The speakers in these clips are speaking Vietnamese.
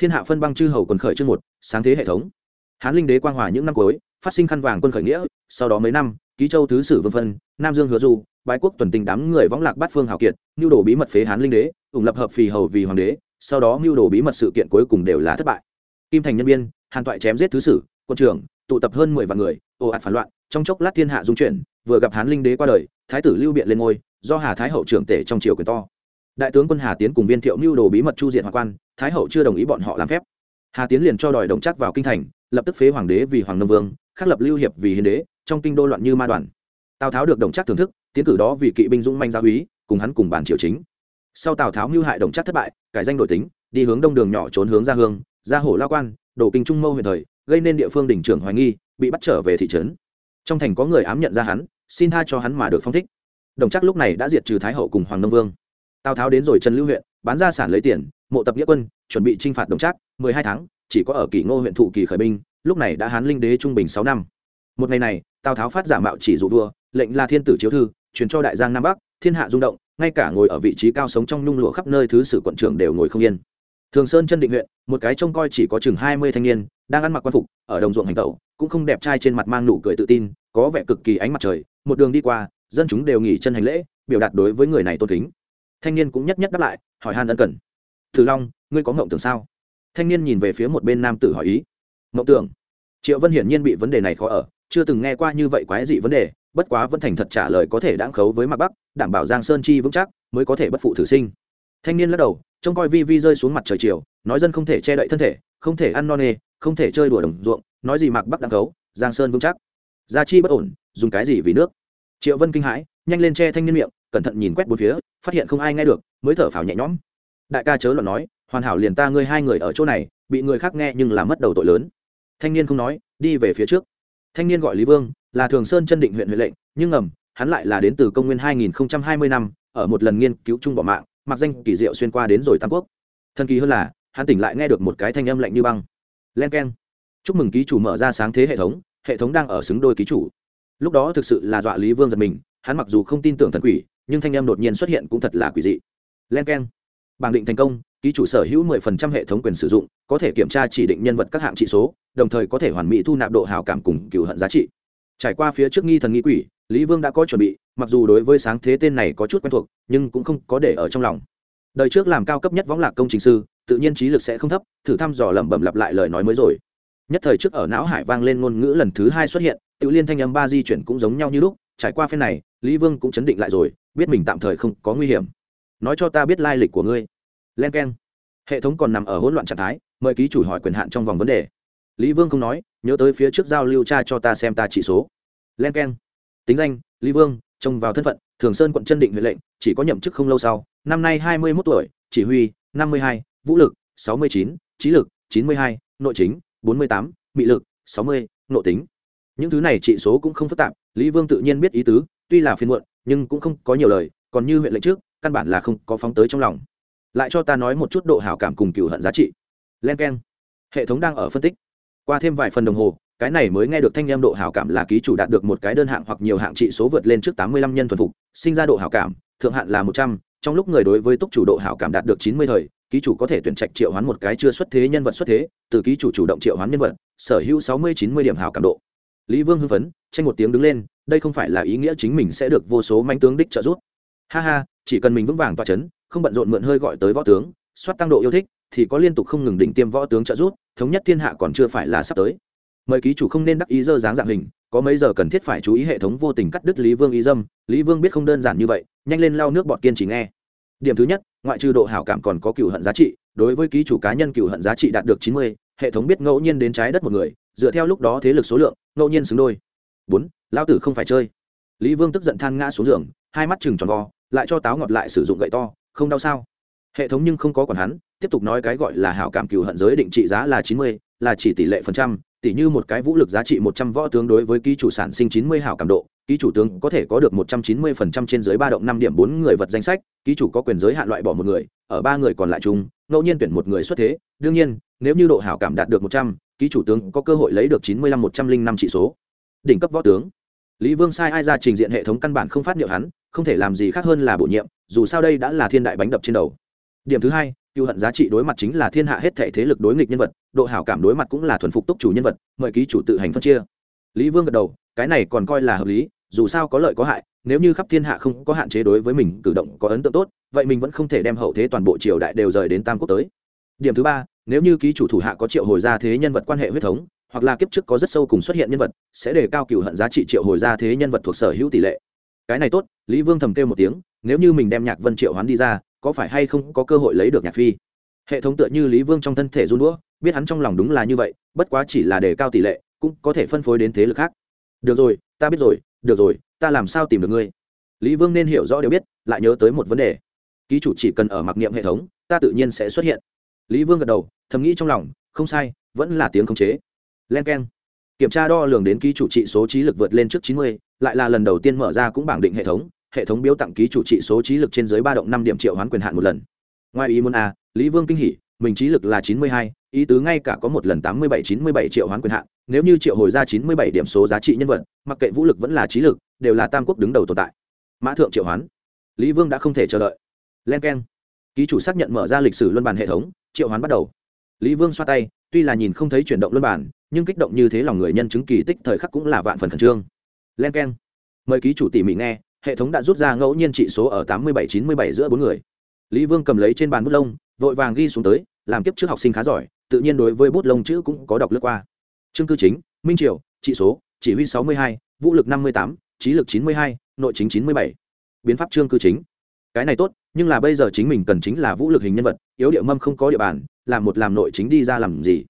thiên hạ phân băng chư hầu quần khởi chương một, sáng thế hệ thống. Hán linh đế quang hòa những năm cuối, phát sinh khăn vàng quân khởi nghĩa, sau đó mấy năm, ký châu thứ sử vương phân, nam dương hứa du, bái quốc tuần tình đám người võng lạc bát phương hào kiệt, mưu đồ bí mật phế hán linh đế, ủng lập hợp phì hầu vì hoàng đế, sau đó mưu đồ bí mật sự kiện cuối cùng đều là thất bại. Kim thành nhân viên hàn toại chém giết thứ sử, quân trưởng, tụ tập hơn mười vạn người, ồ ạt phản loạn, trong chốc lát thiên hạ dung chuyển, vừa gặp hán linh đế qua đời, thái tử lưu biện lên ngôi, do hà thái hậu trưởng tể trong triều quyền to. Đại tướng quân hà tiến cùng viên thiệu mưu đồ bí mật chu diện hoàng quan thái hậu chưa đồng ý bọn họ làm phép. Hà tiến liền cho đòi đồng chắc vào kinh thành, lập tức phế hoàng đế vì hoàng nông vương, khắc lập lưu hiệp vì hiến đế, trong kinh đô loạn như ma đoàn. Tào tháo được đồng chắc thưởng thức, tiến cử đó vì kỵ binh dũng manh gia úy, cùng hắn cùng bản triều chính. Sau tào tháo mưu hại đồng chắc thất bại, cải danh đổi tính, đi hướng đông đường nhỏ trốn hướng ra hương ra hổ lao quan, đổ kinh trung mâu huyện thời, gây nên địa phương đỉnh trưởng hoài nghi, bị bắt trở về thị trấn. Trong thành có người ám nhận ra hắn, xin tha cho hắn mà được phong thích. Đồng chắc lúc này đã diệt trừ thái hậu cùng hoàng nông vương. Tào tháo đến rồi trần lưu huyện, bán ra sản lấy tiền mộ tập nghĩa quân, chuẩn bị t r i n h phạt đồng trác, mười hai tháng, chỉ có ở kỷ ngô huyện thụ kỳ khởi binh, lúc này đã hán linh đế trung bình sáu năm. Một ngày này, tào tháo phát giả mạo chỉ dụ vua, lệnh là thiên tử chiếu thư, truyền cho đại giang nam bắc, thiên hạ rung động, ngay cả ngồi ở vị trí cao sống trong nhung lụa khắp nơi thứ sử quận trưởng đều ngồi không yên. Thường sơn chân định huyện, một cái trông coi chỉ có chừng hai mươi thanh niên, đang ăn mặc quan phục, ở đồng ruộng hành tẩu, cũng không đẹp trai trên mặt mang nụ cười tự tin, có vẻ cực kỳ ánh mặt trời. Một đường đi qua, dân chúng đều nghỉ chân hành lễ, biểu đạt đối với người này tôn kính. Thanh niên cũng nhất nhất đáp lại, hỏi han ân cần thử long, ngươi có ngộng tưởng sao? Thanh niên nhìn về phía một bên nam tử hỏi ý. Ngộng tưởng? Triệu vân hiển nhiên bị vấn đề này khó ở, chưa từng nghe qua như vậy quái dị vấn đề, bất quá vẫn thành thật trả lời có thể đáng khấu với mặt bắc, đảm bảo giang sơn chi vững chắc, mới có thể bất phụ thử sinh. Thanh niên lắc đầu, trông coi vi vi rơi xuống mặt trời chiều, nói dân không thể che đậy thân thể, không thể ăn non nê, không thể chơi đùa đồng ruộng, nói gì mặc bắc đáng khấu, giang sơn vững chắc. Gia chi bất ổn, dùng cái gì vì nước? Triệu vân kinh hãi, nhanh lên che thanh niên miệng, cẩn thận nhìn quét bốn phía, phát hiện không ai nghe được, mới thở phào nhẹ nhõm đại ca chớ luận nói, hoàn hảo liền ta ngươi hai người ở chỗ này, bị người khác nghe nhưng là mất đầu tội lớn. Thanh niên không nói, đi về phía trước. Thanh niên gọi lý vương, là thường sơn chân định huyện huyện lệnh, nhưng ngầm, hắn lại là đến từ công nguyên 2020 năm, ở một lần nghiên cứu chung bỏ mạng, mặc danh kỳ diệu xuyên qua đến rồi tam quốc. Thần kỳ hơn là, hắn tỉnh lại nghe được một cái thanh âm lạnh như băng. Len keng. Chúc mừng ký chủ mở ra sáng thế hệ thống hệ thống đang ở xứng đôi ký chủ. Lúc đó thực sự là dọa lý vương giật mình, hắn mặc dù không tin tưởng thần quỷ, nhưng thanh âm đột nhiên xuất hiện cũng thật là quỷ dị. Len keng bảng định thành công, ký chủ sở hữu 10% hệ thống quyền sử dụng, có thể kiểm tra chỉ định nhân vật các hạng trị số, đồng thời có thể hoàn mỹ thu nạp độ hào cảm cùng cựu hận giá trị. Trải qua phía trước nghi thần nghi quỷ, lý vương đã có chuẩn bị, mặc dù đối với sáng thế tên này có chút quen thuộc, nhưng cũng không có để ở trong lòng. Đời trước làm cao cấp nhất võng lạc công trình sư, tự nhiên trí lực sẽ không thấp, thử thăm dò lẩm bẩm lặp lại lời nói mới rồi. Nhất thời trước ở não hải vang lên ngôn ngữ lần thứ hai xuất hiện, tự liên thanh âm ba di chuyển cũng giống nhau như lúc, trải qua phen này, lý vương cũng chấn định lại rồi, biết mình tạm thời không có nguy hiểm nói cho ta biết lai lịch của ngươi. Len k e n hệ thống còn nằm ở hỗn loạn trạng thái, mời ký chủ hỏi quyền hạn trong vòng vấn đề. Lý vương không nói, nhớ tới phía trước giao lưu cha cho ta xem ta chỉ số. Len k e n tính danh, lý vương, trông vào thân phận, thường sơn quận chân định huệ lệnh, chỉ có nhậm chức không lâu sau. Năm nay hai mươi một tuổi, chỉ huy, năm mươi hai, vũ lực, sáu mươi chín, trí lực, chín mươi hai, nội chính, bốn mươi tám, mị lực, sáu mươi, nội tính. Những thứ này trị số cũng không phức tạp, lý vương tự nhiên biết ý tứ, tuy là phiên muộn, nhưng cũng không có nhiều lời, còn như huyện lệnh trước căn bản là không có phóng tới trong lòng. Lại cho ta nói một chút độ hảo cảm cùng cựu hận giá trị. Len k e n hệ thống đang ở phân tích. Qua thêm vài phần đồng hồ, cái này mới nghe được thanh em độ hảo cảm là ký chủ đạt được một cái đơn hạng hoặc nhiều hạng trị số vượt lên trước tám mươi lăm nhân thuần phục, sinh ra độ hảo cảm, thượng hạn là một trăm, trong lúc người đối với túc chủ độ hảo cảm đạt được chín mươi thời, ký chủ có thể tuyển trạch triệu hoán một cái chưa xuất thế nhân vật xuất thế, từ ký chủ chủ động triệu hoán nhân vật, sở hữu sáu mươi chín mươi điểm hảo cảm độ. Lý vương hưng phấn, tranh một tiếng đứng lên, đây không phải là ý nghĩa chính mình sẽ được vô số manh tướng đích trợ giúp. Ha ha chỉ cần mình vững vàng tọa chấn, không bận rộn mượn hơi gọi tới võ tướng, soát tăng độ yêu thích, thì có liên tục không ngừng định tiêm võ tướng trợ giúp, thống nhất thiên hạ còn chưa phải là sắp tới. Mời ký chủ không nên đắc ý dơ dáng dạng hình, có mấy giờ cần thiết phải chú ý hệ thống vô tình cắt đứt lý vương ý dâm, lý vương biết không đơn giản như vậy, nhanh lên lau nước bọt kiên chỉ nghe. Điểm thứ nhất, ngoại trừ độ hảo cảm còn có cựu hận giá trị, đối với ký chủ cá nhân cựu hận giá trị đạt được chín mươi, hệ thống biết ngẫu nhiên đến trái đất một người, dựa theo lúc đó thế lực số lượng, ngẫu nhiên xứng đôi. Bốn lao tử không phải chơi. Lý vương tức giận than ngã xuống giường, hai mắt chừng tròn vo lại cho táo ngọt lại sử dụng gậy to, không đau sao? Hệ thống nhưng không có còn hắn, tiếp tục nói cái gọi là hảo cảm cừu hận giới định trị giá là chín mươi, là chỉ tỷ lệ phần trăm tỷ như một cái vũ lực giá trị một trăm võ tướng đối với ký chủ sản sinh chín mươi hảo cảm độ, ký chủ tướng có thể có được một trăm chín mươi phần trăm trên dưới ba động năm điểm bốn người vật danh sách, ký chủ có quyền giới hạn loại bỏ một người, ở ba người còn lại chung, ngẫu nhiên tuyển một người xuất thế, đương nhiên, nếu như độ hảo cảm đạt được một trăm, ký chủ tướng có cơ hội lấy được chín mươi lăm một trăm linh năm trị số. Đỉnh cấp võ tướng lý vương sai ai ra trình diện hệ thống căn bản không phát điệu hắn, không thể làm gì khác hơn là bổ nhiệm, dù sao đây đã là thiên đại bánh đập trên đầu. Điểm thứ hai, cựu hận giá trị đối mặt chính là thiên hạ hết thể thế lực đối nghịch nhân vật, độ hảo cảm đối mặt cũng là thuần phục túc chủ nhân vật, mời ký chủ tự hành phân chia. Lý vương gật đầu, cái này còn coi là hợp lý, dù sao có lợi có hại, nếu như khắp thiên hạ không có hạn chế đối với mình cử động có ấn tượng tốt, vậy mình vẫn không thể đem hậu thế toàn bộ triều đại đều rời đến tam quốc tới. Điểm thứ ba, nếu như ký chủ thủ hạ có triệu hồi ra thế nhân vật quan hệ huyết thống hoặc là kiếp trước có rất sâu cùng xuất hiện nhân vật, sẽ đề cao cựu hận giá trị triệu hồi ra thế nhân vật thuộc sở hữu tỷ lệ. Cái này tốt, lý vương thầm kêu một tiếng, nếu như mình đem nhạc vân triệu hoán đi ra, có phải hay không có cơ hội lấy được nhạc phi? Hệ thống tựa như lý vương trong thân thể run đũa, biết hắn trong lòng đúng là như vậy, bất quá chỉ là đề cao tỷ lệ, cũng có thể phân phối đến thế lực khác. Được rồi, ta biết rồi, được rồi, ta làm sao tìm được ngươi? Lý vương nên hiểu rõ đều biết, lại nhớ tới một vấn đề. Ký chủ chỉ cần ở mặc niệm hệ thống, ta tự nhiên sẽ xuất hiện. Lý vương gật đầu, thầm nghĩ trong lòng, không sai, vẫn là tiếng khống chế len k e n kiểm tra đo lường đến ký chủ trị số trí lực vượt lên trước chín mươi, lại là lần đầu tiên mở ra cũng bảng định hệ thống. Hệ thống biếu tặng ký chủ trị số trí lực trên dưới ba động năm điểm triệu hoán quyền hạn một lần. Ngoài ý muốn a, lý vương kinh hỉ, mình trí lực là chín mươi hai, ý tứ ngay cả có một lần tám mươi bảy chín mươi bảy triệu hoán quyền hạn. Nếu như triệu hồi ra chín mươi bảy điểm số giá trị nhân vật, mặc kệ vũ lực vẫn là trí lực, đều là tam quốc đứng đầu tồn tại. Mã thượng triệu hoán. Lý vương đã không thể chờ đợi. Len k e n ký chủ xác nhận mở ra lịch sử luân bản hệ thống, triệu hoán bắt đầu. Lý vương xoa tay, tuy là nhìn không thấy chuyển động luân bản nhưng kích động như thế lòng người nhân chứng kỳ tích thời khắc cũng là vạn phần khẩn trương. Len k e n mời ký chủ tỉ mỉ nghe, hệ thống đã rút ra ngẫu nhiên trị số ở tám mươi bảy chín mươi bảy giữa bốn người. Lý vương cầm lấy trên bàn bút lông, vội vàng ghi xuống tới, làm kiếp trước học sinh khá giỏi, tự nhiên đối với bút lông chữ cũng có đọc lướt qua. Chương cư chính, minh triều trị số, chỉ huy sáu mươi hai, vũ lực năm mươi tám, trí lực chín mươi hai, nội chính chín mươi bảy. Biến pháp chương cư chính. Cái này tốt, nhưng là bây giờ chính mình cần chính là vũ lực hình nhân vật, yếu địa mâm không có địa bàn, làm một làm nội chính đi ra làm gì?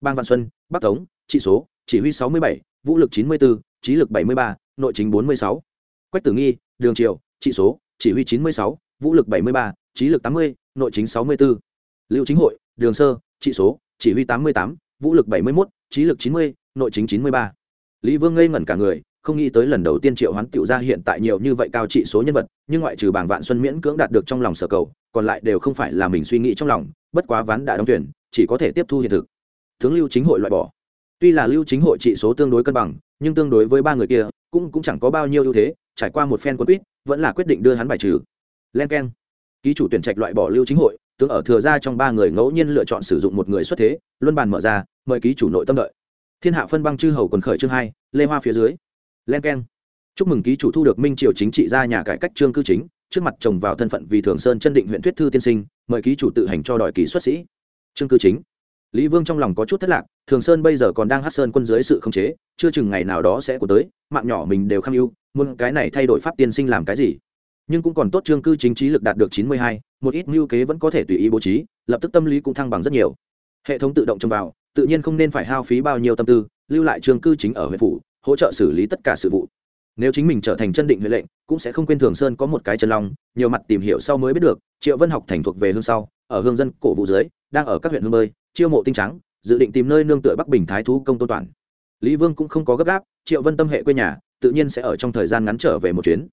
Bang văn xuân bắc tống trị số, chỉ huy sáu mươi bảy, vũ lực chín mươi bốn trí lực bảy mươi ba, nội chính bốn mươi sáu. Quách tử nghi, đường triều trị số, chỉ huy chín mươi sáu, vũ lực bảy mươi ba, trí lực tám mươi, nội chính sáu mươi bốn lưu chính hội, đường sơ trị số, chỉ huy tám mươi tám, vũ lực bảy mươi một trí lực chín mươi, nội chính chín mươi ba. Lý vương ngây ngẩn cả người, không nghĩ tới lần đầu tiên triệu hoán tiểu ra hiện tại nhiều như vậy cao trị số nhân vật, nhưng ngoại trừ bảng vạn xuân miễn cưỡng đạt được trong lòng sở cầu, còn lại đều không phải là mình suy nghĩ trong lòng, bất quá ván đã đóng tuyển, chỉ có thể tiếp thu hiện thực tướng lưu chính hội loại bỏ. Tuy là lưu chính hội trị số tương đối cân bằng, nhưng tương đối với ba người kia, cũng cũng chẳng có bao nhiêu ưu thế, trải qua một phen quân quýt, vẫn là quyết định đưa hắn bài trừ. Len k e n ký chủ tuyển trạch loại bỏ lưu chính hội, tướng ở thừa ra trong ba người ngẫu nhiên lựa chọn sử dụng một người xuất thế, luân bàn mở ra, mời ký chủ nội tâm đợi. Thiên hạ phân băng chư hầu quần khởi chương hai, lê hoa phía dưới. Len k e n chúc mừng ký chủ thu được minh triều chính trị ra nhà cải cách trương cư chính, trước mặt chồng vào thân phận vì thường sơn chân định huyện thuyết thư tiên sinh, mời ký chủ tự hành cho đòi ký xuất sĩ. Trương cư chính lý vương trong lòng có chút thất lạc, thường sơn bây giờ còn đang hát sơn quân dưới sự khống chế, chưa chừng ngày nào đó sẽ của tới, mạng nhỏ mình đều kham ưu, muốn cái này thay đổi pháp tiên sinh làm cái gì. Nhưng cũng còn tốt trương cư chính trí lực đạt được chín mươi hai, một ít mưu kế vẫn có thể tùy ý bố trí, lập tức tâm lý cũng thăng bằng rất nhiều. Hệ thống tự động trông vào, tự nhiên không nên phải hao phí bao nhiêu tâm tư, lưu lại trương cư chính ở huyện phủ, hỗ trợ xử lý tất cả sự vụ. Nếu chính mình trở thành chân định huệ lệnh, cũng sẽ không quên thường sơn có một cái chân long, nhiều mặt tìm hiểu sau mới biết được, triệu vân học thành thuộc về hương sau, ở hương dân cổ vũ dưới, đang ở các huyện hương bơi chiêu mộ tinh trắng, dự định tìm nơi nương tựa bắc bình thái thú công tôn toàn. Lý vương cũng không có gấp gáp, triệu vân tâm hệ quê nhà, tự nhiên sẽ ở trong thời gian ngắn trở về một chuyến.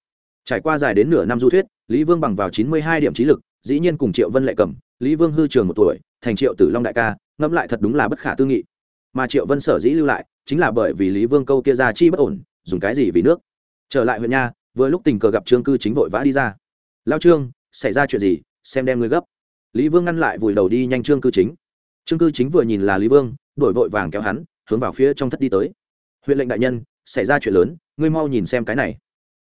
Trải qua dài đến nửa năm du thuyết, lý vương bằng vào chín mươi hai điểm trí lực, dĩ nhiên cùng triệu vân lệ cầm, lý vương hư trường một tuổi, thành triệu tử long đại ca, ngẫm lại thật đúng là bất khả tư nghị. Mà triệu vân sở dĩ lưu lại, chính là bởi vì lý vương câu kia ra chi bất ổn, dùng cái gì vì nước? Trở lại huyện nha, vừa lúc tình cờ gặp trương cư chính vội vã đi ra. Lao trương, xảy ra chuyện gì? Xem đem ngươi gấp. Lý vương ngăn lại vùi đầu đi nhanh trương cư chính trương cư chính vừa nhìn là lý vương, đổi vội vàng kéo hắn, hướng vào phía trong thất đi tới. Huyện lệnh đại nhân, xảy ra chuyện lớn, ngươi mau nhìn xem cái này.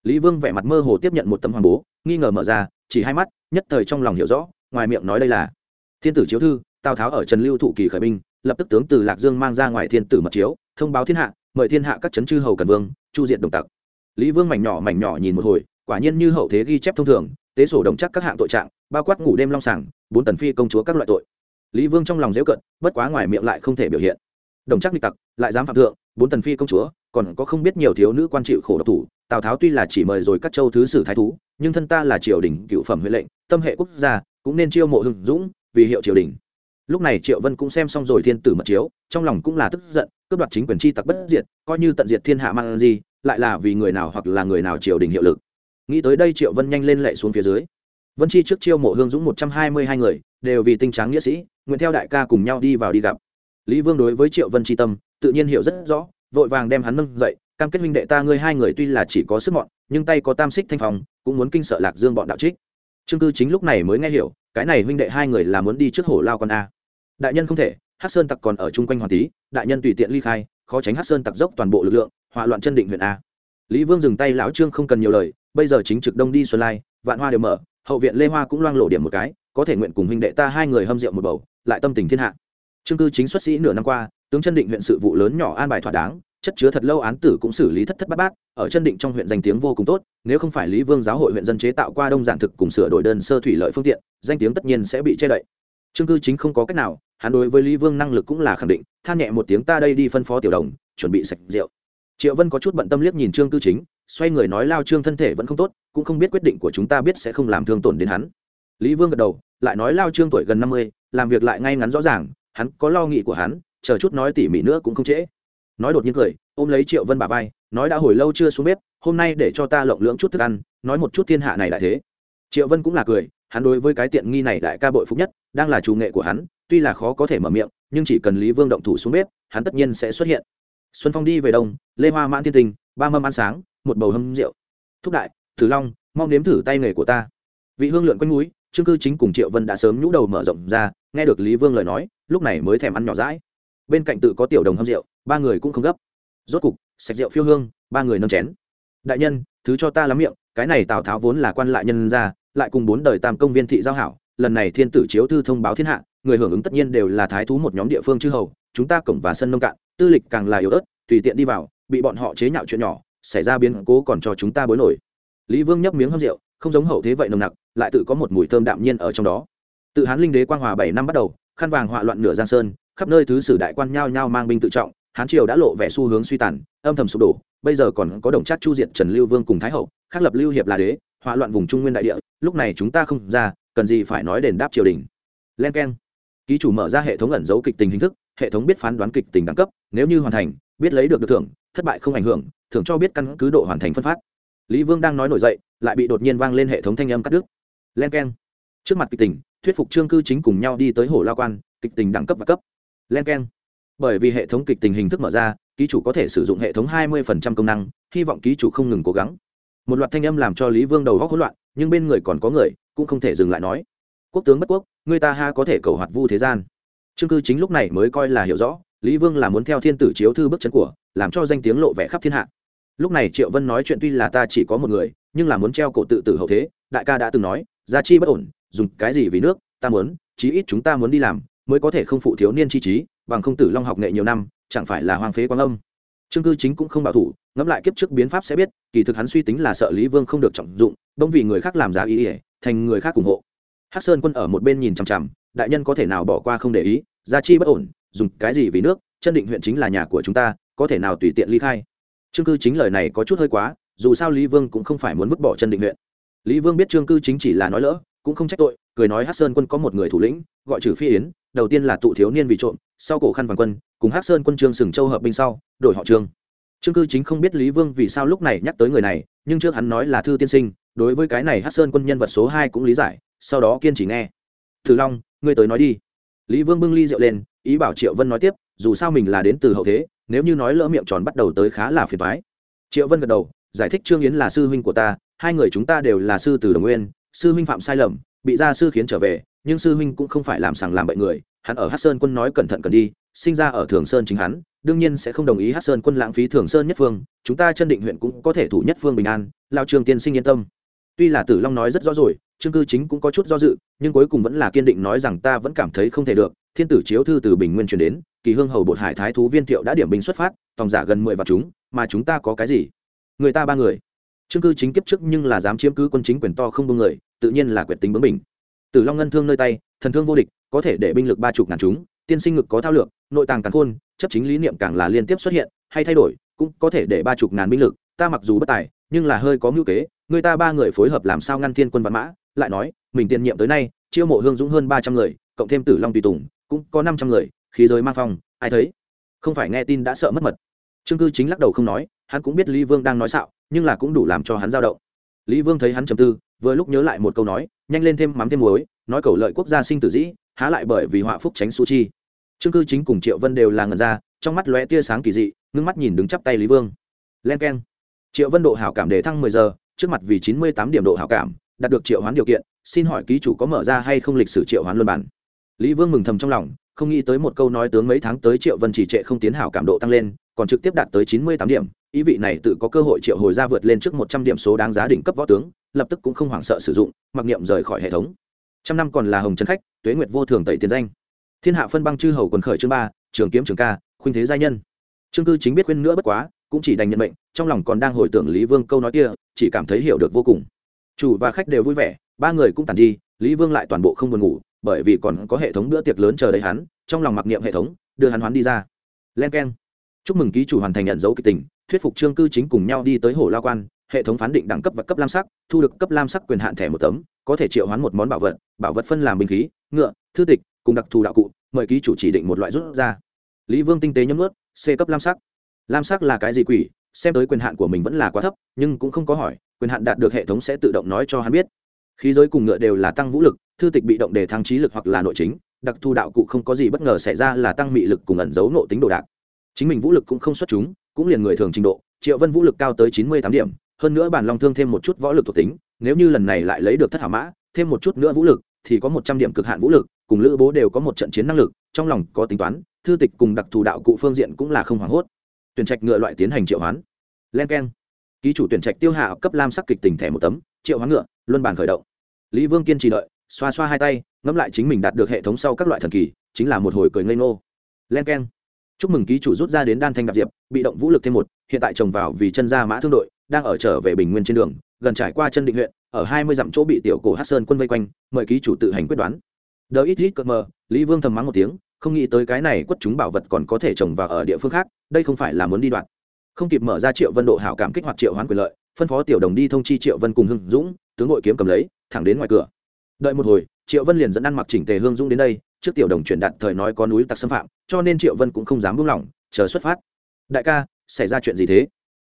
Lý vương vẻ mặt mơ hồ tiếp nhận một tấm hoàng bố, nghi ngờ mở ra, chỉ hai mắt, nhất thời trong lòng hiểu rõ, ngoài miệng nói đây là thiên tử chiếu thư, tào tháo ở trần lưu thụ kỳ khởi binh, lập tức tướng từ lạc dương mang ra ngoài thiên tử mật chiếu, thông báo thiên hạ, mời thiên hạ các trấn chư hầu cần vương, chu diện đồng tặc. Lý vương mảnh nhỏ mảnh nhỏ nhìn một hồi, quả nhiên như hậu thế ghi chép thông thường, tế sổ đồng chắc các hạng tội trạng, bao quát ngủ đêm long sàng, bốn tần phi công chúa các loại tội lý vương trong lòng dễu cận bất quá ngoài miệng lại không thể biểu hiện. Đồng chắc bị tặc, lại dám phạm thượng, bốn tần phi công chúa, còn có không biết nhiều thiếu nữ quan chịu khổ độc thủ, tào tháo tuy là chỉ mời rồi các châu thứ sử thái thú, nhưng thân ta là triều đình cựu phẩm huệ lệnh, tâm hệ quốc gia, cũng nên chiêu mộ hưng dũng, vì hiệu triều đình. Lúc này triệu vân cũng xem xong rồi thiên tử mật chiếu, trong lòng cũng là tức giận, cướp đoạt chính quyền chi tặc bất diệt, coi như tận diệt thiên hạ mang gì, lại là vì người nào hoặc là người nào triều đình hiệu lực. Nghĩ tới đây triệu vân nhanh lên lệ xuống phía dưới vân chi trước chiêu mộ hương dũng một trăm hai mươi hai người, đều vì tinh tráng nghĩa sĩ, nguyện theo đại ca cùng nhau đi vào đi gặp. Lý vương đối với triệu vân chi tâm, tự nhiên hiểu rất rõ, vội vàng đem hắn nâng dậy, cam kết minh đệ ta ngươi hai người tuy là chỉ có sức mọn, nhưng tay có tam xích thanh phòng cũng muốn kinh sợ lạc dương bọn đạo trích. Trương cư chính lúc này mới nghe hiểu, cái này huynh đệ hai người là muốn đi trước hổ lao con a. Đại nhân không thể hát sơn tặc còn ở chung quanh hoàng tý đại nhân tùy tiện ly khai, khó tránh hát sơn tặc dốc toàn bộ lực lượng, hỏa loạn chân định huyện a. Lý vương dừng tay lão trương không cần nhiều lời, bây giờ chính trực đông đi xuân lai, vạn hoa đều mở hậu viện lê hoa cũng loang lộ điểm một cái, có thể nguyện cùng huynh đệ ta hai người hâm rượu một bầu, lại tâm tình thiên hạ. Trương cư chính xuất sĩ nửa năm qua, tướng chân định huyện sự vụ lớn nhỏ an bài thỏa đáng, chất chứa thật lâu án tử cũng xử lý thất thất bát bát, ở chân định trong huyện danh tiếng vô cùng tốt, nếu không phải lý vương giáo hội huyện dân chế tạo qua đông giản thực cùng sửa đổi đơn sơ thủy lợi phương tiện, danh tiếng tất nhiên sẽ bị che đậy. Trương cư chính không có cách nào, hắn đối với lý vương năng lực cũng là khẳng định, than nhẹ một tiếng ta đây đi phân phó tiểu đồng, chuẩn bị sạch rượu triệu vân có chút bận tâm liếc nhìn trương cư chính, xoay người nói lao trương thân thể vẫn không tốt, cũng không biết quyết định của chúng ta biết sẽ không làm thương tổn đến hắn. Lý vương gật đầu, lại nói lao trương tuổi gần năm mươi, làm việc lại ngay ngắn rõ ràng, hắn có lo nghĩ của hắn, chờ chút nói tỉ mỉ nữa cũng không trễ. Nói đột nhiên cười, ôm lấy triệu vân bà vai, nói đã hồi lâu chưa xuống bếp, hôm nay để cho ta lộng lưỡng chút thức ăn, nói một chút thiên hạ này đại thế. Triệu vân cũng là cười, hắn đối với cái tiện nghi này đại ca bội phúc nhất, đang là chủ nghệ của hắn, tuy là khó có thể mở miệng, nhưng chỉ cần lý vương động thủ xuống bếp, hắn tất nhiên sẽ xuất hiện xuân phong đi về đông, lê hoa mãn thiên tình, ba mâm ăn sáng, một bầu hâm rượu. Thúc đại, thử long mong nếm thử tay nghề của ta. Vị hương lượn quanh núi, trương cư chính cùng triệu vân đã sớm nhũ đầu mở rộng ra, nghe được lý vương lời nói, lúc này mới thèm ăn nhỏ rãi bên cạnh tự có tiểu đồng hâm rượu, ba người cũng không gấp. Rốt cục, sạch rượu phiêu hương, ba người nâng chén. Đại nhân, thứ cho ta lắm miệng, cái này tào tháo vốn là quan lại nhân ra lại cùng bốn đời tam công viên thị giao hảo, lần này thiên tử chiếu thư thông báo thiên hạ người hưởng ứng tất nhiên đều là thái thú một nhóm địa phương chư hầu, chúng ta cổng và sân nông cạn, tư lịch càng là yếu ớt, tùy tiện đi vào, bị bọn họ chế nhạo chuyện nhỏ, xảy ra biến cố còn cho chúng ta bối nổi. Lý vương nhấp miếng hâm rượu, không giống hậu thế vậy nồng nặc, lại tự có một mùi thơm đạm nhiên ở trong đó. Tự hán linh đế quang hòa bảy năm bắt đầu, khăn vàng họa loạn nửa giang sơn, khắp nơi thứ sử đại quan nhao nhao mang binh tự trọng, hán triều đã lộ vẻ xu hướng suy tàn, âm thầm sụp đổ, bây giờ còn có đồng trác chu diệt, trần lưu vương cùng thái hậu khắc lập lưu hiệp là đế, họa loạn vùng trung nguyên đại địa, lúc này chúng ta không ra, cần gì phải nói đền đáp triều đình. Len keng ký chủ mở ra hệ thống ẩn dấu kịch tình hình thức, hệ thống biết phán đoán kịch tình đẳng cấp, nếu như hoàn thành, biết lấy được được thưởng, thất bại không ảnh hưởng, thưởng cho biết căn cứ độ hoàn thành phân phát. Lý vương đang nói nổi dậy, lại bị đột nhiên vang lên hệ thống thanh âm cắt đứt. Len k e n trước mặt kịch tình, thuyết phục trương cư chính cùng nhau đi tới hồ La quan, kịch tình đẳng cấp và cấp. Len k e n bởi vì hệ thống kịch tình hình thức mở ra, ký chủ có thể sử dụng hệ thống hai mươi công năng, hy vọng ký chủ không ngừng cố gắng. Một loạt thanh âm làm cho lý vương đầu góc hỗn loạn, nhưng bên người còn có người, cũng không thể dừng lại nói quốc tướng bất quốc, người ta ha có thể cầu hoạt vu thế gian. Trương cư chính lúc này mới coi là hiểu rõ, lý vương là muốn theo thiên tử chiếu thư bước chân của, làm cho danh tiếng lộ vẻ khắp thiên hạ. Lúc này triệu vân nói chuyện tuy là ta chỉ có một người, nhưng là muốn treo cổ tự tử hậu thế, đại ca đã từng nói, gia chi bất ổn, dùng cái gì vì nước, ta muốn, chí ít chúng ta muốn đi làm, mới có thể không phụ thiếu niên chi trí, bằng không tử long học nghệ nhiều năm, chẳng phải là hoang phế quang âm. Trương cư chính cũng không bảo thủ, ngẫm lại kiếp trước biến pháp sẽ biết, kỳ thực hắn suy tính là sợ lý vương không được trọng dụng đông vì người khác làm giá ý ỉa, thành người khác ủng hộ hắc sơn quân ở một bên nhìn chằm chằm, đại nhân có thể nào bỏ qua không để ý, gia chi bất ổn, dùng cái gì vì nước, chân định huyện chính là nhà của chúng ta, có thể nào tùy tiện ly khai. Trương cư chính lời này có chút hơi quá, dù sao lý vương cũng không phải muốn vứt bỏ chân định huyện. Lý vương biết trương cư chính chỉ là nói lỡ, cũng không trách tội, cười nói hát sơn quân có một người thủ lĩnh, gọi trừ phi yến, đầu tiên là tụ thiếu niên vì trộm, sau cổ khăn vàng quân, cùng hát sơn quân trương sừng châu hợp binh sau, đổi họ trương. Trương cư chính không biết lý vương vì sao lúc này nhắc tới người này, nhưng trước hắn nói là thư tiên sinh, đối với cái này hát sơn quân nhân vật số hai cũng lý giải sau đó kiên trì nghe. Thử long, ngươi tới nói đi. Lý vương bưng ly rượu lên, ý bảo triệu vân nói tiếp, dù sao mình là đến từ hậu thế, nếu như nói lỡ miệng tròn bắt đầu tới khá là phiền thoái triệu vân gật đầu, giải thích trương yến là sư huynh của ta, hai người chúng ta đều là sư từ đồng nguyên, sư huynh phạm sai lầm, bị gia sư khiến trở về, nhưng sư huynh cũng không phải làm sằng làm bậy người, hắn ở hát sơn quân nói cẩn thận cần đi, sinh ra ở thường sơn chính hắn, đương nhiên sẽ không đồng ý hát sơn quân lãng phí thường sơn nhất phương, chúng ta chân định huyện cũng có thể thủ nhất phương bình an, lao trường tiên sinh yên tâm. Tuy là tử long nói rất rõ rồi trương cư chính cũng có chút do dự, nhưng cuối cùng vẫn là kiên định nói rằng ta vẫn cảm thấy không thể được. Thiên tử chiếu thư từ bình nguyên truyền đến, kỳ hương hầu bột hải thái thú viên thiệu đã điểm binh xuất phát, tòng giả gần mười vào chúng, mà chúng ta có cái gì? Người ta ba người. Chương cư chính kiếp trước nhưng là dám chiếm cứ quân chính quyền to không đông người, tự nhiên là quyệt tính bướng mình tử long ngân thương nơi tay, thần thương vô địch, có thể để binh lực ba chục ngàn chúng, tiên sinh ngực có thao lược, nội tàng càng khôn, chấp chính lý niệm càng là liên tiếp xuất hiện, hay thay đổi, cũng có thể để ba chục ngàn binh lực, ta mặc dù bất tài, nhưng là hơi có mưu kế, người ta ba người phối hợp làm sao ngăn thiên quân văn mã lại nói, mình tiền nhiệm tới nay, chiêu mộ hương dũng hơn ba trăm người, cộng thêm tử long tùy tùng, cũng có năm trăm người, khí giới mang phong, ai thấy? Không phải nghe tin đã sợ mất mật. Trương cư chính lắc đầu không nói, hắn cũng biết lý vương đang nói xạo, nhưng là cũng đủ làm cho hắn dao động. Lý vương thấy hắn trầm tư, vừa lúc nhớ lại một câu nói, nhanh lên thêm mắm thêm muối, nói cầu lợi quốc gia sinh tử dĩ, há lại bởi vì họa phúc tránh su chi. Trương cư chính cùng triệu vân đều là ngần ra, trong mắt lóe tia sáng kỳ dị, ngưng mắt nhìn đứng chắp tay lý vương. Len k triệu vân độ hảo cảm đề thăng mười giờ, trước mặt vì chín mươi tám điểm độ hảo cảm đạt được triệu hoán điều kiện, xin hỏi ký chủ có mở ra hay không lịch sử triệu hoán luân bản? Lý vương mừng thầm trong lòng, không nghĩ tới một câu nói tướng mấy tháng tới triệu vân chỉ trệ không tiến hảo cảm độ tăng lên, còn trực tiếp đạt tới chín mươi tám điểm, ý vị này tự có cơ hội triệu hồi ra vượt lên trước một trăm điểm số đáng giá đỉnh cấp võ tướng, lập tức cũng không hoảng sợ sử dụng, mặc niệm rời khỏi hệ thống. Trăm năm còn là hồng trấn khách, tuế nguyệt vô thường tẩy tiền danh. Thiên hạ phân băng chư hầu quần khởi chương ba, trường kiếm trường ca, khuynh thế gia nhân. Trương cư chính biết khuyên nữa bất quá, cũng chỉ đành nhận mệnh, trong lòng còn đang hồi tưởng lý vương câu nói kia, chỉ cảm thấy hiểu được vô cùng chủ và khách đều vui vẻ, ba người cũng tàn đi, lý vương lại toàn bộ không buồn ngủ, bởi vì còn có hệ thống bữa tiệc lớn chờ đấy hắn, trong lòng mặc niệm hệ thống, đưa hắn hoán đi ra. Len k e n chúc mừng ký chủ hoàn thành nhận dấu kịch tình, thuyết phục trương cư chính cùng nhau đi tới hồ lao quan, hệ thống phán định đẳng cấp và cấp lam sắc, thu được cấp lam sắc quyền hạn thẻ một tấm, có thể triệu hoán một món bảo vật bảo vật phân làm binh khí, ngựa, thư tịch, cùng đặc thù đạo cụ, mời ký chủ chỉ định một loại rút ra. Lý vương tinh tế nhấm ướt c cấp lam sắc. Lam sắc là cái gì quỷ? Xem tới quyền hạn của mình vẫn là quá thấp, nhưng cũng không có hỏi quyền hạn đạt được hệ thống sẽ tự động nói cho hắn biết. Khí giới cùng ngựa đều là tăng vũ lực, thư tịch bị động để thăng trí lực hoặc là nội chính, đặc thù đạo cụ không có gì bất ngờ xảy ra là tăng mị lực cùng ẩn giấu nộ tính đồ đạc. Chính mình vũ lực cũng không xuất chúng, cũng liền người thường trình độ, triệu vân vũ lực cao tới chín mươi tám điểm, hơn nữa bản long thương thêm một chút võ lực thuộc tính, nếu như lần này lại lấy được thất hảo mã, thêm một chút nữa vũ lực, thì có một trăm điểm cực hạn vũ lực, cùng lữ bố đều có một trận chiến năng lực, trong lòng có tính toán, thư tịch cùng đặc thù đạo cụ phương diện cũng là không hoảng hốt. Tuyển trạch ngựa loại tiến hành triệu hoán. Len k e n ký chủ tuyển trạch tiêu hạ cấp lam sắc kịch tình thẻ một tấm, triệu hoán ngựa, luân bản khởi động. Lý vương kiên trì đợi, xoa xoa hai tay, ngẫm lại chính mình đạt được hệ thống sau các loại thần kỳ, chính là một hồi cười ngây ngô. Len k e n chúc mừng ký chủ rút ra đến đan thanh đạp diệp, bị động vũ lực thêm một, hiện tại trồng vào vì chân gia mã thương đội, đang ở trở về bình nguyên trên đường, gần trải qua chân định huyện, ở hai mươi dặm chỗ bị tiểu cổ hát sơn quân vây quanh, mời ký chủ tự hành quyết đoán. Đờ ít ít cợt mờ, lý vương thầm mắng một tiếng, không nghĩ tới cái này quất chúng bảo vật còn có thể trồng vào ở địa phương khác, đây không phải là muốn đi đoạn không kịp mở ra triệu vân độ hảo cảm kích hoạt triệu hoán quyền lợi, phân phó tiểu đồng đi thông chi triệu vân cùng hưng dũng, tướng nội kiếm cầm lấy, thẳng đến ngoài cửa. Đợi một hồi, triệu vân liền dẫn ăn mặc chỉnh tề hương dũng đến đây, trước tiểu đồng chuyển đạt thời nói có núi tặc xâm phạm, cho nên triệu vân cũng không dám buông lỏng, chờ xuất phát. Đại ca, xảy ra chuyện gì thế?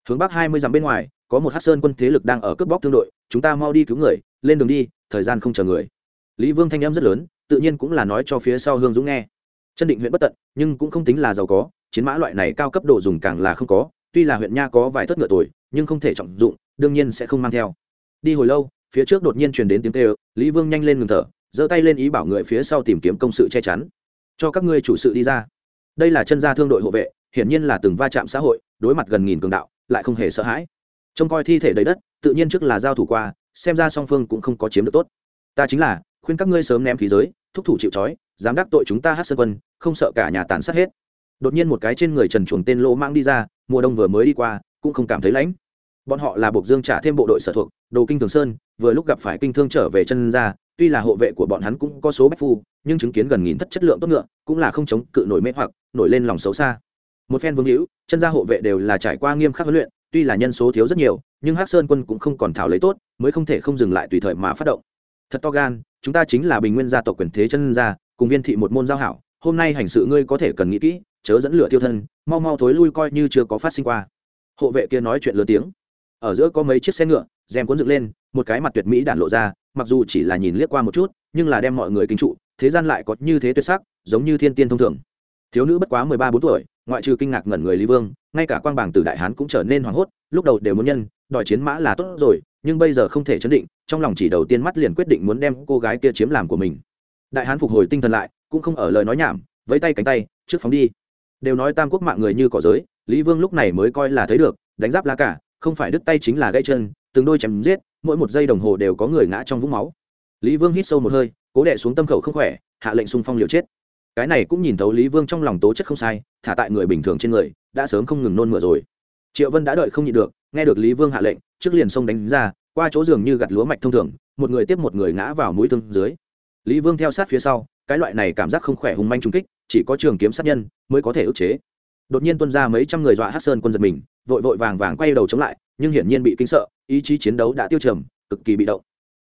Hướng bắc hai mươi dặm bên ngoài, có một hát sơn quân thế lực đang ở cướp bóc thương đội, chúng ta mau đi cứu người, lên đường đi, thời gian không chờ người. Lý vương thanh em rất lớn, tự nhiên cũng là nói cho phía sau hương dũng nghe. Chân định huyện bất tận, nhưng cũng không tính là giàu có, chiến mã loại này cao cấp độ dùng càng là không có tuy là huyện nha có vài thất ngựa tuổi nhưng không thể trọng dụng, đương nhiên sẽ không mang theo. Đi hồi lâu, phía trước đột nhiên truyền đến tiếng kêu, lý vương nhanh lên ngừng thở, giơ tay lên ý bảo người phía sau tìm kiếm công sự che chắn. Cho các ngươi chủ sự đi ra. Đây là chân gia thương đội hộ vệ, hiển nhiên là từng va chạm xã hội, đối mặt gần nghìn cường đạo, lại không hề sợ hãi. Trông coi thi thể đầy đất, tự nhiên trước là giao thủ qua, xem ra song phương cũng không có chiếm được tốt. Ta chính là, khuyên các ngươi sớm ném khí giới, thúc thủ chịu trói, dám đắc tội chúng ta hát sơn quân, không sợ cả nhà tàn sát hết đột nhiên một cái trên người trần chuồng tên lỗ mang đi ra, mùa đông vừa mới đi qua, cũng không cảm thấy lãnh. Bọn họ là buộc dương trả thêm bộ đội sở thuộc, đồ kinh thường sơn, vừa lúc gặp phải kinh thương trở về chân ra tuy là hộ vệ của bọn hắn cũng có số bách phu, nhưng chứng kiến gần nghìn thất chất lượng tốt ngựa, cũng là không chống cự nổi mê hoặc, nổi lên lòng xấu xa. Một phen vương hữu, chân gia hộ vệ đều là trải qua nghiêm khắc huấn luyện, tuy là nhân số thiếu rất nhiều, nhưng hắc sơn quân cũng không còn thảo lấy tốt, mới không thể không dừng lại tùy thời mà phát động. Thật to gan, chúng ta chính là bình nguyên gia tộc quyền thế chân gia, cùng viên thị một môn giao hảo, hôm nay hành sự ngươi có thể cần nghĩ kỹ chớ dẫn lửa tiêu thân, mau mau thối lui coi như chưa có phát sinh qua. Hộ vệ kia nói chuyện lớn tiếng. Ở giữa có mấy chiếc xe ngựa, rèm cuốn dựng lên, một cái mặt tuyệt mỹ đạn lộ ra, mặc dù chỉ là nhìn liếc qua một chút, nhưng là đem mọi người kinh trụ, thế gian lại có như thế tuyệt sắc, giống như thiên tiên thông thường. Thiếu nữ bất quá mười ba bốn tuổi, ngoại trừ kinh ngạc ngẩn người lý vương, ngay cả quang bảng từ đại hán cũng trở nên hoảng hốt, lúc đầu đều muốn nhân, đòi chiến mã là tốt rồi, nhưng bây giờ không thể chấn định, trong lòng chỉ đầu tiên mắt liền quyết định muốn đem cô gái kia chiếm làm của mình. Đại hán phục hồi tinh thần lại, cũng không ở lời nói nhảm, vẫy tay cánh tay, trước phóng đi đều nói tam quốc mạng người như cỏ giới, lý vương lúc này mới coi là thấy được, đánh giáp lá cả, không phải đứt tay chính là gãy chân, từng đôi chém giết, mỗi một giây đồng hồ đều có người ngã trong vũng máu. Lý vương hít sâu một hơi, cố đệ xuống tâm khẩu không khỏe, hạ lệnh xung phong liều chết. Cái này cũng nhìn thấu lý vương trong lòng tố chất không sai, thả tại người bình thường trên người, đã sớm không ngừng nôn mửa rồi. Triệu vân đã đợi không nhịn được, nghe được lý vương hạ lệnh, trước liền xông đánh ra, qua chỗ giường như gặt lúa mạch thông thường, một người tiếp một người ngã vào mũi thương dưới. Lý vương theo sát phía sau, cái loại này cảm giác không khỏe hùng manh trung kích chỉ có trường kiếm sát nhân mới có thể ức chế. Đột nhiên tuân ra mấy trăm người dọa hát sơn quân giật mình, vội vội vàng vàng quay đầu chống lại, nhưng hiển nhiên bị kinh sợ, ý chí chiến đấu đã tiêu trầm, cực kỳ bị động.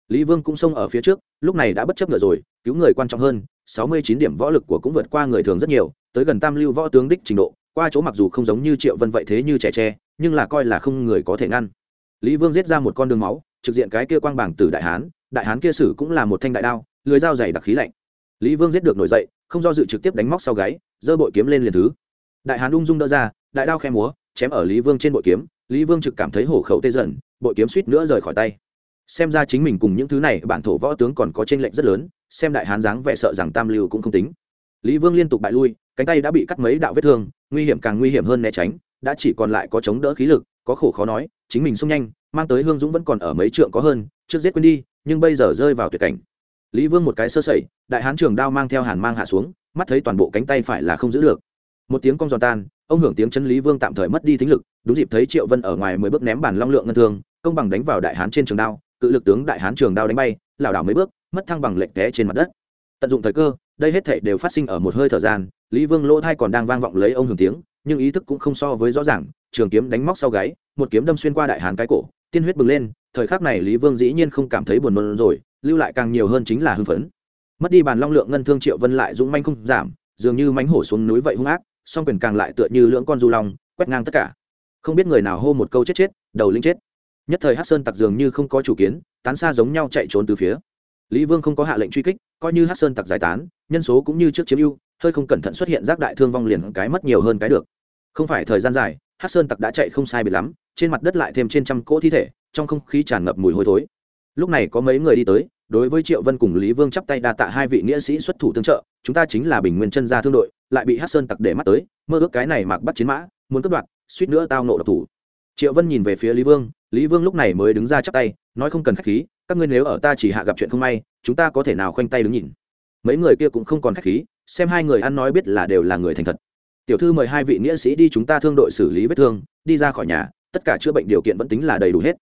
Lý vương cũng xông ở phía trước, lúc này đã bất chấp ngựa rồi, cứu người quan trọng hơn, sáu mươi chín điểm võ lực của cũng vượt qua người thường rất nhiều, tới gần tam lưu võ tướng đích trình độ, qua chỗ mặc dù không giống như triệu vân vậy thế như trẻ tre, nhưng là coi là không người có thể ngăn. Lý vương giết ra một con đường máu, trực diện cái kia quang bảng tử đại hán đại hán kia sử cũng là một thanh đại đao, lưới dao dày đặc khí lạnh. Lý vương giết được nổi dậy không do dự trực tiếp đánh móc sau gáy, giơ bội kiếm lên liền thứ. Đại hán ung dung đỡ ra, đại đao khe múa, chém ở lý vương trên bội kiếm. Lý vương trực cảm thấy hổ khẩu tê dần, bội kiếm suýt nữa rời khỏi tay. Xem ra chính mình cùng những thứ này, bản thổ võ tướng còn có trên lệnh rất lớn, xem đại hán dáng vẻ sợ rằng tam lưu cũng không tính. Lý vương liên tục bại lui, cánh tay đã bị cắt mấy đạo vết thương, nguy hiểm càng nguy hiểm hơn né tránh, đã chỉ còn lại có chống đỡ khí lực, có khổ khó nói, chính mình xông nhanh, mang tới hương dũng vẫn còn ở mấy trượng có hơn, trước giết quên đi, nhưng bây giờ rơi vào tuyệt cảnh lý vương một cái sơ sẩy, đại hán trường đao mang theo hàn mang hạ xuống, mắt thấy toàn bộ cánh tay phải là không giữ được. Một tiếng cong giòn tan, ông hưởng tiếng chân lý vương tạm thời mất đi thính lực, đúng dịp thấy triệu vân ở ngoài mới bước ném bàn long lượng ngân thương, công bằng đánh vào đại hán trên trường đao, cự lực tướng đại hán trường đao đánh bay, lảo đảo mấy bước, mất thăng bằng lệch té trên mặt đất. Tận dụng thời cơ, đây hết thảy đều phát sinh ở một hơi thời gian, lý vương lỗ thai còn đang vang vọng lấy ông hưởng tiếng, nhưng ý thức cũng không so với rõ ràng, trường kiếm đánh móc sau gáy, một kiếm đâm xuyên qua đại hán cái cổ, tiên huyết bừng lên, thời khắc này lý vương dĩ nhiên không cảm thấy buồn nôn rồi lưu lại càng nhiều hơn chính là hưng phấn. Mất đi bàn long lượng ngân thương triệu vân lại dũng manh không giảm, dường như mánh hổ xuống núi vậy hung ác, song quyền càng lại tựa như lưỡng con du long, quét ngang tất cả. Không biết người nào hô một câu chết chết, đầu linh chết. Nhất thời hát sơn tặc dường như không có chủ kiến, tán xa giống nhau chạy trốn từ phía. Lý vương không có hạ lệnh truy kích, coi như hát sơn tặc giải tán, nhân số cũng như trước chiếm ưu, hơi không cẩn thận xuất hiện rác đại thương vong liền cái mất nhiều hơn cái được. Không phải thời gian dài hát sơn tặc đã chạy không sai bị lắm, trên mặt đất lại thêm trên trăm cỗ thi thể, trong không khí tràn ngập mùi hôi thối lúc này có mấy người đi tới, đối với triệu vân cùng lý vương chắp tay đa tạ hai vị nghĩa sĩ xuất thủ tương trợ, chúng ta chính là bình nguyên chân gia thương đội, lại bị hát sơn tặc để mắt tới, mơ ước cái này mặc bắt chiến mã, muốn cướp đoạt, suýt nữa tao nộ độc thủ. Triệu vân nhìn về phía lý vương lý vương lúc này mới đứng ra chắp tay, nói không cần k h á c h khí, các ngươi nếu ở ta chỉ hạ gặp chuyện không may, chúng ta có thể nào khoanh tay đứng nhìn. Mấy người kia cũng không còn k h á c h khí, xem hai người ăn nói biết là đều là người thành thật. Tiểu thư mời hai vị nghĩa sĩ đi chúng ta thương đội xử lý vết thương, đi ra khỏi nhà, tất cả chữa bệnh điều kiện vẫn tính là đầy đủ hết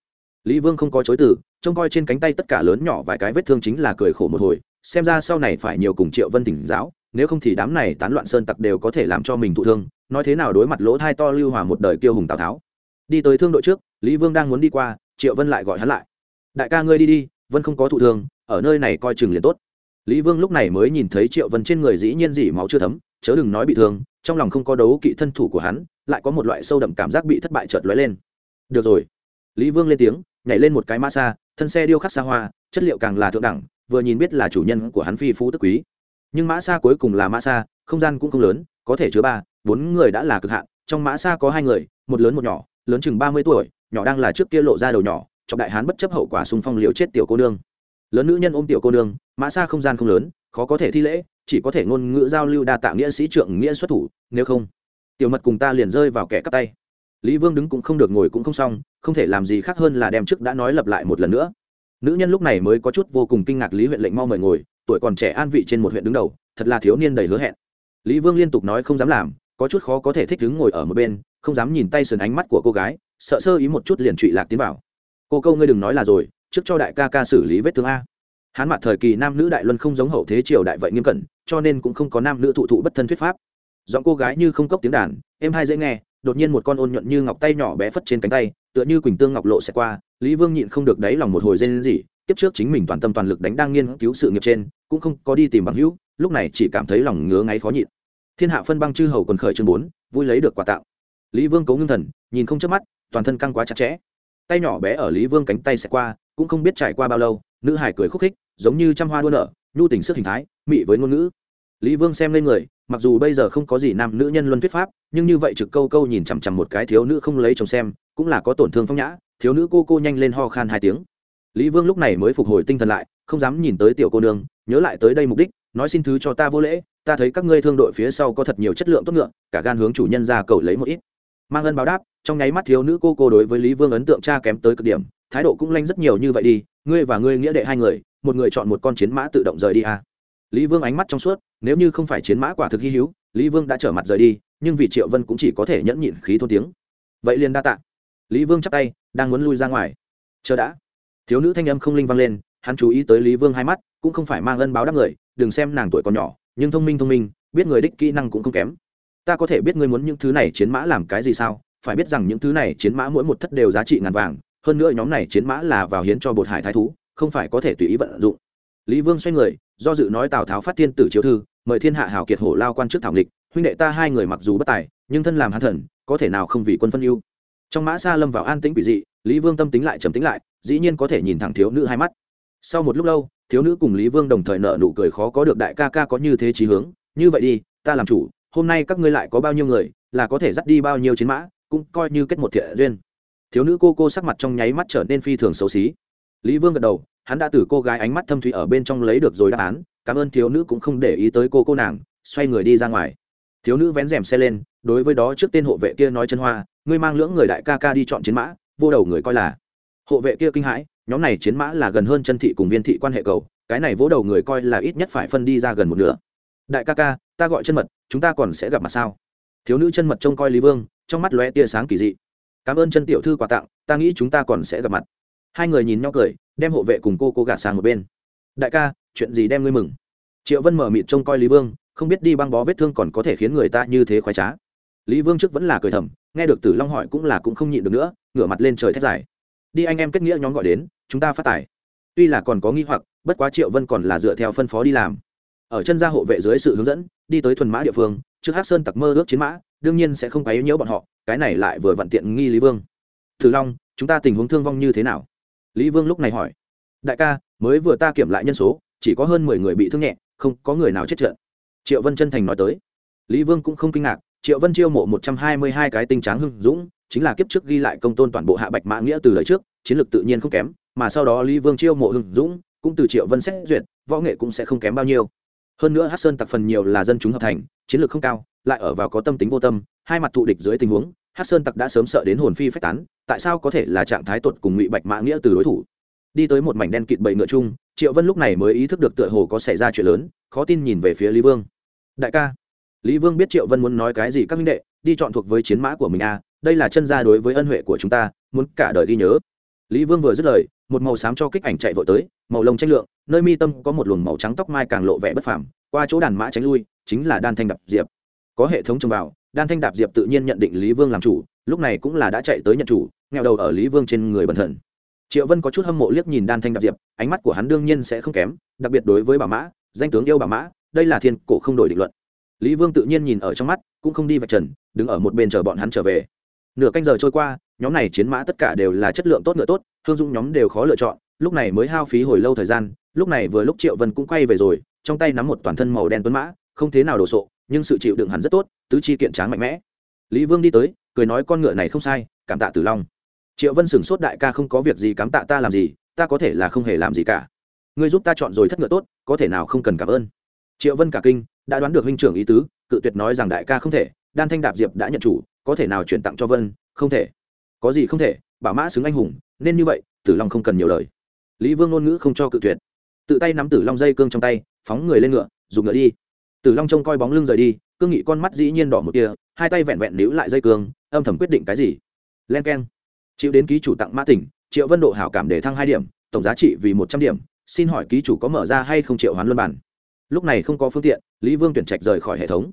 lý vương không có chối từ, trông coi trên cánh tay tất cả lớn nhỏ vài cái vết thương chính là cười khổ một hồi, xem ra sau này phải nhiều cùng triệu vân tỉnh giáo, nếu không thì đám này tán loạn sơn tặc đều có thể làm cho mình thụ thương, nói thế nào đối mặt lỗ thai to lưu hòa một đời kiêu hùng tào tháo. Đi tới thương đội trước, lý vương đang muốn đi qua, triệu vân lại gọi hắn lại. Đại ca ngươi đi đi, vân không có thụ thương, ở nơi này coi chừng liền tốt. Lý vương lúc này mới nhìn thấy triệu vân trên người dĩ nhiên dỉ máu chưa thấm, chớ đừng nói bị thương, trong lòng không có đấu kỵ thân thủ của hắn, lại có một loại sâu đậm cảm giác bị thất bại chợt lóe lên. Được rồi. Lý vương lên tiếng nhảy lên một cái mã xa, thân xe điêu khắc xa hoa, chất liệu càng là thượng đẳng, vừa nhìn biết là chủ nhân của hắn phi phú tức quý. Nhưng mã xa cuối cùng là mã xa, không gian cũng không lớn, có thể chứa ba, bốn người đã là cực hạn, trong mã xa có hai người, một lớn một nhỏ, lớn chừng ba mươi tuổi, nhỏ đang là trước kia lộ ra đầu nhỏ, trọng đại hán bất chấp hậu quả xung phong liều chết tiểu cô nương. Lớn nữ nhân ôm tiểu cô nương, mã xa không gian không lớn, khó có thể thi lễ, chỉ có thể ngôn ngữ giao lưu đa tạ nghĩa sĩ trượng nghĩa xuất thủ, nếu không, tiểu mật cùng ta liền rơi vào kẻ cắp tay lý vương đứng cũng không được ngồi cũng không xong, không thể làm gì khác hơn là đem trước đã nói lặp lại một lần nữa. Nữ nhân lúc này mới có chút vô cùng kinh ngạc lý huyện lệnh mau mời ngồi, tuổi còn trẻ an vị trên một huyện đứng đầu, thật là thiếu niên đầy hứa hẹn. Lý vương liên tục nói không dám làm, có chút khó có thể thích đứng ngồi ở một bên, không dám nhìn tay sườn ánh mắt của cô gái, sợ sơ ý một chút liền trụy lạc tiến vào. Cô câu ngươi đừng nói là rồi, trước cho đại ca ca xử lý vết thương a. Hán mặt thời kỳ nam nữ đại luân không giống hậu thế triều đại vậy nghiêm cẩn, cho nên cũng không có nam nữ thụ thụ bất thân thuyết pháp. Giọng cô gái như không cốc tiếng đàn, êm hai dễ nghe đột nhiên một con ôn nhuận như ngọc tay nhỏ bé phất trên cánh tay, tựa như quỳnh tương ngọc lộ sẽ qua, lý vương nhịn không được đáy lòng một hồi dên gì tiếp trước chính mình toàn tâm toàn lực đánh đang nghiên cứu sự nghiệp trên, cũng không có đi tìm bằng hữu, lúc này chỉ cảm thấy lòng ngứa ngáy khó nhịn. Thiên hạ phân băng chư hầu còn khởi chương bốn, vui lấy được quà tạo. Lý vương cố ngưng thần, nhìn không chớp mắt, toàn thân căng quá chặt chẽ. Tay nhỏ bé ở lý vương cánh tay sẽ qua, cũng không biết trải qua bao lâu, nữ hải cười khúc khích, giống như trăm hoa đua nở, nhu tình sức hình thái, mị với ngôn ngữ lý vương xem lên người, mặc dù bây giờ không có gì nam nữ nhân luân thuyết pháp, nhưng như vậy trực câu câu nhìn chằm chằm một cái thiếu nữ không lấy chồng xem, cũng là có tổn thương phong nhã, thiếu nữ cô cô nhanh lên ho khan hai tiếng lý vương lúc này mới phục hồi tinh thần lại, không dám nhìn tới tiểu cô nương, nhớ lại tới đây mục đích, nói xin thứ cho ta vô lễ, ta thấy các ngươi thương đội phía sau có thật nhiều chất lượng tốt ngựa, cả gan hướng chủ nhân ra cầu lấy một ít mang ân báo đáp, trong nháy mắt thiếu nữ cô cô đối với lý vương ấn tượng cha kém tới cực điểm, thái độ cũng lanh rất nhiều như vậy đi, ngươi và ngươi nghĩa đệ hai người, một người chọn một con chiến mã tự động rời đi à lý vương ánh mắt trong suốt, nếu như không phải chiến mã quả thực hy hữu, lý vương đã trở mặt rời đi, nhưng vì triệu vân cũng chỉ có thể nhẫn nhịn khí thôn tiếng. Vậy liền đa tạ. Lý vương chắp tay, đang muốn lui ra ngoài. Chờ đã. Thiếu nữ thanh âm không linh vang lên, hắn chú ý tới lý vương hai mắt, cũng không phải mang ân báo đáp người, đừng xem nàng tuổi còn nhỏ, nhưng thông minh thông minh, biết người đích kỹ năng cũng không kém. Ta có thể biết ngươi muốn những thứ này chiến mã làm cái gì sao? Phải biết rằng những thứ này chiến mã mỗi một thất đều giá trị ngàn vàng, hơn nữa nhóm này chiến mã là vào hiến cho bột hải thái thú, không phải có thể tùy ý vận dụng lý vương xoay người, do dự nói tào tháo phát thiên tử chiếu thư, mời thiên hạ hào kiệt hổ lao quan trước thảo nghịch, huynh đệ ta hai người mặc dù bất tài, nhưng thân làm hán thần, có thể nào không vì quân phân ưu? Trong mã xa lâm vào an tĩnh quỷ dị, lý vương tâm tính lại trầm tính lại, dĩ nhiên có thể nhìn thẳng thiếu nữ hai mắt. Sau một lúc lâu, thiếu nữ cùng lý vương đồng thời nợ nụ cười khó có được đại ca ca có như thế trí hướng, như vậy đi, ta làm chủ, hôm nay các ngươi lại có bao nhiêu người, là có thể dắt đi bao nhiêu chiến mã, cũng coi như kết một thiện duyên. Thiếu nữ cô cô sắc mặt trong nháy mắt trở nên phi thường xấu xí. Lý vương gật đầu hắn đã từ cô gái ánh mắt thâm thủy ở bên trong lấy được rồi đáp án, cảm ơn thiếu nữ cũng không để ý tới cô cô nàng, xoay người đi ra ngoài. Thiếu nữ vén rèm xe lên, đối với đó trước tên hộ vệ kia nói chân hoa, ngươi mang lưỡng người đại ca ca đi chọn chiến mã, vô đầu người coi là. Hộ vệ kia kinh hãi, nhóm này chiến mã là gần hơn chân thị cùng viên thị quan hệ cầu, cái này vỗ đầu người coi là ít nhất phải phân đi ra gần một nửa. Đại ca ca, ta gọi chân mật, chúng ta còn sẽ gặp mặt sao? Thiếu nữ chân mật trông coi lý vương, trong mắt lóe tia sáng kỳ dị. Cảm ơn chân tiểu thư quà tặng, ta nghĩ chúng ta còn sẽ gặp mặt. Hai người nhìn nhau cười đem hộ vệ cùng cô cô gạt sang một bên. Đại ca, chuyện gì đem ngươi mừng? Triệu vân mở mịt trông coi lý vương, không biết đi băng bó vết thương còn có thể khiến người ta như thế khoái trá. Lý vương trước vẫn là cười thầm, nghe được tử long hỏi cũng là cũng không nhịn được nữa, ngửa mặt lên trời thét dài. Đi anh em kết nghĩa nhóm gọi đến, chúng ta phát tài. Tuy là còn có nghi hoặc, bất quá triệu vân còn là dựa theo phân phó đi làm. Ở chân gia hộ vệ dưới sự hướng dẫn, đi tới thuần mã địa phương, trước hắc sơn tặc mơ ước chiến mã, đương nhiên sẽ không quấy nhiễu bọn họ, cái này lại vừa vặn tiện nghi lý vương. Tử long, chúng ta tình huống thương vong như thế nào? Lý vương lúc này hỏi, đại ca, mới vừa ta kiểm lại nhân số, chỉ có hơn mười người bị thương nhẹ, không có người nào chết trận. Triệu vân chân thành nói tới. Lý vương cũng không kinh ngạc, triệu vân chiêu mộ một trăm hai mươi hai cái tinh tráng hưng dũng, chính là kiếp trước ghi lại công tôn toàn bộ hạ bạch mã nghĩa từ đời trước, chiến lược tự nhiên không kém, mà sau đó lý vương chiêu mộ hưng dũng, cũng từ triệu vân xét duyệt, võ nghệ cũng sẽ không kém bao nhiêu. Hơn nữa hát sơn tặc phần nhiều là dân chúng hợp thành, chiến lược không cao, lại ở vào có tâm tính vô tâm, hai mặt thụ địch dưới tình huống hát sơn tặc đã sớm sợ đến hồn phi phách tán tại sao có thể là trạng thái tuột cùng ngụy bạch mã nghĩa từ đối thủ? Đi tới một mảnh đen kịt bậy ngựa chung triệu vân lúc này mới ý thức được tựa hồ có xảy ra chuyện lớn khó tin nhìn về phía lý vương. Đại ca. Lý vương biết triệu vân muốn nói cái gì các minh đệ đi chọn thuộc với chiến mã của mình a à, đây là chân gia đối với ân huệ của chúng ta muốn cả đời ghi nhớ. Lý vương vừa dứt lời một màu xám cho kích ảnh chạy vội tới màu lông tranh lượng nơi mi tâm có một luồng màu trắng tóc mai càng lộ vẻ bất phàm qua chỗ đàn mã tránh lui chính là đan thanh Đập diệp. Có hệ thống trông vào đan thanh đạp diệp tự nhiên nhận định lý vương làm chủ, lúc này cũng là đã chạy tới nhận chủ, nghèo đầu ở lý vương trên người bẩn thận. Triệu vân có chút hâm mộ liếc nhìn đan thanh đạp diệp, ánh mắt của hắn đương nhiên sẽ không kém, đặc biệt đối với bà mã, danh tướng yêu bà mã, đây là thiên cổ không đổi định luận. Lý vương tự nhiên nhìn ở trong mắt, cũng không đi vạch trần, đứng ở một bên chờ bọn hắn trở về. Nửa canh giờ trôi qua, nhóm này chiến mã tất cả đều là chất lượng tốt ngựa tốt hương dung nhóm đều khó lựa chọn, lúc này mới hao phí hồi lâu thời gian, lúc này vừa lúc triệu vân cũng quay về rồi, trong tay nắm một toàn thân màu đen tuấn mã, không thế nào đồ sộ nhưng sự chịu đựng hẳn rất tốt, tứ chi kiện tráng mạnh mẽ. Lý vương đi tới, cười nói con ngựa này không sai, cảm tạ tử long. Triệu vân sửng sốt đại ca không có việc gì cám tạ ta làm gì, ta có thể là không hề làm gì cả. Ngươi giúp ta chọn rồi thất ngựa tốt, có thể nào không cần cảm ơn. Triệu vân cả kinh, đã đoán được huynh trưởng ý tứ, cự tuyệt nói rằng đại ca không thể, đan thanh đạp diệp đã nhận chủ, có thể nào chuyển tặng cho vân, không thể. Có gì không thể bảo mã xứng anh hùng, nên như vậy, tử long không cần nhiều lời. Lý vương ngôn ngữ không cho cự tuyệt. Tự tay nắm tử long dây cương trong tay, phóng người lên ngựa, dùng ngựa đi tử long trông coi bóng lưng rời đi, cương nghị con mắt dĩ nhiên đỏ một kia hai tay vẹn vẹn níu lại dây cương, âm thầm quyết định cái gì? Len k e n chịu đến ký chủ tặng mã tỉnh, triệu vân độ hảo cảm để thăng hai điểm, tổng giá trị vì một trăm điểm, xin hỏi ký chủ có mở ra hay không triệu hoán luân bản? Lúc này không có phương tiện, lý vương tuyển trạch rời khỏi hệ thống.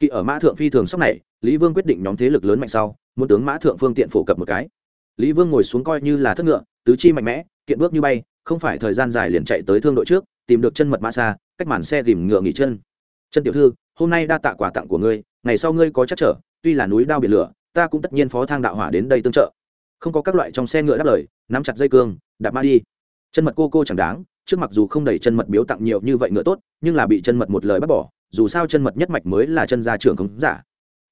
Kỵ ở mã thượng phi thường sóc này, lý vương quyết định nhóm thế lực lớn mạnh sau, muốn tướng mã thượng phương tiện phổ cập một cái. Lý vương ngồi xuống coi như là thất ngựa, tứ chi mạnh mẽ, kiện bước như bay, không phải thời gian dài liền chạy tới thương đội trước, tìm được chân mật mã xa, cách màn xe ghìm ngựa nghỉ chân chân tiểu thư, hôm nay đa tạ quà tặng của ngươi, ngày sau ngươi có chắc trở, tuy là núi đao biển lửa, ta cũng tất nhiên phó thang đạo hỏa đến đây tương trợ. Không có các loại trong xe ngựa đáp lời, nắm chặt dây cương, đạp ma đi. Chân mật cô cô chẳng đáng, trước mặc dù không đẩy chân mật biếu tặng nhiều như vậy ngựa tốt, nhưng là bị chân mật một lời bắt bỏ, dù sao chân mật nhất mạch mới là chân gia trưởng không giả.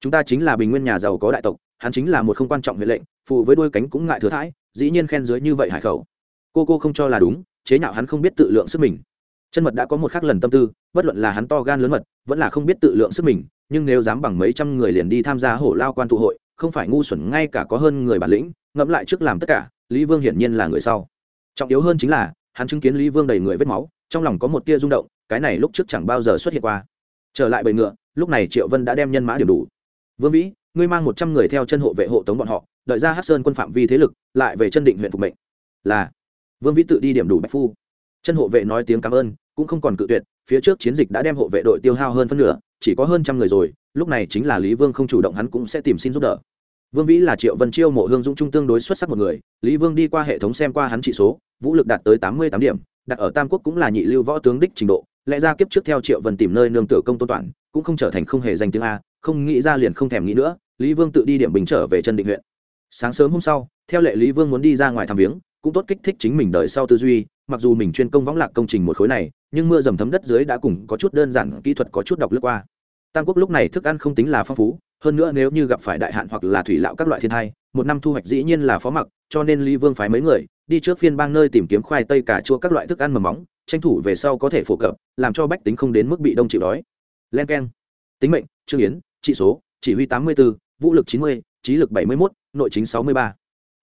Chúng ta chính là bình nguyên nhà giàu có đại tộc, hắn chính là một không quan trọng huyện lệnh phụ với đôi cánh cũng ngại thừa thãi, dĩ nhiên khen dưới như vậy hải khẩu. Cô cô không cho là đúng, chế nhạo hắn không biết tự lượng sức mình chân mật đã có một khắc lần tâm tư, bất luận là hắn to gan lớn mật, vẫn là không biết tự lượng sức mình, nhưng nếu dám bằng mấy trăm người liền đi tham gia hổ lao quan tụ hội, không phải ngu xuẩn, ngay cả có hơn người bản lĩnh, ngẫm lại trước làm tất cả, lý vương hiển nhiên là người sau. Trọng yếu hơn chính là, hắn chứng kiến lý vương đầy người vết máu, trong lòng có một tia rung động, cái này lúc trước chẳng bao giờ xuất hiện qua. Trở lại bầy ngựa, lúc này triệu vân đã đem nhân mã điểm đủ. Vương vĩ, ngươi mang một trăm người theo chân hộ vệ hộ tống bọn họ, đợi ra hát sơn quân phạm vi thế lực, lại về chân định huyện phục mệnh. Là. Vương vĩ tự đi điểm đủ bạch phu chân hộ vệ nói tiếng cảm ơn, cũng không còn cự tuyệt, phía trước chiến dịch đã đem hộ vệ đội tiêu hao hơn phân nửa, chỉ có hơn trăm người rồi, lúc này chính là lý vương không chủ động hắn cũng sẽ tìm xin giúp đỡ. Vương vĩ là triệu vân chiêu mộ hương dũng trung tương đối xuất sắc một người, lý vương đi qua hệ thống xem qua hắn trị số, vũ lực đạt tới tám mươi tám điểm, đặt ở tam quốc cũng là nhị lưu võ tướng đích trình độ, lẽ ra kiếp trước theo triệu vân tìm nơi nương tựa công tôn toàn, cũng không trở thành không hề danh tiếng a, không nghĩ ra liền không thèm nghĩ nữa, lý vương tự đi điểm bình trở về chân định huyện. Sáng sớm hôm sau, theo lệ lý vương muốn đi ra ngoài thăm viếng cũng tốt kích thích chính mình đợi sau tư duy, mặc dù mình chuyên công võng lạc công trình một khối này, nhưng mưa dầm thấm đất dưới đã cùng có chút đơn giản, kỹ thuật có chút đọc lướt qua. Tam quốc lúc này thức ăn không tính là phong phú, hơn nữa nếu như gặp phải đại hạn hoặc là thủy lạo các loại thiên thai, một năm thu hoạch dĩ nhiên là phó mặc, cho nên lý vương phái mấy người, đi trước phiên bang nơi tìm kiếm khoai tây cà chua các loại thức ăn mầm móng, tranh thủ về sau có thể phổ cập, làm cho bách tính không đến mức bị đông chịu đói. Len k e n tính mệnh, trương yến, trị số, chỉ huy tám mươi b ố vũ lực chín mươi, trí lực bảy mươi một nội chính sáu mươi ba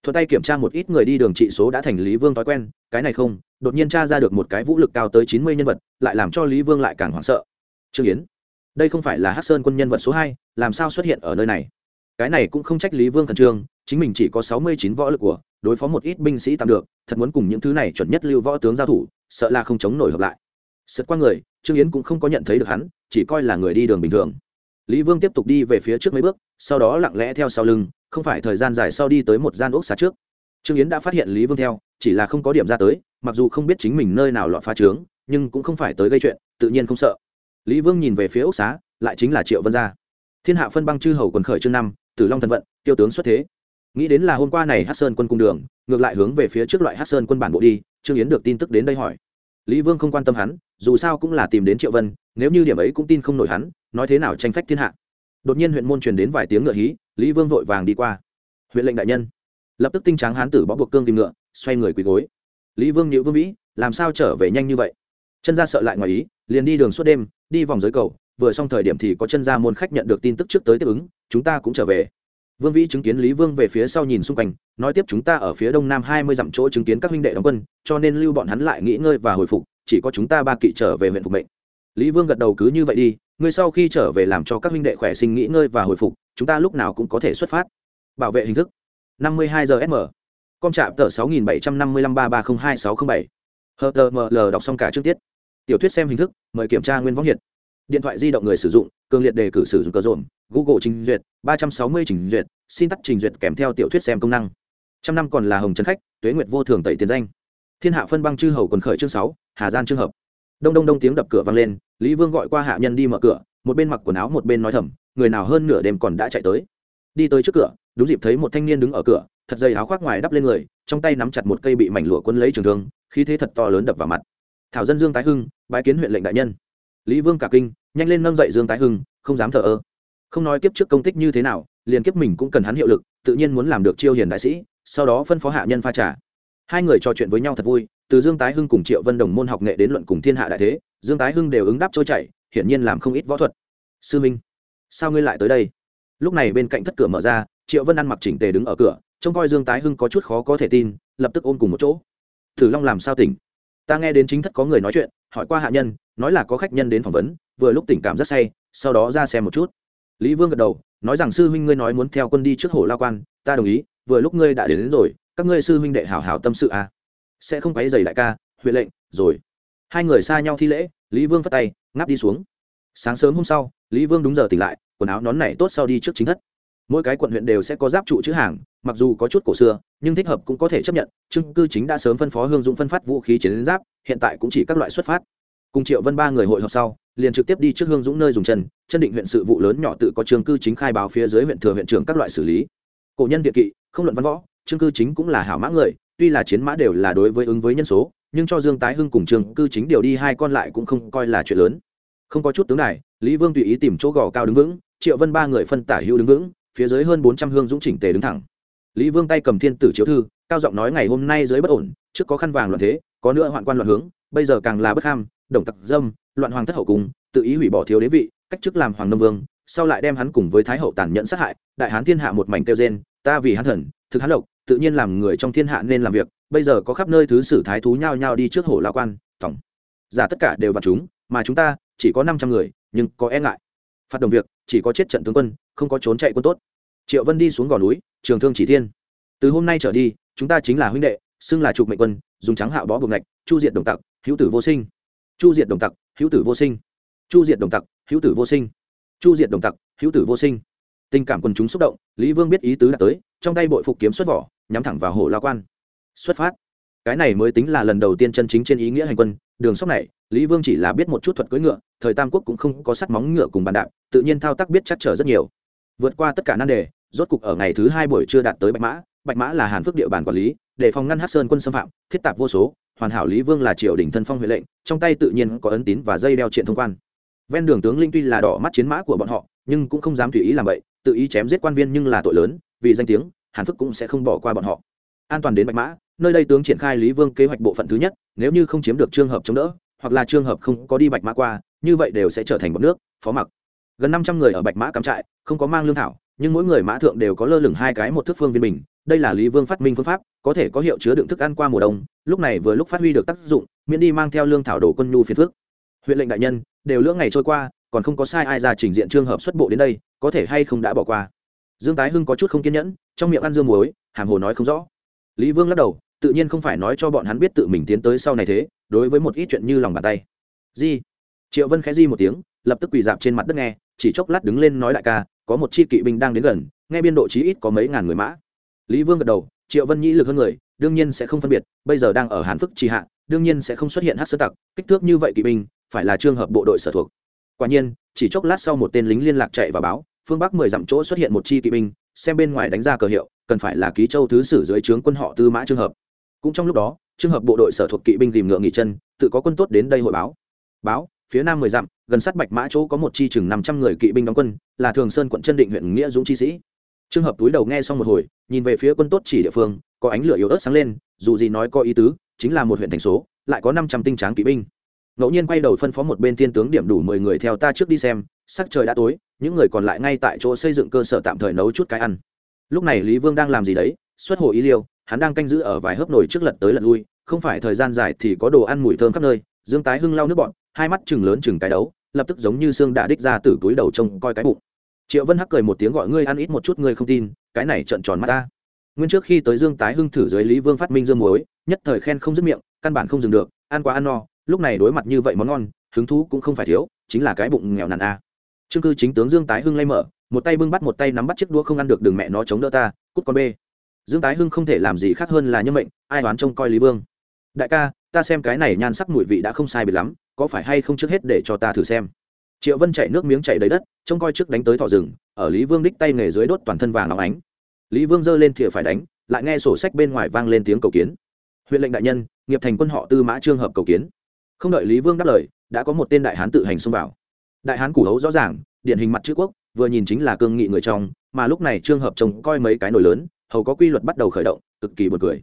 thuận tay kiểm tra một ít người đi đường trị số đã thành lý vương thói quen, cái này không, đột nhiên tra ra được một cái vũ lực cao tới chín mươi nhân vật, lại làm cho lý vương lại càng hoảng sợ. Trương yến, đây không phải là hát sơn quân nhân vật số hai, làm sao xuất hiện ở nơi này? Cái này cũng không trách lý vương khẩn trương, chính mình chỉ có sáu mươi chín võ lực của, đối phó một ít binh sĩ tạm được, thật muốn cùng những thứ này chuẩn nhất lưu võ tướng giao thủ, sợ là không chống nổi hợp lại. Sượt qua người, trương yến cũng không có nhận thấy được hắn, chỉ coi là người đi đường bình thường. Lý vương tiếp tục đi về phía trước mấy bước sau đó lặng lẽ theo sau lưng, không phải thời gian dài sau đi tới một gian ốc xá trước. Trương yến đã phát hiện lý vương theo, chỉ là không có điểm ra tới, mặc dù không biết chính mình nơi nào lọt phá trướng, nhưng cũng không phải tới gây chuyện, tự nhiên không sợ. Lý vương nhìn về phía ốc xá, lại chính là triệu vân gia. Thiên hạ phân băng chư hầu quần khởi chương năm, tử long thần vận, tiêu tướng xuất thế. Nghĩ đến là hôm qua này hát sơn quân cung đường, ngược lại hướng về phía trước loại hát sơn quân bản bộ đi, trương yến được tin tức đến đây hỏi. Lý vương không quan tâm hắn, dù sao cũng là tìm đến triệu vân, nếu như điểm ấy cũng tin không nổi hắn, nói thế nào tranh phách thiên hạ? Đột nhiên huyện môn truyền đến vài tiếng ngựa hí, lý vương vội vàng đi qua. Huyện lệnh đại nhân. Lập tức tinh tráng hán tử bó buộc cương tìm ngựa, xoay người quỳ gối. Lý vương nhữ vương vĩ, làm sao trở về nhanh như vậy? Chân ra sợ lại ngoài ý, liền đi đường suốt đêm, đi vòng giới cầu, vừa xong thời điểm thì có chân ra môn khách nhận được tin tức trước tới tiếp ứng, chúng ta cũng trở về. Vương vĩ chứng kiến lý vương về phía sau nhìn xung quanh, nói tiếp chúng ta ở phía đông nam hai mươi dặm chỗ chứng kiến các huynh đệ đóng quân, cho nên lưu bọn hắn lại nghỉ ngơi và hồi phục, chỉ có chúng ta ba kỵ trở về huyện phục mệnh lý vương gật đầu cứ như vậy đi, ngươi sau khi trở về làm cho các huynh đệ khỏe sinh nghỉ ngơi và hồi phục, chúng ta lúc nào cũng có thể xuất phát. Bảo vệ hình thức. Năm mươi hai giờ sm com trạm tờ sáu nghìn bảy trăm năm mươi lăm ba ba không hai sáu không bảy. Hờ tờ ml đọc xong cả trước tiết. Tiểu thuyết xem hình thức, mời kiểm tra nguyên võng hiện điện thoại di động người sử dụng, cường liệt đề cử sử dụng cờ rộn google trình duyệt, ba trăm sáu mươi trình duyệt, xin tắt trình duyệt kèm theo tiểu thuyết xem công năng. Trăm năm còn là hồng trấn khách, tuế nguyệt vô thường tẩy tiền danh. Thiên hạ phân băng chư hầu quần khởi chương sáu, hà gian chương hợp đông đông đông tiếng đập cửa vang lên, lý vương gọi qua hạ nhân đi mở cửa, một bên mặc quần áo một bên nói thầm, người nào hơn nửa đêm còn đã chạy tới. Đi tới trước cửa, đúng dịp thấy một thanh niên đứng ở cửa, thật dày áo khoác ngoài đắp lên người, trong tay nắm chặt một cây bị mảnh lụa quân lấy trường thương, khí thế thật to lớn đập vào mặt. Thảo dân dương tái hưng, bái kiến huyện lệnh đại nhân. Lý vương cả kinh, nhanh lên nâng dậy dương tái hưng, không dám thờ ơ. Không nói kiếp trước công tích như thế nào, liền kiếp mình cũng cần hắn hiệu lực, tự nhiên muốn làm được chiêu hiền đại sĩ, sau đó phân phó hạ nhân pha trả hai người trò chuyện với nhau thật vui từ dương tái hưng cùng triệu vân đồng môn học nghệ đến luận cùng thiên hạ đại thế dương tái hưng đều ứng đáp trôi chảy hiển nhiên làm không ít võ thuật. Sư minh sao ngươi lại tới đây? Lúc này bên cạnh thất cửa mở ra triệu vân ăn mặc chỉnh tề đứng ở cửa trông coi dương tái hưng có chút khó có thể tin lập tức ôm cùng một chỗ. Thử long làm sao tỉnh? Ta nghe đến chính thất có người nói chuyện hỏi qua hạ nhân nói là có khách nhân đến phỏng vấn vừa lúc tỉnh cảm rất say sau đó ra xem một chút. Lý vương gật đầu nói rằng sư huynh ngươi nói muốn theo quân đi trước hồ lao quan ta đồng ý vừa lúc ngươi đã đến, đến rồi các ngươi sư huynh đệ hảo hảo tâm sự à. sẽ không quấy giày đại ca huyện lệnh, rồi. Hai người xa nhau thi lễ, lý vương phất tay, ngáp đi xuống. Sáng sớm hôm sau, lý vương đúng giờ tỉnh lại, quần áo nón này tốt sau đi trước chính thất. Mỗi cái quận huyện đều sẽ có giáp trụ chữ hàng, mặc dù có chút cổ xưa, nhưng thích hợp cũng có thể chấp nhận trưng cư chính đã sớm phân phó hương dũng phân phát vũ khí chiến giáp, hiện tại cũng chỉ các loại xuất phát. Cùng triệu vân ba người hội họp sau, liền trực tiếp đi trước hương dũng nơi dùng chân chân định huyện sự vụ lớn nhỏ tự có trường cư chính khai báo phía dưới huyện thừa huyện trưởng các loại xử lý. Cổ nhân việt kỵ, không luận văn võ trương cư chính cũng là hảo mã người tuy là chiến mã đều là đối với ứng với nhân số nhưng cho dương tái hưng cùng Trương cư chính điều đi hai con lại cũng không coi là chuyện lớn. Không có chút tướng này lý vương tùy ý tìm chỗ gò cao đứng vững triệu vân ba người phân tả hữu đứng vững phía dưới hơn bốn trăm hương dũng chỉnh tề đứng thẳng. Lý vương tay cầm thiên tử chiếu thư cao giọng nói ngày hôm nay dưới bất ổn trước có khăn vàng loạn thế có nữa hoạn quan loạn hướng bây giờ càng là bất ham đồng tặc dâm loạn hoàng thất hậu cùng, tự ý hủy bỏ thiếu đế vị cách chức làm hoàng nam vương sau lại đem hắn cùng với thái hậu tàn nhẫn sát hại đại hán thiên hạ một mảnh tiêu gen ta vì hắn thần thực hắn lộc tự nhiên làm người trong thiên hạ nên làm việc, bây giờ có khắp nơi thứ sử thái thú nhao nhao đi trước hổ lao quan, tổng. Giả tất cả đều vào chúng, mà chúng ta chỉ có năm trăm người, nhưng có e ngại. Phát động việc, chỉ có chết trận tướng quân, không có trốn chạy quân tốt. Triệu vân đi xuống gò núi, trường thương chỉ thiên. Từ hôm nay trở đi, chúng ta chính là huynh đệ, xưng là trục mệnh quân, dùng trắng hạo bó buộc ngạch, chu diệt đồng tặc, hữu tử vô sinh. Chu diệt đồng tặc, hữu tử vô sinh. Chu diệt đồng tặc, hữu tử vô sinh. Chu diệt đồng tặc, hữu tử vô sinh. Tình cảm quần chúng xúc động, lý vương biết ý tứ đã tới trong tay bội phục kiếm xuất vỏ, nhắm thẳng vào hồ lao quan. Xuất phát. Cái này mới tính là lần đầu tiên chân chính trên ý nghĩa hành quân. Đường sóc này, lý vương chỉ là biết một chút thuật cưỡi ngựa, thời tam quốc cũng không có sắt móng ngựa cùng bàn đạp, tự nhiên thao tác biết chắc trở rất nhiều. Vượt qua tất cả nan đề, rốt cục ở ngày thứ hai buổi chưa đạt tới bạch mã. Bạch mã là hàn phước địa bàn quản lý, để phòng ngăn hát sơn quân xâm phạm, thiết tạp vô số, hoàn hảo lý vương là triều đình thân phong huệ lệnh, trong tay tự nhiên có ấn tín và dây đeo triện thông quan. Ven đường tướng linh tuy là đỏ mắt chiến mã của bọn họ, nhưng cũng không dám tùy ý làm vậy tự ý chém giết quan viên nhưng là tội lớn, vì danh tiếng, hàn phức cũng sẽ không bỏ qua bọn họ an toàn đến bạch mã, nơi đây tướng triển khai lý vương kế hoạch bộ phận thứ nhất, nếu như không chiếm được trường hợp chống đỡ, hoặc là trường hợp không có đi bạch mã qua, như vậy đều sẽ trở thành một nước, phó mặc gần năm trăm người ở bạch mã cắm trại, không có mang lương thảo, nhưng mỗi người mã thượng đều có lơ lửng hai cái một thước phương viên mình. đây là lý vương phát minh phương pháp, có thể có hiệu chứa đựng thức ăn qua mùa đông, lúc này vừa lúc phát huy được tác dụng, miễn đi mang theo lương thảo đồ quân nhu phiền phước huyện lệnh đại nhân, đều lưỡng ngày trôi qua, còn không có sai ai ra trình diện trường hợp xuất bộ đến đây có thể hay không đã bỏ qua. Dương tái hưng có chút không kiên nhẫn, trong miệng ăn dương muối, hàm hồ nói không rõ. Lý vương lắc đầu, tự nhiên không phải nói cho bọn hắn biết tự mình tiến tới sau này thế, đối với một ít chuyện như lòng bàn tay. Di. Triệu vân khẽ di một tiếng, lập tức quỳ dạp trên mặt đất nghe, chỉ chốc lát đứng lên nói đại ca, có một chi kỵ binh đang đến gần, nghe biên độ chí ít có mấy ngàn người mã. Lý vương gật đầu, triệu vân nhĩ lực hơn người, đương nhiên sẽ không phân biệt, bây giờ đang ở hàn phức trì hạ, đương nhiên sẽ không xuất hiện hát sơ tặc, kích thước như vậy kỵ binh, phải là trường hợp bộ đội sở thuộc. Quả nhiên, chỉ chốc lát sau một tên lính liên lạc chạy vào báo phương bắc mười dặm chỗ xuất hiện một chi kỵ binh, xem bên ngoài đánh ra cờ hiệu, cần phải là ký châu thứ sử dưới trướng quân họ tư mã trường hợp. Cũng trong lúc đó trường hợp bộ đội sở thuộc kỵ binh tìm ngựa nghỉ chân, tự có quân tốt đến đây hội báo. Báo, phía nam mười dặm, gần sát bạch mã chỗ có một chi chừng năm trăm người kỵ binh đóng quân, là thường sơn quận chân định huyện nghĩa dũng chi sĩ. Trường hợp túi đầu nghe xong một hồi, nhìn về phía quân tốt chỉ địa phương, có ánh lửa yếu ớt sáng lên, dù gì nói có ý tứ, chính là một huyện thành số, lại có năm trăm tinh tráng kỵ binh. Ngẫu nhiên quay đầu phân phó một bên thiên tướng điểm đủ mười người theo ta trước đi xem sắc trời đã tối, những người còn lại ngay tại chỗ xây dựng cơ sở tạm thời nấu chút cái ăn. Lúc này lý vương đang làm gì đấy? Xuất hồ ý liêu, hắn đang canh giữ ở vài hớp nồi trước lật tới lật lui, không phải thời gian dài thì có đồ ăn mùi thơm khắp nơi, dương tái hưng lau nước bọn hai mắt chừng lớn chừng cái đấu, lập tức giống như xương đã đích ra từ túi đầu trông coi cái bụng. Triệu vân hắc cười một tiếng gọi ngươi ăn ít một chút, ngươi không tin, cái này trợn tròn mắt ta. Nguyên trước khi tới dương tái hưng thử dưới lý vương phát minh dương muối, nhất thời khen không dứt miệng, căn bản không dừng được, ăn quá ăn no, lúc này đối mặt như vậy món ngon, hứng thú cũng không phải thiếu, chính là cái bụng nghèo nàn a. à trương cư chính tướng dương tái hưng lay mở, một tay bưng bắt một tay nắm bắt chiếc đũa không ăn được đường mẹ nó chống đỡ ta, cút con bê. Dương tái hưng không thể làm gì khác hơn là nhân mệnh, ai đoán trông coi lý vương. Đại ca, ta xem cái này nhan sắc mùi vị đã không sai biệt lắm, có phải hay không trước hết để cho ta thử xem. Triệu vân chạy nước miếng chảy đầy đất, trông coi trước đánh tới thỏ rừng, ở lý vương đích tay nghề dưới đốt toàn thân vàng óng ánh. Lý vương giơ lên thìa phải đánh, lại nghe sổ sách bên ngoài vang lên tiếng cầu kiến. Huyện lệnh đại nhân, nghiệp thành quân họ tư mã trương hợp cầu kiến. Không đợi lý vương đáp lời, đã có một tên đại hán tự hành xông vào đại hán củ hấu rõ ràng, điển hình mặt chữ quốc, vừa nhìn chính là cương nghị người trong, mà lúc này trương hợp trông coi mấy cái nổi lớn, hầu có quy luật bắt đầu khởi động, cực kỳ buồn cười.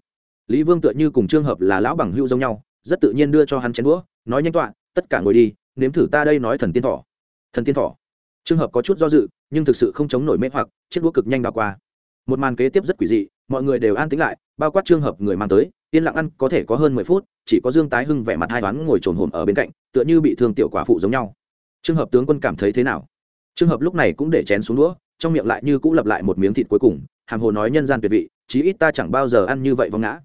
Lý vương tựa như cùng trương hợp là lão bằng hưu giống nhau, rất tự nhiên đưa cho hắn chén đũa, nói nhanh tọa, tất cả ngồi đi, nếm thử ta đây nói thần tiên thỏ. Thần tiên thỏ. Trương hợp có chút do dự, nhưng thực sự không chống nổi mê hoặc, chiếc đũa cực nhanh đào qua. Một màn kế tiếp rất quỷ dị, mọi người đều an tính lại, bao quát trường hợp người mang tới, yên lặng ăn có thể có hơn mười phút, chỉ có dương tái hưng vẻ mặt hai toán ngồi trồn hồn ở bên cạnh, tựa như bị thương tiểu quả phụ giống nhau trường hợp tướng quân cảm thấy thế nào? Trường hợp lúc này cũng để chén xuống đũa, trong miệng lại như cũng lặp lại một miếng thịt cuối cùng, hàm hồ nói nhân gian tuyệt vị, chí ít ta chẳng bao giờ ăn như vậy vong ngã.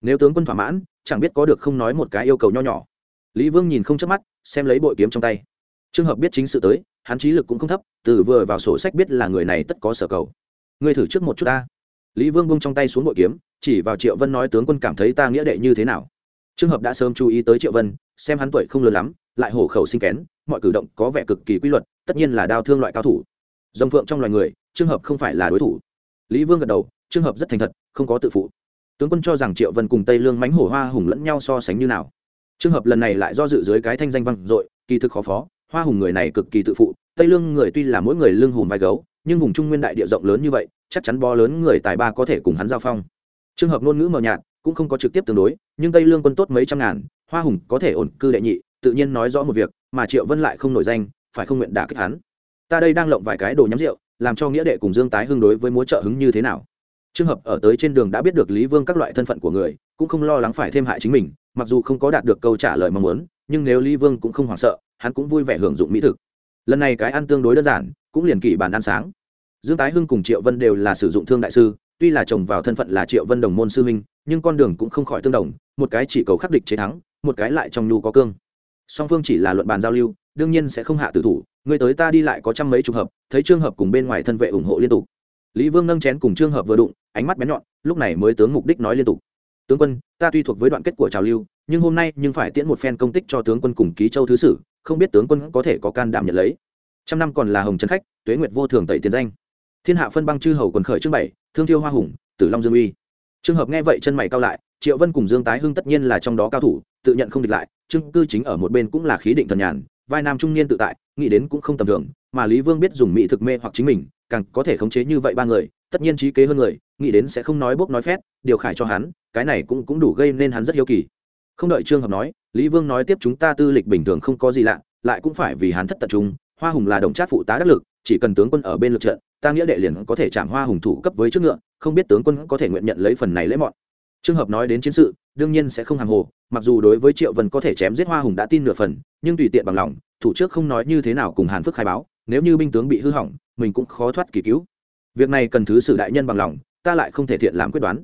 Nếu tướng quân thỏa mãn, chẳng biết có được không nói một cái yêu cầu nho nhỏ. Lý vương nhìn không chớp mắt, xem lấy bội kiếm trong tay. Trường hợp biết chính sự tới, hắn trí lực cũng không thấp, từ vừa vào sổ sách biết là người này tất có sở cầu. Ngươi thử trước một chút ta. Lý vương bông trong tay xuống bội kiếm, chỉ vào triệu vân nói tướng quân cảm thấy ta nghĩa đệ như thế nào. Trường hợp đã sớm chú ý tới triệu vân, xem hắn tuổi không lớn lắm, lại hổ khẩu sinh kén mọi cử động có vẻ cực kỳ quy luật, tất nhiên là đao thương loại cao thủ. Dòng phượng trong loài người trường hợp không phải là đối thủ. Lý vương gật đầu trường hợp rất thành thật, không có tự phụ. Tướng quân cho rằng triệu vân cùng tây lương mánh hổ hoa hùng lẫn nhau so sánh như nào. Trường hợp lần này lại do dự dưới cái thanh danh văn dội, kỳ thực khó phó, hoa hùng người này cực kỳ tự phụ, tây lương người tuy là mỗi người lưng hùm vai gấu, nhưng vùng trung nguyên đại địa rộng lớn như vậy, chắc chắn bo lớn người tài ba có thể cùng hắn giao phong. Trường hợp ngôn ngữ mờ nhạt, cũng không có trực tiếp tương đối, nhưng tây lương quân tốt mấy trăm ngàn, hoa hùng có thể ổn cư đệ nhị tự nhiên nói rõ một việc, mà triệu vân lại không nổi danh, phải không nguyện đả kích hắn. Ta đây đang lộng vài cái đồ nhắm rượu, làm cho nghĩa đệ cùng dương tái hưng đối với múa trợ hứng như thế nào? Trường hợp ở tới trên đường đã biết được lý vương các loại thân phận của người, cũng không lo lắng phải thêm hại chính mình, mặc dù không có đạt được câu trả lời mong muốn, nhưng nếu lý vương cũng không hoảng sợ, hắn cũng vui vẻ hưởng dụng mỹ thực. Lần này cái ăn tương đối đơn giản, cũng liền kỷ bàn ăn sáng. Dương tái hưng cùng triệu vân đều là sử dụng thương đại sư, tuy là chồng vào thân phận là triệu vân đồng môn sư huynh, nhưng con đường cũng không khỏi tương đồng, một cái chỉ cầu khắc địch chế thắng, một cái lại trong nhu có cương song phương chỉ là luận bàn giao lưu, đương nhiên sẽ không hạ tử thủ người tới ta đi lại có trăm mấy chục hợp, thấy trường hợp cùng bên ngoài thân vệ ủng hộ liên tục. Lý vương nâng chén cùng trường hợp vừa đụng, ánh mắt bén nhọn, lúc này mới tướng mục đích nói liên tục. Tướng quân, ta tuy thuộc với đoạn kết của trào lưu, nhưng hôm nay nhưng phải tiễn một phen công tích cho tướng quân cùng ký châu thứ sử, không biết tướng quân có thể có can đảm nhận lấy. Trăm năm còn là hồng trấn khách, tuế nguyệt vô thường tẩy tiền danh. Thiên hạ phân băng chư hầu quần khởi chương bảy, thương thiêu hoa hùng, tử long dương uy trường hợp nghe vậy chân mày cao lại, triệu vân cùng dương tái hưng tất nhiên là trong đó cao thủ, tự nhận không địch lại, trương cư chính ở một bên cũng là khí định thần nhàn, vai nam trung niên tự tại, nghĩ đến cũng không tầm thường, mà lý vương biết dùng mỹ thực mê hoặc chính mình, càng có thể khống chế như vậy ba người, tất nhiên trí kế hơn người, nghĩ đến sẽ không nói bốc nói phét, điều khải cho hắn, cái này cũng cũng đủ gây nên hắn rất hiếu kỳ. Không đợi trương hợp nói, lý vương nói tiếp chúng ta tư lịch bình thường không có gì lạ, lại cũng phải vì hắn thất tập trung, hoa hùng là đồng trác phụ tá đắc lực, chỉ cần tướng quân ở bên lực trận ta nghĩa đệ liền có thể chạm hoa hùng thủ cấp với trước ngựa, không biết tướng quân có thể nguyện nhận lấy phần này lễ mọn. Trường hợp nói đến chiến sự, đương nhiên sẽ không hàng hồ, mặc dù đối với triệu vân có thể chém giết hoa hùng đã tin nửa phần, nhưng tùy tiện bằng lòng, thủ trước không nói như thế nào cùng hàn phước khai báo, nếu như binh tướng bị hư hỏng, mình cũng khó thoát kỳ cứu. Việc này cần thứ sử đại nhân bằng lòng, ta lại không thể thiện làm quyết đoán.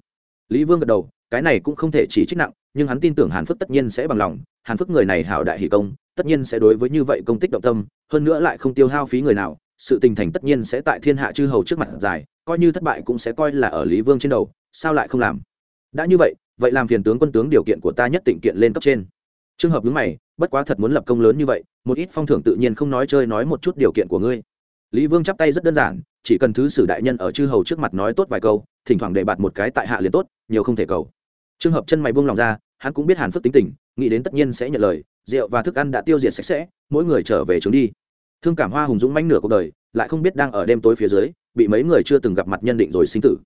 Lý vương gật đầu, cái này cũng không thể chỉ trích nặng, nhưng hắn tin tưởng hàn phước tất nhiên sẽ bằng lòng, hàn phước người này hảo đại hỷ công, tất nhiên sẽ đối với như vậy công tích động tâm, hơn nữa lại không tiêu hao phí người nào sự tình thành tất nhiên sẽ tại thiên hạ chư hầu trước mặt dài, coi như thất bại cũng sẽ coi là ở lý vương trên đầu, sao lại không làm? Đã như vậy vậy làm phiền tướng quân tướng điều kiện của ta nhất tỉnh kiện lên cấp trên. Trường hợp đứng mày, bất quá thật muốn lập công lớn như vậy, một ít phong thưởng tự nhiên không nói chơi nói một chút điều kiện của ngươi. Lý vương chắp tay rất đơn giản, chỉ cần thứ sử đại nhân ở chư hầu trước mặt nói tốt vài câu, thỉnh thoảng để bạt một cái tại hạ liền tốt, nhiều không thể cầu. Trường hợp chân mày buông lòng ra, hắn cũng biết hàn phức tính tình, nghĩ đến tất nhiên sẽ nhận lời, rượu và thức ăn đã tiêu diệt sạch sẽ, mỗi người trở về trốn đi thương cảm hoa hùng dũng manh nửa cuộc đời, lại không biết đang ở đêm tối phía dưới, bị mấy người chưa từng gặp mặt nhân định rồi sinh tử.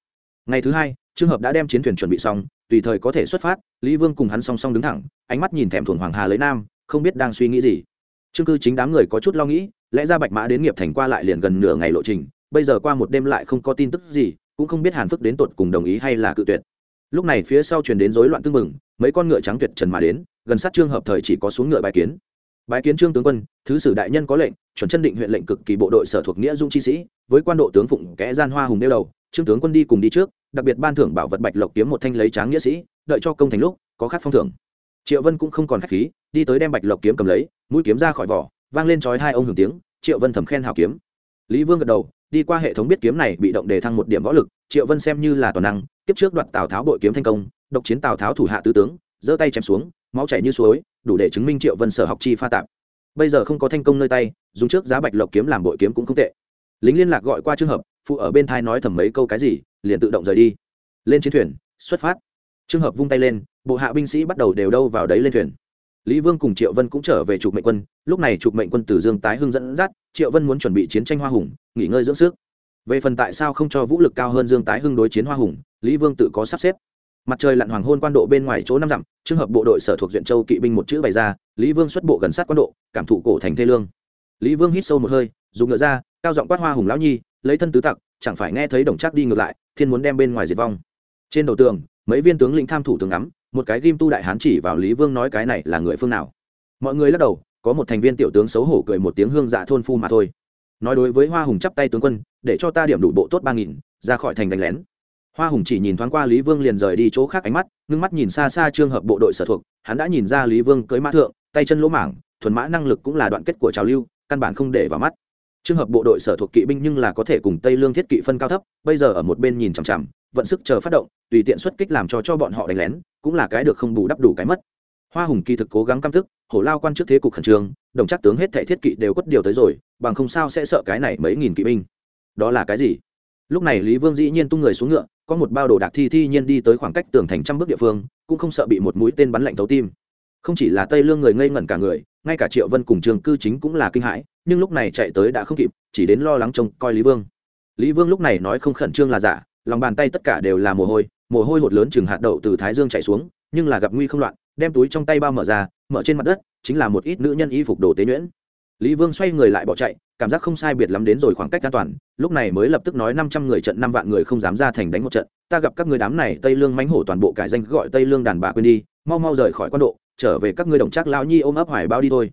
Ngày thứ hai trường hợp đã đem chiến thuyền chuẩn bị xong, tùy thời có thể xuất phát, lý vương cùng hắn song song đứng thẳng, ánh mắt nhìn thèm thuồng hoàng hà lấy nam, không biết đang suy nghĩ gì. Chương cư chính đám người có chút lo nghĩ, lẽ ra bạch mã đến nghiệp thành qua lại liền gần nửa ngày lộ trình, bây giờ qua một đêm lại không có tin tức gì, cũng không biết hàn phức đến tột cùng đồng ý hay là cự tuyệt. Lúc này phía sau truyền đến rối loạn tương mừng mấy con ngựa trắng tuyệt trần mà đến, gần sát trương hợp thời chỉ có xuống ngựa bài kiến. Bái kiến trương tướng quân thứ sử đại nhân có lệnh, chuẩn chân định huyện lệnh cực kỳ bộ đội sở thuộc nghĩa dung chi sĩ, với quan độ tướng phụng kẽ gian hoa hùng đeo đầu, trương tướng quân đi cùng đi trước, đặc biệt ban thưởng bảo vật bạch lộc kiếm một thanh lấy tráng nghĩa sĩ, đợi cho công thành lúc, có khát phong thưởng. Triệu vân cũng không còn khách khí, đi tới đem bạch lộc kiếm cầm lấy, mũi kiếm ra khỏi vỏ, vang lên trói hai ông hưởng tiếng, triệu vân thầm khen hào kiếm. Lý vương gật đầu, đi qua hệ thống biết kiếm này bị động đề thăng một điểm võ lực, triệu vân xem như là toàn năng, tiếp trước đoạt tào tháo bội kiếm thành công, độc chiến tào tháo thủ hạ tứ tướng, giơ tay chém xuống, máu chảy như suối, đủ để chứng minh triệu vân sở học chi pha tạp bây giờ không có thanh công nơi tay, dùng trước giá bạch lộc kiếm làm bội kiếm cũng không tệ. Lính liên lạc gọi qua trường hợp, phụ ở bên thai nói thầm mấy câu cái gì, liền tự động rời đi. Lên chiến thuyền, xuất phát. Trường hợp vung tay lên, bộ hạ binh sĩ bắt đầu đều đâu vào đấy lên thuyền. Lý vương cùng triệu vân cũng trở về trục mệnh quân, lúc này trục mệnh quân từ dương tái hưng dẫn dắt, triệu vân muốn chuẩn bị chiến tranh hoa hùng, nghỉ ngơi dưỡng sức. Về phần tại sao không cho vũ lực cao hơn dương tái hưng đối chiến hoa hùng, lý vương tự có sắp xếp mặt trời lặn hoàng hôn quan độ bên ngoài chỗ năm dặm trường hợp bộ đội sở thuộc duyện châu kỵ binh một chữ bày ra, lý vương xuất bộ gần sát quan độ, cảm thụ cổ thành thê lương. Lý vương hít sâu một hơi, dùng ngựa ra, cao giọng quát hoa hùng lão nhi, lấy thân tứ tặc, chẳng phải nghe thấy đồng trác đi ngược lại, thiên muốn đem bên ngoài diệt vong. Trên đầu tường, mấy viên tướng lĩnh tham thủ tướng ngắm, một cái ghim tu đại hán chỉ vào lý vương nói cái này là người phương nào. Mọi người lắc đầu, có một thành viên tiểu tướng xấu hổ cười một tiếng hương dạ thôn phu mà thôi. Nói đối với hoa hùng chắp tay tướng quân, để cho ta điểm đủ bộ tốt ba nghìn, ra khỏi thành đánh lén hoa hùng chỉ nhìn thoáng qua lý vương liền rời đi chỗ khác ánh mắt, ngưng mắt nhìn xa xa trường hợp bộ đội sở thuộc, hắn đã nhìn ra lý vương cưới mã thượng, tay chân lỗ mảng, thuần mã năng lực cũng là đoạn kết của trào lưu, căn bản không để vào mắt. Trường hợp bộ đội sở thuộc kỵ binh nhưng là có thể cùng tây lương thiết kỵ phân cao thấp, bây giờ ở một bên nhìn chằm chằm, vận sức chờ phát động, tùy tiện xuất kích làm cho cho bọn họ đánh lén, cũng là cái được không bù đắp đủ cái mất. Hoa hùng kỳ thực cố gắng căm thức, hổ lao quan trước thế cục khẩn trương, đồng chắc tướng hết thệ thiết kỵ đều quất điều tới rồi, bằng không sao sẽ sợ cái này mấy nghìn kỵ binh. Đó là cái gì? Lúc này lý vương dĩ nhiên tung người xuống ngựa có một bao đồ đạc thi thi nhiên đi tới khoảng cách tường thành trăm bước địa phương, cũng không sợ bị một mũi tên bắn lạnh thấu tim. Không chỉ là tây lương người ngây ngẩn cả người, ngay cả triệu vân cùng trường cư chính cũng là kinh hãi, nhưng lúc này chạy tới đã không kịp, chỉ đến lo lắng trông coi lý vương. Lý vương lúc này nói không khẩn trương là giả, lòng bàn tay tất cả đều là mồ hôi mồ hôi hột lớn chừng hạt đậu từ thái dương chạy xuống, nhưng là gặp nguy không loạn, đem túi trong tay bao mở ra, mở trên mặt đất, chính là một ít nữ nhân y phục đồ tế nhuyễn lý vương xoay người lại bỏ chạy, cảm giác không sai biệt lắm đến rồi khoảng cách an toàn, lúc này mới lập tức nói năm trăm người trận năm vạn người không dám ra thành đánh một trận, ta gặp các người đám này, tây lương mánh hổ toàn bộ cải danh gọi tây lương đàn bà quên đi, mau mau rời khỏi quan độ, trở về các ngươi đồng trác lao nhi ôm ấp hoài bao đi thôi.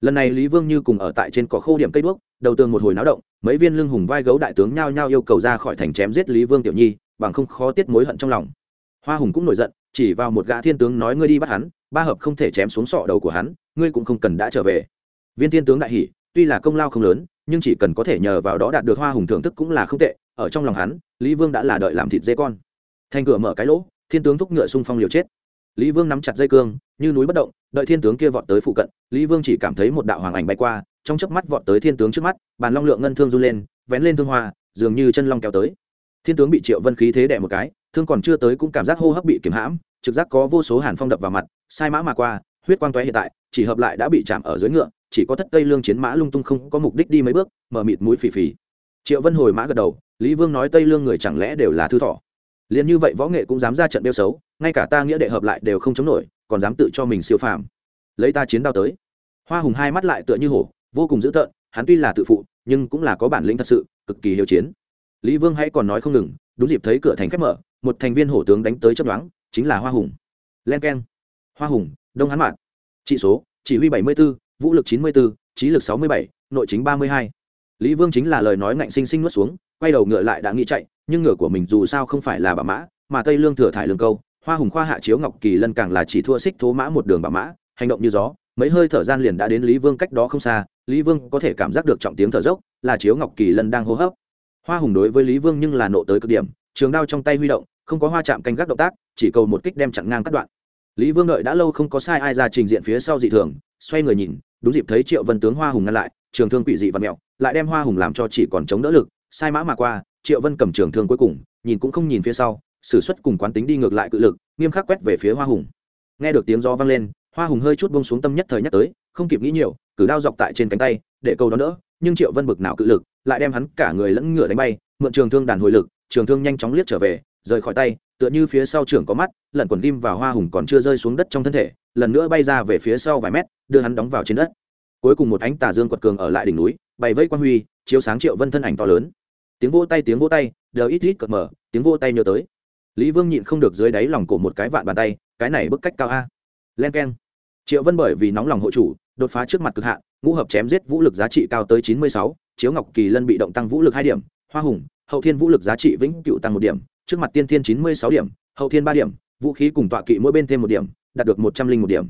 Lần này lý vương như cùng ở tại trên cỏ khô điểm cây đuốc, đầu tường một hồi náo động, mấy viên lưng hùng vai gấu đại tướng nhao nhao yêu cầu ra khỏi thành chém giết lý vương tiểu nhi, bằng không khó tiết mối hận trong lòng. Hoa hùng cũng nổi giận, chỉ vào một gã thiên tướng nói, ngươi đi bắt hắn, ba hợp không thể chém xuống sọ đầu của hắn, ngươi cũng không cần đã trở về viên thiên tướng đại hỷ tuy là công lao không lớn, nhưng chỉ cần có thể nhờ vào đó đạt được hoa hùng thưởng thức cũng là không tệ, ở trong lòng hắn, lý vương đã là đợi làm thịt dê con. Thành cửa mở cái lỗ, thiên tướng thúc ngựa xung phong liều chết. Lý vương nắm chặt dây cương, như núi bất động, đợi thiên tướng kia vọt tới phụ cận, lý vương chỉ cảm thấy một đạo hoàng ảnh bay qua, trong chớp mắt vọt tới thiên tướng trước mắt, bàn long lượng ngân thương run lên, vén lên thương hoa, dường như chân long kéo tới. Thiên tướng bị triệu vân khí thế đẻ một cái, thương còn chưa tới cũng cảm giác hô hấp bị kiếm hãm, trực giác có vô số hàn phong đập vào mặt, sai mã mà qua huyết quang tóe hiện tại, chỉ hợp lại đã bị chạm ở dưới ngựa, chỉ có thất tây lương chiến mã lung tung không có mục đích đi mấy bước, mở mịt mũi phì phì. Triệu vân hồi mã gật đầu, lý vương nói tây lương người chẳng lẽ đều là thư thỏ. Liền như vậy võ nghệ cũng dám ra trận đeo xấu, ngay cả ta nghĩa đệ hợp lại đều không chống nổi, còn dám tự cho mình siêu phàm. Lấy ta chiến đao tới. Hoa hùng hai mắt lại tựa như hổ, vô cùng dữ tợn, hắn tuy là tự phụ, nhưng cũng là có bản lĩnh thật sự, cực kỳ hiếu chiến. Lý vương hãy còn nói không ngừng, đúng dịp thấy cửa thành khép mở, một thành viên hổ tướng đánh tới chấp đoán chính là hoa hùng. Len k e n hoa hùng đông hán mạn trị số, chỉ huy bảy mươi b ố vũ lực chín mươi b ố trí lực sáu mươi bảy, nội chính ba mươi hai. Lý vương chính là lời nói ngạnh sinh sinh nuốt xuống, quay đầu ngựa lại đã nghĩ chạy, nhưng ngựa của mình dù sao không phải là bà mã, mà tây lương thừa thải lương câu, hoa hùng khoa hạ chiếu ngọc kỳ lân càng là chỉ thua xích thố mã một đường bà mã, hành động như gió, mấy hơi thở gian liền đã đến lý vương cách đó không xa, lý vương có thể cảm giác được trọng tiếng thở dốc, là chiếu ngọc kỳ lân đang hô hấp. Hoa hùng đối với lý vương nhưng là nộ tới cực điểm, trường đao trong tay huy động, không có hoa chạm canh gác động tác, chỉ cầu một kích đem chặn ngang cắt đoạn lý vương đợi đã lâu không có sai ai ra trình diện phía sau dị thường, xoay người nhìn, đúng dịp thấy triệu vân tướng hoa hùng ngăn lại, trường thương quỷ dị và mẹo, lại đem hoa hùng làm cho chỉ còn chống đỡ lực, sai mã mà qua, triệu vân cầm trường thương cuối cùng, nhìn cũng không nhìn phía sau s ử suất cùng quán tính đi ngược lại cự lực, nghiêm khắc quét về phía hoa hùng. Nghe được tiếng gió vang lên, hoa hùng hơi chút bông xuống tâm nhất thời nhắc tới, không kịp nghĩ nhiều, cử đao dọc tại trên cánh tay, để câu đó đỡ, nhưng triệu vân bực nào cự lực, lại đem hắn cả người lẫn ngựa đánh bay, mượn trường thương đàn hồi lực, trường thương nhanh chóng liếc trở về rời khỏi tay, tựa như phía sau trưởng có mắt lẩn quần ghim vào hoa hùng còn chưa rơi xuống đất trong thân thể, lần nữa bay ra về phía sau vài mét, đưa hắn đóng vào trên đất. Cuối cùng một ánh tà dương quật cường ở lại đỉnh núi bày vây quan huy, chiếu sáng triệu vân thân ảnh to lớn. Tiếng vỗ tay, tiếng vỗ tay đều ít ít cợt mở tiếng vỗ tay nhớ tới. Lý vương nhịn không được dưới đáy lòng cổ một cái vạn bàn tay, cái này bức cách cao a. Len k e n triệu vân bởi vì nóng lòng hộ chủ, đột phá trước mặt cực hạn, ngũ hợp chém giết vũ lực giá trị cao tới chín mươi sáu, chiếu ngọc kỳ lân bị động tăng vũ lực hai điểm, hoa hùng, hậu thiên vũ lực giá trị vĩnh cựu tăng một điểm trước mặt tiên thiên chín mươi sáu điểm, hậu thiên ba điểm, vũ khí cùng tọa kỵ mỗi bên thêm một điểm, đạt được một trăm linh một điểm.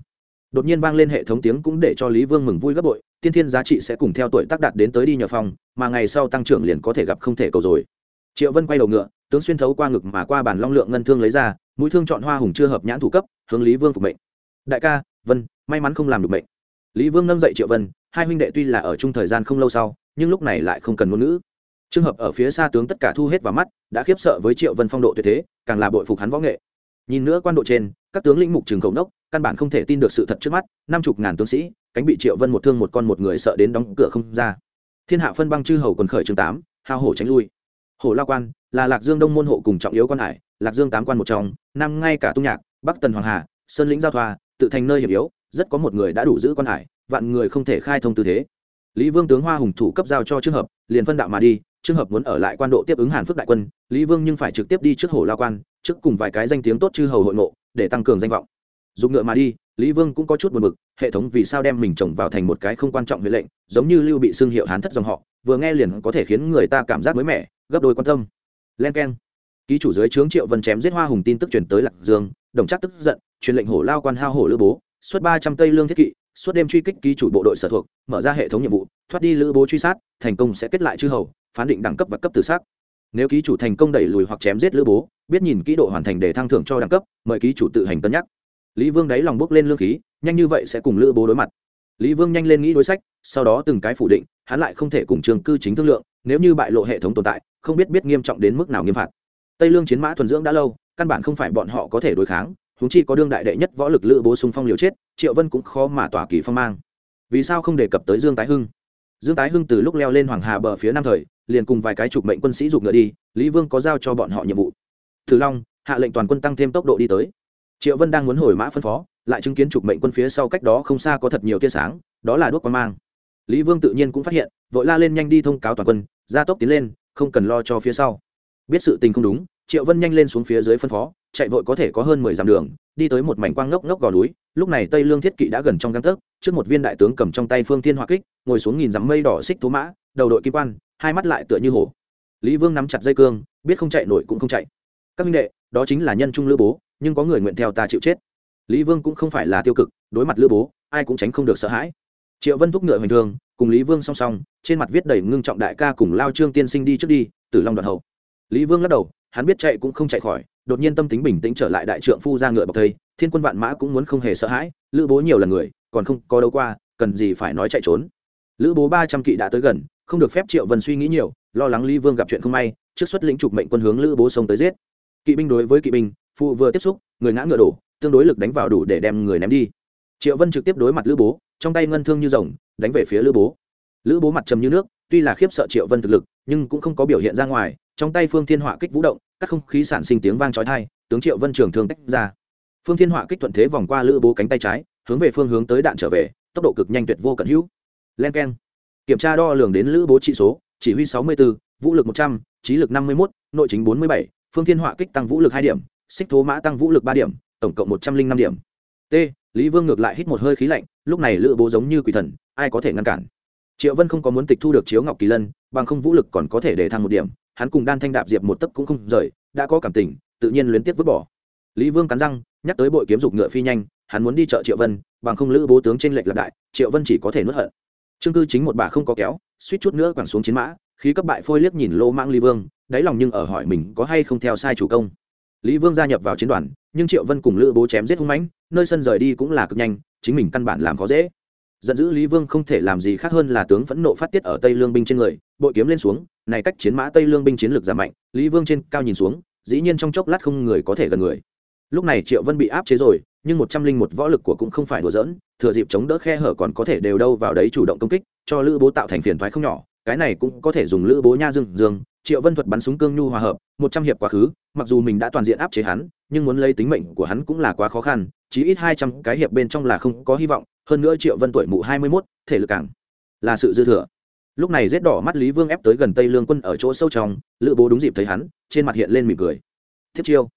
Đột nhiên vang lên hệ thống tiếng cũng để cho lý vương mừng vui gấp bội, tiên thiên giá trị sẽ cùng theo tuổi tác đạt đến tới đi nhờ phòng, mà ngày sau tăng trưởng liền có thể gặp không thể cầu rồi. Triệu vân quay đầu ngựa, tướng xuyên thấu qua ngực mà qua bản long lượng ngân thương lấy ra, mũi thương chọn hoa hùng chưa hợp nhãn thủ cấp, hướng lý vương phục mệnh. Đại ca, vân, may mắn không làm được mệnh. Lý vương nâng dậy triệu vân, hai huynh đệ tuy là ở chung thời gian không lâu sau, nhưng lúc này lại không cần ngôn ngữ trường hợp ở phía xa tướng tất cả thu hết vào mắt, đã khiếp sợ với triệu vân phong độ tuyệt thế, càng là bội phục hắn võ nghệ. Nhìn nữa quan độ trên, các tướng lĩnh mục trường khẩu nốc, căn bản không thể tin được sự thật trước mắt, năm chục ngàn tướng sĩ, cánh bị triệu vân một thương một con một người sợ đến đóng cửa không ra. Thiên hạ phân băng chư hầu quần khởi chương tám, hao hổ tránh lui. Hổ la quan, là lạc dương đông môn hộ cùng trọng yếu quan hải, lạc dương tám quan một trong, năm ngay cả tung nhạc, bắc tần hoàng hà, sơn lĩnh giao thoa, tự thành nơi hiểm yếu, rất có một người đã đủ giữ quan hải, vạn người không thể khai thông tư thế. Lý vương tướng hoa hùng thủ cấp giao cho trường hợp, liền phân đạo mà đi trường hợp muốn ở lại quan độ tiếp ứng hàn phước đại quân, lý vương nhưng phải trực tiếp đi trước hồ lao quan, trước cùng vài cái danh tiếng tốt chư hầu hội ngộ, để tăng cường danh vọng. Dùng ngựa mà đi, lý vương cũng có chút buồn bực, hệ thống vì sao đem mình trồng vào thành một cái không quan trọng huệ lệnh, giống như lưu bị xưng hiệu hán thất dòng họ, vừa nghe liền có thể khiến người ta cảm giác mới mẻ, gấp đôi quan tâm. Len k e n ký chủ dưới trướng triệu vân chém giết hoa hùng tin tức truyền tới lạc dương, đồng chắc tức giận, truyền lệnh hổ lao quan hao hổ lữ bố, xuất ba trăm tây lương thiết kỵ suốt đêm truy kích ký chủ bộ đội sở thuộc, mở ra hệ thống nhiệm vụ, thoát đi lữ bố truy sát, thành công sẽ kết lại chư hầu, phán định đẳng cấp và cấp từ xác nếu ký chủ thành công đẩy lùi hoặc chém giết lữ bố, biết nhìn kỹ độ hoàn thành để thăng thưởng cho đẳng cấp, mời ký chủ tự hành cân nhắc. Lý vương đáy lòng bước lên lương khí, nhanh như vậy sẽ cùng lữ bố đối mặt. Lý vương nhanh lên nghĩ đối sách, sau đó từng cái phủ định, hắn lại không thể cùng trường cư chính thương lượng, nếu như bại lộ hệ thống tồn tại, không biết biết nghiêm trọng đến mức nào nghiêm phạt. Tây lương chiến mã thuần dưỡng đã lâu, căn bản không phải bọn họ có thể đối kháng huống chi có đương đại đệ nhất võ lực lữ bố xung phong liều chết, triệu vân cũng khó mà tỏa kỳ phong mang. Vì sao không đề cập tới dương tái hưng? Dương tái hưng từ lúc leo lên hoàng hà bờ phía nam thời, liền cùng vài cái chục mệnh quân sĩ giục ngựa đi, lý vương có giao cho bọn họ nhiệm vụ. Thử long, hạ lệnh toàn quân tăng thêm tốc độ đi tới. Triệu vân đang muốn hồi mã phân phó, lại chứng kiến chục mệnh quân phía sau cách đó không xa có thật nhiều tia sáng, đó là đuốc quan mang. Lý vương tự nhiên cũng phát hiện, vội la lên nhanh đi thông cáo toàn quân, ra tốc tiến lên, không cần lo cho phía sau. Biết sự tình không đúng triệu vân nhanh lên xuống phía dưới phân phó, chạy vội có thể có hơn mười dặm đường, đi tới một mảnh quang ngốc ngốc gò núi, lúc này tây lương thiết kỵ đã gần trong găng tấc, trước một viên đại tướng cầm trong tay phương thiên hoa kích, ngồi xuống nhìn dặm mây đỏ xích thú mã, đầu đội kim quan, hai mắt lại tựa như hổ. Lý vương nắm chặt dây cương, biết không chạy nổi cũng không chạy. Các minh đệ, đó chính là nhân trung lữ bố, nhưng có người nguyện theo ta chịu chết. Lý vương cũng không phải là tiêu cực, đối mặt lữ bố, ai cũng tránh không được sợ hãi. Triệu vân thúc ngựa hoành thương cùng lý vương song song, trên mặt viết đầy ngưng trọng đại ca cùng lao trương tiên sinh đi trước đi, tử long đoạn hậu. Lý vương lắc đầu hắn biết chạy cũng không chạy khỏi, đột nhiên tâm tính bình tĩnh trở lại đại trượng phu ra ngựa bọc thây, thiên quân vạn mã cũng muốn không hề sợ hãi, lữ bố nhiều lần người, còn không có đâu qua, cần gì phải nói chạy trốn. Lữ bố ba trăm kỵ đã tới gần, không được phép triệu vân suy nghĩ nhiều, lo lắng lý vương gặp chuyện không may, trước xuất lĩnh trục mệnh quân hướng lữ bố sông tới giết. Kỵ binh đối với kỵ binh, phụ vừa tiếp xúc, người ngã ngựa đổ, tương đối lực đánh vào đủ để đem người ném đi. Triệu vân trực tiếp đối mặt lữ bố, trong tay ngân thương như rồng, đánh về phía lữ bố. Lữ bố mặt trầm như nước tuy là khiếp sợ triệu vân thực lực nhưng cũng không có biểu hiện ra ngoài trong tay phương thiên họa kích vũ động các không khí sản sinh tiếng vang trói thai tướng triệu vân trường thương tách ra. Phương thiên họa kích thuận thế vòng qua lữ bố cánh tay trái hướng về phương hướng tới đạn trở về tốc độ cực nhanh tuyệt vô cận hữu. Len k e n kiểm tra đo lường đến lữ bố trị số chỉ huy sáu mươi 64, vũ lực một trăm trí lực năm mươi 51, nội chính bốn mươi bảy phương thiên họa kích tăng vũ lực hai điểm xích thố mã tăng vũ lực ba điểm tổng cộng một trăm linh năm điểm. T lý vương ngược lại hít một hơi khí lạnh lúc này lữ bố giống như quỷ thần ai có thể ngăn cản? Triệu vân không có muốn tịch thu được chiếu ngọc kỳ lân, bằng không vũ lực còn có thể để thăng một điểm, hắn cùng đan thanh đạp diệp một tấc cũng không rời, đã có cảm tình, tự nhiên luyến tiếp vứt bỏ. Lý vương cắn răng, nhắc tới bội kiếm dục ngựa phi nhanh, hắn muốn đi chợ triệu vân, bằng không lữ bố tướng trên lệch lạc đại, triệu vân chỉ có thể nuốt hận. Trương cư chính một bà không có kéo, suýt chút nữa quẳng xuống chiến mã, khí cấp bại phôi liếc nhìn lô mang lý vương, đáy lòng nhưng ở hỏi mình có hay không theo sai chủ công. Lý vương gia nhập vào chiến đoàn, nhưng triệu vân cùng lữ bố chém giết hung mãnh, nơi sân rời đi cũng là cực nhanh, chính mình căn bản làm khó dễ giận dữ lý vương không thể làm gì khác hơn là tướng phẫn nộ phát tiết ở tây lương binh trên người, bội kiếm lên xuống, này cách chiến mã tây lương binh chiến lược giảm mạnh, lý vương trên cao nhìn xuống, dĩ nhiên trong chốc lát không người có thể gần người. Lúc này triệu vân bị áp chế rồi, nhưng một trăm linh một võ lực của cũng không phải đùa dỡn thừa dịp chống đỡ khe hở còn có thể đều đâu vào đấy chủ động công kích, cho lữ bố tạo thành phiền thoái không nhỏ, cái này cũng có thể dùng lữ bố nha dương dương, triệu vân thuật bắn súng cương nhu hòa hợp, một trăm hiệp quá khứ, mặc dù mình đã toàn diện áp chế hắn, nhưng muốn lấy tính mệnh của hắn cũng là quá khó khăn, chí ít hai trăm cái hiệp bên trong là không có hy vọng hơn nữa triệu vân tuổi mụ hai mươi mốt, thể lực càng là sự dư thừa. Lúc này rết đỏ mắt lý vương ép tới gần tây lương quân ở chỗ sâu trong, lữ bố đúng dịp thấy hắn, trên mặt hiện lên mỉm cười. Thiết chiêu.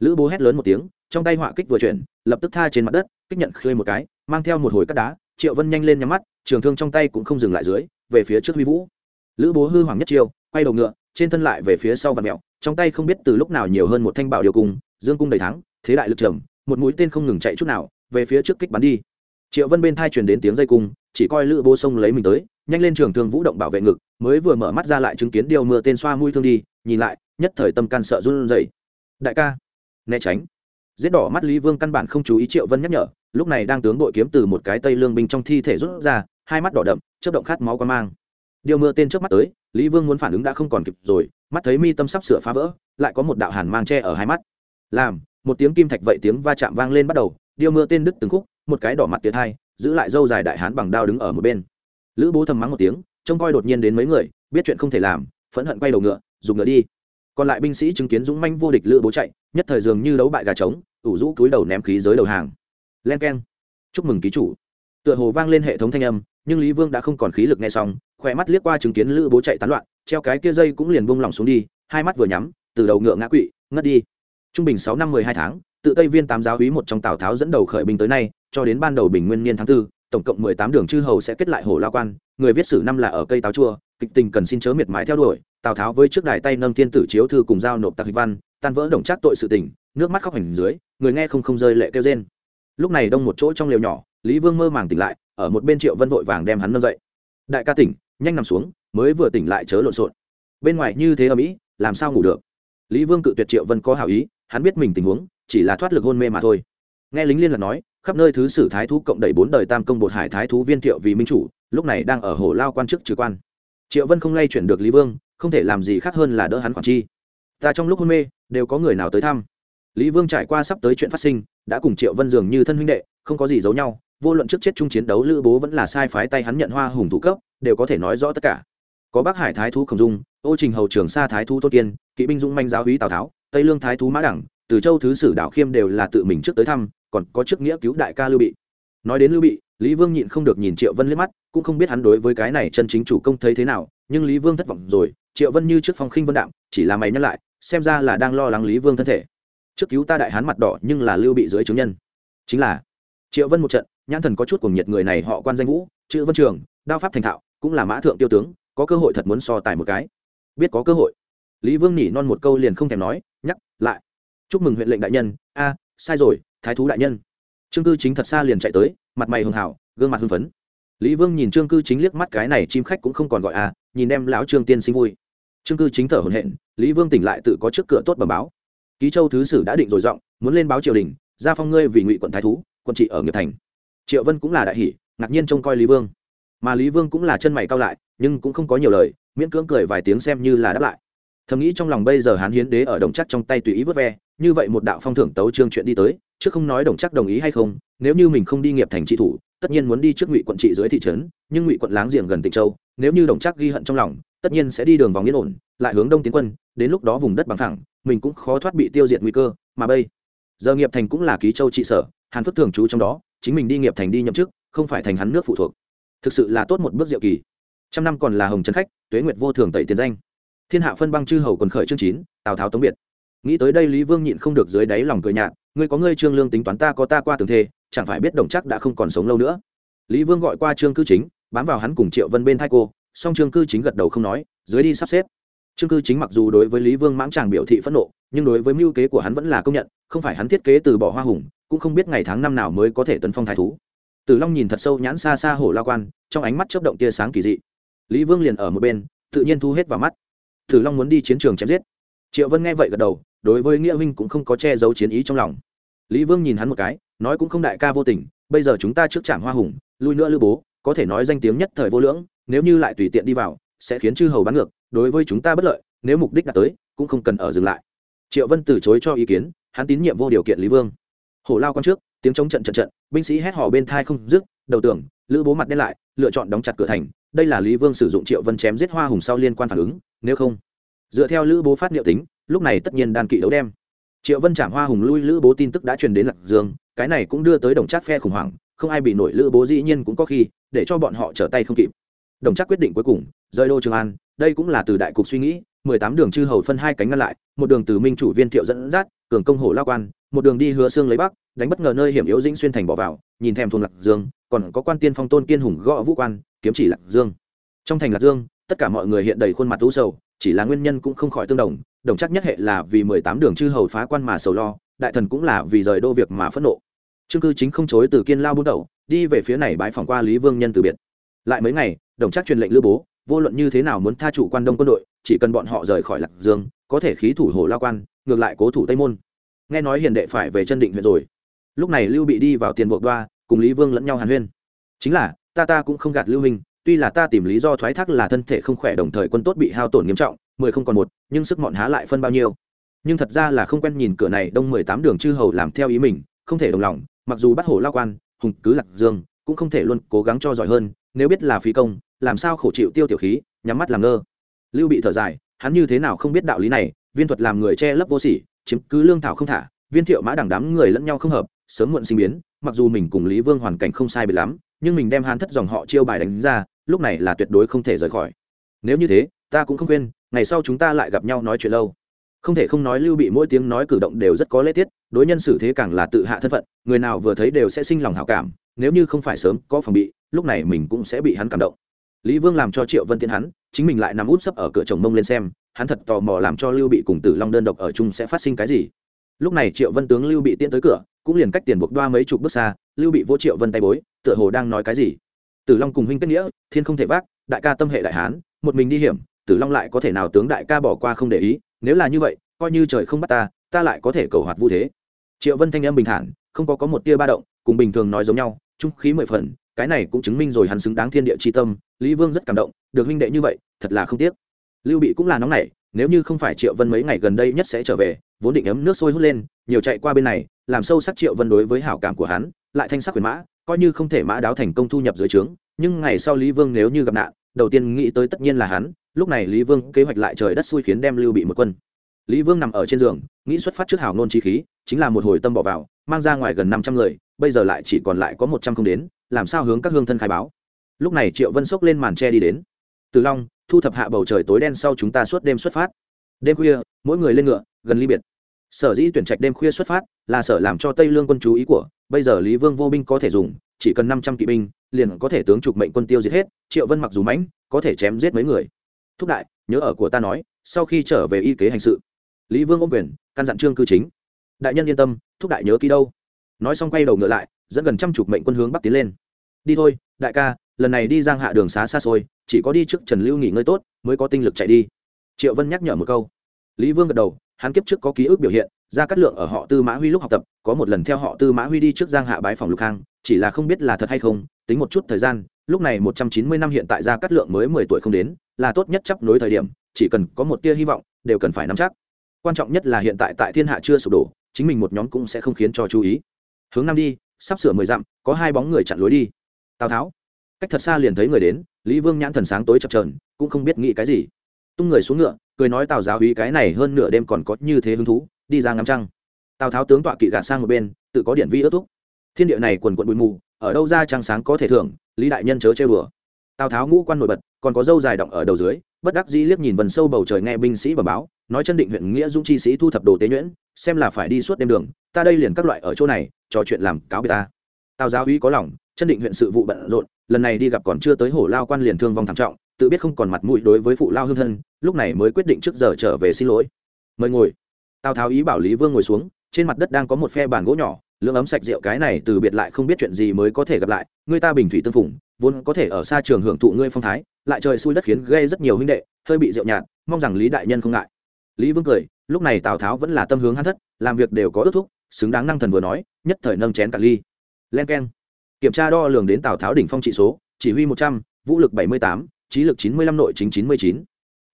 Lữ bố hét lớn một tiếng, trong tay họa kích vừa chuyển, lập tức tha trên mặt đất, kích nhận khơi một cái, mang theo một hồi cắt đá, triệu vân nhanh lên nhắm mắt, trường thương trong tay cũng không dừng lại dưới, về phía trước huy vũ. Lữ bố hư hoàng nhất chiêu, quay đầu ngựa, trên thân lại về phía sau và mẹo, trong tay không biết từ lúc nào nhiều hơn một thanh bảo điều cùng, dương cung đầy thắng, thế đại lực trầm, một mũi tên không ngừng chạy chút nào, về phía trước kích bắn đi triệu vân bên thai truyền đến tiếng dây cung, chỉ coi lữ bố sông lấy mình tới, nhanh lên trường thương vũ động bảo vệ ngực, mới vừa mở mắt ra lại chứng kiến điều mưa tên xoa mũi thương đi, nhìn lại, nhất thời tâm can sợ run rẩy. Đại ca, né tránh. Giết đỏ mắt lý vương căn bản không chú ý triệu vân nhắc nhở, lúc này đang tướng đội kiếm từ một cái tây lương binh trong thi thể rút ra, hai mắt đỏ đậm, chớp động khát máu quan mang. Điều mưa tên trước mắt tới, lý vương muốn phản ứng đã không còn kịp rồi, mắt thấy mi tâm sắp sửa phá vỡ, lại có một đạo hàn mang che ở hai mắt. Làm, một tiếng kim thạch vậy tiếng va chạm vang lên bắt đầu, điêu mưa tên đứt từng khúc một cái đỏ mặt tiệt hai giữ lại dâu dài đại hán bằng đao đứng ở một bên. Lữ bố thầm mắng một tiếng, trông coi đột nhiên đến mấy người, biết chuyện không thể làm, phẫn hận quay đầu ngựa dùng ngựa đi. Còn lại binh sĩ chứng kiến dũng manh vô địch lữ bố chạy, nhất thời dường như đấu bại gà trống, ủ rũ túi đầu ném khí giới đầu hàng. Len keng. Chúc mừng ký chủ. Tựa hồ vang lên hệ thống thanh âm, nhưng lý vương đã không còn khí lực nghe xong, khỏe mắt liếc qua chứng kiến lữ bố chạy tán loạn, treo cái kia dây cũng liền bông lỏng xuống đi, hai mắt vừa nhắm, từ đầu ngựa ngã quỵ, ngất đi. Trung bình sáu năm mười hai tháng, tự tây viên tám giáo hí một trong tào tháo dẫn đầu khởi binh tới nay cho đến ban đầu bình nguyên niên tháng tư, tổng cộng mười tám đường chư hầu sẽ kết lại hồ lao quan, người viết sử năm là ở cây táo chua, kịch tình cần xin chớ miệt mài theo đuổi, tào tháo với trước đài tay nâng thiên tử chiếu thư cùng giao nộp tạc văn, tan vỡ đồng trác tội sự tình, nước mắt khóc hành dưới, người nghe không không rơi lệ kêu rên. Lúc này đông một chỗ trong lều nhỏ, lý vương mơ màng tỉnh lại, ở một bên triệu vân vội vàng đem hắn nâng dậy. Đại ca tỉnh, nhanh nằm xuống, mới vừa tỉnh lại chớ lộn xộn. Bên ngoài như thế ở mỹ làm sao ngủ được? Lý vương cự tuyệt triệu vân có hảo ý, hắn biết mình tình huống, chỉ là thoát lực hôn mê mà thôi. Nghe lính liên lạc nói khắp nơi thứ sử thái thú cộng đẩy bốn đời tam công bột hải thái thú viên thiệu vì minh chủ, lúc này đang ở hồ lao quan chức trừ quan. Triệu vân không lay chuyển được lý vương, không thể làm gì khác hơn là đỡ hắn khoản chi. Ta trong lúc hôn mê, đều có người nào tới thăm? Lý vương trải qua sắp tới chuyện phát sinh, đã cùng triệu vân dường như thân huynh đệ, không có gì giấu nhau, vô luận trước chết chung chiến đấu lữ bố vẫn là sai phái tay hắn nhận hoa hùng thủ cấp, đều có thể nói rõ tất cả. Có bắc hải thái thú khổng dung, ô trình hầu trường sa thái thú tô tiên kỵ binh dũng manh giáo hí tào tháo, tây lương thái thú mã đẳng, từ châu thứ sử đảo khiêm đều là tự mình trước tới thăm còn có chức nghĩa cứu đại ca lưu bị. Nói đến lưu bị, lý vương nhịn không được nhìn triệu vân liếc mắt, cũng không biết hắn đối với cái này chân chính chủ công thấy thế nào, nhưng lý vương thất vọng rồi, triệu vân như trước phong khinh vân đạm, chỉ là mày nhắc lại, xem ra là đang lo lắng lý vương thân thể. Trước cứu ta đại hán mặt đỏ nhưng là lưu bị dưới chứng nhân. Chính là, triệu vân một trận, nhãn thần có chút cùng nhiệt người này họ quan danh vũ, chữ vân trường, đao pháp thành thạo, cũng là mã thượng tiêu tướng, có cơ hội thật muốn so tài một cái. Biết có cơ hội. Lý vương nhỉ non một câu liền không thèm nói, nhắc lại. Chúc mừng huyện lệnh đại nhân. A, sai rồi thái thú đại nhân. Trương cư chính thật xa liền chạy tới, mặt mày hường hảo gương mặt hưng phấn. Lý vương nhìn trương cư chính liếc mắt cái này chim khách cũng không còn gọi a nhìn em lão trương tiên sinh vui. Trương cư chính thở hổn hển, lý vương tỉnh lại tự có trước cửa tốt bẩm báo. Ký châu thứ sử đã định rồi giọng, muốn lên báo triều đình, ra phong ngươi vì ngụy quận thái thú quận trị ở nghiệp thành. Triệu vân cũng là đại hỷ ngạc nhiên trông coi lý vương. Mà lý vương cũng là chân mày cao lại, nhưng cũng không có nhiều lời, miễn cưỡng cười vài tiếng xem như là đáp lại. Thầm nghĩ trong lòng bây giờ hán hiến đế ở đồng chắc trong tay tùy ý vớt ve, như vậy một đạo phong thưởng tấu trương chuyện đi tới chứ không nói đồng chắc đồng ý hay không, nếu như mình không đi nghiệp thành trị thủ, tất nhiên muốn đi trước ngụy quận trị dưới thị trấn, nhưng ngụy quận láng giềng gần tịnh châu, nếu như đồng chắc ghi hận trong lòng, tất nhiên sẽ đi đường vòng yên ổn, lại hướng đông tiến quân, đến lúc đó vùng đất bằng thẳng mình cũng khó thoát bị tiêu diệt nguy cơ, mà bây giờ nghiệp thành cũng là ký châu trị sở, hàn phước thường trú trong đó, chính mình đi nghiệp thành đi nhậm chức, không phải thành hắn nước phụ thuộc. Thực sự là tốt một bước diệu kỳ. Trăm năm còn là hồng trấn khách, tuế nguyệt vô thường tẩy tiền danh. Thiên hạ phân băng chư hầu quần khởi chương chín, tào tháo tống biệt nghĩ tới đây lý vương nhịn không được dưới đáy lòng cười nhạt, ngươi có ngươi trương lương tính toán ta có ta qua tường thê, chẳng phải biết đồng chắc đã không còn sống lâu nữa. Lý vương gọi qua trương cư chính, bám vào hắn cùng triệu vân bên thai cô, song trương cư chính gật đầu không nói, dưới đi sắp xếp. Trương cư chính mặc dù đối với lý vương mãng tràng biểu thị phẫn nộ, nhưng đối với mưu kế của hắn vẫn là công nhận, không phải hắn thiết kế từ bỏ hoa hùng, cũng không biết ngày tháng năm nào mới có thể tấn phong thái thú. Tử long nhìn thật sâu nhãn xa xa hổ lao quan, trong ánh mắt chớp động tia sáng kỳ dị. Lý vương liền ở một bên, tự nhiên thu hết vào mắt. Tử long muốn đi chiến trường chém giết triệu vân nghe vậy gật đầu, đối với nghĩa huynh cũng không có che giấu chiến ý trong lòng. Lý vương nhìn hắn một cái, nói cũng không đại ca vô tình, bây giờ chúng ta trước trạm hoa hùng, lui nữa lưu bố, có thể nói danh tiếng nhất thời vô lưỡng, nếu như lại tùy tiện đi vào, sẽ khiến chư hầu bắn ngược, đối với chúng ta bất lợi, nếu mục đích đạt tới, cũng không cần ở dừng lại. Triệu vân từ chối cho ý kiến, hắn tín nhiệm vô điều kiện lý vương. Hổ lao con trước, tiếng chống trận trận trận, binh sĩ hét hò bên thai không dứt, đầu tưởng lữ bố mặt đen lại, lựa chọn đóng chặt cửa thành, đây là lý vương sử dụng triệu vân chém giết hoa hùng sau liên quan phản ứng, nếu không dựa theo lữ bố phát liệu tính, lúc này tất nhiên đan kỵ đấu đem. Triệu vân trảm hoa hùng lui lữ bố tin tức đã truyền đến lạc dương, cái này cũng đưa tới đồng trác phe khủng hoảng, không ai bị nổi lữ bố dĩ nhiên cũng có khi, để cho bọn họ trở tay không kịp. Đồng trác quyết định cuối cùng, rời đô trường an, đây cũng là từ đại cục suy nghĩ, mười tám đường chư hầu phân hai cánh ngăn lại, một đường từ minh chủ viên thiệu dẫn dắt, cường công hổ lao quan, một đường đi hứa xương lấy bắc, đánh bất ngờ nơi hiểm yếu dĩnh xuyên thành bỏ vào, nhìn thèm thôn lạc dương, còn có quan tiên phong tôn kiên hùng gõ vũ quan, kiếm chỉ lạc dương. Trong thành lạc dương, tất cả mọi người hiện đầy khuôn mặt u sầu chỉ là nguyên nhân cũng không khỏi tương đồng đồng chắc nhất hệ là vì mười tám đường chư hầu phá quan mà sầu lo, đại thần cũng là vì rời đô việc mà phẫn nộ. Trương cư chính không chối từ kiên lao bút đầu đi về phía này bãi phòng qua lý vương nhân từ biệt. Lại mấy ngày, đồng chắc truyền lệnh lưu bố, vô luận như thế nào muốn tha chủ quan đông quân đội, chỉ cần bọn họ rời khỏi lạc dương, có thể khí thủ hồ lao quan, ngược lại cố thủ tây môn. Nghe nói hiền đệ phải về chân định huyện rồi. Lúc này lưu bị đi vào tiền buộc đoa, cùng lý vương lẫn nhau hàn huyên. Chính là, ta ta cũng không gạt lưu hình tuy là ta tìm lý do thoái thác là thân thể không khỏe đồng thời quân tốt bị hao tổn nghiêm trọng, mười không còn một, nhưng sức mọn há lại phân bao nhiêu. Nhưng thật ra là không quen nhìn cửa này đông mười tám đường chư hầu làm theo ý mình, không thể đồng lòng, mặc dù bắt hổ lao quan, hùng cứ lạc dương, cũng không thể luôn cố gắng cho giỏi hơn, nếu biết là phí công, làm sao khổ chịu tiêu tiểu khí, nhắm mắt làm ngơ. Lưu bị thở dài, hắn như thế nào không biết đạo lý này, viên thuật làm người che lấp vô sỉ, chiếm cứ lương thảo không thả, viên thiệu mã đằng đám người lẫn nhau không hợp, sớm muộn sinh biến, mặc dù mình cùng lý vương hoàn cảnh không sai biệt lắm, nhưng mình đem hán thất dòng họ chiêu bài đánh ra lúc này là tuyệt đối không thể rời khỏi. Nếu như thế, ta cũng không quên ngày sau chúng ta lại gặp nhau nói chuyện lâu. Không thể không nói lưu bị mỗi tiếng nói cử động đều rất có lễ tiết, đối nhân xử thế càng là tự hạ thân phận, người nào vừa thấy đều sẽ sinh lòng hảo cảm, nếu như không phải sớm có phòng bị, lúc này mình cũng sẽ bị hắn cảm động. Lý vương làm cho triệu vân tiến hắn, chính mình lại nằm út sấp ở cửa chồng mông lên xem, hắn thật tò mò làm cho lưu bị cùng tử long đơn độc ở chung sẽ phát sinh cái gì. Lúc này triệu vân tướng lưu bị tiến tới cửa, cũng liền cách tiền buộc đoa mấy chục bước xa, lưu bị vô triệu vân tay bối, tựa hồ đang nói cái gì tử long cùng huynh kết nghĩa, thiên không thể vác, đại ca tâm hệ đại hán, một mình đi hiểm, tử long lại có thể nào tướng đại ca bỏ qua không để ý, nếu là như vậy, coi như trời không bắt ta ta lại có thể cầu hoạt vu thế. Triệu vân thanh em bình thản, không có có một tia ba động, cùng bình thường nói giống nhau, trung khí mười phần, cái này cũng chứng minh rồi hắn xứng đáng thiên địa c h i tâm, lý vương rất cảm động, được huynh đệ như vậy, thật là không tiếc. Lưu bị cũng là nóng nảy, nếu như không phải triệu vân mấy ngày gần đây nhất sẽ trở về, vốn định ấm nước sôi hút lên, nhiều chạy qua bên này, làm sâu sắc triệu vân đối với hảo cảm của hắn, lại thanh sắc quyền mã coi như không thể mã đáo thành công thu nhập dưới trướng, nhưng ngày sau lý vương nếu như gặp nạn, đầu tiên nghĩ tới tất nhiên là hắn, lúc này lý vương kế hoạch lại trời đất xui khiến đem lưu bị một quân. Lý vương nằm ở trên giường, nghĩ xuất phát trước hào nôn chi khí, chính là một hồi tâm bỏ vào, mang ra ngoài gần năm trăm người, bây giờ lại chỉ còn lại có một trăm không đến, làm sao hướng các hương thân khai báo. Lúc này triệu vân xốc lên màn tre đi đến. Từ long, thu thập hạ bầu trời tối đen sau chúng ta suốt đêm xuất phát. Đêm khuya, mỗi người lên ngựa, gần ly biệt. Sở dĩ tuyển trạch đêm khuya xuất phát là sở làm cho tây lương quân chú ý của bây giờ lý vương vô binh có thể dùng, chỉ cần năm trăm kỵ binh, liền có thể tướng trục mệnh quân tiêu diệt hết, triệu vân mặc dù mãnh, có thể chém giết mấy người. Thúc đại, nhớ ở của ta nói, sau khi trở về y kế hành sự. Lý vương ôm quyền, căn dặn trương cư chính. Đại nhân yên tâm, thúc đại nhớ ký đâu. Nói xong quay đầu ngựa lại, dẫn gần trăm chục mệnh quân hướng bắc tiến lên. Đi thôi, đại ca, lần này đi giang hạ đường xá xa xôi, chỉ có đi trước trần lưu nghỉ ngơi tốt, mới có tinh lực chạy đi. Triệu vân nhắc nhở một câu. Lý vương gật đầu, hắn kiếp trước có ký ức biểu hiện gia cát lượng ở họ tư mã huy lúc học tập, có một lần theo họ tư mã huy đi trước giang hạ bái phòng lục khang, chỉ là không biết là thật hay không, tính một chút thời gian, lúc này một trăm chín mươi năm hiện tại gia cát lượng mới mười tuổi không đến, là tốt nhất chấp nối thời điểm, chỉ cần có một tia hy vọng, đều cần phải nắm chắc. Quan trọng nhất là hiện tại tại thiên hạ chưa sụp đổ, chính mình một nhóm cũng sẽ không khiến cho chú ý. Hướng nam đi, sắp sửa mười dặm, có hai bóng người chặn lối đi. Tào tháo. Cách thật xa liền thấy người đến, lý vương nhãn thần sáng tối chập trờn cũng không biết nghĩ cái gì. Tung người xuống ngựa, cười nói tào giáo hí cái này hơn nửa đêm còn có như thế hứng thú đi ra ngắm trăng. Tào tháo tướng tọa kỵ gạt sang một bên, tự có điện vi ước thúc. Thiên địa này quần quận bụi mù, ở đâu ra trăng sáng có thể thưởng, lý đại nhân chớ chơi bừa tào tháo ngũ quan nổi bật, còn có dâu dài động ở đầu dưới, bất đắc dĩ liếc nhìn vần sâu bầu trời nghe binh sĩ bẩm báo, nói chân định huyện nghĩa dũng chi sĩ thu thập đồ tế nhuyễn, xem là phải đi suốt đêm đường, ta đây liền các loại ở chỗ này, trò chuyện làm cáo bị ta. Tào giáo uy có lòng, chân định huyện sự vụ bận rộn, lần này đi gặp còn chưa tới hổ lao quan liền thương vong thảm trọng, tự biết không còn mặt mũi đối với phụ lao hương thân, lúc này mới quyết định trước giờ trở về xin lỗi. Mời ngồi tào tháo ý bảo lý vương ngồi xuống trên mặt đất đang có một phe bàn gỗ nhỏ lưỡng ấm sạch rượu cái này từ biệt lại không biết chuyện gì mới có thể gặp lại. Người ta bình thủy tương phủng, vốn có thể ở xa trường hưởng thụ ngươi phong thái lại trời xui đất khiến gây rất nhiều huynh đệ hơi bị rượu nhạt mong rằng lý đại nhân không ngại. Lý vương cười lúc này tào tháo vẫn là tâm hướng hắn thất làm việc đều có ước thúc xứng đáng năng thần vừa nói nhất thời nâng chén cả ly. Len keng. Kiểm tra đo lường đến tào tháo đỉnh phong trị số chỉ huy một trăm vũ lực bảy mươi tám trí lực chín mươi lăm nội chính chín mươi chín.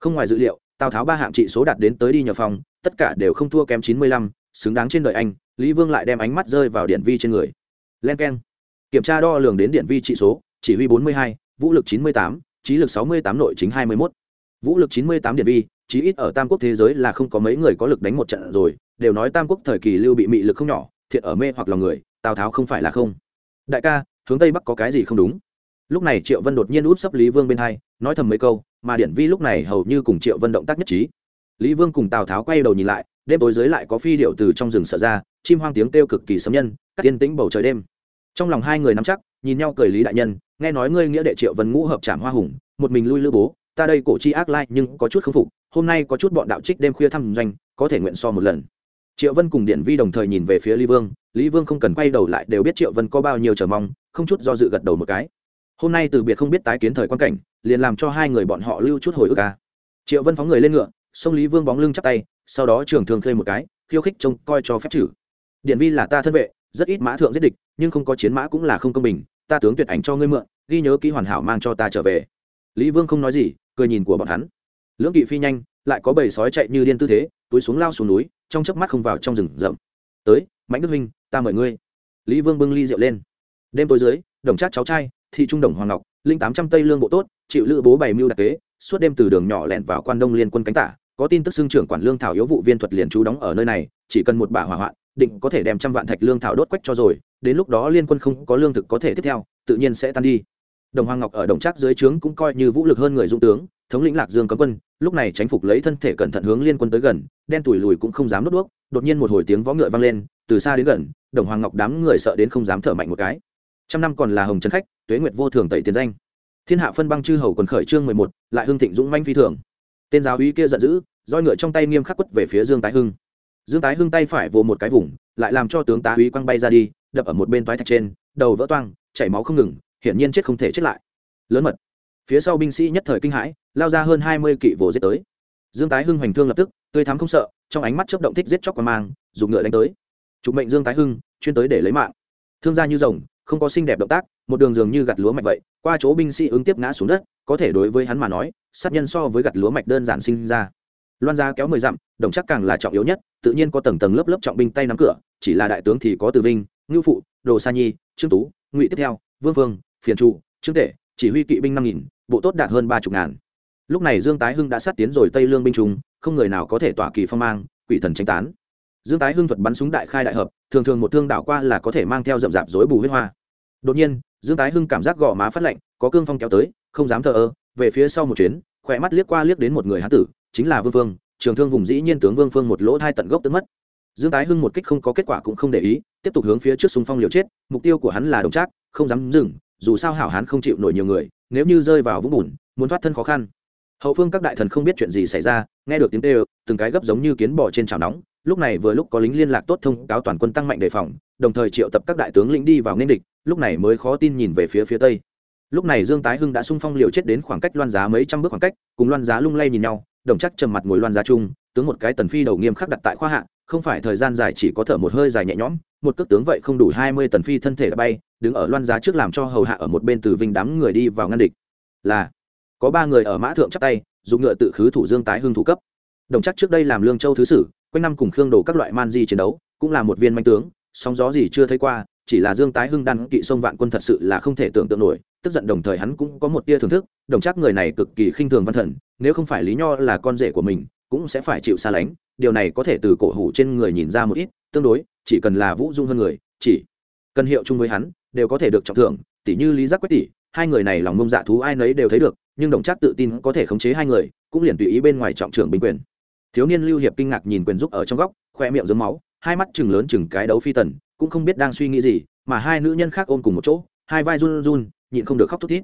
Không ngoài dự liệu tào tháo ba hạng trị số đạt đến tới đi nhờ phòng, tất cả đều không thua kém chín mươi lăm, xứng đáng trên đời anh, lý vương lại đem ánh mắt rơi vào điện vi trên người. Len k kiểm tra đo lường đến điện vi trị số, chỉ huy bốn mươi hai, vũ lực chín mươi tám, trí lực sáu mươi tám, nội chính hai mươi mốt. Vũ lực chín mươi tám điện vi, chí ít ở tam quốc thế giới là không có mấy người có lực đánh một trận rồi, đều nói tam quốc thời kỳ lưu bị mị lực không nhỏ thiện ở mê hoặc lòng người, tào tháo không phải là không. Đại ca, hướng tây bắc có cái gì không đúng? Lúc này triệu vân đột nhiên út sấp lý vương bên hai, nói thầm mấy câu, mà điển vi lúc này hầu như cùng triệu vân động tác nhất trí. Lý vương cùng tào tháo quay đầu nhìn lại, đêm tối dưới lại có phi điệu từ trong rừng sợ ra, chim hoang tiếng kêu cực kỳ sấm nhân các tiên tĩnh bầu trời đêm. Trong lòng hai người nắm chắc, nhìn nhau cười lý đại nhân, nghe nói ngươi nghĩa đệ triệu vân ngũ hợp trảm hoa hùng, một mình lui lữ bố, ta đây cổ chi ác lai nhưng có chút k phục, hôm nay có chút bọn đạo trích đêm khuya thăm doanh, có thể nguyện so một lần. Triệu vân cùng điện vi đồng thời nhìn về phía lý vương lý vương không cần quay đầu lại đều biết triệu vân có bao nhiêu chờ mong, không chút do dự gật đầu một cái hôm nay từ biệt không biết tái kiến thời quan cảnh, liền làm cho hai người bọn họ lưu chút hồi ức ca triệu vân phóng người lên ngựa, sông lý vương bóng lưng chắp tay, sau đó trường thường khơi một cái, khiêu khích trông coi cho phép trừ. Điện vi là ta thân vệ, rất ít mã thượng giết địch, nhưng không có chiến mã cũng là không công bình, ta tướng tuyệt ảnh cho ngươi mượn, ghi nhớ ký hoàn hảo mang cho ta trở về. Lý vương không nói gì, cười nhìn của bọn hắn. Lưỡng kỵ phi nhanh, lại có bầy sói chạy như điên tư thế, túi xuống lao xuống núi, trong chớp mắt không vào trong rừng rậm. Tới, mạnh đức huynh, ta mời ngươi. Lý vương bưng ly rượu lên. Đêm tối dưới, đồng chát cháu trai thị trung đồng hoàng ngọc, linh tám trăm tây lương bộ tốt, chịu lữ bố bày mưu đặc kế, suốt đêm từ đường nhỏ lẻn vào quan đông liên quân cánh tả, có tin tức xưng trưởng quản lương thảo yếu vụ viên thuật liền trú đóng ở nơi này, chỉ cần một bả hỏa hoạn, định có thể đem trăm vạn thạch lương thảo đốt quách cho rồi, đến lúc đó liên quân không có lương thực có thể tiếp theo, tự nhiên sẽ tan đi. Đồng hoàng ngọc ở đồng trác dưới trướng cũng coi như vũ lực hơn người dung tướng, thống lĩnh lạc dương cấm quân, lúc này tránh phục lấy thân thể cẩn thận hướng liên quân tới gần, đen tủi lùi cũng không dám đốt đuốc, đột nhiên một hồi tiếng võ ngựa vang lên, từ xa đến gần, đồng hoàng ngọc đám người sợ đến không dám thở mạnh một cái. Trăm năm còn là hồng trấn khách tuế nguyệt vô thường tẩy tiền danh. Thiên hạ phân băng chư hầu quần khởi trương mười một, lại hưng thịnh dũng manh phi thường. Tên giáo úy kia giận dữ, roi ngựa trong tay nghiêm khắc quất về phía dương tái hưng. Dương tái hưng tay phải vồ một cái vùng, lại làm cho tướng tá uy quăng bay ra đi, đập ở một bên toái thạch trên, đầu vỡ toang, chảy máu không ngừng, hiển nhiên chết không thể chết lại. Lớn mật. Phía sau binh sĩ nhất thời kinh hãi, lao ra hơn hai mươi kỵ vồ giết tới. Dương tái hưng hoành thương lập tức, tươi thắm không sợ, trong ánh mắt chớp động thích giết chóc qua mang, dùng ngựa đánh tới. Chụp mệnh dương tái hưng, chuyên tới để lấy mạng. Thương gia như rồng không có xinh đẹp động tác, một đường dường như gặt lúa mạch vậy, qua chỗ binh sĩ ứng tiếp ngã xuống đất, có thể đối với hắn mà nói, sát nhân so với gặt lúa mạch đơn giản sinh ra. Loan gia kéo mười dặm, đồng chắc càng là trọng yếu nhất, tự nhiên có tầng tầng lớp lớp trọng binh tay nắm cửa, chỉ là đại tướng thì có từ vinh, ngưu phụ, đồ sa nhi, trương tú, ngụy tiếp theo, vương vương, phiền trụ, trương tể, chỉ huy kỵ binh năm nghìn, bộ tốt đạt hơn ba chục ngàn. Lúc này dương tái hưng đã sát tiến rồi tây lương binh trung, không người nào có thể tỏa kỳ phong mang, quỷ thần tranh tán dương tái hưng thuật bắn súng đại khai đại hợp, thường thường một thương đảo qua là có thể mang theo rậm rạp dối bù huyết hoa. Đột nhiên, dương tái hưng cảm giác gò má phát lạnh, có cương phong kéo tới, không dám thờ ơ, về phía sau một chuyến, khỏe mắt liếc qua liếc đến một người hán tử, chính là vương phương, trường thương vùng dĩ nhiên tướng vương phương một lỗ thai tận gốc tức mất. Dương tái hưng một kích không có kết quả cũng không để ý, tiếp tục hướng phía trước súng phong liều chết, mục tiêu của hắn là đồng trác, không dám dừng, dù sao hảo hán không chịu nổi nhiều người, nếu như rơi vào vũng bùn, muốn thoát thân khó khăn. Hậu phương các đại thần không biết chuyện gì xảy ra, nghe được tiếng kêu, từng cái gấp giống như kiến bò trên chảo nóng lúc này vừa lúc có lính liên lạc tốt thông cáo toàn quân tăng mạnh đề phòng, đồng thời triệu tập các đại tướng lĩnh đi vào nên địch, lúc này mới khó tin nhìn về phía phía tây. Lúc này dương tái hưng đã sung phong liều chết đến khoảng cách loan giá mấy trăm bước khoảng cách, cùng loan giá lung lay nhìn nhau, đồng chắc trầm mặt ngồi loan giá chung, tướng một cái tần phi đầu nghiêm khắc đặt tại khoa hạ, không phải thời gian dài chỉ có thở một hơi dài nhẹ nhõm, một cước tướng vậy không đủ hai mươi tần phi thân thể đã bay, đứng ở loan giá trước làm cho hầu hạ ở một bên từ vinh đám người đi vào ngăn địch. Là, có ba người ở mã thượng chắc tay, dùng ngựa tự khứ thủ dương tái hưng thủ cấp. Đồng chắc trước đây làm lương châu thứ sử quanh năm cùng khương đồ các loại man di chiến đấu, cũng là một viên manh tướng, sóng gió gì chưa thấy qua, chỉ là dương tái hưng đan kỵ sông vạn quân thật sự là không thể tưởng tượng nổi, tức giận đồng thời hắn cũng có một tia thưởng thức, đồng chắc người này cực kỳ khinh thường văn thần, nếu không phải lý nho là con rể của mình, cũng sẽ phải chịu xa lánh, điều này có thể từ cổ hủ trên người nhìn ra một ít, tương đối, chỉ cần là vũ dung hơn người, chỉ cần hiệu chung với hắn, đều có thể được trọng thưởng tỷ như lý giác quách tỷ, hai người này lòng ngông dạ thú ai nấy đều thấy được, nhưng đồng chắc tự tin có thể khống chế hai người, cũng liền tùy ý bên ngoài trọng trưởng bình quyền thiếu niên lưu hiệp kinh ngạc nhìn quyền giúp ở trong góc, khoe miệng dấm máu, hai mắt chừng lớn chừng cái đấu phi tần, cũng không biết đang suy nghĩ gì, mà hai nữ nhân khác ôm cùng một chỗ, hai vai run run, nhịn không được khóc thút thít.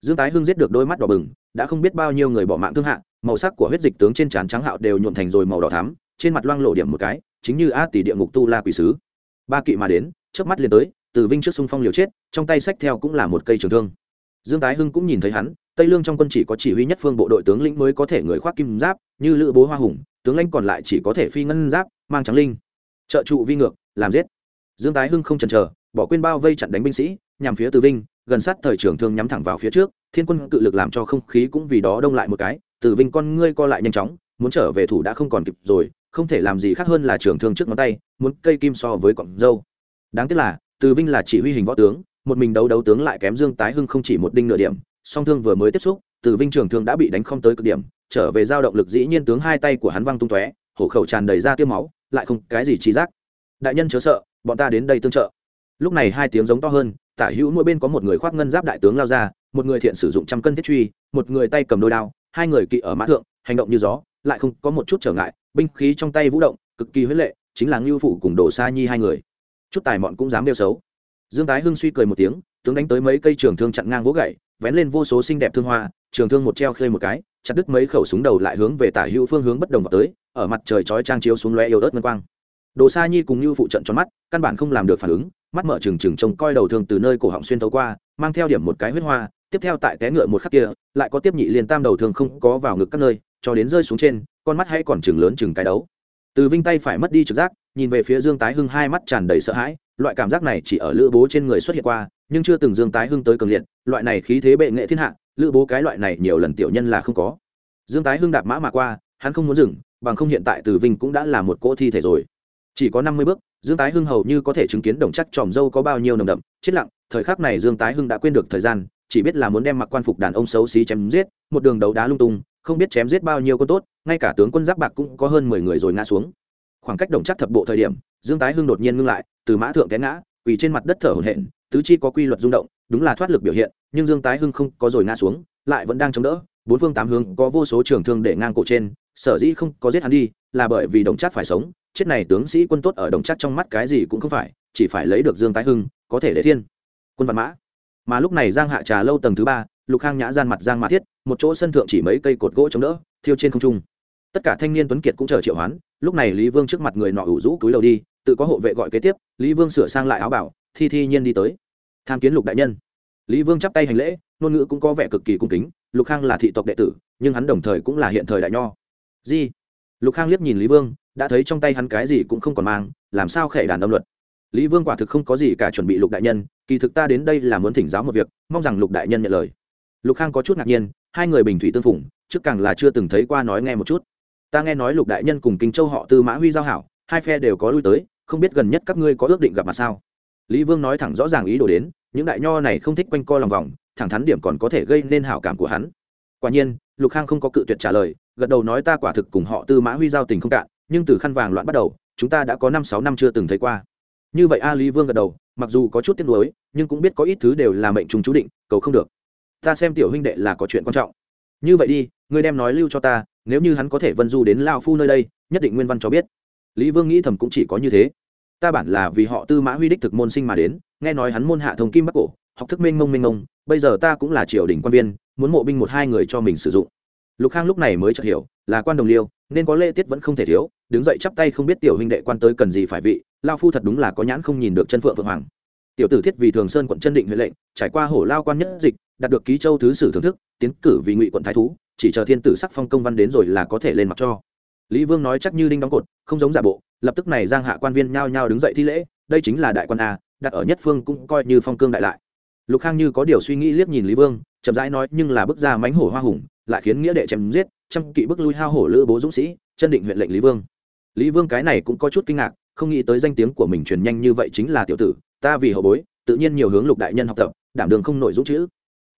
Dương tái hưng giết được đôi mắt đỏ bừng, đã không biết bao nhiêu người bỏ mạng thương hạ, màu sắc của huyết dịch tướng trên trán trắng hạo đều nhuộm thành rồi màu đỏ thắm, trên mặt loang lộ điểm một cái, chính như a tỷ địa ngục tu la quỷ sứ. Ba kỵ mà đến trước mắt liền tới, từ vinh trước xung phong liều chết, trong tay sách theo cũng là một cây trường thương dương tái hưng cũng nhìn thấy hắn, tây lương trong quân chỉ có chỉ huy nhất phương bộ đội tướng lĩnh mới có thể người khoác kim giáp, như lữ bố hoa hùng, tướng lãnh còn lại chỉ có thể phi ngân giáp, mang trắng linh. Trợ trụ vi ngược, làm giết. Dương tái hưng không chần chờ, bỏ quên bao vây chặn đánh binh sĩ, nhằm phía từ vinh, gần sát thời trưởng thương nhắm thẳng vào phía trước, thiên quân cự lực làm cho không khí cũng vì đó đông lại một cái. Từ vinh con ngươi co lại nhanh chóng, muốn trở về thủ đã không còn kịp rồi, không thể làm gì khác hơn là trưởng thương trước ngón tay, muốn cây kim so với cọng dâu đáng tiếc là, từ vinh là chỉ huy hình võ tướng một mình đấu đấu tướng lại kém dương tái hưng không chỉ một đinh nửa điểm, song thương vừa mới tiếp xúc, từ vinh trường thương đã bị đánh không tới cực điểm, trở về giao động lực dĩ nhiên tướng hai tay của hắn văng tung tóe, hổ khẩu tràn đầy ra tiêu máu, lại không cái gì trí giác. Đại nhân chớ sợ, bọn ta đến đây tương trợ. Lúc này hai tiếng giống to hơn, tả hữu mỗi bên có một người khoác ngân giáp đại tướng lao ra, một người thiện sử dụng trăm cân thiết truy, một người tay cầm đôi đao, hai người kỵ ở mã thượng, hành động như gió, lại không có một chút trở ngại, binh khí trong tay vũ động, cực kỳ huyết lệ, chính là ngưu phụ cùng đồ sa nhi hai người. Chút tài mọn cũng dám đeo xấu dương tái hưng suy cười một tiếng, tướng đánh tới mấy cây trường thương chặn ngang vỗ gậy, vén lên vô số xinh đẹp thương hoa, trường thương một treo khơi một cái, chặt đứt mấy khẩu súng đầu lại hướng về tả hữu phương hướng bất đồng vào tới, ở mặt trời chói trang chiếu xuống lóe yếu ớt ngân quang. Đồ sa nhi cùng như phụ trận tròn mắt, căn bản không làm được phản ứng, mắt mở trừng trừng trông coi đầu thương từ nơi cổ họng xuyên tấu qua, mang theo điểm một cái huyết hoa, tiếp theo tại té ngựa một khắc kia, lại có tiếp nhị liền tam đầu thương không có vào ngực các nơi, cho đến rơi xuống trên, con mắt hay còn chừng lớn chừng cái đấu. Từ vinh tay phải mất đi trực giác, nhìn về phía dương tái hưng hai mắt tràn đầy sợ hãi loại cảm giác này chỉ ở lữ bố trên người xuất hiện qua, nhưng chưa từng dương tái hưng tới cường liệt, loại này khí thế bệ nghệ thiên hạ, lữ bố cái loại này nhiều lần tiểu nhân là không có. Dương tái hưng đạp mã mà qua, hắn không muốn dừng, bằng không hiện tại từ vinh cũng đã là một cỗ thi thể rồi. Chỉ có năm mươi bước, dương tái hưng hầu như có thể chứng kiến đồng chắc tròm dâu có bao nhiêu nồng đậm, chết lặng, thời khắc này dương tái hưng đã quên được thời gian, chỉ biết là muốn đem mặc quan phục đàn ông xấu xí chém giết, một đường đấu đá lung tung, không biết chém giết bao nhiêu con tốt, ngay cả tướng quân giáp bạc cũng có hơn mười người rồi ngã xuống. Khoảng cách đồng chắc thập bộ thời điểm dương tái hưng đột nhiên ngưng lại, từ mã thượng té ngã, quỳ trên mặt đất thở hổn hển, tứ chi có quy luật rung động, đúng là thoát lực biểu hiện, nhưng dương tái hưng không có rồi ngã xuống, lại vẫn đang chống đỡ, bốn phương tám hướng có vô số trường thương để ngang cổ trên, sở dĩ không có giết hắn đi, là bởi vì đồng chắc phải sống, chết này tướng sĩ quân tốt ở đồng chắc trong mắt cái gì cũng không phải, chỉ phải lấy được dương tái hưng, có thể để thiên. Quân văn mã. Mà lúc này giang hạ trà lâu tầng thứ ba, lục khang nhã gian mặt giang mã thiết, một chỗ sân thượng chỉ mấy cây cột gỗ chống đỡ, thiêu trên không trung. Tất cả thanh niên tuấn kiệt cũng chờ triệu hoán, lúc này lý vương trước mặt người nọ ủ rũ cúi đầu đi tự có hộ vệ gọi kế tiếp, lý vương sửa sang lại áo bảo, thi thi nhiên đi tới. Tham kiến lục đại nhân. Lý vương chắp tay hành lễ, ngôn ngữ cũng có vẻ cực kỳ cung kính, lục khang là thị tộc đệ tử, nhưng hắn đồng thời cũng là hiện thời đại nho. Di. Lục khang liếc nhìn lý vương, đã thấy trong tay hắn cái gì cũng không còn mang, làm sao khệ đàn âm luật. Lý vương quả thực không có gì cả chuẩn bị lục đại nhân, kỳ thực ta đến đây là muốn thỉnh giáo một việc, mong rằng lục đại nhân nhận lời. Lục khang có chút ngạc nhiên, hai người bình thủy tương phủng trước càng là chưa từng thấy qua nói nghe một chút. Ta nghe nói lục đại nhân cùng kinh châu họ tư mã huy giao hảo, hai phe đều có lui tới không biết gần nhất các ngươi có ước định gặp mặt sao? Lý vương nói thẳng rõ ràng ý đồ đến, những đại nho này không thích quanh co lòng vòng, thẳng thắn điểm còn có thể gây nên hảo cảm của hắn. Quả nhiên, lục khang không có cự tuyệt trả lời, gật đầu nói ta quả thực cùng họ tư mã huy giao tình không cạn, nhưng từ khăn vàng loạn bắt đầu, chúng ta đã có năm sáu năm chưa từng thấy qua. Như vậy a lý vương gật đầu, mặc dù có chút tiếc nuối, nhưng cũng biết có ít thứ đều là mệnh trùng chú định, cầu không được. Ta xem tiểu huynh đệ là có chuyện quan trọng. Như vậy đi, ngươi đem nói lưu cho ta, nếu như hắn có thể vân du đến lao phu nơi đây, nhất định nguyên văn cho biết lý vương nghĩ thầm cũng chỉ có như thế. Ta bản là vì họ tư mã huy đích thực môn sinh mà đến, nghe nói hắn môn hạ thông kim bắc cổ, học thức minh mông minh mông, bây giờ ta cũng là triều đình quan viên, muốn mộ binh một hai người cho mình sử dụng. Lục khang lúc này mới chợt hiểu, là quan đồng liêu, nên có lễ tiết vẫn không thể thiếu, đứng dậy chắp tay không biết tiểu huynh đệ quan tới cần gì phải vị, lao phu thật đúng là có nhãn không nhìn được chân phượng phượng hoàng. Tiểu tử thiết vì thường sơn quận chân định huệ lệnh, trải qua hổ lao quan nhất dịch, đạt được ký châu thứ sử thưởng thức, tiến cử vì ngụy quận thái thú, chỉ chờ thiên tử sắc phong công văn đến rồi là có thể lên mặt cho lý vương nói chắc như đinh đóng cột, không giống giả bộ, lập tức này giang hạ quan viên nhao nhao đứng dậy thi lễ, đây chính là đại quan a, đặt ở nhất phương cũng coi như phong cương đại lại. Lục khang như có điều suy nghĩ liếc nhìn lý vương, chậm rãi nói, nhưng là bức ra mánh hổ hoa hùng, lại khiến nghĩa đệ chém giết, trăm kỵ bức lui hao hổ lữ bố dũng sĩ, chân định huyện lệnh lý vương. Lý vương cái này cũng có chút kinh ngạc, không nghĩ tới danh tiếng của mình truyền nhanh như vậy chính là tiểu tử, ta vì hậu bối, tự nhiên nhiều hướng lục đại nhân học tập, đảm đường không nội dũng chữ.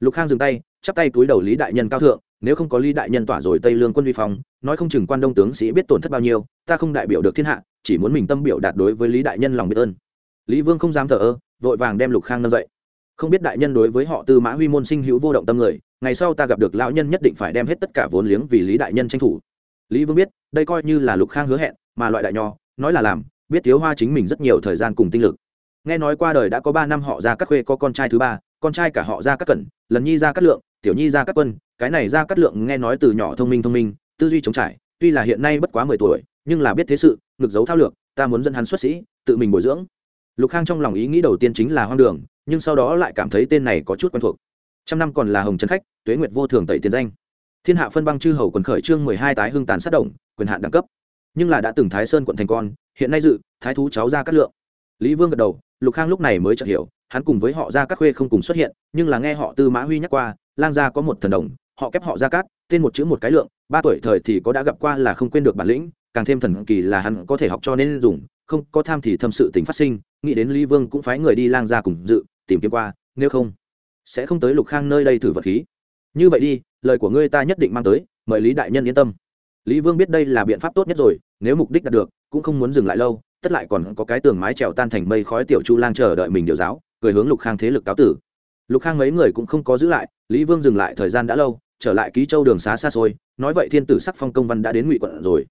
Lục khang dừng tay, chắp tay túi đầu lý đại nhân cao thượng nếu không có lý đại nhân tỏa rồi tây lương quân vi phong nói không chừng quan đông tướng sĩ biết tổn thất bao nhiêu ta không đại biểu được thiên hạ chỉ muốn mình tâm biểu đạt đối với lý đại nhân lòng biết ơn lý vương không dám thờ ơ vội vàng đem lục khang nâng dậy không biết đại nhân đối với họ tư mã huy môn sinh hữu vô động tâm người ngày sau ta gặp được lão nhân nhất định phải đem hết tất cả vốn liếng vì lý đại nhân tranh thủ lý vương biết đây coi như là lục khang hứa hẹn mà loại đại nho nói là làm biết thiếu hoa chính mình rất nhiều thời gian cùng tinh lực nghe nói qua đời đã có ba năm họ ra các khuê có con trai thứ ba con trai cả họ ra các cẩn lần nhi ra các lượng tiểu nhi ra các quân, cái này ra cắt lượng nghe nói từ nhỏ thông minh thông minh, tư duy chống trải, tuy là hiện nay bất quá mười tuổi, nhưng là biết thế sự, ngực giấu thao lược, ta muốn dẫn hắn xuất sĩ, tự mình bồi dưỡng. Lục khang trong lòng ý nghĩ đầu tiên chính là hoang đường, nhưng sau đó lại cảm thấy tên này có chút quen thuộc. Trăm năm còn là hồng trấn khách, tuế nguyệt vô thường tẩy tiền danh. Thiên hạ phân băng chư hầu quần khởi trương mười hai tái hưng tàn sát động, quyền hạn đẳng cấp. Nhưng là đã từng thái sơn quận thành con, hiện nay dự, thái thú cháu ra cát lượng lý vương gật đầu, lục khang lúc này mới chợt hiểu, hắn cùng với họ ra các khuê không cùng xuất hiện, nhưng là nghe họ tư mã huy nhắc qua, lang gia có một thần đồng, họ kép họ ra cát, tên một chữ một cái lượng, ba tuổi thời thì có đã gặp qua là không quên được bản lĩnh, càng thêm thần kỳ là hắn có thể học cho nên dùng, không có tham thì thâm sự tình phát sinh, nghĩ đến lý vương cũng phái người đi lang gia cùng dự, tìm kiếm qua, nếu không, sẽ không tới lục khang nơi đây thử vật khí. Như vậy đi, lời của ngươi ta nhất định mang tới, mời lý đại nhân yên tâm. Lý vương biết đây là biện pháp tốt nhất rồi, nếu mục đích đạt được, cũng không muốn dừng lại lâu tất lại còn có cái tường mái trèo tan thành mây khói tiểu chu lang chờ đợi mình điều giáo, cười hướng lục khang thế lực cáo tử. Lục khang mấy người cũng không có giữ lại, lý vương dừng lại thời gian đã lâu, trở lại ký châu đường xá xa xôi, nói vậy thiên tử sắc phong công văn đã đến ngụy quận rồi.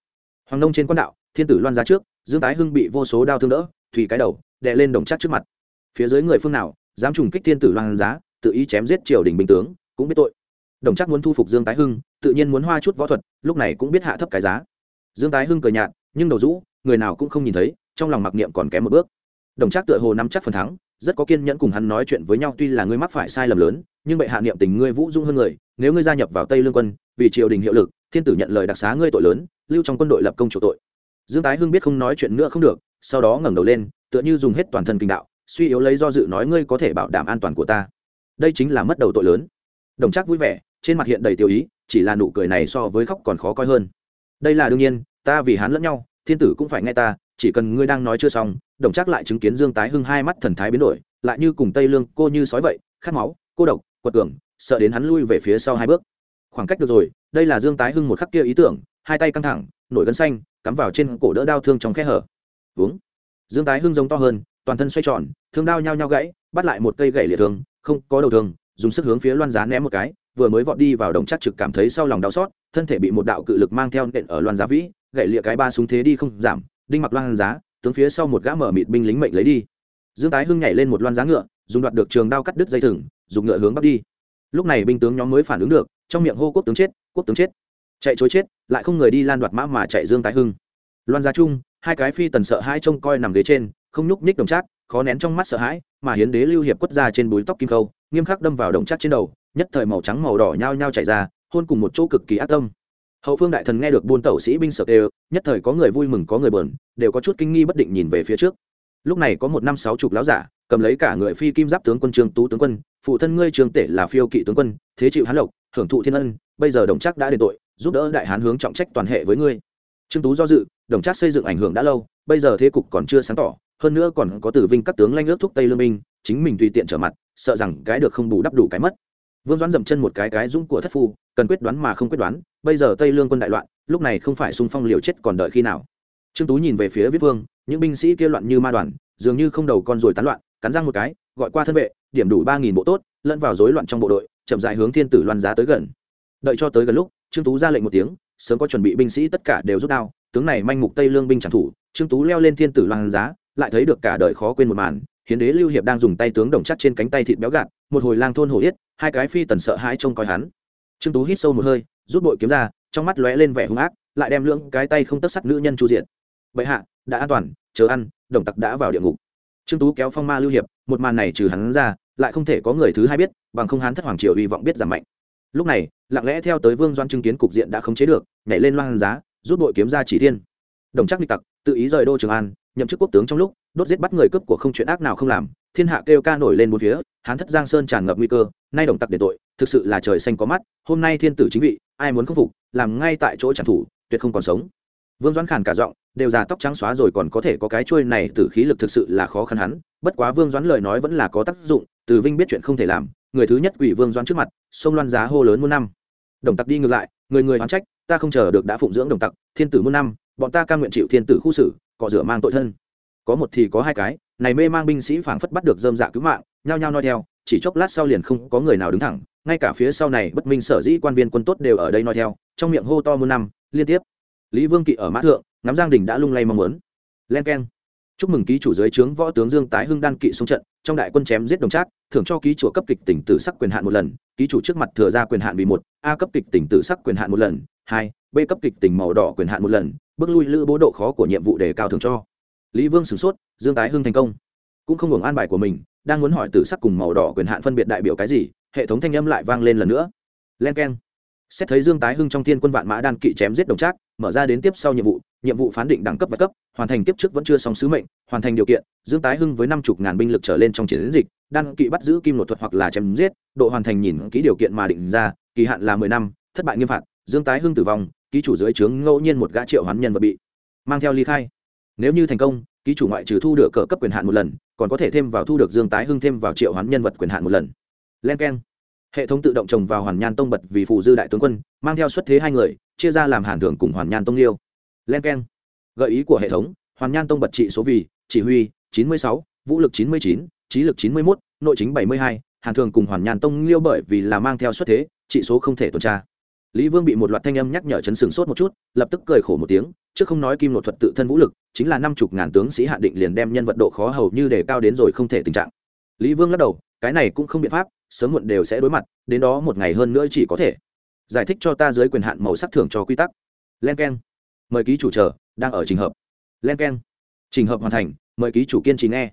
Hoàng nông trên quan đạo, thiên tử loan ra trước, dương tái hưng bị vô số đao thương đỡ, thủy cái đầu, đè lên đồng chắc trước mặt. Phía dưới người phương nào, dám trùng kích thiên tử loan giá, tự ý chém giết triều đình bình tướng, cũng biết tội. Đồng chắc muốn thu phục dương tái hưng, tự nhiên muốn hoa chút võ thuật, lúc này cũng biết hạ thấp cái giá. Dương tái hưng cười nhạt, nhưng đầu rũ người nào cũng không nhìn thấy, trong lòng mặc niệm còn kém một bước. Đồng Trác tựa hồ nắm chắc phần thắng, rất có kiên nhẫn cùng hắn nói chuyện với nhau, tuy là ngươi mắc phải sai lầm lớn, nhưng bệ hạ niệm tình ngươi vũ dung hơn người, nếu ngươi gia nhập vào tây lương quân, vì triều đình hiệu lực, thiên tử nhận lời đặc xá ngươi tội lớn, lưu trong quân đội lập công chủ tội. Dương tái hưng biết không nói chuyện nữa không được, sau đó ngẩng đầu lên, tựa như dùng hết toàn thân kinh đạo, suy yếu lấy do dự nói ngươi có thể bảo đảm an toàn của ta. Đây chính là mất đầu tội lớn. Đồng Trác vui vẻ, trên mặt hiện đầy tiêu ý, chỉ là nụ cười này so với khóc còn khó coi hơn. Đây là đương nhiên, ta vì hắn lẫn nhau thiên tử cũng phải nghe ta, chỉ cần ngươi đang nói chưa xong, đồng chắc lại chứng kiến dương tái hưng hai mắt thần thái biến đổi, lại như cùng tây lương cô như sói vậy, khát máu, cô độc, quật cường, sợ đến hắn lui về phía sau hai bước. Khoảng cách được rồi, đây là dương tái hưng một khắc kia ý tưởng, hai tay căng thẳng, nổi gân xanh, cắm vào trên cổ đỡ đao thương trong khe hở. Uống. Dương tái hưng giống to hơn, toàn thân xoay tròn, thương đao nhao nhao gãy, bắt lại một cây gậy liệt thương, không có đầu thương, dùng sức hướng phía loan giá ném một cái, vừa mới vọt đi vào đồng chắc trực cảm thấy sau lòng đau xót, thân thể bị một đạo cự lực mang theo nện ở loan giá vĩ gậy lịa cái ba súng thế đi không giảm, đinh mặc loan giá, tướng phía sau một gã mở mịt binh lính mệnh lấy đi. Dương tái hưng nhảy lên một loan giá ngựa, dùng đoạt được trường đao cắt đứt dây thừng, dùng ngựa hướng bắc đi. Lúc này binh tướng nhóm mới phản ứng được, trong miệng hô quốc tướng chết, quốc tướng chết. Chạy chối chết, lại không người đi lan đoạt mã mà chạy dương tái hưng. Loan giá chung, hai cái phi tần sợ hai trông coi nằm ghế trên, không nhúc nhích đồng trác, khó nén trong mắt sợ hãi, mà hiến đế lưu hiệp quất ra trên búi tóc kim khâu, nghiêm khắc đâm vào đồng trác trên đầu, nhất thời màu trắng màu đỏ nhao nhao chảy ra, hôn cùng một chỗ cực kỳ ác tâm hậu phương đại thần nghe được buôn tẩu sĩ binh sợ đều, nhất thời có người vui mừng, có người bờn đều có chút kinh nghi bất định nhìn về phía trước. Lúc này có một năm sáu chục láo giả, cầm lấy cả người phi kim giáp tướng quân trương tú tướng quân, phụ thân ngươi trường tể là phiêu kỵ tướng quân, thế chịu hán lộc, hưởng thụ thiên ân, bây giờ đồng chắc đã đền tội, giúp đỡ đại hán hướng trọng trách toàn hệ với ngươi. Trương tú do dự, đồng chắc xây dựng ảnh hưởng đã lâu, bây giờ thế cục còn chưa sáng tỏ, hơn nữa còn có tử vinh các tướng lanh ước thúc tây lương minh chính mình tùy tiện trở mặt, sợ rằng cái được không bù đắp đủ cái mất. Vương doãn dậm chân một cái cái dũng của thất phu, cần quyết đoán mà không quyết đoán bây giờ tây lương quân đại loạn lúc này không phải xung phong liều chết còn đợi khi nào trương tú nhìn về phía viết vương những binh sĩ kia loạn như ma đoàn dường như không đầu con rồi tán loạn cắn răng một cái gọi qua thân vệ điểm đủ ba nghìn bộ tốt lẫn vào rối loạn trong bộ đội chậm dại hướng thiên tử loan giá tới gần đợi cho tới gần lúc trương tú ra lệnh một tiếng sớm có chuẩn bị binh sĩ tất cả đều rút đao tướng này manh mục tây lương binh trảm thủ trương tú leo lên thiên tử loan giá lại thấy được cả đời khó quên một màn hiến đế lưu hiệp đang dùng tay tướng đồng chắc trên cánh tay thịt béo gạt một hồi lang thôn hổ yết hai cái phi tần sợ hãi trông coi hắn trương tú hít sâu một hơi rút bội kiếm ra, trong mắt lóe lên vẻ hung ác, lại đem lưỡng cái tay không tất sắt nữ nhân chu diện bệ hạ, đã an toàn, chờ ăn, đồng tặc đã vào địa ngục. Trương tú kéo phong ma lưu hiệp, một màn này trừ hắn ra, lại không thể có người thứ hai biết, bằng không hắn thất hoàng triều hy vọng biết giảm mạnh. Lúc này, lặng lẽ theo tới vương doan chứng kiến cục diện đã không chế được, nhảy lên loan giá, rút bội kiếm ra chỉ thiên. Đồng chắc địch tặc, tự ý rời đô trường an, nhậm chức quốc tướng trong lúc, đốt giết bắt người cướp của không chuyện ác nào không làm, thiên hạ kêu ca nổi lên bốn phía, hán thất giang sơn tràn ngập nguy cơ, nay đồng tặc để tội, thực sự là trời xanh có mắt, hôm nay thiên tử chính vị ai muốn khâm phục, làm ngay tại chỗ trả thủ tuyệt không còn sống. Vương doãn khàn cả giọng, đều già tóc trắng xóa rồi còn có thể có cái chuôi này từ khí lực thực sự là khó khăn hắn, bất quá vương doãn lời nói vẫn là có tác dụng, từ vinh biết chuyện không thể làm, người thứ nhất quỷ vương doãn trước mặt, sông loan giá hô lớn muôn năm. Đồng tặc đi ngược lại, người người oán trách, ta không chờ được đã phụng dưỡng đồng tặc, thiên tử muôn năm, bọn ta ca nguyện chịu thiên tử khu xử, cọ rửa mang tội thân. Có một thì có hai cái, này mê mang binh sĩ phảng phất bắt được dơm dạ cứu mạng, nhao nhao nói theo, chỉ chốc lát sau liền không có người nào đứng thẳng ngay cả phía sau này bất minh sở dĩ quan viên quân tốt đều ở đây nói theo, trong miệng hô to muôn năm, liên tiếp. Lý vương kỵ ở mã thượng, ngắm giang đình đã lung lay mong muốn. Len keng. Chúc mừng ký chủ dưới trướng võ tướng dương tái hưng đan kỵ xuống trận, trong đại quân chém giết đồng trác, thưởng cho ký chủ cấp kịch tỉnh tử sắc quyền hạn một lần, ký chủ trước mặt thừa ra quyền hạn vì một, a cấp kịch tỉnh tử sắc quyền hạn một lần, hai, b cấp kịch tỉnh màu đỏ quyền hạn một lần, bước lui lữ bố độ khó của nhiệm vụ đề cao thưởng cho. Lý vương sửng sốt, dương tái hưng thành công. Cũng không hưởng an bài của mình, đang muốn hỏi tử sắc cùng màu đỏ quyền hạn phân biệt đại biểu cái gì hệ thống thanh âm lại vang lên lần nữa. Len k e n xét thấy dương tái hưng trong thiên quân vạn mã đan kỵ chém giết đồng trác, mở ra đến tiếp sau nhiệm vụ nhiệm vụ phán định đẳng cấp và cấp, hoàn thành kiếp trước vẫn chưa xong sứ mệnh, hoàn thành điều kiện, dương tái hưng với năm chục ngàn binh lực trở lên trong chiến dịch, đan kỵ bắt giữ kim nội thuật hoặc là chém giết, độ hoàn thành nhìn ký điều kiện mà định ra, kỳ hạn là mười năm, thất bại nghiêm phạt, dương tái hưng tử vong, ký chủ dưới trướng ngẫu nhiên một gã triệu hoán nhân vật bị mang theo ly khai. Nếu như thành công, ký chủ ngoại trừ thu được cỡ cấp quyền hạn một lần, còn có thể thêm vào thu được dương tái hưng thêm vào triệu hoán nhân vật quyền hạn một lần len k e n hệ thống tự động trồng vào hoàn nhan tông bật vì phù dư đại tướng quân, mang theo xuất thế hai người, chia ra làm hàn thưởng cùng hoàn nhan tông liêu. Len k e n gợi ý của hệ thống, hoàn nhan tông bật trị số vì, chỉ huy, chín mươi sáu, vũ lực chín mươi chín, trí lực chín mươi một nội chính bảy mươi hai, hàn thường cùng hoàn nhan tông liêu bởi vì là mang theo xuất thế, trị số không thể tuần tra. Lý vương bị một loạt thanh âm nhắc nhở chấn sừng sốt một chút, lập tức cười khổ một tiếng chứ không nói kim nội thuật tự thân vũ lực, chính là năm chục ngàn tướng sĩ hạ định liền đem nhân vật độ khó hầu như để cao đến rồi không thể tình trạng. Lý vương lắc đầu, cái này cũng không biện pháp sớm muộn đều sẽ đối mặt, đến đó một ngày hơn nữa chỉ có thể giải thích cho ta dưới quyền hạn màu sắc thưởng cho quy tắc. Len k e n mời ký chủ chờ, đang ở trình hợp. Len k e n trình hợp hoàn thành, mời ký chủ kiên trì nghe.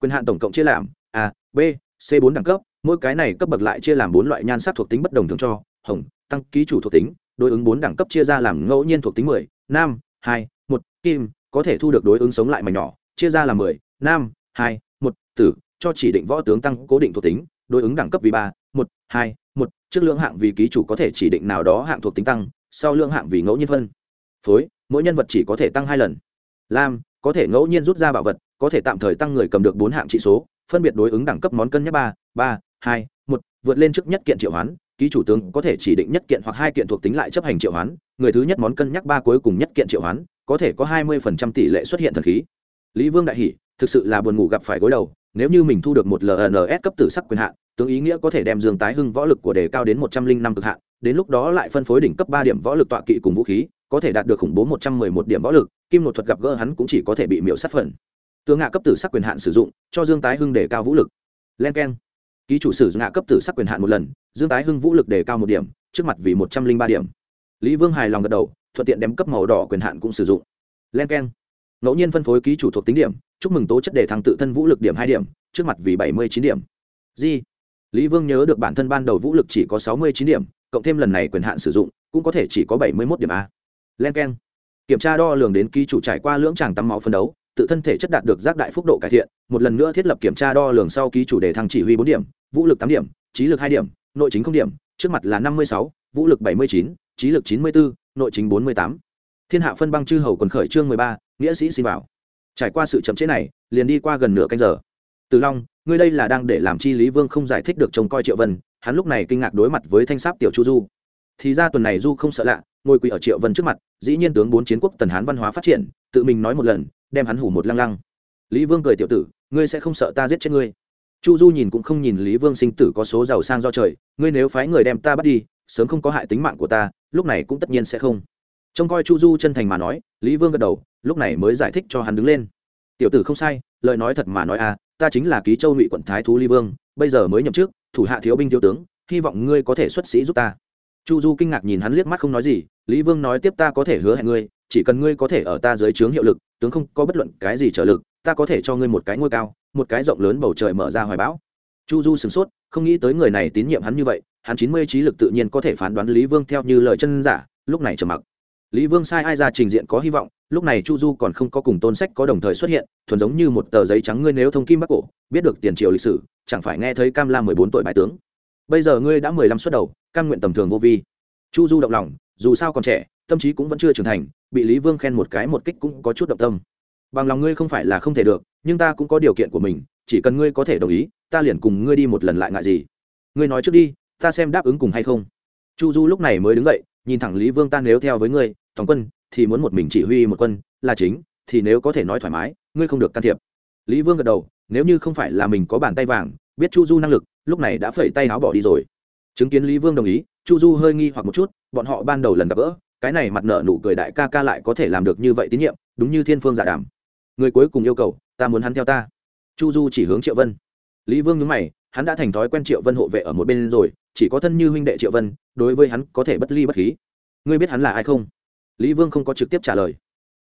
Quyền hạn tổng cộng chia làm a, b, c bốn đẳng cấp, mỗi cái này cấp bậc lại chia làm bốn loại nhan sắc thuộc tính bất đồng thường cho, hồng, tăng ký chủ thuộc tính, đối ứng bốn đẳng cấp chia ra làm ngẫu nhiên thuộc tính mười, nam, hai, một, kim, có thể thu được đối ứng sống lại mảnh nhỏ, chia ra làm mười, nam, hai, một, tử, cho chỉ định võ tướng tăng cố định thuộc tính đối ứng đẳng cấp vì ba, một, hai, một, trước lượng hạng vì ký chủ có thể chỉ định nào đó hạng thuộc tính tăng, sau lượng hạng vì ngẫu nhiên phân. Phối, mỗi nhân vật chỉ có thể tăng hai lần. Lam, có thể ngẫu nhiên rút ra bảo vật, có thể tạm thời tăng người cầm được bốn hạng trị số, phân biệt đối ứng đẳng cấp món cân nhắc ba ba, hai, một, vượt lên trước nhất kiện triệu hoán, ký chủ tướng có thể chỉ định nhất kiện hoặc hai kiện thuộc tính lại chấp hành triệu hoán, người thứ nhất món cân nhắc ba cuối cùng nhất kiện triệu hoán, có thể có hai mươi phần trăm tỷ lệ xuất hiện thần khí. Lý vương đại hỷ, thực sự là buồn ngủ gặp phải gối đầu nếu như mình thu được một lns cấp tử sắc quyền hạn, tướng ý nghĩa có thể đem dương tái hưng võ lực của đề cao đến một trăm linh năm cực hạn, đến lúc đó lại phân phối đỉnh cấp ba điểm võ lực tọa kỵ cùng vũ khí, có thể đạt được khủng bố một trăm mười một điểm võ lực, kim một thuật gặp gỡ hắn cũng chỉ có thể bị miễu sát phần. Tướng ngạ cấp tử sắc quyền hạn sử dụng, cho dương tái hưng đề cao vũ lực. Len k ký chủ sử dụng ngạ cấp tử sắc quyền hạn một lần, dương tái hưng vũ lực đề cao một điểm, trước mặt vì một trăm linh ba điểm. Lý vương hài lòng gật đầu, thuận tiện đem cấp màu đỏ quyền hạn cũng sử dụng. Len k e n ngẫu nhiên phân phối ký chủ thuộc tính điểm, chúc mừng tố chất đề thăng tự thân vũ lực điểm hai điểm, trước mặt vì bảy mươi chín điểm. Di lý vương nhớ được bản thân ban đầu vũ lực chỉ có sáu mươi chín điểm, cộng thêm lần này quyền hạn sử dụng, cũng có thể chỉ có bảy mươi một điểm a. Len k e n kiểm tra đo lường đến ký chủ trải qua lưỡng tràng tắm máu phân đấu, tự thân thể chất đạt được giác đại phúc độ cải thiện, một lần nữa thiết lập kiểm tra đo lường sau ký chủ đề thăng chỉ huy bốn điểm, vũ lực tám điểm, trí lực hai điểm, nội chính không điểm, trước mặt là năm mươi sáu, vũ lực bảy mươi chín, trí lực chín mươi bốn nội chính bốn mươi tám. Thiên hạ phân băng chư hầu quần khởi chương mười ba nghĩa sĩ xin vào. Trải qua sự chậm chế này, liền đi qua gần nửa canh giờ. Từ long, ngươi đây là đang để làm chi lý vương không giải thích được trông coi triệu vân, hắn lúc này kinh ngạc đối mặt với thanh sáp tiểu chu du. Thì ra tuần này du không sợ lạ, ngồi quỳ ở triệu vân trước mặt, dĩ nhiên tướng bốn chiến quốc tần hán văn hóa phát triển, tự mình nói một lần, đem hắn hủ một lăng lăng. Lý vương cười tiểu tử, ngươi sẽ không sợ ta giết chết ngươi. Chu du nhìn cũng không nhìn lý vương sinh tử có số giàu sang do trời, ngươi nếu phái người đem ta bắt đi, sớm không có hại tính mạng của ta, lúc này cũng tất nhiên sẽ không. Trông coi chu du chân thành mà nói, lý vương gật đầu lúc này mới giải thích cho hắn đứng lên. Tiểu tử không sai, lời nói thật mà nói à ta chính là ký châu ngụy quận thái thú lý vương, bây giờ mới nhậm chức, thủ hạ thiếu binh thiếu tướng, hy vọng ngươi có thể xuất sĩ giúp ta. Chu du kinh ngạc nhìn hắn liếc mắt không nói gì, lý vương nói tiếp ta có thể hứa hẹn ngươi, chỉ cần ngươi có thể ở ta dưới trướng hiệu lực, tướng không có bất luận cái gì trở lực, ta có thể cho ngươi một cái ngôi cao, một cái rộng lớn bầu trời mở ra hoài bão. Chu du sửng sốt, không nghĩ tới người này tín nhiệm hắn như vậy, hắn chín mươi trí lực tự nhiên có thể phán đoán lý vương theo như lời chân giả, lúc này trầm mặc lý vương sai ai ra trình diện có hy vọng, lúc này chu du còn không có cùng tôn sách có đồng thời xuất hiện, thuần giống như một tờ giấy trắng ngươi nếu thông kim bắc cổ, biết được tiền triều lịch sử, chẳng phải nghe thấy cam la mười bốn tuổi bại tướng. Bây giờ ngươi đã mười lăm xuất đầu, cam nguyện tầm thường vô vi. Chu du động lòng, dù sao còn trẻ, tâm trí cũng vẫn chưa trưởng thành, bị lý vương khen một cái một kích cũng có chút động tâm. Bằng lòng ngươi không phải là không thể được, nhưng ta cũng có điều kiện của mình, chỉ cần ngươi có thể đồng ý, ta liền cùng ngươi đi một lần lại ngại gì. Ngươi nói trước đi, ta xem đáp ứng cùng hay không. Chu du lúc này mới đứng dậy nhìn thẳng lý vương ta nếu theo với ngươi toàn quân thì muốn một mình chỉ huy một quân, là chính, thì nếu có thể nói thoải mái, ngươi không được can thiệp. Lý vương gật đầu, nếu như không phải là mình có bàn tay vàng, biết chu du năng lực, lúc này đã phẩy tay áo bỏ đi rồi. Chứng kiến lý vương đồng ý, chu du hơi nghi hoặc một chút, bọn họ ban đầu lần gặp gỡ, cái này mặt nợ nụ cười đại ca ca lại có thể làm được như vậy tín nhiệm, đúng như thiên phương giả đàm. Người cuối cùng yêu cầu, ta muốn hắn theo ta. Chu du chỉ hướng triệu vân. Lý vương nhớ mày hắn đã thành thói quen triệu vân hộ vệ ở một bên rồi, chỉ có thân như huynh đệ triệu vân, đối với hắn có thể bất ly bất khí. Ngươi biết hắn là ai không? Lý vương không có trực tiếp trả lời.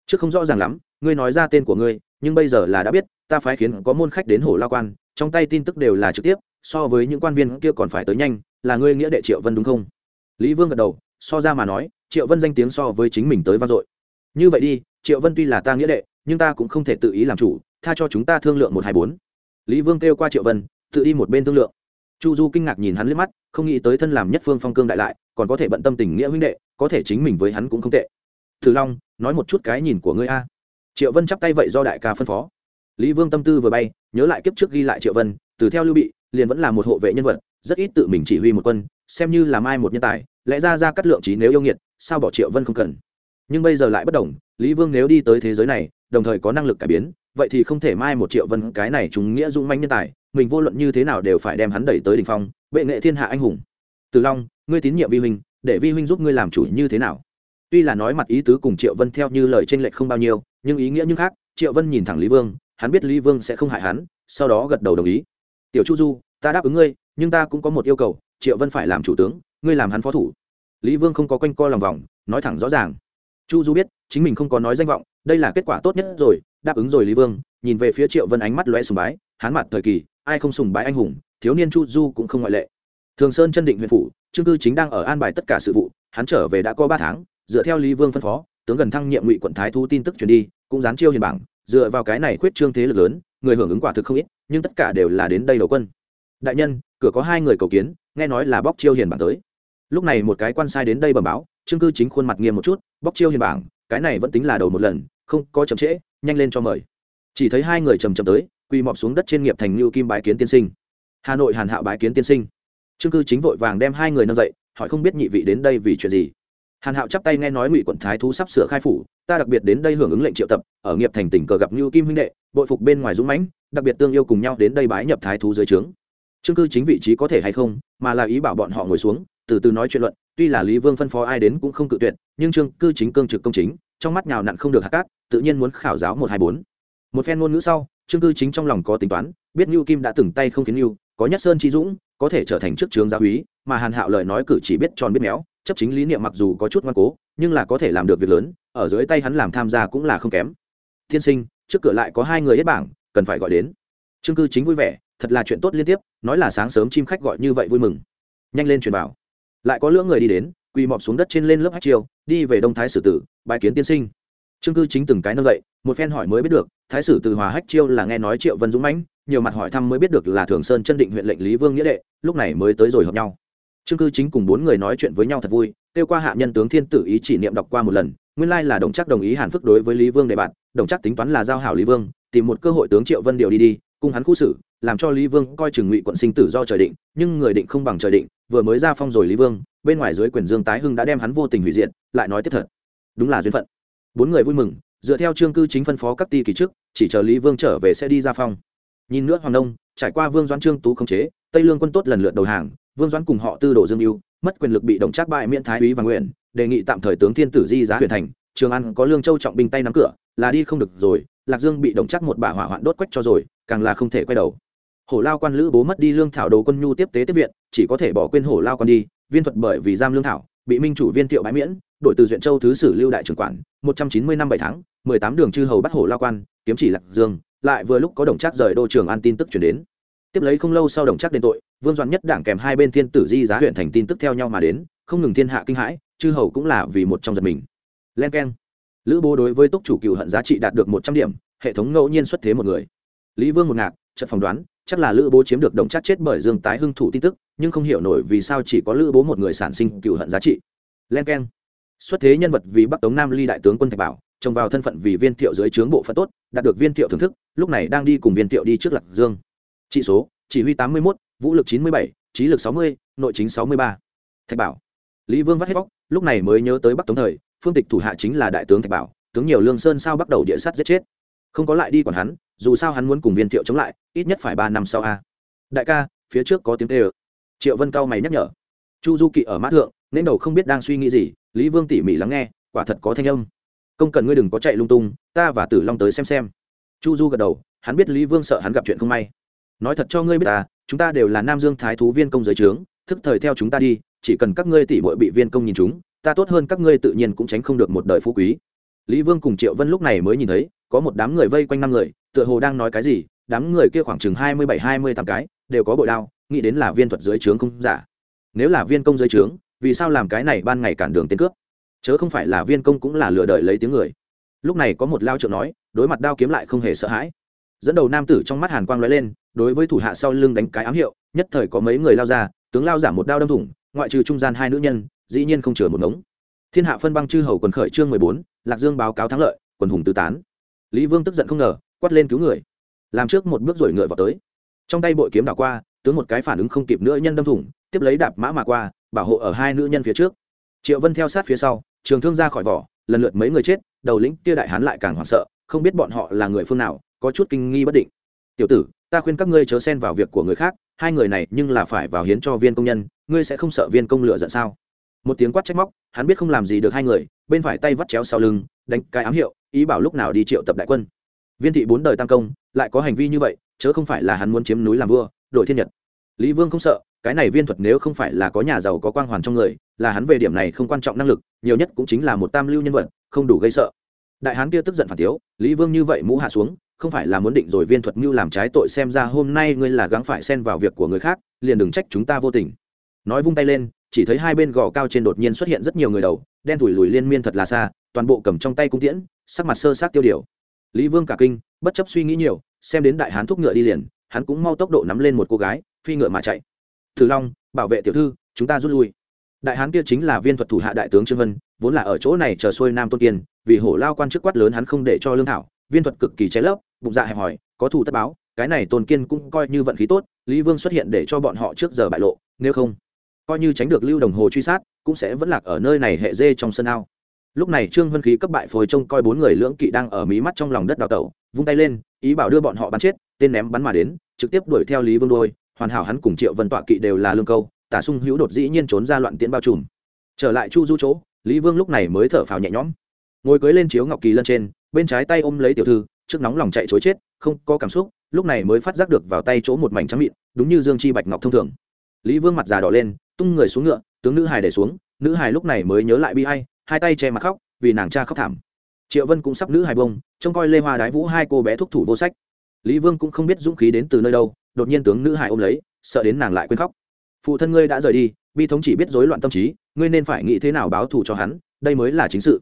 Trước không rõ ràng lắm, ngươi nói ra tên của ngươi, nhưng bây giờ là đã biết, ta phái khiến có môn khách đến hồ la quan, trong tay tin tức đều là trực tiếp, so với những quan viên kia còn phải tới nhanh, là ngươi nghĩa đệ triệu vân đúng không? Lý vương gật đầu, so ra mà nói, triệu vân danh tiếng so với chính mình tới vang dội. Như vậy đi, triệu vân tuy là ta nghĩa đệ, nhưng ta cũng không thể tự ý làm chủ, tha cho chúng ta thương lượng một hai bốn. Lý vương kêu qua triệu vân tự đi một bên thương lượng. Chu du kinh ngạc nhìn hắn liếc mắt, không nghĩ tới thân làm nhất phương phong cương đại lại, còn có thể bận tâm tình nghĩa huynh đệ, có thể chính mình với hắn cũng không tệ. Thử long, nói một chút cái nhìn của ngươi a. Triệu vân chắp tay vậy do đại ca phân phó. Lý vương tâm tư vừa bay, nhớ lại kiếp trước ghi lại triệu vân, từ theo lưu bị, liền vẫn là một hộ vệ nhân vật, rất ít tự mình chỉ huy một quân, xem như làm ai một nhân tài, lẽ ra ra cắt lượng trí nếu yêu nghiệt, sao bỏ triệu vân không cần. Nhưng bây giờ lại bất đồng, lý vương nếu đi tới thế giới này, đồng thời có năng lực cải biến vậy thì không thể mai một triệu vân cái này chúng nghĩa dũng manh nhân tài, mình vô luận như thế nào đều phải đem hắn đẩy tới đ ỉ n h phong, bệ nghệ thiên hạ anh hùng. Từ long, ngươi tín nhiệm vi huynh, để vi huynh giúp ngươi làm chủ như thế nào? Tuy là nói mặt ý tứ cùng triệu vân theo như lời t r ê n lệch không bao nhiêu, nhưng ý nghĩa như khác, triệu vân nhìn thẳng lý vương, hắn biết lý vương sẽ không hại hắn, sau đó gật đầu đồng ý. Tiểu chu du, ta đáp ứng ngươi, nhưng ta cũng có một yêu cầu, triệu vân phải làm chủ tướng, ngươi làm hắn phó thủ. Lý vương không có quanh co lòng vòng, nói thẳng rõ ràng. Chu du biết, chính mình không có nói danh vọng, đây là kết quả tốt nhất rồi đáp ứng rồi lý vương, nhìn về phía triệu vân ánh mắt lóe sùng bái hắn mặt thời kỳ, ai không sùng bái anh hùng, thiếu niên chu du cũng không ngoại lệ. Thường sơn chân định huyện phủ, trương cư chính đang ở an bài tất cả sự vụ, hắn trở về đã có ba tháng, dựa theo lý vương phân phó, tướng gần thăng nhiệm ngụy quận thái thu tin tức truyền đi, cũng dán chiêu hiền bảng, dựa vào cái này khuyết trương thế lực lớn, người hưởng ứng quả thực không ít, nhưng tất cả đều là đến đây đầu quân. Đại nhân, cửa có hai người cầu kiến, nghe nói là bóc chiêu hiền bảng tới. Lúc này một cái quan sai đến đây bẩm báo, trương cư chính khuôn mặt nghiêm một chút, bóc chiêu hiền bảng, cái này vẫn tính là đầu một lần, không có chậm trễ nhanh lên cho mời. Chỉ thấy hai người chầm chầm tới, quỳ mọp xuống đất trên nghiệp thành như kim bái kiến tiên sinh. Hà nội hàn hạo bái kiến tiên sinh. Trương cư chính vội vàng đem hai người nâng dậy, hỏi không biết nhị vị đến đây vì chuyện gì. Hàn hạo chắp tay nghe nói ngụy quận thái thú sắp sửa khai phủ, ta đặc biệt đến đây hưởng ứng lệnh triệu tập, ở nghiệp thành tỉnh cờ gặp như kim huynh đệ, bội phục bên ngoài dũng mãnh, đặc biệt tương yêu cùng nhau đến đây bái nhập thái thú dưới trướng. Trương cư chính vị trí có thể hay không, mà là ý bảo bọn họ ngồi xuống, từ từ nói chuyện luận, tuy là lý vương phân phó ai đến cũng không cự tuyệt, nhưng trương cư chính cương trực công chính trong mắt nhào nặn không được hạt cát tự nhiên muốn khảo giáo một hai bốn một phen ngôn ngữ sau trương cư chính trong lòng có tính toán biết như Kim đã từng tay không khiến như có nhất sơn chi dũng, có thể trở thành chức trường giáo úy, mà Hàn Hạo lời nói cử chỉ biết tròn biết méo, chấp chính lý niệm mặc dù có chút ngoan cố, nhưng là có thể làm được việc lớn, ở dưới tay hắn làm tham gia cũng là không kém. Thiên sinh, trước cửa lại có hai người hết bảng, cần phải gọi đến. Trương cư chính vui vẻ, thật là chuyện tốt liên tiếp, nói là sáng sớm chim khách gọi như vậy vui mừng. Nhanh lên truyền bảo. Lại có lưỡng người đi đến, quỳ mọp xuống đất trên lên lớp hát chiều, đi về Đông Thái sử tử, bài kiến tiên sinh. Trương cư chính từng cái nâng dậy, một phen hỏi mới biết được, thái sử từ hòa hách chiêu là nghe nói triệu vân dũng mãnh nhiều mặt hỏi thăm mới biết được là thường sơn chân định huyện lệnh lý vương nghĩa đệ lúc này mới tới rồi hợp nhau trương cư chính cùng bốn người nói chuyện với nhau thật vui kêu qua hạ nhân tướng thiên tử ý chỉ niệm đọc qua một lần nguyên lai là đồng chắc đồng ý hàn phức đối với lý vương đề bạn đồng chắc tính toán là giao hảo lý vương tìm một cơ hội tướng triệu vân điều đi đi cùng hắn khu xử làm cho lý vương coi chừng ngụy quận sinh tử do trời định, nhưng người định không bằng trời định, vừa mới ra phong rồi lý vương, bên ngoài dưới quyền dương tái hưng đã đem hắn vô tình hủy diệt, lại nói tiếp thật. Đúng là duyên phận. Bốn người vui mừng, dựa theo chương cư chính phân phó các ti kỳ trước, chỉ chờ lý vương trở về sẽ đi ra phong. Nhìn nữa hoàng đông trải qua vương doãn trương tú khống chế, tây lương quân tốt lần lượt đầu hàng, vương doãn cùng họ tư đồ dương mưu mất quyền lực bị động trác bại miễn thái úy và nguyện, đề nghị tạm thời tướng thiên tử di giá huyện thành, trường an có lương châu trọng binh tay nắm cửa, là đi không được rồi, lạc dương bị động chắc một bả hỏa hoạn đốt quách cho rồi, càng là không thể quay đầu hổ lao quan lữ bố mất đi lương thảo đồ quân nhu tiếp tế tiếp viện, chỉ có thể bỏ quên hổ lao quan đi, viên thuật bởi vì giam lương thảo, bị minh chủ viên thiệu bãi miễn đổi từ duyện châu thứ sử lưu đại trưởng quản, một trăm chín mươi năm bảy tháng, mười tám đường chư hầu bắt hổ lao quan, kiếm chỉ lạc dương, lại vừa lúc có đồng trác rời đô trường an tin tức chuyển đến. Tiếp lấy không lâu sau đồng trác đền tội, vương doãn nhất đảng kèm hai bên thiên tử di giá huyện thành tin tức theo nhau mà đến, không ngừng thiên hạ kinh hãi, chư hầu cũng là vì một trong giật mình. Len k lữ bố đối với túc chủ cựu hận giá trị đạt được một trăm điểm, hệ thống ngẫu nhiên xuất thế một người. Lý vương một ngạc, trận phỏng đoán chắc là lữ bố chiếm được đồng chắc chết bởi dương tái hưng thủ tin tức, nhưng không hiểu nổi vì sao chỉ có lữ bố một người sản sinh cựu hận giá trị. Len k xuất thế nhân vật vì bắc tống nam ly đại tướng quân thạch bảo trồng vào thân phận vì viên thiệu dưới trướng bộ phận tốt, đạt được viên thiệu thưởng thức, lúc này đang đi cùng viên thiệu đi trước lạc dương. Trị số, chỉ huy tám mươi một vũ lực chín mươi bảy, trí lực sáu mươi, nội chính sáu mươi ba. Thạch bảo. Lý vương vắt hết vóc, lúc này mới nhớ tới bắc tống thời, phương tịch thủ hạ chính là đại tướng thạch bảo, tướng nhiều lương sơn sao bắt đầu địa sát giết chết. Không có lại đi còn hắn dù sao hắn muốn cùng viên thiệu chống lại, ít nhất phải ba năm sau a. Đại ca, phía trước có tiếng tê ơ. Triệu vân cao mày nhắc nhở. Chu du kỵ ở mát thượng, nên đầu không biết đang suy nghĩ gì, lý vương tỉ mỉ lắng nghe, quả thật có thanh âm. Công cần ngươi đừng có chạy lung tung, ta và tử long tới xem xem. Chu du gật đầu, hắn biết lý vương sợ hắn gặp chuyện không may. Nói thật cho ngươi biết ta, chúng ta đều là nam dương thái thú viên công giới trướng, thức thời theo chúng ta đi, chỉ cần các ngươi tỉ mội bị viên công nhìn chúng, ta tốt hơn các ngươi tự nhiên cũng tránh không được một đời phú quý. Lý vương cùng triệu vân lúc này mới nhìn thấy có một đám người vây quanh năm người, tựa hồ đang nói cái gì, đám người kia khoảng chừng hai mươi bảy, hai mươi tám cái, đều có bội đao, nghĩ đến là viên thuật dưới trướng không giả. Nếu là viên công dưới trướng, vì sao làm cái này ban ngày cản đường tiến cướp? Chớ không phải là viên công cũng là lừa đợi lấy tiếng người. Lúc này có một lao trượng nói, đối mặt đao kiếm lại không hề sợ hãi. Dẫn đầu nam tử trong mắt hàn quang lóe lên, đối với thủ hạ sau lưng đánh cái ám hiệu, nhất thời có mấy người lao ra, tướng lao giảm một đao đâm thủng, ngoại trừ trung gian hai nữ nhân, dĩ nhiên không chừa một ngống. Thiên hạ phân băng chư hầu quần khởi chương mười bốn, lạc dương báo cáo thắng lợi, quần hùng tứ tán lý vương tức giận không ngờ, quát lên cứu người. Làm trước một bước rồi ngựa vào tới. Trong tay bội kiếm đảo qua, tướng một cái phản ứng không kịp nữa nhân đâm thủng, tiếp lấy đạp mã mà qua, bảo hộ ở hai nữ nhân phía trước. Triệu vân theo sát phía sau, trường thương ra khỏi vỏ, lần lượt mấy người chết, đầu lĩnh kia đại hán lại càng hoảng sợ, không biết bọn họ là người phương nào, có chút kinh nghi bất định. Tiểu tử, ta khuyên các ngươi chớ xen vào việc của người khác, hai người này nhưng là phải vào hiến cho viên công nhân, ngươi sẽ không sợ viên công lựa giận sao? Một tiếng quát trách móc, hắn biết không làm gì được hai người, bên phải tay vắt chéo sau lưng, đánh cái ám hiệu ý bảo lúc nào đi triệu tập đại quân. Viên thị bốn đời tam công, lại có hành vi như vậy, chớ không phải là hắn muốn chiếm núi làm vua đội thiên nhật. Lý vương không sợ, cái này viên thuật nếu không phải là có nhà giàu có quang hoàn trong người, là hắn về điểm này không quan trọng năng lực, nhiều nhất cũng chính là một tam lưu nhân vật, không đủ gây sợ. Đại hán kia tức giận phản thiếu lý vương như vậy mũ hạ xuống, không phải là muốn định rồi viên thuật mưu làm trái tội xem ra hôm nay ngươi là gắng phải xen vào việc của người khác, liền đừng trách chúng ta vô tình. Nói vung tay lên, chỉ thấy hai bên gò cao trên đột nhiên xuất hiện rất nhiều người đầu đen thủi lùi liên miên thật là xa, toàn bộ cầm trong tay cung tiễn, sắc mặt sơ sát tiêu điều. Lý vương cả kinh, bất chấp suy nghĩ nhiều, xem đến đại hán thúc ngựa đi liền, hắn cũng mau tốc độ nắm lên một cô gái, phi ngựa mà chạy. Thử long, bảo vệ tiểu thư, chúng ta rút lui. Đại hán kia chính là viên thuật thủ hạ đại tướng trương vân, vốn là ở chỗ này chờ xuôi nam tôn kiên, vì hổ lao quan chức quát lớn hắn không để cho lương thảo, viên thuật cực kỳ cháy lấp, bụng dạ hẹp hòi, có thủ tất báo, cái này tôn kiên cũng coi như vận khí tốt, lý vương xuất hiện để cho bọn họ trước giờ bại lộ, nếu không, coi như tránh được lưu đồng hồ truy sát cũng sẽ vẫn lạc ở nơi này hệ dê trong sân ao. Lúc này trương vân khí cấp bại phôi trông coi bốn người lưỡng kỵ đang ở mí mắt trong lòng đất đào tẩu, vung tay lên, ý bảo đưa bọn họ bắn chết, tên ném bắn mà đến, trực tiếp đuổi theo lý vương đôi, hoàn hảo hắn cùng triệu vân tọa kỵ đều là lương câu, tả sung hữu đột dĩ nhiên trốn ra loạn tiễn bao trùm. Trở lại chu du chỗ, lý vương lúc này mới thở phào nhẹ nhõm. Ngồi cưới lên chiếu ngọc kỳ lân trên, bên trái tay ôm lấy tiểu thư, trước nóng lòng chạy chối chết, không có cảm xúc, lúc này mới phát giác được vào tay chỗ một mảnh trắng mịn, đúng như dương chi bạch ngọc thông thường. Lý vương mặt già đỏ lên tung người xuống ngựa, tướng nữ hải để xuống, nữ hải lúc này mới nhớ lại bi hay hai tay che mặt khóc, vì nàng cha khóc thảm. Triệu vân cũng sắp nữ hải bông, trông coi lê hoa đái vũ hai cô bé thúc thủ vô sách. Lý vương cũng không biết dũng khí đến từ nơi đâu, đột nhiên tướng nữ hải ôm lấy, sợ đến nàng lại quên khóc. Phụ thân ngươi đã rời đi, bi thống chỉ biết rối loạn tâm trí, ngươi nên phải nghĩ thế nào báo thù cho hắn, đây mới là chính sự.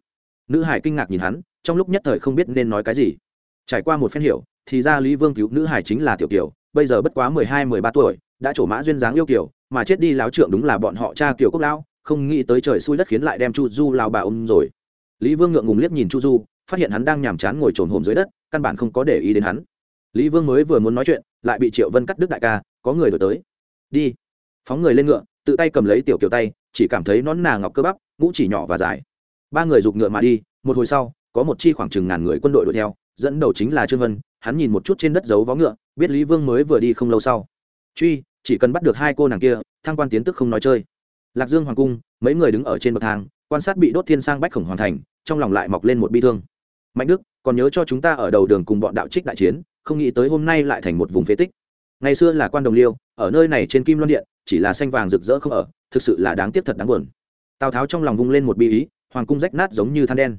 Nữ hải kinh ngạc nhìn hắn, trong lúc nhất thời không biết nên nói cái gì. Trải qua một phen hiểu, thì ra lý vương cứu nữ hải chính là tiểu kiều, bây giờ bất quá mười hai, mười ba tuổi đã trổ mã duyên dáng yêu kiều mà chết đi láo trượng đúng là bọn họ cha kiều quốc lão, không nghĩ tới trời xui đất khiến lại đem chu du lao bà ôm rồi. Lý vương ngượng ngùng liếc nhìn chu du, phát hiện hắn đang nhàm chán ngồi trồn hồm dưới đất, căn bản không có để ý đến hắn. Lý vương mới vừa muốn nói chuyện, lại bị triệu vân cắt đứt đại ca, có người đổi tới. Đi. Phóng người lên ngựa, tự tay cầm lấy tiểu kiều tay, chỉ cảm thấy nón nà ngọc cơ bắp, ngũ chỉ nhỏ và dài. Ba người giục ngựa mà đi, một hồi sau, có một chi khoảng chừng ngàn người quân đội đuổi theo, dẫn đầu chính là trương vân, hắn nhìn một chút trên đất giấu vó ngựa, biết lý vương mới vừa đi không lâu sau. Truy chỉ cần bắt được hai cô nàng kia, thăng quan tiến tức không nói chơi. Lạc dương hoàng cung, mấy người đứng ở trên bậc thang, quan sát bị đốt thiên sang bách khổng hoàn thành, trong lòng lại mọc lên một bi thương. Mạnh đức, còn nhớ cho chúng ta ở đầu đường cùng bọn đạo trích đại chiến, không nghĩ tới hôm nay lại thành một vùng phế tích. Ngày xưa là quan đồng liêu, ở nơi này trên kim loan điện, chỉ là xanh vàng rực rỡ không ở, thực sự là đáng tiếc thật đáng buồn. Tào tháo trong lòng vung lên một bi ý, hoàng cung rách nát giống như than đen.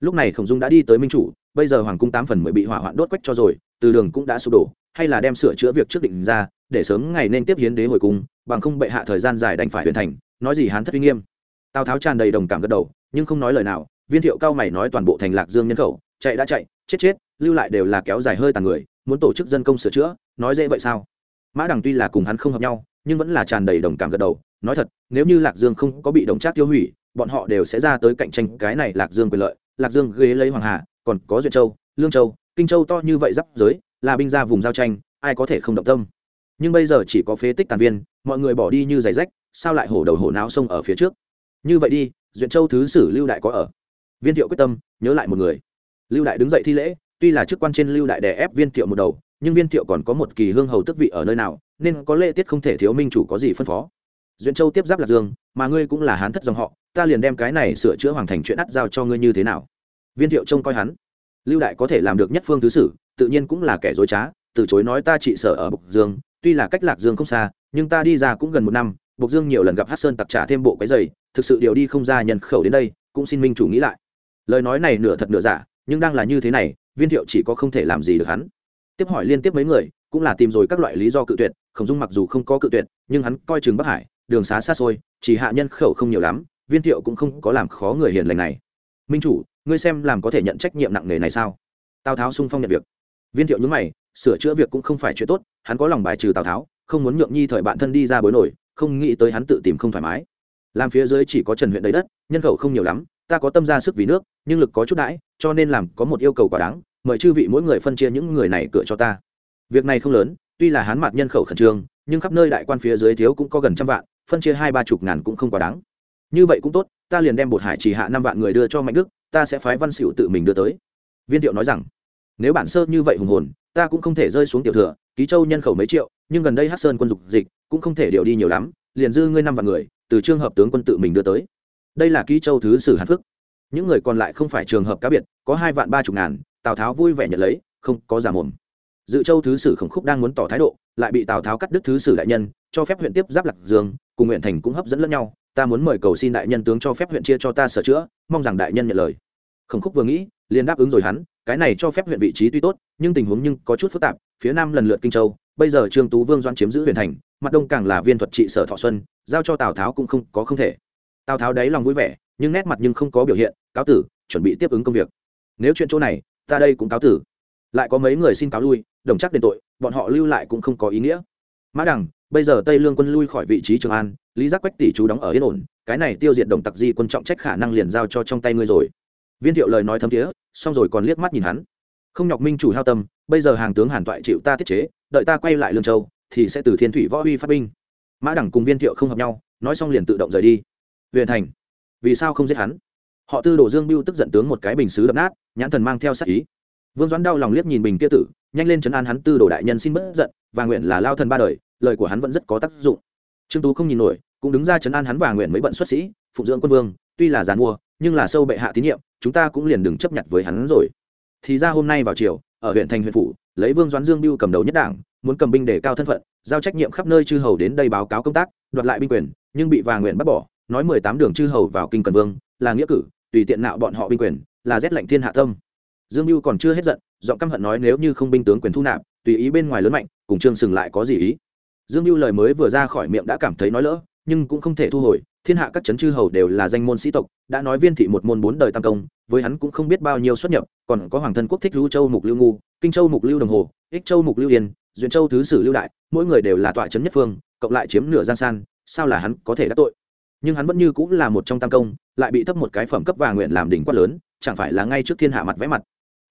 Lúc này khổng dung đã đi tới minh chủ, bây giờ hoàng cung tám phần mười bị hỏa hoạn đốt quách cho rồi từ đường cũng đã sụp đổ, hay là đem sửa chữa việc trước định ra, để sớm ngày nên tiếp hiến đế hồi cung, bằng không bệ hạ thời gian dài đành phải huyền thành, nói gì hán thất uy nghiêm. Tào tháo tràn đầy đồng cảm gật đầu, nhưng không nói lời nào, viên thiệu cao mày nói toàn bộ thành lạc dương nhân khẩu, chạy đã chạy, chết chết, lưu lại đều là kéo dài hơi tàn người, muốn tổ chức dân công sửa chữa, nói dễ vậy sao? Mã đằng tuy là cùng hắn không hợp nhau, nhưng vẫn là tràn đầy đồng cảm gật đầu, nói thật, nếu như lạc dương không có bị đồng trác tiêu hủy, bọn họ đều sẽ ra tới cạnh tranh cái này lạc dương quyền lợi, lạc dương ghế lấy hoàng hà, còn có duyệt châu, lương châu kinh châu to như vậy giáp giới, là binh ra vùng giao tranh, ai có thể không động tâm? Nhưng bây giờ chỉ có phế tích tàn viên, mọi người bỏ đi như giày rách, sao lại hổ đầu hổ não sông ở phía trước? Như vậy đi, duyện châu thứ sử lưu đại có ở. Viên thiệu quyết tâm, nhớ lại một người. Lưu đại đứng dậy thi lễ, tuy là chức quan trên lưu đại đè ép viên thiệu một đầu, nhưng viên thiệu còn có một kỳ hương hầu tức vị ở nơi nào, nên có lễ tiết không thể thiếu minh chủ có gì phân phó. Duyện châu tiếp giáp lạc dương, mà ngươi cũng là hán thất dòng họ, ta liền đem cái này sửa chữa hoàng thành chuyện ắt giao cho ngươi như thế nào? Viên thiệu trông coi hắn lưu đại có thể làm được nhất phương thứ sử, tự nhiên cũng là kẻ dối trá, từ chối nói ta trị sở ở bộc dương, tuy là cách lạc dương không xa, nhưng ta đi ra cũng gần một năm, bộc dương nhiều lần gặp hát sơn tặc trả thêm bộ cái giày thực sự điều đi không ra nhân khẩu đến đây, cũng xin minh chủ nghĩ lại. Lời nói này nửa thật nửa giả, nhưng đang là như thế này, viên thiệu chỉ có không thể làm gì được hắn. Tiếp hỏi liên tiếp mấy người, cũng là tìm rồi các loại lý do cự tuyệt, khổng dung mặc dù không có cự tuyệt, nhưng hắn coi chừng bắc hải, đường xá xa xôi, chỉ hạ nhân khẩu không nhiều lắm, viên thiệu cũng không có làm khó người hiền lành này. Minh chủ ngươi xem làm có thể nhận trách nhiệm nặng nề này sao? Tào tháo sung phong nhận việc. Viên thiệu nhúng mày, sửa chữa việc cũng không phải chuyện tốt, hắn có lòng bài trừ tào tháo, không muốn nhượng nhi thời bạn thân đi ra bối nổi, không nghĩ tới hắn tự tìm không thoải mái. Làm phía dưới chỉ có trần huyện đầy đất, nhân khẩu không nhiều lắm, ta có tâm ra sức vì nước, nhưng lực có chút đãi, cho nên làm có một yêu cầu quả đáng, mời chư vị mỗi người phân chia những người này cửa cho ta. Việc này không lớn, tuy là hán mặt nhân khẩu khẩn trương, nhưng khắp nơi đại quan phía dưới thiếu cũng có gần trăm vạn, phân chia hai ba chục ngàn cũng không quá đáng. Như vậy cũng tốt, ta liền đem bột hải chỉ hạ năm vạn người đưa cho mạnh đức ta sẽ phái văn xỉu tự mình đưa tới. Viên thiệu nói rằng, nếu bản sơ như vậy hùng hồn, ta cũng không thể rơi xuống tiểu thừa, ký châu nhân khẩu mấy triệu, nhưng gần đây hát sơn quân dục dịch, cũng không thể điều đi nhiều lắm, liền dư ngươi năm vạn người, từ trường hợp tướng quân tự mình đưa tới. Đây là ký châu thứ sử hàn phức những người còn lại không phải trường hợp cá biệt, có hai vạn ba chục ngàn, tào tháo vui vẻ nhận lấy, không có giả mồm. Dự châu thứ sử khổng khúc đang muốn tỏ thái độ, lại bị tào tháo cắt đứt thứ sử đại nhân, cho phép huyện tiếp giáp lạc dương, cùng huyện thành cũng hấp dẫn lẫn nhau ta muốn mời cầu xin đại nhân tướng cho phép huyện chia cho ta sửa chữa, mong rằng đại nhân nhận lời. Khổng khúc vừa nghĩ, liền đáp ứng rồi hắn, cái này cho phép huyện vị trí tuy tốt, nhưng tình huống nhưng có chút phức tạp, phía nam lần lượt kinh châu, bây giờ trương tú vương doan chiếm giữ huyện thành, mặt đông càng là viên thuật trị sở thọ xuân, giao cho tào tháo cũng không có không thể. Tào tháo đáy lòng vui vẻ, nhưng nét mặt nhưng không có biểu hiện, cáo tử, chuẩn bị tiếp ứng công việc. Nếu chuyện chỗ này, ta đây cũng cáo tử. Lại có mấy người xin cáo lui, đồng chắc đền tội, bọn họ lưu lại cũng không có ý nghĩa. Mã đằng bây giờ tây lương quân lui khỏi vị trí trường an, lý giác quách tỷ chú đóng ở yên ổn, cái này tiêu diệt đồng tặc di quân trọng trách khả năng liền giao cho trong tay ngươi rồi. Viên thiệu lời nói thấm thiế, xong rồi còn liếc mắt nhìn hắn. Không nhọc minh chủ hao tâm, bây giờ hàng tướng hàn toại chịu ta tiết chế, đợi ta quay lại lương châu, thì sẽ từ thiên thủy võ uy phát binh. Mã đẳng cùng viên thiệu không hợp nhau, nói xong liền tự động rời đi. Huyện thành, vì sao không giết hắn? Họ tư đổ dương biêu tức giận tướng một cái bình xứ đập nát, nhãn thần mang theo sát ý. Vương doãn đau lòng liếc nhìn bình kia tử, nhanh lên chấn an hắn tư đồ đại nhân xin bớt giận, và nguyện là lao thần ba đời lời của hắn vẫn rất có tác dụng. Trương tú không nhìn nổi, cũng đứng ra chấn an hắn và nguyện mấy bận xuất sĩ, phụng dưỡng quân vương, tuy là giàn mua, nhưng là sâu bệ hạ tín nhiệm, chúng ta cũng liền đừng chấp nhận với hắn rồi. Thì ra hôm nay vào chiều ở huyện thành huyện phủ, lấy vương doãn dương biêu cầm đầu nhất đảng, muốn cầm binh để cao thân phận, giao trách nhiệm khắp nơi chư hầu đến đây báo cáo công tác, đoạt lại binh quyền, nhưng bị và nguyện bắt bỏ, nói mười tám đường chư hầu vào kinh cần vương, là nghĩa cử, tùy tiện nạo bọn họ binh quyền, là rét lệnh thiên hạ tâm. Dương mưu còn chưa hết giận, giọng căm hận nói nếu như không binh tướng quyền thu nạp, tùy ý bên ngoài lớn mạnh, cùng trương sừng lại có gì ý? Dương mưu lời mới vừa ra khỏi miệng đã cảm thấy nói lỡ, nhưng cũng không thể thu hồi. Thiên hạ các chấn chư hầu đều là danh môn sĩ tộc, đã nói viên thị một môn bốn đời tam công, với hắn cũng không biết bao nhiêu xuất nhập, còn có hoàng thân quốc thích lưu châu mục lưu ngu, kinh châu mục lưu đồng hồ, ích châu mục lưu yên, duyện châu thứ sử lưu đại, mỗi người đều là tọa trấn nhất phương, cộng lại chiếm nửa giang san, sao là hắn có thể đắc tội? Nhưng hắn vẫn như cũng là một trong tam công, lại bị thấp một cái phẩm cấp và nguyện làm đỉnh quát lớn, chẳng phải là ngay trước thiên hạ mặt vẽ mặt.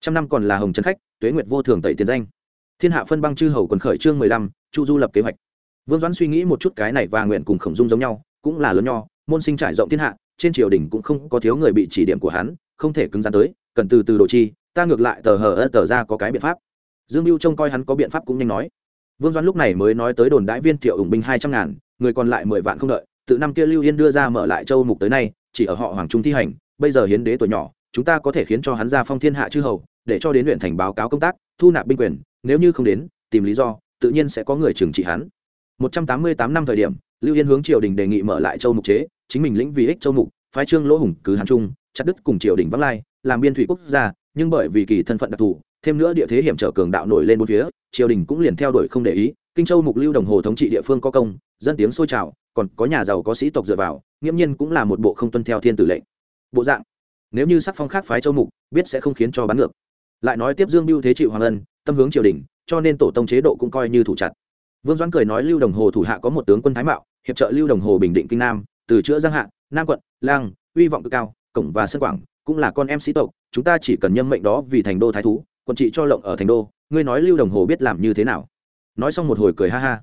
Trăm năm còn là hồng trấn khách, tuế nguyệt vô thường tẩy tiền danh thiên hạ phân băng chư hầu quần khởi chương mười lăm, chu du lập kế hoạch. Vương doãn suy nghĩ một chút cái này và nguyện cùng khổng dung giống nhau, cũng là lớn nho, môn sinh trải rộng thiên hạ, trên triều đình cũng không có thiếu người bị chỉ điểm của hắn, không thể cứng rắn tới, cần từ từ đồ chi, ta ngược lại tờ hờ ơ tờ ra có cái biện pháp. Dương mưu trông coi hắn có biện pháp cũng nhanh nói. Vương doãn lúc này mới nói tới đồn đãi viên thiệu ủng binh hai trăm ngàn, người còn lại mười vạn không đợi từ năm kia lưu yên đưa ra mở lại châu mục tới nay, chỉ ở họ hoàng trung thi hành, bây giờ hiến đế tuổi nhỏ, chúng ta có thể khiến cho hắn ra phong thiên hạ chư hầu, để cho đến huyện thành báo cáo công tác, thu nạp binh quyền nếu như không đến, tìm lý do, tự nhiên sẽ có người trừng trị hắn. Một trăm tám mươi tám năm thời điểm, lưu yên hướng triều đình đề nghị mở lại châu mục chế, chính mình lĩnh vì ích châu mục, phái trương lỗ hùng cứ hàn trung chặt đứt cùng triều đình vắng lai, làm biên thủy quốc gia, nhưng bởi vì kỳ thân phận đặc thù, thêm nữa địa thế hiểm trở cường đạo nổi lên bốn phía, triều đình cũng liền theo đuổi không để ý, kinh châu mục lưu đồng hồ thống trị địa phương có công, dân tiếng sôi trào, còn có nhà giàu có sĩ tộc dựa vào, nghiễm nhiên cũng là một bộ không tuân theo thiên tử lệnh. Bộ dạng, nếu như sắc phong khác phái châu mục, biết sẽ không khiến cho bắn ngược. Lại nói tiếp dương biêu thế chịu hoàng ân tâm hướng triều đình, cho nên tổ tông chế độ cũng coi như thủ chặt. Vương doãn cười nói lưu đồng hồ thủ hạ có một tướng quân thái mạo, hiệp trợ lưu đồng hồ bình định kinh nam, từ chữa giang hạ, nam quận lang uy vọng cực cao, cổng và sân quảng cũng là con em sĩ tộc, chúng ta chỉ cần nhâm mệnh đó vì thành đô thái thú, quận trị cho lộng ở thành đô, ngươi nói lưu đồng hồ biết làm như thế nào? Nói xong một hồi cười ha ha.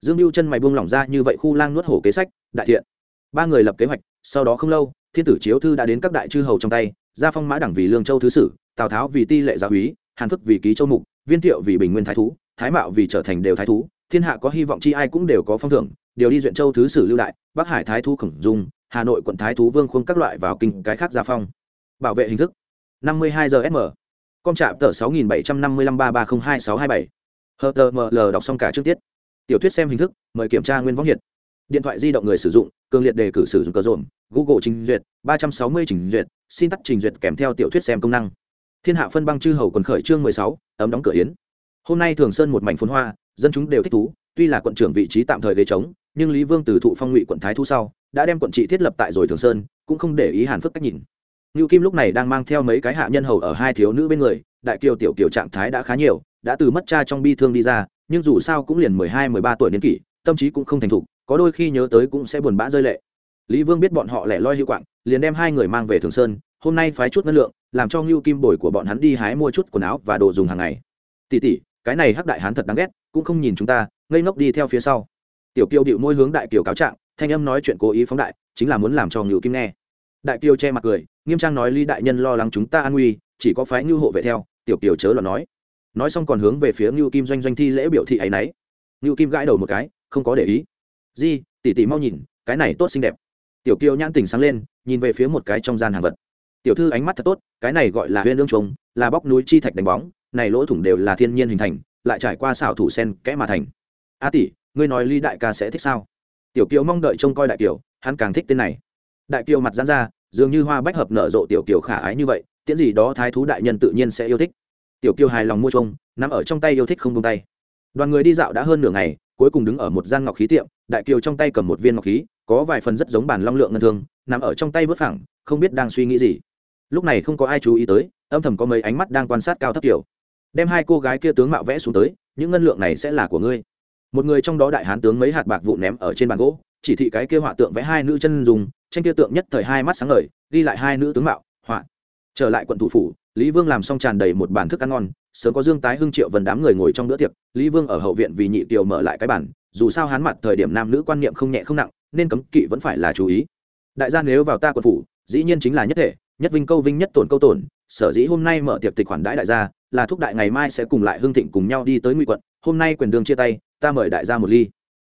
Dương lưu chân mày buông lỏng ra như vậy khu lang nuốt hổ kế sách, đại thiện. Ba người lập kế hoạch, sau đó không lâu, thiên tử chiếu thư đã đến các đại chư hầu trong tay, gia phong mã đẳng vì lương châu thứ sử, tào tháo vì ti lệ gia úy, hàn phức vì ký châu mục viên thiệu vì bình nguyên thái thú, thái mạo vì trở thành đều thái thú, thiên hạ có hy vọng chi ai cũng đều có phong thưởng, điều đi duyện châu thứ sử lưu đại, bắc hải thái thú khổng dung, hà nội quận thái thú vương khuông các loại vào kinh cái khác gia phong. Bảo vệ hình thức 52 giờ sm com trạm tờ 675533022627 hờ tờ ml đọc xong cả chương tiết. Tiểu thuyết xem hình thức, mời kiểm tra nguyên võng hiệt. Điện thoại di động người sử dụng, cường liệt đề cử sử dụng cờ rộn google trình duyệt 360 trình duyệt, xin tắt trình duyệt kèm theo tiểu thuyết xem công năng thiên hạ phân băng chư hầu quần khởi chương 16, ấm đóng cửa yến. Hôm nay thường sơn một mảnh phồn hoa dân chúng đều thích thú tuy là quận trưởng vị trí tạm thời ghế trống nhưng lý vương từ thụ phong ngụy quận thái thu sau đã đem quận trị thiết lập tại rồi thường sơn cũng không để ý hàn phức cách nhìn. Ngưu kim lúc này đang mang theo mấy cái hạ nhân hầu ở hai thiếu nữ bên người đại kiều tiểu kiều trạng thái đã khá nhiều đã từ mất cha trong bi thương đi ra nhưng dù sao cũng liền mười hai mười ba tuổi niên kỷ tâm trí cũng không thành thục có đôi khi nhớ tới cũng sẽ buồn bã rơi lệ. Lý vương biết bọn họ lẻ loi hữu quạng liền đem hai người mang về thường sơn hôm nay phái chút ngân lượng làm cho ngưu kim bồi của bọn hắn đi hái mua chút quần áo và đồ dùng hàng ngày. Tỉ tỉ, cái này hắc đại hán thật đáng ghét, cũng không nhìn chúng ta, ngây ngốc đi theo phía sau. Tiểu kiều điệu môi hướng đại kiều cáo trạng, thanh âm nói chuyện cố ý phóng đại, chính là muốn làm cho ngưu kim nghe. Đại kiều che mặt cười, nghiêm trang nói lý đại nhân lo lắng chúng ta an nguy, chỉ có phái ngưu hộ vệ theo, tiểu kiều chớ là nói. Nói xong còn hướng về phía ngưu kim doanh doanh thi lễ biểu thị ấ y n ấ y ngưu kim gãi đầu một cái, không có để ý. Di, tỉ tỉ mau nhìn, cái này tốt xinh đẹp. Tiểu kiều nhãn tình sáng lên, nhìn về phía một cái trong gian hàng vật tiểu thư ánh mắt thật tốt, cái này gọi là huyên lương trống là bóc núi chi thạch đánh bóng, này lỗ thủng đều là thiên nhiên hình thành, lại trải qua xảo thủ sen kẽ mà thành. A tỷ, ngươi nói ly đại ca sẽ thích sao? Tiểu kiều mong đợi trông coi đại kiều, hắn càng thích tên này. Đại kiều mặt dán ra, dường như hoa bách hợp nở rộ tiểu kiều khả ái như vậy, tiễn gì đó thái thú đại nhân tự nhiên sẽ yêu thích. Tiểu kiều hài lòng mua trông nằm ở trong tay yêu thích không tung tay. Đoàn người đi dạo đã hơn nửa ngày, cuối cùng đứng ở một gian ngọc khí tiệm, đại kiều trong tay cầm một viên ngọc khí, có vài phần rất giống bản long lượng ngân thương, nằm ở trong tay vớt phẳng, không biết đang suy nghĩ gì lúc này không có ai chú ý tới, âm thầm có mấy ánh mắt đang quan sát cao thấp kiểu đem hai cô gái kia tướng mạo vẽ xuống tới, những ngân lượng này sẽ là của ngươi. Một người trong đó đại hán tướng mấy hạt bạc vụ ném ở trên bàn gỗ, chỉ thị cái kia họa tượng vẽ hai nữ chân dùng tranh kia tượng nhất thời hai mắt sáng ngời, ghi lại hai nữ tướng mạo, họa. Trở lại quận thủ phủ, lý vương làm xong tràn đầy một bàn thức ăn ngon, sớm có dương tái, hưng triệu vần đám người ngồi trong bữa tiệc, lý vương ở hậu viện vì nhị kiều mở lại cái bản dù sao hán mặt thời điểm nam nữ quan niệm không nhẹ không nặng, nên cấm kỵ vẫn phải là chú ý. Đại gia nếu vào ta quận phủ, dĩ nhiên chính là nhất thể nhất vinh câu vinh nhất tổn câu tổn, sở dĩ hôm nay mở tiệc tịch khoản đãi đại gia, là thúc đại ngày mai sẽ cùng lại hương thịnh cùng nhau đi tới ngụy quận, hôm nay quyền đường chia tay, ta mời đại gia một ly.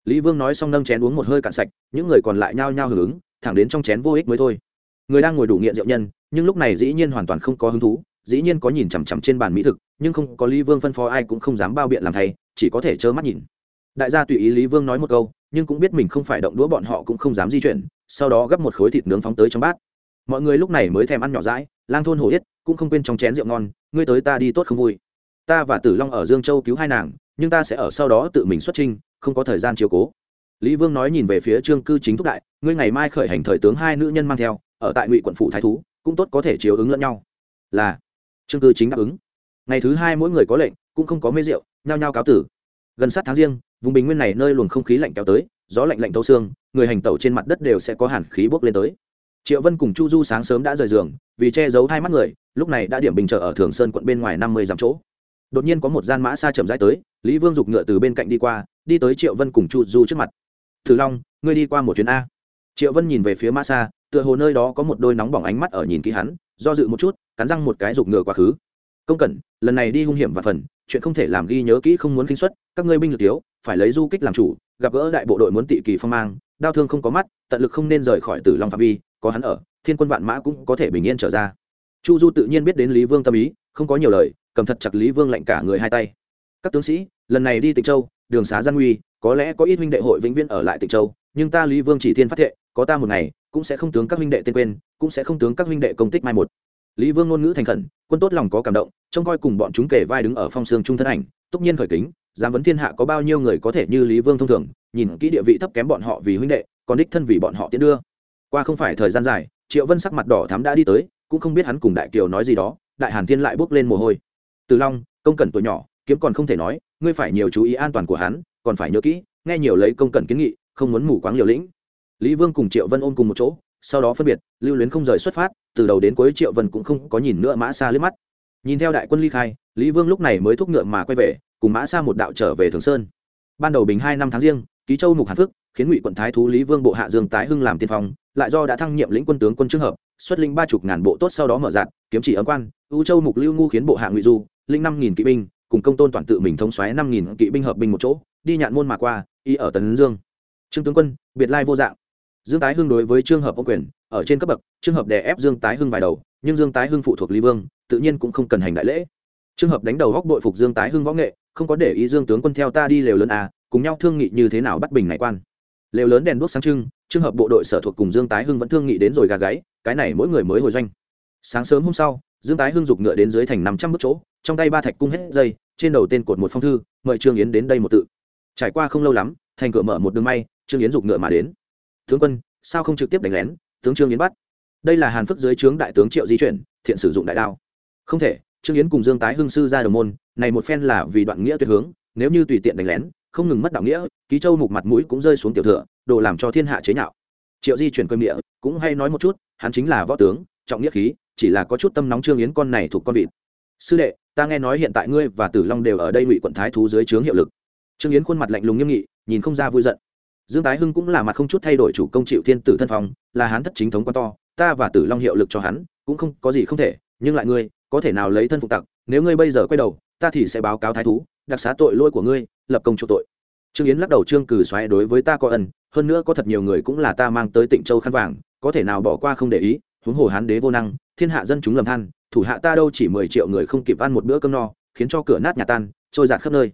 Lý vương nói xong nâng chén uống một hơi cạn sạch, những người còn lại nhao nhao hưởng ứng, thẳng đến trong chén vô ích mới thôi. Người đang ngồi đủ nghiện rượu nhân, nhưng lúc này dĩ nhiên hoàn toàn không có hứng thú, dĩ nhiên có nhìn chằm chằm trên bàn mỹ thực, nhưng không có lý vương phân phó ai cũng không dám bao biện làm thay, chỉ có thể trơ mắt nhìn. Đại gia tùy ý lý vương nói một câu, nhưng cũng biết mình không phải động đũa bọn họ cũng không dám di chuyển, sau đó gấp một khối thịt nướng phóng tới trong bát mọi người lúc này mới thèm ăn nhỏ rãi lang thôn hổ yết, cũng không quên trong chén rượu ngon, ngươi tới ta đi tốt không vui. Ta và tử long ở dương châu cứu hai nàng, nhưng ta sẽ ở sau đó tự mình xuất trinh không có thời gian chiều cố. Lý vương nói nhìn về phía trương cư chính thúc đại, ngươi ngày mai khởi hành thời tướng hai nữ nhân mang theo, ở tại ngụy quận phủ thái thú, cũng tốt có thể chiếu ứng lẫn nhau. Là. Trương cư chính đáp ứng. Ngày thứ hai mỗi người có lệnh, cũng không có mê rượu, nhao nhao cáo tử. Gần sát tháng riêng, vùng bình nguyên này nơi luồng không khí lạnh kéo tới, gió lạnh lạnh thâu xương, người hành tẩu trên mặt đất đều sẽ có hàn khí bốc lên tới triệu vân cùng chu du sáng sớm đã rời giường, vì che giấu hai mắt người, lúc này đã điểm bình trợ ở thường sơn quận bên ngoài năm mươi dặm chỗ. Đột nhiên có một gian mã xa chậm rãi tới, lý vương giục ngựa từ bên cạnh đi qua, đi tới triệu vân cùng chu du trước mặt. Thử long, ngươi đi qua một chuyến a. Triệu vân nhìn về phía mã xa, tựa hồ nơi đó có một đôi nóng bỏng ánh mắt ở nhìn kỹ hắn, do dự một chút, cắn răng một cái giục ngựa quá khứ. Công cẩn, lần này đi hung hiểm và phần, chuyện không thể làm ghi nhớ kỹ không muốn kinh xuất các ngươi binh lực thiếu, phải lấy du kích làm chủ, gặp gỡ đại bộ đội muốn tị kỳ phong mang, đau thương không có mắt, tận lực không nên rời khỏi tử long phạm vi có hắn ở, thiên quân vạn mã cũng có thể bình yên trở ra. Chu du tự nhiên biết đến lý vương tâm ý, không có nhiều lời, cầm thật chặt lý vương lạnh cả người hai tay. Các tướng sĩ, lần này đi tịnh châu, đường xá gian nguy, có lẽ có ít huynh đệ hội vĩnh viễn ở lại tịnh châu, nhưng ta lý vương chỉ thiên phát thệ, có ta một ngày, cũng sẽ không tướng các huynh đệ tên quên, cũng sẽ không tướng các huynh đệ công tích mai một. Lý vương ngôn ngữ thành khẩn, quân tốt lòng có cảm động, trông coi cùng bọn chúng kể vai đứng ở phong sương trung thân ảnh, túc nhiên khởi kính dám vấn thiên hạ có bao nhiêu người có thể như lý vương thông thường, nhìn kỹ địa vị thấp kém bọn họ vì huynh đệ, còn đích thân vì bọn họ tiến đưa qua không phải thời gian dài, triệu vân sắc mặt đỏ thắm đã đi tới, cũng không biết hắn cùng đại kiều nói gì đó, đại hàn thiên lại bước lên mồ hôi. Từ long, công cẩn tuổi nhỏ, kiếm còn không thể nói, ngươi phải nhiều chú ý an toàn của hắn, còn phải nhớ kỹ, nghe nhiều lấy công cẩn kiến nghị, không muốn mù quáng liều lĩnh. Lý vương cùng triệu vân ôm cùng một chỗ, sau đó phân biệt, lưu luyến không rời xuất phát, từ đầu đến cuối triệu vân cũng không có nhìn nữa mã xa liếc mắt. Nhìn theo đại quân ly khai, lý vương lúc này mới thúc ngựa mà quay về, cùng mã xa một đạo trở về thường sơn. Ban đầu bình hai năm tháng riêng, ký châu mục hàn phước khiến ngụy quận thái thú lý vương bộ hạ dương tái hưng làm tiên phong lại do đã thăng nhiệm lĩnh quân tướng quân trường hợp, xuất lĩnh ba chục ngàn bộ tốt sau đó mở dạn kiếm chỉ ấn quan ưu châu mục lưu ngu khiến bộ hạ ngụy du linh năm nghìn kỵ binh, cùng công tôn toàn tự mình thống xoáy năm nghìn kỵ binh hợp binh một chỗ, đi nhạn môn mà qua, y ở tấn dương. Trương tướng quân, biệt lai vô dạng. Dương tái hưng đối với trường hợp ông quyền, ở trên cấp bậc trường hợp đè ép dương tái hưng vài đầu, nhưng dương tái hưng phụ thuộc lý vương, tự nhiên cũng không cần hành đại lễ. Trường hợp đánh đầu góc đội phục dương tái hưng võ nghệ, không có để ý dương tướng quân theo ta đi lều lớn à cùng nhau thương nghị như thế nào bắt bình này quan. Lều lớn đèn đuốc sáng trưng trường hợp bộ đội sở thuộc cùng dương tái hưng vẫn thương nghị đến rồi gà gáy, cái này mỗi người mới hồi doanh. Sáng sớm hôm sau, dương tái hưng giục ngựa đến dưới thành năm trăm bước chỗ, trong tay ba thạch cung hết dây, trên đầu tên cột một phong thư, mời trương yến đến đây một tự. Trải qua không lâu lắm, thành cửa mở một đường may, trương yến giục ngựa mà đến. Tướng quân, sao không trực tiếp đánh lén? Tướng trương yến bắt. Đây là hàn phức dưới trướng đại tướng triệu di chuyển, thiện sử dụng đại đao. Không thể. Trương yến cùng dương tái hưng sư ra đồng môn, này một phen là vì đoạn nghĩa tuyệt hướng, nếu như tùy tiện đánh lén không ngừng mất đạo nghĩa, ký châu mục mặt mũi cũng rơi xuống tiểu thừa đồ làm cho thiên hạ chế nhạo. Triệu di chuyển cơm địa cũng hay nói một chút, hắn chính là võ tướng, trọng nghĩa khí, chỉ là có chút tâm nóng trương yến con này thuộc con vịt. Sư đệ, ta nghe nói hiện tại ngươi và tử long đều ở đây ngụy quận thái thú dưới trướng hiệu lực. Trương yến khuôn mặt lạnh lùng nghiêm nghị, nhìn không ra vui giận. Dương tái hưng cũng là mặt không chút thay đổi chủ công chịu thiên tử thân phong, là hắn thất chính thống quan to, ta và tử long hiệu lực cho hắn, cũng không có gì không thể, nhưng lại ngươi, có thể nào lấy thân phục tặc, nếu ngươi bây giờ quay đầu, ta thì sẽ báo cáo thái thú, đặc xá tội lỗi của ngươi lập công chỗ tội. Trương yến lắc đầu, trương cử xoáy đối với ta có ân, hơn nữa có thật nhiều người cũng là ta mang tới tịnh châu khăn vàng, có thể nào bỏ qua không để ý, huống hồ hán đế vô năng, thiên hạ dân chúng lầm than, thủ hạ ta đâu chỉ mười triệu người không kịp ăn một bữa cơm no, khiến cho cửa nát nhà tan, trôi giạt khắp nơi.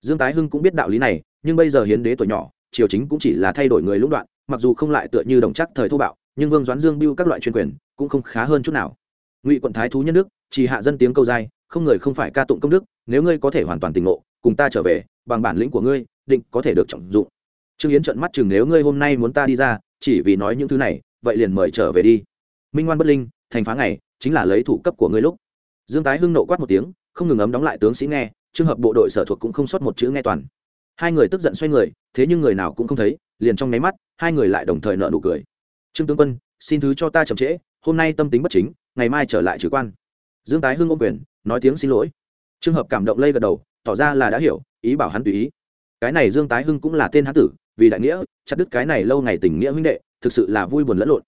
Dương tái hưng cũng biết đạo lý này, nhưng bây giờ hiến đế tuổi nhỏ, triều chính cũng chỉ là thay đổi người lũng đoạn, mặc dù không lại tựa như đồng chắc thời thô bạo, nhưng vương doãn dương biêu các loại chuyên quyền cũng không khá hơn chút nào. Ngụy quận thái thú nhân đức, chỉ hạ dân tiếng câu dai không người không phải ca tụng công đức, nếu ngươi có thể hoàn toàn tỉnh ngộ, cùng ta trở về, bằng bản lĩnh của ngươi, định có thể được trọng dụng. Trương yến trợn mắt chừng nếu ngươi hôm nay muốn ta đi ra, chỉ vì nói những thứ này, vậy liền mời trở về đi. Minh ngoan bất linh, thành phá này chính là lấy thủ cấp của ngươi lúc. Dương tái hưng nộ quát một tiếng, không ngừng ấm đóng lại tướng sĩ nghe, trường hợp bộ đội sở thuộc cũng không sót một chữ nghe toàn. Hai người tức giận xoay người, thế nhưng người nào cũng không thấy, liền trong nháy mắt, hai người lại đồng thời nợ nụ cười. Trương tướng quân, xin thứ cho ta chậm trễ, hôm nay tâm tính bất chính, ngày mai trở lại trừ quan dương tái hưng ôm quyền, nói tiếng xin lỗi. Trường hợp cảm động lây gật đầu, tỏ ra là đã hiểu, ý bảo hắn tùy ý. Cái này dương tái hưng cũng là tên hán tử, vì đại nghĩa, chặt đứt cái này lâu ngày tình nghĩa huynh đệ, thực sự là vui buồn lẫn lộn.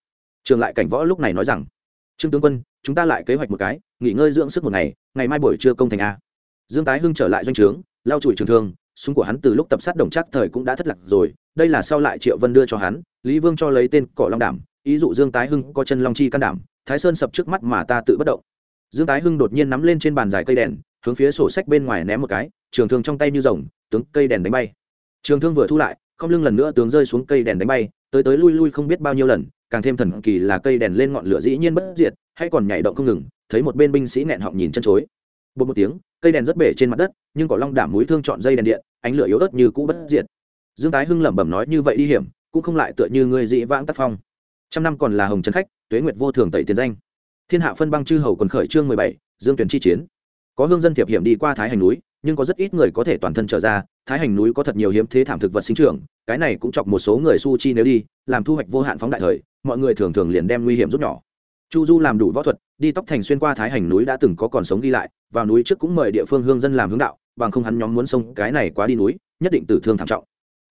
Trường lại cảnh võ lúc này nói rằng, trương tướng quân, chúng ta lại kế hoạch một cái, nghỉ ngơi dưỡng sức một ngày ngày mai buổi trưa công thành a. Dương tái hưng trở lại doanh trướng lao chùi trường thương, súng của hắn từ lúc tập sát đồng chắc thời cũng đã thất lạc rồi, đây là sau lại triệu vân đưa cho hắn, lý vương cho lấy tên cỏ long đảm, ý dụ dương tái hưng có chân long chi can đảm, thái sơn sập trước mắt mà ta tự bất động dương tái hưng đột nhiên nắm lên trên bàn dài cây đèn, hướng phía sổ sách bên ngoài ném một cái, trường thương trong tay như rồng, tướng, cây đèn đánh bay. Trường thương vừa thu lại, không lưng lần nữa tướng rơi xuống cây đèn đánh bay, tới tới lui lui không biết bao nhiêu lần, càng thêm thần kỳ là cây đèn lên ngọn lửa dĩ nhiên bất diệt, hay còn nhảy động không ngừng, thấy một bên binh sĩ nghẹn họng nhìn chân chối. Bột một tiếng, cây đèn rất bể trên mặt đất, nhưng có long đảm mũi thương chọn dây đèn điện, ánh lửa yếu ớt như cũ bất diệt. Dương tái hưng lẩm bẩm nói như vậy đi hiểm, cũng không lại tựa như người dị vãng tác phong. Trăm năm còn là hồng trấn khách, tuế nguyệt vô thường tẩy tiền danh thiên hạ phân băng chư hầu quần khởi chương mười bảy, dương tuyển chi chiến. Có hương dân thiệp hiểm đi qua thái hành núi, nhưng có rất ít người có thể toàn thân trở ra. Thái hành núi có thật nhiều hiếm thế thảm thực vật sinh trưởng, cái này cũng chọc một số người su chi nếu đi, làm thu hoạch vô hạn phóng đại thời, mọi người thường thường liền đem nguy hiểm rút nhỏ. Chu du làm đủ võ thuật, đi tóc thành xuyên qua thái hành núi đã từng có còn sống đi lại, vào núi trước cũng mời địa phương hương dân làm hướng đạo, bằng không hắn nhóm muốn sông cái này quá đi núi, nhất định tử thương thảm trọng.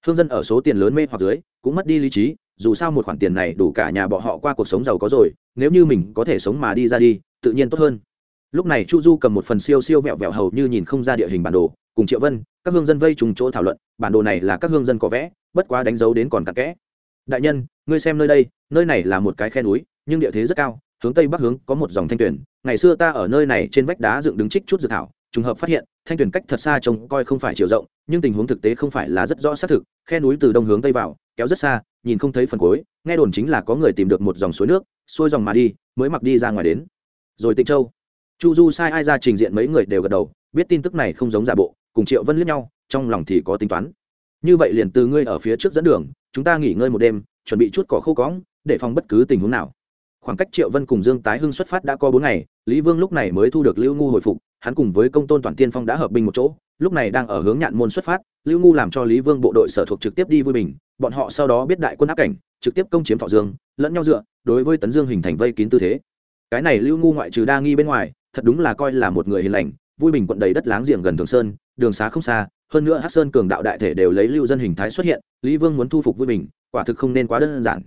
Hương dân ở số tiền lớn mê hoặc dưới, cũng mất đi lý trí dù sao một khoản tiền này đủ cả nhà bọn họ qua cuộc sống giàu có rồi, nếu như mình có thể sống mà đi ra đi, tự nhiên tốt hơn. Lúc này chu du cầm một phần siêu siêu vẹo vẹo hầu như nhìn không ra địa hình bản đồ, cùng triệu vân, các hương dân vây trùng chỗ thảo luận, bản đồ này là các hương dân có vẽ, bất quá đánh dấu đến còn cặn kẽ. Đại nhân, ngươi xem nơi đây, nơi này là một cái khe núi, nhưng địa thế rất cao, hướng tây bắc hướng có một dòng thanh tuyển, ngày xưa ta ở nơi này trên vách đá dựng đứng trích chút dự thảo, trùng hợp phát hiện, thanh tuyển cách thật xa trông coi không phải chiều rộng, nhưng tình huống thực tế không phải là rất rõ xác thực, khe núi từ đông hướng tây vào kéo rất xa, nhìn không thấy phần cuối, nghe đồn chính là có người tìm được một dòng suối nước, xuôi dòng mà đi, mới mặc đi ra ngoài đến. Rồi tịnh châu. Chu du sai ai ra trình diện mấy người đều gật đầu, biết tin tức này không giống giả bộ, cùng triệu vân liếc nhau, trong lòng thì có tính toán. Như vậy liền từ ngươi ở phía trước dẫn đường, chúng ta nghỉ ngơi một đêm, chuẩn bị chút cỏ khô cóng để phòng bất cứ tình huống nào. Khoảng cách triệu vân cùng dương tái hưng xuất phát đã có bốn ngày, lý vương lúc này mới thu được lưu ngu hồi phục, hắn cùng với công tôn toàn tiên phong đã hợp binh một chỗ lúc này đang ở hướng nhạn môn xuất phát, lưu ngu làm cho lý vương bộ đội sở thuộc trực tiếp đi vui bình, bọn họ sau đó biết đại quân áp cảnh, trực tiếp công chiếm thọ dương, lẫn nhau dựa, đối với tấn dương hình thành vây kín tư thế. Cái này lưu ngu ngoại trừ đa nghi bên ngoài, thật đúng là coi là một người hiền lành, vui bình quận đầy đất láng giềng gần thường sơn, đường xá không xa, hơn nữa hát sơn cường đạo đại thể đều lấy lưu dân hình thái xuất hiện, lý vương muốn thu phục vui mình quả thực không nên quá đơn giản.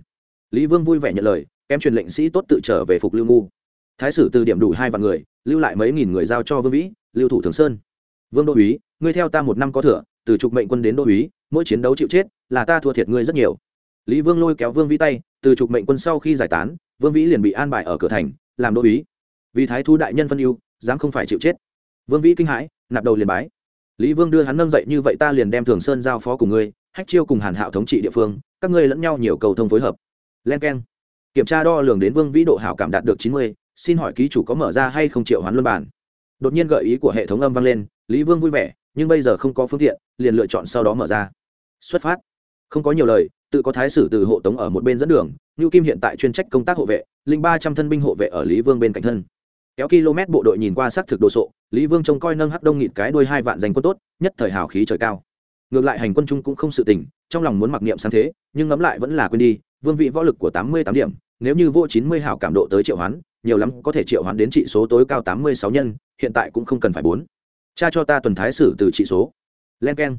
Lý vương vui vẻ nhận lời, kém truyền lệnh sĩ tốt tự trở về phục lưu ngu. Thái sử từ điểm đủ hai vạn người, lưu lại mấy nghìn người giao cho vương vĩ, lưu thủ thường sơn vương đô úy, ngươi theo ta một năm có thừa, từ trục mệnh quân đến đô úy, mỗi chiến đấu chịu chết, là ta thua thiệt ngươi rất nhiều. Lý vương lôi kéo vương vĩ tay, từ trục mệnh quân sau khi giải tán, vương vĩ liền bị an bài ở cửa thành, làm đô úy. Vì thái thu đại nhân phân ưu, dám không phải chịu chết. Vương vĩ kinh hãi, nạp đầu liền bái. Lý vương đưa hắn nâng dậy, như vậy ta liền đem thường sơn giao phó cùng ngươi, hách chiêu cùng hàn hạo thống trị địa phương, các ngươi lẫn nhau nhiều cầu thông phối hợp. Len k e n kiểm tra đo lường đến vương vĩ độ hảo cảm đạt được chín mươi, xin hỏi ký chủ có mở ra hay không triệu hoán luân bản đột nhiên gợi ý của hệ thống âm vang lên lý vương vui vẻ, nhưng bây giờ không có phương tiện, liền lựa chọn sau đó mở ra. Xuất phát. Không có nhiều lời, tự có thái sử từ hộ tống ở một bên dẫn đường ngưu kim hiện tại chuyên trách công tác hộ vệ, linh ba trăm thân binh hộ vệ ở lý vương bên cạnh thân. Kéo km bộ đội nhìn qua xác thực đồ sộ, lý vương trông coi nâng hắc đông nghịt cái đôi hai vạn danh quân tốt, nhất thời hào khí trời cao. Ngược lại hành quân chung cũng không sự tình, trong lòng muốn mặc niệm sáng thế, nhưng ngẫm lại vẫn là quên đi, vương vị võ lực của tám mươi tám điểm, nếu như vô chín mươi hào cảm độ tới triệu hoán, nhiều lắm có thể triệu hoán đến trị số tối cao tám mươi sáu nhân, hiện tại cũng không cần phải bốn cha cho ta tuần thái sử từ trị số. Len k e n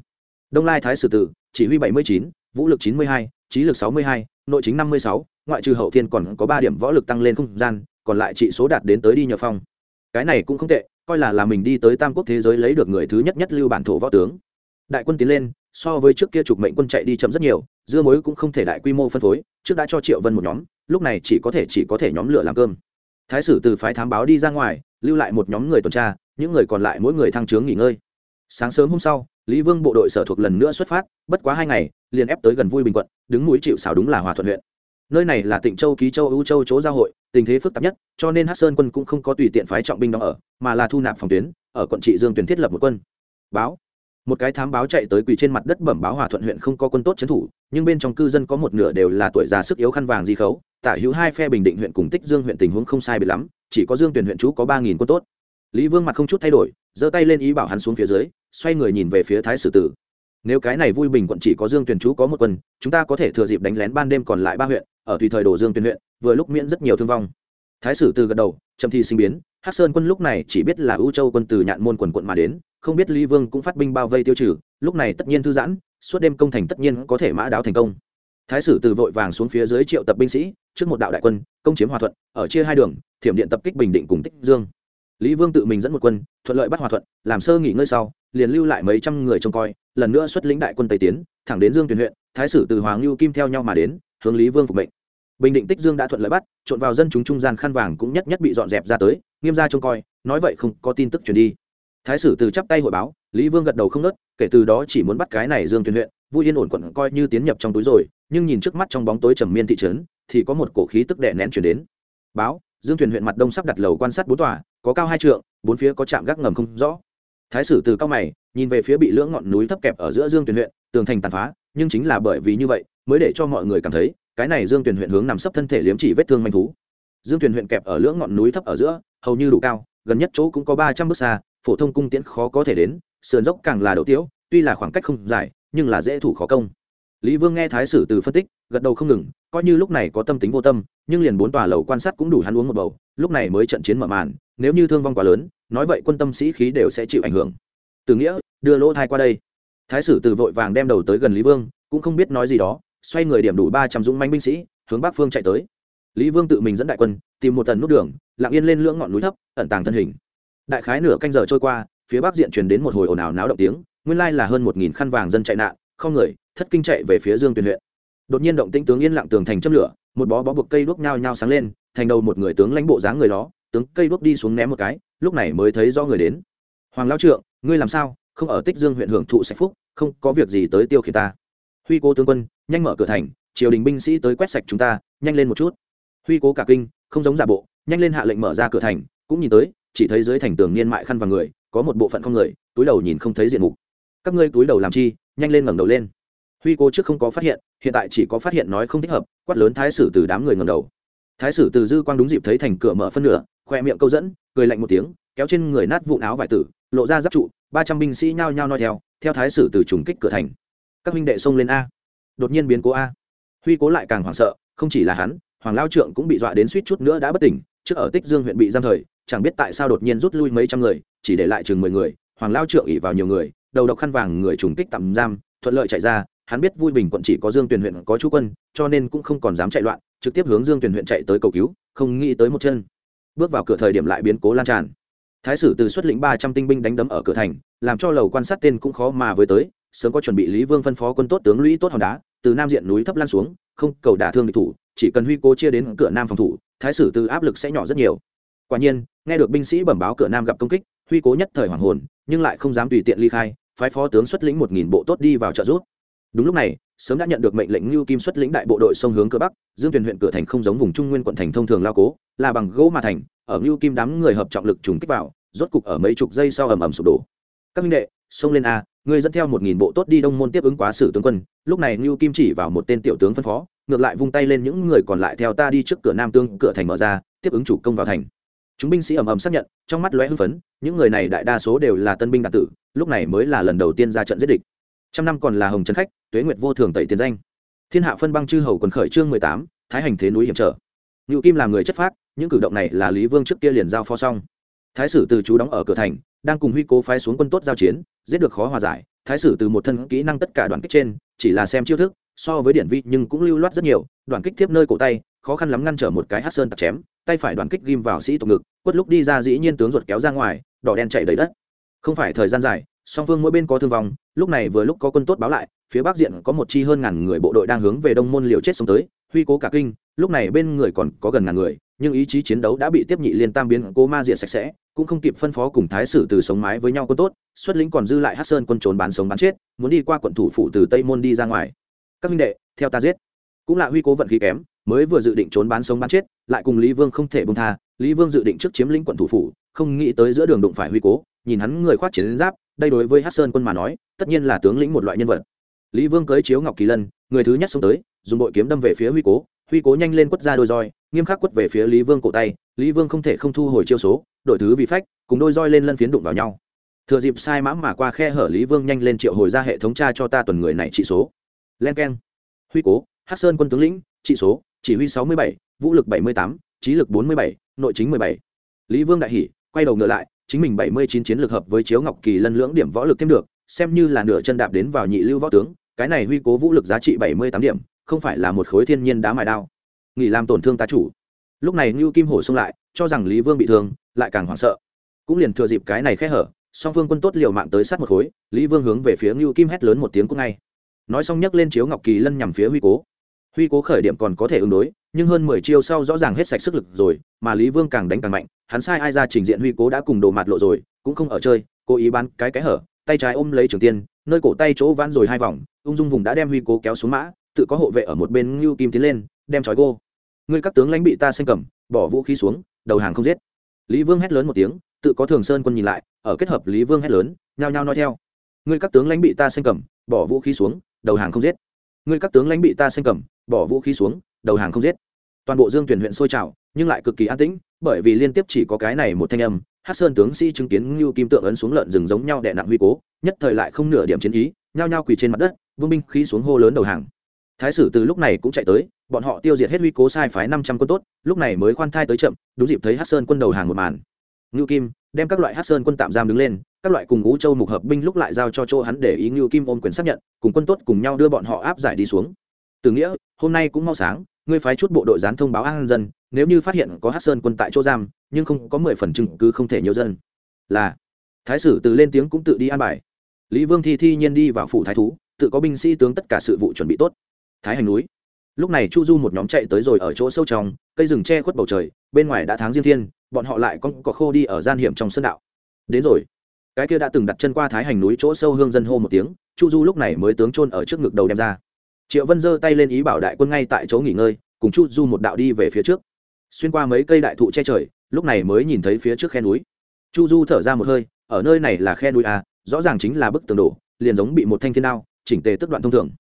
đông lai thái sử tử chỉ huy bảy mươi chín, vũ lực chín mươi hai, trí lực sáu mươi hai, nội chính năm mươi sáu, ngoại trừ hậu thiên còn có ba điểm võ lực tăng lên không gian, còn lại trị số đạt đến tới đi nhờ phong. Cái này cũng không tệ, coi là là mình đi tới tam quốc thế giới lấy được người thứ nhất nhất lưu bản thổ võ tướng. Đại quân tiến lên, so với trước kia trục mệnh quân chạy đi chậm rất nhiều, dưa mối cũng không thể đại quy mô phân phối, trước đã cho triệu vân một nhóm, lúc này chỉ có thể chỉ có thể nhóm lửa làm cơm. Thái sử từ phái thám báo đi ra ngoài, lưu lại một nhóm người tuần tra những người còn lại mỗi người thăng trướng nghỉ ngơi. Sáng sớm hôm sau, lý vương bộ đội sở thuộc lần nữa xuất phát, bất quá hai ngày, liền ép tới gần vui bình quận, đứng núi chịu xảo đúng là hòa thuận huyện. Nơi này là tỉnh châu, ký châu, ưu châu chỗ giao hội, tình thế phức tạp nhất, cho nên hát sơn quân cũng không có tùy tiện phái trọng binh đó ở, mà là thu nạp phòng tuyến, ở quận trị dương tuyển thiết lập một quân. Báo. Một cái thám báo chạy tới quỳ trên mặt đất bẩm báo hòa thuận huyện không có quân tốt trấn thủ, nhưng bên trong cư dân có một nửa đều là tuổi già sức yếu khăn vàng di khấu, tả hữu hai phe bình định huyện cùng tích dương huyện tình huống không sai biệt lắm, chỉ có dương tuyển huyện chú có ba nghìn quân tốt lý vương mặt không chút thay đổi, giơ tay lên ý bảo hắn xuống phía dưới, xoay người nhìn về phía thái sử tử. Nếu cái này vui bình quận chỉ có dương tuyển chú có một quân, chúng ta có thể thừa dịp đánh lén ban đêm còn lại ba huyện, ở tùy thời đồ dương tuyển huyện, vừa lúc miễn rất nhiều thương vong. Thái sử từ gật đầu trầm thi sinh biến, hắc sơn quân lúc này chỉ biết là ưu châu quân từ nhạn môn quần quận mà đến, không biết lý vương cũng phát binh bao vây tiêu trừ, lúc này tất nhiên thư giãn, suốt đêm công thành tất nhiên có thể mã đáo thành công. Thái sử từ vội vàng xuống phía dưới triệu tập binh sĩ, trước một đạo đại quân, công chiếm hòa thuận, ở chia hai đường, thiểm điện tập kích bình định cùng tích dương lý vương tự mình dẫn một quân, thuận lợi bắt hòa thuận, làm sơ nghỉ ngơi sau, liền lưu lại mấy trăm người trông coi, lần nữa xuất lĩnh đại quân tây tiến, thẳng đến dương tuyền huyện, thái sử từ hoàng lưu kim theo nhau mà đến, hướng lý vương phục mệnh. Bình định tích dương đã thuận lợi bắt, trộn vào dân chúng trung gian khăn vàng cũng nhất nhất bị dọn dẹp ra tới, nghiêm ra trông coi, nói vậy không có tin tức truyền đi. Thái sử từ chắp tay hội báo, lý vương gật đầu không nớt, kể từ đó chỉ muốn bắt cái này dương tuyền huyện, vui yên ổn quận coi như tiến nhập trong túi rồi, nhưng nhìn trước mắt trong bóng tối trầm miên thị trấn, thì có một cổ khí tức đệ nén chuyển đến. Báo, dương tuyền huyện mặt đông sắp đặt lầu quan sát bốn tòa có cao hai trượng, bốn phía có trạm gác ngầm không rõ. Thái sử từ cao mày, nhìn về phía bị lưỡng ngọn núi thấp kẹp ở giữa dương tuyền huyện, tường thành tàn phá, nhưng chính là bởi vì như vậy, mới để cho mọi người cảm thấy, cái này dương tuyền huyện hướng nằm sấp thân thể liếm chỉ vết thương manh thú. Dương tuyền huyện kẹp ở lưỡng ngọn núi thấp ở giữa, hầu như đủ cao, gần nhất chỗ cũng có ba trăm bước xa, phổ thông cung tiễn khó có thể đến, sườn dốc càng là đầu tiếu, tuy là khoảng cách không dài, nhưng là dễ thủ khó công. Lý vương nghe thái sử từ phân tích, gật đầu không ngừng, coi như lúc này có tâm tính vô tâm, nhưng liền bốn tòa lầu quan sát cũng đủ hắn uống một bầu, lúc này mới trận chiến mở màn nếu như thương vong quá lớn, nói vậy quân tâm sĩ khí đều sẽ chịu ảnh hưởng. Từ nghĩa, đưa lỗ thai qua đây. Thái sử từ vội vàng đem đầu tới gần lý vương, cũng không biết nói gì đó, xoay người điểm đủ ba trăm dũng manh binh sĩ, hướng bắc phương chạy tới. Lý vương tự mình dẫn đại quân, tìm một tần nút đường, lặng yên lên lưỡng ngọn núi thấp, ẩn tàng thân hình. Đại khái nửa canh giờ trôi qua, phía bắc diện truyền đến một hồi ồn ào náo động tiếng, nguyên lai là hơn một nghìn khăn vàng dân chạy nạn, không người, thất kinh chạy về phía dương tuyền huyện. Đột nhiên động tĩnh tướng yên lặng tường thành châm lửa, một bó bó buộc cây đuốc nhao nhao sáng lên, thành đầu một người tướng lãnh bộ dáng người đó tướng cây đuốc đi xuống ném một cái, lúc này mới thấy do người đến. Hoàng lão trượng, ngươi làm sao? Không ở tích dương huyện hưởng thụ sạch phúc, không có việc gì tới tiêu khiển ta. Huy cố tướng quân, nhanh mở cửa thành, triều đình binh sĩ tới quét sạch chúng ta, nhanh lên một chút. Huy cố cả kinh, không giống giả bộ, nhanh lên hạ lệnh mở ra cửa thành, cũng nhìn tới, chỉ thấy dưới thành tường niên mại khăn và người, có một bộ phận không người, túi đầu nhìn không thấy diện mục. Các ngươi túi đầu làm chi, nhanh lên ngẩng đầu lên. Huy cố trước không có phát hiện hiện tại chỉ có phát hiện nói không thích hợp, quát lớn thái sử từ đám người ngẩng đầu. Thái sử từ dư quang đúng dịp thấy thành cửa mở phân nửa khoe miệng câu dẫn, cười lạnh một tiếng, kéo trên người nát vụn áo vải tử, lộ ra giáp trụ, ba trăm binh sĩ nhao nhao nói theo theo thái sử từ trùng kích cửa thành. Các huynh đệ xông lên a. Đột nhiên biến cố a. Huy cố lại càng hoảng sợ, không chỉ là hắn, hoàng lao trượng cũng bị dọa đến suýt chút nữa đã bất tỉnh, trước ở tích dương huyện bị giam thời, chẳng biết tại sao đột nhiên rút lui mấy trăm người, chỉ để lại chừng mười người, hoàng lao trượng ỉ vào nhiều người, đầu độc khăn vàng người trùng kích tạm giam, thuận lợi chạy ra, hắn biết vui bình quận chỉ có dương tuyển huyện có chú quân, cho nên cũng không còn dám chạy loạn, trực tiếp hướng dương tuyển huyện chạy tới cầu cứu, không nghĩ tới một chân bước vào cửa thời điểm lại biến cố lan tràn. Thái sử từ xuất lĩnh ba trăm tinh binh đánh đấm ở cửa thành, làm cho lầu quan sát tên cũng khó mà với tới, sớm có chuẩn bị lý vương phân phó quân tốt tướng lũy tốt hòn đá, từ nam diện núi thấp lan xuống, không cầu đả thương địch thủ, chỉ cần huy cố chia đến cửa nam phòng thủ, thái sử từ áp lực sẽ nhỏ rất nhiều. Quả nhiên, nghe được binh sĩ bẩm báo cửa nam gặp công kích, huy cố nhất thời hoàng hồn, nhưng lại không dám tùy tiện ly khai, phái phó tướng xuất lĩnh một nghìn bộ tốt đi vào trợ giúp đúng lúc này, sớm đã nhận được mệnh lệnh lưu kim xuất lĩnh đại bộ đội sông hướng cửa bắc, dương tuyền huyện cửa thành không giống vùng trung nguyên quận thành thông thường lao cố, là bằng gỗ mà thành, ở lưu kim đám người hợp trọng lực trùng kích vào, rốt cục ở mấy chục giây sau ầm ầm sụp đổ. Các minh đệ, xông lên a người dẫn theo một nghìn bộ tốt đi đông môn tiếp ứng quá sử tướng quân, lúc này lưu kim chỉ vào một tên tiểu tướng phân phó, ngược lại vung tay lên những người còn lại theo ta đi trước cửa nam tương, cửa thành mở ra, tiếp ứng chủ công vào thành. Chúng binh sĩ ầm ầm xác nhận, trong mắt lóe hưng phấn, những người này đại đa số đều là tân binh đạt tử, lúc này mới là lần đầu tiên ra trận giết địch trăm năm còn là hồng trấn khách, tuế nguyệt vô thường tẩy tiền danh. Thiên hạ phân băng chư hầu quần khởi chương mười tám, thái hành thế núi hiểm trở. Ngự kim làm người chất phác, những cử động này là lý vương trước kia liền giao phó xong. Thái sử từ chú đóng ở cửa thành, đang cùng huy cố phái xuống quân tốt giao chiến, giết được khó hòa giải. Thái sử từ một thân kỹ năng tất cả đoàn kích trên, chỉ là xem chiêu thức, so với điển vi nhưng cũng lưu loát rất nhiều đoàn kích tiếp nơi cổ tay, khó khăn lắm ngăn trở một cái hát sơn tặc chém, tay phải đoàn kích ghim vào sĩ tộc ngực, quất lúc đi ra dĩ nhiên tướng ruột kéo ra ngoài, đỏ đen chạy đầy đất. Không phải thời gian dài song phương mỗi bên có thương vong, lúc này vừa lúc có quân tốt báo lại, phía bắc diện có một chi hơn ngàn người bộ đội đang hướng về đông môn liều chết sống tới, huy cố cả kinh, lúc này bên người còn có gần ngàn người, nhưng ý chí chiến đấu đã bị tiếp nhị liên tam biến cố ma diện sạch sẽ, cũng không kịp phân phó cùng thái sử từ sống mái với nhau quân tốt, xuất lĩnh còn dư lại hát sơn quân trốn bán sống bán chết, muốn đi qua quận thủ phủ từ tây môn đi ra ngoài. Các minh đệ, theo ta giết. Cũng là huy cố vận khí kém, mới vừa dự định trốn bán sống bán chết, lại cùng lý vương không thể bông tha, lý vương dự định trước chiếm lĩnh quận thủ phủ, không nghĩ tới giữa đường đụng phải huy cố, nhìn hắn người khoác chiến giáp đây đối với hát sơn quân mà nói, tất nhiên là tướng lĩnh một loại nhân vật. Lý vương cưới chiếu ngọc kỳ lân, người thứ nhất xông tới, dùng bội kiếm đâm về phía huy cố huy cố nhanh lên quất ra đôi roi, nghiêm khắc quất về phía lý vương cổ tay, lý vương không thể không thu hồi chiêu số, đội thứ vì phách, cùng đôi roi lên lân phiến đụng vào nhau. Thừa dịp sai mãm mà qua khe hở, lý vương nhanh lên triệu hồi ra hệ thống tra cho ta tuần người này trị số. Len k e n huy cố, hát sơn quân tướng lĩnh trị số, chỉ huy sáu mươi bảy, vũ lực bảy mươi tám, trí lực bốn mươi bảy, nội chính mười bảy. Lý vương đại hỷ quay đầu ngựa lại chính mình bảy mươi chín chiến lược hợp với chiếu ngọc kỳ lân lưỡng điểm võ lực thêm được, xem như là nửa chân đạp đến vào nhị lưu võ tướng, cái này huy cố vũ lực giá trị bảy mươi tám điểm, không phải là một khối thiên nhiên đá mài đao. Nghỉ làm tổn thương ta chủ. Lúc này ngưu kim hổ xông lại, cho rằng lý vương bị thương, lại càng hoảng sợ. Cũng liền thừa dịp cái này khẽ hở, song phương quân tốt liều mạng tới sát một khối, lý vương hướng về phía ngưu kim hét lớn một tiếng cũng ngay. Nói xong nhấc lên chiếu ngọc kỳ lân nhằm phía huy cố. Huy cố khởi điểm còn có thể ứng đối, nhưng hơn mười chiêu sau rõ ràng hết sạch sức lực rồi, mà lý vương càng đánh càng mạnh hắn sai ai ra trình diện huy cố đã cùng đồ mặt lộ rồi, cũng không ở chơi, cố ý bán cái cái hở, tay trái ôm lấy trường tiên, nơi cổ tay chỗ vãn rồi hai vòng, ung dung vùng đã đem huy cố kéo xuống mã, tự có hộ vệ ở một bên ngưu kim tiến lên, đem trói gô. Ngươi các tướng lãnh bị ta xanh cầm, bỏ vũ khí xuống, đầu hàng không giết. Lý vương hét lớn một tiếng, tự có thường sơn quân nhìn lại, ở kết hợp lý vương hét lớn, nhao nhao nói theo. Ngươi các tướng lãnh bị ta xanh cầm, bỏ vũ khí xuống, đầu hàng không giết. Ngươi các tướng lãnh bị ta xanh cầm, bỏ vũ khí xuống, đầu hàng không giết. Toàn bộ dương tuyển huyện sôi trào nhưng lại cực kỳ an tĩnh, bởi vì liên tiếp chỉ có cái này một thanh âm hát sơn tướng sĩ chứng kiến ngưu kim tượng ấn xuống lợn rừng giống nhau đệ nặng huy cố, nhất thời lại không nửa điểm chiến ý, nhao nhao quỳ trên mặt đất vương binh khí xuống hô lớn đầu hàng. Thái sử từ lúc này cũng chạy tới, bọn họ tiêu diệt hết huy cố sai phái năm trăm quân tốt, lúc này mới khoan thai tới chậm, đúng dịp thấy hát sơn quân đầu hàng một màn. Ngưu kim, đem các loại hát sơn quân tạm giam đứng lên, các loại cùng ngũ châu mục hợp binh lúc lại giao cho chỗ hắn để ý ngưu kim ôm quyền xác nhận, cùng quân tốt cùng nhau đưa bọn họ áp giải đi xuống. Từ nghĩa, hôm nay cũng mau sáng, ngươi phái chút bộ đội gián thông báo an dân nếu như phát hiện có hát sơn quân tại chỗ giam, nhưng không có mười phần chứng cứ không thể nhiều dân. Là, thái sử từ lên tiếng cũng tự đi an bài. Lý vương thi thi nhiên đi vào phủ thái thú, tự có binh sĩ tướng tất cả sự vụ chuẩn bị tốt. Thái hành núi. Lúc này chu du một nhóm chạy tới rồi ở chỗ sâu trong, cây rừng che khuất bầu trời, bên ngoài đã tháng diên thiên, bọn họ lại con có khô đi ở gian hiểm trong sân đạo. Đến rồi. Cái kia đã từng đặt chân qua thái hành núi chỗ sâu hương dân hô một tiếng, chu du lúc này mới tướng chôn ở trước ngực đầu đem ra. Triệu vân giơ tay lên ý bảo đại quân ngay tại chỗ nghỉ ngơi, cùng chu du một đạo đi về phía trước xuyên qua mấy cây đại thụ che trời, lúc này mới nhìn thấy phía trước khe núi. Chu du thở ra một hơi, ở nơi này là khe núi à rõ ràng chính là bức tường đổ, liền giống bị một thanh thiên đao, chỉnh tề tức đoạn thông thường.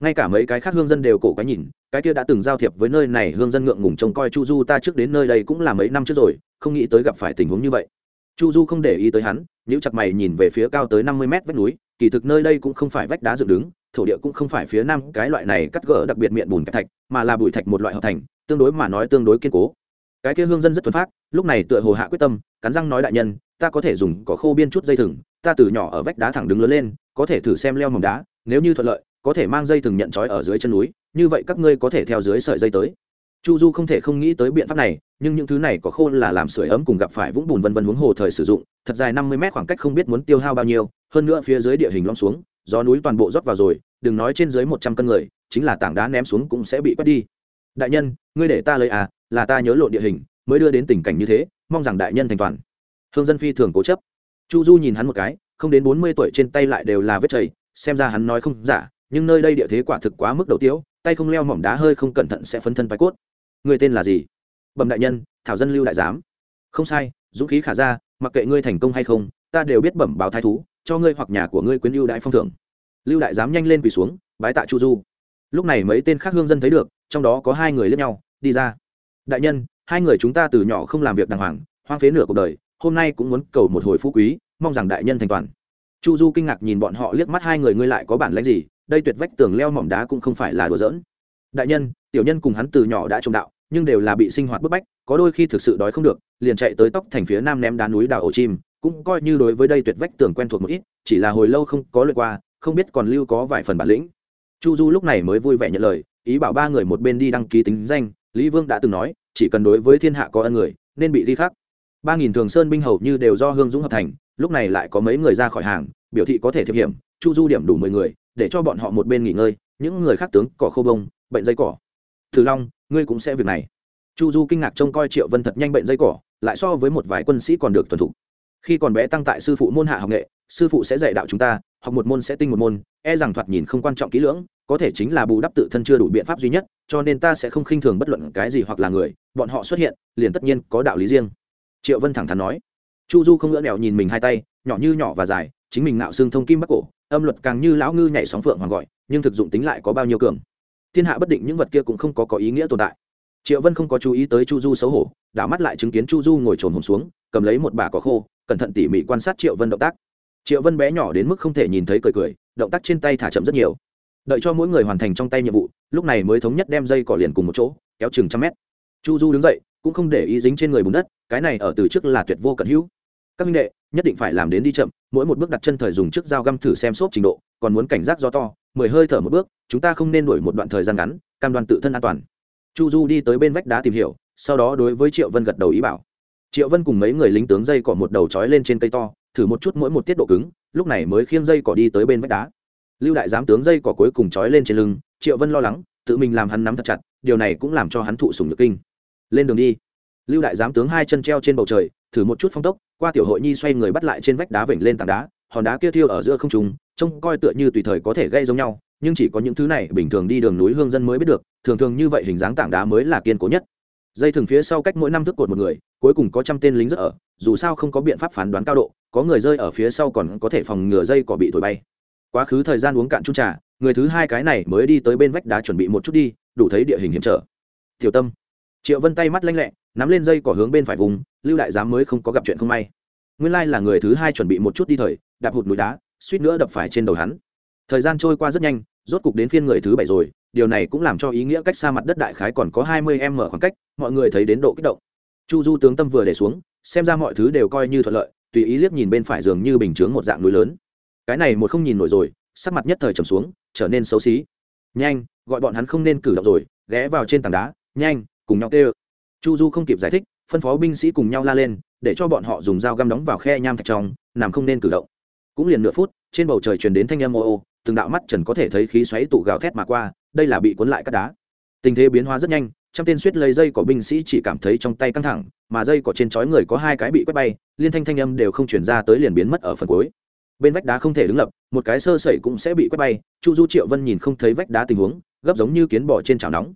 Ngay cả mấy cái khác hương dân đều cổ cái nhìn, cái kia đã từng giao thiệp với nơi này hương dân ngượng ngùng trông coi chu du, ta trước đến nơi đây cũng là mấy năm trước rồi, không nghĩ tới gặp phải tình huống như vậy. Chu du không để ý tới hắn nếu chặt mày nhìn về phía cao tới năm mươi mét vách núi, kỳ thực nơi đây cũng không phải vách đá dựng đứng, thổ địa cũng không phải phía nam cái loại này cắt gỡ đặc biệt miệng bùn kẹp thạch, mà là bụi thạch một loại hợp thành, tương đối mà nói tương đối kiên cố cái kia hương dân rất thuần phát lúc này tựa hồ hạ quyết tâm, cắn răng nói đại nhân, ta có thể dùng có khô biên chút dây thừng, ta từ nhỏ ở vách đá thẳng đứng lớn lên, có thể thử xem leo mỏng đá, nếu như thuận lợi, có thể mang dây thừng nhận trói ở dưới chân núi, như vậy các ngươi có thể theo dưới sợi dây tới. Chu du không thể không nghĩ tới biện pháp này, nhưng những thứ này có khô là làm sưởi ấm cùng gặp phải vũng bùn vân vân huống hồ thời sử dụng, thật dài năm mươi mét khoảng cách không biết muốn tiêu hao bao nhiêu, hơn nữa phía dưới địa hình lom xuống, gió núi toàn bộ rót vào rồi, đừng nói trên dưới một trăm cân người, chính là tảng đá ném xuống cũng sẽ bị quét đi. Đại nhân, ngươi để ta lấy à là ta nhớ lộn địa hình, mới đưa đến tình cảnh như thế, mong rằng đại nhân thành toàn. Hương dân phi thường cố chấp. Chu du nhìn hắn một cái, không đến bốn mươi tuổi trên tay lại đều là vết chảy, xem ra hắn nói không giả, nhưng nơi đây địa thế quả thực quá mức đầu tiếu tay không leo mỏm đá hơi không cẩn thận sẽ phấn thân bài cốt. Người tên là gì? Bẩm đại nhân, thảo dân lưu đại giám. Không sai, dũng khí khả ra mặc kệ ngươi thành công hay không, ta đều biết bẩm báo thái thú, cho ngươi hoặc nhà của ngươi quyến lưu đại phong thưởng. Lưu đại giám nhanh lên quỳ xuống, bái tạ chu du. Lúc này mấy tên khác hương dân thấy được, trong đó có hai người lướt nhau, đi ra đại nhân, hai người chúng ta từ nhỏ không làm việc đàng hoàng, hoang phế nửa cuộc đời, hôm nay cũng muốn cầu một hồi phú quý, mong rằng đại nhân thành toàn. Chu du kinh ngạc nhìn bọn họ liếc mắt hai người, ngươi lại có bản lãnh gì? Đây tuyệt vách tường leo mỏm đá cũng không phải là đùa giỡn. Đại nhân, tiểu nhân cùng hắn từ nhỏ đã trồng đạo, nhưng đều là bị sinh hoạt bức bách, có đôi khi thực sự đói không được, liền chạy tới tóc thành phía nam ném đá núi đào ổ chim, cũng coi như đối với đây tuyệt vách tường quen thuộc một ít, chỉ là hồi lâu không có lượt qua, không biết còn lưu có vài phần bản lĩnh. Chu du lúc này mới vui vẻ nhận lời, ý bảo ba người một bên đi đăng ký tính danh, lý vương đã từng nói chỉ cần đối với thiên hạ có ân người, nên bị đi khắc. Ba nghìn thường sơn binh hầu như đều do hương dũng hợp thành, lúc này lại có mấy người ra khỏi hàng, biểu thị có thể thiệp hiểm, chu du điểm đủ mười người, để cho bọn họ một bên nghỉ ngơi, những người khác tướng cỏ khô bông, bệnh dây cỏ. Thử long, ngươi cũng sẽ việc này. Chu du kinh ngạc trông coi triệu vân thật nhanh bệnh dây cỏ, lại so với một vài quân sĩ còn được tuần thục. Khi còn bé tăng tại sư phụ môn hạ học nghệ sư phụ sẽ dạy đạo chúng ta, học một môn sẽ tinh một môn e rằng thoạt nhìn không quan trọng kỹ lưỡng, có thể chính là bù đắp tự thân chưa đủ biện pháp duy nhất, cho nên ta sẽ không khinh thường bất luận cái gì hoặc là người, bọn họ xuất hiện, liền tất nhiên có đạo lý riêng. Triệu vân thẳng thắn nói. Chu du không ngỡ đèo nhìn mình hai tay, nhỏ như nhỏ và dài, chính mình nạo xương thông kim bắc cổ, âm luật càng như lão ngư nhảy sóng phượng hoàng gọi, nhưng thực dụng tính lại có bao nhiêu cường. Thiên hạ bất định những vật kia cũng không có có ý nghĩa tồn tại. Triệu vân không có chú ý tới chu du xấu hổ, đảo mắt lại chứng kiến chu du ngồi trồn hồn xuống, cầm lấy một bà cỏ khô, cẩn thận tỉ mỉ quan sát triệu vân động tác triệu vân bé nhỏ đến mức không thể nhìn thấy cười cười, động tác trên tay thả chậm rất nhiều. Đợi cho mỗi người hoàn thành trong tay nhiệm vụ, lúc này mới thống nhất đem dây cỏ liền cùng một chỗ, kéo chừng trăm mét. Chu du đứng dậy, cũng không để ý dính trên người bùn đất, cái này ở từ trước là tuyệt vô cận hữu. Các minh đệ, nhất định phải làm đến đi chậm, mỗi một bước đặt chân thời dùng trước dao găm thử xem xốp trình độ, còn muốn cảnh giác do to, mười hơi thở một bước, chúng ta không nên đuổi một đoạn thời gian ngắn, cam đoan tự thân an toàn. Chu du đi tới bên vách đá tìm hiểu, sau đó đối với triệu vân gật đầu ý bảo. Triệu vân cùng mấy người lính tướng dây cỏ một đầu trói lên trên cây to thử một chút mỗi một tiết độ cứng, lúc này mới khiêng dây cỏ đi tới bên vách đá. Lưu đại giám tướng dây cỏ cuối cùng trói lên trên lưng, triệu vân lo lắng, tự mình làm hắn nắm thật chặt, điều này cũng làm cho hắn thụ sùng nhược kinh. Lên đường đi. Lưu đại giám tướng hai chân treo trên bầu trời, thử một chút phong tốc, qua tiểu hội nhi xoay người bắt lại trên vách đá vểnh lên tảng đá, hòn đá kia thiêu ở giữa không trùng trông coi tựa như tùy thời có thể gây giống nhau, nhưng chỉ có những thứ này bình thường đi đường núi hương dân mới biết được, thường thường như vậy hình dáng tảng đá mới là kiên cố nhất dây thừng phía sau cách mỗi năm thước cột một người, cuối cùng có trăm tên lính rất ở, dù sao không có biện pháp phán đoán cao độ, có người rơi ở phía sau còn có thể phòng ngừa dây cỏ bị thổi bay. Quá khứ thời gian uống cạn chung trà, người thứ hai cái này mới đi tới bên vách đá chuẩn bị một chút đi, đủ thấy địa hình hiểm trở. Tiểu tâm, triệu vân tay mắt lanh lẹ, nắm lên dây cỏ hướng bên phải vùng, lưu đại giám mới không có gặp chuyện không may. Nguyên lai là người thứ hai chuẩn bị một chút đi thời, đạp hụt núi đá, suýt nữa đập phải trên đầu hắn. Thời gian trôi qua rất nhanh, rốt cục đến phiên người thứ bảy rồi điều này cũng làm cho ý nghĩa cách xa mặt đất đại khái còn có hai mươi m khoảng cách, mọi người thấy đến độ kích động. Chu du tướng tâm vừa để xuống, xem ra mọi thứ đều coi như thuận lợi, tùy ý liếc nhìn bên phải giường như bình chướng một dạng núi lớn. Cái này một không nhìn nổi rồi, sắc mặt nhất thời trầm xuống, trở nên xấu xí. Nhanh, gọi bọn hắn không nên cử động rồi, ghé vào trên tảng đá, nhanh, cùng nhau kêu. Chu du không kịp giải thích, phân phó binh sĩ cùng nhau la lên, để cho bọn họ dùng dao găm đóng vào khe nham thạch trong, nằm không nên cử động. Cũng liền nửa phút, trên bầu trời truyền đến thanh âm ô ô, từng đạo mắt trần có thể thấy khí xoáy tụ gào thét mà qua đây là bị cuốn lại cắt đá. Tình thế biến hóa rất nhanh, trăm tên suýt lấy dây của binh sĩ chỉ cảm thấy trong tay căng thẳng, mà dây cỏ trên chói người có hai cái bị quét bay, liên thanh thanh âm đều không chuyển ra tới liền biến mất ở phần cuối. Bên vách đá không thể đứng lập, một cái sơ sẩy cũng sẽ bị quét bay, chu du triệu vân nhìn không thấy vách đá tình huống, gấp giống như kiến bỏ trên chảo nóng.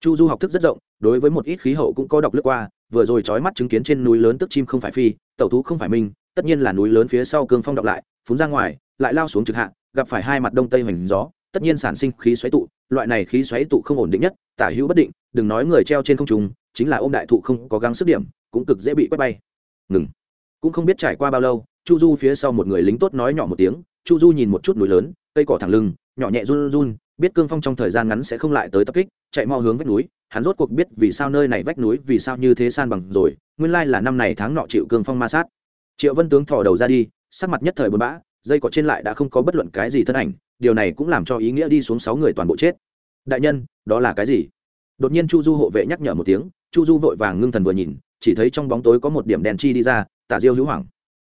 Chu du học thức rất rộng, đối với một ít khí hậu cũng có đọc lướt qua, vừa rồi trói mắt chứng kiến trên núi lớn tức chim không phải phi, tẩu thú không phải minh tất nhiên là núi lớn phía sau cương phong đọc lại, phun ra ngoài, lại lao xuống trực hạ, gặp phải hai mặt đông tây hoành gió, tất nhiên sản sinh khí xoáy tụ loại này khí xoáy tụ không ổn định nhất, tả hữu bất định, đừng nói người treo trên không trung, chính là ôm đại thụ không có gắng sức điểm, cũng cực dễ bị quét bay. Ngừng. Cũng không biết trải qua bao lâu, chu du phía sau một người lính tốt nói nhỏ một tiếng, chu du nhìn một chút núi lớn, cây cỏ thẳng lưng, nhỏ nhẹ run run, biết cương phong trong thời gian ngắn sẽ không lại tới tập kích, chạy mau hướng vách núi, hắn rốt cuộc biết vì sao nơi này vách núi, vì sao như thế san bằng rồi, nguyên lai là năm này tháng nọ chịu cương phong ma sát. Triệu vân tướng thò đầu ra đi, sắc mặt nhất thời buồn bã dây cỏ trên lại đã không có bất luận cái gì thân ảnh điều này cũng làm cho ý nghĩa đi xuống sáu người toàn bộ chết. Đại nhân đó là cái gì? Đột nhiên chu du hộ vệ nhắc nhở một tiếng chu du vội vàng ngưng thần vừa nhìn chỉ thấy trong bóng tối có một điểm đèn chi đi ra tả diêu hữu hoảng,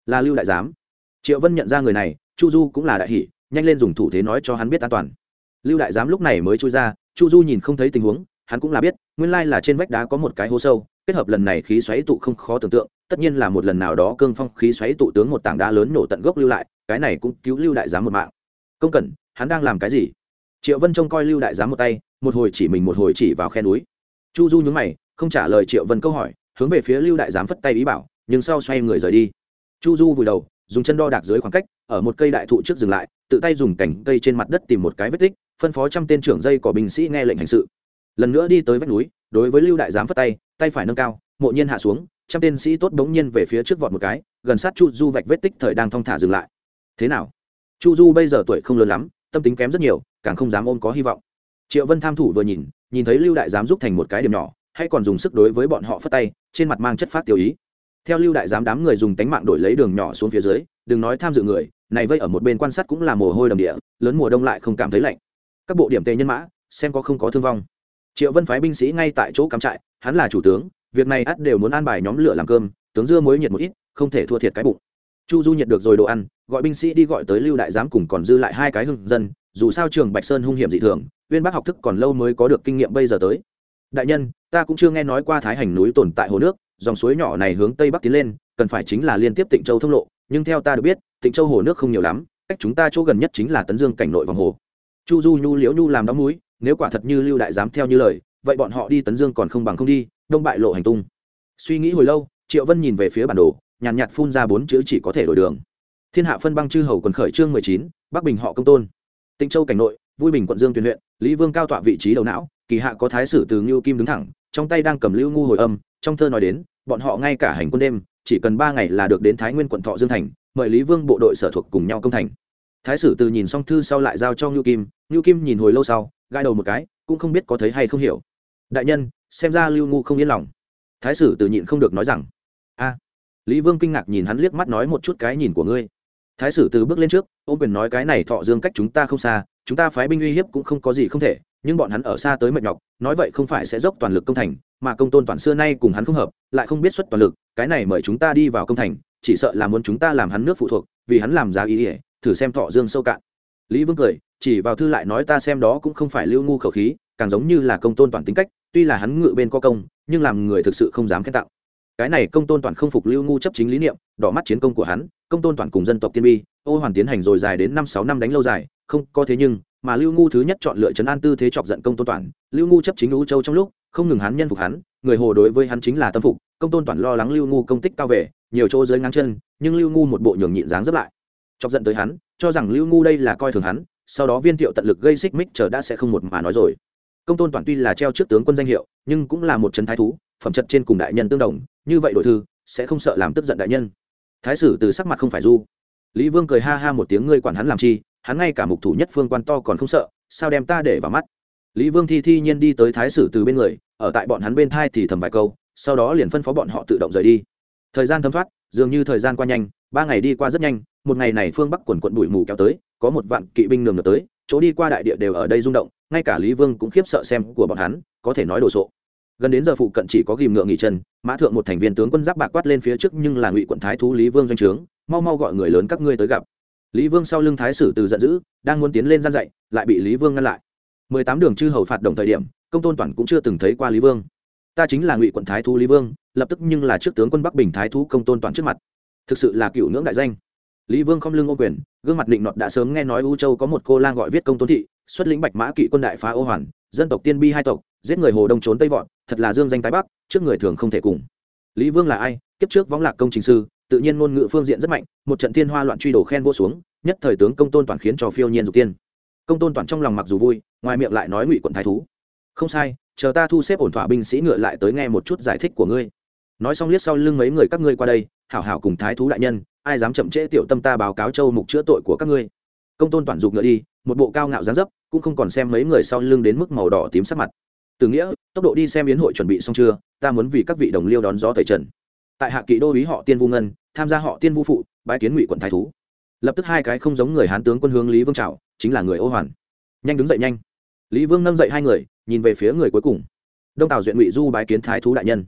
là lưu đại giám. Triệu vân nhận ra người này chu du cũng là đại hỷ nhanh lên dùng thủ thế nói cho hắn biết an toàn. Lưu đại giám lúc này mới chui ra chu du nhìn không thấy tình huống hắn cũng là biết nguyên lai là trên vách đá có một cái hố sâu kết hợp lần này khí xoáy tụ không khó tưởng tượng tất nhiên là một lần nào đó cương phong khí xoáy tụ tướng một tảng đá lớn nổ tận gốc lưu lại cái này cũng cứu lưu đại giám một mạng. Công cẩn, hắn đang làm cái gì? Triệu vân trông coi lưu đại giám một tay, một hồi chỉ mình một hồi chỉ vào khe núi. Chu du nhúng mày, không trả lời triệu vân câu hỏi, hướng về phía lưu đại giám phất tay ý bảo, nhưng sau xoay người rời đi. Chu du vùi đầu, dùng chân đo đạc dưới khoảng cách, ở một cây đại thụ trước dừng lại, tự tay dùng cành cây trên mặt đất tìm một cái vết tích, phân phó trăm tên trưởng dây của binh sĩ nghe lệnh hành sự. Lần nữa đi tới vách núi, đối với lưu đại giám phất tay tay phải nâng cao, mộ nhiên hạ xuống, trăm tên sĩ tốt bỗng nhiên về phía trước vọt một cái, gần sát chu du vạch vết tích thời đang thong thả dừng lại thế nào? Chu du bây giờ tuổi không lớn lắm, tâm tính kém rất nhiều, càng không dám ôm có hy vọng. Triệu vân tham thủ vừa nhìn nhìn thấy lưu đại giám giúp thành một cái điểm nhỏ, hay còn dùng sức đối với bọn họ phất tay, trên mặt mang chất phát tiêu ý. Theo lưu đại giám đám người dùng tánh mạng đổi lấy đường nhỏ xuống phía dưới, đừng nói tham dự người, này vây ở một bên quan sát cũng là mồ hôi đầm địa, lớn mùa đông lại không cảm thấy lạnh. Các bộ điểm tề nhân mã, xem có không có thương vong. Triệu vân phái binh sĩ ngay tại chỗ cắm trại, hắn là chủ tướng, việc này ắt đều muốn an bài nhóm lửa làm cơm, tướng dưa muối nhiệt một ít, không thể thua thiệt cái bụng chu du nhiệt được rồi đồ ăn, gọi binh sĩ đi gọi tới lưu đại giám cùng còn dư lại hai cái hưng dân, dù sao trường bạch sơn hung hiểm dị thường viên bác học thức còn lâu mới có được kinh nghiệm bây giờ tới. Đại nhân, ta cũng chưa nghe nói qua thái hành núi tồn tại hồ nước, dòng suối nhỏ này hướng tây bắc tiến lên, cần phải chính là liên tiếp tịnh châu thông lộ, nhưng theo ta được biết, tịnh châu hồ nước không nhiều lắm, cách chúng ta chỗ gần nhất chính là tấn dương cảnh nội vòng hồ. Chu du nhu liễu nhu làm đóng núi, nếu quả thật như lưu đại giám theo như lời, vậy bọn họ đi tấn dương còn không bằng không đi, đông bại lộ hành tung. Suy nghĩ hồi lâu, triệu vân nhìn về phía bản đồ nhàn nhạt, phun ra bốn chữ chỉ có thể đổi đường. Thiên hạ phân băng chư hầu quần khởi chương mười chín bắc bình họ công tôn. Tịnh châu cảnh nội vui bình quận dương tuyển huyện lý vương cao tọa vị trí đầu não kỳ hạ có thái sử từ ngưu kim đứng thẳng trong tay đang cầm lưu ngu hồi âm trong thơ nói đến bọn họ ngay cả hành quân đêm chỉ cần ba ngày là được đến thái nguyên quận thọ dương thành mời lý vương bộ đội sở thuộc cùng nhau công thành. Thái sử từ nhìn xong thư sau lại giao cho ngưu kim ngưu kim nhìn hồi lâu sau gai đầu một cái cũng không biết có thấy hay không hiểu. Đại nhân xem ra lưu ngu không yên lòng. Thái sử từ nhịn không được nói rằng a lý vương kinh ngạc nhìn hắn liếc mắt nói một chút cái nhìn của ngươi. Thái sử từ bước lên trước ô quyền nói cái này thọ dương cách chúng ta không xa, chúng ta phái binh uy hiếp cũng không có gì không thể, nhưng bọn hắn ở xa tới mệt nhọc, nói vậy không phải sẽ dốc toàn lực công thành, mà công tôn toàn xưa nay cùng hắn không hợp, lại không biết xuất toàn lực, cái này mời chúng ta đi vào công thành, chỉ sợ là muốn chúng ta làm hắn nước phụ thuộc, vì hắn làm giá ý ỉa thử xem thọ dương sâu cạn. Lý vương cười, chỉ vào thư lại nói ta xem đó cũng không phải lưu ngu khẩu khí, càng giống như là công tôn toàn tính cách, tuy là hắn ngự bên có công, nhưng làm người thực sự không dám khen tạo cái này công tôn toàn không phục lưu ngu chấp chính lý niệm, đỏ mắt chiến công của hắn, công tôn toàn cùng dân tộc tiên bi, ô hoàn tiến hành rồi dài đến năm sáu năm đánh lâu dài, không có thế nhưng, mà lưu ngu thứ nhất chọn lựa trấn an tư thế chọc giận công tôn toàn, lưu ngu chấp chính lũ châu trong lúc, không ngừng hắn nhân phục hắn, người hồ đối với hắn chính là tâm phục, công tôn toàn lo lắng lưu ngu công tích cao về, nhiều chỗ dưới ngang chân, nhưng lưu ngu một bộ nhường nhịn dáng dấp lại. Chọc giận tới hắn, cho rằng lưu ngu đây là coi thường hắn, sau đó viên thiệu tận lực gây xích mích chờ đã sẽ không một mà nói rồi. Công tôn toàn tuy là treo trước tướng quân danh hiệu, nhưng cũng là một trấn thái thú, phẩm chất trên cùng đại nhân tương đồng như vậy đội thư, sẽ không sợ làm tức giận đại nhân. Thái sử từ sắc mặt không phải du. Lý vương cười ha ha một tiếng, ngươi quản hắn làm chi, hắn ngay cả mục thủ nhất phương quan to còn không sợ, sao đem ta để vào mắt? Lý vương thi thi nhiên đi tới thái sử từ bên người, ở tại bọn hắn bên thai thì thầm vài câu, sau đó liền phân phó bọn họ tự động rời đi. Thời gian thấm thoát, dường như thời gian qua nhanh, ba ngày đi qua rất nhanh, một ngày này phương bắc quần quận bụi mù kéo tới, có một vạn kỵ binh nườm ngược tới, chỗ đi qua đại địa đều ở đây rung động, ngay cả lý vương cũng khiếp sợ xem của bọn hắn, có thể nói đồ sộ gần đến giờ phụ cận chỉ có ghìm ngựa nghỉ chân, mã thượng một thành viên tướng quân giáp bạc quát lên phía trước nhưng là ngụy quận thái thú lý vương doanh trướng, mau mau gọi người lớn các ngươi tới gặp. Lý vương sau lưng thái sử từ giận dữ, đang muốn tiến lên gian dạy, lại bị lý vương ngăn lại. Mười tám đường chư hầu phạt đồng thời điểm, công tôn toàn cũng chưa từng thấy qua lý vương. Ta chính là ngụy quận thái thú lý vương, lập tức nhưng là trước tướng quân bắc bình thái thú công tôn toàn trước mặt. Thực sự là cựu ngưỡng đại danh. Lý vương không lưng ô quyền, gương mặt định nọt đã sớm nghe nói u châu có một cô lang gọi viết công tôn thị, xuất lĩnh bạch mã kỵ quân đại phá ô hoàn dân tộc tiên bi hai tộc, giết người hồ đông trốn tây vọn, thật là dương danh tái bắc, trước người thường không thể cùng. Lý vương là ai? Kiếp trước võng lạc công trình sư, tự nhiên ngôn ngữ phương diện rất mạnh, một trận thiên hoa loạn truy đổ khen vô xuống, nhất thời tướng công tôn toàn khiến cho phiêu nhiên dục tiên. Công tôn toàn trong lòng mặc dù vui, ngoài miệng lại nói ngụy quận thái thú. Không sai, chờ ta thu xếp ổn thỏa binh sĩ ngựa lại tới nghe một chút giải thích của ngươi. Nói xong liếc sau lưng mấy người các ngươi qua đây, hảo hảo cùng thái thú đại nhân, ai dám chậm trễ tiểu tâm ta báo cáo châu mục chữa tội của các ngươi. Công tôn toàn dục ngựa đi, một bộ cao ngạo dáng dấp cũng không còn xem mấy người sau lưng đến mức màu đỏ tím sắc mặt. Từ nghĩa, tốc độ đi xem biến hội chuẩn bị xong chưa? Ta muốn vì các vị đồng liêu đón gió tẩy trần. Tại hạ kỵ đô ý họ tiên vu ngân, tham gia họ tiên vũ phụ bãi kiến ngụy quận thái thú. Lập tức hai cái không giống người hán tướng quân hướng lý vương trào chính là người ô hoàn. Nhanh đứng dậy nhanh. Lý vương nâng dậy hai người, nhìn về phía người cuối cùng. Đông tào duyện ngụy du bái kiến thái thú đại nhân.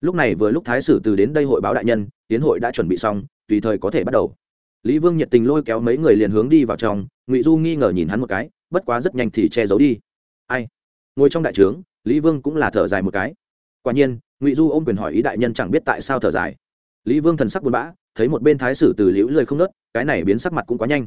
Lúc này vừa lúc thái sử từ đến đây hội báo đại nhân tiến hội đã chuẩn bị xong, tùy thời có thể bắt đầu. Lý vương nhiệt tình lôi kéo mấy người liền hướng đi vào trong, ngụy du nghi ngờ nhìn hắn một cái bất quá rất nhanh thì che giấu đi. Ai? Ngồi trong đại trướng, lý vương cũng là thở dài một cái. Quả nhiên, ngụy du ôm quyền hỏi ý đại nhân chẳng biết tại sao thở dài. Lý vương thần sắc buồn bã, thấy một bên thái sử từ liễu lời không nớt, cái này biến sắc mặt cũng quá nhanh.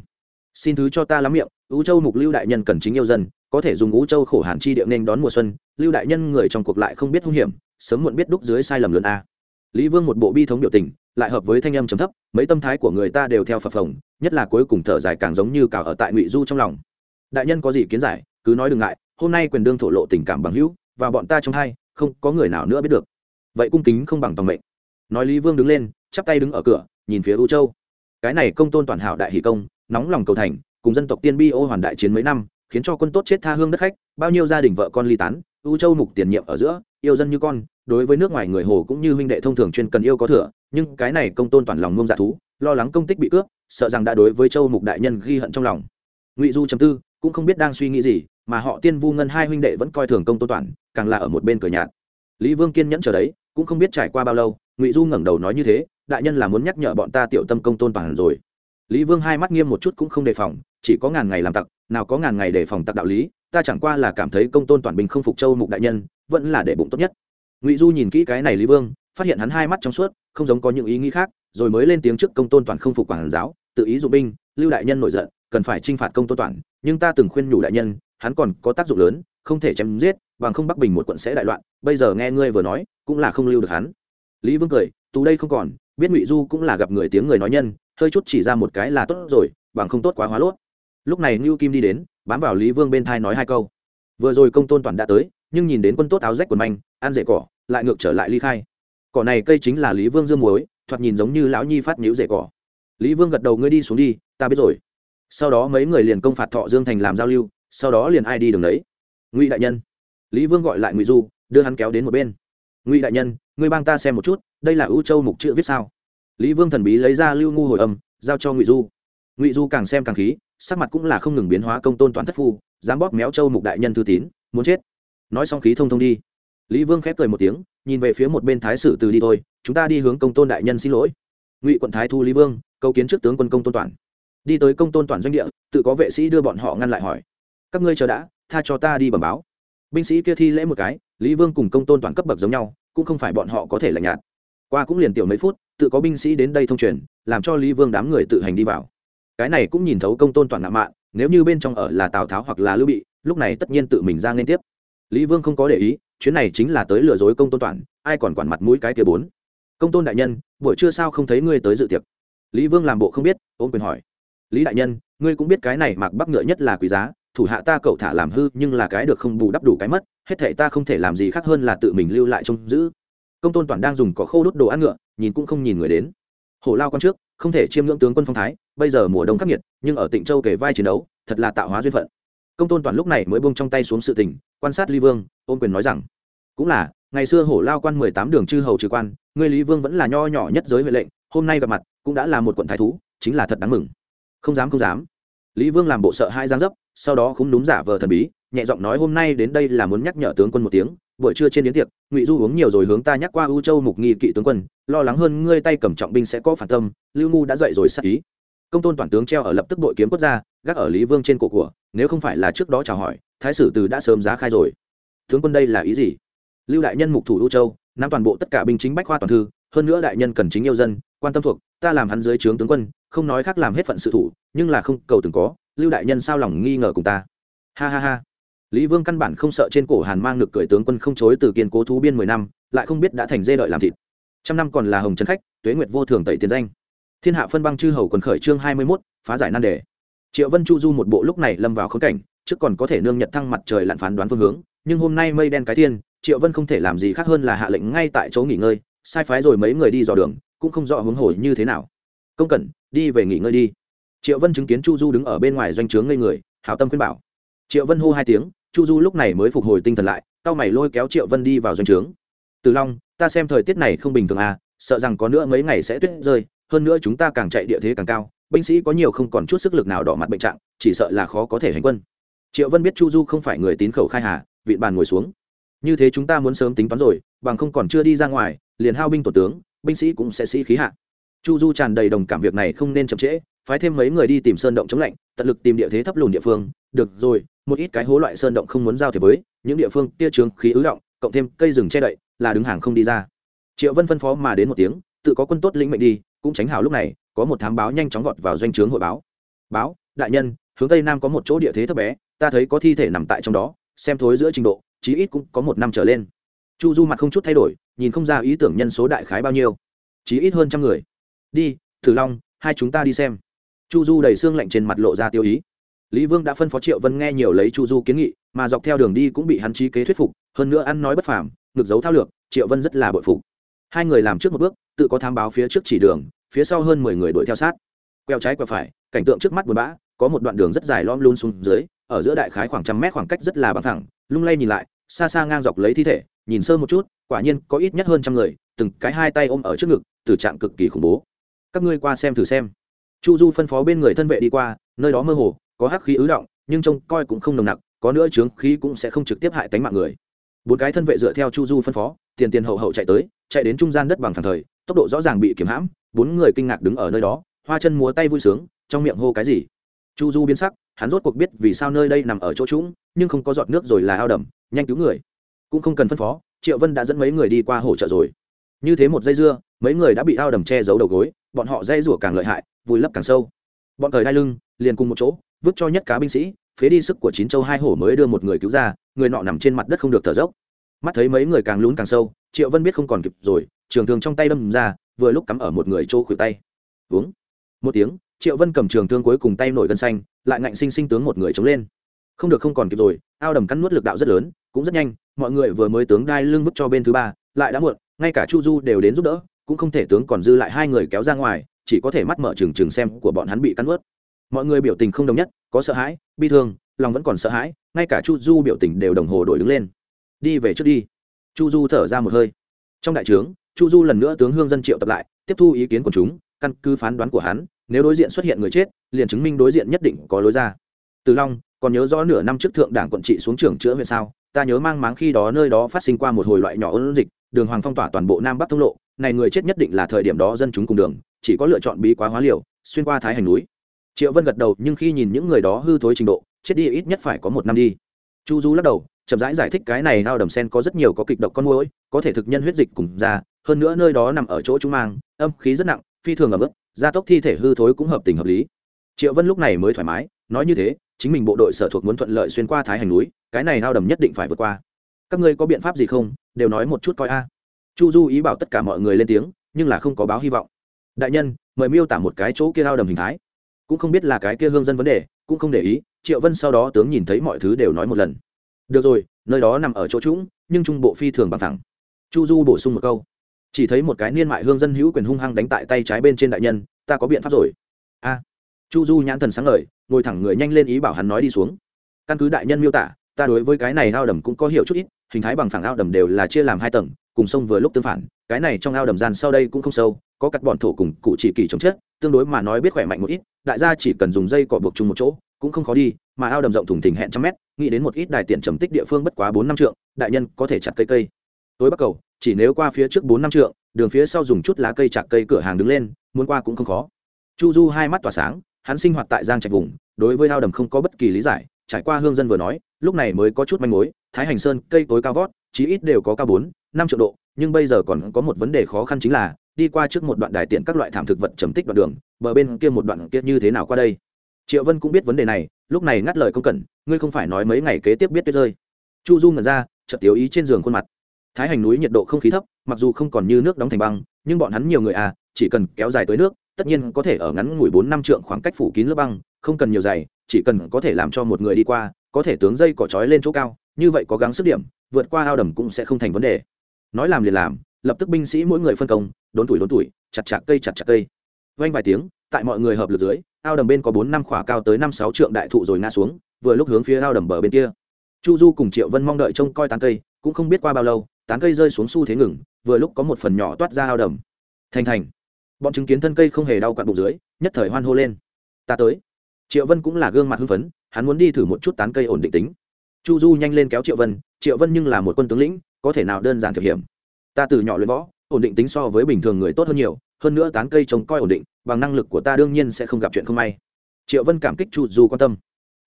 Xin thứ cho ta lắm miệng, ú châu mục lưu đại nhân cần chính yêu dân, có thể dùng ú châu khổ hàn chi địa nên đón mùa xuân, lưu đại nhân người trong cuộc lại không biết hung hiểm, sớm muộn biết đúc dưới sai lầm lớn a. Lý vương một bộ bi thống biểu tình, lại hợp với thanh âm trầm thấp, mấy tâm thái của người ta đều theo phập phồng, nhất là cuối cùng thở dài càng giống như cào ở tại ngụy du trong lòng đại nhân có gì kiến giải, cứ nói đừng ngại, hôm nay quyền đương thổ lộ tình cảm bằng hữu, và bọn ta trong hai, không có người nào nữa biết được. Vậy cung kính không bằng tòng mệnh. Nói lý vương đứng lên, chắp tay đứng ở cửa, nhìn phía u châu. Cái này công tôn toàn hảo đại hỷ công, nóng lòng cầu thành, cùng dân tộc tiên bi ô hoàn đại chiến mấy năm, khiến cho quân tốt chết tha hương đất khách, bao nhiêu gia đình vợ con ly tán, u châu mục tiền nhiệm ở giữa, yêu dân như con, đối với nước ngoài người hồ cũng như huynh đệ thông thường chuyên cần yêu có thừa, nhưng cái này công tôn toàn lòng ngông dạ thú, lo lắng công tích bị cướp, sợ rằng đã đối với châu mục đại nhân ghi hận trong lòng. Ngụy du chấm tư cũng không biết đang suy nghĩ gì, mà họ tiên vu ngân hai huynh đệ vẫn coi thường công tôn toàn càng là ở một bên cửa nhạt. Lý vương kiên nhẫn chờ đấy, cũng không biết trải qua bao lâu, ngụy du ngẩng đầu nói như thế, đại nhân là muốn nhắc nhở bọn ta tiểu tâm công tôn toàn rồi. Lý vương hai mắt nghiêm một chút cũng không đề phòng, chỉ có ngàn ngày làm tặc, nào có ngàn ngày đề phòng tặc đạo lý, ta chẳng qua là cảm thấy công tôn toàn bình không phục châu mục đại nhân, vẫn là để bụng tốt nhất. Ngụy du nhìn kỹ cái này lý vương, phát hiện hắn hai mắt trong suốt, không giống có những ý nghĩ khác, rồi mới lên tiếng trước công tôn toàn không phục quản giáo, tự ý dụng binh lưu đại nhân nổi giận, cần phải t r i n h phạt công tôn toàn, nhưng ta từng khuyên nhủ đại nhân, hắn còn có tác dụng lớn, không thể chém giết, bằng không bắc bình một quận sẽ đại loạn, bây giờ nghe ngươi vừa nói, cũng là không lưu được hắn. Lý vương cười, tù đây không còn, biết ngụy du cũng là gặp người tiếng người nói nhân, hơi chút chỉ ra một cái là tốt rồi, bằng không tốt quá hóa lốt. Lúc này ngưu kim đi đến, bám vào lý vương bên thai nói hai câu. Vừa rồi công tôn toàn đã tới, nhưng nhìn đến quân tốt áo rách quần manh, ăn rễ cỏ, lại ngược trở lại ly khai. Cỏ này cây chính là lý vương dương muối, thoạt nhìn giống như lão nhi phát nhũ rễ cỏ. Lý vương gật đầu, ngươi đi xuống đi ta biết rồi. Sau đó mấy người liền công phạt thọ dương thành làm giao lưu, sau đó liền ai đi đường đấy? Ngụy đại nhân. Lý vương gọi lại ngụy du, đưa hắn kéo đến một bên. Ngụy đại nhân, ngươi bang ta xem một chút, đây là ưu châu mục chữ viết sao? Lý vương thần bí lấy ra lưu ngu hồi âm, giao cho ngụy du. Ngụy du càng xem càng khí, sắc mặt cũng là không ngừng biến hóa công tôn toán thất phu, dám bóp méo châu mục đại nhân thư tín, muốn chết. Nói xong khí thông thông đi. Lý vương khép cười một tiếng, nhìn về phía một bên thái sử từ đi thôi, chúng ta đi hướng công tôn đại nhân xin lỗi. Ngụy quận thái thu lý vương câu kiến trước tướng quân công tôn toàn đi tới công tôn toàn doanh địa, tự có vệ sĩ đưa bọn họ ngăn lại hỏi. Các ngươi chờ đã, tha cho ta đi bẩm báo. Binh sĩ kia thi lễ một cái, lý vương cùng công tôn toàn cấp bậc giống nhau, cũng không phải bọn họ có thể lạnh nhạt. Qua cũng liền tiểu mấy phút, tự có binh sĩ đến đây thông truyền, làm cho lý vương đám người tự hành đi vào. Cái này cũng nhìn thấu công tôn toàn ngạo mạn, nếu như bên trong ở là tào tháo hoặc là lưu bị, lúc này tất nhiên tự mình ra liên tiếp. Lý vương không có để ý, chuyến này chính là tới lừa dối công tôn toàn, ai còn quản mặt mũi cái kia bốn. Công tôn đại nhân, buổi trưa sao không thấy ngươi tới dự tiệc? Lý vương làm bộ không biết ôm quyền hỏi lý đại nhân, ngươi cũng biết cái này mặc bắc ngựa nhất là quý giá, thủ hạ ta cậu thả làm hư nhưng là cái được không bù đắp đủ cái mất, hết thể ta không thể làm gì khác hơn là tự mình lưu lại trông giữ. Công tôn toàn đang dùng cỏ khô đốt đồ ăn ngựa, nhìn cũng không nhìn người đến. Hổ lao con trước, không thể chiêm ngưỡng tướng quân phong thái, bây giờ mùa đông khắc nghiệt, nhưng ở tịnh châu kể vai chiến đấu, thật là tạo hóa duyên phận. Công tôn toàn lúc này mới buông trong tay xuống sự tình, quan sát ly vương, ôn quyền nói rằng, cũng là, ngày xưa hổ lao quan mười tám đường chư hầu trừ quan, ngươi lý vương vẫn là nho nhỏ nhất giới huệ lệnh, hôm nay gặp mặt, cũng đã là một quận thái thú, chính là thật đáng mừng không dám không dám. Lý vương làm bộ sợ hai giang dấp, sau đó không đúng giả vờ thần bí, nhẹ giọng nói, hôm nay đến đây là muốn nhắc nhở tướng quân một tiếng, buổi trưa trên đến tiệc, ngụy du uống nhiều rồi hướng ta nhắc qua u châu mục nghi kỵ tướng quân, lo lắng hơn ngươi tay cầm trọng binh sẽ có phản tâm, lưu ngu đã dậy rồi sát ý. Công tôn toàn tướng treo ở lập tức đội kiếm quốc gia, gác ở lý vương trên cổ của, nếu không phải là trước đó chào hỏi, thái sử từ đã sớm giá khai rồi. Tướng quân đây là ý gì? Lưu đại nhân mục thủ u châu, nắm toàn bộ tất cả binh chính bách khoa toàn thư, hơn nữa đại nhân cần chính yêu dân, quan tâm thuộc ta làm hắn dưới trướng tướng quân, không nói khác làm hết phận sự thủ, nhưng là không, cầu từng có, lưu đại nhân sao lòng nghi ngờ cùng ta? Ha ha ha. Lý vương căn bản không sợ trên cổ hàn mang ngực cười tướng quân không chối từ kiên cố thú biên mười năm, lại không biết đã thành dê đợi làm thịt. Trăm năm còn là hồng trấn khách, tuế nguyệt vô thường tẩy tiền danh. Thiên hạ phân băng chư hầu quần khởi chương hai mươi mốt, phá giải nan đề. Triệu vân chu du một bộ lúc này lâm vào khống cảnh, trước còn có thể nương nhật thăng mặt trời lặn phán đoán phương hướng, nhưng hôm nay mây đen cái thiên, triệu vân không thể làm gì khác hơn là hạ lệnh ngay tại chỗ nghỉ ngơi, sai phái rồi mấy người đi dò đường cũng không rõ hướng hồi như thế nào. Công cẩn, đi về nghỉ ngơi đi. Triệu vân chứng kiến chu du đứng ở bên ngoài doanh trướng ngây người, hảo tâm khuyên bảo. Triệu vân hô hai tiếng, chu du lúc này mới phục hồi tinh thần lại tao mày lôi kéo triệu vân đi vào doanh trướng. Từ long, ta xem thời tiết này không bình thường à sợ rằng có nữa mấy ngày sẽ tuyết rơi, hơn nữa chúng ta càng chạy địa thế càng cao, binh sĩ có nhiều không còn chút sức lực nào đỏ mặt bệnh trạng, chỉ sợ là khó có thể hành quân. Triệu vân biết chu du không phải người tín khẩu khai hà, vịn bàn ngồi xuống. Như thế chúng ta muốn sớm tính toán rồi, bằng không còn chưa đi ra ngoài, liền hao binh tổ tướng binh sĩ cũng sẽ sĩ khí hạ. Chu du tràn đầy đồng cảm việc này không nên chậm trễ, phái thêm mấy người đi tìm sơn động chống lạnh, tận lực tìm địa thế thấp lùn địa phương. Được rồi, một ít cái hố loại sơn động không muốn giao thiệp với, những địa phương tia trường khí ứ động, cộng thêm cây rừng che đậy, là đứng hàng không đi ra. Triệu vân phân phó mà đến một tiếng, tự có quân tốt lĩnh mệnh đi, cũng tránh hảo lúc này, có một thám báo nhanh chóng vọt vào doanh trướng hội báo. Báo, đại nhân, hướng tây nam có một chỗ địa thế thấp bé, ta thấy có thi thể nằm tại trong đó, xem thối giữa trình độ, chí ít cũng có một năm trở lên. Chu du mặt không chút thay đổi nhìn không ra ý tưởng nhân số đại khái bao nhiêu. Chỉ ít hơn trăm người. Đi, thử long, hai chúng ta đi xem. Chu du đầy xương lạnh trên mặt lộ ra tiêu ý. Lý vương đã phân phó triệu vân nghe nhiều lấy chu du kiến nghị, mà dọc theo đường đi cũng bị hắn trí kế thuyết phục, hơn nữa ăn nói bất phàm, ngực giấu thao lược, triệu vân rất là bội phục. Hai người làm trước một bước, tự có tham báo phía trước chỉ đường, phía sau hơn mười người đuổi theo sát. Queo trái queo phải, cảnh tượng trước mắt buồn bã, có một đoạn đường rất dài lom luôn xuống dưới, ở giữa đại khái khoảng trăm mét khoảng cách rất là bằng thẳng, lung lay nhìn lại, xa xa ngang dọc lấy thi thể, nhìn sơ một chút quả nhiên có ít nhất hơn trăm người, từng cái hai tay ôm ở trước ngực, tử trạng cực kỳ khủng bố. Các ngươi qua xem thử xem. Chu du phân phó bên người thân vệ đi qua, nơi đó mơ hồ, có hắc khí ứ động, nhưng trông coi cũng không nồng nặc, có nữa trướng khí cũng sẽ không trực tiếp hại tánh mạng người. Bốn cái thân vệ dựa theo chu du phân phó, tiền tiền hậu hậu chạy tới, chạy đến trung gian đất bằng thẳng thời, tốc độ rõ ràng bị kiểm hãm, bốn người kinh ngạc đứng ở nơi đó, hoa chân múa tay vui sướng, trong miệng hô cái gì. Chu du biến sắc, hắn rốt cuộc biết vì sao nơi đây nằm ở chỗ trũng, nhưng không có giọt nước rồi là ao đầm, nhanh cứu người. Cũng không cần phân phó triệu vân đã dẫn mấy người đi qua hỗ trợ rồi. Như thế một dây dưa, mấy người đã bị ao đầm che giấu đầu gối, bọn họ dây rủa càng lợi hại, vùi lấp càng sâu. Bọn thời đai lưng, liền cùng một chỗ, vứt cho nhất cá binh sĩ, phế đi sức của chín châu hai hổ mới đưa một người cứu ra, người nọ nằm trên mặt đất không được thở dốc. Mắt thấy mấy người càng lún càng sâu, triệu vân biết không còn kịp rồi, trường thương trong tay đâm ra, vừa lúc cắm ở một người chỗ khuỷu tay. Uống. Một tiếng, triệu vân cầm trường thương cuối cùng tay nổi gân xanh, lại ngạnh sinh sinh tướng một người chống lên. Không được không còn kịp rồi, ao đầm cắn nuốt lực đạo rất lớn, cũng rất nhanh mọi người vừa mới tướng đai lưng vứt cho bên thứ ba, lại đã muộn, ngay cả chu du đều đến giúp đỡ, cũng không thể tướng còn dư lại hai người kéo ra ngoài, chỉ có thể mắt mở trừng trừng xem của bọn hắn bị cắn vớt. mọi người biểu tình không đồng nhất, có sợ hãi, bi thương, lòng vẫn còn sợ hãi, ngay cả chu du biểu tình đều đồng hồ đổi đứng lên. Đi về trước đi. Chu du thở ra một hơi. Trong đại trướng, chu du lần nữa tướng hương dân triệu tập lại, tiếp thu ý kiến của chúng, căn cứ phán đoán của hắn, nếu đối diện xuất hiện người chết, liền chứng minh đối diện nhất định có lối ra. Từ long, còn nhớ rõ nửa năm trước thượng đảng quận trị xuống trưởng chữa huyện sao ta nhớ mang máng khi đó nơi đó phát sinh qua một hồi loại nhỏ ôn dịch đường hoàng phong tỏa toàn bộ nam bắc thông lộ này người chết nhất định là thời điểm đó dân chúng cùng đường chỉ có lựa chọn bí quá hóa liều xuyên qua thái hành núi. Triệu vân gật đầu nhưng khi nhìn những người đó hư thối trình độ chết đi ít nhất phải có một năm đi. Chu du lắc đầu chậm rãi giải, giải thích cái này ao đầm sen có rất nhiều có kịch độc con môi có thể thực nhân huyết dịch cùng ra hơn nữa nơi đó nằm ở chỗ chúng mang âm khí rất nặng phi thường ở mức gia tốc thi thể hư thối cũng hợp tình hợp lý. Triệu vân lúc này mới thoải mái nói như thế chính mình bộ đội sở thuộc muốn thuận lợi xuyên qua thái hành núi cái này hao đầm nhất định phải vượt qua. Các ngươi có biện pháp gì không? Đều nói một chút coi a. Chu du ý bảo tất cả mọi người lên tiếng nhưng là không có báo hy vọng. Đại nhân mời miêu tả một cái chỗ kia hao đầm hình thái. Cũng không biết là cái kia hương dân vấn đề cũng không để ý triệu vân sau đó tướng nhìn thấy mọi thứ đều nói một lần. Được rồi nơi đó nằm ở chỗ trũng nhưng trung bộ phi thường bằng thẳng. Chu du bổ sung một câu. Chỉ thấy một cái niên mại hương dân hữu quyền hung hăng đánh tại tay trái bên trên đại nhân ta có biện pháp rồi. A. Chu du nhãn thần sáng lời, ngồi thẳng người nhanh lên ý bảo hắn nói đi xuống. Căn cứ đại nhân miêu tả ta đối với cái này ao đầm cũng có hiểu chút ít, hình thái bằng phẳng ao đầm đều là chia làm hai tầng, cùng sông vừa lúc tương phản, cái này trong ao đầm gian sau đây cũng không sâu, có cắt bọn thổ cùng cụ chỉ kỳ chống chết tương đối mà nói biết khỏe mạnh một ít, đại gia chỉ cần dùng dây cỏ buộc chung một chỗ, cũng không khó đi, mà ao đầm rộng thùng thình hẹn trăm mét, nghĩ đến một ít đài tiện trầm tích địa phương bất quá bốn năm trượng, đại nhân có thể chặt cây cây. Tối bắc cầu, chỉ nếu qua phía trước bốn năm trượng, đường phía sau dùng chút lá cây chặt cây cửa hàng đứng lên, muốn qua cũng không khó. Chu du hai mắt tỏa sáng, hắn sinh hoạt tại giang trạch vùng, đối với ao đầm không có bất kỳ lý giải trải qua hương dân vừa nói, lúc này mới có chút manh mối, thái hành sơn, cây tối cao vót, chí ít đều có cao bốn, năm triệu độ, nhưng bây giờ còn có một vấn đề khó khăn chính là, đi qua trước một đoạn đài tiện các loại thảm thực vật trầm tích đoạn đường, bờ bên kia một đoạn kia như thế nào qua đây? Triệu vân cũng biết vấn đề này, lúc này ngắt lời công cẩn ngươi không phải nói mấy ngày kế tiếp biết tuyết rơi. Chu du ngẩn ra, chợt tiếu ý trên giường khuôn mặt. Thái hành núi nhiệt độ không khí thấp, mặc dù không còn như nước đóng thành băng, nhưng bọn hắn nhiều người à chỉ cần kéo dài tới nước, tất nhiên có thể ở ngắn ngủi bốn năm trượng khoảng cách phủ kín lớp băng, không cần nhiều dày chỉ cần có thể làm cho một người đi qua, có thể tướng dây cỏ trói lên chỗ cao, như vậy có gắng sức điểm, vượt qua ao đầm cũng sẽ không thành vấn đề. Nói làm liền làm, lập tức binh sĩ mỗi người phân công, đốn tuổi đốn tuổi, chặt chặt cây chặt chặt cây. Vang vài tiếng, tại mọi người hợp lực dưới, ao đầm bên có bốn năm khỏa cao tới năm sáu trượng đại thụ rồi ngã xuống, vừa lúc hướng phía ao đầm bờ bên kia. Chu du cùng triệu vân mong đợi trông coi tán cây, cũng không biết qua bao lâu, tán cây rơi xuống xu thế ngừng, vừa lúc có một phần nhỏ toát ra ao đầm. Thành thành. Bọn chứng kiến thân cây không hề đau quặn bụng dưới, nhất thời hoan hô lên. Ta tới triệu vân cũng là gương mặt hưng phấn, hắn muốn đi thử một chút tán cây ổn định tính. Chu du nhanh lên kéo triệu vân triệu vân nhưng là một quân tướng lĩnh, có thể nào đơn giản thực hiểm? Ta từ nhỏ luyện võ, ổn định tính so với bình thường người tốt hơn nhiều, hơn nữa tán cây trông coi ổn định, bằng năng lực của ta đương nhiên sẽ không gặp chuyện không may. Triệu vân cảm kích chu du quan tâm.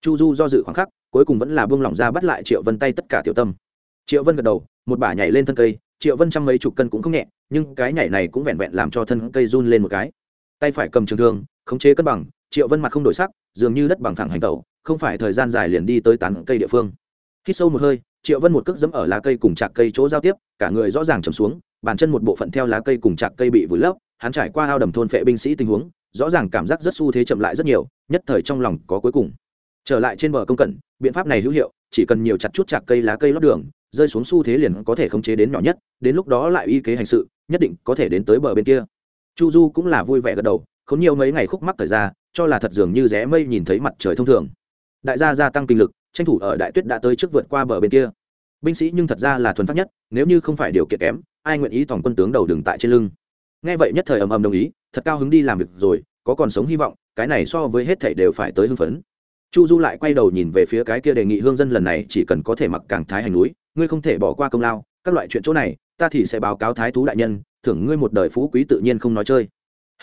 Chu du do dự khoảng khắc, cuối cùng vẫn là buông lỏng ra bắt lại triệu vân tay tất cả tiểu tâm. Triệu vân gật đầu, một bả nhảy lên thân cây, triệu vân trăm mấy chục cân cũng không nhẹ, nhưng cái nhảy này cũng vẹn vẹn làm cho thân cây run lên một cái. Tay phải cầm trường thương, khống chế cân bằng triệu vân mặt không đổi sắc, dường như đất bằng thẳng hành tẩu, không phải thời gian dài liền đi tới tán cây địa phương. Hít sâu một hơi, triệu vân một cước dẫm ở lá cây cùng chạc cây chỗ giao tiếp, cả người rõ ràng chầm xuống, bàn chân một bộ phận theo lá cây cùng chạc cây bị vùi lấp, hắn trải qua ao đầm thôn phệ binh sĩ tình huống, rõ ràng cảm giác rất xu thế chậm lại rất nhiều, nhất thời trong lòng có cuối cùng. Trở lại trên bờ công cận, biện pháp này hữu hiệu, chỉ cần nhiều chặt chút chạc cây lá cây lót đường, rơi xuống xu thế liền có thể khống chế đến nhỏ nhất, đến lúc đó lại y kế hành sự, nhất định có thể đến tới bờ bên kia. Chu du cũng là vui vẻ gật đầu khốn nhiều mấy ngày khúc mắc thời ra, cho là thật dường như rẽ mây nhìn thấy mặt trời thông thường. Đại gia gia tăng kinh lực, tranh thủ ở đại tuyết đã tới trước vượt qua bờ bên kia. Binh sĩ nhưng thật ra là thuần pháp nhất, nếu như không phải điều kiện kém, ai nguyện ý tổng quân tướng đầu đường tại trên lưng? Nghe vậy nhất thời ầm ầm đồng ý, thật cao hứng đi làm việc rồi, có còn sống hy vọng, cái này so với hết thảy đều phải tới hưng phấn. Chu du lại quay đầu nhìn về phía cái kia đề nghị hương dân lần này chỉ cần có thể mặc càng thái hành núi, ngươi không thể bỏ qua công lao, các loại chuyện chỗ này, ta thì sẽ báo cáo thái thú đại nhân, thưởng ngươi một đời phú quý tự nhiên không nói chơi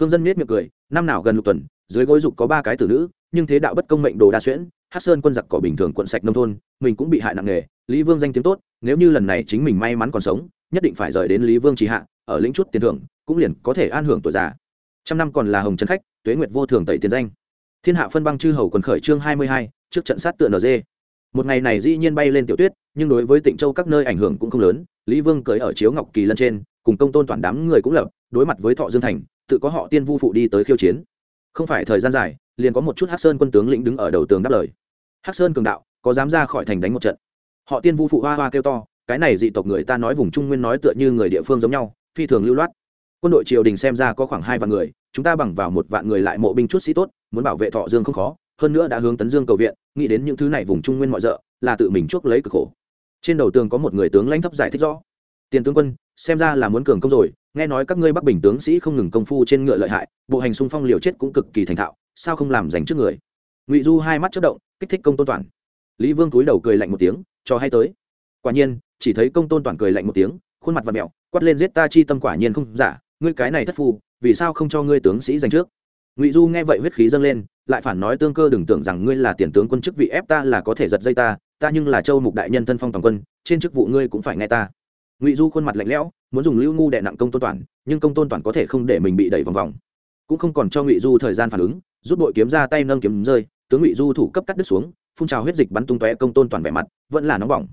thương dân miết miệng cười, năm nào gần lục tuần, dưới gối dục có ba cái tử nữ, nhưng thế đạo bất công mệnh đồ đa xuyễn hát sơn quân giặc cỏ bình thường quận sạch nông thôn, mình cũng bị hại nặng nề, lý vương danh tiếng tốt, nếu như lần này chính mình may mắn còn sống, nhất định phải rời đến lý vương trì hạ, ở lĩnh chút tiền thưởng, cũng liền có thể an hưởng tuổi già. Trăm năm còn là hồng trần khách, tuế nguyệt vô thường tẩy tiền danh. Thiên hạ phân băng chư hầu quần khởi chương hai mươi hai, trước trận sát tựa nd một ngày này dĩ nhiên bay lên tiểu tuyết, nhưng đối với tịnh châu các nơi ảnh hưởng cũng không lớn, lý vương cưỡi ở chiếu ngọc kỳ lân trên, cùng công tôn toàn đám người cũng lập, đối mặt với thọ dương thành tự có họ tiên vu phụ đi tới khiêu chiến. Không phải thời gian dài, liền có một chút hát sơn quân tướng lĩnh đứng ở đầu tường đáp lời. Hát sơn cường đạo, có dám ra khỏi thành đánh một trận? Họ tiên vu phụ hoa hoa kêu to, cái này dị tộc người ta nói vùng trung nguyên nói tựa như người địa phương giống nhau, phi thường lưu loát. Quân đội triều đình xem ra có khoảng hai vạn người, chúng ta bằng vào một vạn người lại mộ binh chút sĩ tốt, muốn bảo vệ thọ dương không khó, hơn nữa đã hướng tấn dương cầu viện, nghĩ đến những thứ này vùng trung nguyên mọi rợ, là tự mình chuốc lấy cực khổ. Trên đầu tường có một người tướng lãnh thấp giải thích rõ. Tiền tướng quân, xem ra là muốn cường công rồi nghe nói các ngươi bắc bình tướng sĩ không ngừng công phu trên ngựa lợi hại, bộ hành xung phong liều chết cũng cực kỳ thành thạo, sao không làm dành trước người? Ngụy du hai mắt chất động, kích thích công tôn toàn. Lý vương túi đầu cười lạnh một tiếng, cho hay tới. Quả nhiên, chỉ thấy công tôn toàn cười lạnh một tiếng, khuôn mặt và mẹo quát lên giết ta chi tâm quả nhiên không giả, ngươi cái này thất phu, vì sao không cho ngươi tướng sĩ dành trước? Ngụy du nghe vậy huyết khí dâng lên, lại phản nói tương cơ đừng tưởng rằng ngươi là tiền tướng quân chức vị ép ta là có thể giật dây ta ta nhưng là châu mục đại nhân thân phong toàn quân, trên chức vụ ngươi cũng phải nghe ta. Ngụy du khuôn mặt lạnh lẽo muốn dùng lưu ngu đệ nặng công tôn toàn, nhưng công tôn toàn có thể không để mình bị đẩy vòng vòng. Cũng không còn cho ngụy du thời gian phản ứng, rút bội kiếm ra tay nâng kiếm rơi, tướng ngụy du thủ cấp cắt đứt xuống, phun trào huyết dịch bắn tung tóe công tôn toàn vẻ mặt, vẫn là nóng bỏng.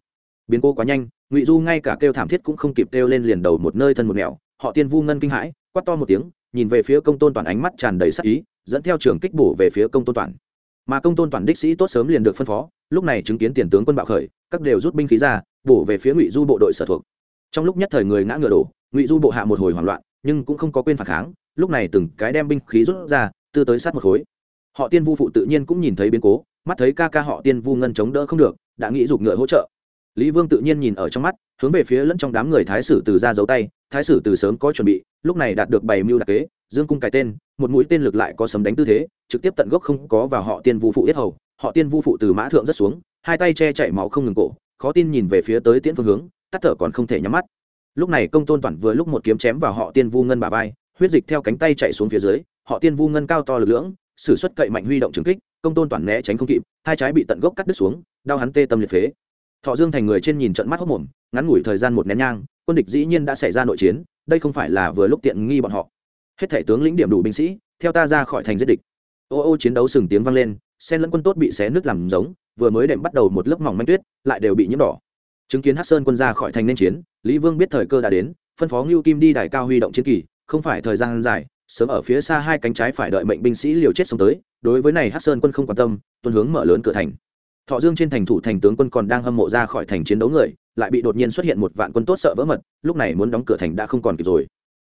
Biến cố quá nhanh, ngụy du ngay cả kêu thảm thiết cũng không kịp kêu lên liền đầu một nơi thân một mẹo họ tiên vu ngân kinh hãi, quát to một tiếng, nhìn về phía công tôn toàn ánh mắt tràn đầy sắc ý, dẫn theo trường kích bổ về phía công tôn toàn. Mà công tôn toàn đích sĩ tốt sớm liền được phân phó, lúc này chứng kiến tiền tướng quân bạo khởi, các đều rút binh khí ra, bổ về phía ngụy du bộ đội sở thuộc trong lúc nhất thời người ngã ngựa đổ, ngụy du bộ hạ một hồi hoảng loạn, nhưng cũng không có quên phản kháng, lúc này từng cái đem binh khí rút ra, tư tới sát một khối. Họ tiên vu phụ tự nhiên cũng nhìn thấy biến cố, mắt thấy ca ca họ tiên vu ngân chống đỡ không được, đã nghĩ giục ngựa hỗ trợ. Lý vương tự nhiên nhìn ở trong mắt, hướng về phía lẫn trong đám người thái sử từ ra giấu tay, thái sử từ sớm có chuẩn bị, lúc này đạt được bảy mưu đặc kế, dương cung cái tên, một mũi tên lực lại có sấm đánh tư thế, trực tiếp tận gốc không có vào họ tiên vu phụ yết hầu. Họ tiên vu phụ từ mã thượng rất xuống, hai tay che chạy máu không ngừng cổ, khó tin nhìn về phía tới tiễn phương hướng tắt thở còn không thể nhắm mắt. Lúc này công tôn toàn vừa lúc một kiếm chém vào họ tiên vu ngân bà vai, huyết dịch theo cánh tay chạy xuống phía dưới, họ tiên vu ngân cao to lực lưỡng s ử suất cậy mạnh huy động trừng kích, công tôn toàn né tránh không kịp, hai trái bị tận gốc cắt đứt xuống, đau hắn tê tâm liệt phế. Thọ dương thành người trên nhìn trận mắt hốc mồm, ngắn ngủi thời gian một nén nhang, quân địch dĩ nhiên đã xảy ra nội chiến, đây không phải là vừa lúc tiện nghi bọn họ. Hết thể tướng lĩnh điểm đủ binh sĩ, theo ta ra khỏi thành giết địch. Ô ô chiến đấu sừng tiếng vang lên sen lẫn quân tốt bị xé nước làm giống, vừa mới đệm bắt đầu một lớp mỏng manh tuyết, lại đều bị nhiễm đỏ chứng kiến hát sơn quân ra khỏi thành nên chiến, lý vương biết thời cơ đã đến, phân phó ngưu kim đi đài cao huy động chiến kỳ, không phải thời gian dài, sớm ở phía xa hai cánh trái phải đợi mệnh binh sĩ liều chết sống tới, đối với này hát sơn quân không quan tâm, tuân hướng mở lớn cửa thành. Thọ dương trên thành thủ thành tướng quân còn đang hâm mộ ra khỏi thành chiến đấu người, lại bị đột nhiên xuất hiện một vạn quân tốt sợ vỡ mật, lúc này muốn đóng cửa thành đã không còn kịp rồi.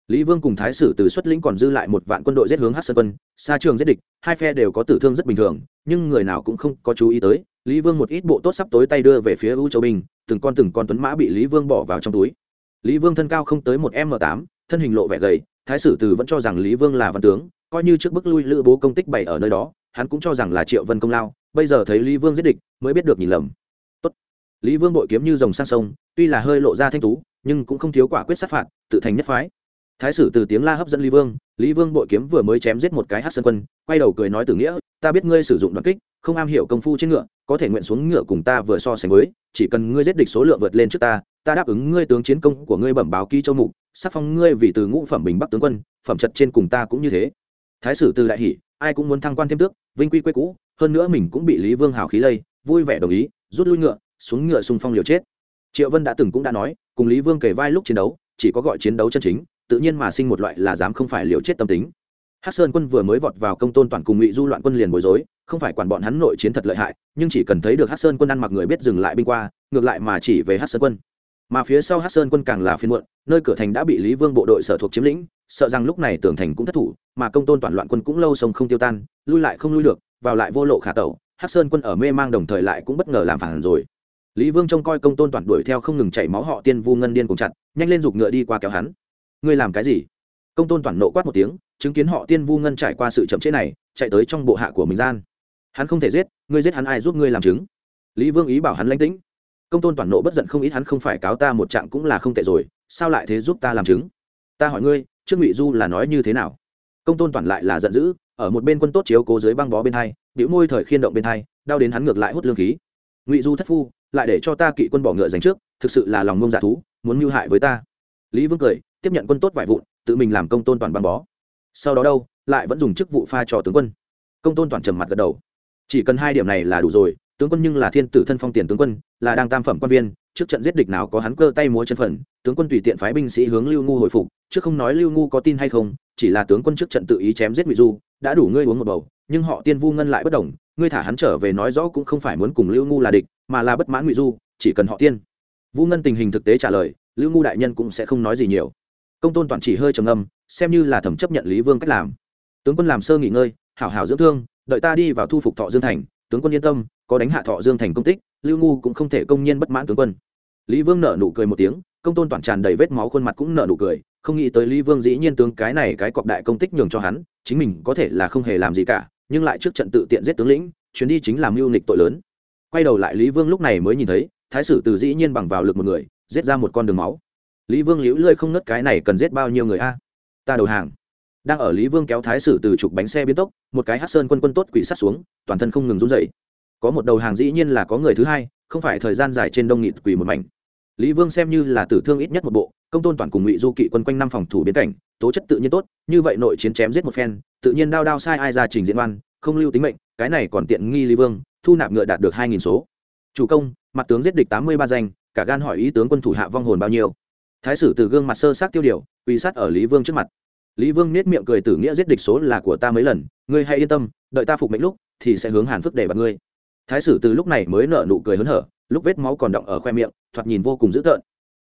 Lý vương cùng thái sử từ xuất lĩnh còn dư lại một vạn quân đội giết hướng hát sơn quân, xa trường giết địch, hai phe đều có tử thương rất bình thường, nhưng người nào cũng không có chú ý tới lý vương một ít bộ tốt sắp tối tay đưa về phía u châu binh từng con từng con tuấn mã bị lý vương bỏ vào trong túi. Lý vương thân cao không tới một m tám, thân hình lộ vẻ gầy, thái sử từ vẫn cho rằng lý vương là văn tướng, coi như trước bức lui lữ bố công tích bày ở nơi đó, hắn cũng cho rằng là triệu vân công lao, bây giờ thấy lý vương giết địch, mới biết được nhìn lầm. Tốt. lý vương bội kiếm như dòng sang sông, tuy là hơi lộ ra thanh tú, nhưng cũng không thiếu quả quyết sát phạt, tự thành nhất phái thái sử từ tiếng la hấp dẫn lý vương lý vương bội kiếm vừa mới chém giết một cái hát sơn quân, quay đầu cười nói tử nghĩa, ta biết ngươi sử dụng đoạn kích, không am hiểu công phu trên ngựa, có thể nguyện xuống ngựa cùng ta vừa so sánh với, chỉ cần ngươi giết địch số lượng vượt lên trước ta ta đáp ứng ngươi tướng chiến công của ngươi bẩm báo ký châu mục sắc phong ngươi vì từ ngũ phẩm bình bắc tướng quân, phẩm chật trên cùng ta cũng như thế. Thái sử từ đại hỷ ai cũng muốn thăng quan thêm tước, vinh quy quê cũ, hơn nữa mình cũng bị lý vương hào khí lây, vui vẻ đồng ý, rút lui ngựa, xuống ngựa xung phong liều chết. Triệu vân đã từng cũng đã nói, cùng lý vương kể vai lúc chiến đấu, chỉ có gọi chiến đấu chân chính tự nhiên mà sinh một loại là dám không phải liều chết tâm tính. Hắc sơn quân vừa mới vọt vào công tôn toàn cùng ngụy du loạn quân liền bối rối, không phải quản bọn hắn nội chiến thật lợi hại, nhưng chỉ cần thấy được hắc sơn quân ăn mặc người biết dừng lại binh qua, ngược lại mà chỉ về hắc sơn quân. Mà phía sau hắc sơn quân càng là phiên muộn, nơi cửa thành đã bị lý vương bộ đội sở thuộc chiếm lĩnh, sợ rằng lúc này tường thành cũng thất thủ, mà công tôn toàn loạn quân cũng lâu sông không tiêu tan, lui lại không lui được, vào lại vô lộ khả tẩu, hắc sơn quân ở mê mang đồng thời lại cũng bất ngờ làm phản rồi. Lý vương trông coi công tôn toàn đuổi theo không ngừng chảy máu họ tiên vu ngân điên cùng chặt, nhanh lên giục ngựa đi qua kéo hắn ngươi làm cái gì? Công tôn toàn nộ quát một tiếng, chứng kiến họ tiên vu ngân trải qua sự chậm chế này, chạy tới trong bộ hạ của mình gian. Hắn không thể giết, ngươi giết hắn ai giúp ngươi làm chứng? Lý vương ý bảo hắn lãnh tĩnh. Công tôn toàn nộ bất giận không ít, hắn không phải cáo ta một trạng cũng là không tệ rồi, sao lại thế giúp ta làm chứng? Ta hỏi ngươi trước ngụy du là nói như thế nào? Công tôn toàn lại là giận dữ, ở một bên quân tốt chiếu cố dưới băng bó bên hai, biểu môi thời khiên động bên hai, đau đến hắn ngược lại hút lương khí. Ngụy du thất phu, lại để cho ta kỵ quân bỏ ngựa dành trước, thực sự là lòng ngông dạ thú, muốn mưu hại với ta. Lý vương cười tiếp nhận quân tốt vải vụn, tự mình làm công tôn toàn băng bó. Sau đó đâu, lại vẫn dùng chức vụ pha trò tướng quân. Công tôn toàn trầm mặt gật đầu. Chỉ cần hai điểm này là đủ rồi, tướng quân nhưng là thiên tử thân phong tiền tướng quân, là đang tam phẩm quan viên, trước trận giết địch nào có hắn cơ tay múa chân phần, tướng quân tùy tiện phái binh sĩ hướng lưu ngu hồi phục, trước không nói lưu ngu có tin hay không, chỉ là tướng quân trước trận tự ý chém giết ngụy du, đã đủ ngươi uống một bầu, nhưng họ tiên vu ngân lại bất đồng ngươi thả hắn trở về nói rõ cũng không phải muốn cùng lưu ngu là địch, mà là bất mãn ngụy du, chỉ cần họ tiên. Vu ngân tình hình thực tế trả lời, lưu ngu đại nhân cũng sẽ không nói gì nhiều công tôn toàn chỉ hơi trầm âm, xem như là thẩm chấp nhận lý vương cách làm. Tướng quân làm sơ nghỉ ngơi hảo hảo dưỡng thương đợi ta đi vào thu phục thọ dương thành tướng quân yên tâm có đánh hạ thọ dương thành công tích lưu ngu cũng không thể công nhiên bất mãn tướng quân. Lý vương nở nụ cười một tiếng công tôn toàn tràn đầy vết máu khuôn mặt cũng nở nụ cười không nghĩ tới lý vương dĩ nhiên tướng cái này cái cọc đại công tích nhường cho hắn chính mình có thể là không hề làm gì cả nhưng lại trước trận tự tiện giết tướng lĩnh chuyến đi chính làm mưu nghịch tội lớn. Quay đầu lại lý vương lúc này mới nhìn thấy thái sử từ dĩ nhiên bằng vào lực một người giết ra một con đường máu lý vương liễu lơi không nứt cái này cần giết bao nhiêu người a? Ta đầu hàng. Đang ở lý vương kéo thái sử từ trục bánh xe biến tốc, một cái hát sơn quân quân tốt quỷ sát xuống, toàn thân không ngừng run dậy có một đầu hàng dĩ nhiên là có người thứ hai, không phải thời gian dài trên đông nghịt quỷ một mảnh. Lý vương xem như là tử thương ít nhất một bộ, công tôn toàn cùng ngụy du kỵ quân quanh năm phòng thủ biến cảnh, tố chất tự nhiên tốt, như vậy nội chiến chém giết một phen, tự nhiên đao đao sai ai ra trình diễn oan, không lưu tính mệnh, cái này còn tiện nghi lý vương, thu nạp ngựa đạt được hai nghìn số. Chủ công, mặt tướng giết địch tám mươi ba danh, cả gan hỏi ý tướng quân thủ hạ vong hồn bao nhiêu? Thái sử từ gương mặt sơ sát tiêu điều, quỳ sát ở lý vương trước mặt. Lý vương nết miệng cười tử nghĩa giết địch số là của ta mấy lần, ngươi hãy yên tâm, đợi ta phục mệnh lúc, thì sẽ hướng hàn phức để bạt ngươi. Thái sử từ lúc này mới nở nụ cười hớn hở, lúc vết máu còn động ở khoe miệng, thoạt nhìn vô cùng dữ tợn.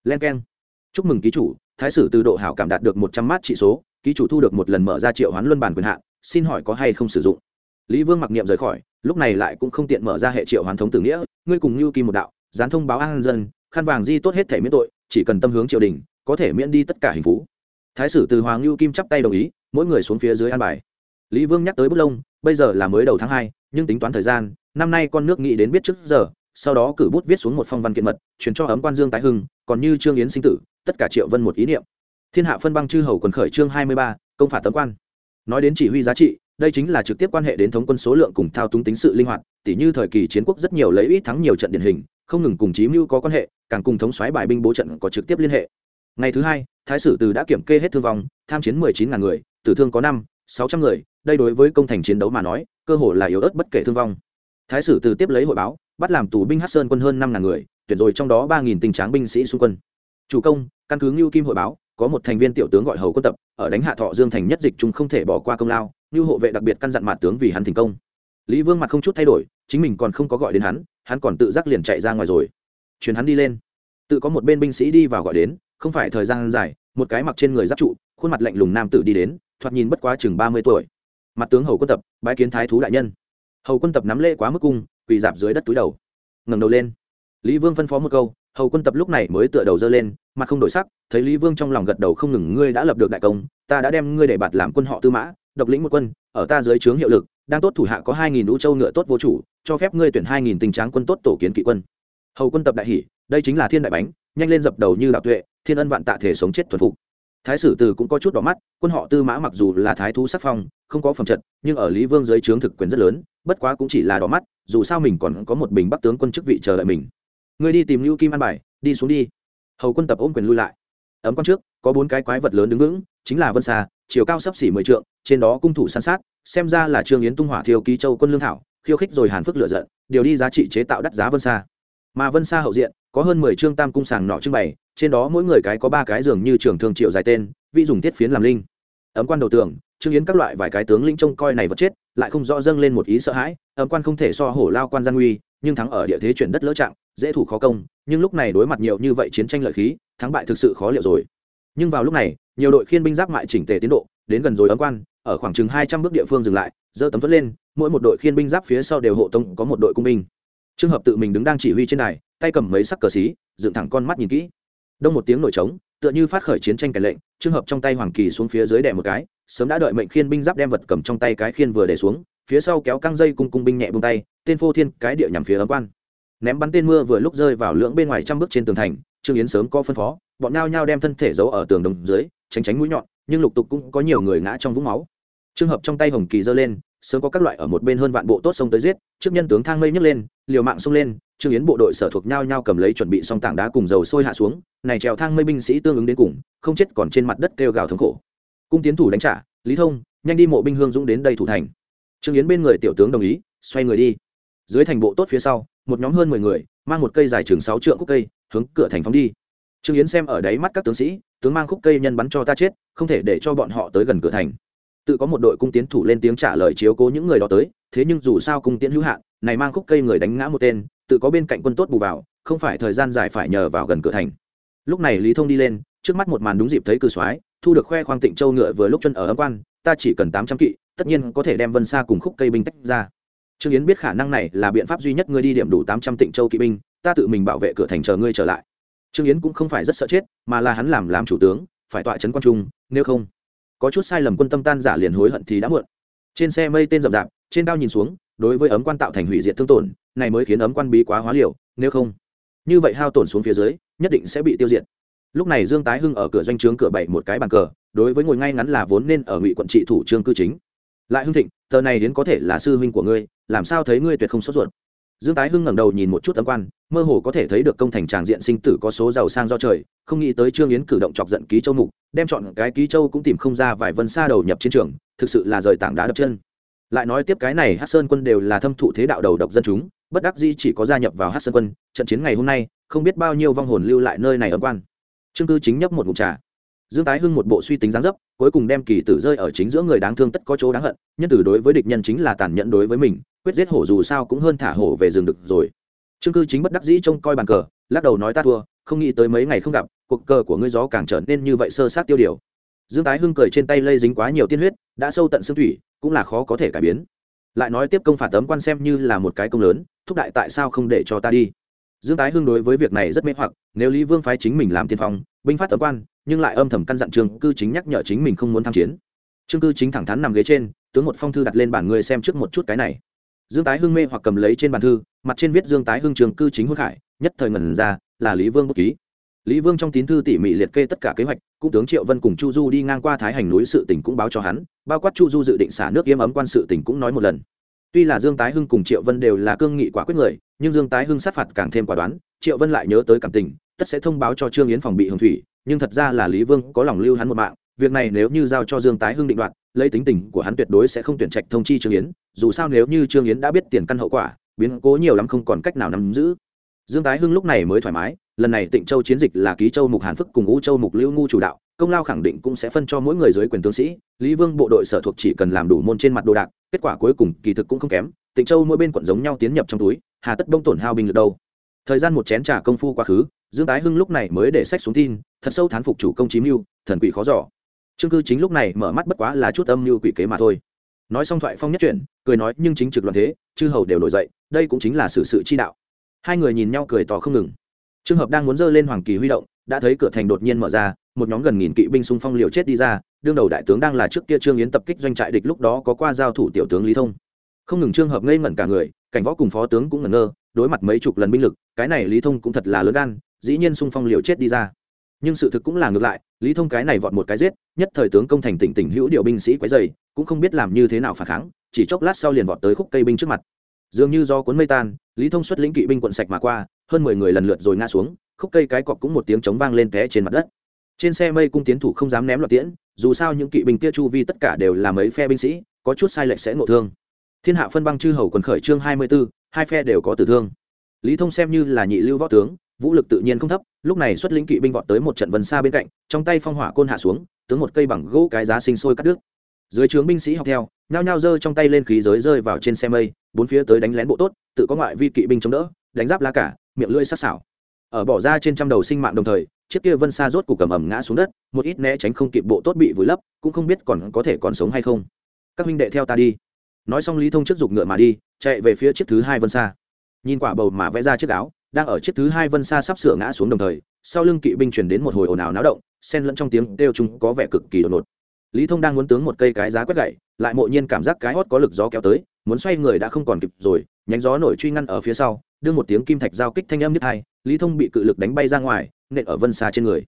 Len k e n chúc mừng ký chủ, thái sử từ độ hảo cảm đạt được một trăm mát trị số, ký chủ thu được một lần mở ra triệu hoán luân bản quyền hạn, xin hỏi có hay không sử dụng? Lý vương mặc niệm rời khỏi, lúc này lại cũng không tiện mở ra hệ triệu hoàn thống tử nghĩa, ngươi cùng như kim một đạo dán thông báo an dân, khăn vàng di tốt hết thể miễn tội chỉ cần tâm hướng triều đình, có thể miễn đi tất cả hình phú. Thái sử từ hoàng lưu kim chắp tay đồng ý, mỗi người xuống phía dưới an bài. Lý vương nhắc tới bút lông, bây giờ là mới đầu tháng hai, nhưng tính toán thời gian, năm nay con nước nghĩ đến biết trước giờ, sau đó cử bút viết xuống một phong văn kiện mật, truyền cho ấm quan dương tái hưng, còn như trương yến sinh tử, tất cả triệu vân một ý niệm. Thiên hạ phân băng chư hầu quần khởi chương hai mươi ba, công phạt tấm quan. Nói đến chỉ huy giá trị, đây chính là trực tiếp quan hệ đến thống quân số lượng cùng thao túng tính sự linh hoạt tỷ như thời kỳ chiến quốc rất nhiều lấy ít thắng nhiều trận điển hình không ngừng cùng chí mưu có quan hệ, càng cùng thống xoáy bài binh bố trận có trực tiếp liên hệ. Ngày thứ hai, thái sử từ đã kiểm kê hết thương vong, tham chiến mười chín ngàn người, tử thương có năm, sáu trăm người, đây đối với công thành chiến đấu mà nói, cơ hồ là yếu ớt bất kể thương vong. Thái sử từ tiếp lấy hội báo, bắt làm tù binh hát sơn quân hơn năm ngàn người, tuyển rồi trong đó ba nghìn tình tráng binh sĩ xung quân. Chủ công, căn cứ ngưu kim hội báo, có một thành viên tiểu tướng gọi hầu quân tập, ở đánh hạ thọ dương thành nhất dịch chúng không thể bỏ qua công lao như hộ vệ đặc biệt căn dặn mặt tướng vì hắn thành công. Lý vương mặt không chút thay đổi, chính mình còn không có gọi đến hắn hắn còn tự giác liền chạy ra ngoài rồi. Chuyến hắn đi lên. Tự có một bên binh sĩ đi vào gọi đến, không phải thời gian dài, một cái mặc trên người giáp trụ, khuôn mặt lạnh lùng nam tử đi đến, thoạt nhìn bất quá chừng ba mươi tuổi. Mặt tướng hầu quân tập bãi kiến thái thú đại nhân. Hầu quân tập nắm lễ quá mức cung, quỳ dạp dưới đất túi đầu. Ngẩng đầu lên. Lý vương phân phó một câu, hầu quân tập lúc này mới tựa đầu dơ lên, mặt không đổi sắc, thấy lý vương trong lòng gật đầu không ngừng, ngươi đã lập được đại công, ta đã đem ngươi để bạt làm quân họ tư mã độc lĩnh một quân, ở ta dưới trướng hiệu lực, đang tốt thủ hạ có hai nghìn lũ châu ngựa tốt vô chủ, cho phép ngươi tuyển hai nghìn tình tráng quân tốt tổ kiến kỵ quân. Hầu quân tập đại hỷ, đây chính là thiên đại bánh, nhanh lên dập đầu như đạo tuệ, thiên ân vạn tạ thể sống chết thuần phục. Thái sử từ cũng có chút đỏ mắt, quân họ tư mã mặc dù là thái thú sắc phong, không có phẩm trận, nhưng ở lý vương dưới trướng thực quyền rất lớn, bất quá cũng chỉ là đỏ mắt, dù sao mình còn có một bình bắc tướng quân chức vị chờ đợi mình. Ngươi đi tìm lưu kim an bài, đi xuống đi. Hầu quân tập ôm quyền lui lại. Ấm con trước, có bốn cái quái vật lớn đứng vững, chính là vân xa chiều cao sấp xỉ mười trượng, trên đó cung thủ san sát, xem ra là trương yến tung hỏa thiêu ký châu quân lương thảo, khiêu khích rồi hàn phước lựa giận, điều đi giá trị chế tạo đắt giá vân xa mà vân xa hậu diện, có hơn mười trương tam cung sàng nọ trưng bày, trên đó mỗi người cái có ba cái giường như trường thương triệu dài tên, vị dùng tiết phiến làm linh. Ấm quan đầu tường, trương yến các loại vài cái tướng linh trông coi này vật chết, lại không rõ dâng lên một ý sợ hãi, ấm quan không thể so hổ lao quan gian nguy, nhưng thắng ở địa thế chuyển đất lỡ trạng, dễ thủ khó công, nhưng lúc này đối mặt nhiều như vậy chiến tranh lợi khí, thắng bại thực sự khó liệu rồi nhưng vào lúc này, nhiều đội khiên binh giáp mại chỉnh tề tiến độ, đến gần rồi ấm quan, ở khoảng chừng hai trăm bước địa phương dừng lại, giơ tấm thuất lên, mỗi một đội khiên binh giáp phía sau đều hộ tông có một đội cung binh. Trường hợp tự mình đứng đang chỉ huy trên đài, tay cầm mấy sắc cờ xí, dựng thẳng con mắt nhìn kỹ. Đông một tiếng nổi trống, tựa như phát khởi chiến tranh cảnh lệnh trường hợp trong tay hoàng kỳ xuống phía dưới đè một cái, sớm đã đợi mệnh khiên binh giáp đem vật cầm trong tay cái khiên vừa để xuống, phía sau kéo căng dây cung cung binh nhẹ buông tay, tên phô thiên cái địa nhằm phía ấm quan ném bắn tên mưa vừa lúc rơi vào lưỡng bên ngoài trăm bước trên tường thành, trương yến sớm có phân phó, bọn nao nhao đem thân thể giấu ở tường đồng dưới, tránh tránh mũi nhọn, nhưng lục tục cũng có nhiều người ngã trong vũng máu. Trường hợp trong tay hồng kỳ giơ lên, sớm có các loại ở một bên hơn vạn bộ tốt sông tới giết, trước nhân tướng thang mây nhấc lên, liều mạng xông lên, trương yến bộ đội sở thuộc nhau nhau cầm lấy chuẩn bị xong tảng đá cùng dầu sôi hạ xuống, này trèo thang mây binh sĩ tương ứng đến cùng, không chết còn trên mặt đất kêu gào thống khổ. Cung tiến thủ đánh trả, lý thông, nhanh đi mộ binh hương dũng đến đây thủ thành. Trương yến bên người tiểu tướng đồng ý, xoay người đi. Dưới thành bộ tốt phía sau một nhóm hơn mười người, mang một cây dài chừng sáu trượng khúc cây, hướng cửa thành phóng đi. Trương yến xem ở đáy mắt các tướng sĩ, tướng mang khúc cây nhân bắn cho ta chết, không thể để cho bọn họ tới gần cửa thành. Tự có một đội cung tiến thủ lên tiếng trả lời chiếu cố những người đó tới, thế nhưng dù sao cung tiến hữu hạn, này mang khúc cây người đánh ngã một tên, tự có bên cạnh quân tốt bù vào, không phải thời gian dài phải nhờ vào gần cửa thành. Lúc này lý thông đi lên, trước mắt một màn đúng dịp thấy cư soái, thu được khoe khoang tịnh châu ngựa vừa lúc chân ở âm quan, ta chỉ cần tám trăm kỵ, tất nhiên có thể đem vân xa cùng khúc cây binh tách ra trương yến biết khả năng này là biện pháp duy nhất ngươi đi điểm đủ tám trăm tịnh châu kỵ binh, ta tự mình bảo vệ cửa thành chờ ngươi trở lại. Trương yến cũng không phải rất sợ chết, mà là hắn làm làm chủ tướng, phải tọa trấn quan trung, nếu không, có chút sai lầm quân tâm tan giả liền hối hận thì đã muộn. Trên xe mây tên rậm rạp, trên cao nhìn xuống, đối với ấm quan tạo thành hủy diệt thương tổn, này mới khiến ấm quan bí quá hóa liều, nếu không, như vậy hao tổn xuống phía dưới, nhất định sẽ bị tiêu diệt. Lúc này dương tái hưng ở cửa doanh trướng cửa bảy một cái bàn cờ, đối với ngồi ngay ngắn là vốn nên ở ngụy quận trị thủ trương cư chính lại hưng thịnh, tờ này đến có thể là sư huynh của ngươi, làm sao thấy ngươi tuyệt không sốt ruột? Dương tái hưng ngẩng đầu nhìn một chút tấm quan, mơ hồ có thể thấy được công thành tràng diện sinh tử có số giàu sang do trời, không nghĩ tới trương yến cử động chọc giận ký châu mục, đem chọn cái ký châu cũng tìm không ra vài vân xa đầu nhập chiến trường, thực sự là rời tảng đá đập chân. Lại nói tiếp cái này hát sơn quân đều là thâm thụ thế đạo đầu độc dân chúng, bất đắc dĩ chỉ có gia nhập vào hát sơn quân, trận chiến ngày hôm nay, không biết bao nhiêu vong hồn lưu lại nơi này ở quan. Trương cư chính nhấp một mục trà dương tái hưng một bộ suy tính gián dấp, cuối cùng đem kỳ tử rơi ở chính giữa người đáng thương tất có chỗ đáng hận, nhân tử đối với địch nhân chính là tàn nhẫn đối với mình, quyết giết hổ dù sao cũng hơn thả hổ về rừng được rồi. Trương cư chính bất đắc dĩ trông coi bàn cờ, lắc đầu nói ta thua, không nghĩ tới mấy ngày không gặp, cuộc cờ của ngươi gió càng trở nên như vậy sơ sát tiêu điều. Dương tái hưng cười trên tay lây dính quá nhiều tiên huyết, đã sâu tận xương thủy, cũng là khó có thể cải biến. Lại nói tiếp công phạt tấm quan xem như là một cái công lớn, thúc đại tại sao không để cho ta đi? Dương tái hưng đối với việc này rất mê hoặc, nếu lý vương phái chính mình làm tiên phong binh phát tấm quan, nhưng lại âm thầm căn dặn trương cư chính nhắc nhở chính mình không muốn tham chiến. Trương cư chính thẳng thắn nằm ghế trên, tướng một phong thư đặt lên bản người xem trước một chút cái này. Dương tái hưng mê hoặc cầm lấy trên bàn thư, mặt trên viết dương tái hưng trường cư chính hôn khải nhất thời ngẩn ra, là lý vương bút ký. Lý vương trong tín thư tỉ mỉ liệt kê tất cả kế hoạch, cũng tướng triệu vân cùng chu du đi ngang qua thái hành núi sự tỉnh cũng báo cho hắn, bao quát chu du dự định xả nước yếm ấm quan sự tỉnh cũng nói một lần. Tuy là dương tái hưng cùng triệu vân đều là cương nghị quả quyết người, nhưng dương tái hưng sát phạt càng thêm quả đoán triệu vân lại nhớ tới cảm tình, tất sẽ thông báo cho trương yến phòng bị hồng thủy, nhưng thật ra là lý vương có lòng lưu hắn một mạng, việc này nếu như giao cho dương tái hưng định đoạt, lấy tính tình của hắn tuyệt đối sẽ không tuyển trạch thông chi trương yến, dù sao nếu như trương yến đã biết tiền căn hậu quả, biến cố nhiều lắm không còn cách nào nắm giữ. Dương tái hưng lúc này mới thoải mái, lần này tịnh châu chiến dịch là ký châu mục hàn phức cùng ngũ châu mục lưu ngu chủ đạo, công lao khẳng định cũng sẽ phân cho mỗi người dưới quyền tướng sĩ, lý vương bộ đội sở thuộc chỉ cần làm đủ môn trên mặt đồ đạc, kết quả cuối cùng kỳ thực cũng không kém, tịnh châu mỗi bên quận giống nhau tiến nhập trong túi, hà tất đông tổn hao binh lực đâu thời gian một chén trà công phu quá khứ, dương tái hưng lúc này mới để sách xuống tin, thật sâu thán phục chủ công chí mưu, thần quỷ khó giỏ trương cư chính lúc này mở mắt bất quá là chút âm mưu quỷ kế mà thôi. Nói xong thoại phong nhất chuyển, cười nói, nhưng chính trực loạn thế, chư hầu đều nổi dậy, đây cũng chính là sự sự chi đạo. Hai người nhìn nhau cười tỏ không ngừng. Trường hợp đang muốn dơ lên hoàng kỳ huy động, đã thấy cửa thành đột nhiên mở ra, một nhóm gần nghìn kỵ binh xung phong liều chết đi ra, đương đầu đại tướng đang là trước kia trương yến tập kích doanh trại địch lúc đó có qua giao thủ tiểu tướng lý thông. Không ngừng trường hợp ngây ngẩn cả người, cảnh võ cùng phó tướng cũng ngẩn ngơ đối mặt mấy chục lần binh lực, cái này lý thông cũng thật là lớn gan, dĩ nhiên xung phong liều chết đi ra. Nhưng sự thực cũng là ngược lại, lý thông cái này vọt một cái giết, nhất thời tướng công thành tỉnh tỉnh hữu điều binh sĩ quấy dày cũng không biết làm như thế nào phản kháng, chỉ chốc lát sau liền vọt tới khúc cây binh trước mặt. Dường như do cuốn mây tan, lý thông xuất lĩnh kỵ binh quận sạch mà qua, hơn mười người lần lượt rồi ngã xuống, khúc cây cái cọc cũng một tiếng chống vang lên té trên mặt đất. Trên xe mây cung tiến thủ không dám ném loạt tiễn, dù sao những kỵ binh kia chu vi tất cả đều là mấy phe binh sĩ, có chút sai lệch sẽ ngộ thương. Thiên hạ phân băng chư hầu quần khởi trương hai mươi b ố hai phe đều có tử thương. Lý thông xem như là nhị lưu võ tướng, vũ lực tự nhiên không thấp, lúc này xuất lĩnh kỵ binh vọt tới một trận vân xa bên cạnh, trong tay phong hỏa côn hạ xuống, tướng một cây bằng gỗ cái giá sinh sôi cắt đứt. Dưới trướng binh sĩ học theo, nhao nhao giơ trong tay lên khí giới rơi vào trên xe mây, bốn phía tới đánh lén bộ tốt, tự có ngoại vi kỵ binh chống đỡ, đánh giáp lá cả, miệng lưỡi sắc sảo. Ở bỏ ra trên trăm đầu sinh mạng đồng thời, chiếc kia vân xa rốt cục cầm ẩm ngã xuống đất, một ít né tránh không kịp bộ tốt bị vùi lấp, cũng không biết còn có thể còn sống hay không. Các huynh đệ theo ta đi nói xong lý thông trước giục ngựa mà đi, chạy về phía chiếc thứ hai vân xa. Nhìn quả bầu mà vẽ ra chiếc áo, đang ở chiếc thứ hai vân xa sắp sửa ngã xuống đồng thời, sau lưng kỵ binh chuyển đến một hồi ồn ào náo động, xen lẫn trong tiếng kêu chúng có vẻ cực kỳ đột ngột. Lý thông đang muốn tướng một cây cái giá quét gậy, lại mộ nhiên cảm giác cái hót có lực gió kéo tới, muốn xoay người đã không còn kịp rồi, nhánh gió nổi truy ngăn ở phía sau, đưa một tiếng kim thạch giao kích thanh âm nhất hai, lý thông bị cự lực đánh bay ra ngoài, nện ở vân xa trên người.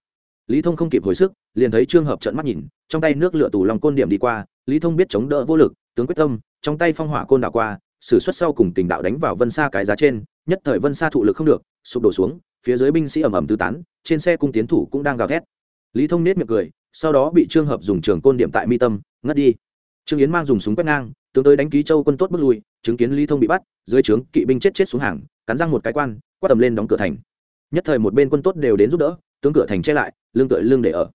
Lý thông không kịp hồi sức, liền thấy trương hợp trận mắt nhìn, trong tay nước lửa tù lòng côn điểm đi qua, lý thông biết chống đỡ vô lực tướng quyết tâm, trong tay phong hỏa côn đảo qua, sử xuất sau cùng tình đạo đánh vào vân xa cái giá trên, nhất thời vân xa thụ lực không được, sụp đổ xuống, phía dưới binh sĩ ầm ầm tứ tán, trên xe cung tiến thủ cũng đang gào thét. Lý thông nết miệng cười, sau đó bị trương hợp dùng trường côn điểm tại mi tâm, ngất đi. Trương yến mang dùng súng quét ngang, tướng tới đánh ký châu quân tốt bước lui, chứng kiến lý thông bị bắt, dưới trướng kỵ binh chết chết xuống hàng, cắn răng một cái quan, quát tầm lên đóng cửa thành. Nhất thời một bên quân tốt đều đến giúp đỡ, tướng cửa thành che lại lương tựa lương để ở.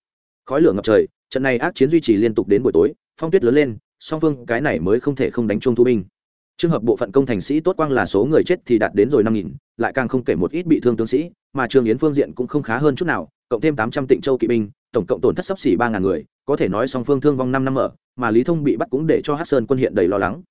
Khói lửa ngập trời, trận này ác chiến duy trì liên tục đến buổi tối, phong tuyết lớn lên song phương cái này mới không thể không đánh chung thu binh. Trường hợp bộ phận công thành sĩ tốt quang là số người chết thì đạt đến rồi năm nghìn, lại càng không kể một ít bị thương tướng sĩ, mà trường yến phương diện cũng không khá hơn chút nào, cộng thêm tám trăm tịnh châu kỵ binh, tổng cộng tổn thất sấp xỉ ba ngàn người, có thể nói song phương thương vong năm năm ở, mà lý thông bị bắt cũng để cho hát sơn quân hiện đầy lo lắng.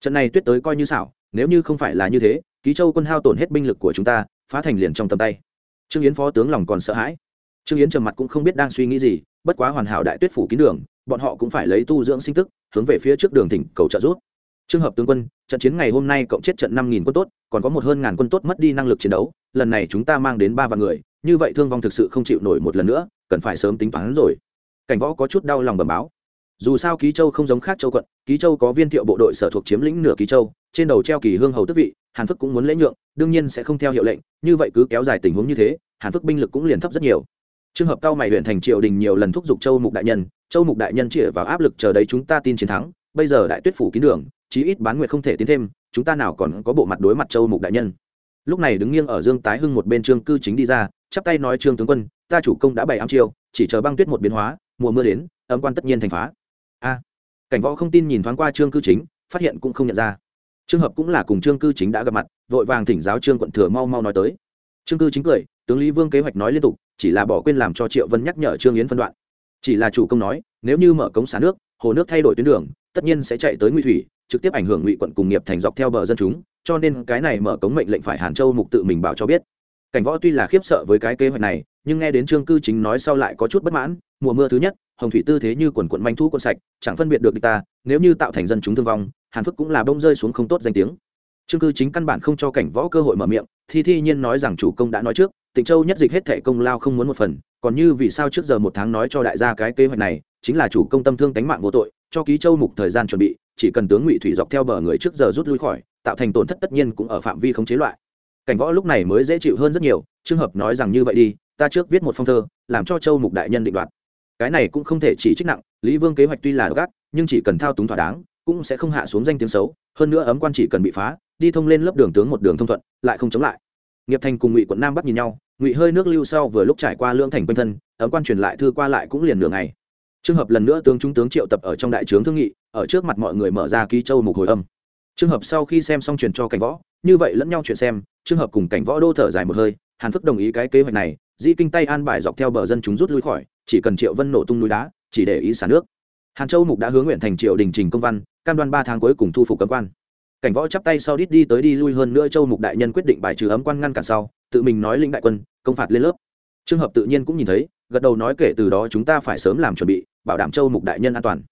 Trận này tuyết tới coi như xảo, nếu như không phải là như thế, ký châu quân hao tổn hết binh lực của chúng ta, phá thành liền trong tầm tay. Trương yến phó tướng lòng còn sợ hãi. Trương yến trầm mặt cũng không biết đang suy nghĩ gì, bất quá hoàn hảo đại tuyết phủ kín đường bọn họ cũng phải lấy tu dưỡng sinh tức, hướng về phía trước đường thỉnh cầu trợ giúp. Trường hợp tướng quân, trận chiến ngày hôm nay cộng chết trận năm nghìn quân tốt, còn có một hơn ngàn quân tốt mất đi năng lực chiến đấu, lần này chúng ta mang đến ba vạn người, như vậy thương vong thực sự không chịu nổi một lần nữa, cần phải sớm tính toán rồi. Cảnh võ có chút đau lòng bẩm báo. Dù sao ký châu không giống khác châu quận, ký châu có viên thiệu bộ đội sở thuộc chiếm lĩnh nửa ký châu, trên đầu treo kỳ hương hầu tức vị, hàn phức cũng muốn lễ nhượng, đương nhiên sẽ không theo hiệu lệnh, như vậy cứ kéo dài tình huống như thế, hàn phức binh lực cũng liền thấp rất nhiều trường hợp cao mày huyện thành triều đình nhiều lần thúc giục châu mục đại nhân, châu mục đại nhân chĩa vào áp lực chờ đấy chúng ta tin chiến thắng, bây giờ đại tuyết phủ kín đường, chí ít bán nguyệt không thể tiến thêm, chúng ta nào còn có bộ mặt đối mặt châu mục đại nhân. Lúc này đứng nghiêng ở dương tái hưng một bên trương cư chính đi ra, chắp tay nói, trương tướng quân, ta chủ công đã bày ám chiêu, chỉ chờ băng tuyết một biến hóa, mùa mưa đến ấm quan tất nhiên thành phá. A. Cảnh võ không tin nhìn thoáng qua trương cư chính, phát hiện cũng không nhận ra. Trường hợp cũng là cùng trương cư chính đã gặp mặt, vội vàng thỉnh giáo trương quận thừa mau mau nói tới. Trương cư chính cười, tướng lý vương kế hoạch nói liên tục chỉ là bỏ quên làm cho triệu vân nhắc nhở trương yến phân đoạn. Chỉ là chủ công nói, nếu như mở cống xả nước, hồ nước thay đổi tuyến đường, tất nhiên sẽ chạy tới ngụy thủy, trực tiếp ảnh hưởng ngụy quận cùng nghiệp thành dọc theo bờ dân chúng, cho nên cái này mở cống mệnh lệnh phải hàn châu mục tự mình bảo cho biết. Cảnh võ tuy là khiếp sợ với cái kế hoạch này, nhưng nghe đến trương cư chính nói sau lại có chút bất mãn, mùa mưa thứ nhất, hồng thủy tư thế như quần quận manh thu quân sạch, chẳng phân biệt được địch ta, nếu như tạo thành dân chúng thương vong, hàn phức cũng là bông rơi xuống không tốt danh tiếng. Trương cư chính căn bản không cho cảnh võ cơ hội mở miệng thì thi nhiên nói rằng chủ công đã nói trước tịnh châu nhất dịch hết thệ công lao không muốn một phần, còn như vì sao trước giờ một tháng nói cho đại gia cái kế hoạch này, chính là chủ công tâm thương tánh mạng vô tội, cho ký châu mục thời gian chuẩn bị, chỉ cần tướng ngụy thủy dọc theo bờ người trước giờ rút lui khỏi, tạo thành tổn thất tất nhiên cũng ở phạm vi không chế loại. Cảnh võ lúc này mới dễ chịu hơn rất nhiều trường hợp nói rằng như vậy đi, ta trước viết một phong thơ, làm cho châu mục đại nhân định đoạt. Cái này cũng không thể chỉ trích nặng, lý vương kế hoạch tuy là gác nhưng chỉ cần thao túng thỏa đáng, cũng sẽ không hạ xuống danh tiếng xấu, hơn nữa ấm quan chỉ cần bị phá, đi thông lên lớp đường tướng một đường thông thuận, lại không chống lại nghiệp thành cùng ngụy quận nam bắc nhìn nhau ngụy hơi nước lưu sau vừa lúc trải qua lưỡng thành quanh thân ấm quan truyền lại thư qua lại cũng liền nửa ngày trường hợp lần nữa tướng trung tướng triệu tập ở trong đại trướng thương nghị ở trước mặt mọi người mở ra ký châu mục hồi âm trường hợp sau khi xem xong truyền cho cảnh võ như vậy lẫn nhau chuyện xem trường hợp cùng cảnh võ đô thở dài một hơi hàn phức đồng ý cái kế hoạch này di kinh tay an bài dọc theo bờ dân chúng rút lui khỏi chỉ cần triệu vân nổ tung núi đá chỉ để ý xả nước hàn châu mục đã hướng nguyện thành triệu đình trình công văn cam đoan ba tháng cuối cùng thu phục cấm quan cảnh võ chắp tay sau đít đi tới đi lui hơn nữa châu mục đại nhân quyết định bài trừ ấm quan ngăn cản sau, tự mình nói lĩnh đại quân, công phạt lên lớp. Trường hợp tự nhiên cũng nhìn thấy, gật đầu nói kể từ đó chúng ta phải sớm làm chuẩn bị, bảo đảm châu mục đại nhân an toàn.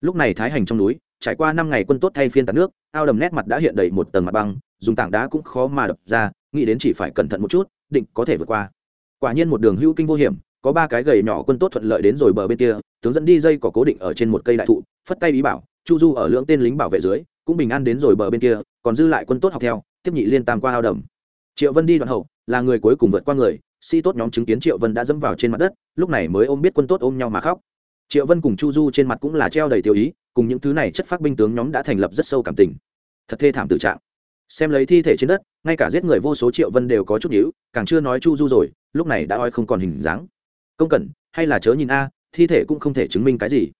Lúc này thái hành trong núi, trải qua năm ngày quân tốt thay phiên tạt nước, ao đầm nét mặt đã hiện đầy một tầng mặt băng, dùng tảng đá cũng khó mà đập ra, nghĩ đến chỉ phải cẩn thận một chút, định có thể vượt qua. Quả nhiên một đường hữu kinh vô hiểm, có ba cái gầy nhỏ quân tốt thuận lợi đến rồi bờ bên kia, tướng dẫn đi dây có cố định ở trên một cây đại thụ, phất tay ý bảo, chu du ở lưỡng tên lính bảo vệ dưới cũng bình an đến rồi bờ bên kia, còn dư lại quân tốt học theo, tiếp nhị liên tam qua ao đầm. Triệu vân đi đoạn hậu, là người cuối cùng vượt qua người, sĩ tốt nhóm chứng kiến triệu vân đã dẫm vào trên mặt đất, lúc này mới ôm biết quân tốt ôm nhau mà khóc. Triệu vân cùng chu du trên mặt cũng là treo đầy tiêu ý, cùng những thứ này chất phát binh tướng nhóm đã thành lập rất sâu cảm tình. Thật thê thảm tự trạng. Xem lấy thi thể trên đất, ngay cả giết người vô số triệu vân đều có chút nhữ càng chưa nói chu du rồi, lúc này đã oi không còn hình dáng. Công cẩn, hay là chớ nhìn a, thi thể cũng không thể chứng minh cái gì.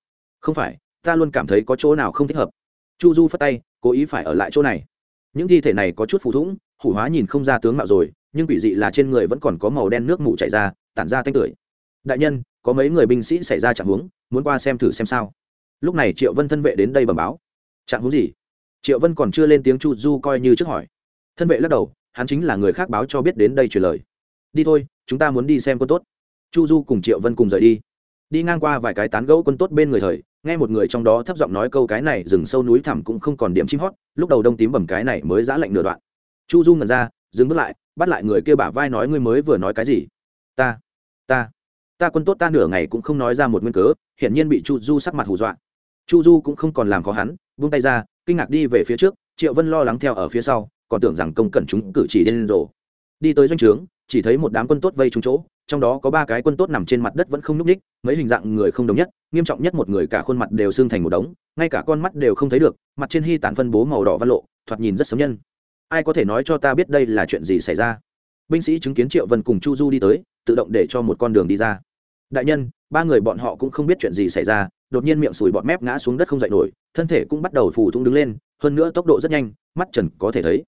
Không phải, ta luôn cảm thấy có chỗ nào không thích hợp chu du phất tay, cố ý phải ở lại chỗ này. Những thi thể này có chút phù thủng, hủ hóa nhìn không ra tướng mạo rồi, nhưng quỷ dị là trên người vẫn còn có màu đen nước mù chảy ra, tản ra tanh tưởi. Đại nhân, có mấy người binh sĩ xảy ra trạng huống, muốn qua xem thử xem sao. Lúc này triệu vân thân vệ đến đây bẩm báo. Trạng huống gì? Triệu vân còn chưa lên tiếng chu du coi như trước hỏi. Thân vệ lắc đầu, hắn chính là người khác báo cho biết đến đây truyền lời. Đi thôi, chúng ta muốn đi xem quân tốt. Chu du cùng triệu vân cùng rời đi đi ngang qua vài cái tán gẫu quân tốt bên người thời, nghe một người trong đó thấp giọng nói câu cái này rừng sâu núi thẳm cũng không còn điểm chim hót, lúc đầu đông tím bầm cái này mới giã lạnh nửa đoạn. Chu du ngần ra, dừng bước lại, bắt lại người kia bả vai nói ngươi mới vừa nói cái gì? Ta ta ta quân tốt ta nửa ngày cũng không nói ra một nguyên cớ, hiển nhiên bị chu du sắc mặt hù dọa. Chu du cũng không còn làm khó hắn vung tay ra, kinh ngạc đi về phía trước, triệu vân lo lắng theo ở phía sau, còn tưởng rằng công cẩn chúng cử chỉ điên rồ. Đi tới doanh trướng, chỉ thấy một đám quân tốt vây trúng chỗ trong đó có ba cái quân tốt nằm trên mặt đất vẫn không nhúc ních mấy hình dạng người không đồng nhất, nghiêm trọng nhất một người cả khuôn mặt đều xương thành một đống, ngay cả con mắt đều không thấy được, mặt trên hy tản phân bố màu đỏ văn lộ, thoạt nhìn rất sống nhân. Ai có thể nói cho ta biết đây là chuyện gì xảy ra? Binh sĩ chứng kiến triệu vân cùng chu du đi tới, tự động để cho một con đường đi ra. Đại nhân, ba người bọn họ cũng không biết chuyện gì xảy ra, đột nhiên miệng sùi bọt mép ngã xuống đất không dậy nổi, thân thể cũng bắt đầu phù thung đứng lên, hơn nữa tốc độ rất nhanh, mắt trần có thể thấy.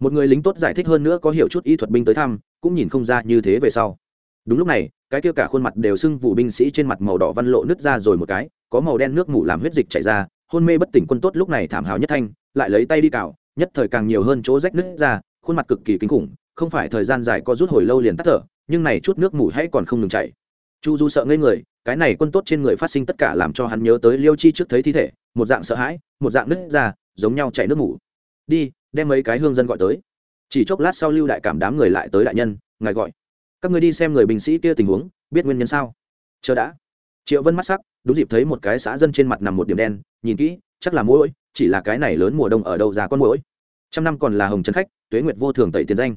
Một người lính tốt giải thích hơn nữa có hiểu chút y thuật binh tới thăm, cũng nhìn không ra như thế về sau đúng lúc này, cái kia cả khuôn mặt đều sưng vụ binh sĩ trên mặt màu đỏ văn lộ nứt ra rồi một cái, có màu đen nước mủ làm huyết dịch chảy ra, hôn mê bất tỉnh quân tốt lúc này thảm hào nhất thanh, lại lấy tay đi cào, nhất thời càng nhiều hơn chỗ rách nứt ra, khuôn mặt cực kỳ kinh khủng, không phải thời gian dài có rút hồi lâu liền tắt thở, nhưng này chút nước mủ hãy còn không ngừng chảy. Chu du sợ ngây người, cái này quân tốt trên người phát sinh tất cả làm cho hắn nhớ tới liêu chi trước thấy thi thể, một dạng sợ hãi, một dạng nứt ra, giống nhau chảy nước mủ. Đi, đem mấy cái hương dân gọi tới. Chỉ chốc lát sau lưu đại cảm đám người lại tới đại nhân, ngài gọi các người đi xem người binh sĩ kia tình huống, biết nguyên nhân sao? Chờ đã. Triệu vân mắt sắc, đúng dịp thấy một cái xã dân trên mặt nằm một điểm đen, nhìn kỹ, chắc là mũi chỉ là cái này lớn mùa đông ở đâu ra con mũi trăm năm còn là hồng trần khách, tuế nguyệt vô thường tẩy tiền danh.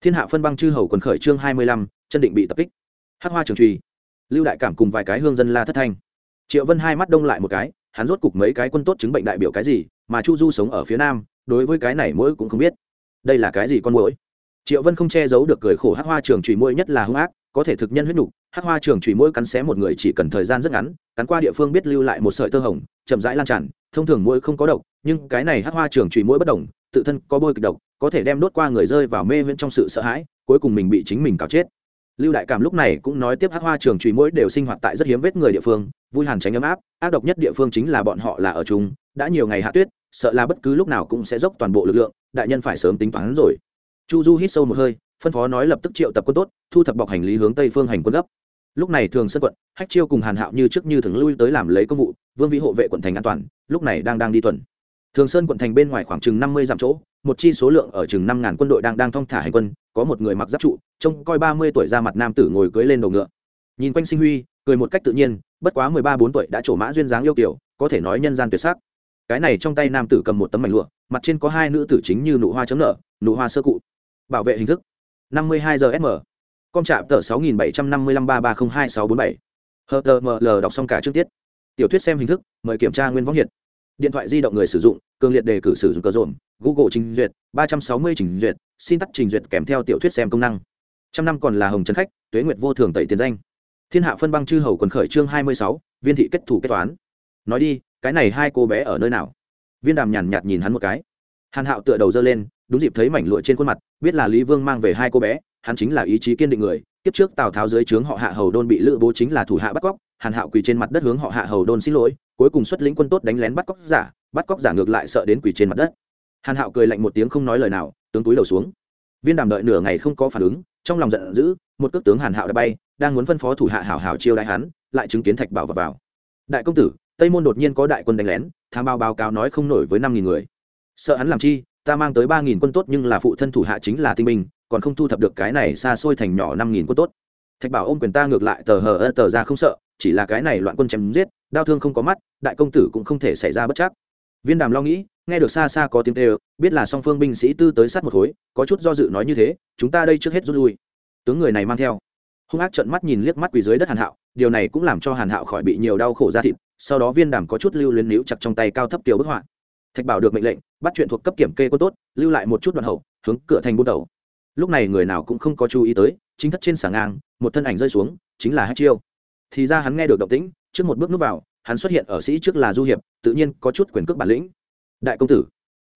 Thiên hạ phân băng chư hầu quần khởi chương hai mươi lăm, chân định bị tập kích. Hát hoa trường trùy. Lưu đại cảm cùng vài cái hương dân la thất thanh. Triệu vân hai mắt đông lại một cái, hắn rốt cục mấy cái quân tốt chứng bệnh đại biểu cái gì, mà chu du sống ở phía nam, đối với cái này mỗi cũng không biết. Đây là cái gì con mũi triệu vân không che giấu được cười khổ hát hoa trường trùy mũi nhất là hung ác, có thể thực nhân huyết nhục hát hoa trường trùy mũi cắn xé một người chỉ cần thời gian rất ngắn, cắn qua địa phương biết lưu lại một sợi tơ hồng, chậm rãi lan tràn. Thông thường mũi không có độc, nhưng cái này hát hoa trường trùy mũi bất đồng, tự thân có bôi kịch độc, có thể đem đốt qua người rơi vào mê viễn trong sự sợ hãi, cuối cùng mình bị chính mình cào chết. Lưu đại cảm lúc này cũng nói tiếp hát hoa trường trùy mũi đều sinh hoạt tại rất hiếm vết người địa phương, vui hàn tránh ấm áp, ác độc nhất địa phương chính là bọn họ là ở chung, đã nhiều ngày hạ tuyết, sợ là bất cứ lúc nào cũng sẽ dốc toàn bộ lực lượng, đại nhân phải sớm tính toán rồi chu du hít sâu một hơi, phân phó nói lập tức triệu tập quân tốt, thu thập bọc hành lý hướng tây phương hành quân gấp. Lúc này thường sân quận, hách chiêu cùng hàn hạo như trước như thường lui tới làm lấy công vụ, vương vĩ hộ vệ quận thành an toàn, lúc này đang đang đi tuần. Thường sơn quận thành bên ngoài khoảng chừng năm mươi dặm chỗ, một chi số lượng ở chừng năm ngàn quân đội đang đang thong thả hành quân, có một người mặc giáp trụ, trông coi ba mươi tuổi ra mặt nam tử ngồi cưới lên đầu ngựa. Nhìn quanh sinh huy, cười một cách tự nhiên, bất quá mười ba bốn tuổi đã trổ mã duyên dáng yêu kiểu, có thể nói nhân gian tuyệt sắc. Cái này trong tay nam tử cầm một tấm mảnh lụa, mặt trên có hai nữ tử chính như nụ hoa chấm nở, nụ hoa sơ cụ bảo vệ hình thức. năm mươi hai giờ sm com trạm tờ sáu nghìn bảy trăm năm mươi lăm ba ba không hai sáu bốn bảy. Hờ tờ ml đọc xong cả chương tiết. Tiểu thuyết xem hình thức, mời kiểm tra nguyên võng hiện điện thoại di động người sử dụng, cường liệt đề cử sử dụng cơ dồn google trình duyệt, ba trăm sáu mươi trình duyệt, xin tắt trình duyệt kèm theo tiểu thuyết xem công năng. Trăm năm còn là hồng trần khách, tuế nguyệt vô thường tẩy tiền danh. Thiên hạ phân băng chư hầu quần khởi chương hai mươi sáu, viên thị kết thủ kết toán. Nói đi, cái này hai cô bé ở nơi nào? Viên đàm nhàn nhạt nhìn hắn một cái hàn hạo tựa đầu dơ lên đúng dịp thấy mảnh lụa trên khuôn mặt biết là lý vương mang về hai cô bé hắn chính là ý chí kiên định người kiếp trước tào tháo dưới trướng họ hạ hầu đôn bị lữ bố chính là thủ hạ bắt cóc hàn hạo quỳ trên mặt đất hướng họ hạ hầu đôn xin lỗi cuối cùng xuất lĩnh quân tốt đánh lén bắt cóc giả bắt cóc giả ngược lại sợ đến quỳ trên mặt đất. Hàn hạo cười lạnh một tiếng không nói lời nào tướng túi đầu xuống. Viên đàm đợi nửa ngày không có phản ứng trong lòng giận dữ một cước tướng hàn hạo đã bay đang muốn phân phó thủ hạ hảo hảo chiêu đại hắn lại chứng kiến thạch bảo vào, vào. đại công tử tây môn đột nhiên có đại quân đánh lén tham bao báo cáo nói không nổi với năm nghìn người sợ hắn làm chi, ta mang tới ba nghìn quân tốt nhưng là phụ thân thủ hạ chính là tinh binh, còn không thu thập được cái này xa xôi thành nhỏ năm nghìn quân tốt. Thạch bảo ôm quyền ta ngược lại tờ hờ ơ tờ ra không sợ, chỉ là cái này loạn quân chém giết, đau thương không có mắt, đại công tử cũng không thể xảy ra bất chắc. Viên đàm lo nghĩ, nghe được xa xa có tiếng kêu, biết là song phương binh sĩ tư tới sát một khối, có chút do dự nói như thế, chúng ta đây trước hết rút lui. Tướng người này mang theo. Hung ác trận mắt nhìn liếc mắt quỳ dưới đất hàn hạo, điều này cũng làm cho hàn hạo khỏi bị nhiều đau khổ ra thịt, sau đó viên đàm có chút lưu luyến níu chặt trong tay cao thấp kiều bức họa. Thạch bảo được mệnh lệnh bắt chuyện thuộc cấp kiểm kê quân tốt, lưu lại một chút đoạn hậu, hướng cửa thành buôn tàu lúc này người nào cũng không có chú ý tới, chính thất trên sàng ngang, một thân ảnh rơi xuống, chính là hát chiêu. Thì ra hắn nghe được động tĩnh, trước một bước núp vào, hắn xuất hiện ở sĩ trước là du hiệp, tự nhiên có chút quyền cước bản lĩnh. Đại công tử,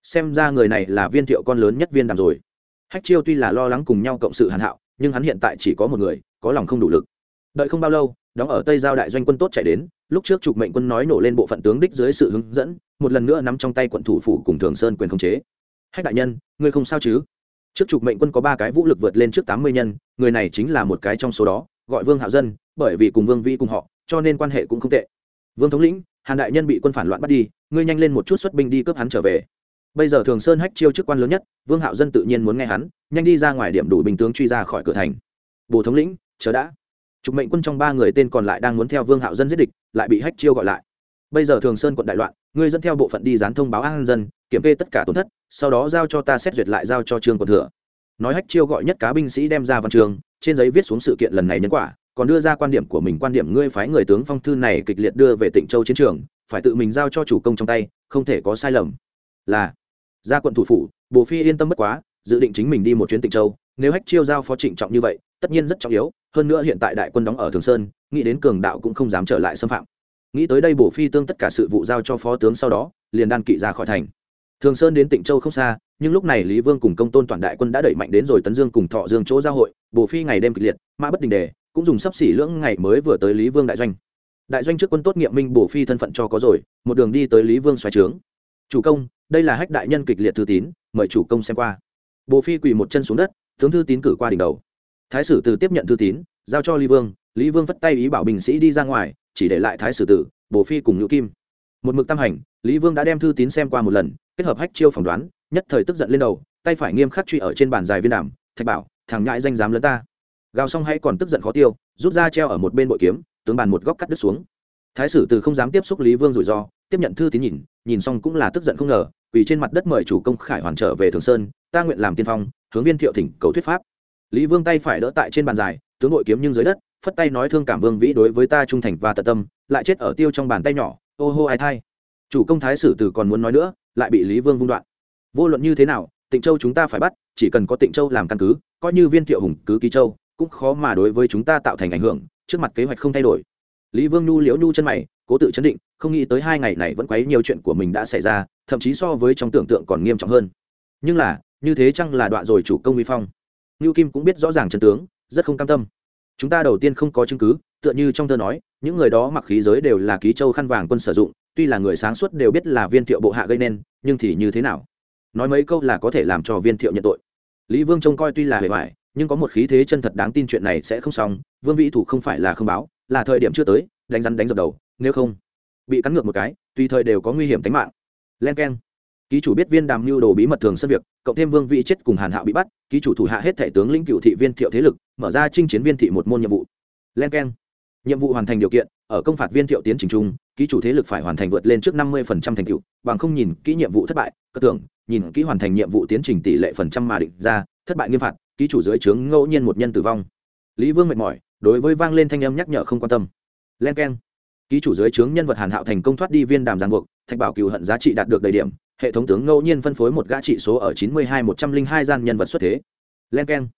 xem ra người này là viên thiệu con lớn nhất viên đàm rồi. Hách chiêu tuy là lo lắng cùng nhau cộng sự hàn hạo, nhưng hắn hiện tại chỉ có một người, có lòng không đủ lực. Đợi không bao lâu, đóng ở tây giao đại doanh quân tốt chạy đến lúc trước trục mệnh quân nói nổ lên bộ phận tướng đích dưới sự hướng dẫn, một lần nữa nắm trong tay quận thủ phủ cùng thường sơn quyền khống chế. Hách đại nhân, ngươi không sao chứ? Trước trục mệnh quân có ba cái vũ lực vượt lên trước tám mươi nhân, người này chính là một cái trong số đó, gọi vương hạo dân, bởi vì cùng vương vi cùng họ, cho nên quan hệ cũng không tệ. Vương thống lĩnh, hàn đại nhân bị quân phản loạn bắt đi, ngươi nhanh lên một chút xuất binh đi cướp hắn trở về. Bây giờ thường sơn hách chiêu chức quan lớn nhất, vương hạo dân tự nhiên muốn nghe hắn, nhanh đi ra ngoài điểm đủ bình tướng truy ra khỏi cửa thành. Bồ thống lĩnh, chờ đã trục mệnh quân trong ba người tên còn lại đang muốn theo vương hạo dân giết địch, lại bị hách chiêu gọi lại. Bây giờ thường sơn quận đại loạn, ngươi dẫn theo bộ phận đi dán thông báo an dân, kiểm kê tất cả tổn thất, sau đó giao cho ta xét duyệt lại giao cho trương quận thừa. Nói hách chiêu gọi nhất cá binh sĩ đem ra văn trường, trên giấy viết xuống sự kiện lần này nhân quả, còn đưa ra quan điểm của mình, quan điểm ngươi phái người tướng phong thư này kịch liệt đưa về tịnh châu chiến trường, phải tự mình giao cho chủ công trong tay, không thể có sai lầm. Là, ra quận thủ phủ, bồ phi yên tâm bất quá, dự định chính mình đi một chuyến tịnh châu nếu hách chiêu giao phó trịnh trọng như vậy, tất nhiên rất trọng yếu, hơn nữa hiện tại đại quân đóng ở thường sơn, nghĩ đến cường đạo cũng không dám trở lại xâm phạm. Nghĩ tới đây bổ phi tương tất cả sự vụ giao cho phó tướng sau đó, liền đan kỵ ra khỏi thành. Thường sơn đến tịnh châu không xa, nhưng lúc này lý vương cùng công tôn toàn đại quân đã đẩy mạnh đến rồi tấn dương cùng thọ dương chỗ giao hội, bổ phi ngày đêm kịch liệt, mã bất đình đề, cũng dùng sắp xỉ lưỡng ngày mới vừa tới lý vương đại doanh. Đại doanh trước quân tốt nghiệm minh bổ phi thân phận cho có rồi, một đường đi tới lý vương xoài trướng. Chủ công, đây là hách đại nhân kịch liệt thư tín, mời chủ công xem qua. Bổ phi quỳ một chân xuống đất tướng thư tín cử qua đỉnh đầu. Thái sử từ tiếp nhận thư tín, giao cho lý vương lý vương vất tay ý bảo bình sĩ đi ra ngoài, chỉ để lại thái sử tử bổ phi cùng nhũ kim. Một mực tam hành, lý vương đã đem thư tín xem qua một lần, kết hợp hách chiêu phỏng đoán, nhất thời tức giận lên đầu, tay phải nghiêm khắc truy ở trên bàn dài viên đàm, thạch bảo, thằng ngại danh dám lớn ta. Gào xong hay còn tức giận khó tiêu, rút ra treo ở một bên bội kiếm, tướng bàn một góc cắt đứt xuống. Thái sử từ không dám tiếp xúc lý vương rủi ro, tiếp nhận thư tín nhìn nhìn xong cũng là tức giận không ngờ, vì trên mặt đất mời chủ công khải hoàn trở về thường sơn, ta nguyện làm tiên phong hướng viên thiệu thỉnh cầu thuyết pháp. Lý vương tay phải đỡ tại trên bàn dài, tướng nội kiếm nhưng dưới đất, phất tay nói thương cảm vương vĩ đối với ta trung thành và tận tâm, lại chết ở tiêu trong bàn tay nhỏ, ô hô ai thai. Chủ công thái sử từ còn muốn nói nữa, lại bị lý vương vung đoạn. Vô luận như thế nào, tịnh châu chúng ta phải bắt, chỉ cần có tịnh châu làm căn cứ, coi như viên thiệu hùng cứ ký châu, cũng khó mà đối với chúng ta tạo thành ảnh hưởng, trước mặt kế hoạch không thay đổi. Lý vương nhu liễu nhu chân mày, cố tự chấn định, không nghĩ tới hai ngày này vẫn quấy nhiều chuyện của mình đã xảy ra, thậm chí so với trong tưởng tượng còn nghiêm trọng hơn. Nhưng là như thế chăng là đoạn rồi chủ công uy phong? Ngưu kim cũng biết rõ ràng trần tướng, rất không cam tâm. Chúng ta đầu tiên không có chứng cứ, tựa như trong thơ nói, những người đó mặc khí giới đều là ký châu khăn vàng quân sử dụng, tuy là người sáng suốt đều biết là viên thiệu bộ hạ gây nên, nhưng thì như thế nào? Nói mấy câu là có thể làm cho viên thiệu nhận tội. Lý vương trông coi tuy là hề hoài, nhưng có một khí thế chân thật đáng tin chuyện này sẽ không xong, vương vĩ thủ không phải là không báo, là thời điểm chưa tới, đánh rắn đánh dập đầu, nếu không, bị cắn ngược một cái, tùy thời đều có nguy hiểm tính mạng. Len k e n ký chủ biết viên đàm mưu đồ bí mật thường sân việc, cộng thêm vương vị chết cùng hàn hạo bị bắt, ký chủ thủ hạ hết thể tướng lĩnh cựu thị viên thiệu thế lực, mở ra chinh chiến viên thị một môn nhiệm vụ. Len k e n nhiệm vụ hoàn thành điều kiện, ở công phạt viên thiệu tiến trình trung ký chủ thế lực phải hoàn thành vượt lên trước năm mươi phần trăm thành tựu, bằng không nhìn kỹ nhiệm vụ thất bại, cơ tưởng, nhìn kỹ hoàn thành nhiệm vụ tiến trình tỷ lệ phần trăm mà định ra, thất bại nghiêm phạt, ký chủ dưới trướng ngẫu nhiên một nhân tử vong. Lý vương mệt mỏi, đối với vang lên thanh âm nhắc nhở không quan tâm. Len k e n ký chủ dưới trướng nhân vật hàn hạo thành công thoát đi viên đàm giang buộc, thạch bảo cựu hận giá trị đạt được đầy điểm hệ thống tướng ngẫu nhiên phân phối một gã trị số ở chín mươi hai, một trăm linh hai gian nhân vật xuất thế. Len k e n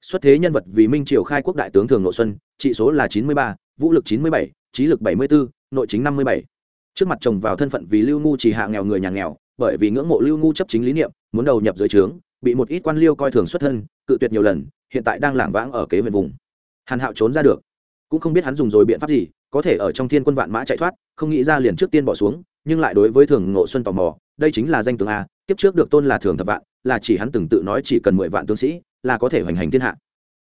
xuất thế nhân vật vì minh triều khai quốc đại tướng thường nội xuân, trị số là chín mươi ba, vũ lực chín mươi bảy, trí lực bảy mươi bốn nội chính năm mươi bảy. Trước mặt chồng vào thân phận vì lưu ngu chỉ hạ nghèo người nhà nghèo, bởi vì ngưỡng mộ lưu ngu chấp chính lý niệm, muốn đầu nhập dưới trướng, bị một ít quan liêu coi thường xuất thân, cự tuyệt nhiều lần, hiện tại đang lảng vãng ở kế huyện vùng. Hàn hạo trốn ra được. Cũng không biết hắn dùng rồi biện pháp gì, có thể ở trong thiên quân vạn mã chạy thoát, không nghĩ ra liền trước tiên bỏ xuống, nhưng lại đối với thường ngộ xuân tò mò đây chính là danh tướng a, kiếp trước được tôn là thường thập vạn, là chỉ hắn từng tự nói chỉ cần mười vạn tướng sĩ, là có thể hoành hành thiên hạ.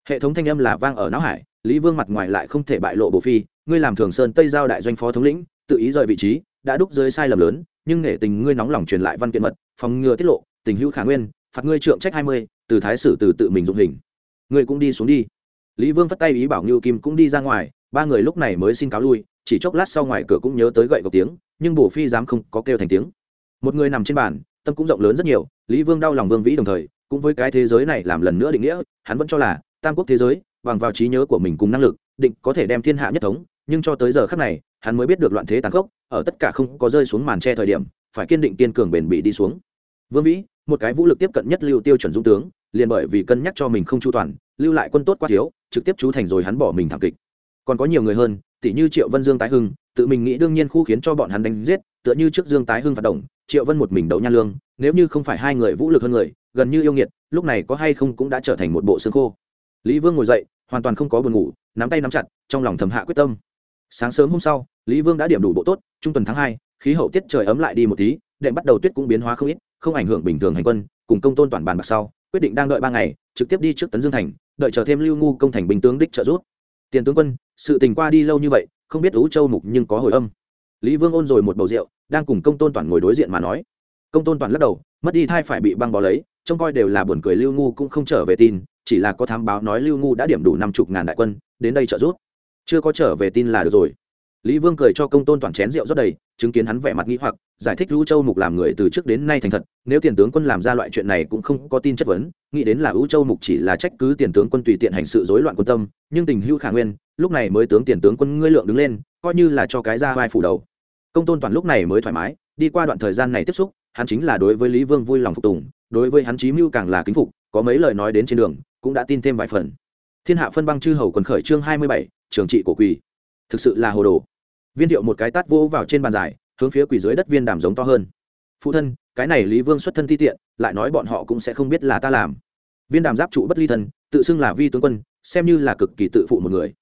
Hệ thống thanh âm là vang ở não hải, lý vương mặt ngoài lại không thể bại lộ bộ phi, ngươi làm thường sơn tây giao đại doanh phó thống lĩnh, tự ý rời vị trí, đã đúc dưới sai lầm lớn, nhưng nể tình ngươi nóng lòng truyền lại văn kiện mật, phòng ngừa tiết lộ, tình hữu khả nguyên, phạt ngươi trượng trách hai mươi, từ thái sử từ tự mình dụng hình. Ngươi cũng đi xuống đi. Lý vương phất tay ý bảo ngưu kim cũng đi ra ngoài, ba người lúc này mới xin cáo lui, chỉ chốc lát sau ngoài cửa cũng nhớ tới gậy gộc tiếng, nhưng bổ phi dám không có kêu thành tiếng một người nằm trên bàn, tâm cũng rộng lớn rất nhiều, lý vương đau lòng vương vĩ đồng thời, cũng với cái thế giới này làm lần nữa định nghĩa, hắn vẫn cho là, tam quốc thế giới, bằng vào trí nhớ của mình cùng năng lực, định có thể đem thiên hạ nhất thống, nhưng cho tới giờ khắc này, hắn mới biết được loạn thế tàn khốc, ở tất cả không có rơi xuống màn tre thời điểm, phải kiên định kiên cường bền bỉ đi xuống. Vương vĩ, một cái vũ lực tiếp cận nhất lưu tiêu chuẩn dung tướng, liền bởi vì cân nhắc cho mình không chu toàn, lưu lại quân tốt quá thiếu, trực tiếp chú thành rồi hắn bỏ mình thảm kịch. Còn có nhiều người hơn tỷ như triệu vân dương tái hưng, tự mình nghĩ đương nhiên khu khiến cho bọn hắn đánh giết, tựa như trước dương tái hưng phạt động triệu vân một mình đấu nha lương, nếu như không phải hai người vũ lực hơn người, gần như yêu nghiệt, lúc này có hay không cũng đã trở thành một bộ xương khô. Lý vương ngồi dậy, hoàn toàn không có buồn ngủ, nắm tay nắm chặt, trong lòng thầm hạ quyết tâm. Sáng sớm hôm sau, lý vương đã điểm đủ bộ tốt, trung tuần tháng hai, khí hậu tiết trời ấm lại đi một tí đệm bắt đầu tuyết cũng biến hóa không ít, không ảnh hưởng bình thường hành quân, cùng công tôn toàn bàn bạc sau, quyết định đang đợi ba ngày, trực tiếp đi trước tấn dương thành, đợi chờ thêm lưu ngu công thành bình tướng đích trợ giúp. Tiền tướng quân, sự tình qua đi lâu như vậy, không biết ú châu mục nhưng có hồi âm. Lý vương ôn rồi một bầu rượu đang cùng công tôn toàn ngồi đối diện mà nói. Công tôn toàn lắc đầu, mất đi thai phải bị băng bó lấy, trông coi đều là buồn cười lưu ngu cũng không trở về tin, chỉ là có thám báo nói lưu ngu đã điểm đủ năm chục ngàn đại quân, đến đây trợ giúp. Chưa có trở về tin là được rồi. Lý vương cười cho công tôn toàn chén rượu rót đầy, chứng kiến hắn vẻ mặt nghĩ hoặc, giải thích lũ châu mục làm người từ trước đến nay thành thật, nếu tiền tướng quân làm ra loại chuyện này cũng không có tin chất vấn, nghĩ đến là lũ châu mục chỉ là trách cứ tiền tướng quân tùy tiện hành sự rối loạn quân tâm, nhưng tình hữu khả nguyên, lúc này mới tướng tiền tướng quân ngươi lượng đứng lên, coi như là cho cái ra vai phủ đầu công tôn toàn lúc này mới thoải mái, đi qua đoạn thời gian này tiếp xúc, hắn chính là đối với lý vương vui lòng phục tùng, đối với hắn chí mưu càng là kính phục, có mấy lời nói đến trên đường, cũng đã tin thêm vài phần. Thiên hạ phân băng chư hầu quần khởi chương hai mươi bảy, trường trị của quỳ. Thực sự là hồ đồ. Viên thiệu một cái tát vô vào trên bàn dài, hướng phía quỳ dưới đất viên đàm giống to hơn. Phụ thân, cái này lý vương xuất thân thi tiện, lại nói bọn họ cũng sẽ không biết là ta làm. Viên đàm giáp trụ bất ly thân, tự xưng là vi tướng quân, xem như là cực kỳ tự phụ một người.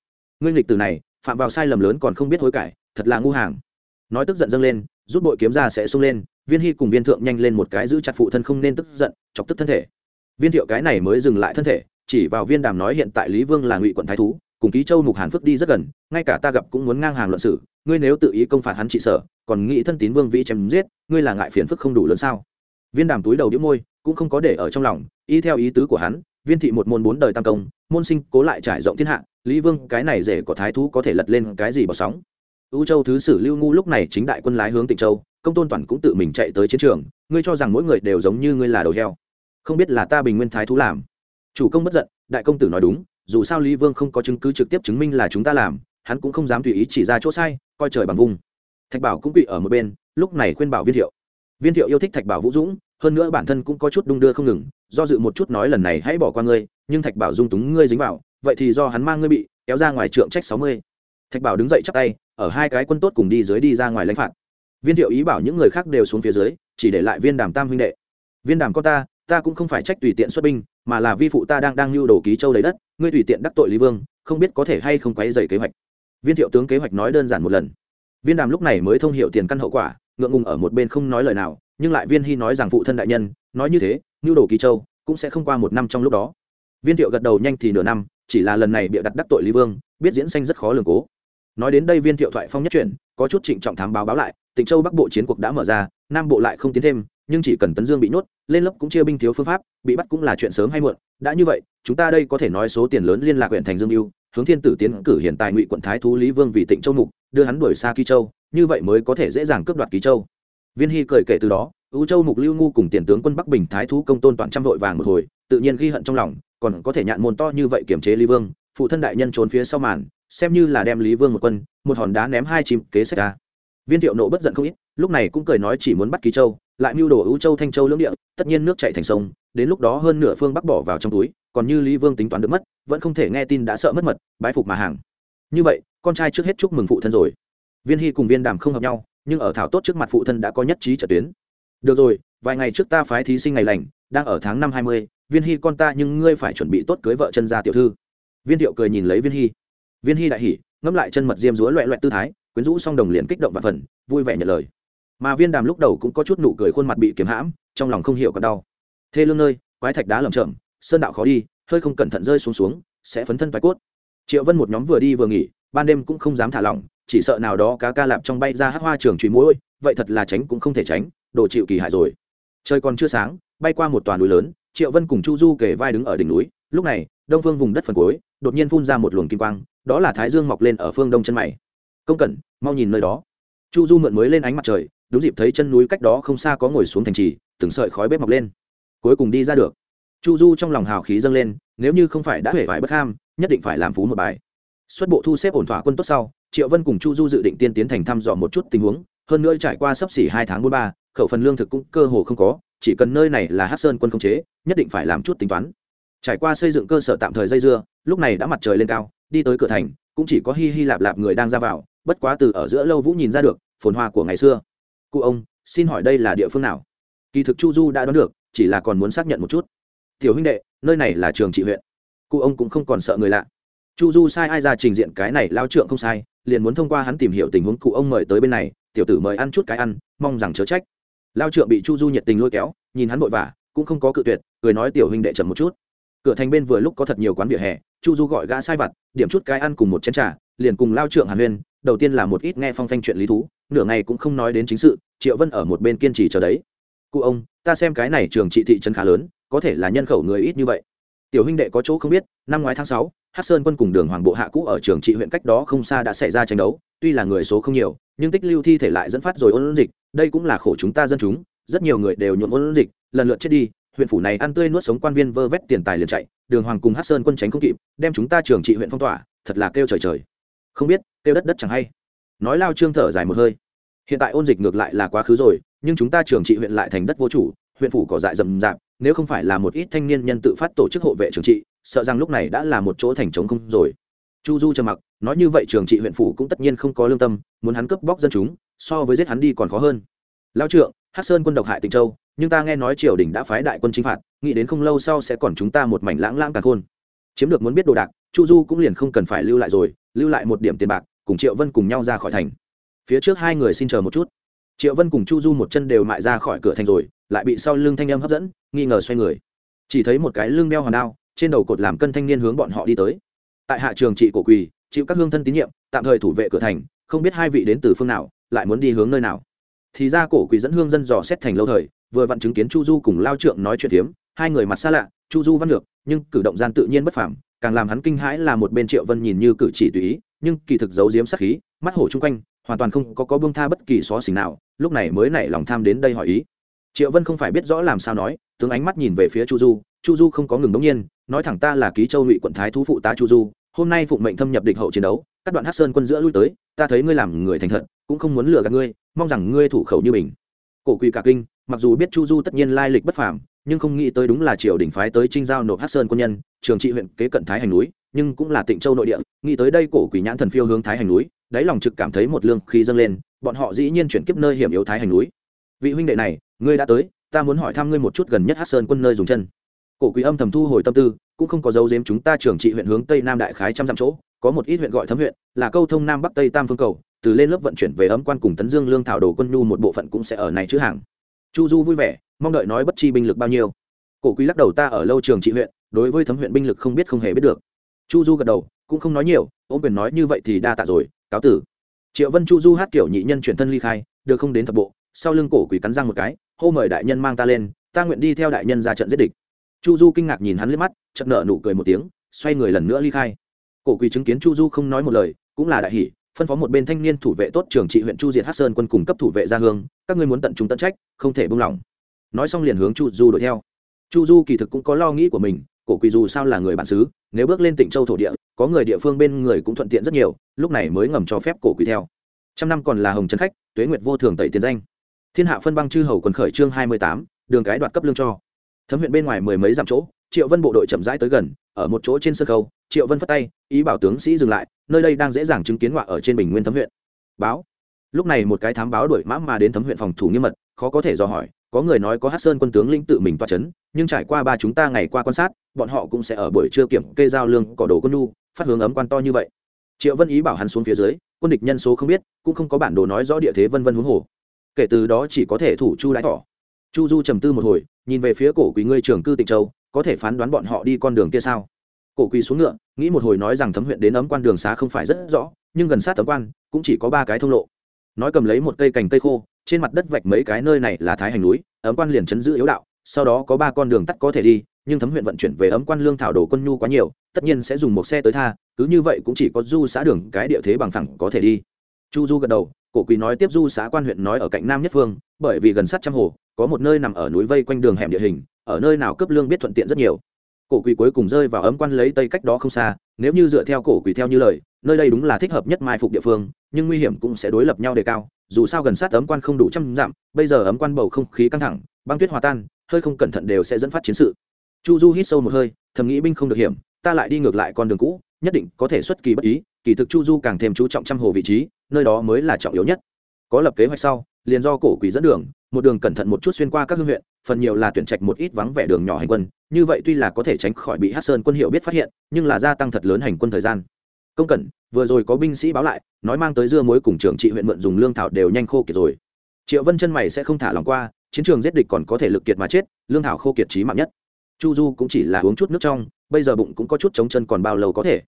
Nguyên lịch từ này, phạm vào sai lầm lớn còn không biết hối cải, thật là ngu hàng nói tức giận dâng lên, rút bội kiếm ra sẽ xông lên, viên hy cùng viên thượng nhanh lên một cái giữ chặt phụ thân không nên tức giận, chọc tức thân thể. Viên thiệu cái này mới dừng lại thân thể, chỉ vào viên đàm nói hiện tại lý vương là ngụy quận thái thú, cùng ký châu mục hàn phước đi rất gần, ngay cả ta gặp cũng muốn ngang hàng luận sử ngươi nếu tự ý công phạt hắn trị sở, còn nghĩ thân tín vương vĩ chém giết, ngươi là ngại phiền phức không đủ lớn sao? Viên đàm túi đầu đĩu môi, cũng không có để ở trong lòng, y theo ý tứ của hắn, viên thị một môn bốn đời tam công, môn sinh cố lại trải rộng thiên hạ, lý vương cái này rể của thái thú có thể lật lên cái gì bỏ sóng? U châu thứ sử lưu ngu lúc này chính đại quân lái hướng tịnh châu, công tôn toàn cũng tự mình chạy tới chiến trường, ngươi cho rằng mỗi người đều giống như ngươi là đầu heo. Không biết là ta bình nguyên thái thú làm. Chủ công bất giận, đại công tử nói đúng, dù sao lý vương không có chứng cứ trực tiếp chứng minh là chúng ta làm, hắn cũng không dám tùy ý chỉ ra chỗ sai, coi trời bằng vùng. Thạch bảo cũng bị ở một bên, lúc này khuyên bảo viên thiệu. Viên thiệu yêu thích thạch bảo vũ dũng, hơn nữa bản thân cũng có chút đung đưa không ngừng, do dự một chút nói lần này hãy bỏ qua ngươi, nhưng thạch bảo dung túng ngươi dính vào, vậy thì do hắn mang ngươi bị, kéo ra ngoài trượng trách sáu mươi thạch bảo đứng dậy chắp tay, ở hai cái quân tốt cùng đi dưới đi ra ngoài lãnh phạt. Viên thiệu ý bảo những người khác đều xuống phía dưới, chỉ để lại viên đàm tam huynh đệ. Viên đàm con ta ta cũng không phải trách tùy tiện xuất binh, mà là vi phụ ta đang đang lưu đồ ký châu lấy đất, ngươi tùy tiện đắc tội lý vương, không biết có thể hay không quấy dày kế hoạch. Viên thiệu tướng kế hoạch nói đơn giản một lần. Viên đàm lúc này mới thông hiệu tiền căn hậu quả, ngượng ngùng ở một bên không nói lời nào, nhưng lại viên hy nói rằng phụ thân đại nhân, nói như thế, lưu đồ ký châu cũng sẽ không qua một năm trong lúc đó. Viên thiệu gật đầu nhanh thì nửa năm, chỉ là lần này bịa đặt đắc tội lý vương, biết diễn sanh rất khó lường cố nói đến đây viên thiệu thoại phong nhất chuyển, có chút trịnh trọng thám báo báo lại, tịnh châu bắc bộ chiến cuộc đã mở ra, nam bộ lại không tiến thêm, nhưng chỉ cần tấn dương bị nuốt lên lớp cũng chia binh thiếu phương pháp, bị bắt cũng là chuyện sớm hay muộn. Đã như vậy, chúng ta đây có thể nói số tiền lớn liên lạc huyện thành dương mưu hướng thiên tử tiến cử hiện tại ngụy quận thái thú lý vương vì tịnh châu mục, đưa hắn đuổi xa kỳ châu, như vậy mới có thể dễ dàng cướp đoạt kỳ châu. Viên hy cười kể từ đó u châu mục lưu ngu cùng tiền tướng quân bắc bình thái thú công tôn toàn trăm vội vàng một hồi, tự nhiên ghi hận trong lòng, còn có thể nhạn môn to như vậy kiềm chế lý vương, phụ thân đại nhân trốn phía sau màn xem như là đem lý vương một quân, một hòn đá ném hai chim kế sách ra. Viên thiệu nộ bất giận không ít, lúc này cũng cười nói chỉ muốn bắt ký châu, lại mưu đồ ưu châu thanh châu lưỡng địa, tất nhiên nước chạy thành sông, đến lúc đó hơn nửa phương bắc bỏ vào trong túi, còn như lý vương tính toán được mất, vẫn không thể nghe tin đã sợ mất mật, bái phục mà hàng. Như vậy, con trai trước hết chúc mừng phụ thân rồi. Viên hy cùng viên đàm không hợp nhau, nhưng ở thảo tốt trước mặt phụ thân đã có nhất trí trở tuyến. Được rồi, vài ngày trước ta phái thí sinh ngày lành, đang ở tháng năm hai mươi, viên hy con ta nhưng ngươi phải chuẩn bị tốt cưới vợ chân gia tiểu thư. Viên thiệu cười nhìn lấy viên hy viên hy đại hỉ, ngẫm lại chân mật diêm dúa loẹ loẹt tư thái, quyến rũ song đồng liền kích động và phần, vui vẻ nhận lời. Mà viên đàm lúc đầu cũng có chút nụ cười khuôn mặt bị kiếm hãm, trong lòng không hiểu còn đau. Thê lương nơi, quái thạch đá lởm chởm, sơn đạo khó đi, hơi không cẩn thận rơi xuống xuống, sẽ phấn thân thoái cốt. Triệu vân một nhóm vừa đi vừa nghỉ, ban đêm cũng không dám thả lỏng, chỉ sợ nào đó cá ca lạp trong bay ra hát hoa trường trùy mũi vậy thật là tránh cũng không thể tránh, đồ chịu kỳ hại rồi. Trời còn chưa sáng, bay qua một toàn núi lớn, triệu vân cùng chu du kề vai đứng ở đỉnh núi, lúc này, đông phương vùng đất phần cuối, đột nhiên phun ra một luồng kim quang đó là thái dương mọc lên ở phương đông chân mày. Công cẩn, mau nhìn nơi đó. Chu du mượn mới lên ánh mặt trời, đúng dịp thấy chân núi cách đó không xa có ngồi xuống thành trì, từng sợi khói bếp mọc lên. Cuối cùng đi ra được. Chu du trong lòng hào khí dâng lên, nếu như không phải đã hể vải bất ham, nhất định phải làm phú một bài. Xuất bộ thu xếp ổn thỏa quân tốt sau, triệu vân cùng chu du dự định tiên tiến thành thăm dò một chút tình huống, hơn nữa trải qua sắp xỉ hai tháng bốn ba, khẩu phần lương thực cũng cơ hồ không có, chỉ cần nơi này là hát sơn quân không chế, nhất định phải làm chút tính toán. Trải qua xây dựng cơ sở tạm thời dây dưa, lúc này đã mặt trời lên cao đi tới cửa thành, cũng chỉ có hi hi lạp lạp người đang ra vào, bất quá từ ở giữa lâu vũ nhìn ra được, phồn hoa của ngày xưa. Cụ ông, xin hỏi đây là địa phương nào? Kỳ thực chu du đã đoán được, chỉ là còn muốn xác nhận một chút. Tiểu huynh đệ, nơi này là trường trị huyện. Cụ ông cũng không còn sợ người lạ. Chu du sai ai ra trình diện cái này lao trượng không sai, liền muốn thông qua hắn tìm hiểu tình huống cụ ông mời tới bên này, tiểu tử mời ăn chút cái ăn, mong rằng chớ trách. Lao trượng bị chu du nhiệt tình lôi kéo, nhìn hắn vội vả cũng không có cự tuyệt, cười nói, tiểu huynh đệ chậm một chút cửa thành bên vừa lúc có thật nhiều quán vỉa hè, chu du gọi gã sai vặt, điểm chút cái ăn cùng một chén trà, liền cùng lao trượng hàn huyên, đầu tiên là một ít nghe phong phanh chuyện lý thú, nửa ngày cũng không nói đến chính sự, triệu vân ở một bên kiên trì chờ đấy. Cụ ông, ta xem cái này trường trị thị trấn khá lớn, có thể là nhân khẩu người ít như vậy. Tiểu huynh đệ có chỗ không biết, năm ngoái tháng sáu hát sơn quân cùng đường hoàng bộ hạ cũ ở trường trị huyện cách đó không xa đã xảy ra tranh đấu, tuy là người số không nhiều, nhưng tích lưu thi thể lại dẫn phát rồi ôn dịch, đây cũng là khổ chúng ta dân chúng, rất nhiều người đều nhuộm ôn dịch, lần lượt chết đi huyện phủ này ăn tươi nuốt sống quan viên vơ vét tiền tài liền chạy, đường hoàng cùng hát sơn quân tránh không kịp, đem chúng ta trường trị huyện phong tỏa, thật là kêu trời trời. Không biết, kêu đất đất chẳng hay. Nói lao trương thở dài một hơi. Hiện tại ôn dịch ngược lại là quá khứ rồi, nhưng chúng ta trường trị huyện lại thành đất vô chủ, huyện phủ cỏ dại rầm rạp, nếu không phải là một ít thanh niên nhân tự phát tổ chức hộ vệ trường trị, sợ rằng lúc này đã là một chỗ thành trống không rồi. Chu du trầm mặc, nói như vậy trường trị huyện phủ cũng tất nhiên không có lương tâm, muốn hắn cướp bóc dân chúng, so với giết hắn đi còn khó hơn. Lao trượng hát sơn quân độc hại tịnh châu nhưng ta nghe nói triều đình đã phái đại quân chinh phạt, nghĩ đến không lâu sau sẽ còn chúng ta một mảnh lãng lãng càng khôn. Chiếm được muốn biết đồ đạc, chu du cũng liền không cần phải lưu lại rồi, lưu lại một điểm tiền bạc, cùng triệu vân cùng nhau ra khỏi thành. Phía trước hai người xin chờ một chút. Triệu vân cùng chu du một chân đều mại ra khỏi cửa thành rồi, lại bị sau lưng thanh âm hấp dẫn, nghi ngờ xoay người. Chỉ thấy một cái lưng đeo hòn đao, trên đầu cột làm cân thanh niên hướng bọn họ đi tới. Tại hạ trường trị cổ quỳ, chịu các hương thân tín nhiệm, tạm thời thủ vệ cửa thành, không biết hai vị đến từ phương nào, lại muốn đi hướng nơi nào. Thì ra cổ quỳ dẫn hương dân dò xét thành lâu thời vừa vặn chứng kiến chu du cùng lao trượng nói chuyện hiếm, hai người mặt xa lạ chu du văn lược nhưng cử động gian tự nhiên bất phàm, càng làm hắn kinh hãi là một bên triệu vân nhìn như cử chỉ tùy ý nhưng kỳ thực giấu diếm sắc khí mắt hổ chung quanh hoàn toàn không có có bông tha bất kỳ xó xỉnh nào lúc này mới nảy lòng tham đến đây hỏi ý. Triệu vân không phải biết rõ làm sao nói tướng ánh mắt nhìn về phía chu du chu du không có ngừng đống nhiên nói thẳng ta là ký châu ngụy quận thái thú phụ tá chu du hôm nay phụng mệnh thâm nhập địch hậu chiến đấu các đoạn hát sơn quân giữa lui tới ta thấy ngươi làm người thành thật cũng không muốn lừa gạt ngươi mong rằng ngươi thủ khẩu như mình. Cổ quỳ cả kinh mặc dù biết chu du tất nhiên lai lịch bất phàm, nhưng không nghĩ tới đúng là triều đình phái tới trinh giao nộp hát sơn quân nhân, trường trị huyện kế cận thái hành núi, nhưng cũng là tịnh châu nội địa, nghĩ tới đây cổ quỷ nhãn thần phiêu hướng thái hành núi, đáy lòng trực cảm thấy một lương khi dâng lên, bọn họ dĩ nhiên chuyển kiếp nơi hiểm yếu thái hành núi. Vị huynh đệ này, ngươi đã tới, ta muốn hỏi thăm ngươi một chút gần nhất hát sơn quân nơi dùng chân. Cổ quỷ âm thầm thu hồi tâm tư, cũng không có dấu giếm chúng ta trường trị huyện hướng tây nam đại khái trăm dặm chỗ, có một ít huyện gọi thấm huyện, là câu thông nam bắc tây tam phương cầu, từ lên lớp vận chuyển về ấm quan cùng tấn dương lương thảo đồ quân nhu một bộ phận cũng sẽ ở này chứ hàng chu du vui vẻ, mong đợi nói bất chi binh lực bao nhiêu. Cổ quý lắc đầu, ta ở lâu trường trị huyện, đối với thấm huyện binh lực không biết không hề biết được. Chu du gật đầu, cũng không nói nhiều ôm quyền nói như vậy thì đa tạ rồi, cáo tử. Triệu vân chu du hát kiểu nhị nhân chuyển thân ly khai, được không đến thập bộ, sau lưng cổ quỷ cắn răng một cái, hô mời đại nhân mang ta lên, ta nguyện đi theo đại nhân ra trận giết địch. Chu du kinh ngạc nhìn hắn liếc mắt chậm nợ nụ cười một tiếng, xoay người lần nữa ly khai. Cổ quỷ chứng kiến chu du không nói một lời, cũng là đại hỷ phân phó một bên thanh niên thủ vệ tốt trường trị huyện chu diệt hát sơn quân cùng cấp thủ vệ gia hương, các ngươi muốn tận trung tận trách, không thể buông lỏng. Nói xong liền hướng chu du đuổi theo. Chu du kỳ thực cũng có lo nghĩ của mình, cổ quỷ dù sao là người bản xứ, nếu bước lên tỉnh châu thổ địa, có người địa phương bên người cũng thuận tiện rất nhiều, lúc này mới ngầm cho phép cổ quỷ theo. Trăm năm còn là hồng trấn khách, tuế nguyệt vô thường tẩy tiền danh. Thiên hạ phân băng chư hầu quần khởi chương hai mươi tám, đường cái đoạt cấp lương cho. Thấm huyện bên ngoài mười mấy dặm chỗ, triệu vân bộ đội chậm rãi tới gần ở một chỗ trên sân khấu, triệu vân phất tay, ý bảo tướng sĩ dừng lại, nơi đây đang dễ dàng chứng kiến họa ở trên bình nguyên thấm huyện. Báo. Lúc này một cái thám báo đuổi mã mà đến thấm huyện phòng thủ nghiêm mật, khó có thể dò hỏi, có người nói có hát sơn quân tướng lĩnh tự mình toa c h ấ n nhưng trải qua ba chúng ta ngày qua quan sát, bọn họ cũng sẽ ở buổi trưa kiểm kê giao lương cỏ đồ quân nu phát hướng ấm quan to như vậy. Triệu vân ý bảo hắn xuống phía dưới, quân địch nhân số không biết, cũng không có bản đồ nói rõ địa thế vân vân huống hồ. Kể từ đó chỉ có thể thủ chu đãi thỏ chu du trầm tư một hồi, nhìn về phía cổ quý ngươi trưởng cư tịnh châu có thể phán đoán bọn họ đi con đường kia sao? Cổ quỳ xuống ngựa, nghĩ một hồi nói rằng thấm huyện đến ấm quan đường xá không phải rất rõ, nhưng gần sát tấm quan, cũng chỉ có ba cái thông lộ. Nói cầm lấy một cây cành cây khô, trên mặt đất vạch mấy cái nơi này là thái hành núi, ấm quan liền chấn giữ yếu đạo, sau đó có ba con đường tắt có thể đi, nhưng thấm huyện vận chuyển về ấm quan lương thảo đồ quân nhu quá nhiều, tất nhiên sẽ dùng một xe tới tha, cứ như vậy cũng chỉ có du xã đường cái địa thế bằng phẳng có thể đi. Chu du gật đầu, cổ quỳ nói tiếp du xã quan huyện nói ở cạnh nam nhất phương, bởi vì gần sát trăm hồ, có một nơi nằm ở núi vây quanh đường hẻm địa hình ở nơi nào cấp lương biết thuận tiện rất nhiều. Cổ quỳ cuối cùng rơi vào ấm quan lấy tây cách đó không xa, nếu như dựa theo cổ quỳ theo như lời, nơi đây đúng là thích hợp nhất mai phục địa phương, nhưng nguy hiểm cũng sẽ đối lập nhau đề cao, dù sao gần sát ấm quan không đủ trăm dặm, bây giờ ấm quan bầu không khí căng thẳng, băng tuyết hòa tan, hơi không cẩn thận đều sẽ dẫn phát chiến sự. Chu du hít sâu một hơi, thầm nghĩ binh không được hiểm, ta lại đi ngược lại con đường cũ, nhất định có thể xuất kỳ bất ý, kỳ thực chu du càng thêm chú trọng trăm hồ vị trí, nơi đó mới là trọng yếu nhất. Có lập kế hoạch sau, liền do cổ quỷ dẫn đường, một đường cẩn thận một chút xuyên qua các hương huyện phần nhiều là tuyển trạch một ít vắng vẻ đường nhỏ hành quân, như vậy tuy là có thể tránh khỏi bị hát sơn quân hiệu biết phát hiện, nhưng là gia tăng thật lớn hành quân thời gian. Công cẩn, vừa rồi có binh sĩ báo lại, nói mang tới dưa muối cùng trường trị huyện mượn dùng lương thảo đều nhanh khô kiệt rồi. Triệu vân chân mày sẽ không thả lòng qua, chiến trường giết địch còn có thể lực kiệt mà chết, lương thảo khô kiệt trí mạng nhất. Chu du cũng chỉ là uống chút nước trong, bây giờ bụng cũng có chút chống chân còn bao lâu có thể.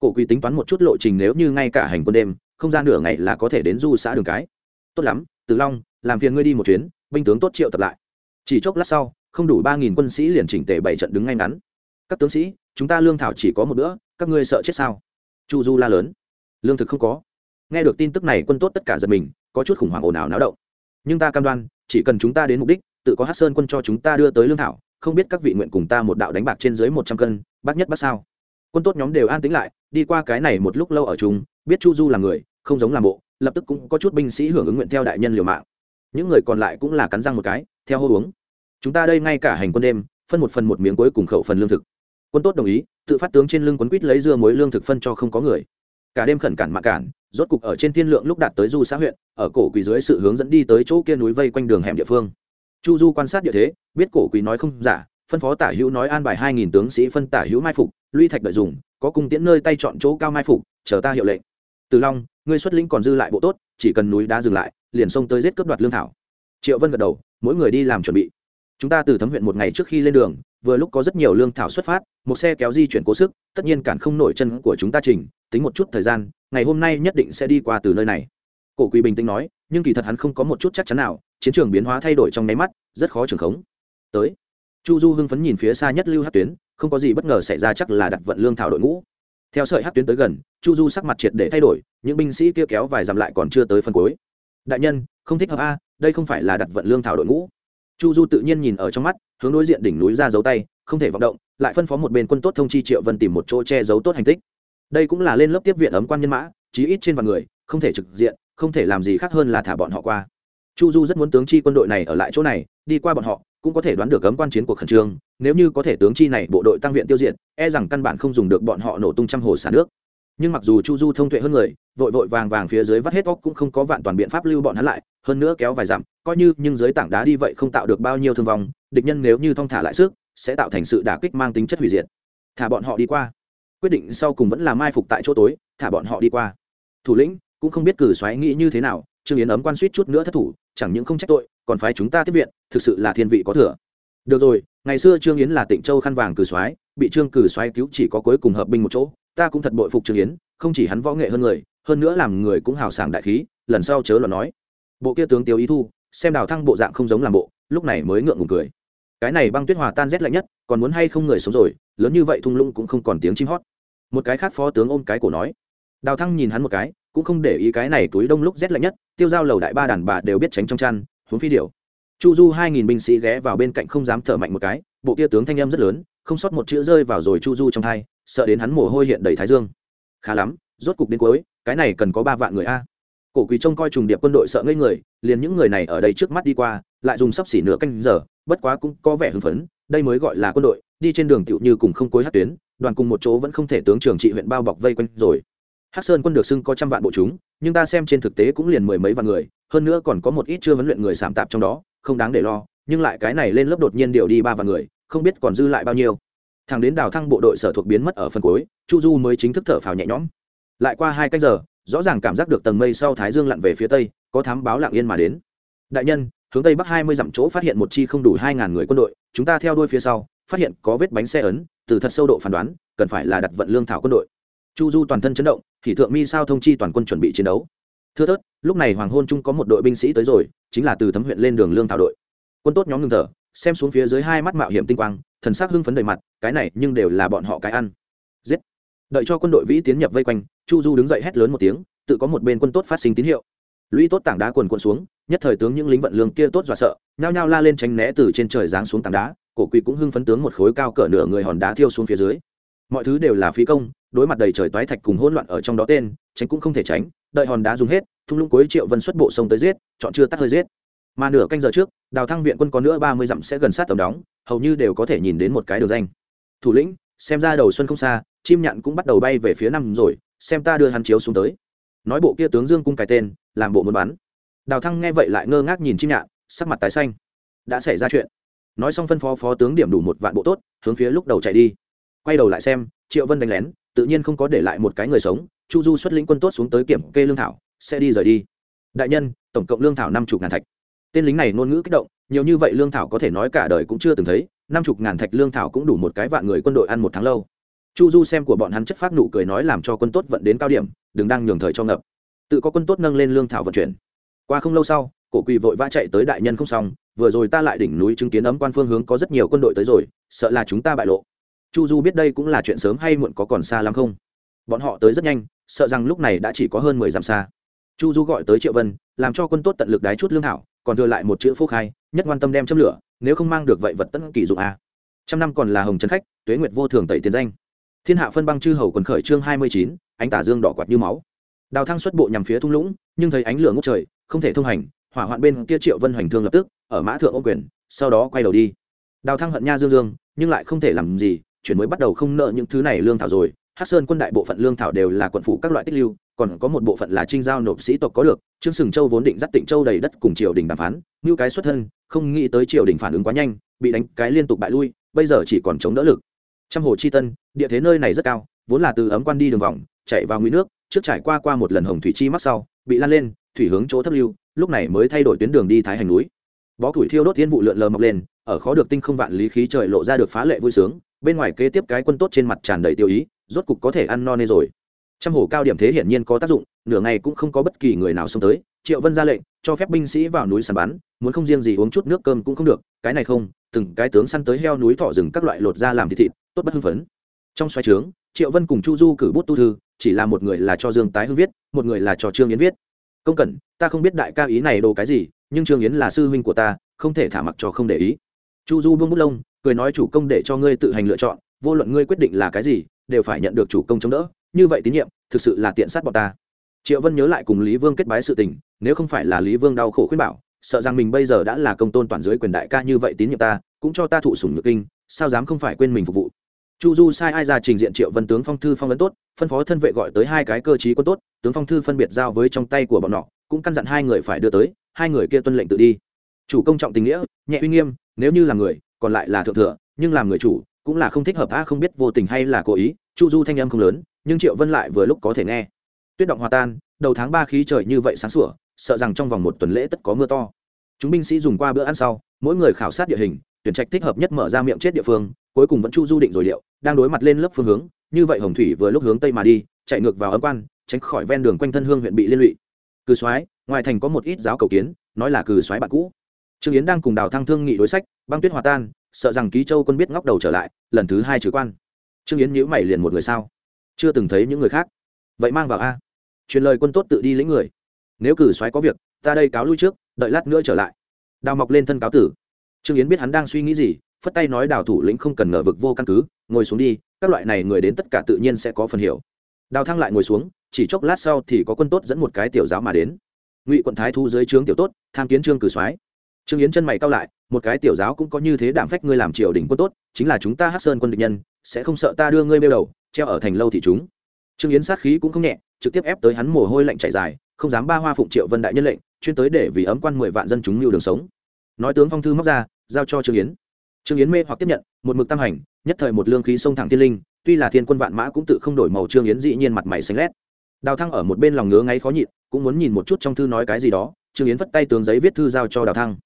Cổ quy tính toán một chút lộ trình nếu như ngay cả hành quân đêm, không gian nửa ngày là có thể đến du xã đường cái. Tốt lắm, từ long, làm phiền ngươi đi một chuyến, binh tướng tốt triệu tập lại chỉ chốc lát sau, không đủ ba nghìn quân sĩ liền chỉnh tề bảy trận đứng ngay ngắn. Các tướng sĩ, chúng ta lương thảo chỉ có một bữa, các ngươi sợ chết sao? Chu du la lớn. Lương thực không có. Nghe được tin tức này, quân tốt tất cả giật mình, có chút khủng hoảng ồn ào náo động. Nhưng ta cam đoan, chỉ cần chúng ta đến mục đích, tự có hát sơn quân cho chúng ta đưa tới lương thảo, không biết các vị nguyện cùng ta một đạo đánh bạc trên dưới một trăm cân, bác nhất bác sao? Quân tốt nhóm đều an tính lại, đi qua cái này một lúc lâu ở chúng biết chu du là người, không giống làm bộ, lập tức cũng có chút binh sĩ hưởng ứng nguyện theo đại nhân liều mạng. Những người còn lại cũng là cắn răng một cái, theo hô uống chúng ta đây ngay cả hành quân đêm, phân một phần một miếng cuối cùng khẩu phần lương thực. Quân tốt đồng ý, tự phát tướng trên lưng quấn quýt lấy dưa muối lương thực phân cho không có người. Cả đêm khẩn cản mạ cản, rốt cục ở trên thiên lượng lúc đạt tới du xã huyện, ở cổ quỳ dưới sự hướng dẫn đi tới chỗ kia núi vây quanh đường hẻm địa phương. Chu du quan sát địa thế, biết cổ quỳ nói không giả, phân phó tả hữu nói an bài hai nghìn tướng sĩ phân tả hữu mai phục luy thạch đợi dùng, có cung tiễn nơi tay chọn chỗ cao mai phục, chờ ta hiệu lệnh. Từ long, ngươi xuất lĩnh còn dư lại bộ tốt, chỉ cần núi đá dừng lại, liền xông tới giết cướp đoạt lương thảo. Triệu vân gật đầu, mỗi người đi làm chuẩn bị chúng ta từ thấm huyện một ngày trước khi lên đường, vừa lúc có rất nhiều lương thảo xuất phát, một xe kéo di chuyển cố sức, tất nhiên cản không nổi chân của chúng ta trình, tính một chút thời gian, ngày hôm nay nhất định sẽ đi qua từ nơi này. Cổ quỳ bình tĩnh nói, nhưng kỳ thật hắn không có một chút chắc chắn nào, chiến trường biến hóa thay đổi trong nháy mắt, rất khó trường khống. Tới. Chu du hưng phấn nhìn phía xa nhất lưu hát tuyến, không có gì bất ngờ xảy ra chắc là đặt vận lương thảo đội ngũ. Theo sợi hát tuyến tới gần, chu du sắc mặt triệt để thay đổi, những binh sĩ kia kéo vài dặm lại còn chưa tới phân cuối. Đại nhân, không thích hợp a, đây không phải là đặt vận lương thảo đội ngũ chu du tự nhiên nhìn ở trong mắt, hướng đối diện đỉnh núi ra giấu tay, không thể vọng động, lại phân phó một bên quân tốt thông chi triệu vân tìm một chỗ che giấu tốt hành tích. Đây cũng là lên lớp tiếp viện ấm quan nhân mã, chí ít trên vạn người, không thể trực diện, không thể làm gì khác hơn là thả bọn họ qua. Chu du rất muốn tướng chi quân đội này ở lại chỗ này, đi qua bọn họ, cũng có thể đoán được cấm quan chiến cuộc khẩn trương, nếu như có thể tướng chi này bộ đội tăng viện tiêu diệt e rằng căn bản không dùng được bọn họ nổ tung trăm hồ xả nước. Nhưng mặc dù chu du thông tuệ hơn người, vội vội vàng vàng phía dưới vắt hết óc cũng không có vạn toàn biện pháp lưu bọn hắn lại hơn nữa kéo vài dặm, coi như nhưng dưới tảng đá đi vậy không tạo được bao nhiêu thương vong, địch nhân nếu như thong thả lại sức, sẽ tạo thành sự đả kích mang tính chất hủy diệt. Thả bọn họ đi qua. Quyết định sau cùng vẫn là mai phục tại chỗ tối, thả bọn họ đi qua. Thủ lĩnh, cũng không biết cử xoáy nghĩ như thế nào, trương yến ấm quan suýt chút nữa thất thủ, chẳng những không trách tội, còn phái chúng ta tiếp viện, thực sự là thiên vị có thừa. Được rồi, ngày xưa trương yến là tịnh châu khăn vàng cử soái bị trương cử soái cứu chỉ có cuối cùng hợp binh một chỗ, ta cũng thật bội phục trương yến, không chỉ hắn võ nghệ hơn người, hơn nữa làm người cũng hào sảng đại khí, lần sau chớ lo nói bộ kia tướng tiêu ý thu, xem đào thăng bộ dạng không giống làm bộ, lúc này mới ngượng ngùng cười. Cái này băng tuyết hòa tan rét lạnh nhất, còn muốn hay không người sống rồi, lớn như vậy thung lũng cũng không còn tiếng chim hót. Một cái khác phó tướng ôm cái cổ nói. Đào thăng nhìn hắn một cái, cũng không để ý cái này túi đông lúc rét lạnh nhất, tiêu giao lầu đại ba đàn bà đều biết tránh trong chăn, huống phi điệu chu du hai nghìn binh sĩ ghé vào bên cạnh không dám thở mạnh một cái, bộ kia tướng thanh em rất lớn, không sót một chữ rơi vào rồi chu du trong thai sợ đến hắn mồ hôi hiện đầy thái dương. Khá lắm, rốt cục đến cuối, cái này cần có ba vạn người a cổ quỳ trông coi trùng điệp quân đội sợ ngây người, liền những người này ở đây trước mắt đi qua, lại dùng sắp xỉ nửa canh giờ, bất quá cũng có vẻ hưng phấn, đây mới gọi là quân đội, đi trên đường tựu như cùng không cối hát tuyến, đoàn cùng một chỗ vẫn không thể tướng trường trị huyện bao bọc vây quanh rồi. Hắc sơn quân được xưng có trăm vạn bộ chúng, nhưng ta xem trên thực tế cũng liền mười mấy vạn người, hơn nữa còn có một ít chưa huấn luyện người sảm tạp trong đó, không đáng để lo, nhưng lại cái này lên lớp đột nhiên điều đi ba vạn người, không biết còn dư lại bao nhiêu. Thằng đến đào thăng bộ đội sở thuộc biến mất ở phần cuối, chu du mới chính thức thở phào nhẹ nhõm. Lại qua hai cách giờ rõ ràng cảm giác được tầng mây sau thái dương lặn về phía tây, có thám báo lặng yên mà đến. Đại nhân, hướng tây bắc hai mươi dặm chỗ phát hiện một chi không đủ hai ngàn người quân đội, chúng ta theo đuôi phía sau, phát hiện có vết bánh xe ấn, từ thật sâu độ phán đoán, cần phải là đặt vận lương thảo quân đội. Chu du toàn thân chấn động, thì thượng mi sao thông chi toàn quân chuẩn bị chiến đấu. Thưa thớt, lúc này hoàng hôn trung có một đội binh sĩ tới rồi, chính là từ thấm huyện lên đường lương thảo đội. Quân tốt nhóm ngừng thở, xem xuống phía dưới hai mắt mạo hiểm tinh quang, thần sắc hưng phấn đầy mặt, cái này nhưng đều là bọn họ cái ăn. Giết. Đợi cho quân đội vĩ tiến nhập vây quanh chu du đứng dậy hét lớn một tiếng, tự có một bên quân tốt phát sinh tín hiệu. Lũy tốt tảng đá quần quần xuống, nhất thời tướng những lính vận lương kia tốt dọa sợ, nhao nhao la lên tránh né từ trên trời giáng xuống tảng đá, cổ quỳ cũng hưng phấn tướng một khối cao cỡ nửa người hòn đá thiêu xuống phía dưới. Mọi thứ đều là phí công, đối mặt đầy trời toái thạch cùng hỗn loạn ở trong đó tên, tránh cũng không thể tránh, đợi hòn đá dùng hết, thung lũng cuối triệu vân xuất bộ sông tới giết, chọn chưa tắt hơi giết. Mà nửa canh giờ trước, đào thăng viện quân có nữa ba mươi dặm sẽ gần sát tầm đóng, hầu như đều có thể nhìn đến một cái đường danh. Thủ lĩnh, xem ra đầu xuân không xa, chim nhạn cũng bắt đầu bay về phía nam rồi xem ta đưa hắn chiếu xuống tới. Nói bộ kia tướng dương cung cái tên, làm bộ muốn bắn. Đào thăng nghe vậy lại ngơ ngác nhìn chim nhạn, sắc mặt tái xanh. Đã xảy ra chuyện. Nói xong phân phó phó tướng điểm đủ một vạn bộ tốt, hướng phía lúc đầu chạy đi. Quay đầu lại xem, triệu vân đánh lén, tự nhiên không có để lại một cái người sống, chu du xuất lĩnh quân tốt xuống tới kiểm kê lương thảo, sẽ đi rời đi. Đại nhân, tổng cộng lương thảo năm chục ngàn thạch. Tên lính này ngôn ngữ kích động, nhiều như vậy lương thảo có thể nói cả đời cũng chưa từng thấy, năm chục ngàn thạch lương thảo cũng đủ một cái vạn người quân đội ăn một tháng lâu chu du xem của bọn hắn chất phát nụ cười nói làm cho quân tốt vận đến cao điểm đừng đang nhường thời cho ngập. Tự có quân tốt nâng lên lương thảo vận chuyển. Qua không lâu sau cổ quỳ vội vã chạy tới đại nhân không xong vừa rồi ta lại đỉnh núi chứng kiến ấm quan phương hướng có rất nhiều quân đội tới rồi sợ là chúng ta bại lộ. Chu du biết đây cũng là chuyện sớm hay muộn có còn xa lắm không? Bọn họ tới rất nhanh sợ rằng lúc này đã chỉ có hơn mười dặm xa. Chu du gọi tới triệu vân làm cho quân tốt tận lực đái chút lương thảo còn thừa lại một chữ phúc hai, nhất quan tâm đem châm lửa nếu không mang được vậy vật tất kỳ dụng a à. trăm năm còn là hồng trấn khách tuế nguyệt vô thường tẩy tiền danh thiên hạ phân băng chư hầu quần khởi chương hai mươi chín, ánh tả dương đỏ quạt như máu. Đào thăng xuất bộ nhằm phía thung lũng, nhưng thấy ánh lửa ngốc trời, không thể thông hành, hỏa hoạn bên kia triệu vân hoành thương lập tức, ở mã thượng ô quyền, sau đó quay đầu đi. Đào thăng hận nha dương dương, nhưng lại không thể làm gì, chuyển mới bắt đầu không nợ những thứ này lương thảo rồi. Hát sơn quân đại bộ phận lương thảo đều là quận phủ các loại tích lưu, còn có một bộ phận là trinh giao nộp sĩ tộc có được. Trương sừng châu vốn định dắt tịnh châu đầy đất cùng triều đình đàm phán, như cái xuất thân, không nghĩ tới triều đình phản ứng quá nhanh, bị đánh cái liên tục bại lui, bây giờ chỉ còn chống đỡ lực trăm hồ chi tân, địa thế nơi này rất cao, vốn là từ ấm quan đi đường vòng chạy vào nguy nước, trước trải qua qua một lần hồng thủy chi mắc sau, bị lan lên, thủy hướng chỗ thấp lưu, lúc này mới thay đổi tuyến đường đi thái hành núi. Bó củi thiêu đốt thiên vụ lượn lờ mọc lên, ở khó được tinh không vạn lý khí trời lộ ra được phá lệ vui sướng, bên ngoài kế tiếp cái quân tốt trên mặt tràn đầy tiêu ý, rốt cục có thể ăn no nê rồi. Trăm hồ cao điểm thế hiển nhiên có tác dụng, nửa ngày cũng không có bất kỳ người nào xông tới, triệu vân ra lệnh, cho phép binh sĩ vào núi săn bắn, muốn không riêng gì uống chút nước cơm cũng không được, cái này không, từng cái tướng săn tới heo núi thọ rừng các loại lột ra làm thịt thịt tốt bất hưng phấn. Trong xoay trướng, triệu vân cùng chu du cử bút tu thư, chỉ là một người là cho dương tái hưng viết, một người là cho trương yến viết. Công cẩn, ta không biết đại ca ý này đồ cái gì, nhưng trương yến là sư huynh của ta, không thể thả mặc cho không để ý. Chu du buông bút lông, cười nói chủ công để cho ngươi tự hành lựa chọn, vô luận ngươi quyết định là cái gì, đều phải nhận được chủ công chống đỡ. Như vậy tín nhiệm, thực sự là tiện sát bọn ta. Triệu vân nhớ lại cùng lý vương kết bái sự tình, nếu không phải là lý vương đau khổ khuyên bảo, sợ rằng mình bây giờ đã là công tôn toàn dưới quyền đại ca như vậy tín nhiệm ta, cũng cho ta thụ sủng nhược kinh, sao dám không phải quên mình phục vụ chu du sai ai ra trình diện triệu vân tướng phong thư phong vấn tốt, phân phó thân vệ gọi tới hai cái cơ chí quân tốt, tướng phong thư phân biệt giao với trong tay của bọn nọ, cũng căn dặn hai người phải đưa tới, hai người kia tuân lệnh tự đi. Chủ công trọng tình nghĩa, nhẹ uy nghiêm, nếu như là người, còn lại là thượng thừa, nhưng làm người chủ, cũng là không thích hợp, a, không biết vô tình hay là cố ý, chu du thanh âm không lớn, nhưng triệu vân lại vừa lúc có thể nghe. Tuyết động hòa tan, đầu tháng ba khí trời như vậy sáng sủa, sợ rằng trong vòng một tuần lễ tất có mưa to. Chúng binh sĩ dùng qua bữa ăn sau, mỗi người khảo sát địa hình tuyển trạch thích hợp nhất mở ra miệng chết địa phương, cuối cùng vẫn chu du định rồi điệu, đang đối mặt lên lớp phương hướng, như vậy hồng thủy vừa lúc hướng tây mà đi, chạy ngược vào ấm quan, tránh khỏi ven đường quanh thân hương huyện bị liên lụy. Cừ soái, ngoài thành có một ít giáo cầu kiến, nói là cừ soái bạn cũ. Trương yến đang cùng đào thăng thương nghị đối sách, băng tuyết hòa tan, sợ rằng ký châu quân biết ngóc đầu trở lại, lần thứ hai trừ quan. Trương yến nhữ mày liền một người sao? Chưa từng thấy những người khác. Vậy mang vào a. Truyền lời quân tốt tự đi lĩnh người. Nếu cử soái có việc, ta đây cáo lui trước, đợi lát nữa trở lại. Đào mọc lên thân cáo tử trương yến biết hắn đang suy nghĩ gì, phất tay nói đào thủ lĩnh không cần ngờ vực vô căn cứ, ngồi xuống đi, các loại này người đến tất cả tự nhiên sẽ có phần hiểu. Đào thăng lại ngồi xuống, chỉ chốc lát sau thì có quân tốt dẫn một cái tiểu giáo mà đến. Ngụy quận thái thu dưới trướng tiểu tốt, tham kiến trương cử soái. Trương yến chân mày cao lại, một cái tiểu giáo cũng có như thế đảm phách ngươi làm triều đình quân tốt, chính là chúng ta hát sơn quân địch nhân, sẽ không sợ ta đưa ngươi bêu đầu, treo ở thành lâu thì chúng. Trương yến sát khí cũng không nhẹ, trực tiếp ép tới hắn mồ hôi lạnh chảy dài, không dám ba hoa phụng triệu vân đại nhân lệnh, chuyên tới để vì ấm quan mười vạn dân chúng mưu đường sống nói tướng phong thư móc ra, giao cho trương yến. Trương yến mê hoặc tiếp nhận, một mực tam hành, nhất thời một lương khí sông thẳng thiên linh, tuy là thiên quân vạn mã cũng tự không đổi màu trương yến dĩ nhiên mặt mày xanh lét. Đào thăng ở một bên lòng ngứa ngáy khó nhịn, cũng muốn nhìn một chút trong thư nói cái gì đó, trương yến vất tay tướng giấy viết thư giao cho đào thăng.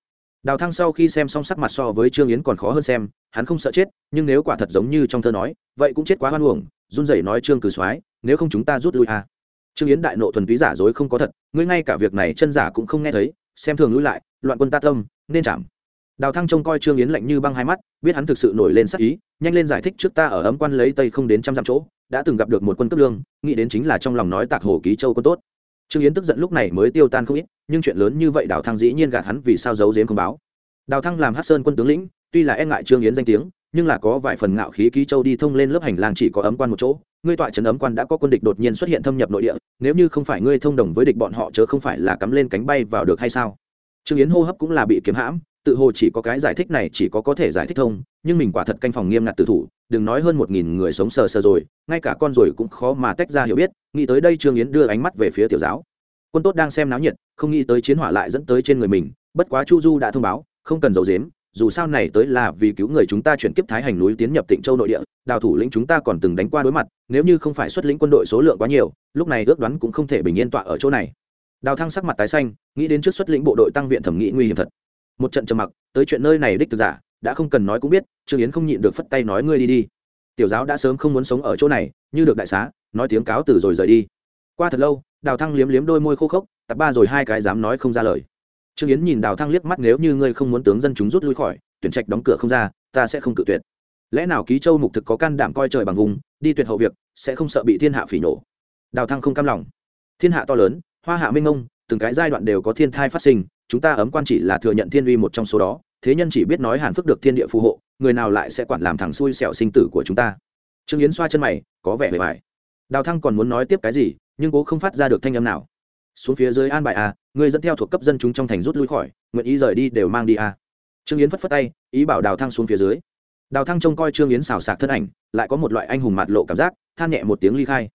Đào thăng sau khi xem xong sắc mặt so với trương yến còn khó hơn xem, hắn không sợ chết, nhưng nếu quả thật giống như trong thơ nói, vậy cũng chết quá hoan uổng, run rẩy nói trương cử soái, nếu không chúng ta rút lui à. trương yến đại nộ thuần túy giả dối không có thật, ngươi ngay cả việc này chân giả cũng không nghe thấy, xem thường lui lại loạn quân ta tâm, nên chạm. Đào thăng trông coi trương yến lạnh như băng hai mắt, biết hắn thực sự nổi lên sắc ý, nhanh lên giải thích trước ta ở ấm quan lấy tây không đến trăm dặm chỗ, đã từng gặp được một quân cấp lương, nghĩ đến chính là trong lòng nói tạc hồ ký châu quân tốt. Trương yến tức giận lúc này mới tiêu tan không ít, nhưng chuyện lớn như vậy đào thăng dĩ nhiên gạt hắn vì sao giấu giếm không báo. Đào thăng làm hát sơn quân tướng lĩnh, tuy là e ngại trương yến danh tiếng, nhưng là có vài phần ngạo khí ký châu đi thông lên lớp hành lang chỉ có ấm quan một chỗ. Ngươi tọa trấn ấm quan đã có quân địch đột nhiên xuất hiện thâm nhập nội địa, nếu như không phải ngươi thông đồng với địch bọn họ chớ không phải là cắm lên cánh bay vào được hay sao? Trương yến hô hấp cũng là bị kiếm hãm, tự hồ chỉ có cái giải thích này chỉ có có thể giải thích thông, nhưng mình quả thật canh phòng nghiêm ngặt tử thủ, đừng nói hơn một nghìn người sống sờ sờ rồi, ngay cả con rồi cũng khó mà tách ra hiểu biết, nghĩ tới đây trương yến đưa ánh mắt về phía tiểu giáo. Quân tốt đang xem náo nhiệt, không nghĩ tới chiến hỏa lại dẫn tới trên người mình, bất quá chu du đã thông báo, không cần giấu dếm dù sao này tới là vì cứu người chúng ta chuyển kiếp thái hành núi tiến nhập tịnh châu nội địa, đào thủ lĩnh chúng ta còn từng đánh qua đối mặt, nếu như không phải xuất lĩnh quân đội số lượng quá nhiều, lúc này ước đoán cũng không thể bình yên tọa ở chỗ này đào thăng sắc mặt tái xanh, nghĩ đến trước xuất lĩnh bộ đội tăng viện thẩm nghĩ nguy hiểm thật. Một trận trầm mặc, tới chuyện nơi này đích thực giả, đã không cần nói cũng biết, trương yến không nhịn được phất tay nói ngươi đi đi. Tiểu giáo đã sớm không muốn sống ở chỗ này, như được đại xá, nói tiếng cáo từ rồi rời đi. Qua thật lâu, đào thăng liếm liếm đôi môi khô khốc, tập ba rồi hai cái dám nói không ra lời. Trương yến nhìn đào thăng liếc mắt nếu như ngươi không muốn tướng dân chúng rút lui khỏi, tuyển trạch đóng cửa không ra, ta sẽ không cự tuyệt. Lẽ nào ký châu mục thực có can đảm coi trời bằng vùng, đi tuyệt hậu việc, sẽ không sợ bị thiên hạ phỉ nổ? Đào thăng không cam lòng. Thiên hạ to lớn hoa hạ minh ông từng cái giai đoạn đều có thiên thai phát sinh chúng ta ấm quan chỉ là thừa nhận thiên uy một trong số đó thế nhân chỉ biết nói hàn phước được thiên địa phù hộ người nào lại sẽ quản làm thằng xui xẻo sinh tử của chúng ta? Trương yến xoa chân mày có vẻ bề bài đào thăng còn muốn nói tiếp cái gì nhưng cố không phát ra được thanh âm nào. Xuống phía dưới an bài a à, người dẫn theo thuộc cấp dân chúng trong thành rút lui khỏi nguyện ý rời đi đều mang đi a à. trương yến phất phất tay ý bảo đào thăng xuống phía dưới. Đào thăng trông coi trương yến xào sạc thân ảnh lại có một loại anh hùng mặt lộ cảm giác than nhẹ một tiếng ly khai.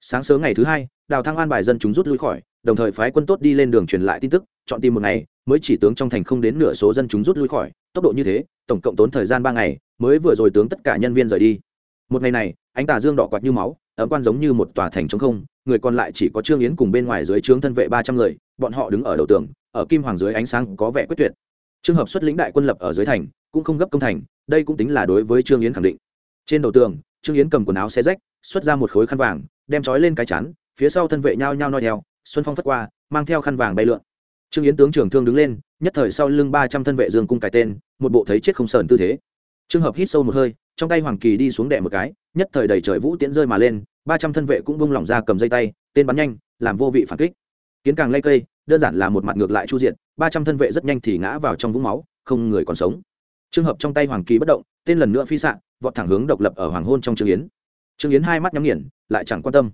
Sáng sớm ngày thứ hai đào thăng an bài dân chúng rút lui khỏi đồng thời phái quân tốt đi lên đường truyền lại tin tức, chọn tìm một ngày, mới chỉ tướng trong thành không đến nửa số dân chúng rút lui khỏi. Tốc độ như thế, tổng cộng tốn thời gian ba ngày, mới vừa rồi tướng tất cả nhân viên rời đi. Một ngày này, ánh tà dương đỏ quạt như máu, ấm quan giống như một tòa thành trống không, người còn lại chỉ có trương yến cùng bên ngoài dưới trướng thân vệ ba trăm người, bọn họ đứng ở đầu tường, ở kim hoàng dưới ánh sáng có vẻ quyết tuyệt. Trường hợp xuất lĩnh đại quân lập ở dưới thành, cũng không gấp công thành, đây cũng tính là đối với trương yến khẳng định. Trên đầu tường, trương yến cầm quần áo xe rách, xuất ra một khối khăn vàng, đem trói lên cái chắn phía sau thân vệ nhao nhao noi theo xuân phong phất qua, mang theo khăn vàng bay lượn. Trương yến tướng trưởng thương đứng lên, nhất thời sau lưng ba trăm thân vệ dương cung cái tên, một bộ thấy chết không sờn tư thế. Trường hợp hít sâu một hơi, trong tay hoàng kỳ đi xuống đẻ một cái, nhất thời đầy trời vũ tiễn rơi mà lên, ba trăm thân vệ cũng bông lỏng ra cầm dây tay, tên bắn nhanh, làm vô vị phản kích. Kiến càng lây cây, đơn giản là một mặt ngược lại chu diện, ba trăm thân vệ rất nhanh thì ngã vào trong vũng máu, không người còn sống. Trường hợp trong tay hoàng kỳ bất động, tên lần nữa phi sạn vọt thẳng hướng độc lập ở hoàng hôn trong trương yến. Trương yến hai mắt nhắm nghiền, lại chẳng quan tâm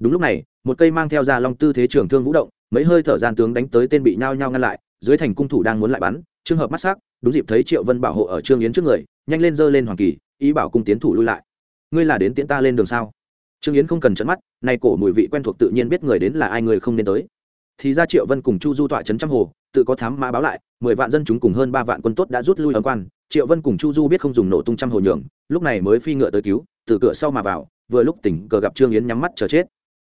đúng lúc này, một cây mang theo ra long tư thế trường thương vũ động, mấy hơi thở gian tướng đánh tới tên bị nhao nhao ngăn lại, dưới thành cung thủ đang muốn lại bắn, trường hợp mắt sắc, đúng dịp thấy triệu vân bảo hộ ở trương yến trước người, nhanh lên giơ lên hoàng kỳ, ý bảo cung tiến thủ lui lại. Ngươi là đến tiễn ta lên đường sao? Trương yến không cần trận mắt, nay cổ mùi vị quen thuộc tự nhiên biết người đến là ai, người không nên tới. Thì ra triệu vân cùng chu du tọa trấn trăm hồ, tự có thám mã báo lại, mười vạn dân chúng cùng hơn ba vạn quân tốt đã rút lui ở quan. Triệu vân cùng chu du biết không dùng nổ tung trăm hồ nhường, lúc này mới phi ngựa tới cứu, từ cửa sau mà vào, vừa lúc tỉnh cờ gặp trương yến nhắm mắt chờ chết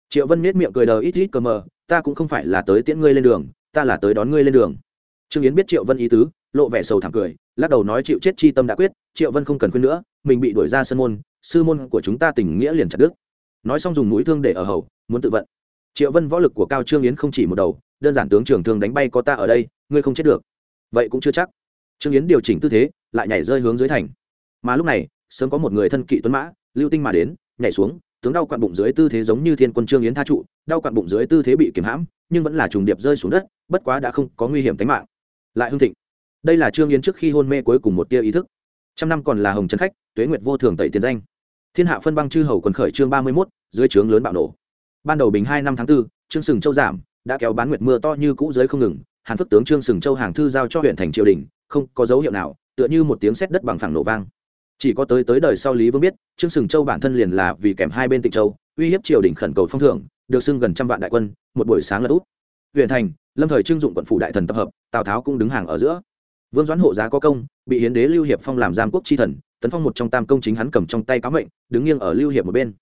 triệu vân nết miệng cười đờ ít ít cờ mờ, ta cũng không phải là tới tiễn ngươi lên đường, ta là tới đón ngươi lên đường. Trương yến biết triệu vân ý tứ, lộ vẻ sầu thảm cười, lắc đầu nói chịu chết chi tâm đã quyết, triệu vân không cần khuyên nữa, mình bị đuổi ra sân môn, sư môn của chúng ta tình nghĩa liền chặt đức nói xong dùng mũi thương để ở hầu, muốn tự vận. Triệu vân võ lực của cao trương yến không chỉ một đầu, đơn giản tướng trưởng thương đánh bay có ta ở đây, ngươi không chết được. Vậy cũng chưa chắc. Trương yến điều chỉnh tư thế, lại nhảy rơi hướng dưới thành. Mà lúc này, sớm có một người thân kỵ tuấn mã, lưu tinh mà đến, nhảy xuống tướng đau quặn bụng dưới tư thế giống như thiên quân trương yến tha trụ đau quặn bụng dưới tư thế bị kiềm hãm nhưng vẫn là trùng điệp rơi xuống đất bất quá đã không có nguy hiểm tính mạng. Lại hưng thịnh. Đây là trương yến trước khi hôn mê cuối cùng một tia ý thức. Trăm năm còn là hồng trấn khách tuế nguyệt vô thường tẩy tiền danh. Thiên hạ phân băng chư hầu quần khởi chương ba mươi mốt dưới trướng lớn bạo nổ. Ban đầu bình hai năm tháng 4, trương sừng châu giảm đã kéo bán nguyệt mưa to như cũ dưới không ngừng hàn phước tướng trương sừng châu hàng thư giao cho huyện thành triều đình không có dấu hiệu nào tựa như một tiếng sét đất bằng phẳng nổ vang. Chỉ có tới tới đời sau lý vương biết trương sừng châu bản thân liền là vì kèm hai bên tịnh châu, uy hiếp triều đình khẩn cầu phong thưởng, được xưng gần trăm vạn đại quân, một buổi sáng lật út. Huyện thành, lâm thời trưng dụng quận phủ đại thần tập hợp, tào tháo cũng đứng hàng ở giữa. Vương doãn hộ giá có công, bị hiến đế lưu hiệp phong làm giam quốc chi thần, tấn phong một trong tam công chính hắn cầm trong tay cáo mệnh, đứng nghiêng ở lưu hiệp một bên.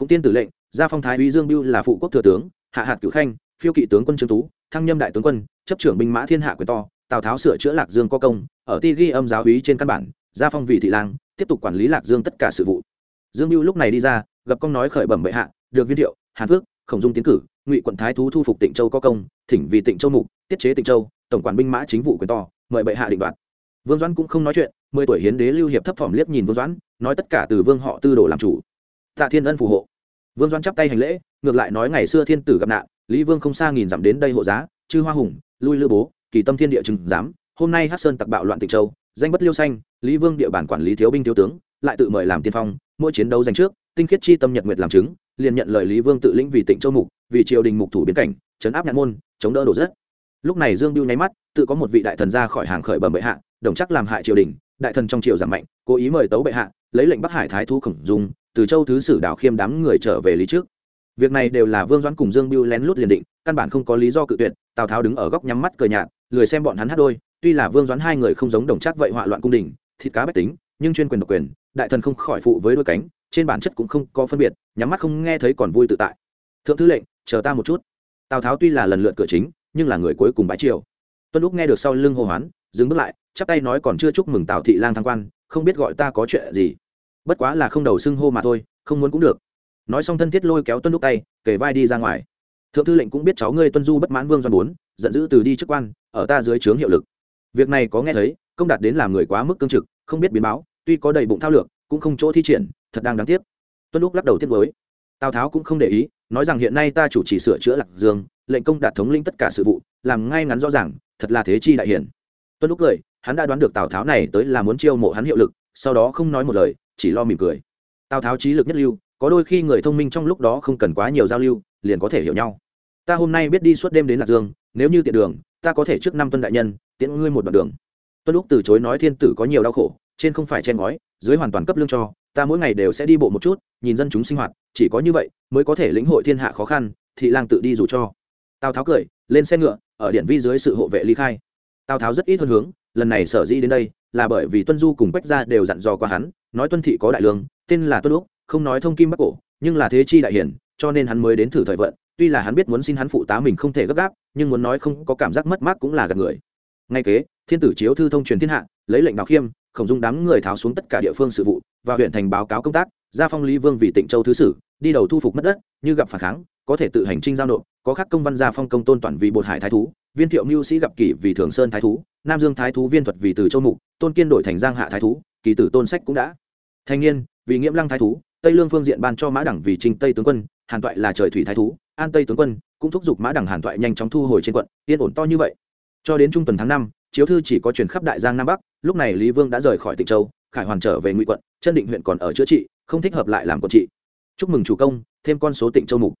Phụng tiên tử lệnh, gia phong thái úy dương biêu là phụ quốc thừa tướng, hạ hạt cửu khanh, phiêu kỵ tướng quân trương tú, thăng nhâm đại tướng quân, chấp trưởng binh mã thiên hạ quyền to, tào tháo sửa chữa lạc dương có công, ở ti ghi âm giáo úy trên căn bản, gia phong vị thị lang, tiếp tục quản lý lạc dương tất cả sự vụ dương mưu lúc này đi ra, gặp công nói khởi bẩm bệ hạ, được viên thiệu, hàn phước, khổng dung tiến cử, ngụy quận thái thú thu phục tịnh châu có công, thỉnh vì tịnh châu mục, tiết chế tịnh châu, tổng quản binh mã chính vụ quyền to, mời bệ hạ định đoạt. Vương doãn cũng không nói chuyện, mười tuổi hiến đế lưu hiệp thấp thỏm liếc nhìn vương doãn, nói tất cả từ vương họ tư đồ làm chủ. Tạ thiên ân phù hộ. Vương doãn chắp tay hành lễ, ngược lại nói ngày xưa thiên tử gặp nạn, lý vương không xa nghìn dặm đến đây hộ giá, chư hoa hùng, lui lư bố, kỳ tâm thiên địa trừng giám, hôm nay hát sơn tặc bạo loạn tịnh châu, danh bất liêu xanh lý vương địa bản quản lý thiếu binh thiếu tướng lại tự mời làm tiên phong, mỗi chiến đấu giành trước, tinh khiết chi tâm nhật nguyệt làm chứng, liền nhận lời lý vương tự lĩnh vì tịnh châu mục, vì triều đình mục thủ biến cảnh chấn áp nhạn môn, chống đỡ đổ rất lúc này dương biêu nháy mắt, tự có một vị đại thần ra khỏi hàng khởi bẩm bệ hạ, đồng chắc làm hại triều đình, đại thần trong triều giảm mạnh, cố ý mời tấu bệ hạ, lấy lệnh bắc hải thái thu khổng dung, từ châu thứ sử đảo khiêm đám người trở về lý trước. Việc này đều là vương doãn cùng dương biêu lén lút liền định, căn bản không có lý do cự tuyệt, tào tháo đứng ở góc nhắm mắt cờ nhạt, lười xem bọn hắn hát đôi, tuy là vương doãn hai người không giống đồng chắc vậy họa loạn cung đình, thịt cá bách tính, nhưng chuyên quyền độc quyền đại thần không khỏi phụ với đôi cánh, trên bản chất cũng không có phân biệt, nhắm mắt không nghe thấy còn vui tự tại. Thượng thư lệnh, chờ ta một chút. Tào tháo tuy là lần lượt cửa chính, nhưng là người cuối cùng bãi triều. Tuân lúc nghe được sau lưng hô hoán, dừng bước lại, chắp tay nói còn chưa chúc mừng tào thị lang thăng quan, không biết gọi ta có chuyện gì. Bất quá là không đầu xưng hô mà thôi, không muốn cũng được. Nói xong thân thiết lôi kéo tuân lúc tay kể vai đi ra ngoài. Thượng thư lệnh cũng biết cháu ngươi tuân du bất mãn vương doan bốn, giận dữ từ đi chức quan, ở ta dưới trướng hiệu lực. Việc này có nghe thấy, công đạt đến làm người quá mức cương trực, không biết biến báo tuy có đầy bụng thao lược, cũng không chỗ thi triển, thật đang đáng tiếc. Tuân lúc lắc đầu tiếc với tào tháo cũng không để ý, nói rằng hiện nay ta chủ trì sửa chữa lạc dương, lệnh công đạt thống linh tất cả sự vụ, làm ngay ngắn rõ ràng, thật là thế chi đại hiển. Tuân lúc cười, hắn đã đoán được tào tháo này tới là muốn chiêu mộ hắn hiệu lực, sau đó không nói một lời, chỉ lo mỉm cười. Tào tháo trí lực nhất lưu, có đôi khi người thông minh trong lúc đó không cần quá nhiều giao lưu, liền có thể hiểu nhau. Ta hôm nay biết đi suốt đêm đến lạc dương, nếu như tiện đường, ta có thể trước năm tuân đại nhân, tiễn ngươi một đoạn đường. Tuân lúc từ chối nói thiên tử có nhiều đau khổ trên không phải chen ngói, dưới hoàn toàn cấp lương cho, ta mỗi ngày đều sẽ đi bộ một chút, nhìn dân chúng sinh hoạt, chỉ có như vậy mới có thể lĩnh hội thiên hạ khó khăn, thị lang tự đi dù cho. Tào tháo cười, lên xe ngựa, ở điện vi dưới sự hộ vệ ly khai. Tào tháo rất ít hơn hướng, lần này sở dĩ đến đây là bởi vì tuân du cùng quách gia đều dặn dò qua hắn, nói tuân thị có đại lương, tên là tuân úc, không nói thông kim bắc cổ, nhưng là thế chi đại hiển, cho nên hắn mới đến thử thời vận, tuy là hắn biết muốn xin hắn phụ tá mình không thể gấp gáp, nhưng muốn nói không có cảm giác mất mát cũng là gạt người. Ngay kế, thiên tử chiếu thư thông truyền thiên hạ, lấy lệnh đạo khiêm khổng dung đám người tháo xuống tất cả địa phương sự vụ, và huyện thành báo cáo công tác ra phong lý vương vì tịnh châu thứ sử, đi đầu thu phục mất đất, như gặp phản kháng, có thể tự hành trinh giao nộp, có khắc công văn gia phong công tôn toàn vì bột hải thái thú, viên thiệu mưu sĩ gặp kỷ vì thường sơn thái thú, nam dương thái thú viên thuật vì từ châu mục, tôn kiên đổi thành giang hạ thái thú, kỳ tử tôn sách cũng đã. Thanh niên, vì nghiễm lăng thái thú, tây lương phương diện ban cho mã đẳng vì trinh tây tướng quân, hàn toại là trời thủy thái thú, an tây tướng quân, cũng thúc giục mã đẳng hàn toại nhanh chóng thu hồi trên quận, yên ổn to như vậy. Cho đến trung tuần tháng năm, chiếu thư chỉ có chuyển khắp đại giang nam bắc lúc này lý vương đã rời khỏi tịnh châu, khải hoàn trở về ngụy quận, chân định huyện còn ở chữa trị, không thích hợp lại làm quận trị. Chúc mừng chủ công, thêm con số tịnh châu mục.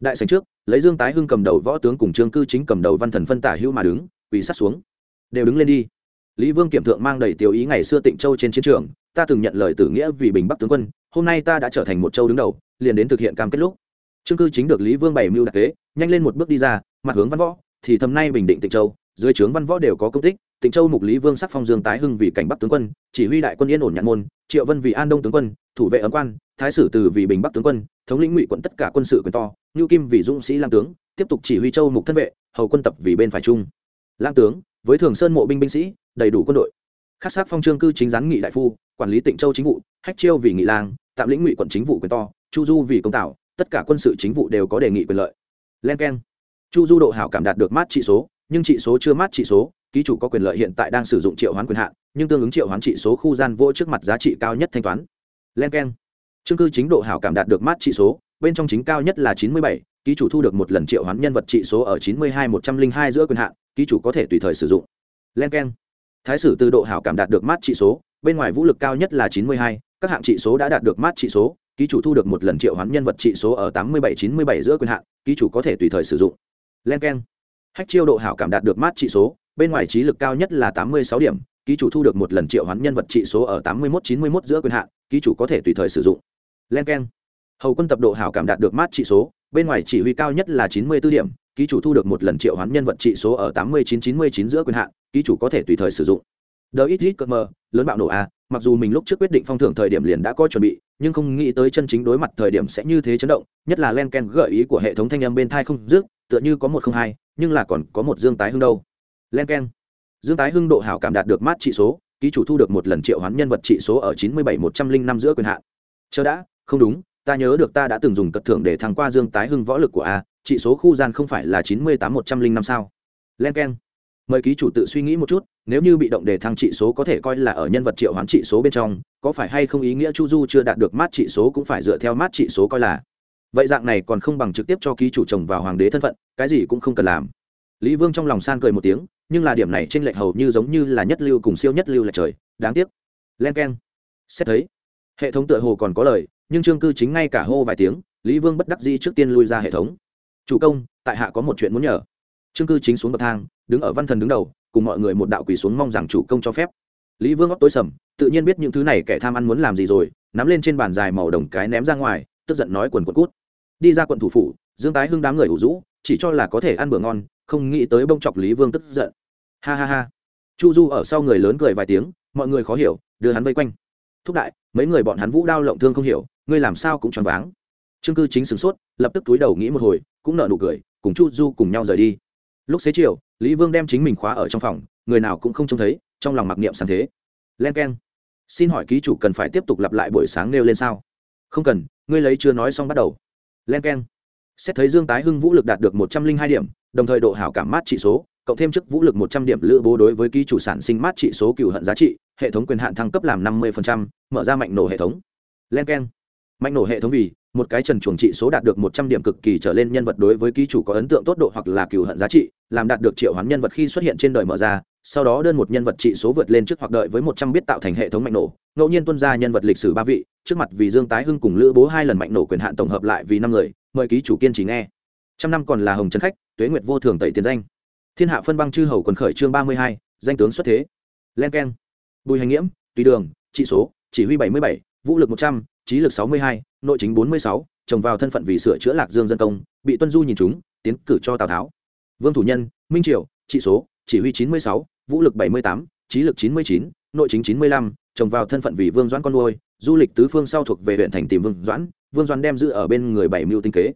Đại sành trước, lấy dương tái hưng cầm đầu võ tướng cùng trương cư chính cầm đầu văn thần phân tả hữu mà đứng, quỳ sát xuống. Đều đứng lên đi. Lý vương kiểm thượng mang đầy tiểu ý ngày xưa tịnh châu trên chiến trường, ta từng nhận lời tử nghĩa vì bình bắc tướng quân, hôm nay ta đã trở thành một châu đứng đầu, liền đến thực hiện cam kết lúc. Trương cư chính được lý vương bày mưu đặc kế, nhanh lên một bước đi ra, mặt hướng văn võ, thì thầm nay bình định tịnh châu, dưới trướng văn võ đều có công tích tịnh châu mục lý vương sắc phong dương tái hưng vì cảnh bắc tướng quân, chỉ huy đại quân yên ổn nhạn môn, triệu vân vì an đông tướng quân, thủ vệ ấm quan, thái sử từ vì bình bắc tướng quân, thống lĩnh ngụy quận tất cả quân sự quyền to Nưu kim vì dũng sĩ lang tướng, tiếp tục chỉ huy châu mục thân vệ, hầu quân tập vì bên phải trung. Lang tướng, với thường sơn mộ binh binh sĩ, đầy đủ quân đội. Khắc sắc phong trương cư chính gián nghị đại phu, quản lý tịnh châu chính vụ, hách chiêu vì nghị lang, tạm lĩnh ngụy quận chính vụ quyền to, chu du vì công tạo tất cả quân sự chính vụ đều có đề nghị quyền lợi. Len k chu du độ hảo cảm đạt được mát trị số, nhưng trị số chưa mát trị số ký chủ có quyền lợi hiện tại đang sử dụng triệu hoán quyền hạn, nhưng tương ứng triệu hoán trị số khu gian vô trước mặt giá trị cao nhất thanh toán. Len k e n chương cư chính độ hảo cảm đạt được mát trị số, bên trong chính cao nhất là chín mươi bảy, ký chủ thu được một lần triệu hoán nhân vật trị số ở chín mươi hai một trăm linh hai giữa quyền hạn, ký chủ có thể tùy thời sử dụng. Len k e n thái sử từ độ hảo cảm đạt được mát trị số, bên ngoài vũ lực cao nhất là chín mươi hai, các hạng trị số đã đạt được mát trị số, ký chủ thu được một lần triệu hoán nhân vật trị số ở tám mươi bảy chín mươi bảy giữa quyền hạn, ký chủ có thể tùy thời sử dụng. Len k e n hách chiêu độ hảo cảm đạt được mát trị số bên ngoài trí lực cao nhất là tám mươi sáu điểm, ký chủ thu được một lần triệu hoán nhân vật trị số ở tám mươi một chín mươi một giữa quyền hạn, ký chủ có thể tùy thời sử dụng. Len k e n hầu quân tập độ hảo cảm đạt được mát trị số, bên ngoài chỉ huy cao nhất là chín mươi b ố điểm, ký chủ thu được một lần triệu hoán nhân vật trị số ở tám mươi chín chín mươi chín giữa quyền hạn, ký chủ có thể tùy thời sử dụng. Đờ ít ít cơ lớn bạo nổ a, mặc dù mình lúc trước quyết định phong thưởng thời điểm liền đã có chuẩn bị, nhưng không nghĩ tới chân chính đối mặt thời điểm sẽ như thế chấn động, nhất là len ken gợi ý của hệ thống thanh âm bên thai không dứt, tựa như có một không hai, nhưng là còn có một dương tái hưng đâu len k e n dương tái hưng độ hảo cảm đạt được mát trị số, ký chủ thu được một lần triệu hoán nhân vật trị số ở chín mươi bảy một trăm linh năm giữa quyền hạn. Chờ đã, không đúng, ta nhớ được ta đã từng dùng cật thưởng để thăng qua dương tái hưng võ lực của a, trị số khu gian không phải là chín mươi tám một trăm linh năm sao? Len k e n mời ký chủ tự suy nghĩ một chút, nếu như bị động để thăng trị số có thể coi là ở nhân vật triệu hoán trị số bên trong, có phải hay không ý nghĩa chu du chưa đạt được mát trị số cũng phải dựa theo mát trị số coi là? Vậy dạng này còn không bằng trực tiếp cho ký chủ chồng vào hoàng đế thân phận, cái gì cũng không cần làm. Lý vương trong lòng san cười một tiếng nhưng là điểm này trên lệch hầu như giống như là nhất lưu cùng siêu nhất lưu lệch trời, đáng tiếc. Len k e n xét thấy, hệ thống tựa hồ còn có lời, nhưng trương cư chính ngay cả hô vài tiếng, lý vương bất đắc dĩ trước tiên lui ra hệ thống. Chủ công, tại hạ có một chuyện muốn nhờ. Trương cư chính xuống bậc thang, đứng ở văn thần đứng đầu, cùng mọi người một đạo quỳ xuống mong rằng chủ công cho phép. Lý vương óc tối sầm, tự nhiên biết những thứ này kẻ tham ăn muốn làm gì rồi, nắm lên trên bàn dài màu đồng cái ném ra ngoài, tức giận nói quần quần cút. Đi ra quận thủ phủ, dương tái hưng đám người ủ rũ, chỉ cho là có thể ăn bữa ngon không nghĩ tới bông chọc lý vương tức giận. Ha ha ha. Chu du ở sau người lớn cười vài tiếng, mọi người khó hiểu, đưa hắn vây quanh. Thúc đại, mấy người bọn hắn vũ đao lộng thương không hiểu, ngươi làm sao cũng choáng váng. Trương cư chính sửng sốt, lập tức túi đầu nghĩ một hồi, cũng nở nụ cười, cùng chu du cùng nhau rời đi. Lúc xế chiều, lý vương đem chính mình khóa ở trong phòng, người nào cũng không trông thấy, trong lòng mặc niệm sáng thế. Len k e n xin hỏi ký chủ cần phải tiếp tục lặp lại buổi sáng nêu lên sao? Không cần, ngươi lấy chưa nói xong bắt đầu. Len k e n xét thấy dương tái hưng vũ lực đạt được một trăm linh hai điểm đồng thời độ hảo cảm mát trị số, cộng thêm chức vũ lực một trăm điểm lữ bố đối với ký chủ sản sinh mát trị số cựu hận giá trị, hệ thống quyền hạn thăng cấp làm năm mươi mở ra mạnh nổ hệ thống. Len k e n mạnh nổ hệ thống vì một cái trần chuồng trị số đạt được một trăm điểm cực kỳ trở lên nhân vật đối với ký chủ có ấn tượng tốt độ hoặc là cựu hận giá trị, làm đạt được triệu hoán nhân vật khi xuất hiện trên đời mở ra, sau đó đơn một nhân vật trị số vượt lên trước hoặc đợi với một trăm biết tạo thành hệ thống mạnh nổ, ngẫu nhiên tuân ra nhân vật lịch sử ba vị, trước mặt vì dương tái hưng cùng lữ bố hai lần mạnh nổ quyền hạn tổng hợp lại vì năm người, mời ký chủ kiên trì nghe trăm năm còn là hồng trần khách, tuế nguyệt vô thường tẩy tiền danh. Thiên hạ phân băng chư hầu quần khởi chương ba mươi hai, danh tướng xuất thế. Len k e n bùi hành nghiễm, tùy đường, trị số, chỉ huy bảy mươi bảy, vũ lực một trăm trí lực sáu mươi hai, nội chính bốn mươi sáu, trồng vào thân phận vì sửa chữa lạc dương dân công, bị tuân du nhìn chúng, tiến cử cho tào tháo. Vương thủ nhân, minh triều, trị số, chỉ huy chín mươi sáu, vũ lực bảy mươi tám trí lực chín mươi chín, nội chính chín mươi lăm, trồng vào thân phận vì vương doãn con nuôi, du lịch tứ phương sau thuộc về huyện thành tìm vương doãn vương doãn đem giữ ở bên người bảy mưu tinh kế.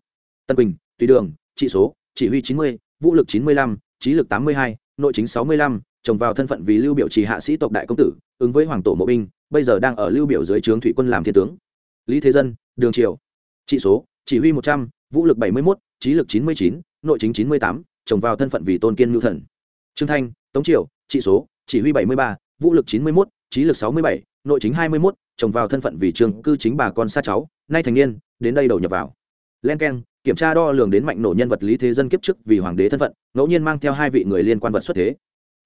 Tân quỳnh tùy đường trị số, chỉ huy chín mươi, vũ lực chín mươi lăm, trí lực tám mươi hai, nội chính sáu mươi lăm, trồng vào thân phận vì lưu biểu trì hạ sĩ tộc đại công tử, ứng với hoàng tổ mộ binh, bây giờ đang ở lưu biểu dưới trướng thủy quân làm thiên tướng. Lý thế dân, đường triều. Trị số, chỉ huy một trăm, vũ lực bảy mươi một trí lực chín mươi chín, nội chính chín mươi tám, trồng vào thân phận vì tôn kiên ngưu thần. Trương thanh, tống triều trị số, chỉ huy bảy mươi ba, vũ lực chín mươi một trí lực sáu mươi bảy, nội chính hai mươi một trồng vào thân phận vì trường cư chính bà con xa cháu, nay thành niên, đến đây đầu nhập vào. Len k e n kiểm tra đo lường đến mạnh nổ nhân vật lý thế dân kiếp trước vì hoàng đế thân phận, ngẫu nhiên mang theo hai vị người liên quan vật xuất thế.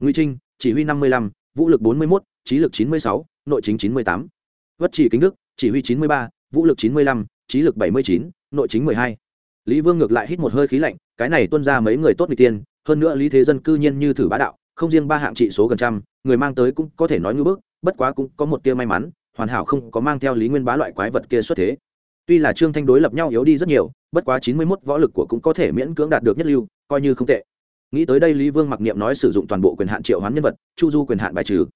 Ngụy trinh, chỉ huy năm mươi lăm, vũ lực bốn mươi một trí lực chín mươi sáu, nội chính chín mươi tám. Vất chỉ kính đức, chỉ huy chín mươi ba, vũ lực chín mươi lăm, trí lực bảy mươi chín, nội chính mười hai. Lý vương ngược lại hít một hơi khí lạnh, cái này tuân ra mấy người tốt người tiên, hơn nữa lý thế dân cư nhiên như thử bá đạo, không riêng ba hạng trị số gần trăm, người mang tới cũng có thể nói ngưỡng bước bất quá cũng có một tia may mắn, hoàn hảo không có mang theo lý nguyên bá loại quái vật kia xuất thế tuy là trương thanh đối lập nhau yếu đi rất nhiều, bất quá chín mươi mốt võ lực của cũng có thể miễn cưỡng đạt được nhất lưu, coi như không tệ. Nghĩ tới đây lý vương mặc niệm nói sử dụng toàn bộ quyền hạn triệu hoán nhân vật, chu du quyền hạn bài trừ.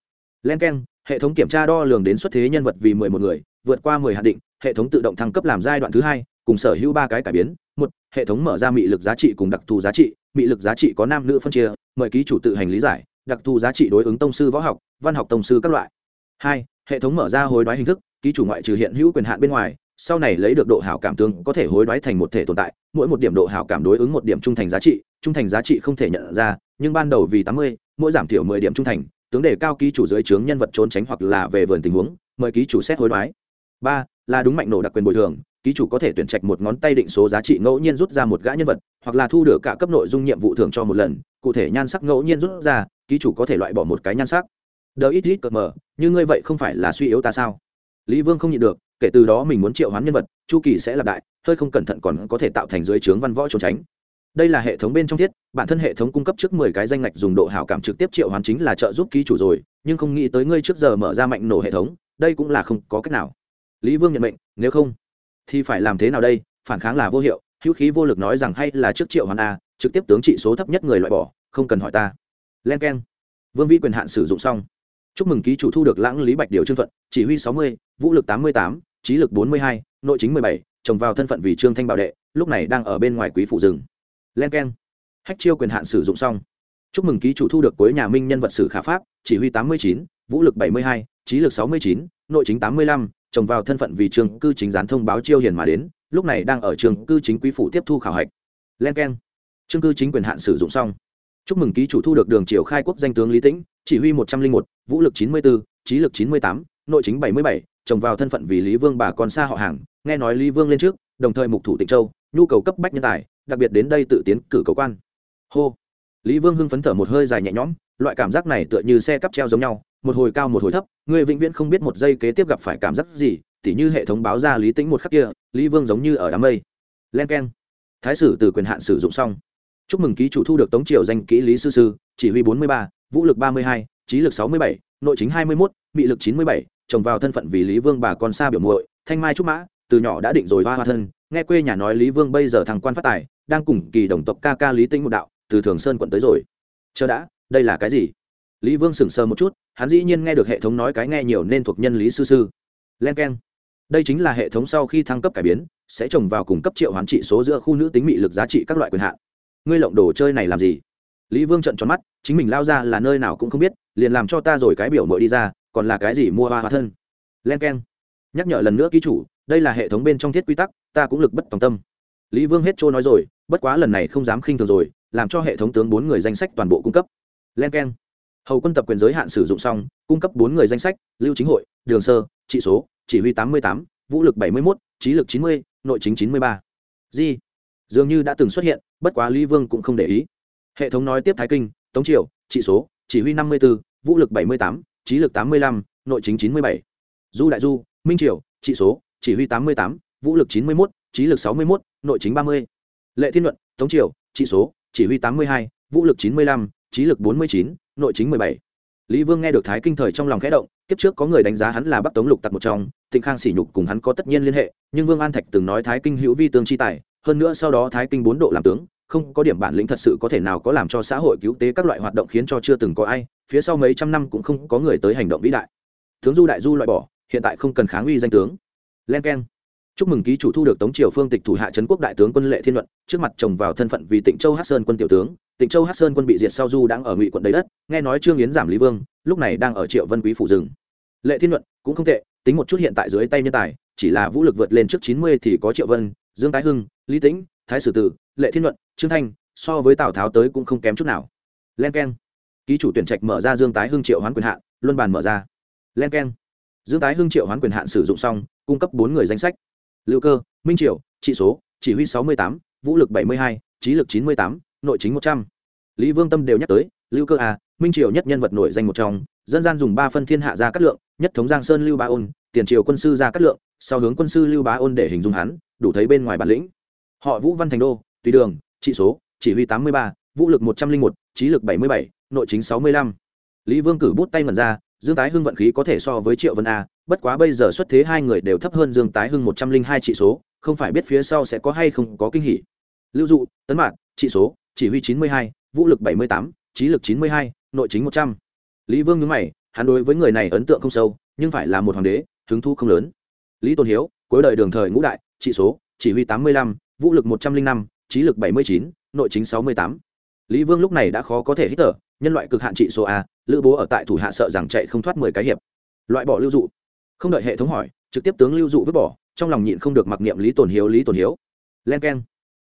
Len k e n hệ thống kiểm tra đo lường đến xuất thế nhân vật vì mười một người, vượt qua mười hạn định, hệ thống tự động thăng cấp làm giai đoạn thứ hai, cùng sở hữu ba cái cải biến. Một, hệ thống mở ra mị lực giá trị cùng đặc thù giá trị, mị lực giá trị có nam nữ phân chia, mời ký chủ tự hành lý giải, đặc thù giá trị đối ứng tông sư võ học, văn học tông sư các loại. Hai, hệ thống mở ra hối đoái hình thức, ký chủ ngoại trừ hiện hữu quyền hạn bên ngoài sau này lấy được độ hảo cảm tương có thể hối đoái thành một thể tồn tại, mỗi một điểm độ hảo cảm đối ứng một điểm trung thành giá trị, trung thành giá trị không thể nhận ra, nhưng ban đầu vì tám mươi, mỗi giảm thiểu mười điểm trung thành, tướng đề cao ký chủ dưới trướng nhân vật trốn tránh hoặc là về vườn tình huống, mời ký chủ xét hối đoái. Ba, là đúng mạnh nổ đặc quyền bồi thường, ký chủ có thể tuyển trạch một ngón tay định số giá trị ngẫu nhiên rút ra một gã nhân vật, hoặc là thu được cả cấp nội dung nhiệm vụ thưởng cho một lần, cụ thể nhan sắc ngẫu nhiên rút ra, ký chủ có thể loại bỏ một cái nhan sắc. Đờ ít ít cờ mờ, như ngươi vậy không phải là suy yếu ta sao? Lý vương không nhịn được kể từ đó mình muốn triệu hoán nhân vật, chu kỳ sẽ lặp đại hơi không cẩn thận còn có thể tạo thành dưới trướng văn võ trốn tránh. Đây là hệ thống bên trong thiết, bản thân hệ thống cung cấp trước mười cái danh ngạch dùng độ hảo cảm trực tiếp triệu hoán chính là trợ giúp ký chủ rồi, nhưng không nghĩ tới ngươi trước giờ mở ra mạnh nổ hệ thống, đây cũng là không có cách nào. Lý vương nhận mệnh, nếu không, thì phải làm thế nào đây? Phản kháng là vô hiệu, hữu khí vô lực nói rằng hay là trước triệu hoán a, trực tiếp tướng trị số thấp nhất người loại bỏ, không cần hỏi ta. Len k e n vương vĩ quyền hạn sử dụng xong. Chúc mừng ký chủ thu được lãng lý bạch điều trương thuận, chỉ huy sáu mươi, vũ lực tám mươi tám trí lực bốn mươi hai, nội chính mười bảy, trồng vào thân phận vì trương thanh bảo đệ, lúc này đang ở bên ngoài quý phủ rừng. Len k e n hách chiêu quyền hạn sử dụng xong. Chúc mừng ký chủ thu được cuối nhà minh nhân vật sử khả pháp, chỉ huy tám mươi chín, vũ lực bảy mươi hai, trí lực sáu mươi chín, nội chính tám mươi lăm, trồng vào thân phận vì trường cư chính gián thông báo chiêu hiền mà đến, lúc này đang ở trường cư chính quý phủ tiếp thu khảo hạch. Len k e n chương cư chính quyền hạn sử dụng xong. Chúc mừng ký chủ thu được đường triều khai quốc danh tướng lý tĩnh, chỉ huy một trăm linh một, vũ lực chín mươi bốn trí lực chín mươi tám, nội chính bảy mươi bảy trồng vào thân phận vì lý vương bà con xa họ hàng, nghe nói lý vương lên trước, đồng thời mục thủ tịnh châu, nhu cầu cấp bách nhân tài, đặc biệt đến đây tự tiến cử cầu quan. Hô. Lý vương hưng phấn thở một hơi dài nhẹ nhõm, loại cảm giác này tựa như xe cắp treo giống nhau, một hồi cao một hồi thấp, người vĩnh viễn không biết một giây kế tiếp gặp phải cảm giác gì, tỉ như hệ thống báo ra lý tĩnh một khắc kia, lý vương giống như ở đám mây. Len k e n thái sử từ quyền hạn sử dụng xong. Chúc mừng ký chủ thu được tống triều danh kỹ lý sư sư, chỉ huy bốn mươi ba, vũ lực ba mươi hai, trí lực sáu mươi bảy, nội chính hai mươi mốt bị lực chín mươi bảy trồng vào thân phận vì lý vương bà con xa biểu muội, thanh mai trúc mã, từ nhỏ đã định rồi hoa hoa thân, nghe quê nhà nói lý vương bây giờ thằng quan phát tài, đang cùng kỳ đồng tộc ca ca lý tinh một đạo, từ thường sơn quận tới rồi. Chờ đã, đây là cái gì? Lý vương sững sờ một chút, hắn dĩ nhiên nghe được hệ thống nói cái nghe nhiều nên thuộc nhân lý sư sư. Len k e n đây chính là hệ thống sau khi thăng cấp cải biến, sẽ trồng vào cùng cấp triệu hoán trị số giữa khu nữ tính mị lực giá trị các loại quyền hạn. Ngươi lộng đồ chơi này làm gì? Lý vương trận tròn mắt, chính mình lao ra là nơi nào cũng không biết, liền làm cho ta rồi cái biểu mội đi ra còn là cái gì mua hoa hóa thân? Len k e n nhắc nhở lần nữa ký chủ, đây là hệ thống bên trong thiết quy tắc, ta cũng lực bất tòng tâm. Lý vương hết trôi nói rồi, bất quá lần này không dám khinh thường rồi, làm cho hệ thống tướng bốn người danh sách toàn bộ cung cấp. Len k e n hầu quân tập quyền giới hạn sử dụng xong, cung cấp bốn người danh sách, lưu chính hội, đường sơ, trị số, chỉ huy tám mươi tám, vũ lực bảy mươi một trí lực chín mươi, nội chính chín mươi ba. Di, dường như đã từng xuất hiện, bất quá lý vương cũng không để ý. Hệ thống nói tiếp thái kinh, tống triều, trị số, chỉ huy năm mươi b ố vũ lực bảy mươi tám trí lực tám mươi lăm, nội chính chín mươi bảy. Du đại du, minh triều, trị số, chỉ huy tám mươi tám, vũ lực chín mươi một trí lực sáu mươi một nội chính ba mươi. Lệ thiên luận tống triều, trị số, chỉ huy tám mươi hai, vũ lực chín mươi lăm, trí lực bốn mươi chín, nội chính mười bảy. Lý vương nghe được thái kinh thời trong lòng khẽ động, kiếp trước có người đánh giá hắn là bắc tống lục tặc một trong thịnh khang sỉ nhục cùng hắn có tất nhiên liên hệ, nhưng vương an thạch từng nói thái kinh hữu vi tương chi tài, hơn nữa sau đó thái kinh bốn độ làm tướng không có điểm bản lĩnh thật sự có thể nào có làm cho xã hội cứu tế các loại hoạt động khiến cho chưa từng có ai, phía sau mấy trăm năm cũng không có người tới hành động vĩ đại. Tướng du đại du loại bỏ, hiện tại không cần kháng uy danh tướng. Len k e n chúc mừng ký chủ thu được tống triều phương tịch thủ hạ trấn quốc đại tướng quân lệ thiên luận, trước mặt chồng vào thân phận vì tịnh châu hát sơn quân tiểu tướng, tịnh châu hát sơn quân bị diệt sau du đang ở ngụy quận đầy đất, nghe nói trương yến giảm lý vương, lúc này đang ở triệu vân quý phủ rừng. Lệ thiên luận, cũng không tệ, tính một chút hiện tại dưới tay nhân tài, chỉ là vũ lực vượt lên trước chín mươi thì có triệu vân, dương tái hưng, lý tĩnh thái sử tử, lệ thiên luận trương thanh, so với tào tháo tới cũng không kém chút nào. Len k e n ký chủ tuyển trạch mở ra dương tái hưng triệu hoán quyền hạn, luân bàn mở ra. Len k e n dương tái hưng triệu hoán quyền hạn sử dụng xong, cung cấp bốn người danh sách. Lưu cơ, minh triệu trị số, chỉ huy sáu mươi tám, vũ lực bảy mươi hai, trí lực chín mươi tám, nội chính một trăm. L lý vương tâm đều nhắc tới, lưu cơ à minh triều nhất nhân vật nổi danh một trong, dân gian dùng ba phân thiên hạ ra cát lượng, nhất thống giang sơn lưu ba ôn, tiền triều quân sư ra cát lượng, sau hướng quân sư lưu bá ôn để hình dung hắn, đủ thấy bên ngoài bản lĩnh họ vũ văn thành đô, tùy đường, trị số, chỉ huy tám mươi ba, vũ lực một trăm linh một, trí lực bảy mươi bảy, nội chính sáu mươi lăm. Lý vương cử bút tay mần ra, dương tái hưng vận khí có thể so với triệu vân a, bất quá bây giờ xuất thế hai người đều thấp hơn dương tái hưng một trăm linh hai trị số, không phải biết phía sau sẽ có hay không có kinh hỉ. Lưu dụ, tấn mạn, trị số, chỉ huy chín mươi hai, vũ lực bảy mươi tám, trí lực chín mươi hai, nội chính một trăm. Lý vương nhớ mày, hắn đối với người này ấn tượng không sâu, nhưng phải là một hoàng đế, hứng thu không lớn. Lý tôn hiếu, cuối đời đường thời ngũ đại, trị số, chỉ huy tám mươi lăm vũ lực một trăm linh năm, trí lực bảy mươi chín, nội chính sáu mươi tám. Lý vương lúc này đã khó có thể hít thở, nhân loại cực hạn trị số a, lữ bố ở tại thủ hạ sợ rằng chạy không thoát mười cái hiệp. Loại bỏ lưu dụ. Không đợi hệ thống hỏi, trực tiếp tướng lưu dụ vứt bỏ, trong lòng nhịn không được mặc niệm lý tồn hiếu, lý tồn hiếu. Len k e n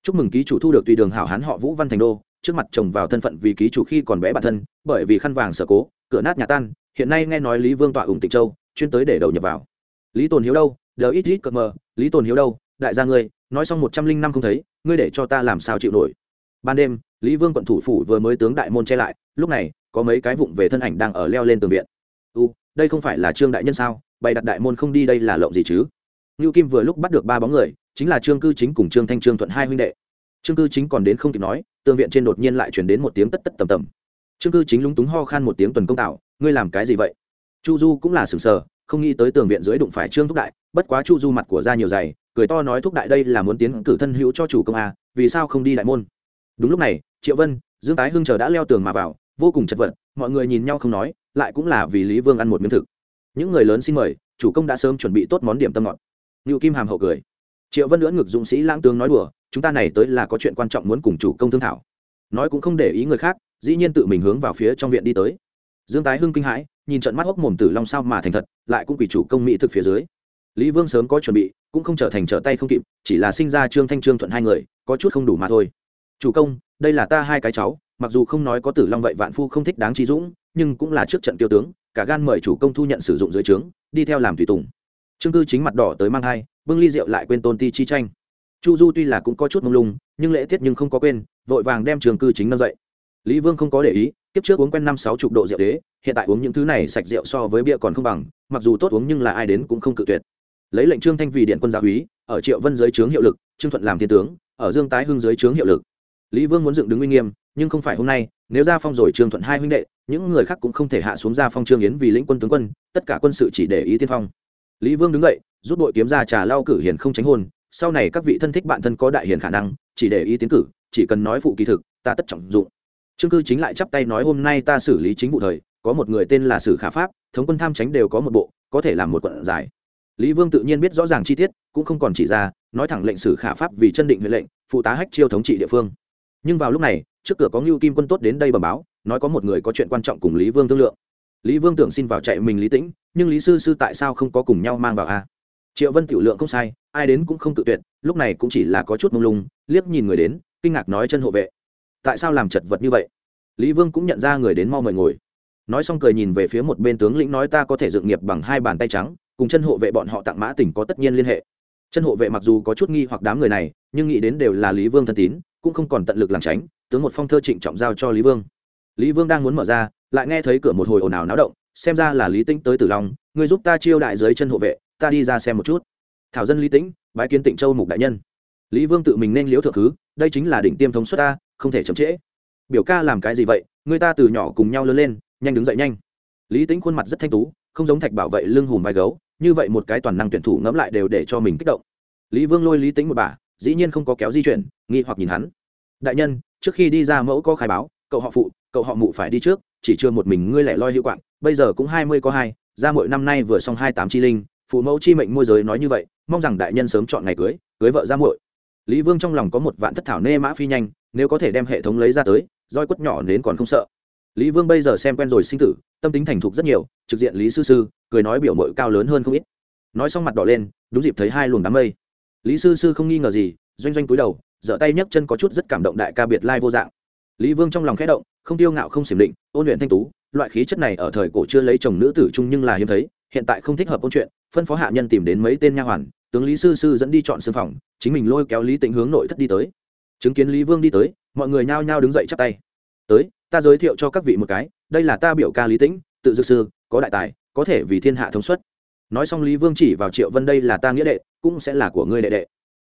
chúc mừng ký chủ thu được tùy đường hảo hán họ vũ văn thành đô, trước mặt chồng vào thân phận vì ký chủ khi còn bé bản thân, bởi vì khăn vàng sở cố, cửa nát nhà tan, hiện nay nghe nói lý vương tọa ủng tịnh châu, chuyên tới để đầu nhập vào. Lý tồn hiếu đâu? Đờ ít ít cờ mờ, lý tồn hiếu đâu? Đại gia ngươi nói xong một trăm linh năm không thấy, ngươi để cho ta làm sao chịu nổi? Ban đêm, lý vương quận thủ phủ vừa mới tướng đại môn che lại, lúc này, có mấy cái vụng về thân ảnh đang ở leo lên tường viện. U, đây không phải là trương đại nhân sao? Bày đặt đại môn không đi đây là lộng gì chứ? Ngưu kim vừa lúc bắt được ba bóng người, chính là trương cư chính cùng trương thanh trương thuận hai huynh đệ. Trương cư chính còn đến không kịp nói, tường viện trên đột nhiên lại chuyển đến một tiếng tất tất tầm tầm. Trương cư chính lúng túng ho khan một tiếng tuần công tạo, ngươi làm cái gì vậy? Chu du cũng là sừng sờ không nghĩ tới tường viện dưới đụng phải trương thúc đại, bất quá chu du mặt của ra nhiều dày, cười to nói thúc đại đây là muốn tiến cử thân hữu cho chủ công a, vì sao không đi đại môn? Đúng lúc này, triệu vân, dương tái hưng chờ đã leo tường mà vào, vô cùng chật vật, mọi người nhìn nhau không nói, lại cũng là vì lý vương ăn một miếng thực. Những người lớn xin mời, chủ công đã sớm chuẩn bị tốt món điểm tâm ngọt. Ngự kim hàm hậu cười. Triệu vân lưỡng ngực dũng sĩ lãng tướng nói đùa, chúng ta này tới là có chuyện quan trọng muốn cùng chủ công thương thảo. Nói cũng không để ý người khác, dĩ nhiên tự mình hướng vào phía trong viện đi tới dương tái hưng kinh hãi, nhìn trận mắt hốc mồm tử long sao mà thành thật, lại cũng quỷ chủ công mỹ thực phía dưới. Lý vương sớm có chuẩn bị, cũng không trở thành trở tay không kịp, chỉ là sinh ra trương thanh trương thuận hai người, có chút không đủ mà thôi. Chủ công, đây là ta hai cái cháu, mặc dù không nói có tử long vậy vạn phu không thích đáng trí dũng, nhưng cũng là trước trận tiêu tướng, cả gan mời chủ công thu nhận sử dụng dưới trướng, đi theo làm tùy tùng. Trương cư chính mặt đỏ tới mang hai bưng ly rượu lại quên tôn ti chi tranh. Chu du tuy là cũng có chút mông lung, nhưng lễ tiết nhưng không có quên, vội vàng đem trường cư chính nâng dậy. Lý vương không có để ý kiếp trước uống quen năm sáu chục độ rượu đế, hiện tại uống những thứ này sạch rượu so với bia còn không bằng, mặc dù tốt uống nhưng là ai đến cũng không cự tuyệt. Lấy lệnh trương thanh vì điện quân gia úy, ở triệu vân dưới trướng hiệu lực, trương thuận làm thiên tướng, ở dương tái hưng dưới trướng hiệu lực. Lý vương muốn dựng đứng uy nghiêm, nhưng không phải hôm nay, nếu ra phong rồi trương thuận hai huynh đệ, những người khác cũng không thể hạ xuống ra phong trương yến vì lĩnh quân tướng quân, tất cả quân sự chỉ để ý tiên phong. Lý vương đứng dậy, rút đội kiếm ra trà lau cử hiền không tránh hôn sau này các vị thân thích bạn thân có đại hiền khả năng, chỉ để ý tiến cử, chỉ cần nói phụ kỳ thực, ta tất trọng dụng trương cư chính lại chắp tay nói, hôm nay ta xử lý chính vụ thời, có một người tên là sử khả pháp, thống quân tham tránh đều có một bộ, có thể làm một quận giải. Lý vương tự nhiên biết rõ ràng chi tiết, cũng không còn chỉ ra, nói thẳng lệnh sử khả pháp vì chân định huyện lệnh, phụ tá hách chiêu thống trị địa phương. Nhưng vào lúc này, trước cửa có ngưu kim quân tốt đến đây bẩm báo, nói có một người có chuyện quan trọng cùng lý vương thương lượng. Lý vương tưởng xin vào chạy mình lý tĩnh, nhưng lý sư sư tại sao không có cùng nhau mang vào a? Triệu vân tiểu lượng không sai, ai đến cũng không tự tuyệt, lúc này cũng chỉ là có chút mông lung, liếc nhìn người đến, kinh ngạc nói chân hộ vệ tại sao làm chật vật như vậy? Lý vương cũng nhận ra người đến mau mời ngồi. Nói xong cười nhìn về phía một bên tướng lĩnh nói ta có thể dựng nghiệp bằng hai bàn tay trắng, cùng chân hộ vệ bọn họ tặng mã tỉnh có tất nhiên liên hệ. Chân hộ vệ mặc dù có chút nghi hoặc đám người này, nhưng nghĩ đến đều là lý vương thân tín, cũng không còn tận lực làm tránh, tướng một phong thơ trịnh trọng giao cho lý vương. Lý vương đang muốn mở ra, lại nghe thấy cửa một hồi ồn ào náo động, xem ra là lý tĩnh tới tử long người giúp ta chiêu đại dưới chân hộ vệ, ta đi ra xem một chút. Thảo dân lý tĩnh, bái kiến tịnh châu mục đại nhân. Lý vương tự mình nên liễu thượng thứ, đây chính là đỉnh tiêm thống xuất ta không thể chậm trễ. Biểu ca làm cái gì vậy? Người ta từ nhỏ cùng nhau lớn lên, nhanh đứng dậy nhanh. Lý tính khuôn mặt rất thanh tú, không giống thạch bảo vệ lưng hùm vai gấu, như vậy một cái toàn năng tuyển thủ ngẫm lại đều để cho mình kích động. Lý vương lôi lý tính một bà, dĩ nhiên không có kéo di chuyển, nghi hoặc nhìn hắn. Đại nhân, trước khi đi ra mẫu có khai báo, cậu họ phụ, cậu họ mụ phải đi trước, chỉ chưa một mình ngươi lẻ loi hữu quạng, bây giờ cũng hai mươi có hai, ra mỗi năm nay vừa xong hai tám chi linh, phụ mẫu chi mệnh môi giới nói như vậy, mong rằng đại nhân sớm chọn ngày cưới cưới vợ ra muội. Lý vương trong lòng có một vạn thất thảo nê mã phi nhanh nếu có thể đem hệ thống lấy ra tới, roi quất nhỏ đến còn không sợ. Lý vương bây giờ xem quen rồi sinh tử, tâm tính thành thục rất nhiều, trực diện lý sư sư, cười nói biểu mội cao lớn hơn không ít. Nói xong mặt đỏ lên, đúng dịp thấy hai luồng đám mây. Lý sư sư không nghi ngờ gì, doanh doanh cúi đầu giở tay nhấc chân có chút rất cảm động đại ca biệt lai vô dạng. Lý vương trong lòng khẽ động, không tiêu ngạo không xiểm định, ôn luyện thanh tú, loại khí chất này ở thời cổ chưa lấy chồng nữ tử chung nhưng là hiếm thấy, hiện tại không thích hợp ôn chuyện, phân phó hạ nhân tìm đến mấy tên nha hoàn, tướng lý sư sư dẫn đi chọn sư phòng, chính mình lôi kéo lý tĩnh hướng nội thất đi tới chứng kiến lý vương đi tới, mọi người nhao nhao đứng dậy chắp tay. Tới, ta giới thiệu cho các vị một cái, đây là ta biểu ca lý tĩnh, tự dược sư, có đại tài, có thể vì thiên hạ thống suất. Nói xong lý vương chỉ vào triệu vân, đây là ta nghĩa đệ, cũng sẽ là của ngươi đệ đệ.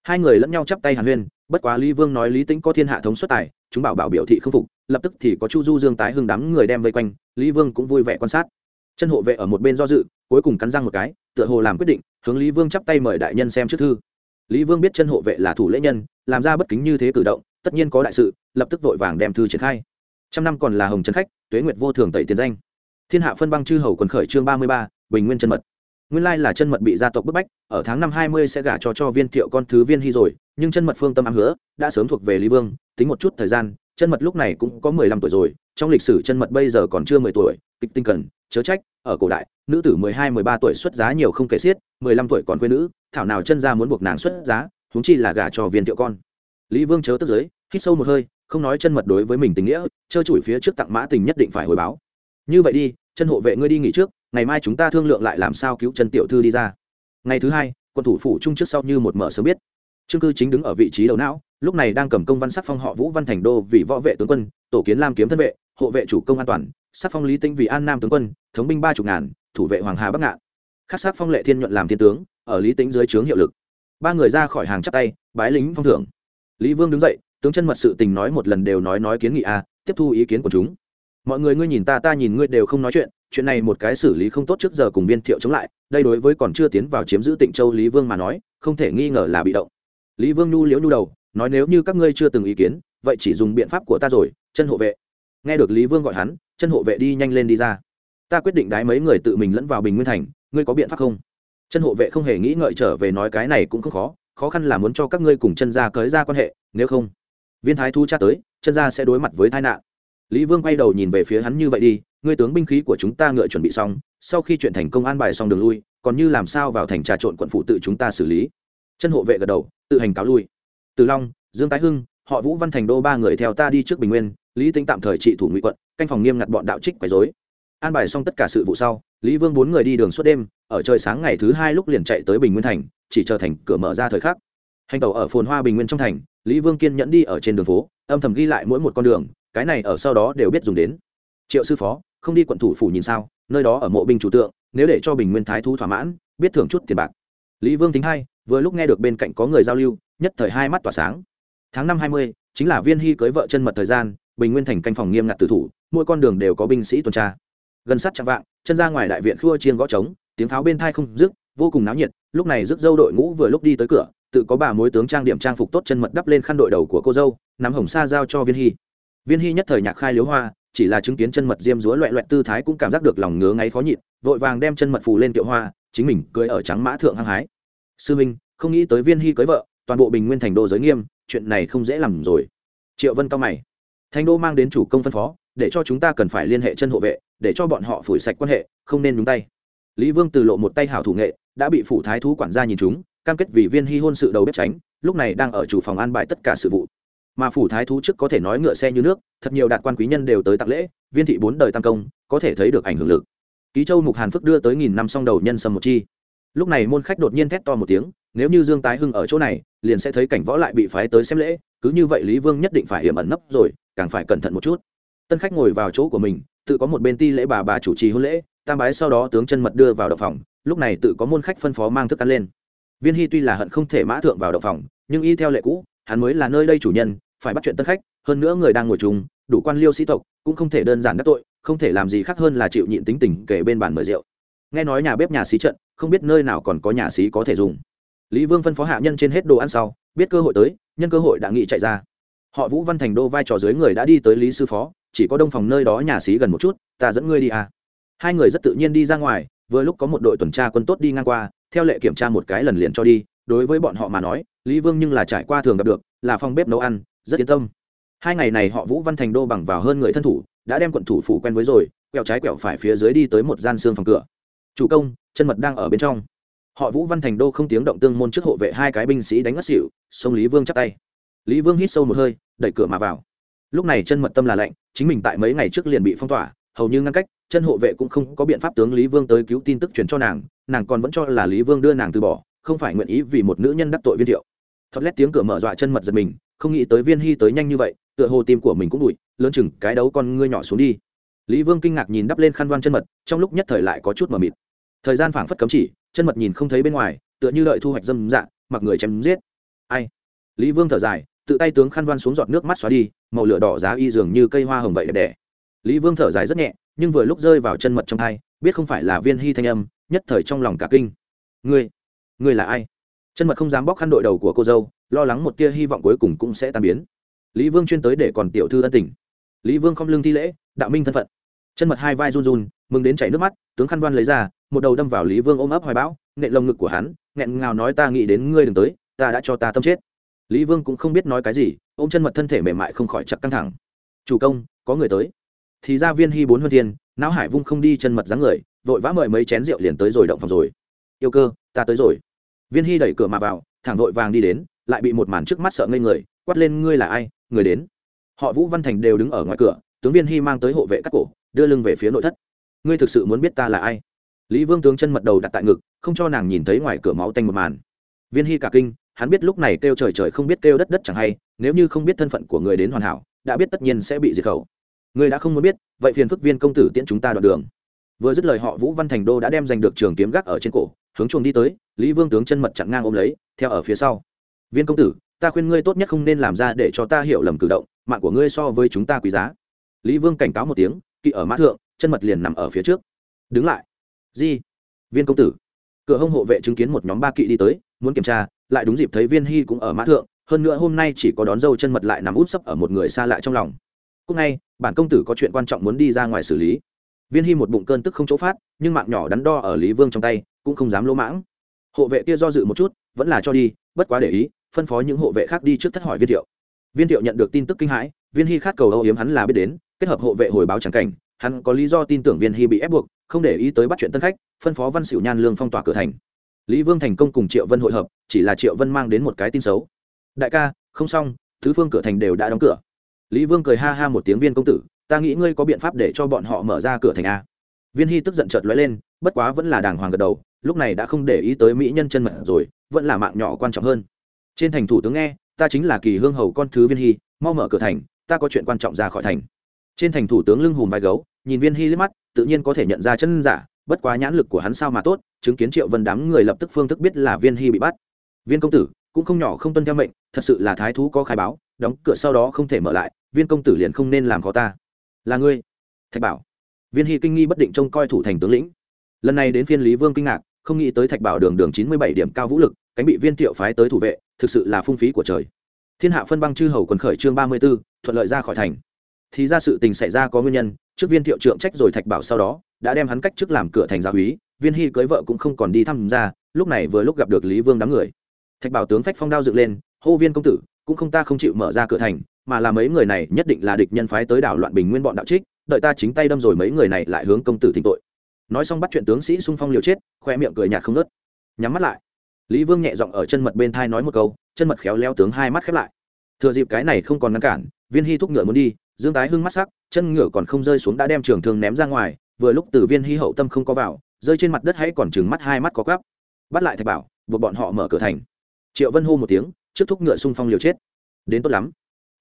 Hai người lẫn nhau chắp tay hàn huyên, bất quá lý vương nói lý tĩnh có thiên hạ thống suất tài, chúng bảo bảo biểu thị không phục, lập tức thì có chu du dương tái hưng đám người đem vây quanh, lý vương cũng vui vẻ quan sát. Chân hộ vệ ở một bên do dự, cuối cùng cắn răng một cái, tựa hồ làm quyết định, hướng lý vương chắp tay mời đại nhân xem trước thư. Lý vương biết chân hộ vệ là thủ lễ nhân làm ra bất kính như thế cử động, tất nhiên có đại sự, lập tức vội vàng đem thư triển khai. Trăm năm còn là hồng trấn khách, tuế nguyệt vô thường tẩy tiền danh. Thiên hạ phân băng chư hầu quần khởi chương ba mươi ba, bình nguyên chân mật. Nguyên lai là chân mật bị gia tộc bức bách, ở tháng năm hai mươi sẽ gả cho cho viên thiệu con thứ viên hy rồi, nhưng chân mật phương tâm ám hứa, đã sớm thuộc về lý vương, tính một chút thời gian, chân mật lúc này cũng có mười lăm tuổi rồi, trong lịch sử chân mật bây giờ còn chưa mười tuổi, kịch tinh cần, chớ trách, ở cổ đại, nữ tử mười hai, mười ba tuổi xuất giá nhiều không kể xiết, mười lăm tuổi còn quê nữ, thảo nào chân ra muốn buộc nàng xuất giá huống chi là gả cho viên thiệu con. Lý vương chớ tức giới hít sâu một hơi, không nói chân mật đối với mình tình nghĩa, trơ chủi phía trước tặng mã tình nhất định phải hồi báo. Như vậy đi, chân hộ vệ ngươi đi nghỉ trước, ngày mai chúng ta thương lượng lại làm sao cứu chân tiểu thư đi ra. Ngày thứ hai, quân thủ phủ trung trước sau như một mở sớm biết. Trương cư chính đứng ở vị trí đầu não, lúc này đang cầm công văn sắc phong họ vũ văn thành đô vì võ vệ tướng quân, tổ kiến lam kiếm thân vệ, hộ vệ chủ công an toàn, sắc phong lý tinh vì an nam tướng quân, thống binh ba chục ngàn, thủ vệ hoàng hà bắc ngạn. Khắc sắc phong lệ thiên nhuận làm thiên tướng, ở lý tính dưới trướng hiệu lực ba người ra khỏi hàng chắp tay, bái lính phong thưởng. Lý vương đứng dậy, tướng chân mật sự tình nói một lần đều nói nói kiến nghị a, tiếp thu ý kiến của chúng. Mọi người ngươi nhìn ta ta nhìn ngươi đều không nói chuyện chuyện này một cái xử lý không tốt trước giờ cùng viên thiệu chống lại, đây đối với còn chưa tiến vào chiếm giữ tịnh châu lý vương mà nói, không thể nghi ngờ là bị động. Lý vương nhu liễu nhu đầu, nói nếu như các ngươi chưa từng ý kiến, vậy chỉ dùng biện pháp của ta rồi, chân hộ vệ. Nghe được lý vương gọi hắn, chân hộ vệ đi nhanh lên đi ra. Ta quyết định đái mấy người tự mình lẫn vào bình nguyên thành, ngươi có biện pháp không? Chân hộ vệ không hề nghĩ ngợi trở về nói cái này cũng không khó khó khăn là muốn cho các ngươi cùng chân gia cới ra quan hệ, nếu không, viên thái thu tra tới, chân gia sẽ đối mặt với tai nạn. Lý vương quay đầu nhìn về phía hắn như vậy đi, ngươi tướng binh khí của chúng ta ngựa chuẩn bị xong, sau khi chuyện thành công an bài xong đường lui, còn như làm sao vào thành trà trộn quận phụ tự chúng ta xử lý? Chân hộ vệ gật đầu, tự hành cáo lui. Từ long, dương tái hưng, họ vũ văn thành đô ba người theo ta đi trước bình nguyên, lý tính tạm thời trị thủ ngụy quận, canh phòng nghiêm ngặt bọn đạo trích quấy dối an bài xong tất cả sự vụ sau, lý vương bốn người đi đường suốt đêm ở trời sáng ngày thứ hai lúc liền chạy tới bình nguyên thành, chỉ chờ thành cửa mở ra thời khắc. Hành tàu ở phồn hoa bình nguyên trong thành, lý vương kiên nhẫn đi ở trên đường phố, âm thầm ghi lại mỗi một con đường, cái này ở sau đó đều biết dùng đến. Triệu sư phó, không đi quận thủ phủ nhìn sao, nơi đó ở mộ binh chủ tượng, nếu để cho bình nguyên thái thú thỏa mãn, biết thưởng chút tiền bạc. Lý vương thính hai, vừa lúc nghe được bên cạnh có người giao lưu, nhất thời hai mắt tỏa sáng. Tháng năm hai mươi, chính là viên hy cưới vợ chân mật thời gian, bình nguyên thành canh phòng nghiêm ngặt tử thủ, mỗi con đường đều có binh sĩ tuần tra. Gần sát chạm vạng, chân ra ngoài đại viện khua chiên gõ trống tiếng pháo bên thai không dứt, vô cùng náo nhiệt, lúc này rước dâu đội ngũ vừa lúc đi tới cửa, tự có bà mối tướng trang điểm trang phục tốt chân mật đắp lên khăn đội đầu của cô dâu, nắm hồng sa giao cho viên hy. Viên hy nhất thời nhạc khai liếu hoa, chỉ là chứng kiến chân mật diêm dúa loẹ loẹt tư thái cũng cảm giác được lòng ngứa ngáy khó nhịn, vội vàng đem chân mật phù lên kiệu hoa, chính mình cưới ở trắng mã thượng hăng hái. Sư minh, không nghĩ tới viên hy cưới vợ, toàn bộ bình nguyên thành đô giới nghiêm, chuyện này không dễ làm rồi. Triệu vân cao mày. Thành đô mang đến chủ công phân phó, để cho chúng ta cần phải liên hệ chân hộ vệ, để cho bọn họ phủi sạch quan hệ, không nên nhúng tay lý vương từ lộ một tay hảo thủ nghệ, đã bị phủ thái thú quản gia nhìn chúng, cam kết vì viên hy hôn sự đầu bếp tránh, lúc này đang ở chủ phòng an bài tất cả sự vụ. Mà phủ thái thú trước có thể nói ngựa xe như nước, thật nhiều đạt quan quý nhân đều tới tặng lễ, viên thị bốn đời tam công, có thể thấy được ảnh hưởng lực. Ký châu mục hàn phước đưa tới nghìn năm song đầu nhân sâm một chi. Lúc này môn khách đột nhiên thét to một tiếng, nếu như dương tái hưng ở chỗ này, liền sẽ thấy cảnh võ lại bị phái tới xem lễ, cứ như vậy lý vương nhất định phải hiểm ẩn nấp rồi, càng phải cẩn thận một chút. Tân khách ngồi vào chỗ của mình, tự có một bên ti lễ bà bà chủ trì hôn lễ tam bái sau đó tướng chân mật đưa vào động phòng, lúc này tự có môn khách phân phó mang thức ăn lên. Viên hy tuy là hận không thể mã thượng vào động phòng, nhưng y theo lệ cũ, hắn mới là nơi đây chủ nhân, phải bắt chuyện tân khách, hơn nữa người đang ngồi chung, đủ quan liêu sĩ tộc, cũng không thể đơn giản đắc tội, không thể làm gì khác hơn là chịu nhịn tính tình kể bên bàn mời rượu. Nghe nói nhà bếp nhà xí trận, không biết nơi nào còn có nhà xí có thể dùng. Lý vương phân phó hạ nhân trên hết đồ ăn sau, biết cơ hội tới, nhân cơ hội đã nghị chạy ra. Họ vũ văn thành đô vai trò dưới người đã đi tới lý sư phó, chỉ có đông phòng nơi đó nhà xí gần một chút, ta dẫn ngươi đi à hai người rất tự nhiên đi ra ngoài, vừa lúc có một đội tuần tra quân tốt đi ngang qua, theo lệ kiểm tra một cái lần liền cho đi, đối với bọn họ mà nói, lý vương nhưng là trải qua thường gặp được, là phòng bếp nấu ăn, rất yên tâm. Hai ngày này họ vũ văn thành đô bằng vào hơn người thân thủ, đã đem quận thủ phủ quen với rồi, quẹo trái quẹo phải phía dưới đi tới một gian xương phòng cửa. Chủ công, chân mật đang ở bên trong. Họ vũ văn thành đô không tiếng động tương môn trước hộ vệ hai cái binh sĩ đánh ngất xỉu sông lý vương chắp tay. Lý vương hít sâu một hơi, đẩy cửa mà vào. Lúc này chân mật tâm là lạnh, chính mình tại mấy ngày trước liền bị phong tỏa hầu như ngăn cách, chân hộ vệ cũng không có biện pháp tướng lý vương tới cứu tin tức truyền cho nàng nàng còn vẫn cho là lý vương đưa nàng từ bỏ, không phải nguyện ý vì một nữ nhân đắc tội viên thiệu. Thoát lét tiếng cửa mở dọa chân mật giật mình, không nghĩ tới viên hy tới nhanh như vậy, tựa hồ tim của mình cũng đụi lớn chừng cái đấu con ngươi nhỏ xuống đi. Lý vương kinh ngạc nhìn đắp lên khăn văn chân mật, trong lúc nhất thời lại có chút mờ mịt. Thời gian phảng phất cấm chỉ, chân mật nhìn không thấy bên ngoài, tựa như lợi thu hoạch dâm dạ mặc người chém giết. Ai? Lý vương thở dài, tự tay tướng khăn văn xuống giọt nước mắt xóa đi, màu lửa đỏ giá y dường như cây hoa hồng vậy đẹp đẽ lý vương thở dài rất nhẹ, nhưng vừa lúc rơi vào chân mật trong hai biết không phải là viên hy thanh âm, nhất thời trong lòng cả kinh. Ngươi ngươi là ai? Chân mật không dám bóc khăn đội đầu của cô dâu, lo lắng một tia hy vọng cuối cùng cũng sẽ tan biến. Lý vương chuyên tới để còn tiểu thư ân tình. Lý vương không lương thi lễ, đạo minh thân phận. Chân mật hai vai run run, mừng đến chảy nước mắt, tướng khăn đoan lấy ra, một đầu đâm vào lý vương ôm ấp hoài bão nghẹn lồng ngực của hắn, nghẹn ngào nói ta nghĩ đến ngươi đừng tới, ta đã cho ta tâm chết. Lý vương cũng không biết nói cái gì, ôm chân mật thân thể mềm mại không khỏi chặt căng thẳng. Chủ công, có người tới thì ra viên hy bốn huân thiên, não hải vung không đi chân mật dáng người, vội vã mời mấy chén rượu liền tới rồi động phòng rồi. Yêu cơ, ta tới rồi. Viên hy đẩy cửa mà vào, thẳng vội vàng đi đến, lại bị một màn trước mắt sợ ngây người, quát lên ngươi là ai, người đến. Họ vũ văn thành đều đứng ở ngoài cửa, tướng viên hy mang tới hộ vệ các cổ, đưa lưng về phía nội thất. Ngươi thực sự muốn biết ta là ai? Lý vương tướng chân mật đầu đặt tại ngực, không cho nàng nhìn thấy ngoài cửa máu tanh một màn. Viên hy cả kinh, hắn biết lúc này kêu trời trời không biết kêu đất đất chẳng hay, nếu như không biết thân phận của người đến hoàn hảo, đã biết tất nhiên sẽ bị diệt khẩu. Ngươi đã không muốn biết, vậy phiền phức viên công tử tiễn chúng ta đoạn đường. Vừa dứt lời họ vũ văn thành đô đã đem giành được trường kiếm gác ở trên cổ, hướng chuồng đi tới, lý vương tướng chân mật chặn ngang ôm lấy, theo ở phía sau. Viên công tử, ta khuyên ngươi tốt nhất không nên làm ra để cho ta hiểu lầm cử động, mạng của ngươi so với chúng ta quý giá. Lý vương cảnh cáo một tiếng, kỵ ở mã thượng, chân mật liền nằm ở phía trước. Đứng lại. Di. Viên công tử. Cửa hông hộ vệ chứng kiến một nhóm ba kỵ đi tới, muốn kiểm tra, lại đúng dịp thấy viên hy cũng ở mã thượng, hơn nữa hôm nay chỉ có đón dâu chân mật lại nằm út sấp ở một người xa lạ trong lòng. Cúc ngay bản công tử có chuyện quan trọng muốn đi ra ngoài xử lý. Viên hy một bụng cơn tức không chỗ phát, nhưng mạng nhỏ đắn đo ở lý vương trong tay, cũng không dám lỗ mãng. Hộ vệ kia do dự một chút, vẫn là cho đi, bất quá để ý, phân phó những hộ vệ khác đi trước thất hỏi viên thiệu. Viên thiệu nhận được tin tức kinh hãi, viên hy khát cầu âu yếm hắn là biết đến, kết hợp hộ vệ hồi báo trắng cảnh, hắn có lý do tin tưởng viên hy bị ép buộc, không để ý tới bắt chuyện tân khách, phân phó văn xỉu nhan lương phong tỏa cửa thành. Lý vương thành công cùng triệu vân hội hợp, chỉ là triệu vân mang đến một cái tin xấu. Đại ca, không xong, thứ phương cửa thành đều đã đóng cửa lý vương cười ha ha một tiếng viên công tử, ta nghĩ ngươi có biện pháp để cho bọn họ mở ra cửa thành a. Viên hy tức giận chợt lóe lên, bất quá vẫn là đàng hoàng gật đầu, lúc này đã không để ý tới mỹ nhân chân mật rồi, vẫn là mạng nhỏ quan trọng hơn. Trên thành thủ tướng nghe, ta chính là kỳ hương hầu con thứ viên hy, mau mở cửa thành, ta có chuyện quan trọng ra khỏi thành. Trên thành thủ tướng lưng hùm vai gấu, nhìn viên hy liếc mắt, tự nhiên có thể nhận ra chân giả, bất quá nhãn lực của hắn sao mà tốt, chứng kiến triệu vân đám người lập tức phương thức biết là viên hy bị bắt. Viên công tử, cũng không nhỏ không tuân theo mệnh, thật sự là thái thú có khai báo, đóng cửa sau đó không thể mở lại viên công tử liền không nên làm khó ta. Là ngươi, thạch bảo. Viên hy kinh nghi bất định trông coi thủ thành tướng lĩnh. Lần này đến phiên lý vương kinh ngạc, không nghĩ tới thạch bảo đường đường chín mươi bảy điểm cao vũ lực, cánh bị viên thiệu phái tới thủ vệ, thực sự là phung phí của trời. Thiên hạ phân băng chư hầu quần khởi chương ba mươi b ố thuận lợi ra khỏi thành. Thì ra sự tình xảy ra có nguyên nhân, trước viên thiệu trượng trách rồi thạch bảo sau đó, đã đem hắn cách trước làm cửa thành gia úy, viên hy cưới vợ cũng không còn đi thăm ra, lúc này vừa lúc gặp được lý vương đám người. Thạch bảo tướng phách phong đao dựng lên, hô viên công tử, cũng không ta không chịu mở ra cửa thành mà là mấy người này nhất định là địch nhân phái tới đảo loạn bình nguyên bọn đạo trích, đợi ta chính tay đâm rồi mấy người này lại hướng công tử thỉnh tội. Nói xong bắt chuyện tướng sĩ xung phong liều chết, khoe miệng cười nhạt không nớt nhắm mắt lại. Lý vương nhẹ giọng ở chân mật bên thai nói một câu, chân mật khéo leo tướng hai mắt khép lại. Thừa dịp cái này không còn ngăn cản, viên hy thúc ngựa muốn đi, dương tái hưng mắt sắc, chân ngựa còn không rơi xuống đã đem trường thương ném ra ngoài, vừa lúc từ viên hy hậu tâm không có vào, rơi trên mặt đất hãy còn chừng mắt hai mắt có gắp bắt lại thạch bảo, buộc bọn họ mở cửa thành. Triệu vân hô một tiếng, trước thúc ngựa xung phong liều chết. Đến tốt lắm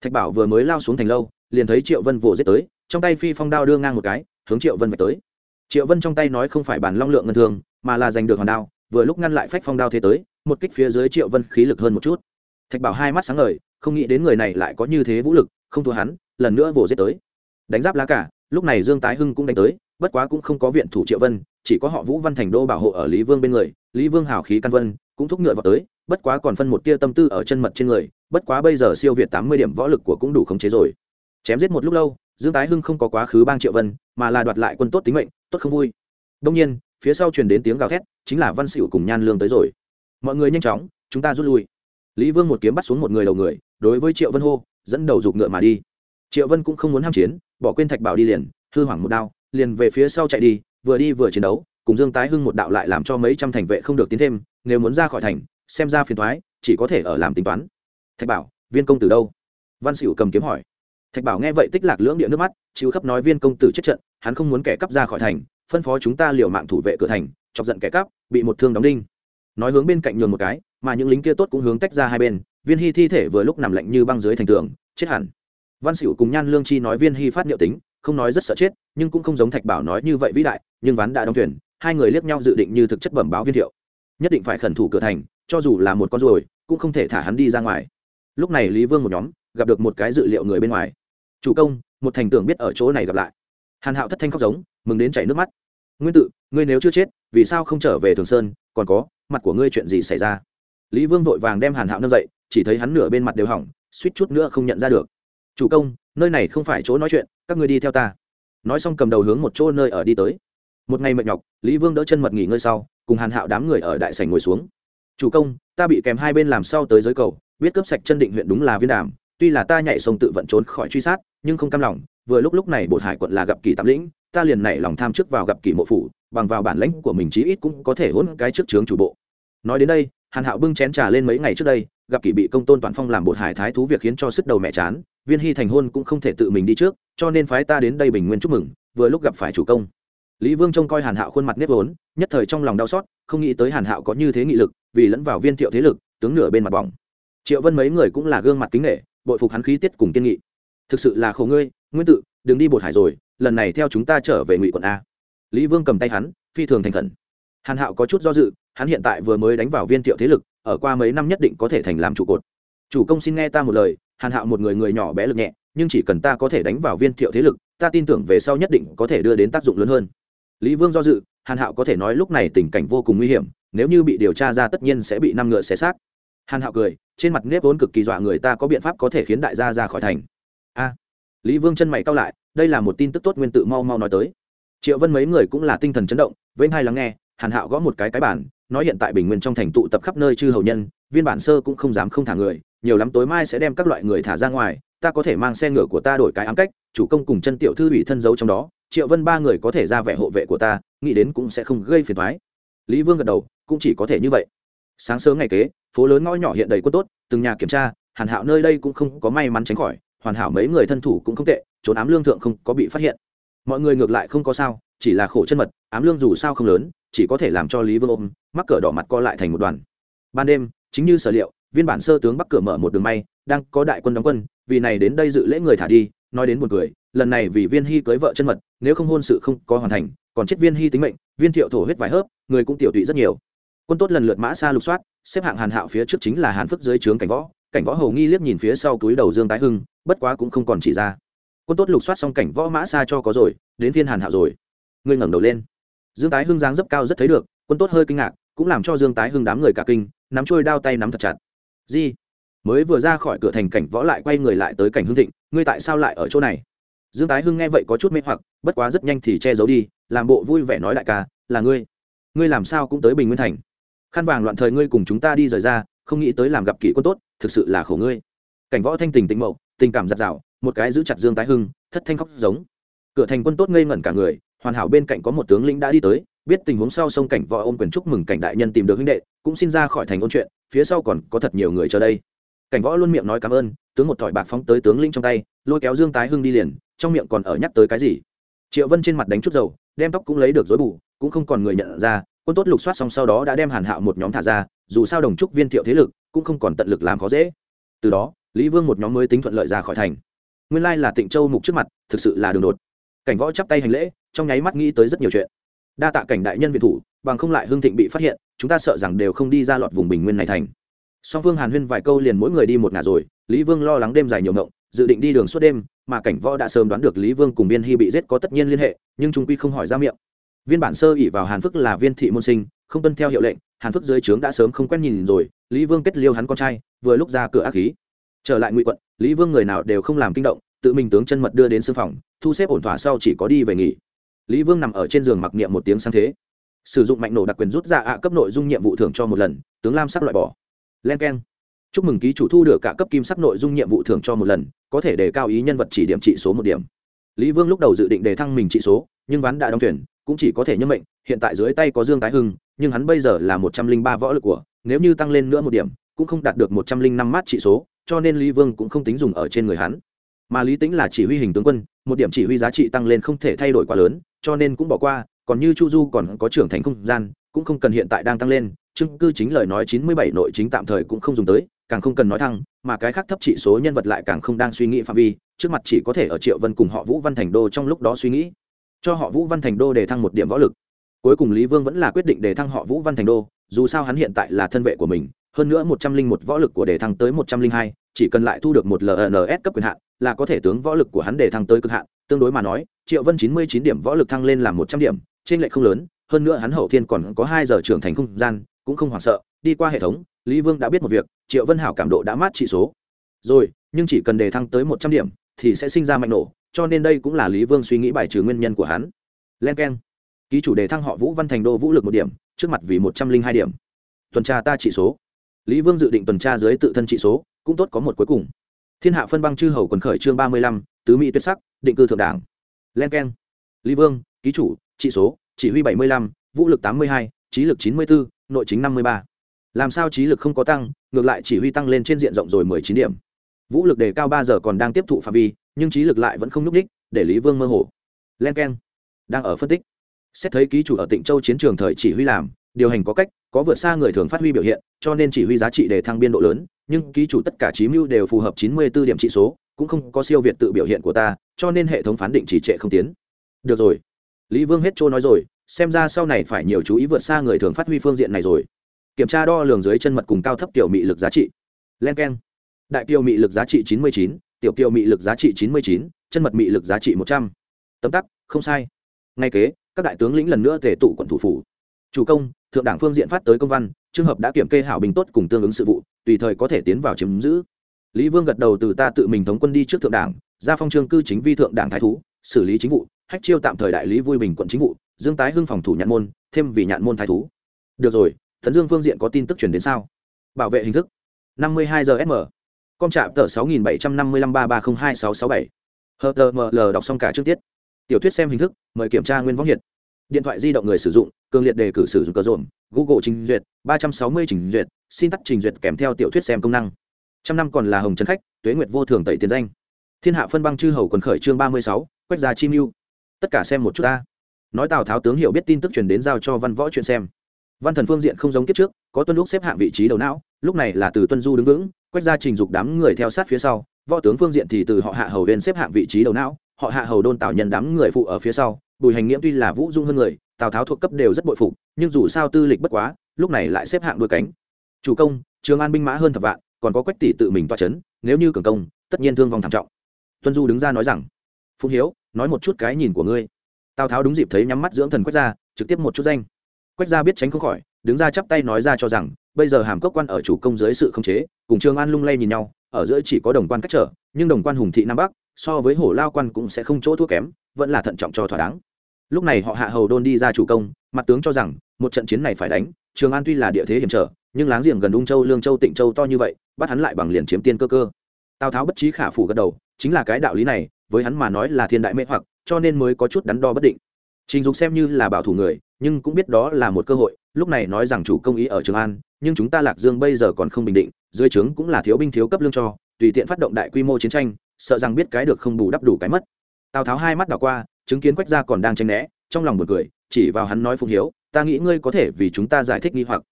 thạch bảo vừa mới lao xuống thành lâu, liền thấy triệu vân vồ giết tới, trong tay phi phong đao đưa ngang một cái, hướng triệu vân vạch tới. Triệu vân trong tay nói không phải bản long lượng ngân thường, mà là giành được hòn đao, vừa lúc ngăn lại phách phong đao thế tới, một kích phía dưới triệu vân khí lực hơn một chút. Thạch bảo hai mắt sáng ngời, không nghĩ đến người này lại có như thế vũ lực, không thua hắn, lần nữa vồ giết tới. Đánh giáp lá cả, lúc này dương tái hưng cũng đánh tới, bất quá cũng không có viện thủ triệu vân, chỉ có họ vũ văn thành đô bảo hộ ở lý vương bên người, lý vương hào khí căn vân, cũng thúc ngựa vào tới, bất quá còn phân một tia tâm tư ở chân mật trên người bất quá bây giờ siêu việt tám mươi điểm võ lực của cũng đủ khống chế rồi. Chém giết một lúc lâu, dương tái hưng không có quá khứ bang triệu vân, mà là đoạt lại quân tốt tính mệnh, tốt không vui. Đông nhiên, phía sau truyền đến tiếng gào thét, chính là văn xỉu cùng nhan lương tới rồi. Mọi người nhanh chóng, chúng ta rút lui. Lý vương một kiếm bắt xuống một người đầu người, đối với triệu vân hô, dẫn đầu giục ngựa mà đi. Triệu vân cũng không muốn ham chiến, bỏ quên thạch bảo đi liền, hư hoảng một đao, liền về phía sau chạy đi, vừa đi vừa chiến đấu, cùng dương tái hưng một đạo lại làm cho mấy trăm thành vệ không được tiến thêm, nếu muốn ra khỏi thành, xem ra phiền thoái chỉ có thể ở làm tính toán thạch bảo, viên công tử đâu? Văn xỉu cầm kiếm hỏi. Thạch bảo nghe vậy tích lạc lưỡng địa nước mắt chịu khắp nói viên công tử chết trận, hắn không muốn kẻ cắp ra khỏi thành, phân phó chúng ta liều mạng thủ vệ cửa thành, chọc giận kẻ cắp, bị một thương đóng đinh. Nói hướng bên cạnh nhường một cái, mà những lính kia tốt cũng hướng tách ra hai bên, viên hy thi thể vừa lúc nằm lạnh như băng dưới thành tường, chết hẳn. Văn xỉu cùng nhan lương chi nói viên hy phát niệu tính, không nói rất sợ chết, nhưng cũng không giống thạch bảo nói như vậy vĩ đại, nhưng ván đã đóng thuyền, hai người liếc nhau dự định như thực chất bẩm báo viên thiệu. Nhất định phải khẩn thủ cửa thành, cho dù là một con ruồi, cũng không thể thả hắn đi ra ngoài lúc này lý vương một nhóm gặp được một cái dự liệu người bên ngoài. Chủ công, một thành tưởng biết ở chỗ này gặp lại. Hàn hạo thất thanh khóc giống, mừng đến chảy nước mắt. Nguyên tự ngươi nếu chưa chết, vì sao không trở về thường sơn? Còn có, mặt của ngươi chuyện gì xảy ra? Lý vương vội vàng đem hàn hạo nâng dậy, chỉ thấy hắn nửa bên mặt đều hỏng, suýt chút nữa không nhận ra được. Chủ công, nơi này không phải chỗ nói chuyện, các ngươi đi theo ta. Nói xong cầm đầu hướng một chỗ nơi ở đi tới. Một ngày mệt nhọc, lý vương đỡ chân mật nghỉ ngơi sau, cùng hàn hạo đám người ở đại sảnh ngồi xuống. Chủ công, ta bị kèm hai bên làm sau tới giới cầu biết cướp sạch chân định huyện đúng là viên đàm, tuy là ta nhảy sông tự vận trốn khỏi truy sát, nhưng không cam lòng, vừa lúc lúc này bột hải quận là gặp kỳ tạm lĩnh, ta liền nảy lòng tham trước vào gặp kỳ mộ phủ, bằng vào bản lãnh của mình chí ít cũng có thể hôn cái trước trướng chủ bộ. Nói đến đây, hàn hạo bưng chén trà lên mấy ngày trước đây, gặp kỳ bị công tôn toàn phong làm bột hải thái thú việc khiến cho sức đầu mẹ chán, viên hy thành hôn cũng không thể tự mình đi trước, cho nên phái ta đến đây bình nguyên chúc mừng, vừa lúc gặp phải chủ công. Lý vương trông coi hàn hạo khuôn mặt nếp vốn, nhất thời trong lòng đau xót, không nghĩ tới hàn hạo có như thế nghị lực, vì lẫn vào viên thiệu thế lực, tướng nửa bên mặt bỏng triệu vân mấy người cũng là gương mặt kính nghệ bội phục hắn khí tiết cùng kiên nghị. Thực sự là khổ ngươi, nguyên tự, đừng đi bột hải rồi, lần này theo chúng ta trở về ngụy quận a. Lý vương cầm tay hắn, phi thường thành khẩn. Hàn hạo có chút do dự, hắn hiện tại vừa mới đánh vào viên thiệu thế lực, ở qua mấy năm nhất định có thể thành làm trụ cột. Chủ công xin nghe ta một lời, hàn hạo một người người nhỏ bé lực nhẹ, nhưng chỉ cần ta có thể đánh vào viên thiệu thế lực, ta tin tưởng về sau nhất định có thể đưa đến tác dụng lớn hơn. Lý vương do dự, hàn hạo có thể nói lúc này tình cảnh vô cùng nguy hiểm, nếu như bị điều tra ra tất nhiên sẽ bị năm ngựa xé xác. Hàn hạo cười trên mặt nếp vốn cực kỳ dọa người ta có biện pháp có thể khiến đại gia ra khỏi thành. A, lý vương chân mày cao lại, đây là một tin tức tốt nguyên tự mau mau nói tới. Triệu vân mấy người cũng là tinh thần chấn động, vênh hai lắng nghe, hàn hạo gõ một cái cái bản nói hiện tại bình nguyên trong thành tụ tập khắp nơi chư hầu nhân, viên bản sơ cũng không dám không thả người, nhiều lắm tối mai sẽ đem các loại người thả ra ngoài, ta có thể mang xe ngựa của ta đổi cái ám cách, chủ công cùng chân tiểu thư ủy thân giấu trong đó, triệu vân ba người có thể ra vẻ hộ vệ của ta, nghĩ đến cũng sẽ không gây phiền thoái lý vương gật đầu, cũng chỉ có thể như vậy sáng sớm ngày kế, phố lớn ngõ nhỏ hiện đầy quân tốt, từng nhà kiểm tra, hàn hạo nơi đây cũng không có may mắn tránh khỏi, hoàn hảo mấy người thân thủ cũng không tệ, trốn ám lương thượng không có bị phát hiện. Mọi người ngược lại không có sao, chỉ là khổ chân mật, ám lương dù sao không lớn, chỉ có thể làm cho lý vương ôm, mắc cỡ đỏ mặt co lại thành một đoàn. Ban đêm, chính như sở liệu, viên bản sơ tướng bắc cửa mở một đường may, đang có đại quân đóng quân, vì này đến đây dự lễ người thả đi, nói đến một người lần này vì viên hy cưới vợ chân mật, nếu không hôn sự không có hoàn thành, còn chết viên hy tính mệnh, viên thiệu thổ huyết vài hớp, người cũng tiểu tụy rất nhiều quân tốt lần lượt mã xa lục soát, xếp hạng hàn hạo phía trước chính là hàn phức dưới trướng cảnh võ cảnh võ hầu nghi liếc nhìn phía sau túi đầu dương tái hưng, bất quá cũng không còn chỉ ra. Quân tốt lục soát xong cảnh võ mã xa cho có rồi, đến phiên hàn hạo rồi. Ngươi ngẩng đầu lên. Dương tái hưng dáng dấp cao rất thấy được, quân tốt hơi kinh ngạc, cũng làm cho dương tái hưng đám người cả kinh, nắm trôi đao tay nắm thật chặt. Di, mới vừa ra khỏi cửa thành cảnh võ lại quay người lại tới cảnh hưng thịnh, ngươi tại sao lại ở chỗ này? Dương tái hưng nghe vậy có chút mê hoặc, bất quá rất nhanh thì che giấu đi, làm bộ vui vẻ nói đại ca, là ngươi. Ngươi làm sao cũng tới bình nguyên thành khăn vàng loạn thời ngươi cùng chúng ta đi rời ra, không nghĩ tới làm gặp kỷ quân tốt, thực sự là khổ ngươi. Cảnh võ thanh tình tĩnh mậu tình cảm giặt rào, một cái giữ chặt dương tái hưng, thất thanh khóc giống. Cửa thành quân tốt ngây ngẩn cả người, hoàn hảo bên cạnh có một tướng lĩnh đã đi tới, biết tình huống sau sông cảnh võ ôm quyền chúc mừng cảnh đại nhân tìm được huynh đệ, cũng xin ra khỏi thành ôn chuyện, phía sau còn có thật nhiều người chờ đây. Cảnh võ luôn miệng nói cảm ơn, tướng một thỏi bạc phóng tới tướng lĩnh trong tay, lôi kéo dương tái hưng đi liền, trong miệng còn ở nhắc tới cái gì. Triệu vân trên mặt đánh chút dầu, đem tóc cũng lấy được dối bù, cũng không còn người nhận ra quân tốt lục soát xong sau đó đã đem hàn hạo một nhóm thả ra, dù sao đồng trúc viên thiệu thế lực cũng không còn tận lực làm khó dễ. Từ đó, lý vương một nhóm mới tính thuận lợi ra khỏi thành. Nguyên lai là tịnh châu mục trước mặt, thực sự là đường đột. Cảnh võ chắp tay hành lễ, trong nháy mắt nghĩ tới rất nhiều chuyện. Đa tạ cảnh đại nhân việt thủ, bằng không lại hương thịnh bị phát hiện, chúng ta sợ rằng đều không đi ra lọt vùng bình nguyên này thành. Song phương hàn huyên vài câu liền mỗi người đi một ngả rồi, lý vương lo lắng đêm dài nhiều ngộng, dự định đi đường suốt đêm, mà cảnh võ đã sớm đoán được lý vương cùng viên hy bị giết có tất nhiên liên hệ, nhưng trung quy không hỏi ra miệng viên bản sơ ỉ vào hàn phức là viên thị môn sinh, không tuân theo hiệu lệnh, hàn phức dưới trướng đã sớm không quen nhìn rồi, lý vương kết liêu hắn con trai, vừa lúc ra cửa ác khí. Trở lại ngụy quận, lý vương người nào đều không làm kinh động, tự mình tướng chân mật đưa đến sư phòng, thu xếp ổn thỏa sau chỉ có đi về nghỉ. Lý vương nằm ở trên giường mặc niệm một tiếng sang thế. Sử dụng mạnh nổ đặc quyền rút ra ạ cấp nội dung nhiệm vụ thưởng cho một lần, tướng lam sắc loại bỏ. Len k e n chúc mừng ký chủ thu được cả cấp kim sắc nội dung nhiệm vụ thưởng cho một lần, có thể đề cao ý nhân vật chỉ điểm trị số một điểm. Lý vương lúc đầu dự định đề thăng mình trị số, nhưng ván đã đóng tuyển cũng chỉ có thể nhân mệnh, hiện tại dưới tay có dương tái hưng, nhưng hắn bây giờ là một trăm linh ba võ lực của, nếu như tăng lên nữa một điểm, cũng không đạt được một trăm linh năm mát trị số, cho nên lý vương cũng không tính dùng ở trên người hắn. Mà lý tính là chỉ huy hình tướng quân, một điểm chỉ huy giá trị tăng lên không thể thay đổi quá lớn, cho nên cũng bỏ qua, còn như chu du còn có trưởng thành không gian, cũng không cần hiện tại đang tăng lên, chứng cư chính lời nói chín mươi bảy nội chính tạm thời cũng không dùng tới, càng không cần nói thăng mà cái khác thấp trị số nhân vật lại càng không đang suy nghĩ phạm vi, trước mặt chỉ có thể ở triệu vân cùng họ vũ văn thành đô trong lúc đó suy nghĩ cho họ vũ văn thành đô để thăng một điểm võ lực. Cuối cùng lý vương vẫn là quyết định để thăng họ vũ văn thành đô, dù sao hắn hiện tại là thân vệ của mình, hơn nữa một trăm linh một võ lực của đề thăng tới một trăm linh hai, chỉ cần lại thu được một lns cấp quyền hạn, là có thể tướng võ lực của hắn đề thăng tới cực hạn. Tương đối mà nói, triệu vân chín mươi chín điểm võ lực thăng lên làm một trăm điểm, trên lệ không lớn, hơn nữa hắn hậu thiên còn có hai giờ trưởng thành không gian, cũng không hoảng sợ. Đi qua hệ thống, lý vương đã biết một việc, triệu vân hảo cảm độ đã mát trị số. Rồi, nhưng chỉ cần đề thăng tới một trăm điểm, thì sẽ sinh ra mạnh nổ cho nên đây cũng là lý vương suy nghĩ bài trừ nguyên nhân của hắn. Len k e n ký chủ đề thăng họ vũ văn thành đô vũ lực một điểm, trước mặt vì một trăm linh hai điểm. Tuần tra ta trị số. Lý vương dự định tuần tra dưới tự thân trị số, cũng tốt có một cuối cùng. Thiên hạ phân băng chư hầu quần khởi chương ba mươi lăm, tứ mỹ tuyệt sắc, định cư thượng đảng. Len k e n lý vương, ký chủ, trị số, chỉ huy bảy mươi lăm, vũ lực tám mươi hai, trí lực chín mươi bốn nội chính năm mươi ba. Làm sao trí lực không có tăng, ngược lại chỉ huy tăng lên trên diện rộng rồi mười chín điểm vũ lực đề cao ba giờ còn đang tiếp thụ phạm vi, nhưng trí lực lại vẫn không n ú c ních để lý vương mơ hồ. Len k e n đang ở phân tích. Xét thấy ký chủ ở tịnh châu chiến trường thời chỉ huy làm, điều hành có cách, có vượt xa người thường phát huy biểu hiện, cho nên chỉ huy giá trị để thăng biên độ lớn, nhưng ký chủ tất cả trí mưu đều phù hợp chín mươi 94 điểm trị số, cũng không có siêu việt tự biểu hiện của ta, cho nên hệ thống phán định chỉ trệ không tiến. Được rồi. Lý vương hết trôi nói rồi, xem ra sau này phải nhiều chú ý vượt xa người thường phát huy phương diện này rồi. Kiểm tra đo lường dưới chân mật cùng cao thấp tiểu mị lực giá trị. Len k e n đại kiều mị lực giá trị chín mươi chín, tiểu kiều mị lực giá trị chín mươi chín, chân mật mị lực giá trị một trăm. Tấm tắc, không sai. Ngay kế, các đại tướng lĩnh lần nữa tề tụ quận thủ phủ. Chủ công, thượng đảng phương diện phát tới công văn, trường hợp đã kiểm kê hảo bình tốt cùng tương ứng sự vụ, tùy thời có thể tiến vào chiếm giữ. Lý vương gật đầu từ ta tự mình thống quân đi trước thượng đảng, ra phong trương cư chính vi thượng đảng thái thú, xử lý chính vụ, hách chiêu tạm thời đại lý vui bình quận chính vụ, dương tái hưng phòng thủ nhạn môn, thêm vì nhạn môn thái thú. Được rồi, thần dương phương diện có tin tức chuyển đến sao? Bảo vệ hình thức. năm mươi hai giờ sm com trạm tờ sáu nghìn bảy trăm năm mươi lăm ba ba không hai sáu sáu bảy. Hờ tờ ml đọc xong cả trước tiết. Tiểu thuyết xem hình thức, mời kiểm tra nguyên võng hiện điện thoại di động người sử dụng, cường liệt đề cử sử dụng cờ rộn google trình duyệt, ba trăm sáu mươi trình duyệt, xin tắt trình duyệt kèm theo tiểu thuyết xem công năng. Trăm năm còn là hồng trấn khách, tuế nguyệt vô thường tẩy tiền danh. Thiên hạ phân băng chư hầu quần khởi chương ba mươi sáu, quách gia chi mưu. Tất cả xem một chút ta. Nói tào tháo tướng hiểu biết tin tức truyền đến giao cho văn võ chuyện xem văn thần phương diện không giống kiếp trước, có tuân lúc xếp hạng vị trí đầu não, lúc này là từ tuân du đứng vững quách gia trình dục đám người theo sát phía sau, võ tướng phương diện thì từ họ hạ hầu viên xếp hạng vị trí đầu não, họ hạ hầu đôn tào nhân đám người phụ ở phía sau, bùi hành nghiễm tuy là vũ dung hơn người, tào tháo thuộc cấp đều rất bội phục, nhưng dù sao tư lịch bất quá, lúc này lại xếp hạng đôi cánh. Chủ công, trường an binh mã hơn thập vạn, còn có quách tỷ tự mình toa c h ấ n nếu như cường công, tất nhiên thương vong thảm trọng. Tuân du đứng ra nói rằng, phụng hiếu, nói một chút cái nhìn của ngươi. Tào tháo đúng dịp thấy nhắm mắt dưỡng thần quách gia trực tiếp một chút danh quách gia biết tránh không khỏi, đứng ra chắp tay nói ra cho rằng, bây giờ hàm cốc quan ở chủ công dưới sự khống chế, cùng Trương an lung lay nhìn nhau, ở giữa chỉ có đồng quan cách trở, nhưng đồng quan hùng thị nam bắc, so với hổ lao quan cũng sẽ không chỗ thua kém, vẫn là thận trọng cho thỏa đáng. Lúc này họ hạ hầu đôn đi ra chủ công, mặt tướng cho rằng, một trận chiến này phải đánh trường an tuy là địa thế hiểm trở, nhưng láng giềng gần ung châu, lương châu, tịnh châu to như vậy, bắt hắn lại bằng liền chiếm tiên cơ cơ. Tào tháo bất trí khả phủ gật đầu, chính là cái đạo lý này, với hắn mà nói là thiên đại mê hoặc, cho nên mới có chút đắn đo bất định. Trình dục xem như là bảo thủ người nhưng cũng biết đó là một cơ hội, lúc này nói rằng chủ công ý ở trường an, nhưng chúng ta lạc dương bây giờ còn không bình định, dưới trướng cũng là thiếu binh thiếu cấp lương cho, tùy tiện phát động đại quy mô chiến tranh, sợ rằng biết cái được không bù đắp đủ cái mất. Tào tháo hai mắt đảo qua, chứng kiến quách gia còn đang tranh né, trong lòng một cười, chỉ vào hắn nói phụng hiếu, ta nghĩ ngươi có thể vì chúng ta giải thích nghi hoặc.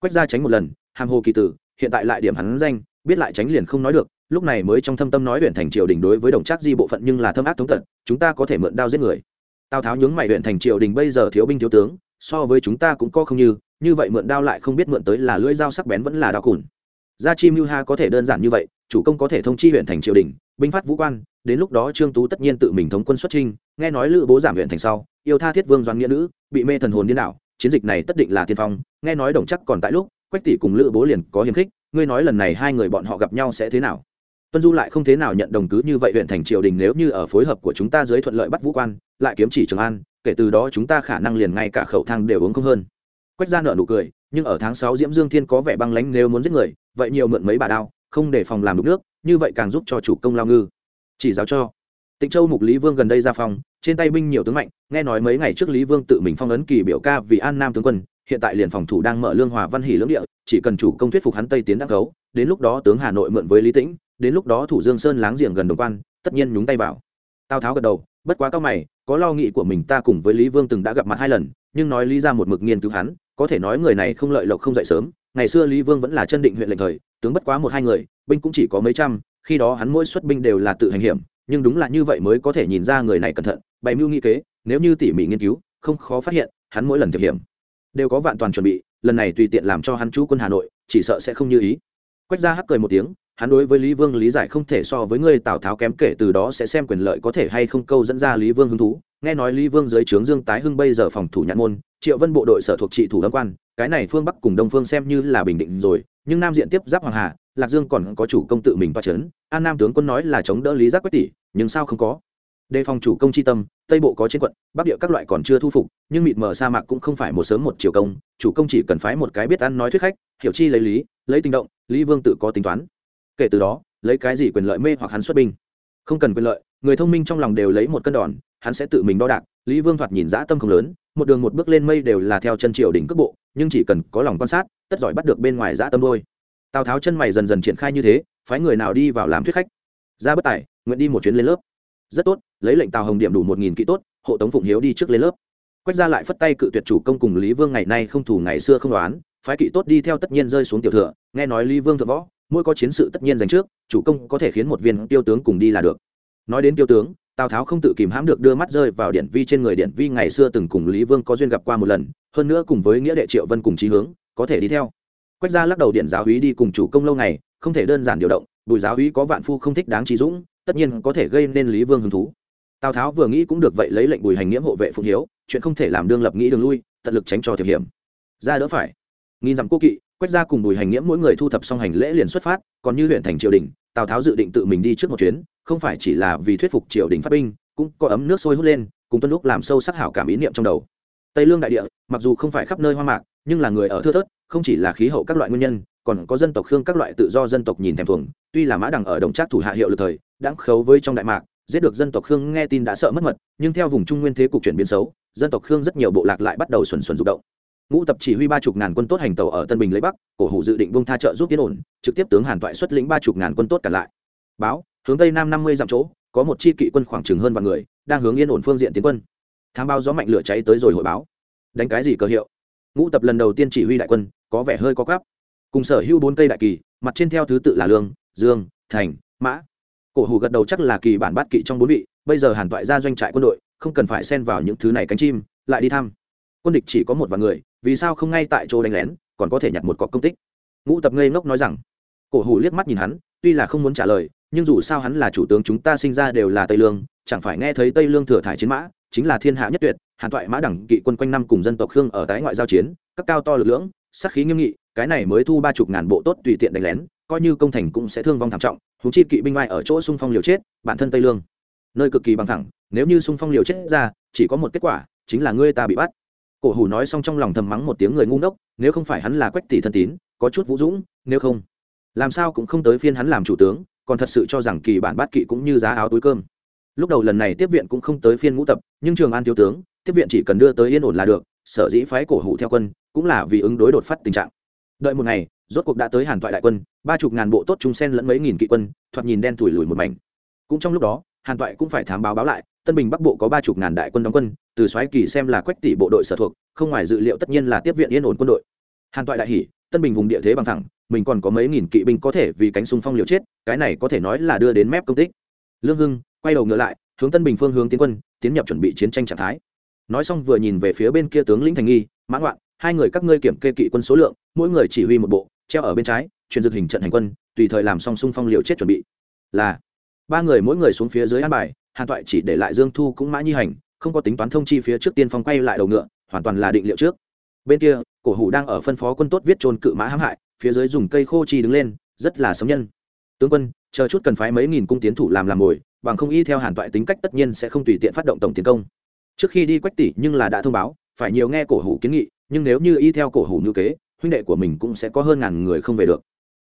Quách gia tránh một lần, hàm hồ kỳ tử, hiện tại lại điểm hắn danh, biết lại tránh liền không nói được, lúc này mới trong thâm tâm nói huyện thành triều đình đối với đồng trác di bộ phận nhưng là thâm ác thống tận chúng ta có thể mượn đao giết người tào tháo nhướng mày huyện thành triều đình bây giờ thiếu binh thiếu tướng, so với chúng ta cũng có không như như vậy mượn đao lại không biết mượn tới là lưỡi dao sắc bén vẫn là đao cùn. Gia chi mưu ha có thể đơn giản như vậy, chủ công có thể thông chi huyện thành triều đình, binh phát vũ quan, đến lúc đó trương tú tất nhiên tự mình thống quân xuất trinh nghe nói lữ bố giảm huyện thành sau, yêu tha thiết vương doan nghĩa nữ, bị mê thần hồn điên đảo, chiến dịch này tất định là tiên phong, nghe nói đồng chắc còn tại lúc, quách tỷ cùng lữ bố liền có hiềm khích, ngươi nói lần này hai người bọn họ gặp nhau sẽ thế nào? Tuân du lại không thế nào nhận đồng cứ như vậy, huyện thành triều đình nếu như ở phối hợp của chúng ta dưới thuận lợi bắt vũ quan lại kiếm chỉ trường an, kể từ đó chúng ta khả năng liền ngay cả khẩu thang đều uống không hơn. Quách ra nợ nụ cười, nhưng ở tháng sáu diễm dương thiên có vẻ băng lánh nếu muốn giết người, vậy nhiều mượn mấy bà đao, không để phòng làm đục nước, như vậy càng giúp cho chủ công lao ngư. Chỉ giáo cho. Tịnh châu mục lý vương gần đây ra phòng, trên tay binh nhiều tướng mạnh, nghe nói mấy ngày trước lý vương tự mình phong ấn kỳ biểu ca vì an nam tướng quân, hiện tại liền phòng thủ đang mở lương hòa văn hỷ lưỡng địa, chỉ cần chủ công thuyết phục hắn tây tiến đắc gấu, đến lúc đó tướng hà nội mượn với lý tĩnh, đến lúc đó thủ dương sơn láng giềng gần đồng quan, tất nhiên nhúng tay vào. Tào tháo gật đầu bất quá cao mày, có lo nghĩ của mình ta cùng với lý vương từng đã gặp mặt hai lần, nhưng nói lý ra một mực nghiên cứu hắn, có thể nói người này không lợi lộc không dậy sớm. Ngày xưa lý vương vẫn là chân định huyện lệnh thời, tướng bất quá một hai người, binh cũng chỉ có mấy trăm, khi đó hắn mỗi xuất binh đều là tự hành hiểm, nhưng đúng là như vậy mới có thể nhìn ra người này cẩn thận. Bày mưu nghĩ kế, nếu như tỉ mỉ nghiên cứu, không khó phát hiện, hắn mỗi lần thực hiểm, đều có vạn toàn chuẩn bị, lần này tùy tiện làm cho hắn chú quân hà nội, chỉ sợ sẽ không như ý. Quách ra hắc cười một tiếng hắn đối với lý vương lý giải không thể so với ngươi tào tháo kém kể, từ đó sẽ xem quyền lợi có thể hay không câu dẫn ra lý vương hứng thú. Nghe nói lý vương dưới trướng dương tái hưng bây giờ phòng thủ nhạn môn, triệu vân bộ đội sở thuộc trị thủ lâm quan, cái này phương bắc cùng đông phương xem như là bình định rồi, nhưng nam diện tiếp giáp hoàng hà, lạc dương còn có chủ công tự mình toa c h ấ n an nam tướng quân nói là chống đỡ lý giác quách tỷ, nhưng sao không có. Đề phòng chủ công c h i tâm, tây bộ có trên quận, bắc địa các loại còn chưa thu phục, nhưng mịt mờ sa mạc cũng không phải một sớm một chiều công, chủ công chỉ cần phái một cái biết ăn nói thuyết khách, hiểu chi lấy lý, lấy tình động, lý vương tự có tính toán kể từ đó, lấy cái gì quyền lợi mê hoặc hắn xuất binh? Không cần quyền lợi, người thông minh trong lòng đều lấy một cân đòn, hắn sẽ tự mình đo đạc. Lý vương thoạt nhìn dã tâm không lớn, một đường một bước lên mây đều là theo chân triều đỉnh cước bộ, nhưng chỉ cần có lòng quan sát, tất giỏi bắt được bên ngoài dã tâm đôi tào tháo chân mày dần dần triển khai như thế, phái người nào đi vào làm thuyết khách? Ra bất tài, nguyện đi một chuyến lên lớp. Rất tốt, lấy lệnh tào hồng điểm đủ một nghìn kỹ tốt, hộ tống phụng hiếu đi trước lên lớp. Quách ra lại phất tay cự tuyệt chủ công cùng lý vương ngày nay không thủ ngày xưa không đoán, phái kỵ tốt đi theo tất nhiên rơi xuống tiểu thừa, nghe nói lý vương thượng võ mỗi có chiến sự tất nhiên giành trước, chủ công có thể khiến một viên tiêu tướng cùng đi là được. Nói đến tiêu tướng, tào tháo không tự kìm hãm được đưa mắt rơi vào điện vi trên người điện vi ngày xưa từng cùng lý vương có duyên gặp qua một lần, hơn nữa cùng với nghĩa đệ triệu vân cùng trí hướng, có thể đi theo. Quách gia lắc đầu điện giáo úy đi cùng chủ công lâu ngày, không thể đơn giản điều động, bùi giáo úy có vạn phu không thích đáng trí dũng, tất nhiên có thể gây nên lý vương hứng thú. Tào tháo vừa nghĩ cũng được vậy lấy lệnh bùi hành nghĩa hộ vệ phụng hiếu, chuyện không thể làm đương lập nghĩ đường lui, tận lực tránh cho thiệp hiểm. Ra đỡ phải. Nghìn dặm cô kỵ quách ra cùng bùi hành nghĩa mỗi người thu thập xong hành lễ liền xuất phát, còn như huyện thành triều đình, tào tháo dự định tự mình đi trước một chuyến, không phải chỉ là vì thuyết phục triều đình phát binh, cũng có ấm nước sôi hút lên, cùng tuân lúc làm sâu sắc hảo cảm ý niệm trong đầu. Tây lương đại địa, mặc dù không phải khắp nơi hoa mạc, nhưng là người ở thưa thớt, không chỉ là khí hậu các loại nguyên nhân, còn có dân tộc khương các loại tự do dân tộc nhìn thèm thuồng, tuy là mã đằng ở đồng trác thủ hạ hiệu lực thời đáng khấu với trong đại mạc, giết được dân tộc khương nghe tin đã sợ mất mật, nhưng theo vùng trung nguyên thế cục chuyển biến xấu, dân tộc khương rất nhiều bộ lạc lại bắt đầu xuẩn xuẩn rụng động ngũ tập chỉ huy ba chục ngàn quân tốt hành tàu ở tân bình lấy bắc, cổ hủ dự định bông tha trợ giúp yên ổn, trực tiếp tướng hàn toại xuất lĩnh ba chục ngàn quân tốt cả lại. Báo, hướng tây nam năm mươi dặm chỗ, có một chi kỵ quân khoảng chừng hơn vạn người, đang hướng yên ổn phương diện tiến quân. Tham bao gió mạnh lửa cháy tới rồi hội báo. Đánh cái gì cơ hiệu? Ngũ tập lần đầu tiên chỉ huy đại quân, có vẻ hơi có gấp cùng sở hữu bốn cây đại kỳ, mặt trên theo thứ tự là lương, dương, thành, mã. Cổ hủ gật đầu chắc là kỳ bản bát kỵ trong bốn vị, bây giờ hàn toại ra doanh trại quân đội, không cần phải xen vào những thứ này cánh chim, lại đi thăm. Quân địch chỉ có một vài người vì sao không ngay tại chỗ đánh lén, còn có thể nhặt một cọc công tích? Ngũ tập ngây ngốc nói rằng. Cổ hủ liếc mắt nhìn hắn, tuy là không muốn trả lời, nhưng dù sao hắn là chủ tướng chúng ta sinh ra đều là tây lương, chẳng phải nghe thấy tây lương thừa thải chiến mã, chính là thiên hạ nhất tuyệt, hàn toại mã đẳng kỵ quân quanh năm cùng dân tộc khương ở tái ngoại giao chiến, các cao to lực lưỡng sắc khí nghiêm nghị, cái này mới thu ba chục ngàn bộ tốt tùy tiện đánh lén, coi như công thành cũng sẽ thương vong thảm trọng húng chi kỵ binh ngoài ở chỗ xung phong liều chết, bản thân tây lương. Nơi cực kỳ bằng thẳng, nếu như xung phong liều chết ra, chỉ có một kết quả, chính là ngươi ta bị bắt cổ hủ nói xong trong lòng thầm mắng một tiếng người ngu ngốc, nếu không phải hắn là quách tỷ thân tín, có chút vũ dũng, nếu không, làm sao cũng không tới phiên hắn làm chủ tướng, còn thật sự cho rằng kỳ bản bát kỵ cũng như giá áo túi cơm. Lúc đầu lần này tiếp viện cũng không tới phiên ngũ tập, nhưng trường an thiếu tướng, tiếp viện chỉ cần đưa tới yên ổn là được, sở dĩ phái cổ hủ theo quân, cũng là vì ứng đối đột phát tình trạng. Đợi một ngày, rốt cuộc đã tới hàn toại đại quân, ba chục ngàn bộ tốt chúng sen lẫn mấy nghìn kỵ quân, thoạt nhìn đen thủi lùi một mảnh. Cũng trong lúc đó, hàn toại cũng phải thám báo báo lại tân bình bắc bộ có ba chục ngàn đại quân đóng quân, từ soái kỳ xem là quách tỷ bộ đội sở thuộc, không ngoài dự liệu tất nhiên là tiếp viện yên ổn quân đội. Hàn toại đại hỉ tân bình vùng địa thế bằng thẳng, mình còn có mấy nghìn kỵ binh có thể vì cánh xung phong liều chết, cái này có thể nói là đưa đến mép công tích. Lương hưng, quay đầu ngựa lại, hướng tân bình phương hướng tiến quân, tiến nhập chuẩn bị chiến tranh trạng thái. Nói xong vừa nhìn về phía bên kia tướng lĩnh thành nghi, mã ngoạn, hai người các ngươi kiểm kê kỵ quân số lượng, mỗi người chỉ huy một bộ, treo ở bên trái, chuyển dược hình trận hành quân, tùy thời làm xong xung phong liều chết chuẩn bị. Là, ba người mỗi người xuống phía dưới an bài hàn toại chỉ để lại dương thu cũng mã nhi hành, không có tính toán thông chi phía trước tiên phong quay lại đầu ngựa, hoàn toàn là định liệu trước. Bên kia, cổ hủ đang ở phân phó quân tốt viết trôn cự mã hãm hại, phía dưới dùng cây khô chi đứng lên, rất là sống nhân. Tướng quân, chờ chút cần phái mấy nghìn cung tiến thủ làm làm mồi, bằng không y theo hàn toại tính cách tất nhiên sẽ không tùy tiện phát động tổng tiến công. Trước khi đi quách tỷ nhưng là đã thông báo, phải nhiều nghe cổ hủ kiến nghị, nhưng nếu như y theo cổ hủ như kế, huynh đệ của mình cũng sẽ có hơn ngàn người không về được.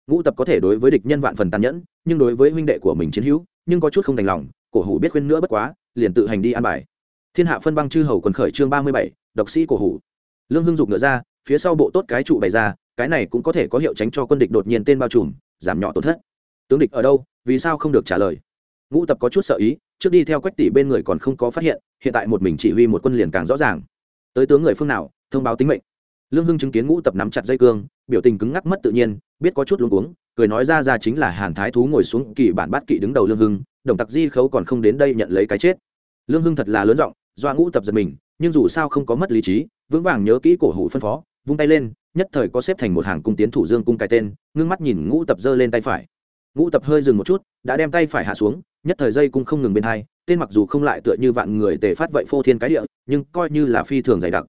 Ngũ tập có thể đối với địch nhân vạn phần tàn nhẫn, nhưng đối với huynh đệ của mình chiến hữu, nhưng có chút không đành lòng cổ hủ biết khuyên nữa bất quá, liền tự hành đi an bài. Thiên hạ phân băng chư hầu quần khởi chương ba mươi bảy, độc sĩ cổ hủ. Lương hưng dục ngựa ra, phía sau bộ tốt cái trụ bày ra, cái này cũng có thể có hiệu tránh cho quân địch đột nhiên tên bao trùm, giảm nhỏ tổn thất. Tướng địch ở đâu, vì sao không được trả lời? Ngũ tập có chút sợ ý, trước đi theo quách tỷ bên người còn không có phát hiện hiện tại một mình chỉ huy một quân liền càng rõ ràng. Tới tướng người phương nào, thông báo tính mệnh. Lương hưng chứng kiến ngũ tập nắm chặt dây cương, biểu tình cứng ngắc mất tự nhiên, biết có chút luống cuống, cười nói ra ra chính là hàn thái thú ngồi xuống kỳ bản bát kỵ đứng đầu lương hưng đồng tặc di khấu còn không đến đây nhận lấy cái chết. Lương hưng thật là lớn giọng do ngũ tập giật mình, nhưng dù sao không có mất lý trí, vững vàng nhớ kỹ cổ hủ phân phó, vung tay lên, nhất thời có xếp thành một hàng cung tiến thủ dương cung cái tên, ngưng mắt nhìn ngũ tập giơ lên tay phải. Ngũ tập hơi dừng một chút, đã đem tay phải hạ xuống, nhất thời dây cung không ngừng bên hai, tên mặc dù không lại tựa như vạn người tề phát vậy phô thiên cái địa, nhưng coi như là phi thường dày đặc.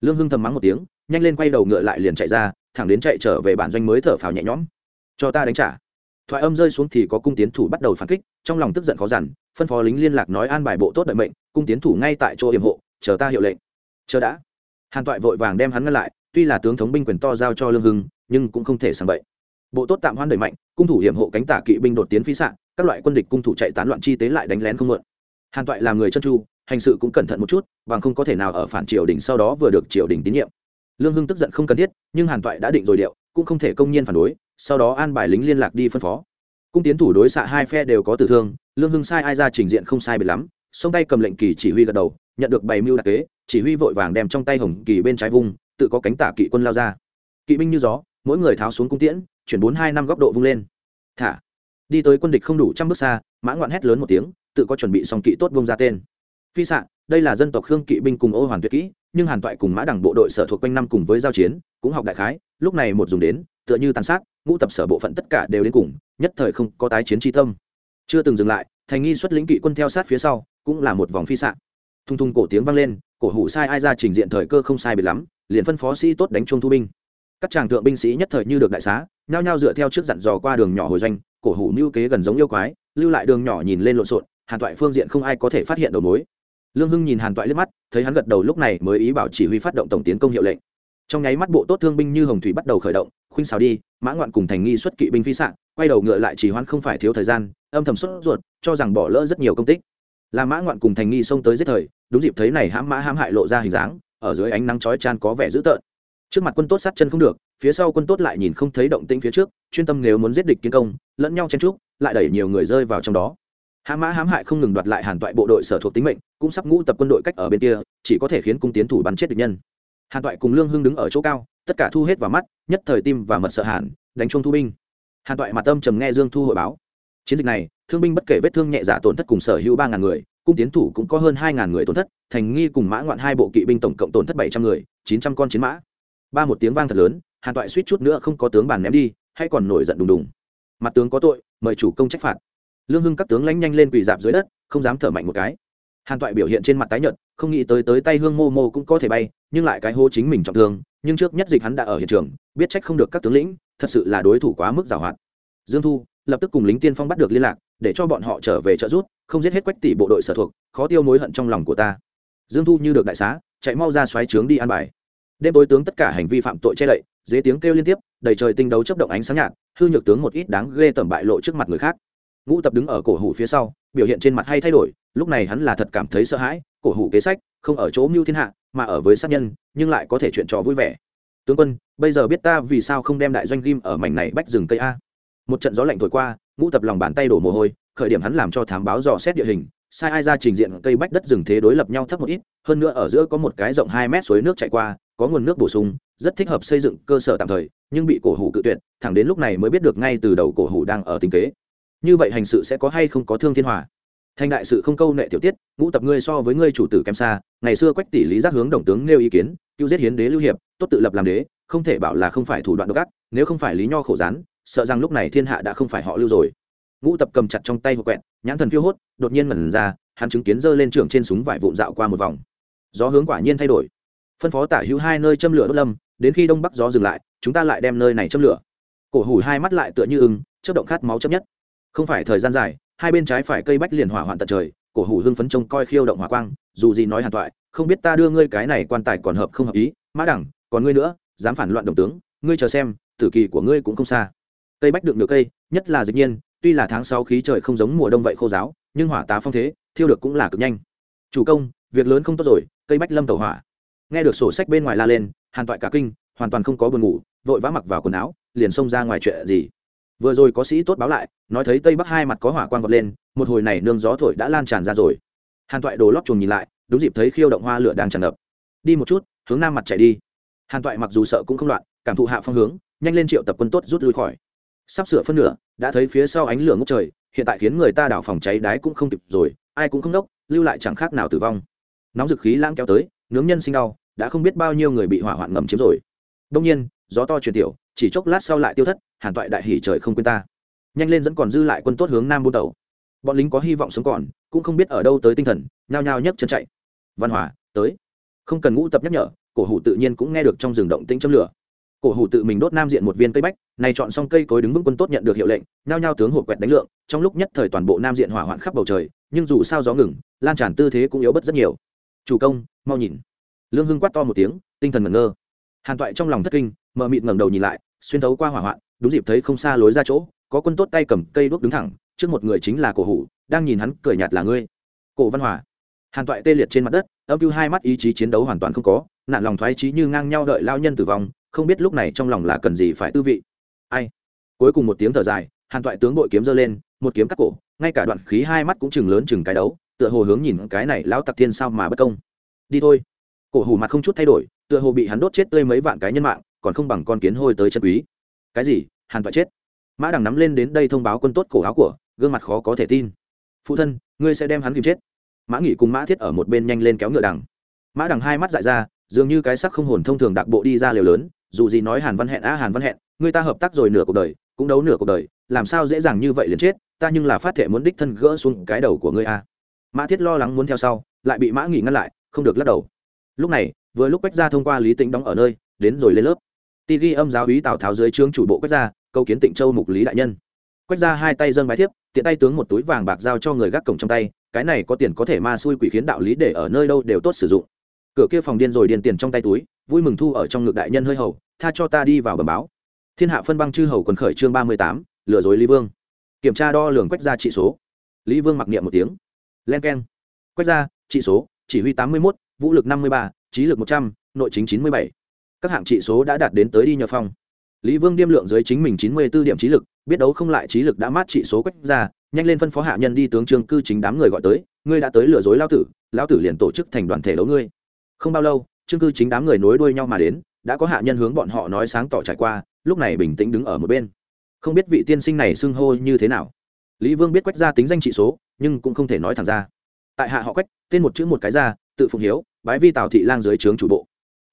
Lương hưng thầm mắng một tiếng, nhanh lên quay đầu ngựa lại liền chạy ra, thẳng đến chạy trở về bản doanh mới thở phào nhẹ nhõm. Cho ta đánh trả thoại âm rơi xuống thì có cung tiến thủ bắt đầu phản kích, trong lòng tức giận khó dằn, phân phó lính liên lạc nói an bài bộ tốt đợi mệnh, cung tiến thủ ngay tại chỗ hiểm hộ, chờ ta hiệu lệnh. Chờ đã. Hàn toại vội vàng đem hắn ngăn lại, tuy là tướng thống binh quyền to giao cho lương hưng, nhưng cũng không thể sang bậy. Bộ tốt tạm hoan đẩy mạnh cung thủ hiểm hộ cánh tả kỵ binh đột tiến phí sạn các loại quân địch cung thủ chạy tán loạn chi tế lại đánh lén không mượn. Hàn toại là người chân tru, hành sự cũng cẩn thận một chút, bằng không có thể nào ở phản triều đình sau đó vừa được triều đình tín nhiệm. Lương hưng tức giận không cần thiết, nhưng hàn toại đã định rồi điệu, cũng không thể công nhiên phản đối sau đó an bài lính liên lạc đi phân phó. Cung tiến thủ đối xạ hai phe đều có tử thương, lương hưng sai ai ra trình diện không sai biệt lắm, song tay cầm lệnh kỳ chỉ huy gật đầu, nhận được bày mưu đặc kế, chỉ huy vội vàng đem trong tay hồng kỳ bên trái vung tự có cánh tả kỵ quân lao ra. Kỵ binh như gió, mỗi người tháo xuống cung tiễn, chuyển bốn hai năm góc độ vung lên. Thả. Đi tới quân địch không đủ trăm bước xa, mã ngoạn hét lớn một tiếng, tự có chuẩn bị xong kỵ tốt vung ra tên. Phi xạ, đây là dân tộc khương kỵ binh cùng ô hoàn tuyệt kỹ, nhưng hàn toại cùng mã đẳng bộ đội sở thuộc quanh năm cùng với giao chiến, cũng học đại khái, lúc này một dùng đến tựa như tàn sát, ngũ tập sở bộ phận tất cả đều đến cùng, nhất thời không có tái chiến tri tâm. Chưa từng dừng lại, thành nghi xuất lĩnh kỵ quân theo sát phía sau, cũng là một vòng phi xạ. Thung thung cổ tiếng vang lên, cổ hủ sai ai ra trình diện thời cơ không sai biệt lắm, liền phân phó sĩ tốt đánh chung thu binh. Các tràng thượng binh sĩ nhất thời như được đại xá, nhao nhao dựa theo trước dặn dò qua đường nhỏ hồi doanh, cổ hủ mưu kế gần giống yêu quái, lưu lại đường nhỏ nhìn lên lộn xộn, hàn toại phương diện không ai có thể phát hiện đầu mối. Lương hưng nhìn hàn toại liếc mắt, thấy hắn gật đầu lúc này mới ý bảo chỉ huy phát động tổng tiến công hiệu lệnh trong nháy mắt bộ tốt thương binh như hồng thủy bắt đầu khởi động, khuynh xào đi, mã ngoạn cùng thành nghi xuất kỵ binh phi sạn quay đầu ngựa lại chỉ hoãn không phải thiếu thời gian, âm thầm xuất ruột, cho rằng bỏ lỡ rất nhiều công tích. Là mã ngoạn cùng thành nghi xông tới giết thời, đúng dịp thấy này hãm mã hãm hại lộ ra hình dáng, ở dưới ánh nắng chói chan có vẻ dữ tợn. Trước mặt quân tốt sát chân không được, phía sau quân tốt lại nhìn không thấy động tĩnh phía trước, chuyên tâm nếu muốn giết địch kiến công, lẫn nhau chen trúc lại đẩy nhiều người rơi vào trong đó. Hãm mã hãm hại không ngừng đoạt lại hàn toại bộ đội sở thuộc tính mệnh, cũng sắp ngũ tập quân đội cách ở bên kia, chỉ có thể khiến cung tiến thủ bắn chết địch nhân hàn toại cùng lương hưng đứng ở chỗ cao, tất cả thu hết vào mắt, nhất thời tim và mật sợ hàn đánh chung thu binh. Hàn toại mặt tâm trầm nghe dương thu hội báo. Chiến dịch này, thương binh bất kể vết thương nhẹ giả tổn thất cùng sở hữu ba ngàn người, cung tiến thủ cũng có hơn hai ngàn người tổn thất, thành nghi cùng mã ngoạn hai bộ kỵ binh tổng cộng tổn thất bảy trăm người, chín trăm con chiến mã. Ba một tiếng vang thật lớn, hàn toại suýt chút nữa không có tướng bàn ném đi, hay còn nổi giận đùng đùng. Mặt tướng có tội, mời chủ công trách phạt. Lương hưng các tướng lánh nhanh lên quỳ dạp dưới đất, không dám thở mạnh một cái hàn toại biểu hiện trên mặt tái nhợt, không nghĩ tới tới tay hương mô mô cũng có thể bay, nhưng lại cái hô chính mình trọng thương, nhưng trước nhất dịch hắn đã ở hiện trường, biết trách không được các tướng lĩnh, thật sự là đối thủ quá mức giàu hoạt dương thu lập tức cùng lính tiên phong bắt được liên lạc, để cho bọn họ trở về trợ rút không giết hết quách tỷ bộ đội sở thuộc, khó tiêu mối hận trong lòng của ta. Dương thu như được đại xá, chạy mau ra xoáy trướng đi an bài. Đêm tối tướng tất cả hành vi phạm tội che đậy, dế tiếng kêu liên tiếp, đầy trời tinh đấu chấp động ánh sáng nhạt, hư nhược tướng một ít đáng ghê tởm bại lộ trước mặt người khác. Ngũ tập đứng ở cổ hủ phía sau, biểu hiện trên mặt hay thay đổi lúc này hắn là thật cảm thấy sợ hãi, cổ hủ kế sách, không ở chỗ mưu thiên hạ, mà ở với sát nhân, nhưng lại có thể chuyện trò vui vẻ. Tướng quân, bây giờ biết ta vì sao không đem đại doanh ghim ở mảnh này bách rừng cây a? Một trận gió lạnh thổi qua, ngũ tập lòng bàn tay đổ mồ hôi, khởi điểm hắn làm cho thám báo dò xét địa hình. Sai ai ra trình diện cây bách đất rừng thế đối lập nhau thấp một ít, hơn nữa ở giữa có một cái rộng hai mét suối nước chạy qua, có nguồn nước bổ sung, rất thích hợp xây dựng cơ sở tạm thời, nhưng bị cổ hủ cự tuyệt, thẳng đến lúc này mới biết được ngay từ đầu cổ hủ đang ở tình kế. Như vậy hành sự sẽ có hay không có thương thiên hòa? Thành đại sự không câu nệ tiểu tiết, ngũ tập ngươi so với ngươi chủ tử kém xa, ngày xưa quách tỷ lý giác hướng đồng tướng nêu ý kiến, cứu giết hiến đế lưu hiệp, tốt tự lập làm đế, không thể bảo là không phải thủ đoạn độc ác, nếu không phải lý nho khổ rán sợ rằng lúc này thiên hạ đã không phải họ lưu rồi. Ngũ tập cầm chặt trong tay hộp quẹt, nhãn thần phiêu hốt, đột nhiên mẩn ra, hắn chứng kiến giơ lên trường trên súng vải vụn dạo qua một vòng. Gió hướng quả nhiên thay đổi. Phân phó tả hữu hai nơi châm lửa đốt lâm, đến khi đông bắc gió dừng lại, chúng ta lại đem nơi này châm lửa. Cổ hủ hai mắt lại tựa như ưng chất động khát máu chấp nhất. Không phải thời gian dài hai bên trái phải cây bách liền hỏa hoạn tận trời, cổ hủ hưng phấn trông coi khiêu động hỏa quang, dù gì nói hàn toại không biết ta đưa ngươi cái này quan tài còn hợp không hợp ý, mã đẳng, còn ngươi nữa, dám phản loạn đồng tướng, ngươi chờ xem, tử kỳ của ngươi cũng không xa. Cây bách được nửa cây, nhất là dịch nhiên, tuy là tháng sáu khí trời không giống mùa đông vậy khô giáo, nhưng hỏa tá phong thế, thiêu được cũng là cực nhanh. Chủ công, việc lớn không tốt rồi, cây bách lâm tàu hỏa. Nghe được sổ sách bên ngoài la lên, hàn toại cả kinh, hoàn toàn không có buồn ngủ, vội vã mặc vào quần áo, liền xông ra ngoài chuyện gì vừa rồi có sĩ tốt báo lại, nói thấy tây bắc hai mặt có hỏa quang vọt lên, một hồi này nương gió thổi đã lan tràn ra rồi. Hàn toại đồ lót chuồng nhìn lại, đúng dịp thấy khiêu động hoa lửa đang tràn ngập. Đi một chút, hướng nam mặt chạy đi. Hàn toại mặc dù sợ cũng không loạn, cảm thụ hạ phong hướng, nhanh lên triệu tập quân tốt rút lui khỏi. Sắp sửa phân nửa, đã thấy phía sau ánh lửa ngốc trời, hiện tại khiến người ta đảo phòng cháy đái cũng không kịp rồi, ai cũng không đốc, lưu lại chẳng khác nào tử vong. Nóng dực khí lãng kéo tới, nướng nhân sinh đau, đã không biết bao nhiêu người bị hỏa hoạn ngầm chiếm rồi. Đông nhiên, gió to chuyển tiểu, chỉ chốc lát sau lại tiêu thất hàn toại đại hỉ trời không quên ta. Nhanh lên dẫn còn dư lại quân tốt hướng nam buôn tàu. Bọn lính có hy vọng sống còn, cũng không biết ở đâu tới tinh thần, nhao nhao nhấc chân chạy. Văn hòa, tới. Không cần ngũ tập nhắc nhở, cổ hủ tự nhiên cũng nghe được trong rừng động tĩnh châm lửa. Cổ hủ tự mình đốt nam diện một viên cây bách, này chọn xong cây cối đứng vững quân tốt nhận được hiệu lệnh, nhao nhao tướng hộp quẹt đánh lượng, trong lúc nhất thời toàn bộ nam diện hỏa hoạn khắp bầu trời, nhưng dù sao gió ngừng, lan tràn tư thế cũng yếu bất rất nhiều. Chủ công, mau nhìn. Lương hưng quát to một tiếng, tinh thần ngẩn ngơ. Hàn toại trong lòng thất kinh, mờ mịt ngẩng đầu nhìn lại, xuyên thấu qua hỏa hoạn đúng dịp thấy không xa lối ra chỗ, có quân tốt tay cầm cây đuốc đứng thẳng, trước một người chính là cổ hủ, đang nhìn hắn cười nhạt là ngươi. Cổ văn hòa. Hàn toại tê liệt trên mặt đất, âm cưu hai mắt ý chí chiến đấu hoàn toàn không có, nạn lòng thoái trí như ngang nhau đợi lao nhân tử vong, không biết lúc này trong lòng là cần gì phải tư vị. Ai? Cuối cùng một tiếng thở dài, hàn toại tướng bội kiếm giơ lên, một kiếm cắt cổ, ngay cả đoạn khí hai mắt cũng chừng lớn chừng cái đấu, tựa hồ hướng nhìn cái này lão tặc thiên sao mà bất công. Đi thôi. Cổ hủ mặt không chút thay đổi, tựa hồ bị hắn đốt chết tươi mấy vạn cái nhân mạng, còn không bằng con kiến hôi tới chân quý cái gì, hàn toại chết. Mã đằng nắm lên đến đây thông báo quân tốt cổ áo của, gương mặt khó có thể tin. Phụ thân, ngươi sẽ đem hắn kìm chết. Mã nghỉ cùng mã thiết ở một bên nhanh lên kéo ngựa đằng. Mã đằng hai mắt dại ra, dường như cái sắc không hồn thông thường đặc bộ đi ra liều lớn, dù gì nói hàn văn hẹn a hàn văn hẹn, người ta hợp tác rồi nửa cuộc đời, cũng đấu nửa cuộc đời, làm sao dễ dàng như vậy liền chết, ta nhưng là phát thể muốn đích thân gỡ xuống cái đầu của ngươi a. Mã thiết lo lắng muốn theo sau, lại bị mã nghỉ ngăn lại, không được lắc đầu. Lúc này, vừa lúc quách ra thông qua lý tĩnh đóng ở nơi, đến rồi lên lớp ti ghi âm giáo úy tào tháo dưới trướng chủ bộ quách gia, câu kiến tịnh châu mục lý đại nhân. Quách gia hai tay dâng bái thiếp tiện tay tướng một túi vàng bạc giao cho người gác cổng trong tay cái này có tiền có thể ma xui quỷ khiến đạo lý để ở nơi đâu đều tốt sử dụng. Cửa kia phòng điên rồi điền tiền trong tay túi vui mừng thu ở trong ngực đại nhân hơi hầu tha cho ta đi vào bờ báo. Thiên hạ phân băng chư hầu quần khởi chương ba mươi tám lừa dối lý vương. Kiểm tra đo lường quách ra trị số. Lý vương mặc niệm một tiếng. Len k e n quách ra trị số chỉ huy tám mươi một vũ lực năm mươi ba trí lực một trăm n ộ i chính chín mươi bảy các hạng trị số đã đạt đến tới đi nhờ phong. Lý vương điêm lượng dưới chính mình chín mươi b ố điểm trí lực, biết đấu không lại trí lực đã mát trị số quách ra, nhanh lên phân phó hạ nhân đi tướng trương cư chính đám người gọi tới, ngươi đã tới lừa dối lao tử lao tử liền tổ chức thành đoàn thể đấu ngươi. Không bao lâu, trương cư chính đám người nối đuôi nhau mà đến, đã có hạ nhân hướng bọn họ nói sáng tỏ trải qua, lúc này bình tĩnh đứng ở một bên. Không biết vị tiên sinh này xưng hô như thế nào. Lý vương biết quách ra tính danh trị số, nhưng cũng không thể nói thẳng ra. Tại hạ họ quách tên một chữ một cái ra, tự phụng hiếu, bái vi tào thị lang dưới trướng chủ bộ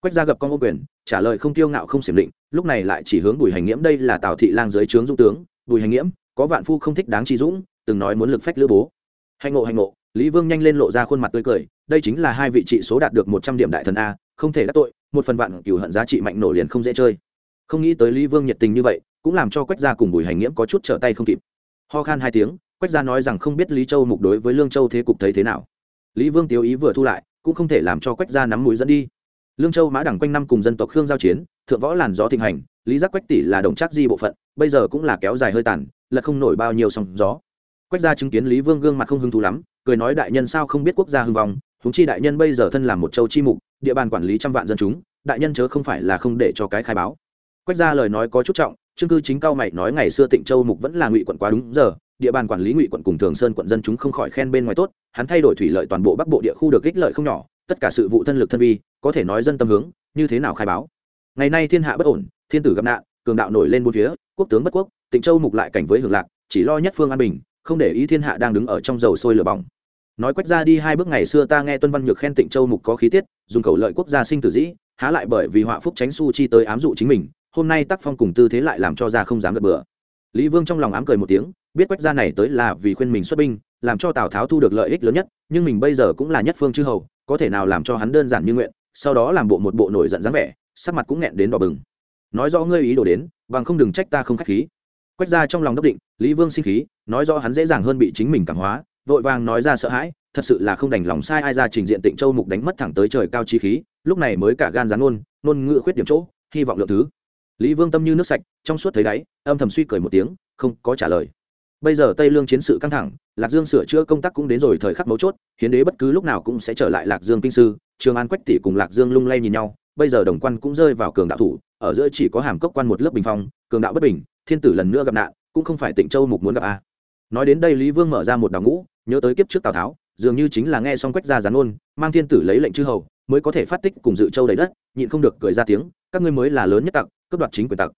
quách gia gặp con ô quyền, trả lời không tiêu ngạo không xiểm định, lúc này lại chỉ hướng bùi hành nghiễm đây là tào thị lang dưới trướng dung tướng. Bùi hành nghiễm, có vạn phu không thích đáng chi dũng, từng nói muốn lực phách lữ bố. Hành ngộ hành ngộ, lý vương nhanh lên lộ ra khuôn mặt tươi cười, đây chính là hai vị trị số đạt được một trăm điểm đại thần a, không thể đắc tội, một phần vạn cửu hận giá trị mạnh nổ liền không dễ chơi. Không nghĩ tới lý vương nhiệt tình như vậy, cũng làm cho quách gia cùng bùi hành nghiễm có chút trở tay không kịp. Ho khan hai tiếng, quách gia nói rằng không biết lý châu mục đối với lương châu thế cục thấy thế nào. Lý vương tiêu ý vừa thu lại, cũng không thể làm cho quách gia nắm mũi dẫn đi lương châu mã đẳng quanh năm cùng dân tộc khương giao chiến, thượng võ làn gió thịnh hành, lý giác quách tỷ là đồng trác di bộ phận, bây giờ cũng là kéo dài hơi tàn, lật không nổi bao nhiêu sóng gió. Quách gia chứng kiến lý vương gương mặt không hứng thú lắm, cười nói đại nhân sao không biết quốc gia hưng vong húng chi đại nhân bây giờ thân làm một châu chi mục, địa bàn quản lý trăm vạn dân chúng, đại nhân chớ không phải là không để cho cái khai báo. Quách gia lời nói có chút trọng chương cư chính cao mày nói ngày xưa tịnh châu mục vẫn là ngụy quận quá đúng giờ, địa bàn quản lý ngụy quận cùng thường sơn quận dân chúng không khỏi khen bên ngoài tốt, hắn thay đổi thủy lợi toàn bộ bắc bộ địa khu được ích lợi không nhỏ, tất cả sự vụ thân lực thân vi có thể nói dân tâm hướng, như thế nào khai báo? Ngày nay thiên hạ bất ổn, thiên tử gặp nạn, cường đạo nổi lên bốn phía, quốc tướng bất quốc, tịnh châu mục lại cảnh với hưởng lạc, chỉ lo nhất phương an bình, không để ý thiên hạ đang đứng ở trong dầu sôi lửa bỏng. Nói quách ra đi hai bước ngày xưa ta nghe tuân văn nhược khen tịnh châu mục có khí tiết, dùng cầu lợi quốc gia sinh tử dĩ, há lại bởi vì họa phúc tránh su chi tới ám dụ chính mình, hôm nay tác phong cùng tư thế lại làm cho ra không dám gật bừa. Lý vương trong lòng ám cười một tiếng, biết quách gia này tới là vì khuyên mình xuất binh, làm cho tào tháo thu được lợi ích lớn nhất, nhưng mình bây giờ cũng là nhất phương chư hầu, có thể nào làm cho hắn đơn giản như nguyện sau đó làm bộ một bộ nổi giận dáng vẻ, sắc mặt cũng nghẹn đến đỏ bừng. Nói rõ ngươi ý đồ đến, bằng không đừng trách ta không khách khí. Quách gia trong lòng đốc định, lý vương sinh khí, nói rõ hắn dễ dàng hơn bị chính mình cảm hóa, vội vàng nói ra sợ hãi, thật sự là không đành lòng sai ai ra trình diện tịnh châu mục đánh mất thẳng tới trời cao chi khí, lúc này mới cả gan rán ngôn nôn ngựa khuyết điểm chỗ, hy vọng lượng thứ. Lý vương tâm như nước sạch, trong suốt thấy đáy, âm thầm suy cười một tiếng, không có trả lời. Bây giờ tây lương chiến sự căng thẳng, lạc dương sửa chữa công tác cũng đến rồi thời khắc mấu chốt, hiến đế bất cứ lúc nào cũng sẽ trở lại lạc dương kinh sư trường an quách tỷ cùng lạc dương lung lay nhìn nhau, bây giờ đồng quan cũng rơi vào cường đạo thủ, ở giữa chỉ có hàm cốc quan một lớp bình phong, cường đạo bất bình, thiên tử lần nữa gặp nạn, cũng không phải tịnh châu mục muốn gặp a. Nói đến đây lý vương mở ra một đào ngũ, nhớ tới kiếp trước tào tháo, dường như chính là nghe xong quách ra gián ôn mang thiên tử lấy lệnh chư hầu, mới có thể phát tích cùng dự châu đầy đất, nhịn không được cười ra tiếng, các ngươi mới là lớn nhất tặc, cướp đoạt chính quyền tặc.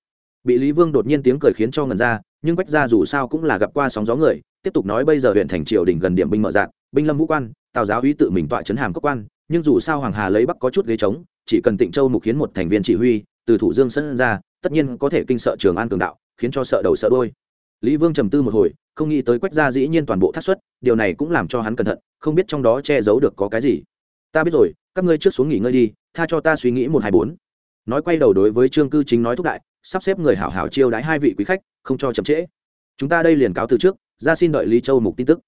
Bị lý vương đột nhiên tiếng cười khiến cho ngần ra, nhưng quách ra dù sao cũng là gặp qua sóng gió người, tiếp tục nói bây giờ huyện thành triều đình gần điểm binh mở dạng, binh lâm vũ quan, tào giáo uy tự mình tọa trấn hàm cấp quan nhưng dù sao hoàng hà lấy bắc có chút ghế trống, chỉ cần tịnh châu mục khiến một thành viên chỉ huy, từ thủ dương sân ra, tất nhiên có thể kinh sợ trường an cường đạo, khiến cho sợ đầu sợ đôi lý vương trầm tư một hồi, không nghĩ tới quách gia dĩ nhiên toàn bộ thác xuất, điều này cũng làm cho hắn cẩn thận, không biết trong đó che giấu được có cái gì. Ta biết rồi, các ngươi trước xuống nghỉ ngơi đi, tha cho ta suy nghĩ một hai bốn. Nói quay đầu đối với trương cư chính nói thúc đại, sắp xếp người hảo hảo chiêu đãi hai vị quý khách, không cho chậm trễ. Chúng ta đây liền cáo từ trước, ra xin đợi lý châu mục tin tức.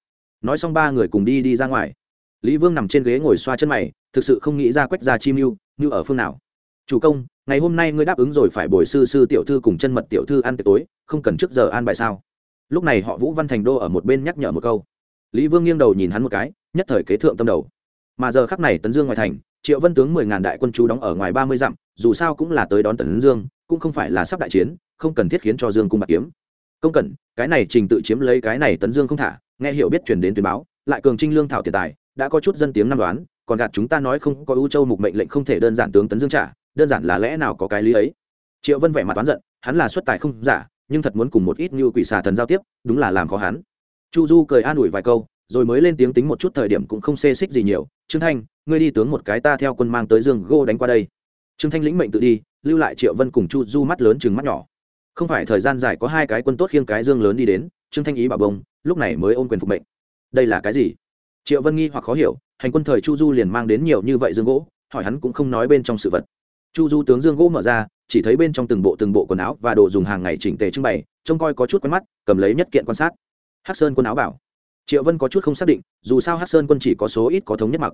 Nói xong ba người cùng đi đi ra ngoài lý vương nằm trên ghế ngồi xoa chân mày, thực sự không nghĩ ra quách ra chi mưu như ở phương nào. Chủ công, ngày hôm nay ngươi đáp ứng rồi phải bồi sư sư tiểu thư cùng chân mật tiểu thư ăn tiệc tối, không cần trước giờ an bài sao? Lúc này họ vũ văn thành đô ở một bên nhắc nhở một câu. Lý vương nghiêng đầu nhìn hắn một cái, nhất thời kế thượng tâm đầu. Mà giờ khắc này tấn dương ngoài thành, triệu vân tướng mười ngàn đại quân chú đóng ở ngoài ba mươi dặm, dù sao cũng là tới đón tấn dương, cũng không phải là sắp đại chiến, không cần thiết khiến cho dương cung bạc kiếm. Công cẩn, cái này trình tự chiếm lấy cái này tấn dương không thả, nghe hiểu biết chuyển đến tuyến báo, lại cường trinh lương thảo tiền tài đã có chút dân tiếng năm đoán, còn gạt chúng ta nói không có ưu châu mục mệnh lệnh không thể đơn giản tướng tấn dương trả, đơn giản là lẽ nào có cái lý ấy? Triệu vân vẻ mặt oán giận, hắn là xuất tài không giả, nhưng thật muốn cùng một ít như quỷ xà thần giao tiếp, đúng là làm khó hắn. Chu du cười an ủi vài câu, rồi mới lên tiếng tính một chút thời điểm cũng không xê xích gì nhiều, trương thanh, ngươi đi tướng một cái ta theo quân mang tới dương gô đánh qua đây. Trương thanh lĩnh mệnh tự đi, lưu lại triệu vân cùng chu du mắt lớn chừng mắt nhỏ. Không phải thời gian dài có hai cái quân tốt khiêng cái dương lớn đi đến, trương thanh ý bảo bông, lúc này mới ôm quyền phục mệnh. Đây là cái gì? Triệu vân nghi hoặc khó hiểu, hành quân thời chu du liền mang đến nhiều như vậy dương gỗ, hỏi hắn cũng không nói bên trong sự vật. Chu du tướng dương gỗ mở ra, chỉ thấy bên trong từng bộ từng bộ quần áo và đồ dùng hàng ngày chỉnh tề trưng bày, trông coi có chút quen mắt, cầm lấy nhất kiện quan sát. Hắc sơn quân áo bảo. Triệu vân có chút không xác định, dù sao hắc sơn quân chỉ có số ít có thống nhất mặc.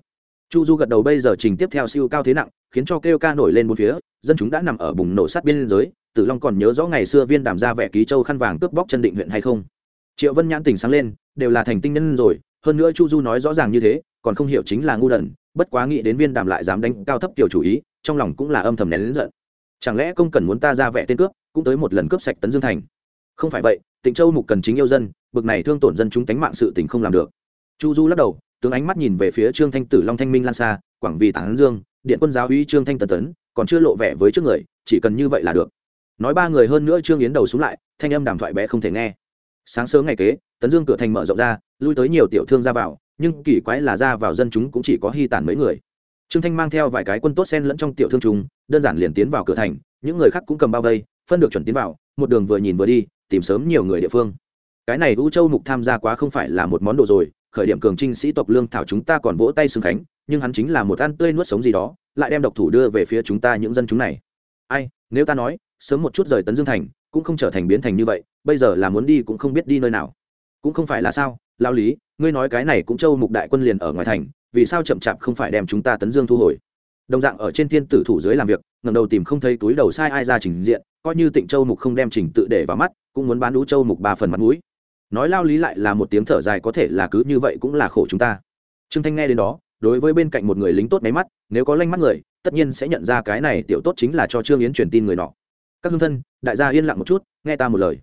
Chu du gật đầu bây giờ trình tiếp theo siêu cao thế nặng, khiến cho kêu ca nổi lên một phía, dân chúng đã nằm ở bùng nổ sát biên giới, tử long còn nhớ rõ ngày xưa viên đàm ra vẻ ký châu khăn vàng cướp bóc chân định huyện hay không. Triệu vân nhãn tình sáng lên, đều là thành tinh nhân rồi hơn nữa chu du nói rõ ràng như thế, còn không hiểu chính là ngu đần, bất quá nghĩ đến viên đàm lại dám đánh cao thấp kiểu chủ ý, trong lòng cũng là âm thầm nén lớn giận. Chẳng lẽ công cần muốn ta ra vẻ tên cướp, cũng tới một lần cướp sạch tấn dương thành? Không phải vậy, tịnh châu mục cần chính yêu dân, bực này thương tổn dân chúng tánh mạng sự tình không làm được. Chu du lắc đầu, tướng ánh mắt nhìn về phía trương thanh tử long thanh minh lan xa, quảng vì Tản dương, điện quân giáo uy trương thanh tần tấn, còn chưa lộ vẻ với trước người, chỉ cần như vậy là được. Nói ba người hơn nữa trương yến đầu xuống lại, thanh âm đàm thoại bé không thể nghe. Sáng sớm ngày kế tấn dương cửa thành mở rộng ra, lui tới nhiều tiểu thương ra vào, nhưng kỳ quái là ra vào dân chúng cũng chỉ có hy tản mấy người. Trương thanh mang theo vài cái quân tốt sen lẫn trong tiểu thương chúng đơn giản liền tiến vào cửa thành, những người khác cũng cầm bao vây, phân được chuẩn tiến vào, một đường vừa nhìn vừa đi, tìm sớm nhiều người địa phương. Cái này u châu mục tham gia quá không phải là một món đồ rồi, khởi điểm cường trinh sĩ tộc lương thảo chúng ta còn vỗ tay xưng khánh, nhưng hắn chính là một ăn tươi nuốt sống gì đó, lại đem độc thủ đưa về phía chúng ta những dân chúng này. Ai, nếu ta nói, sớm một chút rời tấn dương thành, cũng không trở thành biến thành như vậy, bây giờ là muốn đi cũng không biết đi nơi nào cũng không phải là sao lao lý, ngươi nói cái này cũng châu mục đại quân liền ở ngoài thành, vì sao chậm chạp không phải đem chúng ta tấn dương thu hồi? Đồng dạng ở trên thiên tử thủ dưới làm việc ngầm đầu tìm không thấy túi đầu sai ai ra trình diện, coi như tịnh châu mục không đem trình tự để vào mắt, cũng muốn bán đũ châu mục ba phần mặt mũi. Nói lao lý lại là một tiếng thở dài có thể là cứ như vậy cũng là khổ chúng ta. Trương thanh nghe đến đó, đối với bên cạnh một người lính tốt máy mắt, nếu có lanh mắt người, tất nhiên sẽ nhận ra cái này tiểu tốt chính là cho trương yến truyền tin người nọ. Các hương thân, đại gia yên lặng một chút, nghe ta một lời.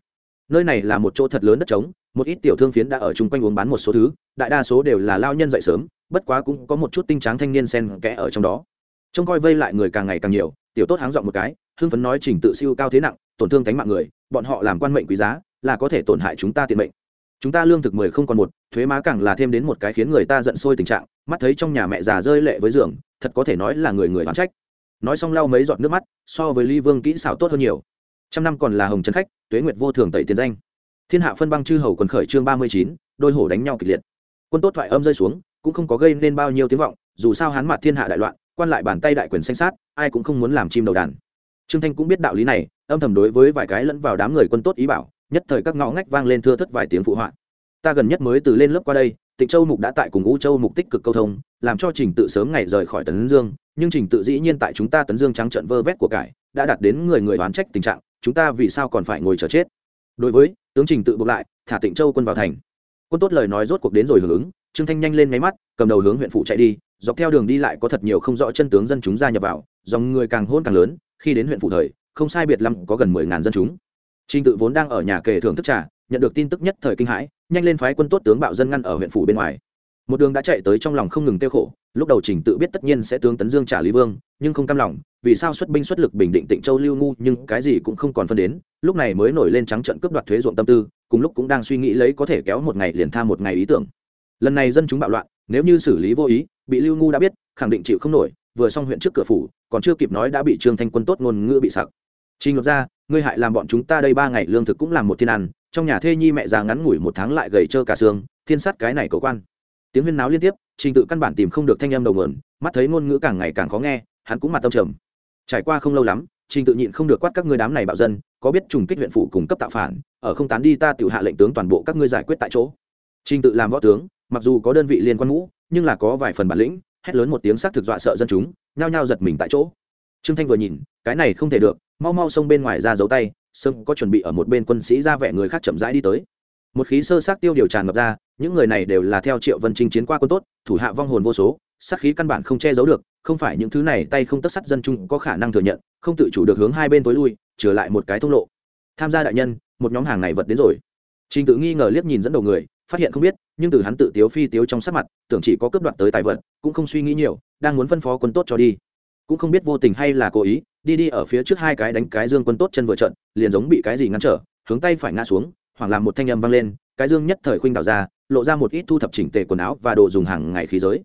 Nơi này là một chỗ thật lớn đất trống một ít tiểu thương phiến đã ở chung quanh uống bán một số thứ, đại đa số đều là lao nhân dậy sớm, bất quá cũng có một chút tinh tráng thanh niên sen kẽ ở trong đó. Trông coi vây lại người càng ngày càng nhiều, tiểu tốt háng dọn một cái, hưng phấn nói trình tự siêu cao thế nặng, tổn thương cánh mạng người, bọn họ làm quan mệnh quý giá, là có thể tổn hại chúng ta tiền mệnh. Chúng ta lương thực mười không còn một, thuế má càng là thêm đến một cái khiến người ta giận sôi tình trạng, mắt thấy trong nhà mẹ già rơi lệ với giường, thật có thể nói là người người oán trách. Nói xong lau mấy giọt nước mắt, so với ly vương kỹ xảo tốt hơn nhiều. Trăm năm còn là hồng trần khách, tuế nguyệt vô thường tẩy tiền danh thiên hạ phân băng chư hầu quần khởi chương ba mươi chín, đôi hổ đánh nhau kịch liệt. Quân tốt thoại âm rơi xuống, cũng không có gây nên bao nhiêu tiếng vọng, dù sao hắn mặt thiên hạ đại loạn, quan lại bàn tay đại quyền xanh sát ai cũng không muốn làm chim đầu đàn. Trương thanh cũng biết đạo lý này, âm thầm đối với vài cái lẫn vào đám người quân tốt ý bảo, nhất thời các ngõ ngách vang lên thưa thất vài tiếng phụ họa. Ta gần nhất mới từ lên lớp qua đây, tịnh châu mục đã tại cùng ngũ châu mục tích cực câu thông, làm cho trình tự sớm ngày rời khỏi tấn dương, nhưng trình tự dĩ nhiên tại chúng ta tấn dương trắng trận vơ vét của cải, đã đạt đến người người đoán trách tình trạng, chúng ta vì sao còn phải ngồi chờ chết? Đối với tướng trình tự buộc lại, thả tịnh châu quân vào thành. Quân tốt lời nói rốt cuộc đến rồi hưởng ứng, trương thanh nhanh lên nháy mắt, cầm đầu hướng huyện phụ chạy đi, dọc theo đường đi lại có thật nhiều không rõ chân tướng dân chúng gia nhập vào, dòng người càng hôn càng lớn, khi đến huyện phụ thời, không sai biệt lắm có gần mười ngàn dân chúng. Trình tự vốn đang ở nhà kề thưởng thức trà, nhận được tin tức nhất thời kinh hãi, nhanh lên phái quân tốt tướng bạo dân ngăn ở huyện phủ bên ngoài. Một đường đã chạy tới trong lòng không ngừng tiêu khổ, lúc đầu trình tự biết tất nhiên sẽ tướng tấn dương trả lý vương nhưng không cam lòng, vì sao xuất binh xuất lực bình định tịnh châu lưu ngu nhưng cái gì cũng không còn phân đến, lúc này mới nổi lên trắng trận cướp đoạt thuế ruộng tâm tư, cùng lúc cũng đang suy nghĩ lấy có thể kéo một ngày liền tha một ngày ý tưởng. Lần này dân chúng bạo loạn, nếu như xử lý vô ý, bị lưu ngu đã biết, khẳng định chịu không nổi, vừa xong huyện trước cửa phủ, còn chưa kịp nói đã bị trương thanh quân tốt ngôn ngữ bị sặc. Trình ngược ra, ngươi hại làm bọn chúng ta đây ba ngày lương thực cũng làm một thiên ăn, trong nhà thê nhi mẹ già ngắn ngủi một tháng lại gầy trơ cả xương, thiên sát cái này cầu quan. Tiếng huyên náo liên tiếp, trình tự căn bản tìm không được thanh âm đầu mượn mắt thấy ngôn ngữ càng ngày càng khó nghe hắn cũng mặt tâm trầm. Trải qua không lâu lắm, trình tự nhịn không được quát các ngươi đám này bạo dân, có biết trùng kích huyện phủ cung cấp tạo phản, ở không tán đi ta tự hạ lệnh tướng toàn bộ các ngươi giải quyết tại chỗ. Trình tự làm võ tướng, mặc dù có đơn vị liên quan ngũ, nhưng là có vài phần bản lĩnh, hét lớn một tiếng sắc thực dọa sợ dân chúng, nhao nhao giật mình tại chỗ. Trương thanh vừa nhìn, cái này không thể được, mau mau xông bên ngoài ra giấu tay sưng có chuẩn bị ở một bên quân sĩ ra vẻ người khác chậm rãi đi tới. Một khí sơ sát tiêu điều tràn ngập ra, những người này đều là theo triệu vân trinh chiến qua quân tốt, thủ hạ vong hồn vô số sát khí căn bản không che giấu được, không phải những thứ này tay không tất sắt dân chung có khả năng thừa nhận, không tự chủ được hướng hai bên tối lui, trở lại một cái thông lộ. Tham gia đại nhân, một nhóm hàng này vật đến rồi. Trình tự nghi ngờ liếc nhìn dẫn đầu người, phát hiện không biết, nhưng từ hắn tự tiếu phi tiếu trong sắc mặt, tưởng chỉ có cướp đoạt tới tài vật, cũng không suy nghĩ nhiều, đang muốn phân phó quân tốt cho đi. Cũng không biết vô tình hay là cố ý, đi đi ở phía trước hai cái đánh cái dương quân tốt chân vừa trận liền giống bị cái gì ngăn trở, hướng tay phải ngã xuống hoặc làm một thanh âm vang lên, cái dương nhất thời khuynh đảo ra, lộ ra một ít thu thập chỉnh tề quần áo và đồ dùng hàng ngày khí giới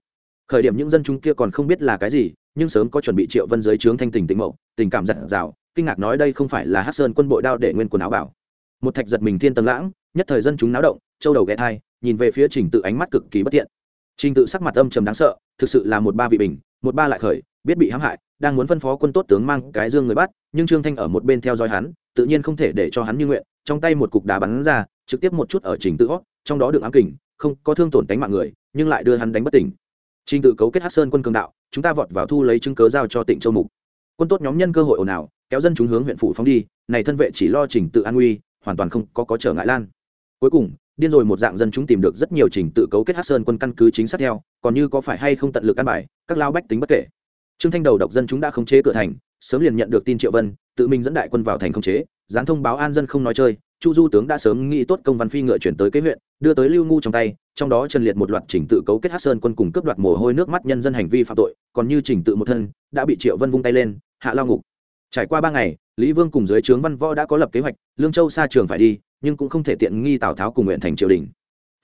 khởi điểm những dân chúng kia còn không biết là cái gì, nhưng sớm có chuẩn bị triệu vân giới trướng thanh tình tĩnh mậu tình cảm giật rào kinh ngạc nói đây không phải là hát sơn quân bộ đao để nguyên quần áo bảo. Một thạch giật mình thiên tầng lãng, nhất thời dân chúng náo động, châu đầu ghé thai, nhìn về phía trình tự ánh mắt cực kỳ bất tiện trình tự sắc mặt âm trầm đáng sợ, thực sự là một ba vị bình, một ba lại khởi, biết bị hãm hại, đang muốn phân phó quân tốt tướng mang cái dương người bắt, nhưng trương thanh ở một bên theo dõi hắn, tự nhiên không thể để cho hắn như nguyện, trong tay một cục đá bắn ra, trực tiếp một chút ở trình tự gót trong đó được ám kình, không có thương tổn đánh mạng người, nhưng lại đưa hắn đánh bất tỉnh trình tự cấu kết hát sơn quân cường đạo, chúng ta vọt vào thu lấy chứng cớ giao cho tỉnh châu mục. Quân tốt nhóm nhân cơ hội ồn ào, kéo dân chúng hướng huyện phủ phóng đi, này thân vệ chỉ lo trình tự an nguy hoàn toàn không có có trở ngại lan. Cuối cùng, điên rồi một dạng dân chúng tìm được rất nhiều trình tự cấu kết hát sơn quân căn cứ chính xác theo, còn như có phải hay không tận lực căn bài, các lao bách tính bất kể. Trương thanh đầu độc dân chúng đã khống chế cửa thành, sớm liền nhận được tin triệu vân, tự mình dẫn đại quân vào thành khống chế gián thông báo an dân không nói chơi chu du tướng đã sớm nghĩ tốt công văn phi ngựa chuyển tới kế huyện, đưa tới lưu ngu trong tay, trong đó trần liệt một loạt trình tự cấu kết hát sơn quân cùng cướp đoạt mồ hôi nước mắt nhân dân hành vi phạm tội, còn như trình tự một thân, đã bị triệu vân vung tay lên, hạ lao ngục. Trải qua ba ngày, lý vương cùng dưới trướng văn võ đã có lập kế hoạch, lương châu xa trường phải đi, nhưng cũng không thể tiện nghi tào tháo cùng nguyện thành triều đình.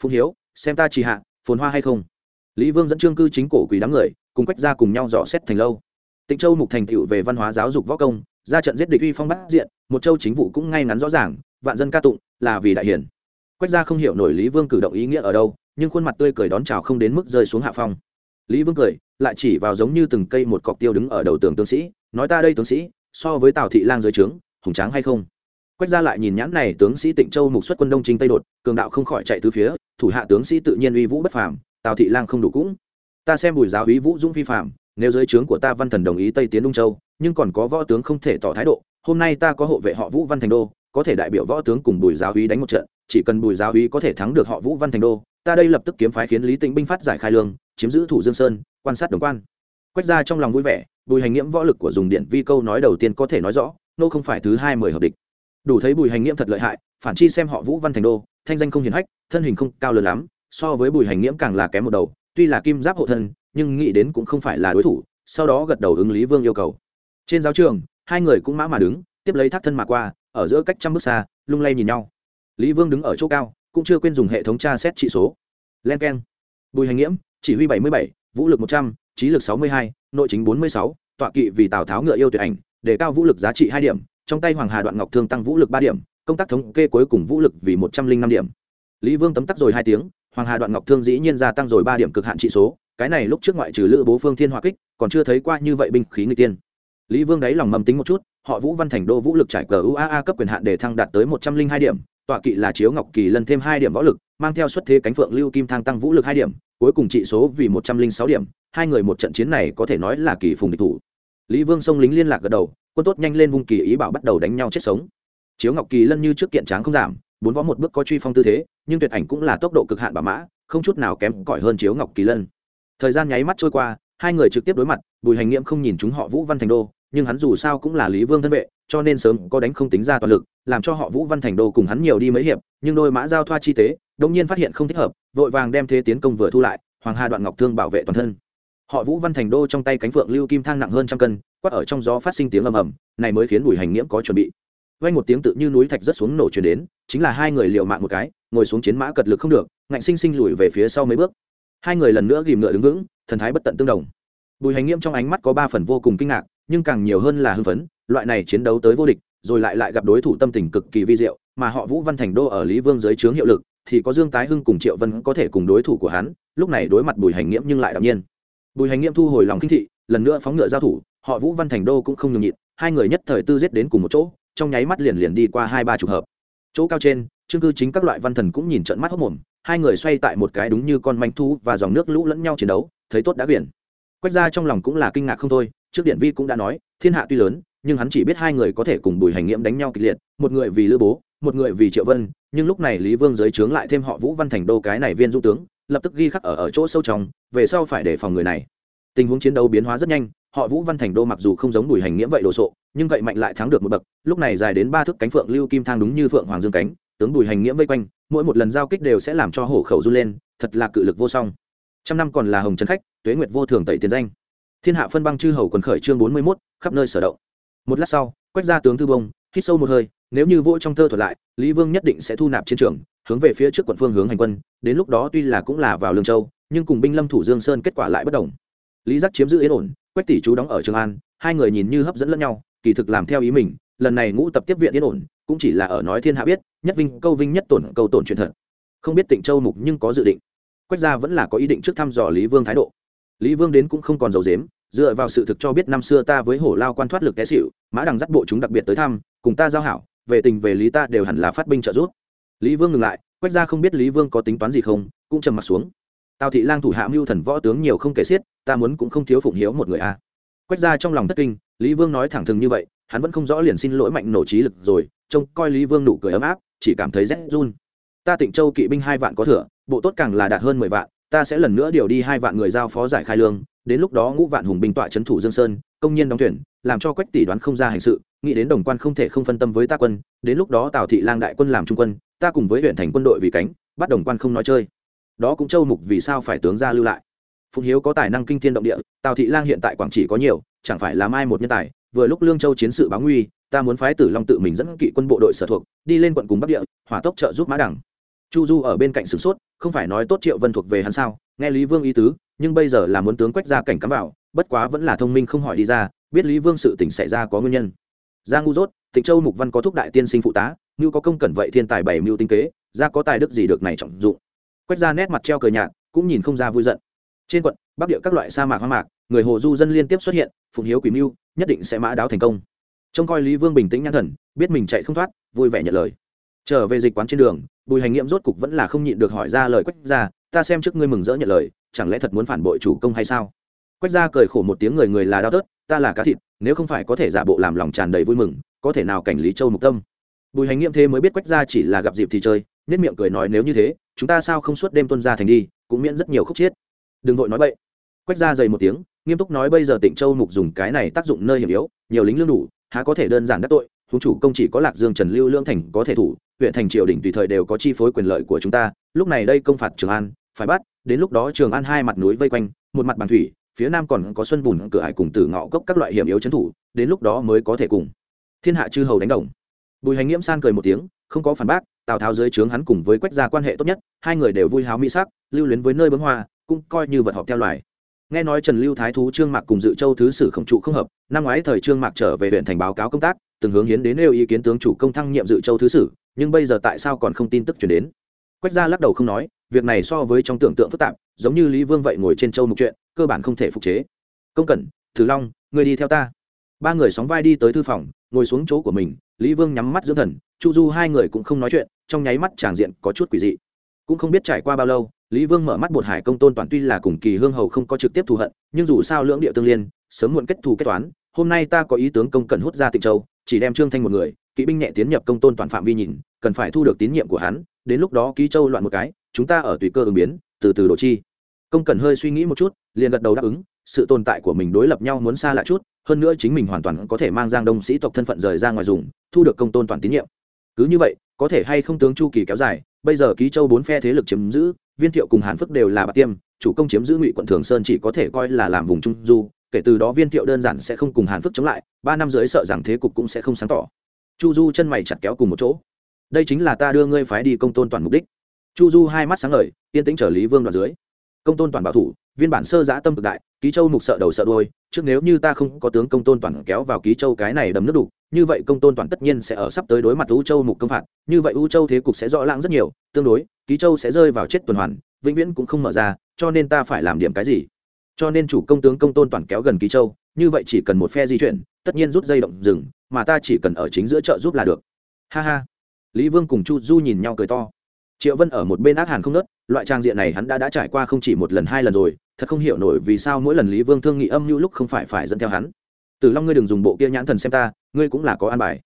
Phụng hiếu, xem ta trì hạ, phồn hoa hay không? Lý vương dẫn trương cư chính cổ quỷ đám người, cùng quách ra cùng nhau dò xét thành lâu. Tịnh châu mục thành tựu về văn hóa giáo dục võ công, ra trận giết địch uy phong bắt diện, một châu chính vụ cũng ngay ngắn rõ ràng vạn dân ca tụng, là vì đại hiển. Quách gia không hiểu nổi lý vương cử động ý nghĩa ở đâu, nhưng khuôn mặt tươi cười đón chào không đến mức rơi xuống hạ phong. Lý vương cười, lại chỉ vào giống như từng cây một cọc tiêu đứng ở đầu tường tướng sĩ, nói ta đây tướng sĩ, so với tào thị lang dưới trướng, hùng tráng hay không? Quách gia lại nhìn nhãn này tướng sĩ tịnh châu mục xuất quân đông trinh tây đột, cường đạo không khỏi chạy từ phía, thủ hạ tướng sĩ tự nhiên uy vũ bất phàm, tào thị lang không đủ cũng. Ta xem bùi giáo uy vũ dũng phi phàm, nếu dưới trướng của ta văn thần đồng ý tây tiến đông châu, nhưng còn có võ tướng không thể tỏ thái độ, hôm nay ta có hộ vệ họ vũ văn thành đô có thể đại biểu võ tướng cùng bùi giáo uy đánh một trận, chỉ cần bùi giáo uy có thể thắng được họ vũ văn thành đô, ta đây lập tức kiếm phái khiến lý tĩnh binh phát giải khai lương, chiếm giữ thủ dương sơn, quan sát đồng quan. Quách ra trong lòng vui vẻ, bùi hành nghiễm võ lực của dùng điện vi câu nói đầu tiên có thể nói rõ, nô không phải thứ hai mười hợp địch. Đủ thấy bùi hành nghiễm thật lợi hại, phản chi xem họ vũ văn thành đô, thanh danh không hiển hách, thân hình không cao lớn lắm, so với bùi hành nghiễm càng là kém một đầu, tuy là kim giáp hộ thân, nhưng nghĩ đến cũng không phải là đối thủ, sau đó gật đầu ứng lý vương yêu cầu. Trên giáo trường, hai người cũng mã mà đứng, tiếp lấy thác thân mà qua ở giữa cách trăm bước xa, lung lay nhìn nhau. Lý vương đứng ở chỗ cao, cũng chưa quên dùng hệ thống tra xét trị số. Len k e n bùi hành nghiễm, chỉ huy bảy mươi bảy, vũ lực một trăm l trí lực sáu mươi hai, nội chính bốn mươi sáu, tọa kỵ vì tào tháo ngựa yêu tuyệt ảnh, để cao vũ lực giá trị hai điểm, trong tay hoàng hà đoạn ngọc thương tăng vũ lực ba điểm, công tác thống kê cuối cùng vũ lực vì một trăm linh năm điểm. Lý vương tấm tắc rồi hai tiếng, hoàng hà đoạn ngọc thương dĩ nhiên gia tăng rồi ba điểm cực hạn trị số, cái này lúc trước ngoại trừ lữ bố phương thiên hòa kích, còn chưa thấy qua như vậy binh khí người tiên. Lý vương đáy lòng mầm tính một chút họ vũ văn thành đô vũ lực trải cờ uaa cấp quyền hạn để thăng đạt tới một trăm linh hai điểm, tọa kỵ là chiếu ngọc kỳ lần thêm hai điểm võ lực, mang theo xuất thế cánh phượng lưu kim thang tăng vũ lực hai điểm, cuối cùng trị số vì một trăm linh sáu điểm, hai người một trận chiến này có thể nói là kỳ phùng địch thủ. Lý vương sông lính liên lạc gật đầu, quân tốt nhanh lên vùng kỳ ý bảo bắt đầu đánh nhau chết sống. Chiếu ngọc kỳ lân như trước kiện tráng không giảm, bốn võ một bước có truy phong tư thế, nhưng tuyệt ảnh cũng là tốc độ cực hạn bà mã, không chút nào kém cỏi hơn chiếu ngọc kỳ lân. Thời gian nháy mắt trôi qua, hai người trực tiếp đối mặt, bùi hành nghiệm không nhìn chúng họ vũ văn thành đô nhưng hắn dù sao cũng là lý vương thân vệ, cho nên sớm có đánh không tính ra toàn lực, làm cho họ vũ văn thành đô cùng hắn nhiều đi mấy hiệp, nhưng đôi mã giao thoa chi tế đông nhiên phát hiện không thích hợp, vội vàng đem thế tiến công vừa thu lại, hoàng hà đoạn ngọc thương bảo vệ toàn thân. Họ vũ văn thành đô trong tay cánh phượng lưu kim thang nặng hơn trăm cân, quát ở trong gió phát sinh tiếng ầm ầm, này mới khiến bùi hành nghiễm có chuẩn bị. Vang một tiếng tự như núi thạch rất xuống nổ chuyển đến, chính là hai người liều mạng một cái, ngồi xuống chiến mã cật lực không được, ngạnh sinh sinh lùi về phía sau mấy bước. Hai người lần nữa ghìm ngựa đứng vững, thần thái bất tận tương đồng. Bùi hành nghiễm trong ánh mắt có ba phần vô cùng kinh ngạc nhưng càng nhiều hơn là hưng phấn, loại này chiến đấu tới vô địch, rồi lại lại gặp đối thủ tâm tình cực kỳ vi diệu, mà họ vũ văn thành đô ở lý vương dưới trướng hiệu lực, thì có dương tái hưng cùng triệu vân có thể cùng đối thủ của hắn, lúc này đối mặt bùi hành nghiễm nhưng lại đ nhiên. Bùi hành nghiễm thu hồi lòng kinh thị, lần nữa phóng ngựa giao thủ, họ vũ văn thành đô cũng không nhường nhịn, hai người nhất thời tư giết đến cùng một chỗ, trong nháy mắt liền liền đi qua hai ba chục hợp. Chỗ cao trên chương cư chính các loại văn thần cũng nhìn trận mắt hốc mồm, hai người xoay tại một cái đúng như con manh thu và dòng nước lũ lẫn nhau chiến đấu, thấy tốt đã biển quách ra trong lòng cũng là kinh ngạc không thôi trước điện vi cũng đã nói, thiên hạ tuy lớn, nhưng hắn chỉ biết hai người có thể cùng bùi hành nghiễm đánh nhau kịch liệt, một người vì lữ bố, một người vì triệu vân, nhưng lúc này lý vương giới trướng lại thêm họ vũ văn thành đô cái này viên dũng tướng, lập tức ghi khắc ở ở chỗ sâu trong, về sau phải đề phòng người này. Tình huống chiến đấu biến hóa rất nhanh, họ vũ văn thành đô mặc dù không giống bùi hành nghiễm vậy đồ sộ, nhưng vậy mạnh lại thắng được một bậc, lúc này dài đến ba thước cánh phượng lưu kim thang đúng như phượng hoàng dương cánh, tướng bùi hành nghiễm vây quanh, mỗi một lần giao kích đều sẽ làm cho hổ khẩu run lên, thật là cự lực vô song. Trăm năm còn là hồng trấn khách, tuế nguyệt vô thường tẩy tiền danh thiên hạ phân băng chư hầu quần khởi chương bốn mươi mốt, khắp nơi sở động. Một lát sau quách ra tướng thư bông, hít sâu một hơi, nếu như vỗ trong thơ thuật lại, lý vương nhất định sẽ thu nạp chiến trường, hướng về phía trước quận phương hướng hành quân, đến lúc đó tuy là cũng là vào lương châu, nhưng cùng binh lâm thủ dương sơn kết quả lại bất đồng. Lý giác chiếm giữ yên ổn quách tỷ chú đóng ở trường an, hai người nhìn như hấp dẫn lẫn nhau, kỳ thực làm theo ý mình, lần này ngũ tập tiếp viện yên ổn, cũng chỉ là ở nói thiên hạ biết, nhất vinh, câu vinh nhất tổn, câu tổn truyền thật. Không biết tịnh châu mục nhưng có dự định. Quách gia vẫn là có ý định trước thăm dò lý vương thái độ lý vương đến cũng không còn dầu dếm dựa vào sự thực cho biết năm xưa ta với hổ lao quan thoát lực té xịu mã đằng dắt bộ chúng đặc biệt tới thăm, cùng ta giao hảo, về tình về lý ta đều hẳn là phát binh trợ giúp. Lý vương ngừng lại quách gia không biết lý vương có tính toán gì không, cũng trầm mặt xuống. Tào thị lang thủ hạ mưu thần võ tướng nhiều không kể xiết, ta muốn cũng không thiếu phụng hiếu một người a. Quách gia trong lòng thất kinh, lý vương nói thẳng thừng như vậy, hắn vẫn không rõ liền xin lỗi mạnh nổ trí lực rồi, trông coi lý vương nụ cười ấm áp, chỉ cảm thấy rét run. Ta tịnh châu kỵ binh hai vạn có thừa, bộ tốt càng là đạt hơn mười vạn ta sẽ lần nữa điều đi hai vạn người giao phó giải khai lương, đến lúc đó ngũ vạn hùng binh tọa trấn thủ dương sơn, công nhân đóng tuyển làm cho quách tỷ đoán không ra hành sự, nghĩ đến đồng quan không thể không phân tâm với ta quân, đến lúc đó tào thị lang đại quân làm trung quân, ta cùng với huyện thành quân đội vì cánh, bắt đồng quan không nói chơi. Đó cũng châu mục vì sao phải tướng ra lưu lại. Phụng hiếu có tài năng kinh thiên động địa, tào thị lang hiện tại quảng trị có nhiều, chẳng phải là mai một nhân tài, vừa lúc lương châu chiến sự báo nguy, ta muốn phái tử long tự mình dẫn kỵ quân bộ đội sở thuộc, đi lên quận cùng bắc địa, hỏa tốc trợ giúp mã đẳng chu du ở bên cạnh sửng sốt, không phải nói tốt triệu vân thuộc về hắn sao? Nghe lý vương ý tứ, nhưng bây giờ là muốn tướng quách ra cảnh cắm vào, bất quá vẫn là thông minh không hỏi đi ra, biết lý vương sự tỉnh xảy ra có nguyên nhân. Ra ngu dốt, tịnh châu mục văn có thúc đại tiên sinh phụ tá, như có công cẩn vậy thiên tài bảy mưu tinh kế ra có tài đức gì được này trọng dụng. Quách ra nét mặt treo cờ nhạt, cũng nhìn không ra vui giận. Trên quận, bắc địa các loại sa mạc hoang mạc, người hồ du dân liên tiếp xuất hiện, phụng hiếu quỷ mưu, nhất định sẽ mã đáo thành công. Trông coi lý vương bình tĩnh nhãn thần, biết mình chạy không thoát, vui vẻ nhận lời trở về dịch quán trên đường, bùi hành nghiệm rốt cục vẫn là không nhịn được hỏi ra lời quách ra ta xem trước ngươi mừng rỡ nhận lời, chẳng lẽ thật muốn phản bội chủ công hay sao? Quách ra cười khổ một tiếng người người là đau tớt, ta là cá thịt, nếu không phải có thể giả bộ làm lòng tràn đầy vui mừng, có thể nào cảnh lý châu mục tâm? Bùi hành nghiệm thế mới biết quách ra chỉ là gặp dịp thì chơi nhất miệng cười nói, nếu như thế, chúng ta sao không suốt đêm tuân ra thành đi, cũng miễn rất nhiều khúc chiết đừng vội nói bậy. Quách ra dày một tiếng, nghiêm túc nói, bây giờ tịnh châu mục dùng cái này tác dụng nơi hiểm yếu, nhiều lính lương đủ, há có thể đơn giản đắc tội thú chủ công chỉ có lạc dương trần lưu lương thành có thể thủ huyện thành triều đình tùy thời đều có chi phối quyền lợi của chúng ta, lúc này đây công phạt trường an, phải bắt, đến lúc đó trường an hai mặt núi vây quanh, một mặt bàn thủy, phía nam còn có xuân bùn, cửa hải cùng tử ngọ cốc các loại hiểm yếu trấn thủ, đến lúc đó mới có thể cùng. Thiên hạ chư hầu đánh đồng. Bùi hành nghiễm san cười một tiếng, không có phản bác, tào tháo dưới trướng hắn cùng với quách gia quan hệ tốt nhất, hai người đều vui háo mỹ sắc, lưu luyến với nơi bấm hoa, cũng coi như vật họp theo loài. Nghe nói trần lưu thái thú trương mạc cùng dự châu thứ sử khổng trụ không hợp, năm ngoái thời trương mạc trở về huyện thành báo cáo công tác, từng hướng hiến đến nêu ý kiến tướng chủ công thăng nhiệm dự châu thứ sử nhưng bây giờ tại sao còn không tin tức chuyển đến? Quách gia lắc đầu không nói, việc này so với trong tưởng tượng phức tạp, giống như lý vương vậy ngồi trên châu mục chuyện, cơ bản không thể phục chế. Công cẩn, thử long, người đi theo ta. Ba người sóng vai đi tới thư phòng, ngồi xuống chỗ của mình, lý vương nhắm mắt dưỡng thần, chu du hai người cũng không nói chuyện, trong nháy mắt tràng diện có chút quỷ dị. Cũng không biết trải qua bao lâu, lý vương mở mắt bột hải công tôn toàn tuy là cùng kỳ hương hầu không có trực tiếp thù hận, nhưng dù sao lưỡng địa tương liên, sớm muộn kết thù kết toán, hôm nay ta có ý tướng công cần hút ra tịnh châu chỉ đem trương thanh một người, kỵ binh nhẹ tiến nhập công tôn toàn phạm vi nhìn, cần phải thu được tín nhiệm của hắn, đến lúc đó ký châu loạn một cái, chúng ta ở tùy cơ ứng biến, từ từ độ chi. Công cần hơi suy nghĩ một chút, liền gật đầu đáp ứng, sự tồn tại của mình đối lập nhau muốn xa lại chút, hơn nữa chính mình hoàn toàn có thể mang giang đông sĩ tộc thân phận rời ra ngoài dùng, thu được công tôn toàn tín nhiệm. Cứ như vậy, có thể hay không tướng chu kỳ kéo dài, bây giờ ký châu bốn phe thế lực chiếm giữ, viên thiệu cùng hàn phước đều là bạc tiêm, chủ công chiếm giữ ngụy quận thường sơn chỉ có thể coi là làm vùng trung du kể từ đó viên thiệu đơn giản sẽ không cùng hàn phước chống lại, ba năm dưới sợ rằng thế cục cũng sẽ không sáng tỏ. Chu du chân mày chặt kéo cùng một chỗ. Đây chính là ta đưa ngươi phái đi công tôn toàn mục đích. Chu du hai mắt sáng ngời, yên tĩnh trở lý vương đoạn dưới. Công tôn toàn bảo thủ, viên bản sơ giã tâm cực đại, ký châu mục sợ đầu sợ đôi trước nếu như ta không có tướng công tôn toàn kéo vào ký châu cái này đầm nước đục, như vậy công tôn toàn tất nhiên sẽ ở sắp tới đối mặt u châu mục công phạt, như vậy u châu thế cục sẽ rõ lãng rất nhiều, tương đối, ký châu sẽ rơi vào chết tuần hoàn, vĩnh viễn cũng không mở ra, cho nên ta phải làm điểm cái gì? Cho nên chủ công tướng công tôn toàn kéo gần ký châu, như vậy chỉ cần một phe di chuyển, tất nhiên rút dây động rừng, mà ta chỉ cần ở chính giữa chợ giúp là được. Ha ha. Lý vương cùng chu du nhìn nhau cười to. Triệu vân ở một bên ác hàn không nớt, loại trang diện này hắn đã đã trải qua không chỉ một lần hai lần rồi, thật không hiểu nổi vì sao mỗi lần lý vương thương nghị âm mưu lúc không phải phải dẫn theo hắn. Từ long ngươi đừng dùng bộ kia nhãn thần xem ta, ngươi cũng là có an bài.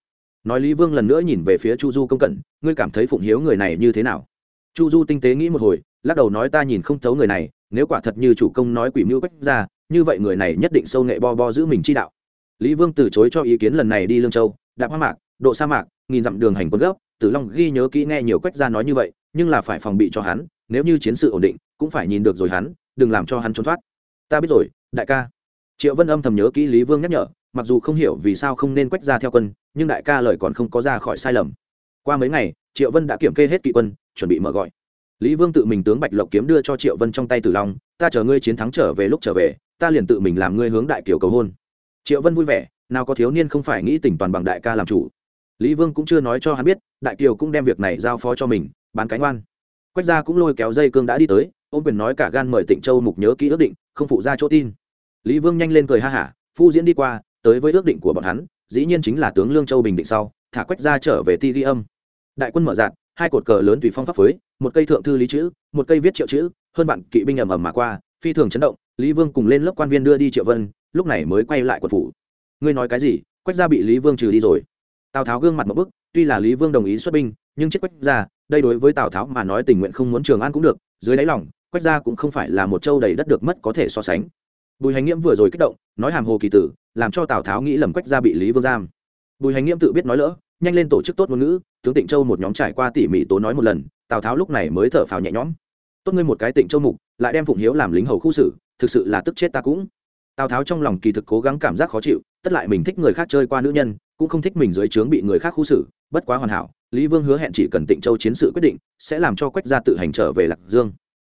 Nói lý vương lần nữa nhìn về phía chu du công cẩn ngươi cảm thấy phụng hiếu người này như thế nào? Chu du tinh tế nghĩ một hồi, lắc đầu nói ta nhìn không thấu người này nếu quả thật như chủ công nói quỷ mưu quách ra, như vậy người này nhất định sâu nghệ bo bo giữ mình chi đạo. Lý vương từ chối cho ý kiến lần này đi lương châu, đạp hoa mạc, độ sa mạc, nghìn dặm đường hành quân gấp, tử long ghi nhớ kỹ nghe nhiều quách ra nói như vậy, nhưng là phải phòng bị cho hắn, nếu như chiến sự ổn định, cũng phải nhìn được rồi hắn, đừng làm cho hắn trốn thoát. Ta biết rồi, đại ca. Triệu vân âm thầm nhớ kỹ lý vương nhắc nhở, mặc dù không hiểu vì sao không nên quách ra theo quân, nhưng đại ca lời còn không có ra khỏi sai lầm. Qua mấy ngày, triệu vân đã kiểm kê hết kỵ quân, chuẩn bị mở gọi lý vương tự mình tướng bạch lộc kiếm đưa cho triệu vân trong tay tử long ta chờ ngươi chiến thắng trở về lúc trở về ta liền tự mình làm ngươi hướng đại kiều cầu hôn. Triệu vân vui vẻ nào có thiếu niên không phải nghĩ tỉnh toàn bằng đại ca làm chủ. Lý vương cũng chưa nói cho hắn biết đại kiều cũng đem việc này giao phó cho mình bán cánh oan quách gia cũng lôi kéo dây cương đã đi tới ôm quyền nói cả gan mời tịnh châu mục nhớ kỹ ước định không phụ ra chỗ tin. Lý vương nhanh lên cười ha hả phu diễn đi qua tới với ước định của bọn hắn dĩ nhiên chính là tướng lương châu bình định sau thả quách gia trở về ti ghi âm. Đại quân mở dạn, hai cột cờ lớn tùy phong pháp phới một cây thượng thư lý chữ, một cây viết triệu chữ, hơn bạn kỵ binh ầm ầm mà qua, phi thường chấn động, lý vương cùng lên lớp quan viên đưa đi triệu vân, lúc này mới quay lại quận phủ. Ngươi nói cái gì? Quách gia bị lý vương trừ đi rồi. Tào tháo gương mặt một bức, tuy là lý vương đồng ý xuất binh, nhưng chết quách gia, đây đối với tào tháo mà nói tình nguyện không muốn trường an cũng được, dưới đáy lòng, quách gia cũng không phải là một châu đầy đất được mất có thể so sánh. Bùi hành nghiễm vừa rồi kích động, nói hàm hồ kỳ tử, làm cho tào tháo nghĩ lầm quách gia bị lý vương giam. Bùi hành nghiễm tự biết nói lỡ, nhanh lên tổ chức tốt ngôn ngữ, tướng tịnh châu một nhóm trải qua tỉ mỉ tố nói một lần tào tháo lúc này mới thở phào nhẹ nhõm tốt ngươi một cái tịnh châu mục lại đem phụng hiếu làm lính hầu khu xử thực sự là tức chết ta cũng tào tháo trong lòng kỳ thực cố gắng cảm giác khó chịu tất lại mình thích người khác chơi qua nữ nhân cũng không thích mình dưới trướng bị người khác khu xử bất quá hoàn hảo lý vương hứa hẹn chỉ cần tịnh châu chiến sự quyết định sẽ làm cho quách gia tự hành trở về lạc dương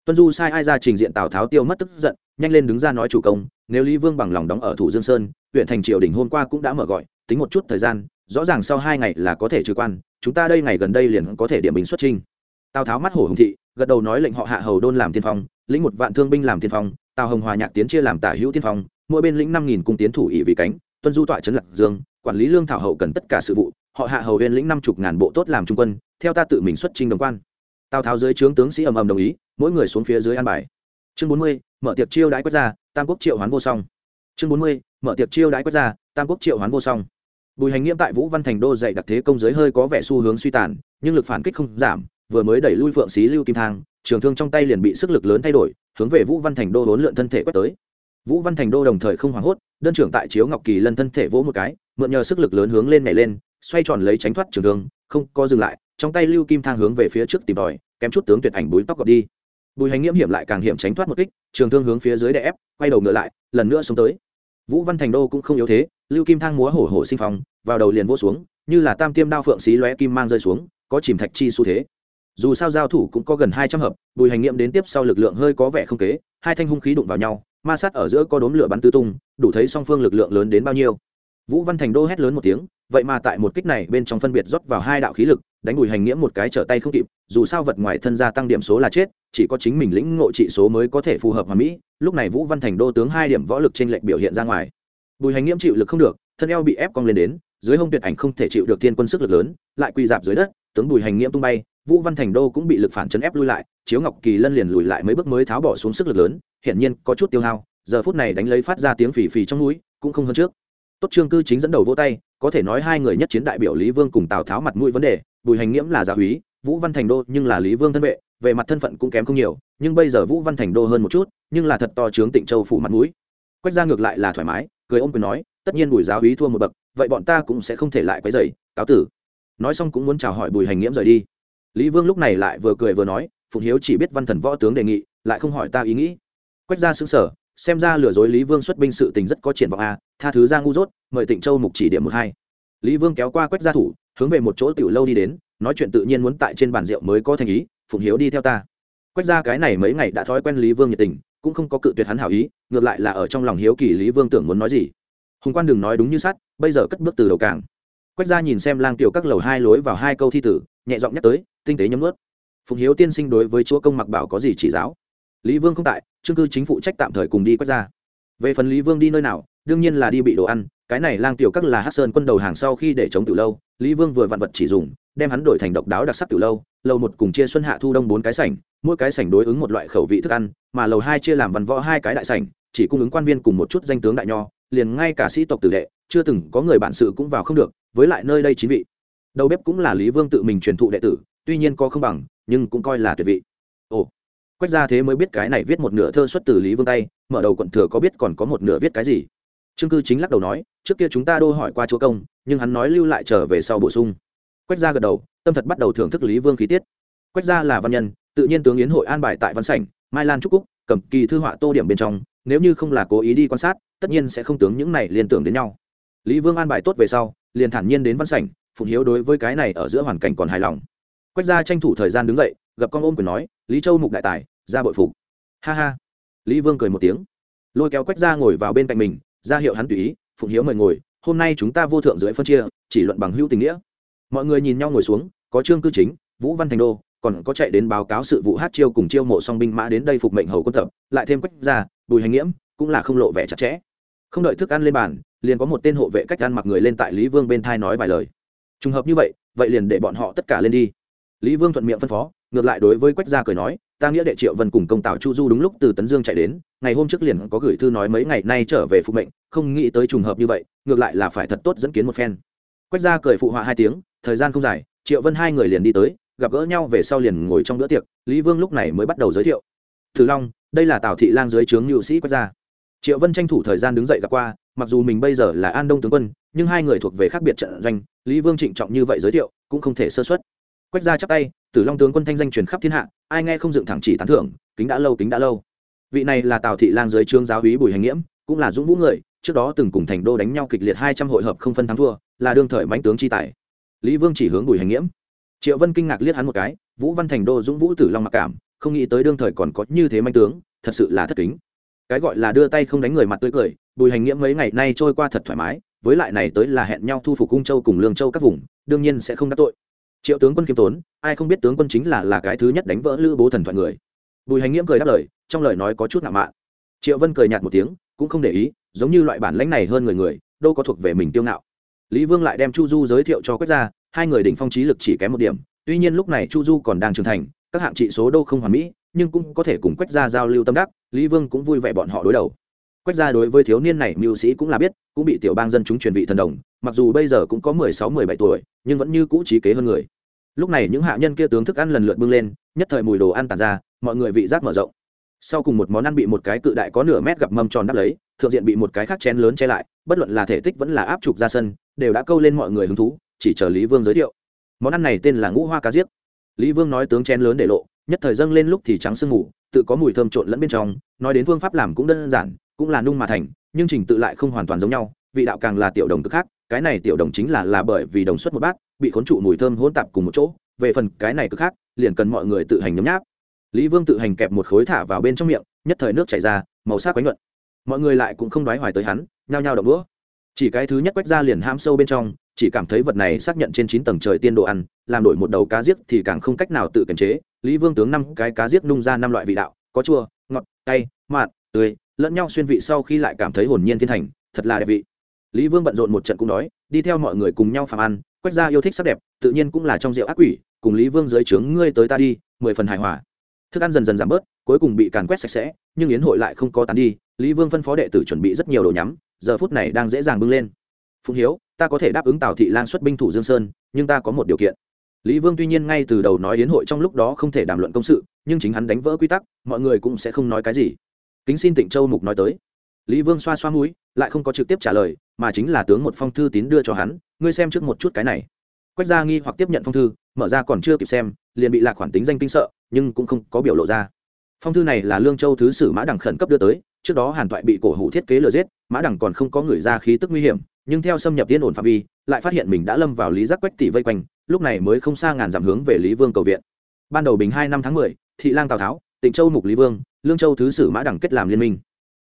tuân du sai ai ra trình diện tào tháo tiêu mất tức giận nhanh lên đứng ra nói chủ công nếu lý vương bằng lòng đóng ở thủ dương sơn huyện thành triều đình hôm qua cũng đã mở gọi tính một chút thời gian rõ ràng sau hai ngày là có thể trừ quan chúng ta đây ngày gần đây liền có thể điểm bình xuất trinh tào tháo mắt hổ hùng thị, gật đầu nói lệnh họ hạ hầu đôn làm tiên phong, lĩnh một vạn thương binh làm tiên phong, tào hồng hòa nhạc tiến chia làm tả hữu tiên phong, mỗi bên lĩnh năm nghìn cung tiến thủ ỵ vì cánh, tuân du tọa trấn lạc dương, quản lý lương thảo hậu cần tất cả sự vụ, họ hạ hầu huyền lĩnh năm chục ngàn bộ tốt làm trung quân, theo ta tự mình xuất trình đồng quan. Tào tháo dưới trướng tướng sĩ ầm ầm đồng ý, mỗi người xuống phía dưới an bài. Chương bốn mươi, mở tiệc chiêu đãi quốc gia tam quốc triệu hoán vô song. Chương bốn mươi, mở tiệc chiêu đãi quốc gia tam quốc triệu hoán vô song. Bùi hành nghiêm tại vũ văn thành đô dạy đặc thế công giới hơi có vẻ xu hướng suy tàn, nhưng lực phản kích không giảm vừa mới đẩy lui phượng xí lưu kim thang, trường thương trong tay liền bị sức lực lớn thay đổi, hướng về vũ văn thành đô hỗn lượn thân thể quét tới. Vũ văn thành đô đồng thời không hoảng hốt, đơn trưởng tại chiếu ngọc kỳ lân thân thể vỗ một cái, mượn nhờ sức lực lớn hướng lên nhảy lên, xoay tròn lấy tránh thoát trường thương, không có dừng lại, trong tay lưu kim thang hướng về phía trước tìm đòi kém chút tướng tuyệt ảnh búi tóc gọt đi. Bùi hành nghiễm hiểm lại càng hiểm tránh thoát một kích, trường thương hướng phía dưới đè ép, quay đầu ngựa lại, lần nữa xuống tới. Vũ văn thành đô cũng không yếu thế, lưu kim thang múa hổ hổ sinh phong, vào đầu liền vô xuống, như là tam tiêm đao phượng xí lóe kim mang rơi xuống, có chìm thạch chi xu thế dù sao giao thủ cũng có gần hai trăm hợp, bùi hành nghiệm đến tiếp sau lực lượng hơi có vẻ không kế, hai thanh hung khí đụng vào nhau, ma sát ở giữa có đốm lửa bắn tứ tung, đủ thấy song phương lực lượng lớn đến bao nhiêu. Vũ văn thành đô hét lớn một tiếng, vậy mà tại một kích này bên trong phân biệt rót vào hai đạo khí lực, đánh bùi hành nghĩa một cái trở tay không kịp, dù sao vật ngoài thân gia tăng điểm số là chết, chỉ có chính mình lĩnh ngộ trị số mới có thể phù hợp hòa mỹ, lúc này vũ văn thành đô tướng hai điểm võ lực chênh lệch biểu hiện ra ngoài. Bùi hành nghiễm chịu lực không được, thân eo bị ép cong lên đến, dưới hông tuyệt ảnh không thể chịu được thiên quân sức lực lớn, lại quỳ dạp dưới đất, tướng bùi hành nghiễm tung bay vũ văn thành đô cũng bị lực phản chấn ép lui lại, chiếu ngọc kỳ lân liền lùi lại mấy bước mới tháo bỏ xuống sức lực lớn, hiển nhiên có chút tiêu hao, giờ phút này đánh lấy phát ra tiếng phì phì trong núi, cũng không hơn trước. Tốt trương cư chính dẫn đầu vỗ tay, có thể nói hai người nhất chiến đại biểu lý vương cùng tào tháo mặt mũi vấn đề, bùi hành nghiễm là gia húy, vũ văn thành đô nhưng là lý vương thân vệ, về mặt thân phận cũng kém không nhiều, nhưng bây giờ vũ văn thành đô hơn một chút, nhưng là thật to trướng tịnh châu phủ mặt mũi. Quách ra ngược lại là thoải mái, cười ôm quyền nói, tất nhiên bùi giáo húy thua một bậc, vậy bọn ta cũng sẽ không thể lại quấy dày cáo tử. Nói xong cũng muốn chào hỏi bùi hành nghiễm rời đi lý vương lúc này lại vừa cười vừa nói phụng hiếu chỉ biết văn thần võ tướng đề nghị lại không hỏi ta ý nghĩ. Quách ra xứng sở xem ra lừa dối lý vương xuất binh sự tình rất có triển vọng a tha thứ ra ngu dốt mời tịnh châu mục chỉ điểm một hai. Lý vương kéo qua quách gia thủ hướng về một chỗ tiểu lâu đi đến nói chuyện tự nhiên muốn tại trên bàn rượu mới có thành ý phụng hiếu đi theo ta. Quách gia cái này mấy ngày đã thói quen lý vương nhiệt tình cũng không có cự tuyệt hắn hảo ý ngược lại là ở trong lòng hiếu kỳ lý vương tưởng muốn nói gì. Hùng quan đừng nói đúng như sắt, bây giờ cất bước từ đầu cảng quách gia nhìn xem lang tiểu các lầu hai lối vào hai câu thi tử nhẹ giọng nhắc tới tinh tế nhấm ướt phụng hiếu tiên sinh đối với chúa công mặc bảo có gì chỉ giáo? Lý vương không tại chương cư chính phụ trách tạm thời cùng đi quét gia về phần lý vương đi nơi nào, đương nhiên là đi bị đồ ăn, cái này lang tiểu các là hát sơn quân đầu hàng sau khi để chống từ lâu, lý vương vừa vặn vật chỉ dùng, đem hắn đổi thành độc đáo đặc sắc từ lâu lầu một cùng chia xuân hạ thu đông bốn cái sảnh, mỗi cái sảnh đối ứng một loại khẩu vị thức ăn, mà lầu hai chia làm văn võ hai cái đại sảnh, chỉ cung ứng quan viên cùng một chút danh tướng đại nho, liền ngay cả sĩ tộc tử đệ, chưa từng có người bản sự cũng vào không được, với lại nơi đây chín vị. Đầu bếp cũng là lý vương tự mình truyền thụ đệ tử tuy nhiên có không bằng, nhưng cũng coi là tuyệt vị. Ồ, quách ra thế mới biết cái này viết một nửa thơ xuất từ lý vương tay, mở đầu quận thừa có biết còn có một nửa viết cái gì? Trương cư chính lắc đầu nói, trước kia chúng ta đô hỏi qua chúa công, nhưng hắn nói lưu lại trở về sau bổ sung. Quách gia gật đầu, tâm thật bắt đầu thưởng thức lý vương khí tiết. Quách gia là văn nhân, tự nhiên tướng yến hội an bài tại văn sảnh, mai lan trúc cúc, cầm kỳ thư họa tô điểm bên trong, nếu như không là cố ý đi quan sát, tất nhiên sẽ không tướng những này liên tưởng đến nhau. Lý vương an bài tốt về sau, liền thản nhiên đến văn sảnh, phụng hiếu đối với cái này ở giữa hoàn cảnh còn hài lòng quách gia tranh thủ thời gian đứng dậy, gặp con ôm quyền nói, lý châu mục đại tài, ra bội phục. Ha ha. Lý vương cười một tiếng. Lôi kéo quách gia ngồi vào bên cạnh mình, ra hiệu hắn tùy ý, phụng hiếu mời ngồi, hôm nay chúng ta vô thượng dưới phân chia, chỉ luận bằng hữu tình nghĩa. Mọi người nhìn nhau ngồi xuống, có trương cư chính, vũ văn thành đô, còn có chạy đến báo cáo sự vụ hát chiêu cùng chiêu mộ song binh mã đến đây phục mệnh hầu quân tập, lại thêm quách gia, bùi hành nghiễm, cũng là không lộ vẻ chặt chẽ. Không đợi thức ăn lên bàn, liền có một tên hộ vệ cách ăn mặc người lên tại lý vương bên thai nói vài lời. Trùng hợp như vậy vậy liền để bọn họ tất cả lên đi lý vương thuận miệng phân phó, ngược lại đối với quách gia cười nói, ta nghĩa đệ triệu vân cùng công tào chu du đúng lúc từ tấn dương chạy đến, ngày hôm trước liền có gửi thư nói mấy ngày nay trở về phục mệnh, không nghĩ tới trùng hợp như vậy, ngược lại là phải thật tốt dẫn kiến một phen. Quách gia cười phụ họa hai tiếng, thời gian không dài, triệu vân hai người liền đi tới, gặp gỡ nhau về sau liền ngồi trong bữa tiệc, lý vương lúc này mới bắt đầu giới thiệu. Thử long, đây là tào thị lang dưới trướng nhự sĩ quách gia. Triệu vân tranh thủ thời gian đứng dậy gặp qua, mặc dù mình bây giờ là an đông tướng quân, nhưng hai người thuộc về khác biệt trận doanh, lý vương trịnh trọng như vậy giới thiệu cũng không thể sơ xuất quách gia chắp tay, tử long tướng quân thanh danh truyền khắp thiên hạ, ai nghe không dựng thẳng chỉ tán thưởng, kính đã lâu, kính đã lâu. Vị này là tào thị lang dưới trương giáo hí bùi hành nghiễm, cũng là dũng vũ người, trước đó từng cùng thành đô đánh nhau kịch liệt hai trăm hội hợp không phân thắng thua, là đương thời mãnh tướng chi tài. Lý vương chỉ hướng bùi hành nghiễm. Triệu vân kinh ngạc liếc hắn một cái, vũ văn thành đô dũng vũ tử long mặc cảm, không nghĩ tới đương thời còn có như thế manh tướng, thật sự là thất kính. Cái gọi là đưa tay không đánh người mặt tươi cười, bùi hành nghiễm mấy ngày nay trôi qua thật thoải mái, với lại này tới là hẹn nhau thu phục cung châu cùng lương châu các vùng, đương nhiên sẽ không đắc tội triệu tướng quân kiêm tốn, ai không biết tướng quân chính là là cái thứ nhất đánh vỡ lữ bố thần thoại người. Bùi hành nghiễm cười đáp lời, trong lời nói có chút nặng mạn. Triệu vân cười nhạt một tiếng, cũng không để ý, giống như loại bản lãnh này hơn người người, đâu có thuộc về mình tiêu ngạo. Lý vương lại đem chu du giới thiệu cho quách gia, hai người đỉnh phong trí lực chỉ kém một điểm, tuy nhiên lúc này chu du còn đang trưởng thành, các hạng trị số đâu không hoàn mỹ, nhưng cũng có thể cùng quách gia giao lưu tâm đắc, lý vương cũng vui vẻ bọn họ đối đầu. Quách gia đối với thiếu niên này mưu sĩ cũng là biết, cũng bị tiểu bang dân chúng truyền vị thần đồng, mặc dù bây giờ cũng có mười sáu, mười bảy tuổi, nhưng vẫn như cũ trí kế hơn người lúc này những hạ nhân kia tướng thức ăn lần lượt bưng lên, nhất thời mùi đồ ăn tàn ra, mọi người vị giác mở rộng. Sau cùng một món ăn bị một cái cự đại có nửa mét gặp mâm tròn đắp lấy, thượng diện bị một cái khác chén lớn che lại, bất luận là thể tích vẫn là áp trục ra sân, đều đã câu lên mọi người hứng thú, chỉ chờ lý vương giới thiệu. Món ăn này tên là ngũ hoa cá giết lý vương nói tướng chén lớn để lộ, nhất thời dâng lên lúc thì trắng sương mù, tự có mùi thơm trộn lẫn bên trong, nói đến phương pháp làm cũng đơn giản, cũng là nung mà thành, nhưng trình tự lại không hoàn toàn giống nhau, vị đạo càng là tiểu đồng cực khác cái này tiểu đồng chính là là bởi vì đồng xuất một bát, bị khốn trụ mùi thơm hỗn tạp cùng một chỗ, về phần cái này cực khác, liền cần mọi người tự hành nhấm nháp. Lý vương tự hành kẹp một khối thả vào bên trong miệng, nhất thời nước chảy ra, màu sắc quánh nhuận. Mọi người lại cũng không đoái hoài tới hắn, nhao nhao đậu đũa. Chỉ cái thứ nhất quách ra liền ham sâu bên trong, chỉ cảm thấy vật này xác nhận trên chín tầng trời tiên đồ ăn, làm đổi một đầu cá giết thì càng không cách nào tự kiềm chế. Lý vương tướng năm cái cá giết nung ra năm loại vị đạo, có chua, ngọt, cay mặn tươi, lẫn nhau xuyên vị sau khi lại cảm thấy hồn nhiên thiên thành, thật là đẹp vị lý vương bận rộn một trận cũng đói, đi theo mọi người cùng nhau phàm ăn, quách gia yêu thích sắc đẹp, tự nhiên cũng là trong rượu ác quỷ, cùng lý vương dưới trướng ngươi tới ta đi, mười phần hài hòa. Thức ăn dần dần giảm bớt, cuối cùng bị càn quét sạch sẽ, nhưng yến hội lại không có tán đi, lý vương phân phó đệ tử chuẩn bị rất nhiều đồ nhắm, giờ phút này đang dễ dàng bưng lên. Phụng hiếu, ta có thể đáp ứng tào thị lan xuất binh thủ dương sơn, nhưng ta có một điều kiện. Lý vương tuy nhiên ngay từ đầu nói yến hội trong lúc đó không thể đàm luận công sự, nhưng chính hắn đánh vỡ quy tắc, mọi người cũng sẽ không nói cái gì. Kính xin tịnh châu mục nói tới lý vương xoa xoa mũi, lại không có trực tiếp trả lời, mà chính là tướng một phong thư tín đưa cho hắn, ngươi xem trước một chút cái này. Quách gia nghi hoặc tiếp nhận phong thư, mở ra còn chưa kịp xem, liền bị lạc khoản tính danh kinh sợ, nhưng cũng không có biểu lộ ra. Phong thư này là lương châu thứ sử mã đẳng khẩn cấp đưa tới, trước đó hàn toại bị cổ hủ thiết kế lừa giết, mã đẳng còn không có người ra khí tức nguy hiểm, nhưng theo xâm nhập tiên ổn phạm vi, lại phát hiện mình đã lâm vào lý giác quách tỷ vây quanh, lúc này mới không xa ngàn dặm hướng về lý vương cầu viện. Ban đầu bình hai năm tháng mười, thị lang tào tháo, tịnh châu mục lý vương, lương châu thứ sử mã đẳng kết làm liên minh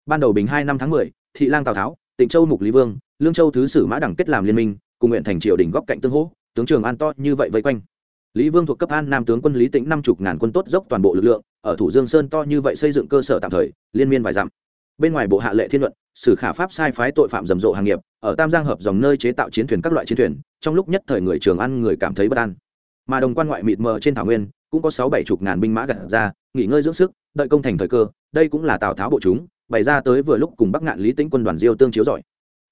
ban đầu bình hai năm tháng mười, thị lang tào tháo, tịnh châu mục lý vương, lương châu thứ sử mã đẳng kết làm liên minh, cùng nguyện thành triều đình góc cạnh tương hỗ, tướng trường an to như vậy vây quanh. Lý vương thuộc cấp an nam tướng quân lý tĩnh năm chục ngàn quân tốt dốc toàn bộ lực lượng, ở thủ dương sơn to như vậy xây dựng cơ sở tạm thời, liên miên vài dặm. Bên ngoài bộ hạ lệ thiên luận, sử khả pháp sai phái tội phạm rầm rộ hàng nghiệp, ở tam giang hợp dòng nơi chế tạo chiến thuyền các loại chiến thuyền, trong lúc nhất thời người trường ăn người cảm thấy bất an. Mà đồng quan ngoại mịt mờ trên thảo nguyên, cũng có sáu bảy chục ngàn binh mã gặt ra, nghỉ ngơi dưỡng sức, đợi công thành thời cơ, đây cũng là tào tháo bộ chúng bày ra tới vừa lúc cùng bắc ngạn lý tĩnh quân đoàn diêu tương chiếu giỏi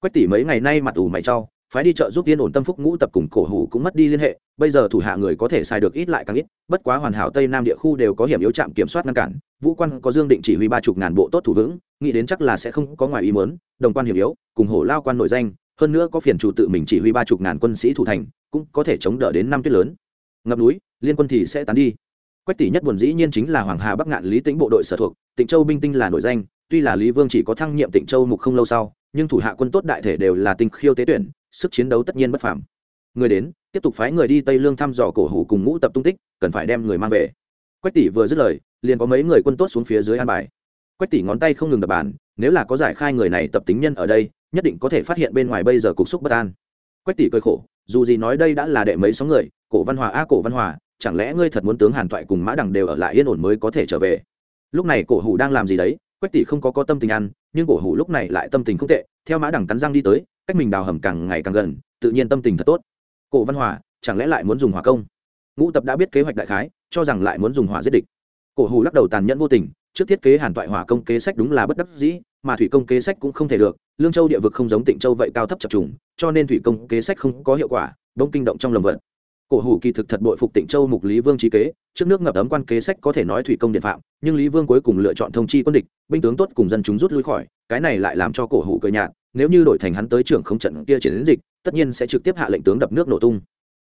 quách tỷ mấy ngày nay mặt ủ mày trao, phái đi chợ giúp tiên ổn tâm phúc ngũ tập cùng cổ hủ cũng mất đi liên hệ, bây giờ thủ hạ người có thể xài được ít lại càng ít, bất quá hoàn hảo tây nam địa khu đều có hiểm yếu trạm kiểm soát ngăn cản, vũ quan có dương định chỉ huy ba chục ngàn bộ tốt thủ vững, nghĩ đến chắc là sẽ không có ngoài ý mớn đồng quan hiểm yếu, cùng hổ lao quan nội danh, hơn nữa có phiền chủ tự mình chỉ huy ba chục ngàn quân sĩ thủ thành, cũng có thể chống đỡ đến năm tuyết lớn. Ngập núi, liên quân thì sẽ tán đi. Quách tỷ nhất buồn dĩ nhiên chính là hoàng hà bắc ngạn lý tĩnh bộ đội sở thuộc, tịnh châu binh tinh là nội danh tuy là lý vương chỉ có thăng nhiệm tịnh châu mục không lâu sau, nhưng thủ hạ quân tốt đại thể đều là tinh khiêu tế tuyển, sức chiến đấu tất nhiên bất phàm. Người đến, tiếp tục phái người đi tây lương thăm dò cổ hủ cùng ngũ tập tung tích, cần phải đem người mang về. Quách tỷ vừa dứt lời, liền có mấy người quân tốt xuống phía dưới an bài. Quách tỷ ngón tay không ngừng đập bàn, nếu là có giải khai người này tập tính nhân ở đây, nhất định có thể phát hiện bên ngoài bây giờ cục xúc bất an. Quách tỷ cười khổ, dù gì nói đây đã là đệ mấy số người, cổ văn hòa a cổ văn hòa, chẳng lẽ ngươi thật muốn tướng hàn toại cùng mã đằng đều ở lại yên ổn mới có thể trở về? Lúc này cổ hủ đang làm gì đấy? Quách tỷ không có có tâm tình ăn, nhưng cổ hủ lúc này lại tâm tình không tệ, theo mã đằng cắn răng đi tới, cách mình đào hầm càng ngày càng gần, tự nhiên tâm tình thật tốt. Cổ văn hòa, chẳng lẽ lại muốn dùng hỏa công? Ngũ tập đã biết kế hoạch đại khái, cho rằng lại muốn dùng hỏa giết địch. Cổ hủ lắc đầu tàn nhẫn vô tình, trước thiết kế hàn toại hỏa công kế sách đúng là bất đắc dĩ, mà thủy công kế sách cũng không thể được, lương châu địa vực không giống tịnh châu vậy cao thấp chập trùng, cho nên thủy công kế sách không có hiệu quả đông kinh động trong lầm vận cổ hủ kỳ thực thật bội phục tịnh châu mục lý vương trí kế, trước nước ngập ấm quan kế sách có thể nói thủy công điện phạm, nhưng lý vương cuối cùng lựa chọn thông chi quân địch, binh tướng tốt cùng dân chúng rút lui khỏi, cái này lại làm cho cổ hủ cười nhạt, nếu như đổi thành hắn tới trưởng không trận kia chiến đến dịch, tất nhiên sẽ trực tiếp hạ lệnh tướng đập nước nổ tung.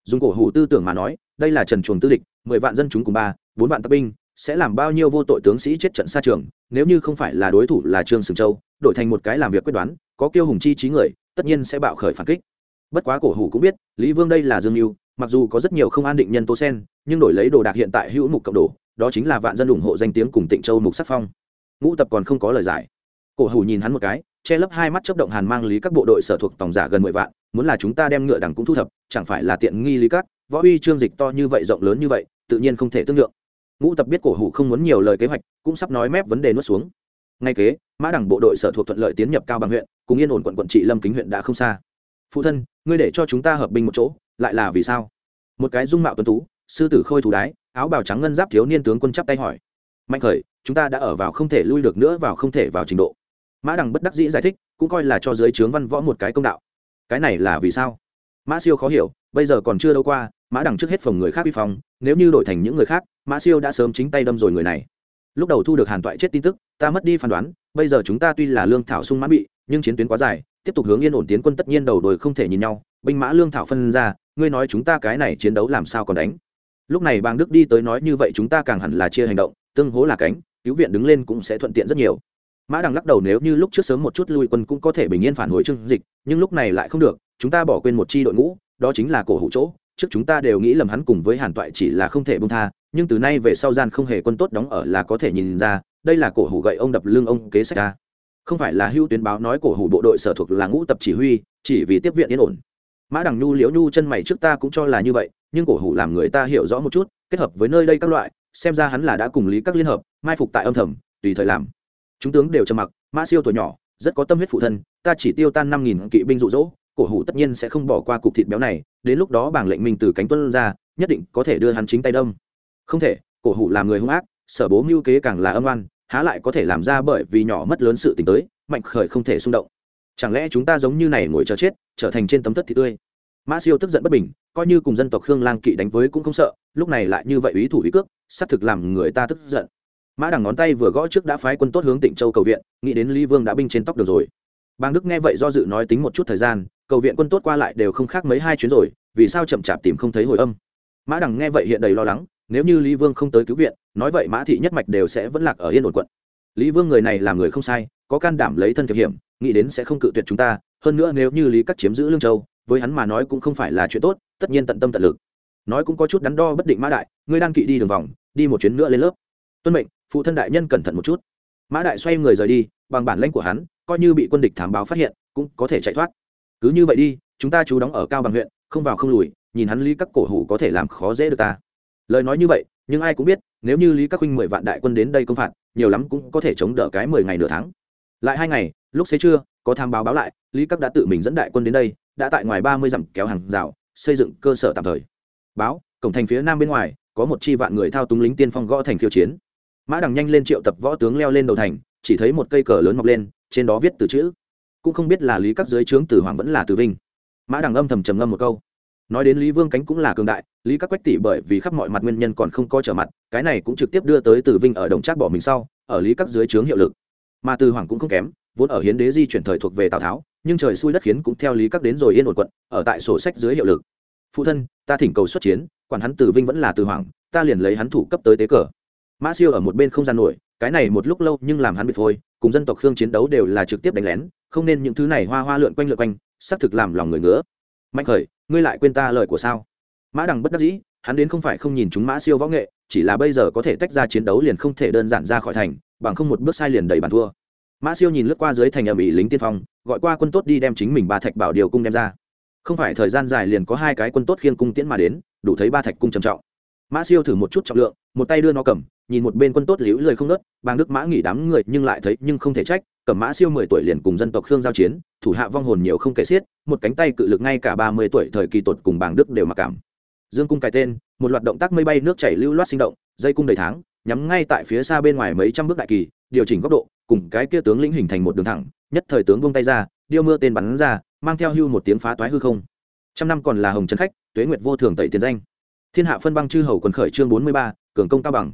Dùng cổ hủ tư tưởng mà nói, đây là trần chuồng tư địch, mười vạn dân chúng cùng ba, bốn vạn tập binh, sẽ làm bao nhiêu vô tội tướng sĩ chết trận xa trường, nếu như không phải là đối thủ là trương sừng châu, đổi thành một cái làm việc quyết đoán, có kiêu hùng chi trí người, tất nhiên sẽ bạo khởi phản kích. Bất quá cổ hủ cũng biết, lý vương đây là dương mưu mặc dù có rất nhiều không an định nhân tố sen, nhưng đổi lấy đồ đạc hiện tại hữu mục cộng đồ, đó chính là vạn dân ủng hộ danh tiếng cùng tịnh châu mục sắc phong. Ngũ tập còn không có lời giải. Cổ hủ nhìn hắn một cái, che lấp hai mắt chấp động hàn mang lý các bộ đội sở thuộc tổng giả gần mười vạn, muốn là chúng ta đem ngựa đằng cũng thu thập, chẳng phải là tiện nghi lý các? Võ uy trương dịch to như vậy, rộng lớn như vậy, tự nhiên không thể tương lượng. Ngũ tập biết cổ hủ không muốn nhiều lời kế hoạch, cũng sắp nói mép vấn đề nuốt xuống. Ngay kế, mã đẳng bộ đội sở thuộc thuận lợi tiến nhập cao bằng huyện, cùng yên ổn quận quận trị lâm kính huyện đã không xa. Phụ thân, ngươi để cho chúng ta hợp binh một chỗ lại là vì sao? Một cái dung mạo tuấn tú, sư tử khôi thủ đái, áo bào trắng ngân giáp thiếu niên tướng quân chắp tay hỏi. Mạnh khởi, chúng ta đã ở vào không thể lui được nữa vào không thể vào trình độ. Mã đằng bất đắc dĩ giải thích, cũng coi là cho giới trướng văn võ một cái công đạo. Cái này là vì sao? Mã siêu khó hiểu, bây giờ còn chưa đâu qua, mã đằng trước hết phòng người khác vi phong, nếu như đổi thành những người khác, mã siêu đã sớm chính tay đâm rồi người này. Lúc đầu thu được hàn toại chết tin tức, ta mất đi phán đoán, bây giờ chúng ta tuy là lương thảo sung mãn bị, nhưng chiến tuyến quá dài, tiếp tục hướng yên ổn tiến quân tất nhiên đầu đồi không thể nhìn nhau, binh mã lương thảo phân ra ngươi nói chúng ta cái này chiến đấu làm sao còn đánh? Lúc này bang đức đi tới nói như vậy chúng ta càng hẳn là chia hành động, tương hố là cánh, cứu viện đứng lên cũng sẽ thuận tiện rất nhiều. Mã đằng lắc đầu nếu như lúc trước sớm một chút lui quân cũng có thể bình yên phản hồi chương dịch, nhưng lúc này lại không được, chúng ta bỏ quên một chi đội ngũ, đó chính là cổ hủ chỗ. Trước chúng ta đều nghĩ lầm hắn cùng với hàn toại chỉ là không thể bông tha, nhưng từ nay về sau gian không hề quân tốt đóng ở là có thể nhìn ra, đây là cổ hủ gậy ông đập lưng ông kế sách ca không phải là hưu tuyến báo nói cổ hủ bộ đội sở thuộc là ngũ tập chỉ huy, chỉ vì tiếp viện yên ổn mã đằng nhu, liễu nhu chân mày trước ta cũng cho là như vậy, nhưng cổ hủ làm người ta hiểu rõ một chút, kết hợp với nơi đây các loại, xem ra hắn là đã cùng lý các liên hợp, mai phục tại âm thầm, tùy thời làm. Chúng tướng đều trầm mặc, mã siêu tuổi nhỏ, rất có tâm huyết phụ thân, ta chỉ tiêu tan năm nghìn kỵ binh rụ rỗ cổ hủ tất nhiên sẽ không bỏ qua cục thịt béo này, đến lúc đó bảng lệnh mình từ cánh tuân ra, nhất định có thể đưa hắn chính tay đông không thể, cổ hủ làm người hung ác, sở bố mưu kế càng là âm oan, há lại có thể làm ra bởi vì nhỏ mất lớn sự t tới, mạnh khởi không thể xung động chẳng lẽ chúng ta giống như này ngồi chờ chết, trở thành trên tấm tất thì tươi? Mã siêu tức giận bất bình, coi như cùng dân tộc khương lang kỵ đánh với cũng không sợ, lúc này lại như vậy ý thủ ý cước, xác thực làm người ta tức giận. Mã đằng ngón tay vừa gõ trước đã phái quân tốt hướng tịnh châu cầu viện, nghĩ đến lý vương đã binh trên tóc được rồi. Bang đức nghe vậy do dự nói tính một chút thời gian, cầu viện quân tốt qua lại đều không khác mấy hai chuyến rồi, vì sao chậm chạp tìm không thấy hồi âm? Mã đằng nghe vậy hiện đầy lo lắng, nếu như lý vương không tới cứu viện, nói vậy mã thị nhất mạch đều sẽ vẫn lạc ở yên ổn quận. Lý vương người này là người không sai, có can đảm lấy thân thiệp hiểm nghĩ đến sẽ không cự tuyệt chúng ta, hơn nữa nếu như lý cắt chiếm giữ lương châu, với hắn mà nói cũng không phải là chuyện tốt, tất nhiên tận tâm tận lực. Nói cũng có chút đắn đo bất định mã đại, ngươi đang kỵ đi đường vòng, đi một chuyến nữa lên lớp. Tuân mệnh, phụ thân đại nhân cẩn thận một chút. Mã đại xoay người rời đi, bằng bản lãnh của hắn, coi như bị quân địch thám báo phát hiện, cũng có thể chạy thoát. Cứ như vậy đi, chúng ta chú đóng ở cao bằng huyện, không vào không lùi, nhìn hắn lý các cổ hủ có thể làm khó dễ được ta. Lời nói như vậy, nhưng ai cũng biết, nếu như lý các huynh mười vạn đại quân đến đây công phạt, nhiều lắm cũng có thể chống đỡ cái mười ngày nửa tháng lại hai ngày, lúc xế trưa, có tham báo báo lại, lý các đã tự mình dẫn đại quân đến đây, đã tại ngoài ba mươi dặm kéo hàng rào, xây dựng cơ sở tạm thời. Báo, cổng thành phía nam bên ngoài, có một chi vạn người thao túng lính tiên phong gõ thành khiêu chiến. Mã đằng nhanh lên triệu tập võ tướng leo lên đầu thành, chỉ thấy một cây cờ lớn mọc lên, trên đó viết từ chữ. Cũng không biết là lý các dưới trướng từ hoàng vẫn là từ vinh. Mã đằng âm thầm trầm ngâm một câu. Nói đến lý vương cánh cũng là cường đại, lý các quách tỷ bởi vì khắp mọi mặt nguyên nhân còn không có trở mặt, cái này cũng trực tiếp đưa tới từ vinh ở đồng trác bỏ mình sau, ở lý các dưới trướng hiệu lực mà từ hoàng cũng không kém, vốn ở hiến đế di chuyển thời thuộc về tào tháo, nhưng trời xui đất khiến cũng theo lý các đến rồi yên ổn quận, ở tại sổ sách dưới hiệu lực. Phụ thân, ta thỉnh cầu xuất chiến, quản hắn từ vinh vẫn là từ hoàng, ta liền lấy hắn thủ cấp tới tế cờ. Mã siêu ở một bên không gian nổi, cái này một lúc lâu nhưng làm hắn bị phôi, cùng dân tộc khương chiến đấu đều là trực tiếp đánh lén, không nên những thứ này hoa hoa lượn quanh lượn quanh, xác thực làm lòng người ngứa. Mạnh khởi, ngươi lại quên ta lời của sao? Mã đằng bất đắc dĩ, hắn đến không phải không nhìn chúng mã siêu võ nghệ, chỉ là bây giờ có thể tách ra chiến đấu liền không thể đơn giản ra khỏi thành bằng không một bước sai liền đầy bàn thua. Mã siêu nhìn lướt qua dưới thành ầm ĩ lính tiên phong, gọi qua quân tốt đi đem chính mình ba thạch bảo điều cung đem ra. Không phải thời gian dài liền có hai cái quân tốt khiêng cung tiễn mà đến, đủ thấy ba thạch cung trầm trọng. Mã siêu thử một chút trọng lượng, một tay đưa nó cầm, nhìn một bên quân tốt liễu lời không nớt bang đức mã nghỉ đám người nhưng lại thấy nhưng không thể trách, cầm mã siêu mười tuổi liền cùng dân tộc khương giao chiến, thủ hạ vong hồn nhiều không kể xiết, một cánh tay cự lực ngay cả ba mươi tuổi thời kỳ tột cùng bàng đức đều mặc cảm. Dương cung cài tên, một loạt động tác mây bay nước chảy lưu loát sinh động, dây cung đầy tháng nhắm ngay tại phía xa bên ngoài mấy trăm bước đại kỳ, điều chỉnh góc độ, cùng cái kia tướng lĩnh hình thành một đường thẳng, nhất thời tướng buông tay ra, điêu mưa tên bắn ra, mang theo hưu một tiếng phá toái hư không. Trăm năm còn là hồng trấn khách, tuế nguyệt vô thường tẩy tiền danh. Thiên hạ phân băng chư hầu quần khởi chương bốn mươi ba, cường công cao bằng.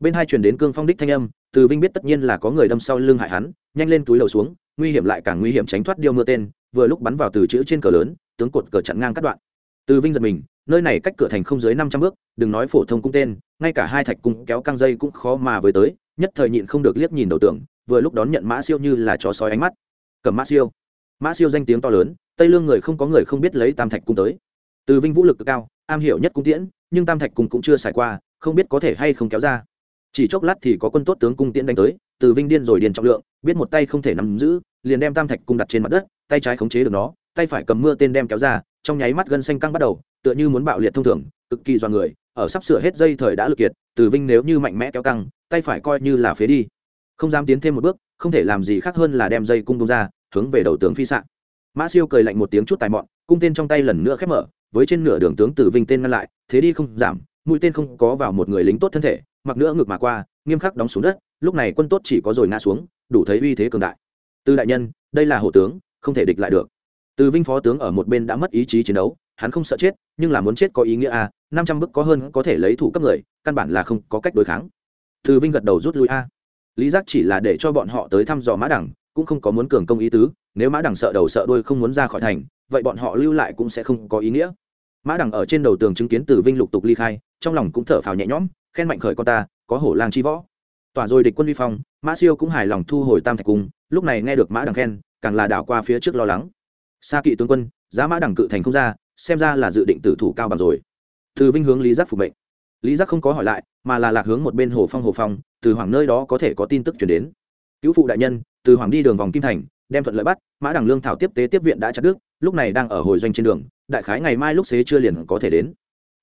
Bên hai truyền đến cương phong đích thanh âm, từ vinh biết tất nhiên là có người đâm sau lưng hại hắn, nhanh lên túi đầu xuống, nguy hiểm lại càng nguy hiểm tránh thoát điêu mưa tên, vừa lúc bắn vào từ chữ trên cờ lớn, tướng cột cờ chặn ngang cắt đoạn từ vinh giật mình, nơi này cách cửa thành không dưới năm trăm bước, đừng nói phổ thông cung tên, ngay cả hai thạch cung kéo căng dây cũng khó mà với tới, nhất thời nhịn không được liếc nhìn đầu tưởng vừa lúc đón nhận mã siêu như là chó sói ánh mắt. Cầm mã siêu. Mã siêu danh tiếng to lớn, tây lương người không có người không biết lấy tam thạch cung tới. Từ vinh vũ lực cực cao, am hiểu nhất cung tiễn, nhưng tam thạch cung cũng chưa xài qua, không biết có thể hay không kéo ra. Chỉ chốc lát thì có quân tốt tướng cung tiễn đánh tới, từ vinh điên rồi điền trọng lượng, biết một tay không thể nắm giữ, liền đem tam thạch cung đặt trên mặt đất, tay trái khống chế được nó, tay phải cầm mưa tên đem kéo ra trong nháy mắt gân xanh căng bắt đầu, tựa như muốn bạo liệt thông thường, cực kỳ doan người, ở sắp sửa hết dây thời đã lực kiệt, từ vinh nếu như mạnh mẽ kéo căng, tay phải coi như là phế đi. Không dám tiến thêm một bước, không thể làm gì khác hơn là đem dây cung tung ra, hướng về đầu tướng phi sạn mã siêu cười lạnh một tiếng chút tài mọn, cung tên trong tay lần nữa khép mở, với trên nửa đường tướng từ vinh tên ngăn lại, thế đi không giảm, mũi tên không có vào một người lính tốt thân thể, mặc nữa ngược mà qua, nghiêm khắc đóng xuống đất, lúc này quân tốt chỉ có rồi ngã xuống, đủ thấy uy thế cường đại. Tư đại nhân, đây là hổ tướng, không thể địch lại được từ vinh phó tướng ở một bên đã mất ý chí chiến đấu, hắn không sợ chết, nhưng là muốn chết có ý nghĩa a năm trăm bức có hơn có thể lấy thủ cấp người, căn bản là không có cách đối kháng. Từ vinh gật đầu rút lui a. Lý giác chỉ là để cho bọn họ tới thăm dò mã đẳng cũng không có muốn cường công ý tứ, nếu mã đẳng sợ đầu sợ đuôi không muốn ra khỏi thành, vậy bọn họ lưu lại cũng sẽ không có ý nghĩa. Mã đẳng ở trên đầu tường chứng kiến từ vinh lục tục ly khai, trong lòng cũng thở phào nhẹ nhõm, khen mạnh khởi con ta, có hổ lang chi võ. Tỏa rồi địch quân vi phong, mã siêu cũng hài lòng thu hồi tam thạch cung, lúc này nghe được mã đằng khen, càng là đảo qua phía trước lo lắng xa kỵ tướng quân, giá mã đẳng cự thành không ra, xem ra là dự định tử thủ cao bằng rồi. Từ vinh hướng lý giác phục mệnh. Lý giác không có hỏi lại, mà là lạc hướng một bên hồ phong hồ phong, từ hoàng nơi đó có thể có tin tức chuyển đến. Cứu phụ đại nhân, từ hoàng đi đường vòng kim thành, đem thuận lợi bắt, mã đằng lương thảo tiếp tế tiếp viện đã chặt đứt, lúc này đang ở hồi doanh trên đường, đại khái ngày mai lúc xế chưa liền có thể đến.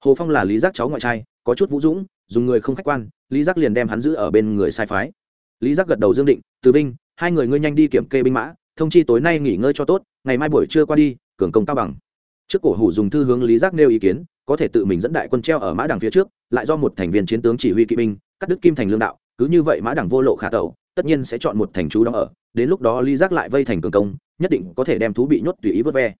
Hồ phong là lý giác cháu ngoại trai, có chút vũ dũng, dùng người không khách quan, lý giác liền đem hắn giữ ở bên người sai phái. Lý giác gật đầu dương định, từ vinh, hai người ngươi nhanh đi kiểm kê binh mã thông chi tối nay nghỉ ngơi cho tốt, ngày mai buổi trưa qua đi, cường công cao bằng. Trước cổ hủ dùng thư hướng lý giác nêu ý kiến, có thể tự mình dẫn đại quân treo ở mã đằng phía trước, lại do một thành viên chiến tướng chỉ huy kỵ binh, cắt đứt kim thành lương đạo, cứ như vậy mã đằng vô lộ khả tẩu, tất nhiên sẽ chọn một thành chú đóng ở, đến lúc đó lý giác lại vây thành cường công, nhất định có thể đem thú bị nhốt tùy ý vớt ve.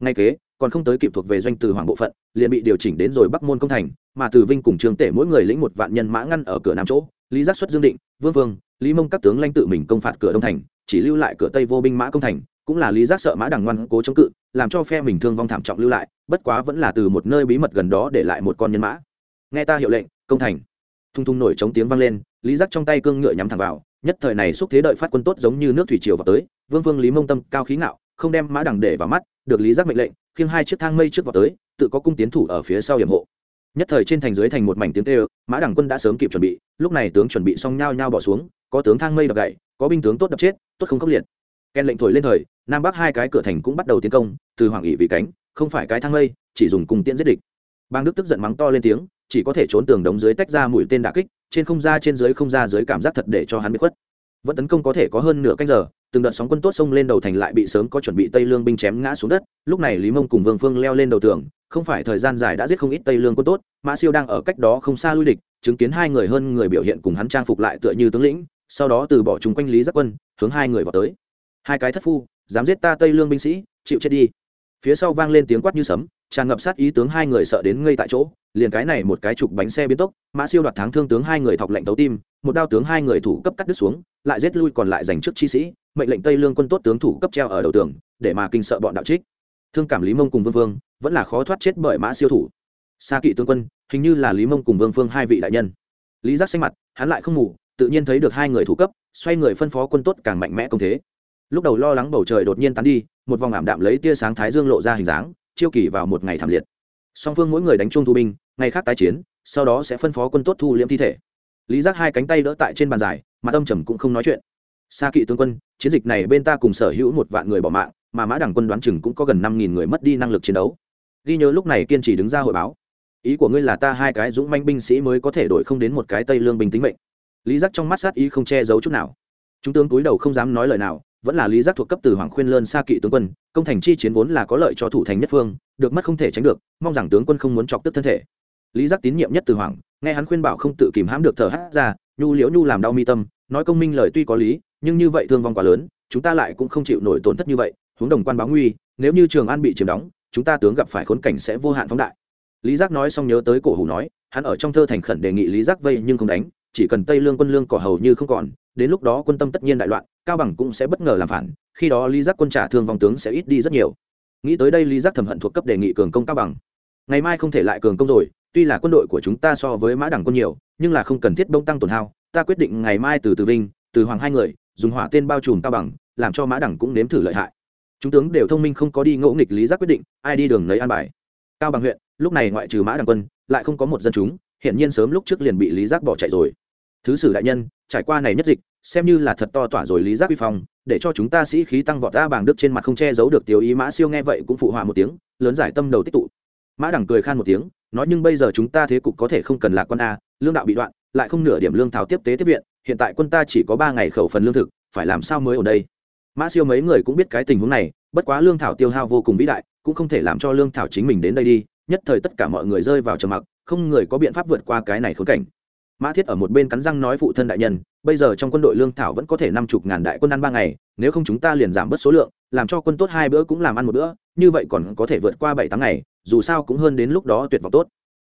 Ngay kế, còn không tới kịp thuộc về doanh từ hoàng bộ phận, liền bị điều chỉnh đến rồi bắc môn công thành, mà từ vinh cùng trương tể mỗi người lĩnh một vạn nhân mã ngăn ở cửa nam chỗ, lý giác xuất dương định, vương vương, lý mông các tướng lãnh tự mình công phạt cửa đông thành chỉ lưu lại cửa tây vô binh mã công thành, cũng là lý giác sợ mã đằng ngoan cố chống cự, làm cho phe mình thương vong thảm trọng lưu lại, bất quá vẫn là từ một nơi bí mật gần đó để lại một con nhân mã. Nghe ta hiệu lệnh, công thành. Thung thung nổi chống tiếng vang lên, lý giác trong tay cương ngựa nhắm thẳng vào, nhất thời này xúc thế đợi phát quân tốt giống như nước thủy triều vào tới, vương vương lý mông tâm cao khí ngạo, không đem mã đằng để vào mắt, được lý giác mệnh lệnh, khiêng hai chiếc thang mây trước vào tới, tự có cung tiến thủ ở phía sau hiểm hộ. Nhất thời trên thành dưới thành một mảnh tiếng tê mã đằng quân đã sớm kịp chuẩn bị, lúc này tướng chuẩn bị xong nhao nhao bỏ xuống, có tướng thang mây đập gậy có binh tướng tốt đập chết tốt không khốc liệt. Ken lệnh thổi lên thời nam bắc hai cái cửa thành cũng bắt đầu tiến công từ hoàng ỵ vì cánh không phải cái thang lây, chỉ dùng cung tiễn giết địch. Bang đức tức giận mắng to lên tiếng chỉ có thể trốn tường đống dưới tách ra mũi tên đả kích trên không ra trên dưới không ra dưới cảm giác thật để cho hắn bị khuất. Vẫn tấn công có thể có hơn nửa canh giờ từng đợt sóng quân tốt xông lên đầu thành lại bị sớm có chuẩn bị tây lương binh chém ngã xuống đất lúc này lý mông cùng vương phương leo lên đầu tường không phải thời gian dài đã giết không ít tây lương quân tốt mã siêu đang ở cách đó không xa lui địch chứng kiến hai người hơn người biểu hiện cùng hắn trang phục lại tựa như tướng lĩnh sau đó từ bỏ chúng quanh lý giác quân, hướng hai người vào tới. Hai cái thất phu, dám giết ta tây lương binh sĩ, chịu chết đi. Phía sau vang lên tiếng quát như sấm, tràn ngập sát ý tướng hai người sợ đến ngây tại chỗ, liền cái này một cái chụp bánh xe biến tốc, mã siêu đoạt thắng thương tướng hai người thọc lệnh tấu tim, một đao tướng hai người thủ cấp cắt đứt xuống, lại giết lui còn lại giành trước chi sĩ, mệnh lệnh tây lương quân tốt tướng thủ cấp treo ở đầu tường, để mà kinh sợ bọn đạo trích. Thương cảm lý mông cùng vương vương vẫn là khó thoát chết bởi mã siêu thủ. Xa kỵ tướng quân, hình như là lý mông cùng vương phương hai vị đại nhân. Lý giác xanh mặt, hắn lại không ngủ tự nhiên thấy được hai người thủ cấp, xoay người phân phó quân tốt càng mạnh mẽ công thế. Lúc đầu lo lắng bầu trời đột nhiên tán đi, một vòng ảm đạm lấy tia sáng thái dương lộ ra hình dáng, chiêu kỳ vào một ngày thảm liệt. Song phương mỗi người đánh chung thu binh, ngày khác tái chiến, sau đó sẽ phân phó quân tốt thu liễm thi thể. Lý giác hai cánh tay đỡ tại trên bàn dài mà tâm trầm cũng không nói chuyện. Xa kỵ tướng quân, chiến dịch này bên ta cùng sở hữu một vạn người bỏ mạng, mà mã đẳng quân đoán chừng cũng có gần năm nghìn người mất đi năng lực chiến đấu. Ghi nhớ lúc này kiên trì đứng ra hội báo. Ý của ngươi là ta hai cái dũng manh binh sĩ mới có thể đổi không đến một cái tây lương binh tính mệnh lý giác trong mắt sát ý không che giấu chút nào. Chúng tướng túi đầu không dám nói lời nào, vẫn là lý giác thuộc cấp từ hoàng khuyên lơn xa kỵ tướng quân, công thành chi chiến vốn là có lợi cho thủ thành nhất phương, được mất không thể tránh được, mong rằng tướng quân không muốn chọc tức thân thể. Lý giác tín nhiệm nhất từ hoàng, nghe hắn khuyên bảo không tự kìm hãm được thở hắt ra, nhu liễu nhu làm đau mi tâm, nói công minh lời tuy có lý, nhưng như vậy thương vong quá lớn, chúng ta lại cũng không chịu nổi tổn thất như vậy, huống đồng quan báo nguy, nếu như trường an bị chiếm đóng, chúng ta tướng gặp phải khốn cảnh sẽ vô hạn phóng đại. Lý giác nói xong nhớ tới cổ hủ nói, hắn ở trong thơ thành khẩn đề nghị lý giác vây nhưng không đánh chỉ cần tây lương quân lương cỏ hầu như không còn, đến lúc đó quân tâm tất nhiên đại loạn, cao bằng cũng sẽ bất ngờ làm phản, khi đó lý giác quân trả thương vong tướng sẽ ít đi rất nhiều. Nghĩ tới đây lý giác thầm hận thuộc cấp đề nghị cường công cao bằng. Ngày mai không thể lại cường công rồi, tuy là quân đội của chúng ta so với mã đẳng quân nhiều, nhưng là không cần thiết bông tăng tổn hao, ta quyết định ngày mai từ từ vinh, từ hoàng hai người, dùng hỏa tên bao trùm cao bằng, làm cho mã đẳng cũng nếm thử lợi hại. Chúng tướng đều thông minh không có đi ngẫu nghịch lý giác quyết định, ai đi đường lấy an bài. Cao bằng huyện, lúc này ngoại trừ mã đẳng quân, lại không có một dân chúng, hiển nhiên sớm lúc trước liền bị lý giác bỏ chạy rồi thứ sử đại nhân, trải qua này nhất dịch, xem như là thật to tỏa rồi lý giác uy phong, để cho chúng ta sĩ khí tăng vọt ra bàng đức trên mặt không che giấu được tiêu ý mã siêu nghe vậy cũng phụ họa một tiếng, lớn giải tâm đầu tích tụ. Mã đẳng cười khan một tiếng, nói nhưng bây giờ chúng ta thế cục có thể không cần lạc quân a, lương đạo bị đoạn, lại không nửa điểm lương thảo tiếp tế tiếp viện, hiện tại quân ta chỉ có ba ngày khẩu phần lương thực, phải làm sao mới ở đây? Mã siêu mấy người cũng biết cái tình huống này, bất quá lương thảo tiêu hao vô cùng vĩ đại, cũng không thể làm cho lương thảo chính mình đến đây đi, nhất thời tất cả mọi người rơi vào trầm mặc, không người có biện pháp vượt qua cái này khốn cảnh mã thiết ở một bên cắn răng nói phụ thân đại nhân, bây giờ trong quân đội lương thảo vẫn có thể năm chục ngàn đại quân ăn ba ngày, nếu không chúng ta liền giảm bớt số lượng, làm cho quân tốt hai bữa cũng làm ăn một bữa, như vậy còn có thể vượt qua bảy tháng ngày, dù sao cũng hơn đến lúc đó tuyệt vọng tốt.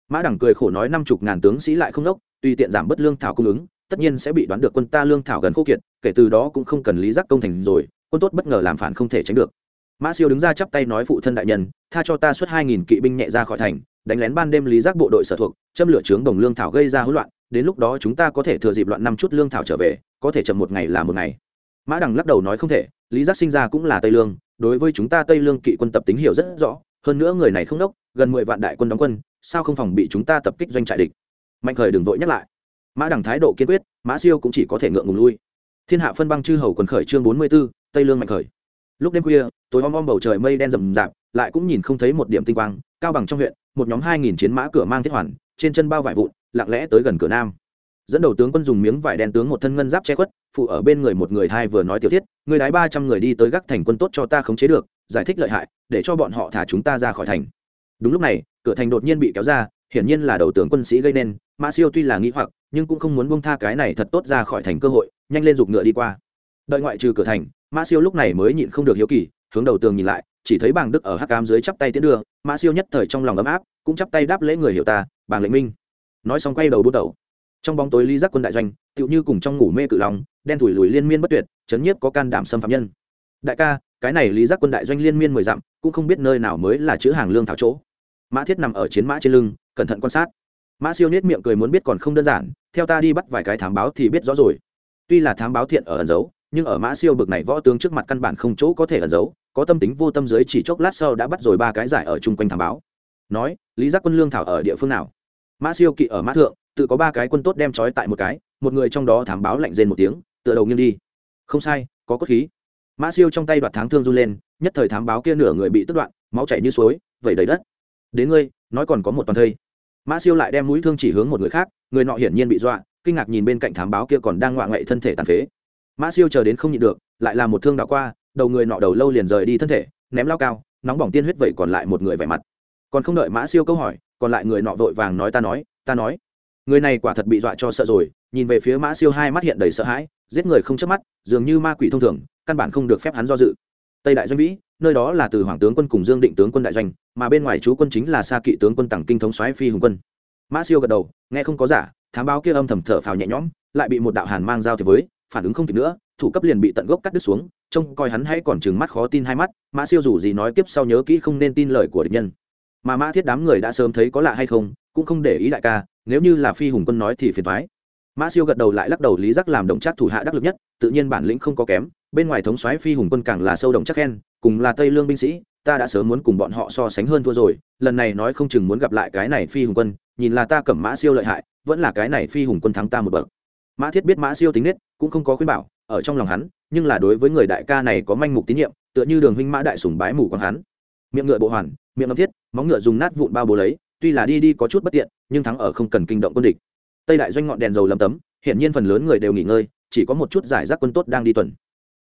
Mã đẳng cười khổ nói năm chục ngàn tướng sĩ lại không đốc, tùy tiện giảm bớt lương thảo cung ứng, tất nhiên sẽ bị đoán được quân ta lương thảo gần khô kiệt, kể từ đó cũng không cần lý giác công thành rồi, quân tốt bất ngờ làm phản không thể tránh được. Mã siêu đứng ra chắp tay nói phụ thân đại nhân, tha cho ta suốt hai nghìn kỵ binh nhẹ ra khỏi thành, đánh lén ban đêm lý giác bộ đội sở thuộc, châm lửa trướng đồng lương thảo gây ra hỗn loạn đến lúc đó chúng ta có thể thừa dịp loạn năm chút lương thảo trở về, có thể chậm một ngày là một ngày. Mã đằng lắc đầu nói không thể, lý giác sinh ra cũng là tây lương, đối với chúng ta tây lương kỵ quân tập tính hiểu rất rõ, hơn nữa người này không đốc, gần mười vạn đại quân đóng quân, sao không phòng bị chúng ta tập kích doanh trại địch? Mạnh khởi đừng vội nhắc lại. Mã đằng thái độ kiên quyết, mã siêu cũng chỉ có thể ngượng ngùng lui. Thiên hạ phân băng chư hầu quần khởi chương bốn mươi b ố tây lương mạnh khởi. Lúc đêm khuya, tối om om bầu trời mây đen rậm rạp, lại cũng nhìn không thấy một điểm tinh quang, cao bằng trong huyện, một nhóm hai nghìn chiến mã cửa mang thiết hoàn, trên chân bao vải vụn lặng lẽ tới gần cửa nam. Dẫn đầu tướng quân dùng miếng vải đen tướng một thân ngân giáp che khuất, phụ ở bên người một người hai vừa nói tiểu thiết người đái ba trăm người đi tới gác thành quân tốt cho ta khống chế được, giải thích lợi hại, để cho bọn họ thả chúng ta ra khỏi thành. Đúng lúc này, cửa thành đột nhiên bị kéo ra, hiển nhiên là đầu tướng quân sĩ gây nên, mã siêu tuy là nghĩ hoặc, nhưng cũng không muốn bông tha cái này thật tốt ra khỏi thành cơ hội, nhanh lên giục ngựa đi qua. Đợi ngoại trừ cửa thành, mã siêu lúc này mới nhịn không được hiếu kỳ, hướng đầu tường nhìn lại, chỉ thấy bàng đức ở hắc cam dưới chắp tay tiến đưa, mã siêu nhất thời trong lòng ấm áp, cũng chắp tay đáp lễ người hiểu ta, bàng lệnh minh nói xong quay đầu bút đầu trong bóng tối Lý giác quân đại doanh, tựu như cùng trong ngủ mê cự lòng đen thủi lùi liên miên bất tuyệt, chấn nhiếp có can đảm xâm phạm nhân. Đại ca, cái này lý giác quân đại doanh liên miên mười dặm, cũng không biết nơi nào mới là chữ hàng lương thảo chỗ. Mã thiết nằm ở chiến mã trên lưng, cẩn thận quan sát. Mã siêu nết miệng cười muốn biết còn không đơn giản, theo ta đi bắt vài cái thám báo thì biết rõ rồi. Tuy là thám báo thiện ở ẩn giấu, nhưng ở mã siêu bực này võ tướng trước mặt căn bản không chỗ có thể ẩn giấu, có tâm tính vô tâm giới chỉ chốc lát sau đã bắt rồi ba cái giải ở chung quanh thám báo. Nói, lý giác quân lương thảo ở địa phương nào? Mã siêu kỵ ở mã thượng, tự có ba cái quân tốt đem trói tại một cái, một người trong đó thám báo lạnh rên một tiếng, tựa đầu nghiêng đi. Không sai, có cốt khí. Mã siêu trong tay đoạt tháng thương run lên, nhất thời thám báo kia nửa người bị tức đoạn, máu chảy như suối, vẩy đầy đất. Đến ngươi, nói còn có một toàn thây. Mã siêu lại đem mũi thương chỉ hướng một người khác, người nọ hiển nhiên bị dọa, kinh ngạc nhìn bên cạnh thám báo kia còn đang ngoạ ngậy thân thể tàn phế. Mã siêu chờ đến không nhịn được, lại là một thương đạo qua, đầu người nọ đầu lâu liền rời đi thân thể, ném lao cao, nóng bỏng tiên huyết vậy còn lại một người vẻ mặt. Còn không đợi mã siêu câu hỏi còn lại người nọ vội vàng nói ta nói ta nói. Người này quả thật bị dọa cho sợ rồi, nhìn về phía mã siêu hai mắt hiện đầy sợ hãi, giết người không chớp mắt, dường như ma quỷ thông thường, căn bản không được phép hắn do dự. Tây đại doanh vĩ, nơi đó là từ hoàng tướng quân cùng dương định tướng quân đại doanh, mà bên ngoài chú quân chính là xa kỵ tướng quân tặng kinh thống soái phi hùng quân. Mã siêu gật đầu, nghe không có giả, thám báo kia âm thầm thở phào nhẹ nhõm, lại bị một đạo hàn mang giao thì với, phản ứng không kịp nữa, thủ cấp liền bị tận gốc cắt đứt xuống, trông coi hắn hãy còn chừng mắt khó tin hai mắt, mã siêu dù gì nói kiếp sau nhớ kỹ không nên tin lời của địch nhân mà mã thiết đám người đã sớm thấy có lạ hay không, cũng không để ý đại ca, nếu như là phi hùng quân nói thì phiền thoái mã siêu gật đầu lại lắc đầu lý giác làm đồng chắc thủ hạ đắc lực nhất, tự nhiên bản lĩnh không có kém, bên ngoài thống soái phi hùng quân càng là sâu đồng chắc khen, cùng là tây lương binh sĩ, ta đã sớm muốn cùng bọn họ so sánh hơn thua rồi, lần này nói không chừng muốn gặp lại cái này phi hùng quân, nhìn là ta cẩm mã siêu lợi hại, vẫn là cái này phi hùng quân thắng ta một bậc. Mã thiết biết mã siêu tính nết, cũng không có khuyên bảo, ở trong lòng hắn, nhưng là đối với người đại ca này có manh mục tín nhiệm, tựa như đường huynh mã đại sùng bái mù quang hắn. Miệng ngựa bộ hoàn miệng ngâm thiết, móng ngựa dùng nát vụn bao bố lấy, tuy là đi đi có chút bất tiện, nhưng thắng ở không cần kinh động quân địch. Tây đại doanh ngọn đèn dầu lấm tấm, hiển nhiên phần lớn người đều nghỉ ngơi, chỉ có một chút giải rác quân tốt đang đi tuần.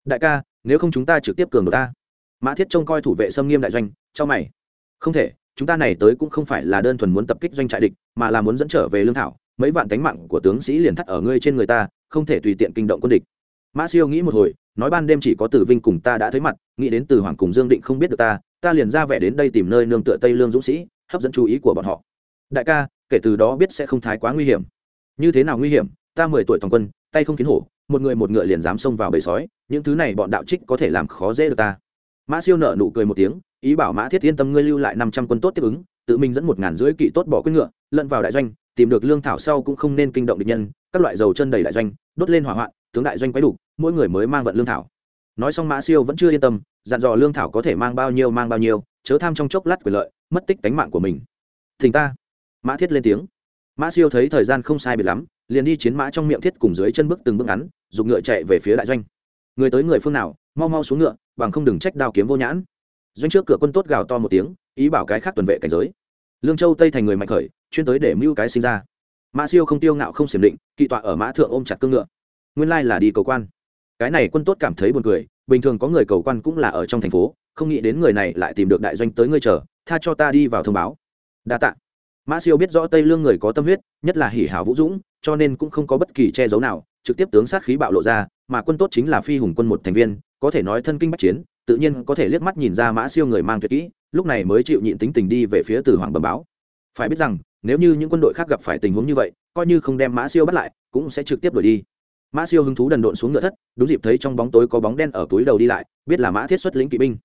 Đại ca, nếu không chúng ta trực tiếp cường đột ta. Mã thiết trông coi thủ vệ xâm nghiêm đại doanh, cho mày. Không thể, chúng ta này tới cũng không phải là đơn thuần muốn tập kích doanh trại địch, mà là muốn dẫn trở về lương thảo, mấy vạn tánh mạng của tướng sĩ liền thắt ở ngươi trên người ta, không thể tùy tiện kinh động quân địch. Mã siêu nghĩ một hồi, nói ban đêm chỉ có tử vinh cùng ta đã thấy mặt, nghĩ đến từ hoàng cùng dương định không biết được ta ta liền ra vẻ đến đây tìm nơi nương tựa tây lương dũng sĩ, hấp dẫn chú ý của bọn họ. Đại ca, kể từ đó biết sẽ không thái quá nguy hiểm. Như thế nào nguy hiểm? Ta mười tuổi toàn quân, tay không kiến hổ, một người một ngựa liền dám xông vào bầy sói, những thứ này bọn đạo trích có thể làm khó dễ được ta. Mã siêu nợ nụ cười một tiếng, ý bảo mã thiết yên tâm ngươi lưu lại năm trăm quân tốt tiếp ứng, tự mình dẫn một ngàn rưỡi kỵ tốt bỏ quyết ngựa, lẫn vào đại doanh, tìm được lương thảo sau cũng không nên kinh động địch nhân, các loại dầu chân đầy đại doanh, đốt lên hỏa hoạn, tướng đại doanh quấy đủ, mỗi người mới mang vận lương thảo nói xong mã siêu vẫn chưa yên tâm, dặn dò lương thảo có thể mang bao nhiêu mang bao nhiêu, chớ tham trong chốc lát quyền lợi, mất tích tánh mạng của mình. Thỉnh ta. Mã thiết lên tiếng. Mã siêu thấy thời gian không sai biệt lắm, liền đi chiến mã trong miệng thiết cùng dưới chân bước từng bước ngắn dùng ngựa chạy về phía đại doanh. Người tới người phương nào, mau mau xuống ngựa, bằng không đừng trách đao kiếm vô nhãn. Doanh trước cửa quân tốt gào to một tiếng, ý bảo cái khác tuần vệ cảnh giới. Lương châu tây thành người mạnh khởi, chuyên tới để mưu cái sinh ra. Mã siêu không tiêu ngạo không xiểm định, kỵ tọa ở mã thượng ôm chặt cương ngựa. Nguyên lai là đi cầu quan cái này quân tốt cảm thấy buồn cười, bình thường có người cầu quan cũng là ở trong thành phố, không nghĩ đến người này lại tìm được đại doanh tới ngươi chờ, tha cho ta đi vào thông báo. Đa tạ. Mã siêu biết rõ tây lương người có tâm huyết, nhất là hỉ hảo vũ dũng, cho nên cũng không có bất kỳ che giấu nào, trực tiếp tướng sát khí bạo lộ ra, mà quân tốt chính là phi hùng quân một thành viên, có thể nói thân kinh bắc chiến, tự nhiên có thể liếc mắt nhìn ra mã siêu người mang tuyệt kỹ, lúc này mới chịu nhịn tính tình đi về phía từ hoàng bẩm báo. Phải biết rằng, nếu như những quân đội khác gặp phải tình huống như vậy, coi như không đem mã siêu bắt lại, cũng sẽ trực tiếp đuổi đi mã siêu hứng thú đần độn xuống ngựa thất, đúng dịp thấy trong bóng tối có bóng đen ở túi đầu đi lại, biết là mã thiết xuất lĩnh kỵ binh.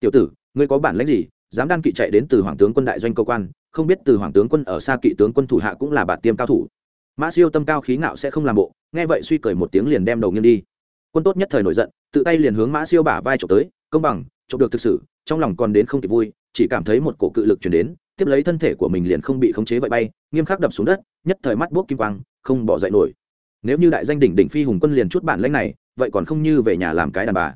Tiểu tử, ngươi có bản lãnh gì? Dám đan kỵ chạy đến từ hoàng tướng quân đại doanh cơ quan, không biết từ hoàng tướng quân ở xa kỵ tướng quân thủ hạ cũng là bản tiêm cao thủ. Mã siêu tâm cao khí ngạo sẽ không làm bộ, nghe vậy suy cười một tiếng liền đem đầu nghiêng đi. Quân tốt nhất thời nổi giận, tự tay liền hướng mã siêu bả vai trộm tới, công bằng trộm được thực sự, trong lòng còn đến không kịp vui, chỉ cảm thấy một cổ cự lực chuyển đến, tiếp lấy thân thể của mình liền không bị khống chế vậy bay, nghiêm khắc đập xuống đất, nhất thời mắt bốc kim quang, không bỏ dậy nổi nếu như đại danh đỉnh đỉnh phi hùng quân liền chút bản lãnh này, vậy còn không như về nhà làm cái đàn bà.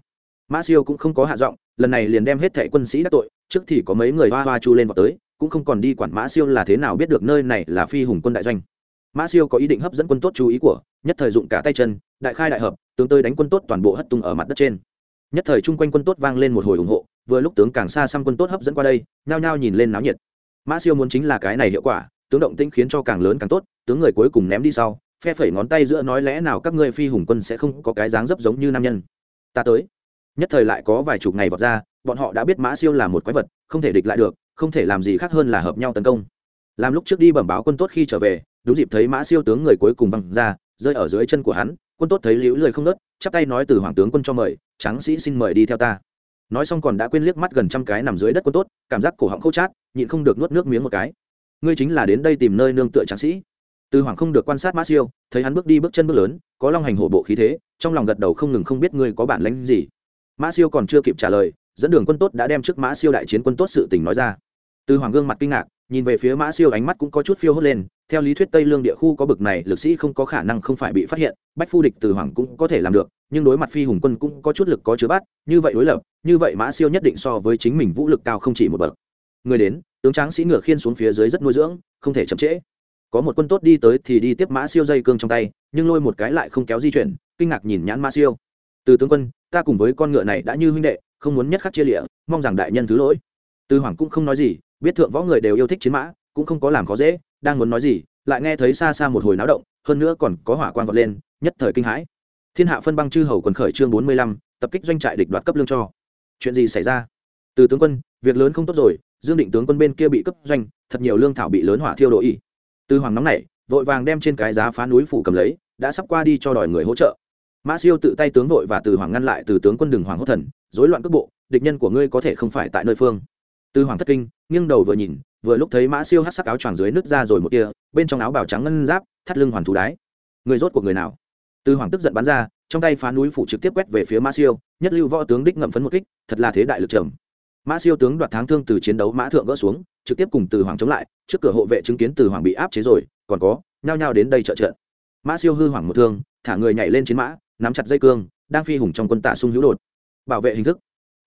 Mã siêu cũng không có hạ giọng, lần này liền đem hết thẻ quân sĩ đắc tội, trước thì có mấy người hoa hoa chu lên vào tới, cũng không còn đi quản mã siêu là thế nào biết được nơi này là phi hùng quân đại doanh. Mã siêu có ý định hấp dẫn quân tốt chú ý của, nhất thời dụng cả tay chân, đại khai đại hợp, tướng tới đánh quân tốt toàn bộ hất tung ở mặt đất trên. Nhất thời chung quanh quân tốt vang lên một hồi ủng hộ, vừa lúc tướng càng xa xăm quân tốt hấp dẫn qua đây, nhao nhao nhìn lên náo nhiệt. Mã siêu muốn chính là cái này hiệu quả, tướng động tĩnh khiến cho càng lớn càng tốt, tướng người cuối cùng ném đi sau phe phẩy ngón tay giữa nói lẽ nào các ngươi phi hùng quân sẽ không có cái dáng dấp giống như nam nhân. Ta tới. Nhất thời lại có vài chục ngày vọt ra, bọn họ đã biết mã siêu là một quái vật, không thể địch lại được, không thể làm gì khác hơn là hợp nhau tấn công. Làm lúc trước đi bẩm báo quân tốt khi trở về, đúng dịp thấy mã siêu tướng người cuối cùng văng ra, rơi ở dưới chân của hắn, quân tốt thấy liễu lười không nớt, chắp tay nói từ hoàng tướng quân cho mời, tráng sĩ xin mời đi theo ta. Nói xong còn đã quên liếc mắt gần trăm cái nằm dưới đất quân tốt, cảm giác cổ họng khô chát, nhịn không được nuốt nước miếng một cái. Ngươi chính là đến đây tìm nơi nương tựa tráng sĩ từ hoàng không được quan sát mã siêu, thấy hắn bước đi bước chân bước lớn, có long hành hổ bộ khí thế, trong lòng gật đầu không ngừng không biết ngươi có bản lĩnh gì. Mã siêu còn chưa kịp trả lời, dẫn đường quân tốt đã đem trước mã siêu đại chiến quân tốt sự tình nói ra. Từ hoàng gương mặt kinh ngạc, nhìn về phía mã siêu ánh mắt cũng có chút phiêu hốt lên, theo lý thuyết tây lương địa khu có bực này, lực sĩ không có khả năng không phải bị phát hiện, bách phu địch từ hoàng cũng có thể làm được, nhưng đối mặt phi hùng quân cũng có chút lực có chứa bắt, như vậy đối lập, như vậy mã siêu nhất định so với chính mình vũ lực cao không chỉ một bậc. Người đến, tướng tráng sĩ ngựa khiên xuống phía dưới rất nuôi dưỡng, không thể chậm trễ có một quân tốt đi tới thì đi tiếp mã siêu dây cương trong tay, nhưng lôi một cái lại không kéo di chuyển, kinh ngạc nhìn nhãn mã siêu. Từ tướng quân, ta cùng với con ngựa này đã như huynh đệ, không muốn nhất khắc chia lịa, mong rằng đại nhân thứ lỗi. Từ hoàng cũng không nói gì, biết thượng võ người đều yêu thích chiến mã, cũng không có làm khó dễ, đang muốn nói gì, lại nghe thấy xa xa một hồi náo động, hơn nữa còn có hỏa quan vọt lên, nhất thời kinh hãi. Thiên hạ phân băng chư hầu quần khởi chương bốn mươi lăm, tập kích doanh trại địch đoạt cấp lương cho. Chuyện gì xảy ra? Từ tướng quân, việc lớn không tốt rồi, dương định tướng quân bên kia bị cấp doanh, thật nhiều lương thảo bị lớn hỏa thiêu đội y từ hoàng nóng này vội vàng đem trên cái giá phá núi phủ cầm lấy, đã sắp qua đi cho đòi người hỗ trợ. Mã siêu tự tay tướng vội và từ hoàng ngăn lại từ tướng quân đường hoàng hốt thần, rối loạn cước bộ, địch nhân của ngươi có thể không phải tại nơi phương. Từ hoàng thất kinh, nghiêng đầu vừa nhìn, vừa lúc thấy mã siêu hát sắc áo choàng dưới nứt ra rồi một kia, bên trong áo bào trắng ngân giáp, thắt lưng hoàn thú đái. Người rốt của người nào? Từ hoàng tức giận bắn ra, trong tay phá núi phủ trực tiếp quét về phía mã siêu, nhất lưu võ tướng đích ngậm phấn một kích, thật là thế đại lực trầm mã siêu tướng đoạt tháng thương từ chiến đấu mã thượng gỡ xuống, trực tiếp cùng từ hoàng chống lại, trước cửa hộ vệ chứng kiến từ hoàng bị áp chế rồi, còn có, nhao nhao đến đây trợ trận. Mã siêu hư hoàng một thương, thả người nhảy lên chiến mã, nắm chặt dây cương, đang phi hùng trong quân tả sung hữu đột. Bảo vệ hình thức,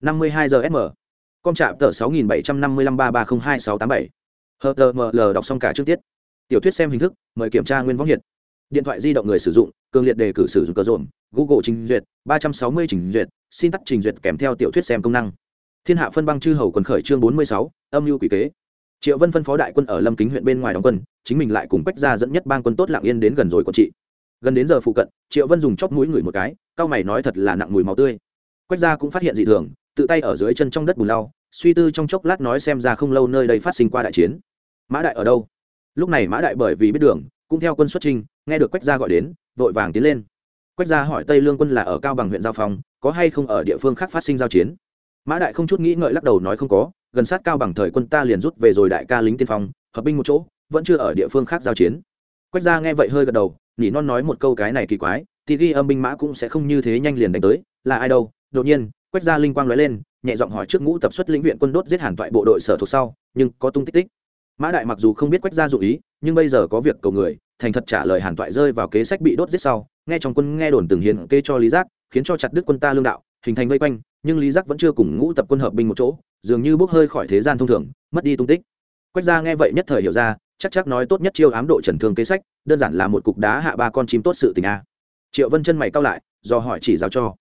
năm mươi hai giờ sm com trạm tờ sáu nghìn bảy trăm năm mươi lăm ba ba không hai sáu tám bảy. Hờ tờ ml đọc xong cả trước tiết. Tiểu thuyết xem hình thức, mời kiểm tra nguyên võng hiện. điện thoại di động người sử dụng, cường liệt đề cử sử dụng cờ rộn google trình duyệt, ba trăm sáu mươi trình duyệt, xin tắt trình duyệt kèm theo tiểu thuyết xem công năng thiên hạ phân băng chư hầu quần khởi chương bốn mươi sáu âm mưu quỷ kế. Triệu vân phân phó đại quân ở lâm kính huyện bên ngoài đóng quân chính mình lại cùng quách ra dẫn nhất bang quân tốt lạng yên đến gần rồi quận trị. Gần đến giờ phụ cận triệu vân dùng chóp mũi ngửi một cái cao mày nói thật là nặng mùi máu tươi. Quách ra cũng phát hiện dị thường tự tay ở dưới chân trong đất bùn lau suy tư trong chốc lát nói xem ra không lâu nơi đây phát sinh qua đại chiến. Mã đại ở đâu? Lúc này mã đại bởi vì biết đường cũng theo quân xuất trinh nghe được quách gia gọi đến vội vàng tiến lên. Quách gia hỏi tây lương quân là ở cao bằng huyện giao Phòng, có hay không ở địa phương khác phát sinh giao chiến? Mã đại không chút nghĩ ngợi lắc đầu nói không có, gần sát cao bằng thời quân ta liền rút về rồi đại ca lính tiên phong, hợp binh một chỗ, vẫn chưa ở địa phương khác giao chiến. Quách gia nghe vậy hơi gật đầu nhỉ non nói một câu cái này kỳ quái, thì ghi âm binh mã cũng sẽ không như thế nhanh liền đánh tới, là ai đâu? Đột nhiên, quách gia linh quang nói lên, nhẹ giọng hỏi trước ngũ tập xuất lĩnh viện quân đốt giết hàn toại bộ đội sở thuộc sau, nhưng có tung tích tích. Mã đại mặc dù không biết quách gia dụ ý, nhưng bây giờ có việc cầu người, thành thật trả lời hàn toại rơi vào kế sách bị đốt giết sau, nghe trong quân nghe đồn từng hiền kê cho lý giác, khiến cho chặt đứt quân ta lương đạo hình thành vây quanh, nhưng lý giác vẫn chưa cùng ngũ tập quân hợp binh một chỗ, dường như bốc hơi khỏi thế gian thông thường, mất đi tung tích. Quách gia nghe vậy nhất thời hiểu ra, chắc chắc nói tốt nhất chiêu ám độ trần thương kế sách, đơn giản là một cục đá hạ ba con chim tốt sự tình a. Triệu vân chân mày cao lại, do hỏi chỉ giáo cho.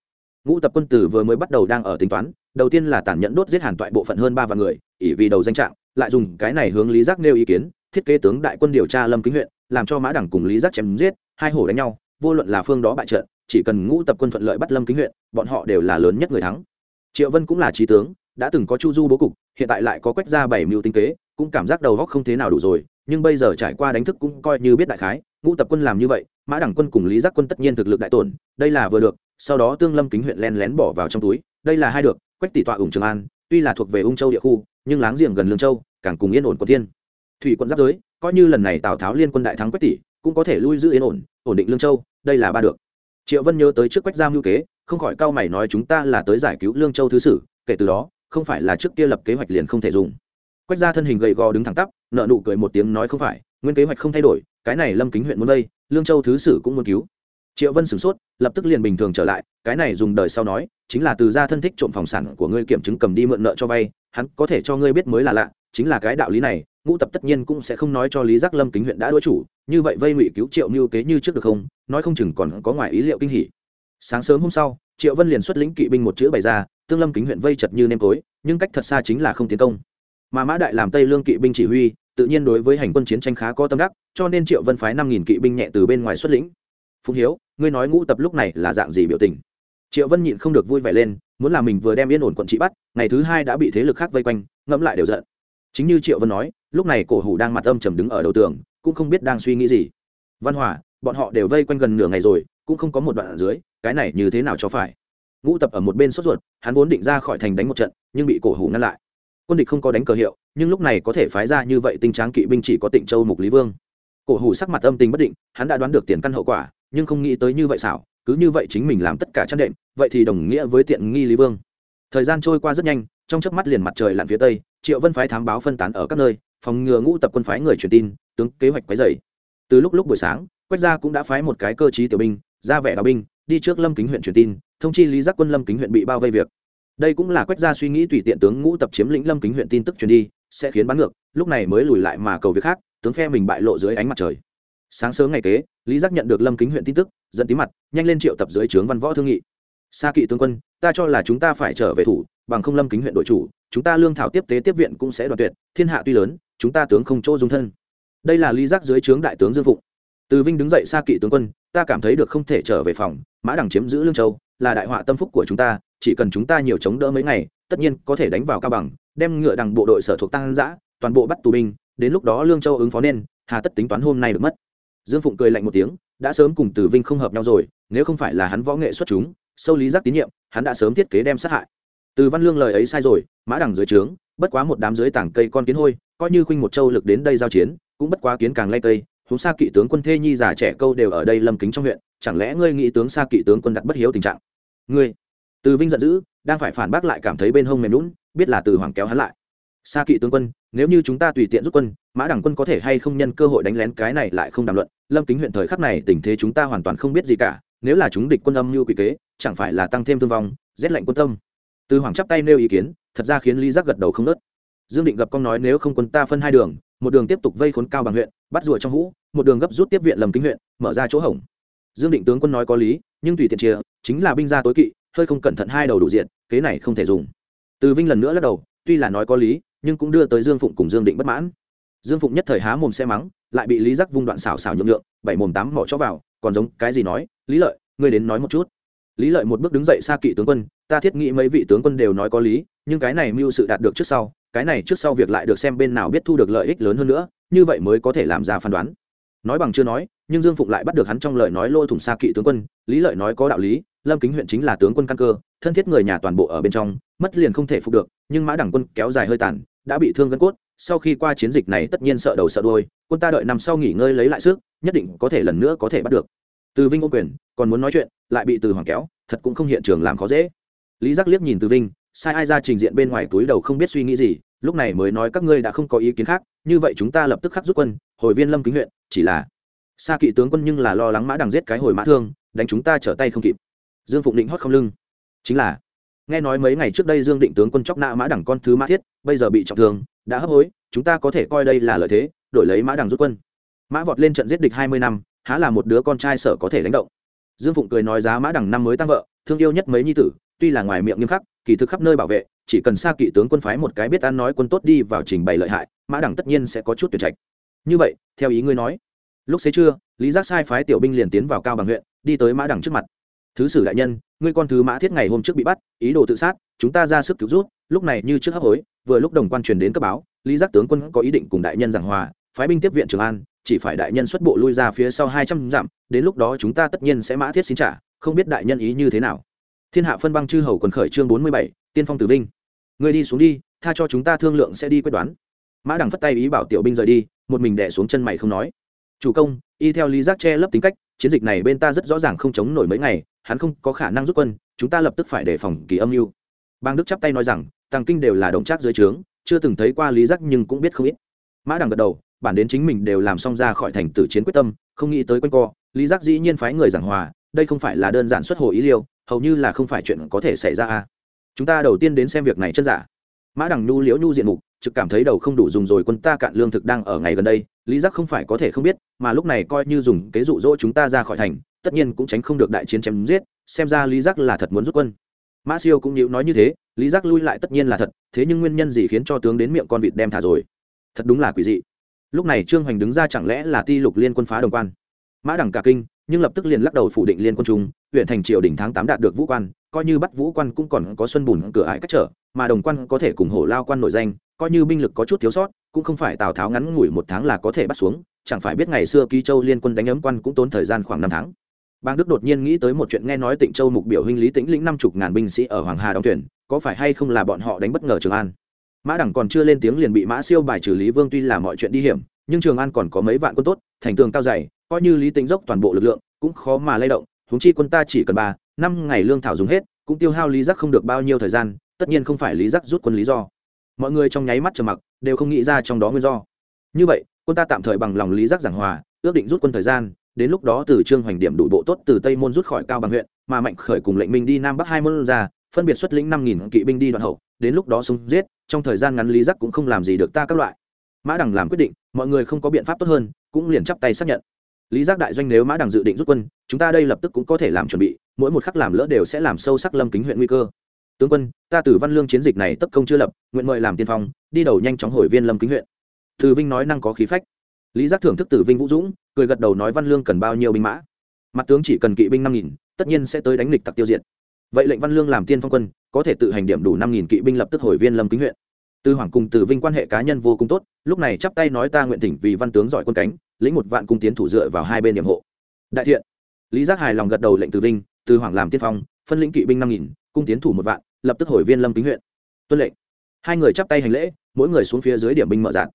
Ngũ tập quân tử vừa mới bắt đầu đang ở tính toán, đầu tiên là tàn nhẫn đốt giết hàn toại bộ phận hơn ba vạn người ỉ vì đầu danh trạng, lại dùng cái này hướng lý giác nêu ý kiến, thiết kế tướng đại quân điều tra lâm kính huyện, làm cho mã đẳng cùng lý giác chém giết, hai hổ đánh nhau, vô luận là phương đó bại trận chỉ cần ngũ tập quân thuận lợi bắt lâm kính huyện, bọn họ đều là lớn nhất người thắng. Triệu vân cũng là trí tướng, đã từng có chu du bố cục, hiện tại lại có quách ra bảy mưu tinh kế, cũng cảm giác đầu góc không thế nào đủ rồi, nhưng bây giờ trải qua đánh thức cũng coi như biết đại khái, ngũ tập quân làm như vậy, mã đẳng quân cùng lý giác quân tất nhiên thực lực đại tổn, đây là vừa được, sau đó tương lâm kính huyện len lén bỏ vào trong túi, đây là hai được, quách tỷ tọa ủng trường an, tuy là thuộc về ung châu địa khu, nhưng láng giềng gần lương châu, càng cùng yên ổn của tiên thủy quận giáp giới, coi như lần này tào tháo liên quân đại thắng quách tỷ, cũng có thể lui giữ yên ổn ổn định lương châu, đây là ba được triệu vân nhớ tới trước quách giam hưu kế, không khỏi cao mày nói chúng ta là tới giải cứu lương châu thứ sử, kể từ đó, không phải là trước kia lập kế hoạch liền không thể dùng. Quách gia thân hình gầy gò đứng thẳng tắp nợ nụ cười một tiếng nói không phải, nguyên kế hoạch không thay đổi, cái này lâm kính huyện muốn vây lương châu thứ sử cũng muốn cứu. Triệu vân sửng sốt, lập tức liền bình thường trở lại, cái này dùng đời sau nói, chính là từ gia thân thích trộm phòng sản của ngươi kiểm chứng cầm đi mượn nợ cho vay, hắn có thể cho ngươi biết mới là lạ, chính là cái đạo lý này ngũ tập tất nhiên cũng sẽ không nói cho lý giác lâm kính huyện đã đối chủ, như vậy vây ngụy cứu triệu mưu kế như trước được không? Nói không chừng còn có ngoài ý liệu kinh hỉ. Sáng sớm hôm sau, triệu vân liền xuất lĩnh kỵ binh một chữ bày ra, tương lâm kính huyện vây chật như nêm tối nhưng cách thật xa chính là không tiến công. Mà mã đại làm tây lương kỵ binh chỉ huy, tự nhiên đối với hành quân chiến tranh khá có tâm đắc, cho nên triệu vân phái năm nghìn kỵ binh nhẹ từ bên ngoài xuất lĩnh. Phùng hiếu, ngươi nói ngũ tập lúc này là dạng gì biểu tình? Triệu vân nhịn không được vui vẻ lên, muốn là mình vừa đem yên ổn quận trị bắt, ngày thứ hai đã bị thế lực khác vây quanh, ngẫm lại đều giận. Chính như triệu vân nói lúc này cổ hủ đang mặt âm trầm đứng ở đầu tường, cũng không biết đang suy nghĩ gì. Văn hòa, bọn họ đều vây quanh gần nửa ngày rồi, cũng không có một đoạn ở dưới, cái này như thế nào cho phải? Ngũ tập ở một bên sốt ruột, hắn vốn định ra khỏi thành đánh một trận, nhưng bị cổ hủ ngăn lại. Quân địch không có đánh cờ hiệu, nhưng lúc này có thể phái ra như vậy tình tráng kỵ binh chỉ có tịnh châu mục lý vương. Cổ hủ sắc mặt âm tình bất định, hắn đã đoán được tiền căn hậu quả, nhưng không nghĩ tới như vậy xảo, cứ như vậy chính mình làm tất cả chăn đệm, vậy thì đồng nghĩa với tiện nghi lý vương. Thời gian trôi qua rất nhanh, trong chớp mắt liền mặt trời lặn phía tây, triệu vân phái thám báo phân tán ở các nơi phòng ngừa ngũ tập quân phái người truyền tin, tướng kế hoạch quấy dày từ lúc lúc buổi sáng, quách gia cũng đã phái một cái cơ chí tiểu binh, ra vẻ đào binh, đi trước lâm kính huyện truyền tin, thông chi lý giác quân lâm kính huyện bị bao vây việc. Đây cũng là quách gia suy nghĩ tùy tiện tướng ngũ tập chiếm lĩnh lâm kính huyện tin tức truyền đi, sẽ khiến bắn ngược, lúc này mới lùi lại mà cầu việc khác, tướng phe mình bại lộ dưới ánh mặt trời. Sáng sớm ngày kế, lý giác nhận được lâm kính huyện tin tức dẫn tí mặt, nhanh lên triệu tập dưới trướng văn võ thương nghị. Xa kỵ tướng quân, ta cho là chúng ta phải trở về thủ, bằng không lâm kính huyện đội chủ, chúng ta lương thảo tiếp tế tiếp viện cũng sẽ đoàn tuyệt, thiên hạ tuy lớn chúng ta tướng không chỗ dung thân. Đây là lý giác dưới trướng đại tướng dương phụng. Từ vinh đứng dậy xa kỵ tướng quân, ta cảm thấy được không thể trở về phòng, mã đằng chiếm giữ lương châu, là đại họa tâm phúc của chúng ta, chỉ cần chúng ta nhiều chống đỡ mấy ngày, tất nhiên có thể đánh vào cao bằng, đem ngựa đằng bộ đội sở thuộc tăng giã, toàn bộ bắt tù binh, đến lúc đó lương châu ứng phó nên, hà tất tính toán hôm nay được mất. Dương phụng cười lạnh một tiếng, đã sớm cùng từ vinh không hợp nhau rồi, nếu không phải là hắn võ nghệ xuất chúng, sâu lý giác tín nhiệm, hắn đã sớm thiết kế đem sát hại. Từ văn lương lời ấy sai rồi, mã đằng dưới trướng, bất quá một đám dưới tảng cây con kiến hôi coi như khuynh một châu lực đến đây giao chiến, cũng bất quá kiến càng lay cây, huống xa kỵ tướng quân thê nhi già trẻ câu đều ở đây lâm kính trong huyện, chẳng lẽ ngươi nghĩ tướng xa kỵ tướng quân đặt bất hiếu tình trạng? Ngươi, từ vinh giận dữ, đang phải phản bác lại cảm thấy bên hông mềm lún biết là từ hoàng kéo hắn lại. Xa kỵ tướng quân, nếu như chúng ta tùy tiện rút quân, mã đẳng quân có thể hay không nhân cơ hội đánh lén cái này lại không đàm luận. Lâm kính huyện thời khắc này tình thế chúng ta hoàn toàn không biết gì cả, nếu là chúng địch quân âm mưu quỷ kế, chẳng phải là tăng thêm thương vong, rét lạnh quân tâm. Từ hoàng chắp tay nêu ý kiến, thật ra khiến lý giác gật đầu không nớt dương định gặp con nói nếu không quân ta phân hai đường, một đường tiếp tục vây khốn cao bằng huyện, bắt rùa trong hũ, một đường gấp rút tiếp viện lầm kính huyện, mở ra chỗ hỏng dương định tướng quân nói có lý, nhưng tùy tiện chia, chính là binh gia tối kỵ, hơi không cẩn thận hai đầu đủ diện, kế này không thể dùng. Từ vinh lần nữa lắc đầu, tuy là nói có lý, nhưng cũng đưa tới dương phụng cùng dương định bất mãn. Dương phụng nhất thời há mồm xe mắng, lại bị lý giác vung đoạn xảo xảo nhượng lượng bảy mồm tám mỏ cho vào, còn giống cái gì nói, lý lợi, ngươi đến nói một chút. Lý lợi một bước đứng dậy xa kỵ tướng quân, ta thiết nghĩ mấy vị tướng quân đều nói có lý, nhưng cái này mưu sự đạt được trước sau cái này trước sau việc lại được xem bên nào biết thu được lợi ích lớn hơn nữa, như vậy mới có thể làm ra phán đoán. Nói bằng chưa nói, nhưng dương phụng lại bắt được hắn trong lời nói lôi thủng xa kỵ tướng quân, lý lợi nói có đạo lý, lâm kính huyện chính là tướng quân căn cơ, thân thiết người nhà toàn bộ ở bên trong, mất liền không thể phục được, nhưng mã đẳng quân kéo dài hơi tàn, đã bị thương gân cốt, sau khi qua chiến dịch này tất nhiên sợ đầu sợ đôi quân ta đợi nằm sau nghỉ ngơi lấy lại sức, nhất định có thể lần nữa có thể bắt được. Từ vinh ô quyền, còn muốn nói chuyện, lại bị từ hoàng kéo, thật cũng không hiện trường làm khó dễ. Lý giác liếc nhìn từ vinh sai ai ra trình diện bên ngoài túi đầu không biết suy nghĩ gì, lúc này mới nói các ngươi đã không có ý kiến khác, như vậy chúng ta lập tức khắc rút quân, hồi viên lâm kính huyện, chỉ là xa kỵ tướng quân nhưng là lo lắng mã đằng giết cái hồi mã thương, đánh chúng ta trở tay không kịp. Dương phụng định hót không lưng. Chính là, nghe nói mấy ngày trước đây dương định tướng quân chóc nạ mã đằng con thứ mã thiết, bây giờ bị trọng thương, đã hấp hối, chúng ta có thể coi đây là lợi thế, đổi lấy mã đằng rút quân. Mã vọt lên trận giết địch hai mươi năm, há là một đứa con trai sở có thể đánh động. Dương phụng cười nói giá mã đằng năm mới tăng vợ, thương yêu nhất mấy nhi tử, tuy là ngoài miệng nghiêm khắc kỳ thực khắp nơi bảo vệ, chỉ cần xa kỵ tướng quân phái một cái biết ăn nói quân tốt đi vào trình bày lợi hại, mã đẳng tất nhiên sẽ có chút tuyệt trạch. Như vậy, theo ý ngươi nói, lúc xế trưa, lý giác sai phái tiểu binh liền tiến vào cao bằng huyện, đi tới mã đẳng trước mặt. Thứ sử đại nhân, ngươi con thứ mã thiết ngày hôm trước bị bắt, ý đồ tự sát, chúng ta ra sức cứu rút lúc này như trước hấp hối, vừa lúc đồng quan truyền đến cấp báo, lý giác tướng quân có ý định cùng đại nhân giảng hòa, phái binh tiếp viện trường an, chỉ phải đại nhân xuất bộ lui ra phía sau hai trăm dặm, đến lúc đó chúng ta tất nhiên sẽ mã thiết xin trả, không biết đại nhân ý như thế nào thiên hạ phân băng chư hầu quần khởi chương bốn mươi bảy, tiên phong tử vinh. Người đi xuống đi, tha cho chúng ta thương lượng sẽ đi quyết đoán. Mã đằng phất tay ý bảo tiểu binh rời đi, một mình đẻ xuống chân mày không nói. Chủ công, y theo lý giác che lấp tính cách, chiến dịch này bên ta rất rõ ràng không chống nổi mấy ngày, hắn không có khả năng rút quân, chúng ta lập tức phải đề phòng kỳ âm mưu. Bang đức chắp tay nói rằng, tàng kinh đều là đồng trác dưới trướng, chưa từng thấy qua lý giác nhưng cũng biết không ít. Mã đằng gật đầu, bản đến chính mình đều làm xong ra khỏi thành tử chiến quyết tâm, không nghĩ tới quanh co, lý giác dĩ nhiên phái người giảng hòa đây không phải là đơn giản xuất hồ ý liêu, hầu như là không phải chuyện có thể xảy ra a chúng ta đầu tiên đến xem việc này chân giả. Mã đằng nhu liễu nhu diện mục, trực cảm thấy đầu không đủ dùng rồi, quân ta cạn lương thực đang ở ngày gần đây, lý giác không phải có thể không biết, mà lúc này coi như dùng kế dụ dỗ chúng ta ra khỏi thành, tất nhiên cũng tránh không được đại chiến chém giết, xem ra lý giác là thật muốn rút quân. Mã siêu cũng nhịu nói như thế, lý giác lui lại tất nhiên là thật, thế nhưng nguyên nhân gì khiến cho tướng đến miệng con vịt đem thả rồi? Thật đúng là quỷ dị. Lúc này trương hoành đứng ra chẳng lẽ là ti lục liên quân phá đồng quan? Mã đẳng cả kinh nhưng lập tức liền lắc đầu phủ định liên quân trung huyện thành triều đỉnh tháng tám đạt được vũ quan, coi như bắt vũ quan cũng còn có xuân bùn cửa ải cách trở, mà đồng quan có thể cùng hổ lao quan nổi danh, coi như binh lực có chút thiếu sót, cũng không phải tào tháo ngắn ngủi một tháng là có thể bắt xuống, chẳng phải biết ngày xưa ký châu liên quân đánh ấm quan cũng tốn thời gian khoảng năm tháng. Bang đức đột nhiên nghĩ tới một chuyện nghe nói tịnh châu mục biểu huynh lý tĩnh lĩnh năm chục ngàn binh sĩ ở hoàng hà đóng tuyển có phải hay không là bọn họ đánh bất ngờ trường an? Mã đẳng còn chưa lên tiếng liền bị mã siêu bài trừ lý vương tuy là mọi chuyện đi hiểm, nhưng trường an còn có mấy vạn quân tốt, thành tường cao dày coi như lý tính dốc toàn bộ lực lượng, cũng khó mà lay động húng chi quân ta chỉ cần ba, năm ngày lương thảo dùng hết, cũng tiêu hao lý giác không được bao nhiêu thời gian, tất nhiên không phải lý giác rút quân lý do. Mọi người trong nháy mắt trầm mặc, đều không nghĩ ra trong đó nguyên do. Như vậy, quân ta tạm thời bằng lòng lý giác giảng hòa, ước định rút quân thời gian, đến lúc đó từ trương hoành điểm đủ bộ tốt từ tây môn rút khỏi cao bằng huyện, mà mạnh khởi cùng lệnh minh đi nam bắc hai môn ra, phân biệt xuất lĩnh năm nghìn kỵ binh đi đoạn hậu, đến lúc đó súng giết, trong thời gian ngắn lý giác cũng không làm gì được ta các loại. Mã đằng làm quyết định, mọi người không có biện pháp tốt hơn, cũng liền chắp tay xác nhận lý giác đại doanh nếu mã đằng dự định rút quân, chúng ta đây lập tức cũng có thể làm chuẩn bị, mỗi một khắc làm lỡ đều sẽ làm sâu sắc lâm kính huyện nguy cơ. Tướng quân, ta từ văn lương chiến dịch này tất công chưa lập, nguyện mời làm tiên phong, đi đầu nhanh chóng hồi viên lâm kính huyện. Từ vinh nói năng có khí phách. Lý giác thưởng thức tử vinh vũ dũng, cười gật đầu nói văn lương cần bao nhiêu binh mã? Mặt tướng chỉ cần kỵ binh năm nghìn, tất nhiên sẽ tới đánh địch tặc tiêu diệt. Vậy lệnh văn lương làm tiên phong quân, có thể tự hành điểm đủ năm nghìn kỵ binh lập tức hồi viên lâm kính huyện. Tư hoàng cùng tử vinh quan hệ cá nhân vô cùng tốt, lúc này chắp tay nói ta nguyện thỉnh vì văn tướng giỏi quân cánh lĩnh một vạn cung tiến thủ dựa vào hai bên điểm hộ. Đại thiện, lý giác hài lòng gật đầu lệnh từ vinh, từ hoàng làm tiên phong, phân lĩnh kỵ binh năm nghìn, cung tiến thủ một vạn, lập tức hồi viên lâm kính huyện. Tuân lệnh. Hai người chắp tay hành lễ, mỗi người xuống phía dưới điểm binh mở dạng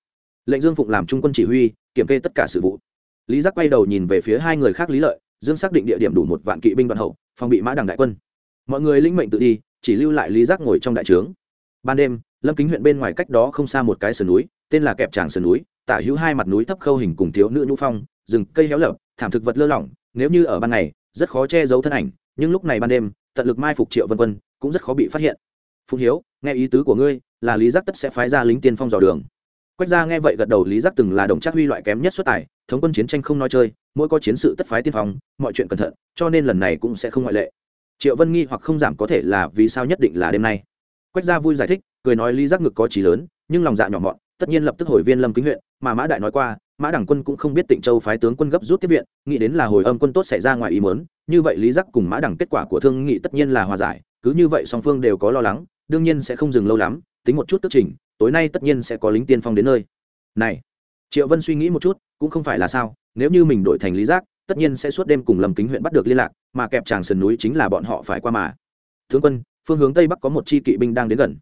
lệnh dương phụng làm trung quân chỉ huy, kiểm kê tất cả sự vụ. Lý giác quay đầu nhìn về phía hai người khác lý lợi, dương xác định địa điểm đủ một vạn kỵ binh đoàn hậu, phòng bị mã đằng đại quân. Mọi người lĩnh mệnh tự đi, chỉ lưu lại lý giác ngồi trong đại trướng. Ban đêm, lâm kính huyện bên ngoài cách đó không xa một cái sườn núi, tên là kẹp tràng sườn núi tả hữu hai mặt núi thấp khâu hình cùng thiếu nữ nhũ phong, rừng cây héo lợp, thảm thực vật lơ lỏng, nếu như ở ban ngày, rất khó che giấu thân ảnh, nhưng lúc này ban đêm, tận lực mai phục triệu vân quân, cũng rất khó bị phát hiện. Phụng hiếu, nghe ý tứ của ngươi, là lý giác tất sẽ phái ra lính tiên phong dò đường. Quách gia nghe vậy gật đầu, lý giác từng là đồng trác huy loại kém nhất xuất tài, thống quân chiến tranh không nói chơi, mỗi có chiến sự tất phái tiên phong, mọi chuyện cẩn thận, cho nên lần này cũng sẽ không ngoại lệ. Triệu vân nghi hoặc không giảm có thể là vì sao nhất định là đêm nay. Quách gia vui giải thích, cười nói lý giác ngực có trí lớn, nhưng lòng dạ nhỏ mọn tất nhiên lập tức hồi viên lâm kính huyện, mà mã đại nói qua, mã đẳng quân cũng không biết tịnh châu phái tướng quân gấp rút tiếp viện, nghĩ đến là hồi âm quân tốt xảy ra ngoài ý mớn như vậy lý giác cùng mã đẳng kết quả của thương nghị tất nhiên là hòa giải, cứ như vậy song phương đều có lo lắng, đương nhiên sẽ không dừng lâu lắm, tính một chút tức trình, tối nay tất nhiên sẽ có lính tiên phong đến nơi. Này, triệu vân suy nghĩ một chút, cũng không phải là sao, nếu như mình đổi thành lý giác, tất nhiên sẽ suốt đêm cùng lâm kính huyện bắt được liên lạc, mà kẹp tràng sườn núi chính là bọn họ phải qua mà. Tướng quân, phương hướng tây bắc có một chi kỵ binh đang đến gần.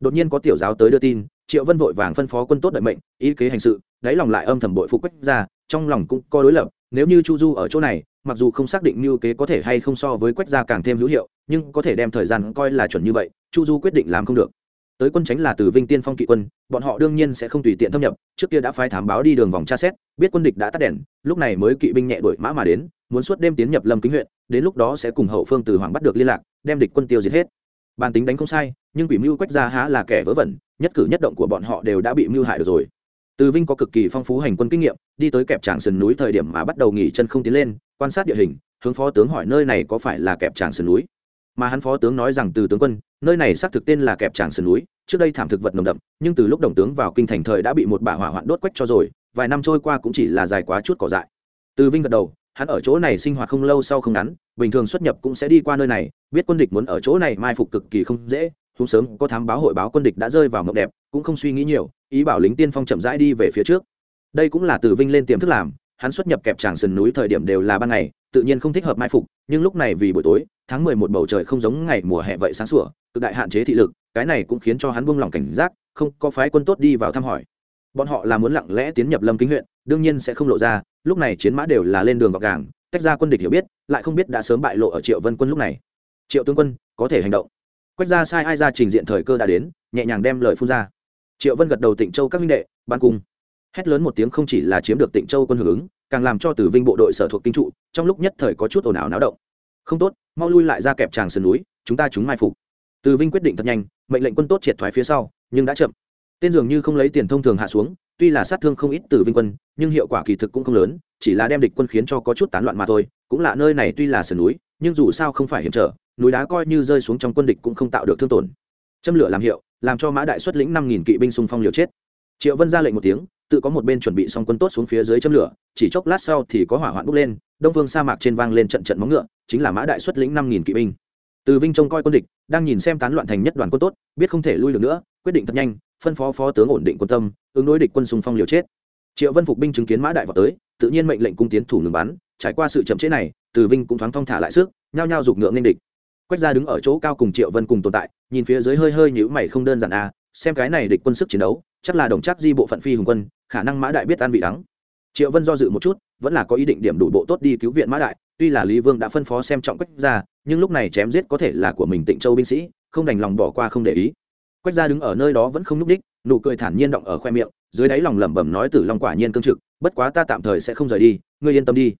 Đột nhiên có tiểu giáo tới đưa tin triệu vân vội vàng phân phó quân tốt đợi mệnh, ý kế hành sự, đáy lòng lại âm thầm bội phục quách ra trong lòng cũng có đối lập, nếu như chu du ở chỗ này, mặc dù không xác định như kế có thể hay không so với quách gia càng thêm hữu hiệu, nhưng có thể đem thời gian coi là chuẩn như vậy, chu du quyết định làm không được. Tới quân tránh là từ vinh tiên phong kỵ quân, bọn họ đương nhiên sẽ không tùy tiện thâm nhập, trước kia đã phái thám báo đi đường vòng tra xét, biết quân địch đã tắt đèn, lúc này mới kỵ binh nhẹ đuổi mã mà đến, muốn suốt đêm tiến nhập lâm kính huyện, đến lúc đó sẽ cùng hậu phương từ hoàng bắt được liên lạc, đem địch quân tiêu diệt hết. Bàn tính đánh không sai nhưng quỷ mưu quách gia há là kẻ vớ vẩn, nhất cử nhất động của bọn họ đều đã bị mưu hại được rồi. Từ vinh có cực kỳ phong phú hành quân kinh nghiệm, đi tới kẹp tràng sườn núi thời điểm mà bắt đầu nghỉ chân không tiến lên, quan sát địa hình, hướng phó tướng hỏi nơi này có phải là kẹp tràng sườn núi. Mà hắn phó tướng nói rằng từ tướng quân, nơi này xác thực tên là kẹp tràng sườn núi, trước đây thảm thực vật nồng đậm, nhưng từ lúc đồng tướng vào kinh thành thời đã bị một bà hỏa hoạn đốt quách cho rồi, vài năm trôi qua cũng chỉ là dài quá chút cỏ dại. Từ vinh gật đầu, hắn ở chỗ này sinh hoạt không lâu sau không ngắn, bình thường xuất nhập cũng sẽ đi qua nơi này, biết quân địch muốn ở chỗ này mai phục cực kỳ không dễ chúng sớm có thám báo hội báo quân địch đã rơi vào mộng đẹp, cũng không suy nghĩ nhiều, ý bảo lính tiên phong chậm rãi đi về phía trước. Đây cũng là từ vinh lên tiềm thức làm, hắn xuất nhập kẹp tràng sườn núi thời điểm đều là ban ngày, tự nhiên không thích hợp mai phục, nhưng lúc này vì buổi tối, tháng mười một bầu trời không giống ngày mùa hè vậy sáng sủa, cực đại hạn chế thị lực, cái này cũng khiến cho hắn buông lỏng cảnh giác, không có phái quân tốt đi vào thăm hỏi. Bọn họ là muốn lặng lẽ tiến nhập lâm kính huyện, đương nhiên sẽ không lộ ra, lúc này chiến mã đều là lên đường gọc gàng, tách ra quân địch hiểu biết, lại không biết đã sớm bại lộ ở triệu vân quân lúc này. Triệu tướng quân, có thể hành động quách ra sai ai ra trình diện thời cơ đã đến, nhẹ nhàng đem lời phun ra. Triệu vân gật đầu tịnh châu các minh đệ, ban cung. Hét lớn một tiếng không chỉ là chiếm được tịnh châu quân hưởng ứng, càng làm cho tử vinh bộ đội sở thuộc kinh trụ, trong lúc nhất thời có chút ồn ào náo động. Không tốt, mau lui lại ra kẹp tràng sườn núi, chúng ta chúng mai phục. Tử vinh quyết định thật nhanh, mệnh lệnh quân tốt triệt thoái phía sau, nhưng đã chậm. Tên dường như không lấy tiền thông thường hạ xuống, tuy là sát thương không ít Tử vinh quân, nhưng hiệu quả kỳ thực cũng không lớn, chỉ là đem địch quân khiến cho có chút tán loạn mà thôi, cũng là nơi này tuy là sườn núi, nhưng dù sao không phải hiểm trở núi đá coi như rơi xuống trong quân địch cũng không tạo được thương tổn. Châm lửa làm hiệu, làm cho mã đại xuất lĩnh năm nghìn kỵ binh xung phong liều chết. Triệu vân ra lệnh một tiếng, tự có một bên chuẩn bị xong quân tốt xuống phía dưới châm lửa, chỉ chốc lát sau thì có hỏa hoạn bốc lên, đông phương sa mạc trên vang lên trận trận móng ngựa, chính là mã đại xuất lĩnh năm nghìn kỵ binh. Từ vinh trông coi quân địch, đang nhìn xem tán loạn thành nhất đoàn quân tốt, biết không thể lui được nữa, quyết định thật nhanh, phân phó phó tướng ổn định quân tâm, ứng đối địch quân xung phong liều chết. Triệu vân phục binh chứng kiến mã đại vào tới, tự nhiên mệnh lệnh cung tiến thủ ngừng bắn, trải qua sự chậm chế này, từ vinh cũng thoáng thong thả lại sức, nhao nhao giục ngựa nên địch quách Gia đứng ở chỗ cao cùng triệu vân cùng tồn tại nhìn phía dưới hơi hơi nhữ mày không đơn giản à xem cái này địch quân sức chiến đấu chắc là đồng chắc di bộ phận phi hùng quân khả năng mã đại biết an vị đắng. Triệu vân do dự một chút vẫn là có ý định điểm đủ bộ tốt đi cứu viện mã đại tuy là lý vương đã phân phó xem trọng quách Gia, nhưng lúc này chém giết có thể là của mình tịnh châu binh sĩ không đành lòng bỏ qua không để ý. Quách Gia đứng ở nơi đó vẫn không nhúc đích nụ cười thản nhiên động ở khoe miệng dưới đáy lòng lẩm bẩm nói tử long quả nhiên cương trực bất quá ta tạm thời sẽ không rời đi ngươi yên tâm đi.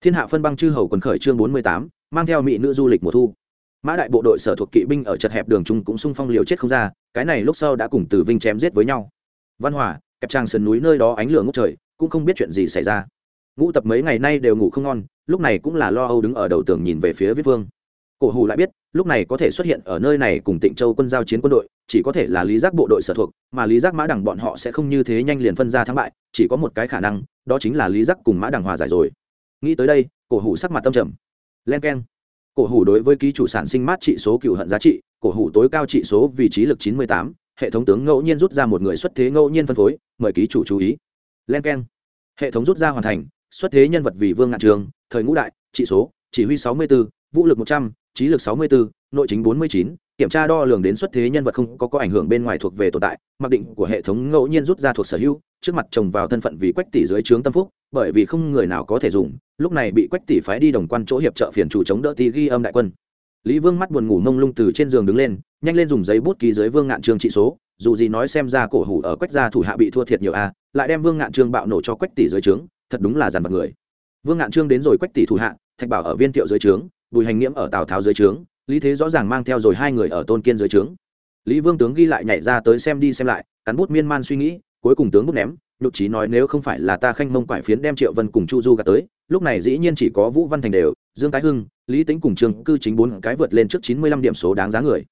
Thiên hạ phân băng chư hầu quần khởi chương bốn mươi tám mang theo mỹ nữ du lịch mùa thu mã đại bộ đội sở thuộc kỵ binh ở chật hẹp đường trung cũng xung phong liều chết không ra, cái này lúc sau đã cùng tử vinh chém giết với nhau. Văn hòa, kẹp trang sườn núi nơi đó ánh lửa ngốc trời, cũng không biết chuyện gì xảy ra. Ngũ tập mấy ngày nay đều ngủ không ngon, lúc này cũng là lo âu đứng ở đầu tường nhìn về phía viết vương. Cổ hù lại biết, lúc này có thể xuất hiện ở nơi này cùng tịnh châu quân giao chiến quân đội, chỉ có thể là lý giác bộ đội sở thuộc, mà lý giác mã đẳng bọn họ sẽ không như thế nhanh liền phân ra thắng bại, chỉ có một cái khả năng, đó chính là lý giác cùng mã đẳng hòa giải rồi. Nghĩ tới đây, cổ hủ sắc mặt tâm trầm. Len k e n cổ hủ đối với ký chủ sản sinh mát trị số cựu hận giá trị, cổ hủ tối cao trị số vị trí lực chín mươi tám, hệ thống tướng ngẫu nhiên rút ra một người xuất thế ngẫu nhiên phân phối, mời ký chủ chú ý. Len k e n hệ thống rút ra hoàn thành, xuất thế nhân vật vì vương ngạn trường, thời ngũ đại, trị số, chỉ huy sáu mươi b ố vũ lực một trăm, trí lực sáu mươi bốn nội chính bốn mươi chín, kiểm tra đo lường đến xuất thế nhân vật không có có ảnh hưởng bên ngoài thuộc về tồn tại, mặc định của hệ thống ngẫu nhiên rút ra thuộc sở hữu, trước mặt chồng vào thân phận vì quách tỷ dưới trướng tâm phúc, bởi vì không người nào có thể dùng lúc này bị quách tỷ phái đi đồng quan chỗ hiệp trợ phiền chủ chống đỡ tí ghi âm đại quân. Lý vương mắt buồn ngủ mông lung từ trên giường đứng lên, nhanh lên dùng giấy bút ký dưới vương ngạn trương trị số, dù gì nói xem ra cổ hủ ở quách gia thủ hạ bị thua thiệt nhiều a, lại đem vương ngạn trương bạo nổ cho quách tỷ dưới trướng, thật đúng là dàn vật người. Vương ngạn trương đến rồi quách tỷ thủ hạ, thạch bảo ở viên thiệu dưới trướng, bùi hành nghiễm ở tào tháo dưới trướng, lý thế rõ ràng mang theo rồi hai người ở tôn kiên dưới trướng. Lý vương tướng ghi lại nhảy ra tới xem đi xem lại, cắn bút miên man suy nghĩ, cuối cùng tướng bút ném, nhục trí nói nếu không phải là ta khanh mông quải phiến đem triệu vân cùng chu du gạt tới lúc này dĩ nhiên chỉ có vũ văn thành đều, dương tái hưng, lý tính cùng trường cư chính bốn cái vượt lên trước chín mươi lăm điểm số đáng giá người.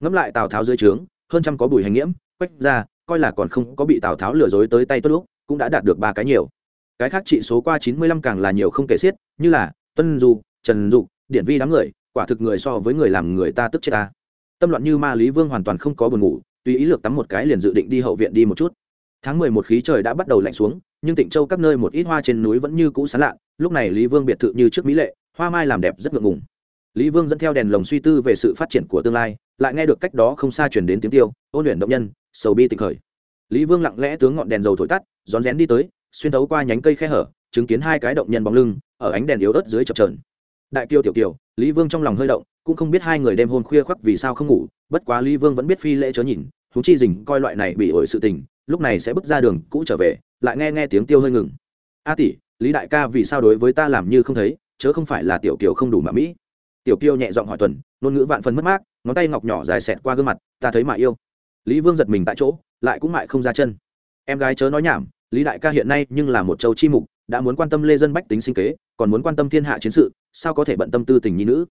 Ngẫm lại tào tháo dưới trướng, hơn trăm có bùi hành nghiễm, quách gia, coi là còn không có bị tào tháo lừa dối tới tay tốt lúc, cũng đã đạt được ba cái nhiều. Cái khác trị số qua chín mươi lăm càng là nhiều không kể xiết, như là tuân du, trần dụ điện vi đám người, quả thực người so với người làm người ta tức chết ta. Tâm loạn như ma lý vương hoàn toàn không có buồn ngủ, tùy ý lược tắm một cái liền dự định đi hậu viện đi một chút tháng mười một khí trời đã bắt đầu lạnh xuống, nhưng tịnh châu các nơi một ít hoa trên núi vẫn như cũ sán lạ. Lúc này lý vương biệt thự như trước mỹ lệ, hoa mai làm đẹp rất ngượng ngùng. Lý vương dẫn theo đèn lồng suy tư về sự phát triển của tương lai, lại nghe được cách đó không xa chuyển đến tiếng tiêu ôn luyện động nhân, sầu bi tịch khởi. Lý vương lặng lẽ tướng ngọn đèn dầu thổi tắt, rón rén đi tới, xuyên thấu qua nhánh cây khe hở, chứng kiến hai cái động nhân bóng lưng, ở ánh đèn yếu ớt dưới chập trờn đại tiêu tiểu kiều, lý vương trong lòng hơi động, cũng không biết hai người đêm hôn khuya khoắc vì sao không ngủ, bất quá lý vương vẫn biết phi lễ chớ nhìn thú chi dình coi loại này bị ổi sự tình lúc này sẽ bước ra đường, cũ trở về, lại nghe nghe tiếng tiêu hơi ngừng. A tỷ, lý đại ca vì sao đối với ta làm như không thấy, chớ không phải là tiểu kiều không đủ mà mỹ. Tiểu kiều nhẹ giọng hỏi tuần, ngôn ngữ vạn phần mất mát, ngón tay ngọc nhỏ dài xẹt qua gương mặt, ta thấy mà yêu. Lý vương giật mình tại chỗ, lại cũng mại không ra chân. Em gái chớ nói nhảm, lý đại ca hiện nay nhưng là một châu chi mục, đã muốn quan tâm lê dân bách tính sinh kế, còn muốn quan tâm thiên hạ chiến sự, sao có thể bận tâm tư tình nhi nữ?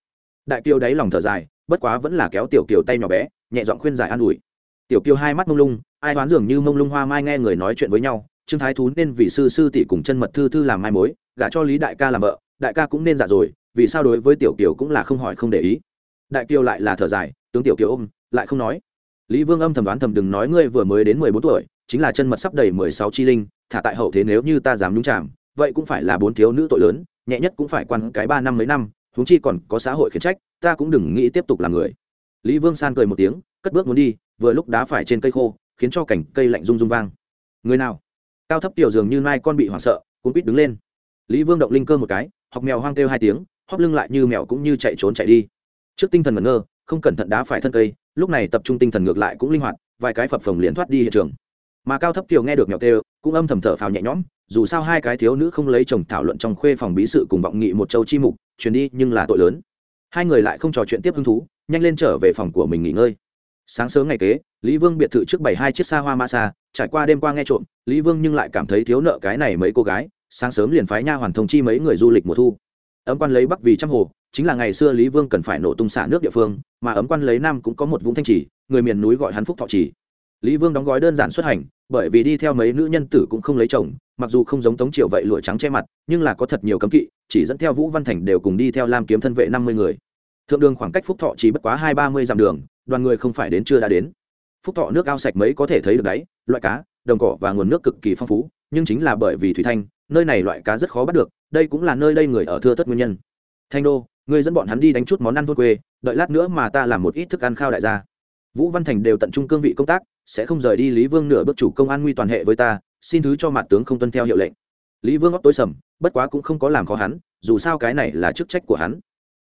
Đại kiều đáy lòng thở dài, bất quá vẫn là kéo tiểu kiều tay nhỏ bé, nhẹ giọng khuyên giải an ủi. Tiểu kiều hai mắt mông lung ai đoán dường như mông lung hoa mai nghe người nói chuyện với nhau, trương thái thú nên vì sư sư tỷ cùng chân mật thư thư làm mai mối, gả cho lý đại ca làm vợ, đại ca cũng nên giả rồi, vì sao đối với tiểu kiều cũng là không hỏi không để ý. Đại kiều lại là thở dài, tướng tiểu kiều ôm, lại không nói. Lý vương âm thầm đoán thầm đừng nói ngươi vừa mới đến mười bốn tuổi, chính là chân mật sắp đầy mười sáu chi linh, thả tại hậu thế nếu như ta dám nhúng chạm vậy cũng phải là bốn thiếu nữ tội lớn, nhẹ nhất cũng phải quan cái ba năm mấy năm, huống chi còn có xã hội khiển trách, ta cũng đừng nghĩ tiếp tục làm người. Lý vương san cười một tiếng, cất bước muốn đi, vừa lúc đá phải trên cây khô khiến cho cảnh cây lạnh rung rung vang. Người nào? Cao thấp tiểu dường như nai con bị hoảng sợ cũng quýt đứng lên. Lý vương động linh cơ một cái, học mèo hoang kêu hai tiếng, hóp lưng lại như mèo cũng như chạy trốn chạy đi. Trước tinh thần ngẩn ngơ, không cẩn thận đá phải thân cây, lúc này tập trung tinh thần ngược lại cũng linh hoạt, vài cái phập phồng liền thoát đi hiện trường. Mà cao thấp kiều nghe được mèo kêu, cũng âm thầm thở phào nhẹ nhõm, dù sao hai cái thiếu nữ không lấy chồng thảo luận trong khuê phòng bí sự cùng vọng nghị một châu chi mục, truyền đi nhưng là tội lớn. Hai người lại không trò chuyện tiếp hứng thú, nhanh lên trở về phòng của mình nghỉ ngơi sáng sớm ngày kế, lý vương biệt thự trước bảy hai chiếc xa hoa ma xa trải qua đêm qua nghe trộm, lý vương nhưng lại cảm thấy thiếu nợ cái này mấy cô gái, sáng sớm liền phái nha hoàn thông chi mấy người du lịch mùa thu. Ấm quan lấy bắc vì trăm hồ, chính là ngày xưa lý vương cần phải nổ tung xả nước địa phương, mà ấm quan lấy nam cũng có một vũng thanh trì, người miền núi gọi hắn phúc thọ trì. Lý vương đóng gói đơn giản xuất hành, bởi vì đi theo mấy nữ nhân tử cũng không lấy chồng, mặc dù không giống tống triều vậy lụa trắng che mặt, nhưng là có thật nhiều cấm kỵ, chỉ dẫn theo vũ văn thành đều cùng đi theo lam kiếm thân vệ năm mươi người. Thượng đường khoảng cách phúc thọ chỉ bất quá hai ba mươi dặm đường đoàn người không phải đến chưa đã đến. Phúc thọ nước ao sạch mấy có thể thấy được đáy loại cá, đồng cỏ và nguồn nước cực kỳ phong phú, nhưng chính là bởi vì thủy thanh, nơi này loại cá rất khó bắt được, đây cũng là nơi đây người ở thưa thất nguyên nhân. Thanh đô, người dẫn bọn hắn đi đánh chút món ăn thôn quê, đợi lát nữa mà ta làm một ít thức ăn khao đại gia. Vũ văn thành đều tận trung cương vị công tác, sẽ không rời đi lý vương nửa bước chủ công an nguy toàn hệ với ta, xin thứ cho mặt tướng không tuân theo hiệu lệnh. Lý vương óc tối sầm, bất quá cũng không có làm khó hắn, dù sao cái này là chức trách của hắn.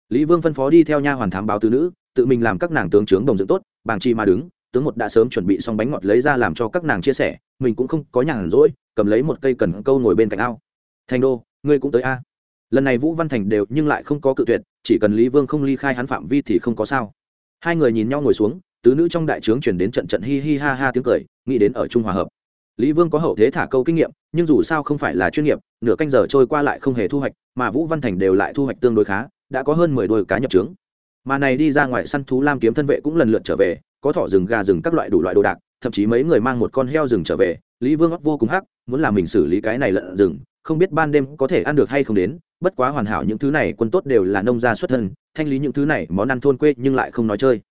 Lý vương phân phó đi theo nha hoàn thám báo tứ nữ tự mình làm các nàng tướng trướng đồng dựng tốt, bàng chi mà đứng, tướng một đã sớm chuẩn bị xong bánh ngọt lấy ra làm cho các nàng chia sẻ, mình cũng không có nhàn rỗi, cầm lấy một cây cần câu ngồi bên cạnh ao. Thành đô, ngươi cũng tới a. Lần này vũ văn thành đều nhưng lại không có cự tuyệt, chỉ cần lý vương không ly khai hắn phạm vi thì không có sao. Hai người nhìn nhau ngồi xuống, tứ nữ trong đại trướng chuyển đến trận trận hi hi ha ha tiếng cười, nghĩ đến ở trung hòa hợp. Lý vương có hậu thế thả câu kinh nghiệm, nhưng dù sao không phải là chuyên nghiệp, nửa canh giờ trôi qua lại không hề thu hoạch, mà vũ văn thành đều lại thu hoạch tương đối khá, đã có hơn mười đôi cá nhập trướng mà này đi ra ngoài săn thú lam kiếm thân vệ cũng lần lượt trở về, có thỏ rừng gà rừng các loại đủ loại đồ đạc, thậm chí mấy người mang một con heo rừng trở về, lý vương óc vô cùng hắc, muốn làm mình xử lý cái này lợn rừng, không biết ban đêm có thể ăn được hay không đến, bất quá hoàn hảo những thứ này quân tốt đều là nông gia xuất thân, thanh lý những thứ này món ăn thôn quê nhưng lại không nói chơi.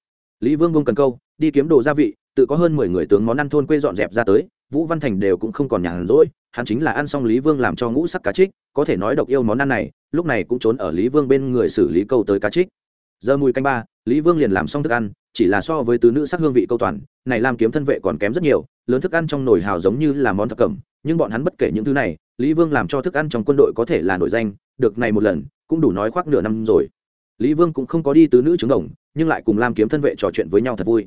Lý vương bông cần câu, đi kiếm đồ gia vị, tự có hơn mười người tướng món ăn thôn quê dọn dẹp ra tới, vũ văn thành đều cũng không còn nhàn rỗi, hắn chính là ăn xong lý vương làm cho ngũ sắc cá trích, có thể nói độc yêu món ăn này, lúc này cũng trốn ở lý vương bên người xử lý câu tới cá trích giờ mùi canh ba, lý vương liền làm xong thức ăn, chỉ là so với tứ nữ sắc hương vị câu toàn, này làm kiếm thân vệ còn kém rất nhiều, lớn thức ăn trong nồi hào giống như là món thập cẩm, nhưng bọn hắn bất kể những thứ này, lý vương làm cho thức ăn trong quân đội có thể là nổi danh, được này một lần, cũng đủ nói khoác nửa năm rồi. Lý vương cũng không có đi tứ nữ trứng đồng, nhưng lại cùng lam kiếm thân vệ trò chuyện với nhau thật vui.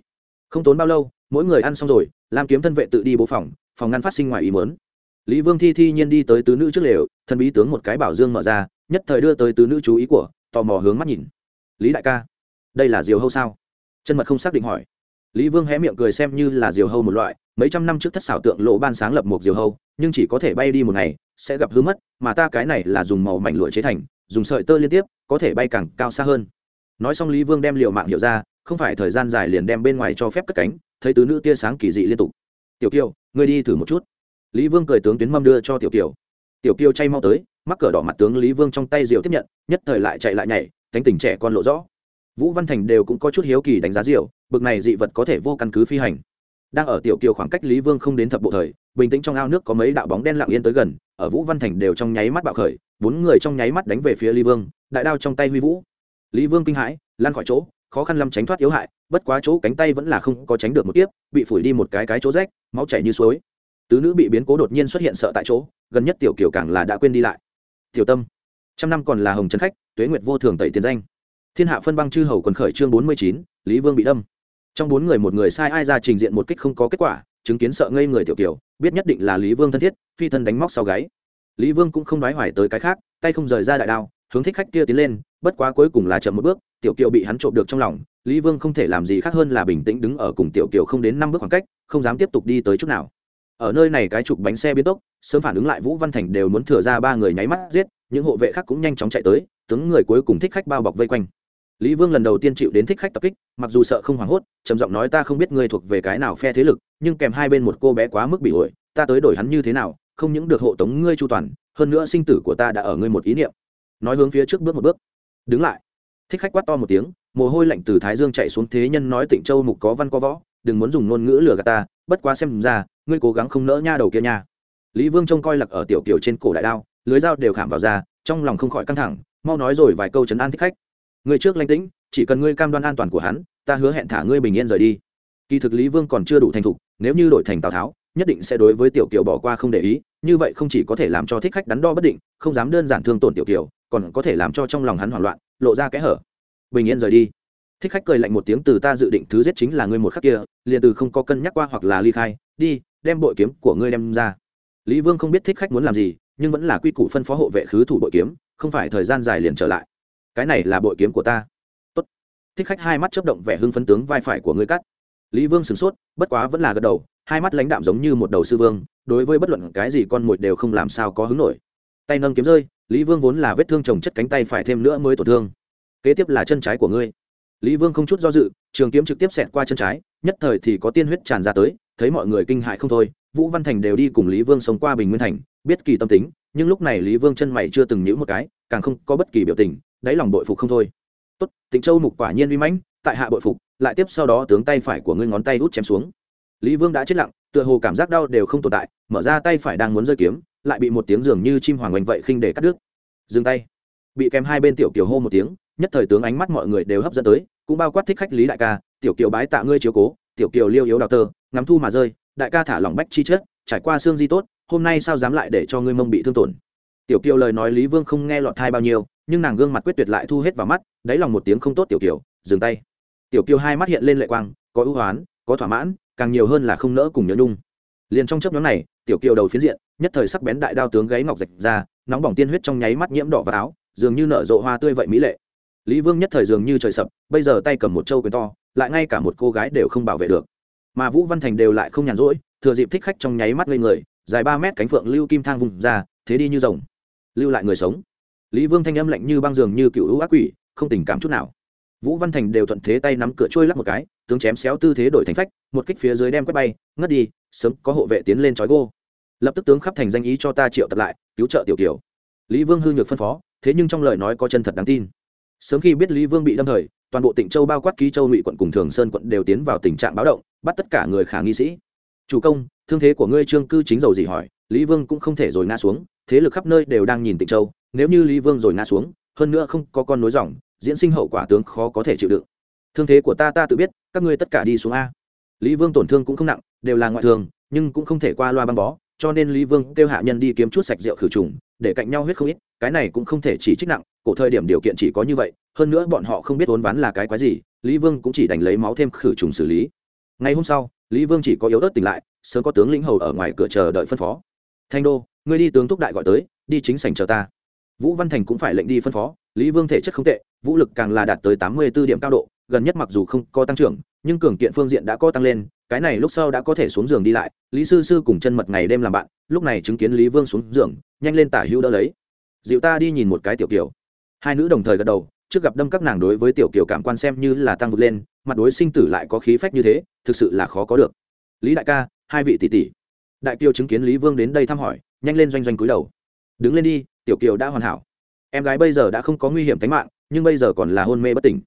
Không tốn bao lâu, mỗi người ăn xong rồi lam kiếm thân vệ tự đi bố phòng phòng ngăn phát sinh ngoài ý mớn lý vương thi thi nhiên đi tới tứ nữ trước lều thân bí tướng một cái bảo dương mở ra, nhất thời đưa tới tứ nữ chú ý của, tò mò hướng mắt nhìn lý đại ca, đây là diều hâu sao? Chân mật không xác định hỏi. Lý vương hé miệng cười xem như là diều hâu một loại, mấy trăm năm trước thất xảo tượng lộ ban sáng lập một diều hâu, nhưng chỉ có thể bay đi một ngày, sẽ gặp hư mất, mà ta cái này là dùng màu mảnh lụa chế thành, dùng sợi tơ liên tiếp, có thể bay càng cao xa hơn. Nói xong lý vương đem liệu mạng hiệu ra, không phải thời gian dài liền đem bên ngoài cho phép cất cánh, thấy tứ nữ tia sáng kỳ dị liên tục. Tiểu kiều, ngươi đi thử một chút. Lý vương cười tướng tuyến mâm đưa cho tiểu kiều. Tiểu kiều chay mau tới, mắc cờ đỏ mặt tướng lý vương trong tay diều tiếp nhận, nhất thời lại chạy lại nhảy thánh tình trẻ con lộ rõ. Vũ văn thành đều cũng có chút hiếu kỳ đánh giá rượu bực này dị vật có thể vô căn cứ phi hành. Đang ở tiểu kiều khoảng cách lý vương không đến thập bộ thời, bình tĩnh trong ao nước có mấy đạo bóng đen lặng yên tới gần, ở vũ văn thành đều trong nháy mắt bạo khởi, bốn người trong nháy mắt đánh về phía lý vương, đại đao trong tay huy vũ. Lý vương kinh hãi lan khỏi chỗ, khó khăn lâm tránh thoát yếu hại, bất quá chỗ cánh tay vẫn là không có tránh được một tiếp bị phủi đi một cái cái chỗ rách, máu chảy như suối. Tứ nữ bị biến cố đột nhiên xuất hiện sợ tại chỗ, gần nhất tiểu kiều càng là đã quên đi lại. Tiểu tâm, trăm năm còn là hồng trấn khách tuế nguyệt vô thường tẩy tiền danh. Thiên hạ phân băng chư hầu quần khởi chương bốn mươi chín lý vương bị đâm. Trong bốn người một người sai ai ra trình diện một kích không có kết quả chứng kiến sợ ngây người tiểu tiểu, biết nhất định là lý vương thân thiết phi thân đánh móc sau gáy. Lý vương cũng không nói hoài tới cái khác tay không rời ra đại đao hướng thích khách kia tiến lên bất quá cuối cùng là chậm một bước tiểu kiều bị hắn trộm được trong lòng lý vương không thể làm gì khác hơn là bình tĩnh đứng ở cùng tiểu kiều không đến năm bước khoảng cách không dám tiếp tục đi tới chút nào. Ở nơi này cái chụp bánh xe biến tốc sớm phản ứng lại vũ văn thành đều muốn thừa ra ba người nháy mắt giết những hộ vệ khác cũng nhanh chóng chạy tới tướng người cuối cùng thích khách bao bọc vây quanh. Lý vương lần đầu tiên chịu đến thích khách tập kích, mặc dù sợ không hoảng hốt, trầm giọng nói ta không biết ngươi thuộc về cái nào phe thế lực, nhưng kèm hai bên một cô bé quá mức bị ổi, ta tới đổi hắn như thế nào, không những được hộ tống ngươi chu toàn, hơn nữa sinh tử của ta đã ở ngươi một ý niệm. Nói hướng phía trước bước một bước. Đứng lại. Thích khách quát to một tiếng, mồ hôi lạnh từ thái dương chạy xuống thế nhân nói tịnh châu mục có văn có võ, đừng muốn dùng ngôn ngữ lừa gạt ta, bất quá xem ra, ngươi cố gắng không nỡ nha đầu kia nha. Lý vương trông coi lặc ở tiểu kiều trên cổ đại đao, lưới dao đều khảm vào ra trong lòng không khỏi căng thẳng mau nói rồi vài câu chấn an thích khách. Ngươi trước lanh tĩnh, chỉ cần ngươi cam đoan an toàn của hắn, ta hứa hẹn thả ngươi bình yên rời đi. Kỳ thực lý vương còn chưa đủ thành thục, nếu như đổi thành tào tháo, nhất định sẽ đối với tiểu kiều bỏ qua không để ý, như vậy không chỉ có thể làm cho thích khách đắn đo bất định, không dám đơn giản thương tổn tiểu kiều, còn có thể làm cho trong lòng hắn hoảng loạn, lộ ra kẽ hở. Bình yên rời đi. Thích khách cười lạnh một tiếng từ ta dự định thứ giết chính là ngươi một khắc kia, liền từ không có cân nhắc qua hoặc là ly khai, đi, đem bội kiếm của ngươi đem ra. Lý vương không biết thích khách muốn làm gì nhưng vẫn là quy củ phân phó hộ vệ khứ thủ bội kiếm, không phải thời gian dài liền trở lại. Cái này là bội kiếm của ta. Tốt. thích khách hai mắt chấp động vẻ hưng phấn tướng vai phải của ngươi cắt. Lý vương sửng sốt, bất quá vẫn là gật đầu, hai mắt lãnh đạm giống như một đầu sư vương, đối với bất luận cái gì con mồi đều không làm sao có hứng nổi. Tay nâng kiếm rơi, lý vương vốn là vết thương trồng chất cánh tay phải thêm nữa mới tổn thương. Kế tiếp là chân trái của ngươi. Lý vương không chút do dự, trường kiếm trực tiếp xẹt qua chân trái, nhất thời thì có tiên huyết tràn ra tới, thấy mọi người kinh hại không thôi, vũ văn thành đều đi cùng lý vương sống qua bình nguyên thành biết kỳ tâm tính, nhưng lúc này lý vương chân mày chưa từng nhữ một cái, càng không có bất kỳ biểu tình, đáy lòng bội phục không thôi. Tốt, tịnh châu mục quả nhiên uy mãnh, tại hạ bội phục, lại tiếp sau đó tướng tay phải của ngươi ngón tay út chém xuống. Lý vương đã chết lặng, tựa hồ cảm giác đau đều không tồn tại, mở ra tay phải đang muốn rơi kiếm, lại bị một tiếng dường như chim hoàng oanh vậy khinh để cắt đứt. Dừng tay. Bị kèm hai bên tiểu kiều hô một tiếng, nhất thời tướng ánh mắt mọi người đều hấp dẫn tới, cũng bao quát thích khách lý đại ca, tiểu kiều bái tạ ngươi chiếu cố, tiểu kiều liêu yếu đào tơ, ngắm thu mà rơi, đại ca thả lỏng bách chi chết trải qua xương di tốt hôm nay sao dám lại để cho ngươi mông bị thương tổn? Tiểu kiều lời nói lý vương không nghe lọt thai bao nhiêu, nhưng nàng gương mặt quyết tuyệt lại thu hết vào mắt, đáy lòng một tiếng không tốt tiểu kiều, dừng tay. Tiểu kiều hai mắt hiện lên lệ quang, có ưu hoán, có thỏa mãn, càng nhiều hơn là không nỡ cùng nhớ nhung. Liền trong chấp nhóm này, tiểu kiều đầu phiến diện, nhất thời sắc bén đại đao tướng gáy ngọc rạch ra, nóng bỏng tiên huyết trong nháy mắt nhiễm đỏ vào áo, dường như nở rộ hoa tươi vậy mỹ lệ. Lý vương nhất thời dường như trời sập, bây giờ tay cầm một trâu quyền to, lại ngay cả một cô gái đều không bảo vệ được. Mà vũ văn thành đều lại không nhàn rỗi, thừa dịp thích khách trong nháy mắt lên người dài ba mét cánh phượng lưu kim thang vùng ra, thế đi như rồng. Lưu lại người sống. Lý vương thanh âm lạnh như băng dường như cựu hữu ác quỷ, không tình cảm chút nào. Vũ văn thành đều thuận thế tay nắm cửa trôi lắc một cái, tướng chém xéo tư thế đổi thành phách, một kích phía dưới đem quét bay, ngất đi, sớm có hộ vệ tiến lên trói gô. Lập tức tướng khắp thành danh ý cho ta triệu tập lại, cứu trợ tiểu kiều. Lý vương hư nhược phân phó, thế nhưng trong lời nói có chân thật đáng tin. Sớm khi biết lý vương bị đâm thời, toàn bộ tỉnh châu bao quát ký châu, ngụy quận cùng thường sơn quận đều tiến vào tình trạng báo động, bắt tất cả người khả nghi sĩ. Chủ công thương thế của ngươi trương cư chính dầu gì hỏi, lý vương cũng không thể rồi ngã xuống, thế lực khắp nơi đều đang nhìn tịnh châu, nếu như lý vương rồi ngã xuống, hơn nữa không có con nối dòng, diễn sinh hậu quả tướng khó có thể chịu đựng. Thương thế của ta ta tự biết, các ngươi tất cả đi xuống a. Lý vương tổn thương cũng không nặng, đều là ngoại thường, nhưng cũng không thể qua loa băng bó, cho nên lý vương kêu hạ nhân đi kiếm chút sạch rượu khử trùng, để cạnh nhau huyết không ít, cái này cũng không thể chỉ trích nặng, cổ thời điểm điều kiện chỉ có như vậy, hơn nữa bọn họ không biết vốn ván là cái quái gì, lý vương cũng chỉ đành lấy máu thêm khử trùng xử lý. Ngày hôm sau, lý vương chỉ có yếu ớt tỉnh lại sớm có tướng lĩnh hầu ở ngoài cửa chờ đợi phân phó. Thanh đô, ngươi đi tướng thúc đại gọi tới, đi chính sảnh chờ ta. Vũ văn thành cũng phải lệnh đi phân phó, lý vương thể chất không tệ, vũ lực càng là đạt tới tám mươi b ố điểm cao độ, gần nhất mặc dù không có tăng trưởng, nhưng cường kiện phương diện đã có tăng lên, cái này lúc sau đã có thể xuống giường đi lại, lý sư sư cùng chân mật ngày đêm làm bạn, lúc này chứng kiến lý vương xuống giường, nhanh lên tả hữu đỡ lấy. Dịu ta đi nhìn một cái tiểu kiều. Hai nữ đồng thời gật đầu, trước gặp đâm các nàng đối với tiểu kiều cảm quan xem như là tăng vượt lên, mặt đối sinh tử lại có khí phách như thế, thực sự là khó có được. Lý đại ca hai vị tỷ tỷ. Đại kiều chứng kiến lý vương đến đây thăm hỏi, nhanh lên doanh doanh cúi đầu. Đứng lên đi, tiểu kiều đã hoàn hảo. Em gái bây giờ đã không có nguy hiểm tính mạng, nhưng bây giờ còn là hôn mê bất tỉnh.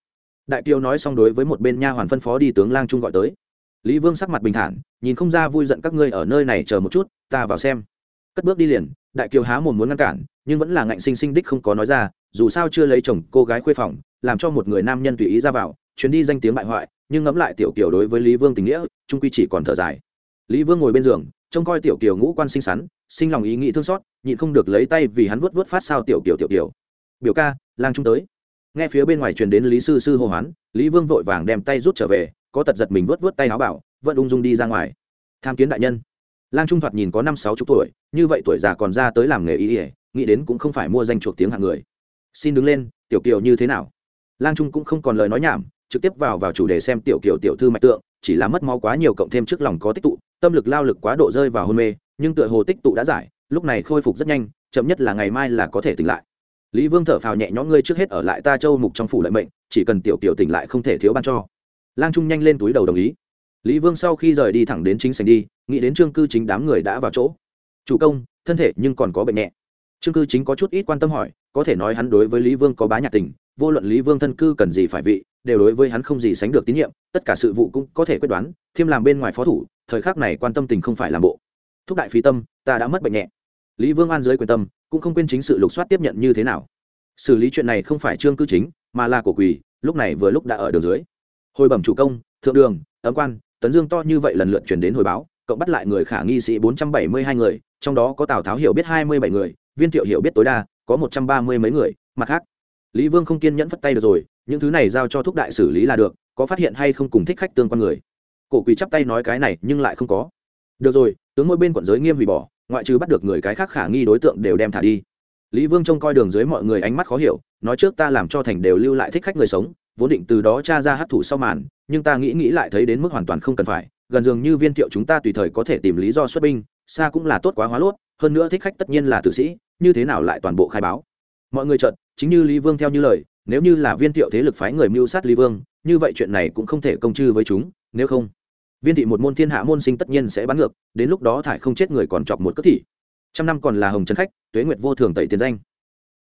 Đại kiều nói xong đối với một bên nha hoàn phân phó đi tướng lang trung gọi tới. Lý vương sắc mặt bình thản, nhìn không ra vui giận các ngươi ở nơi này chờ một chút, ta vào xem. Cất bước đi liền, đại kiều há mồm muốn ngăn cản, nhưng vẫn là ngạnh sinh sinh đích không có nói ra, dù sao chưa lấy chồng, cô gái khuê phòng, làm cho một người nam nhân tùy ý ra vào, chuyến đi danh tiếng bại hoại, nhưng ngẫm lại tiểu kiều đối với lý vương tình nghĩa trung quy chỉ còn thở dài lý vương ngồi bên giường, trông coi tiểu kiều ngũ quan xinh xắn, sinh lòng ý nghĩ thương xót, nhịn không được lấy tay vì hắn vuốt vuốt phát sao tiểu kiều tiểu kiều. Biểu ca, lang trung tới. Nghe phía bên ngoài truyền đến lý sư sư hô hoán, lý vương vội vàng đem tay rút trở về, có tật giật mình vuốt vuốt tay áo bảo, vẫn ung dung đi ra ngoài. Tham kiến đại nhân. Lang trung thoạt nhìn có năm sáu chục tuổi, như vậy tuổi già còn ra tới làm nghề y ỉa nghĩ đến cũng không phải mua danh chuộc tiếng hạng người. Xin đứng lên, tiểu kiều như thế nào? Lang trung cũng không còn lời nói nhảm, trực tiếp vào vào chủ đề xem tiểu kiều tiểu thư mạch tượng, chỉ là mất máu quá nhiều cộng thêm trước lòng có tích tụ tâm lực lao lực quá độ rơi vào hôn mê, nhưng tựa hồ tích tụ đã giải, lúc này khôi phục rất nhanh, chậm nhất là ngày mai là có thể tỉnh lại. Lý vương thở phào nhẹ nhõm, ngươi trước hết ở lại ta châu mục trong phủ lợi mệnh, chỉ cần tiểu kiểu tỉnh lại không thể thiếu ban cho. Lang trung nhanh lên túi đầu đồng ý. Lý vương sau khi rời đi thẳng đến chính sành đi, nghĩ đến trương cư chính đám người đã vào chỗ. Chủ công, thân thể nhưng còn có bệnh nhẹ. Trương cư chính có chút ít quan tâm hỏi, có thể nói hắn đối với lý vương có bá nhạc tình vô luận lý vương thân cư cần gì phải vị, đều đối với hắn không gì sánh được tín nhiệm, tất cả sự vụ cũng có thể quyết đoán thêm làm bên ngoài phó thủ, thời khắc này quan tâm tình không phải làm bộ. Thúc đại phí tâm, ta đã mất bệnh nhẹ. Lý vương an dưới quyền tâm, cũng không quên chính sự lục soát tiếp nhận như thế nào. Xử lý chuyện này không phải trương cư chính, mà là của quỳ, lúc này vừa lúc đã ở đường dưới. Hồi bẩm chủ công, thượng đường, ấm quan, tấn dương to như vậy lần lượt chuyển đến hồi báo, cộng bắt lại người khả nghi sĩ bốn trăm bảy mươi hai người, trong đó có tào tháo hiểu biết hai mươi bảy người, viên thiệu hiểu biết tối đa có một trăm ba mươi mấy người, mặt khác lý vương không kiên nhẫn phất tay được rồi, những thứ này giao cho thúc đại xử lý là được, có phát hiện hay không cùng thích khách tương quan người. Cổ quỳ chắp tay nói cái này nhưng lại không có. Được rồi, tướng mỗi bên quận giới nghiêm hủy bỏ, ngoại trừ bắt được người cái khác khả nghi đối tượng đều đem thả đi. Lý vương trông coi đường dưới mọi người ánh mắt khó hiểu, nói trước ta làm cho thành đều lưu lại thích khách người sống, vốn định từ đó tra ra hát thủ sau màn, nhưng ta nghĩ nghĩ lại thấy đến mức hoàn toàn không cần phải, gần dường như viên thiệu chúng ta tùy thời có thể tìm lý do xuất binh, xa cũng là tốt quá hóa lốt, hơn nữa thích khách tất nhiên là tử sĩ, như thế nào lại toàn bộ khai báo? Mọi người chợt, chính như lý vương theo như lời, nếu như là viên thiệu thế lực phái người mưu sát lý vương, như vậy chuyện này cũng không thể công chư với chúng, nếu không, viên thị một môn thiên hạ môn sinh tất nhiên sẽ bắn ngược, đến lúc đó thải không chết người còn chọc một cất thị. Trăm năm còn là hồng trần khách, tuế nguyệt vô thường tẩy tiền danh.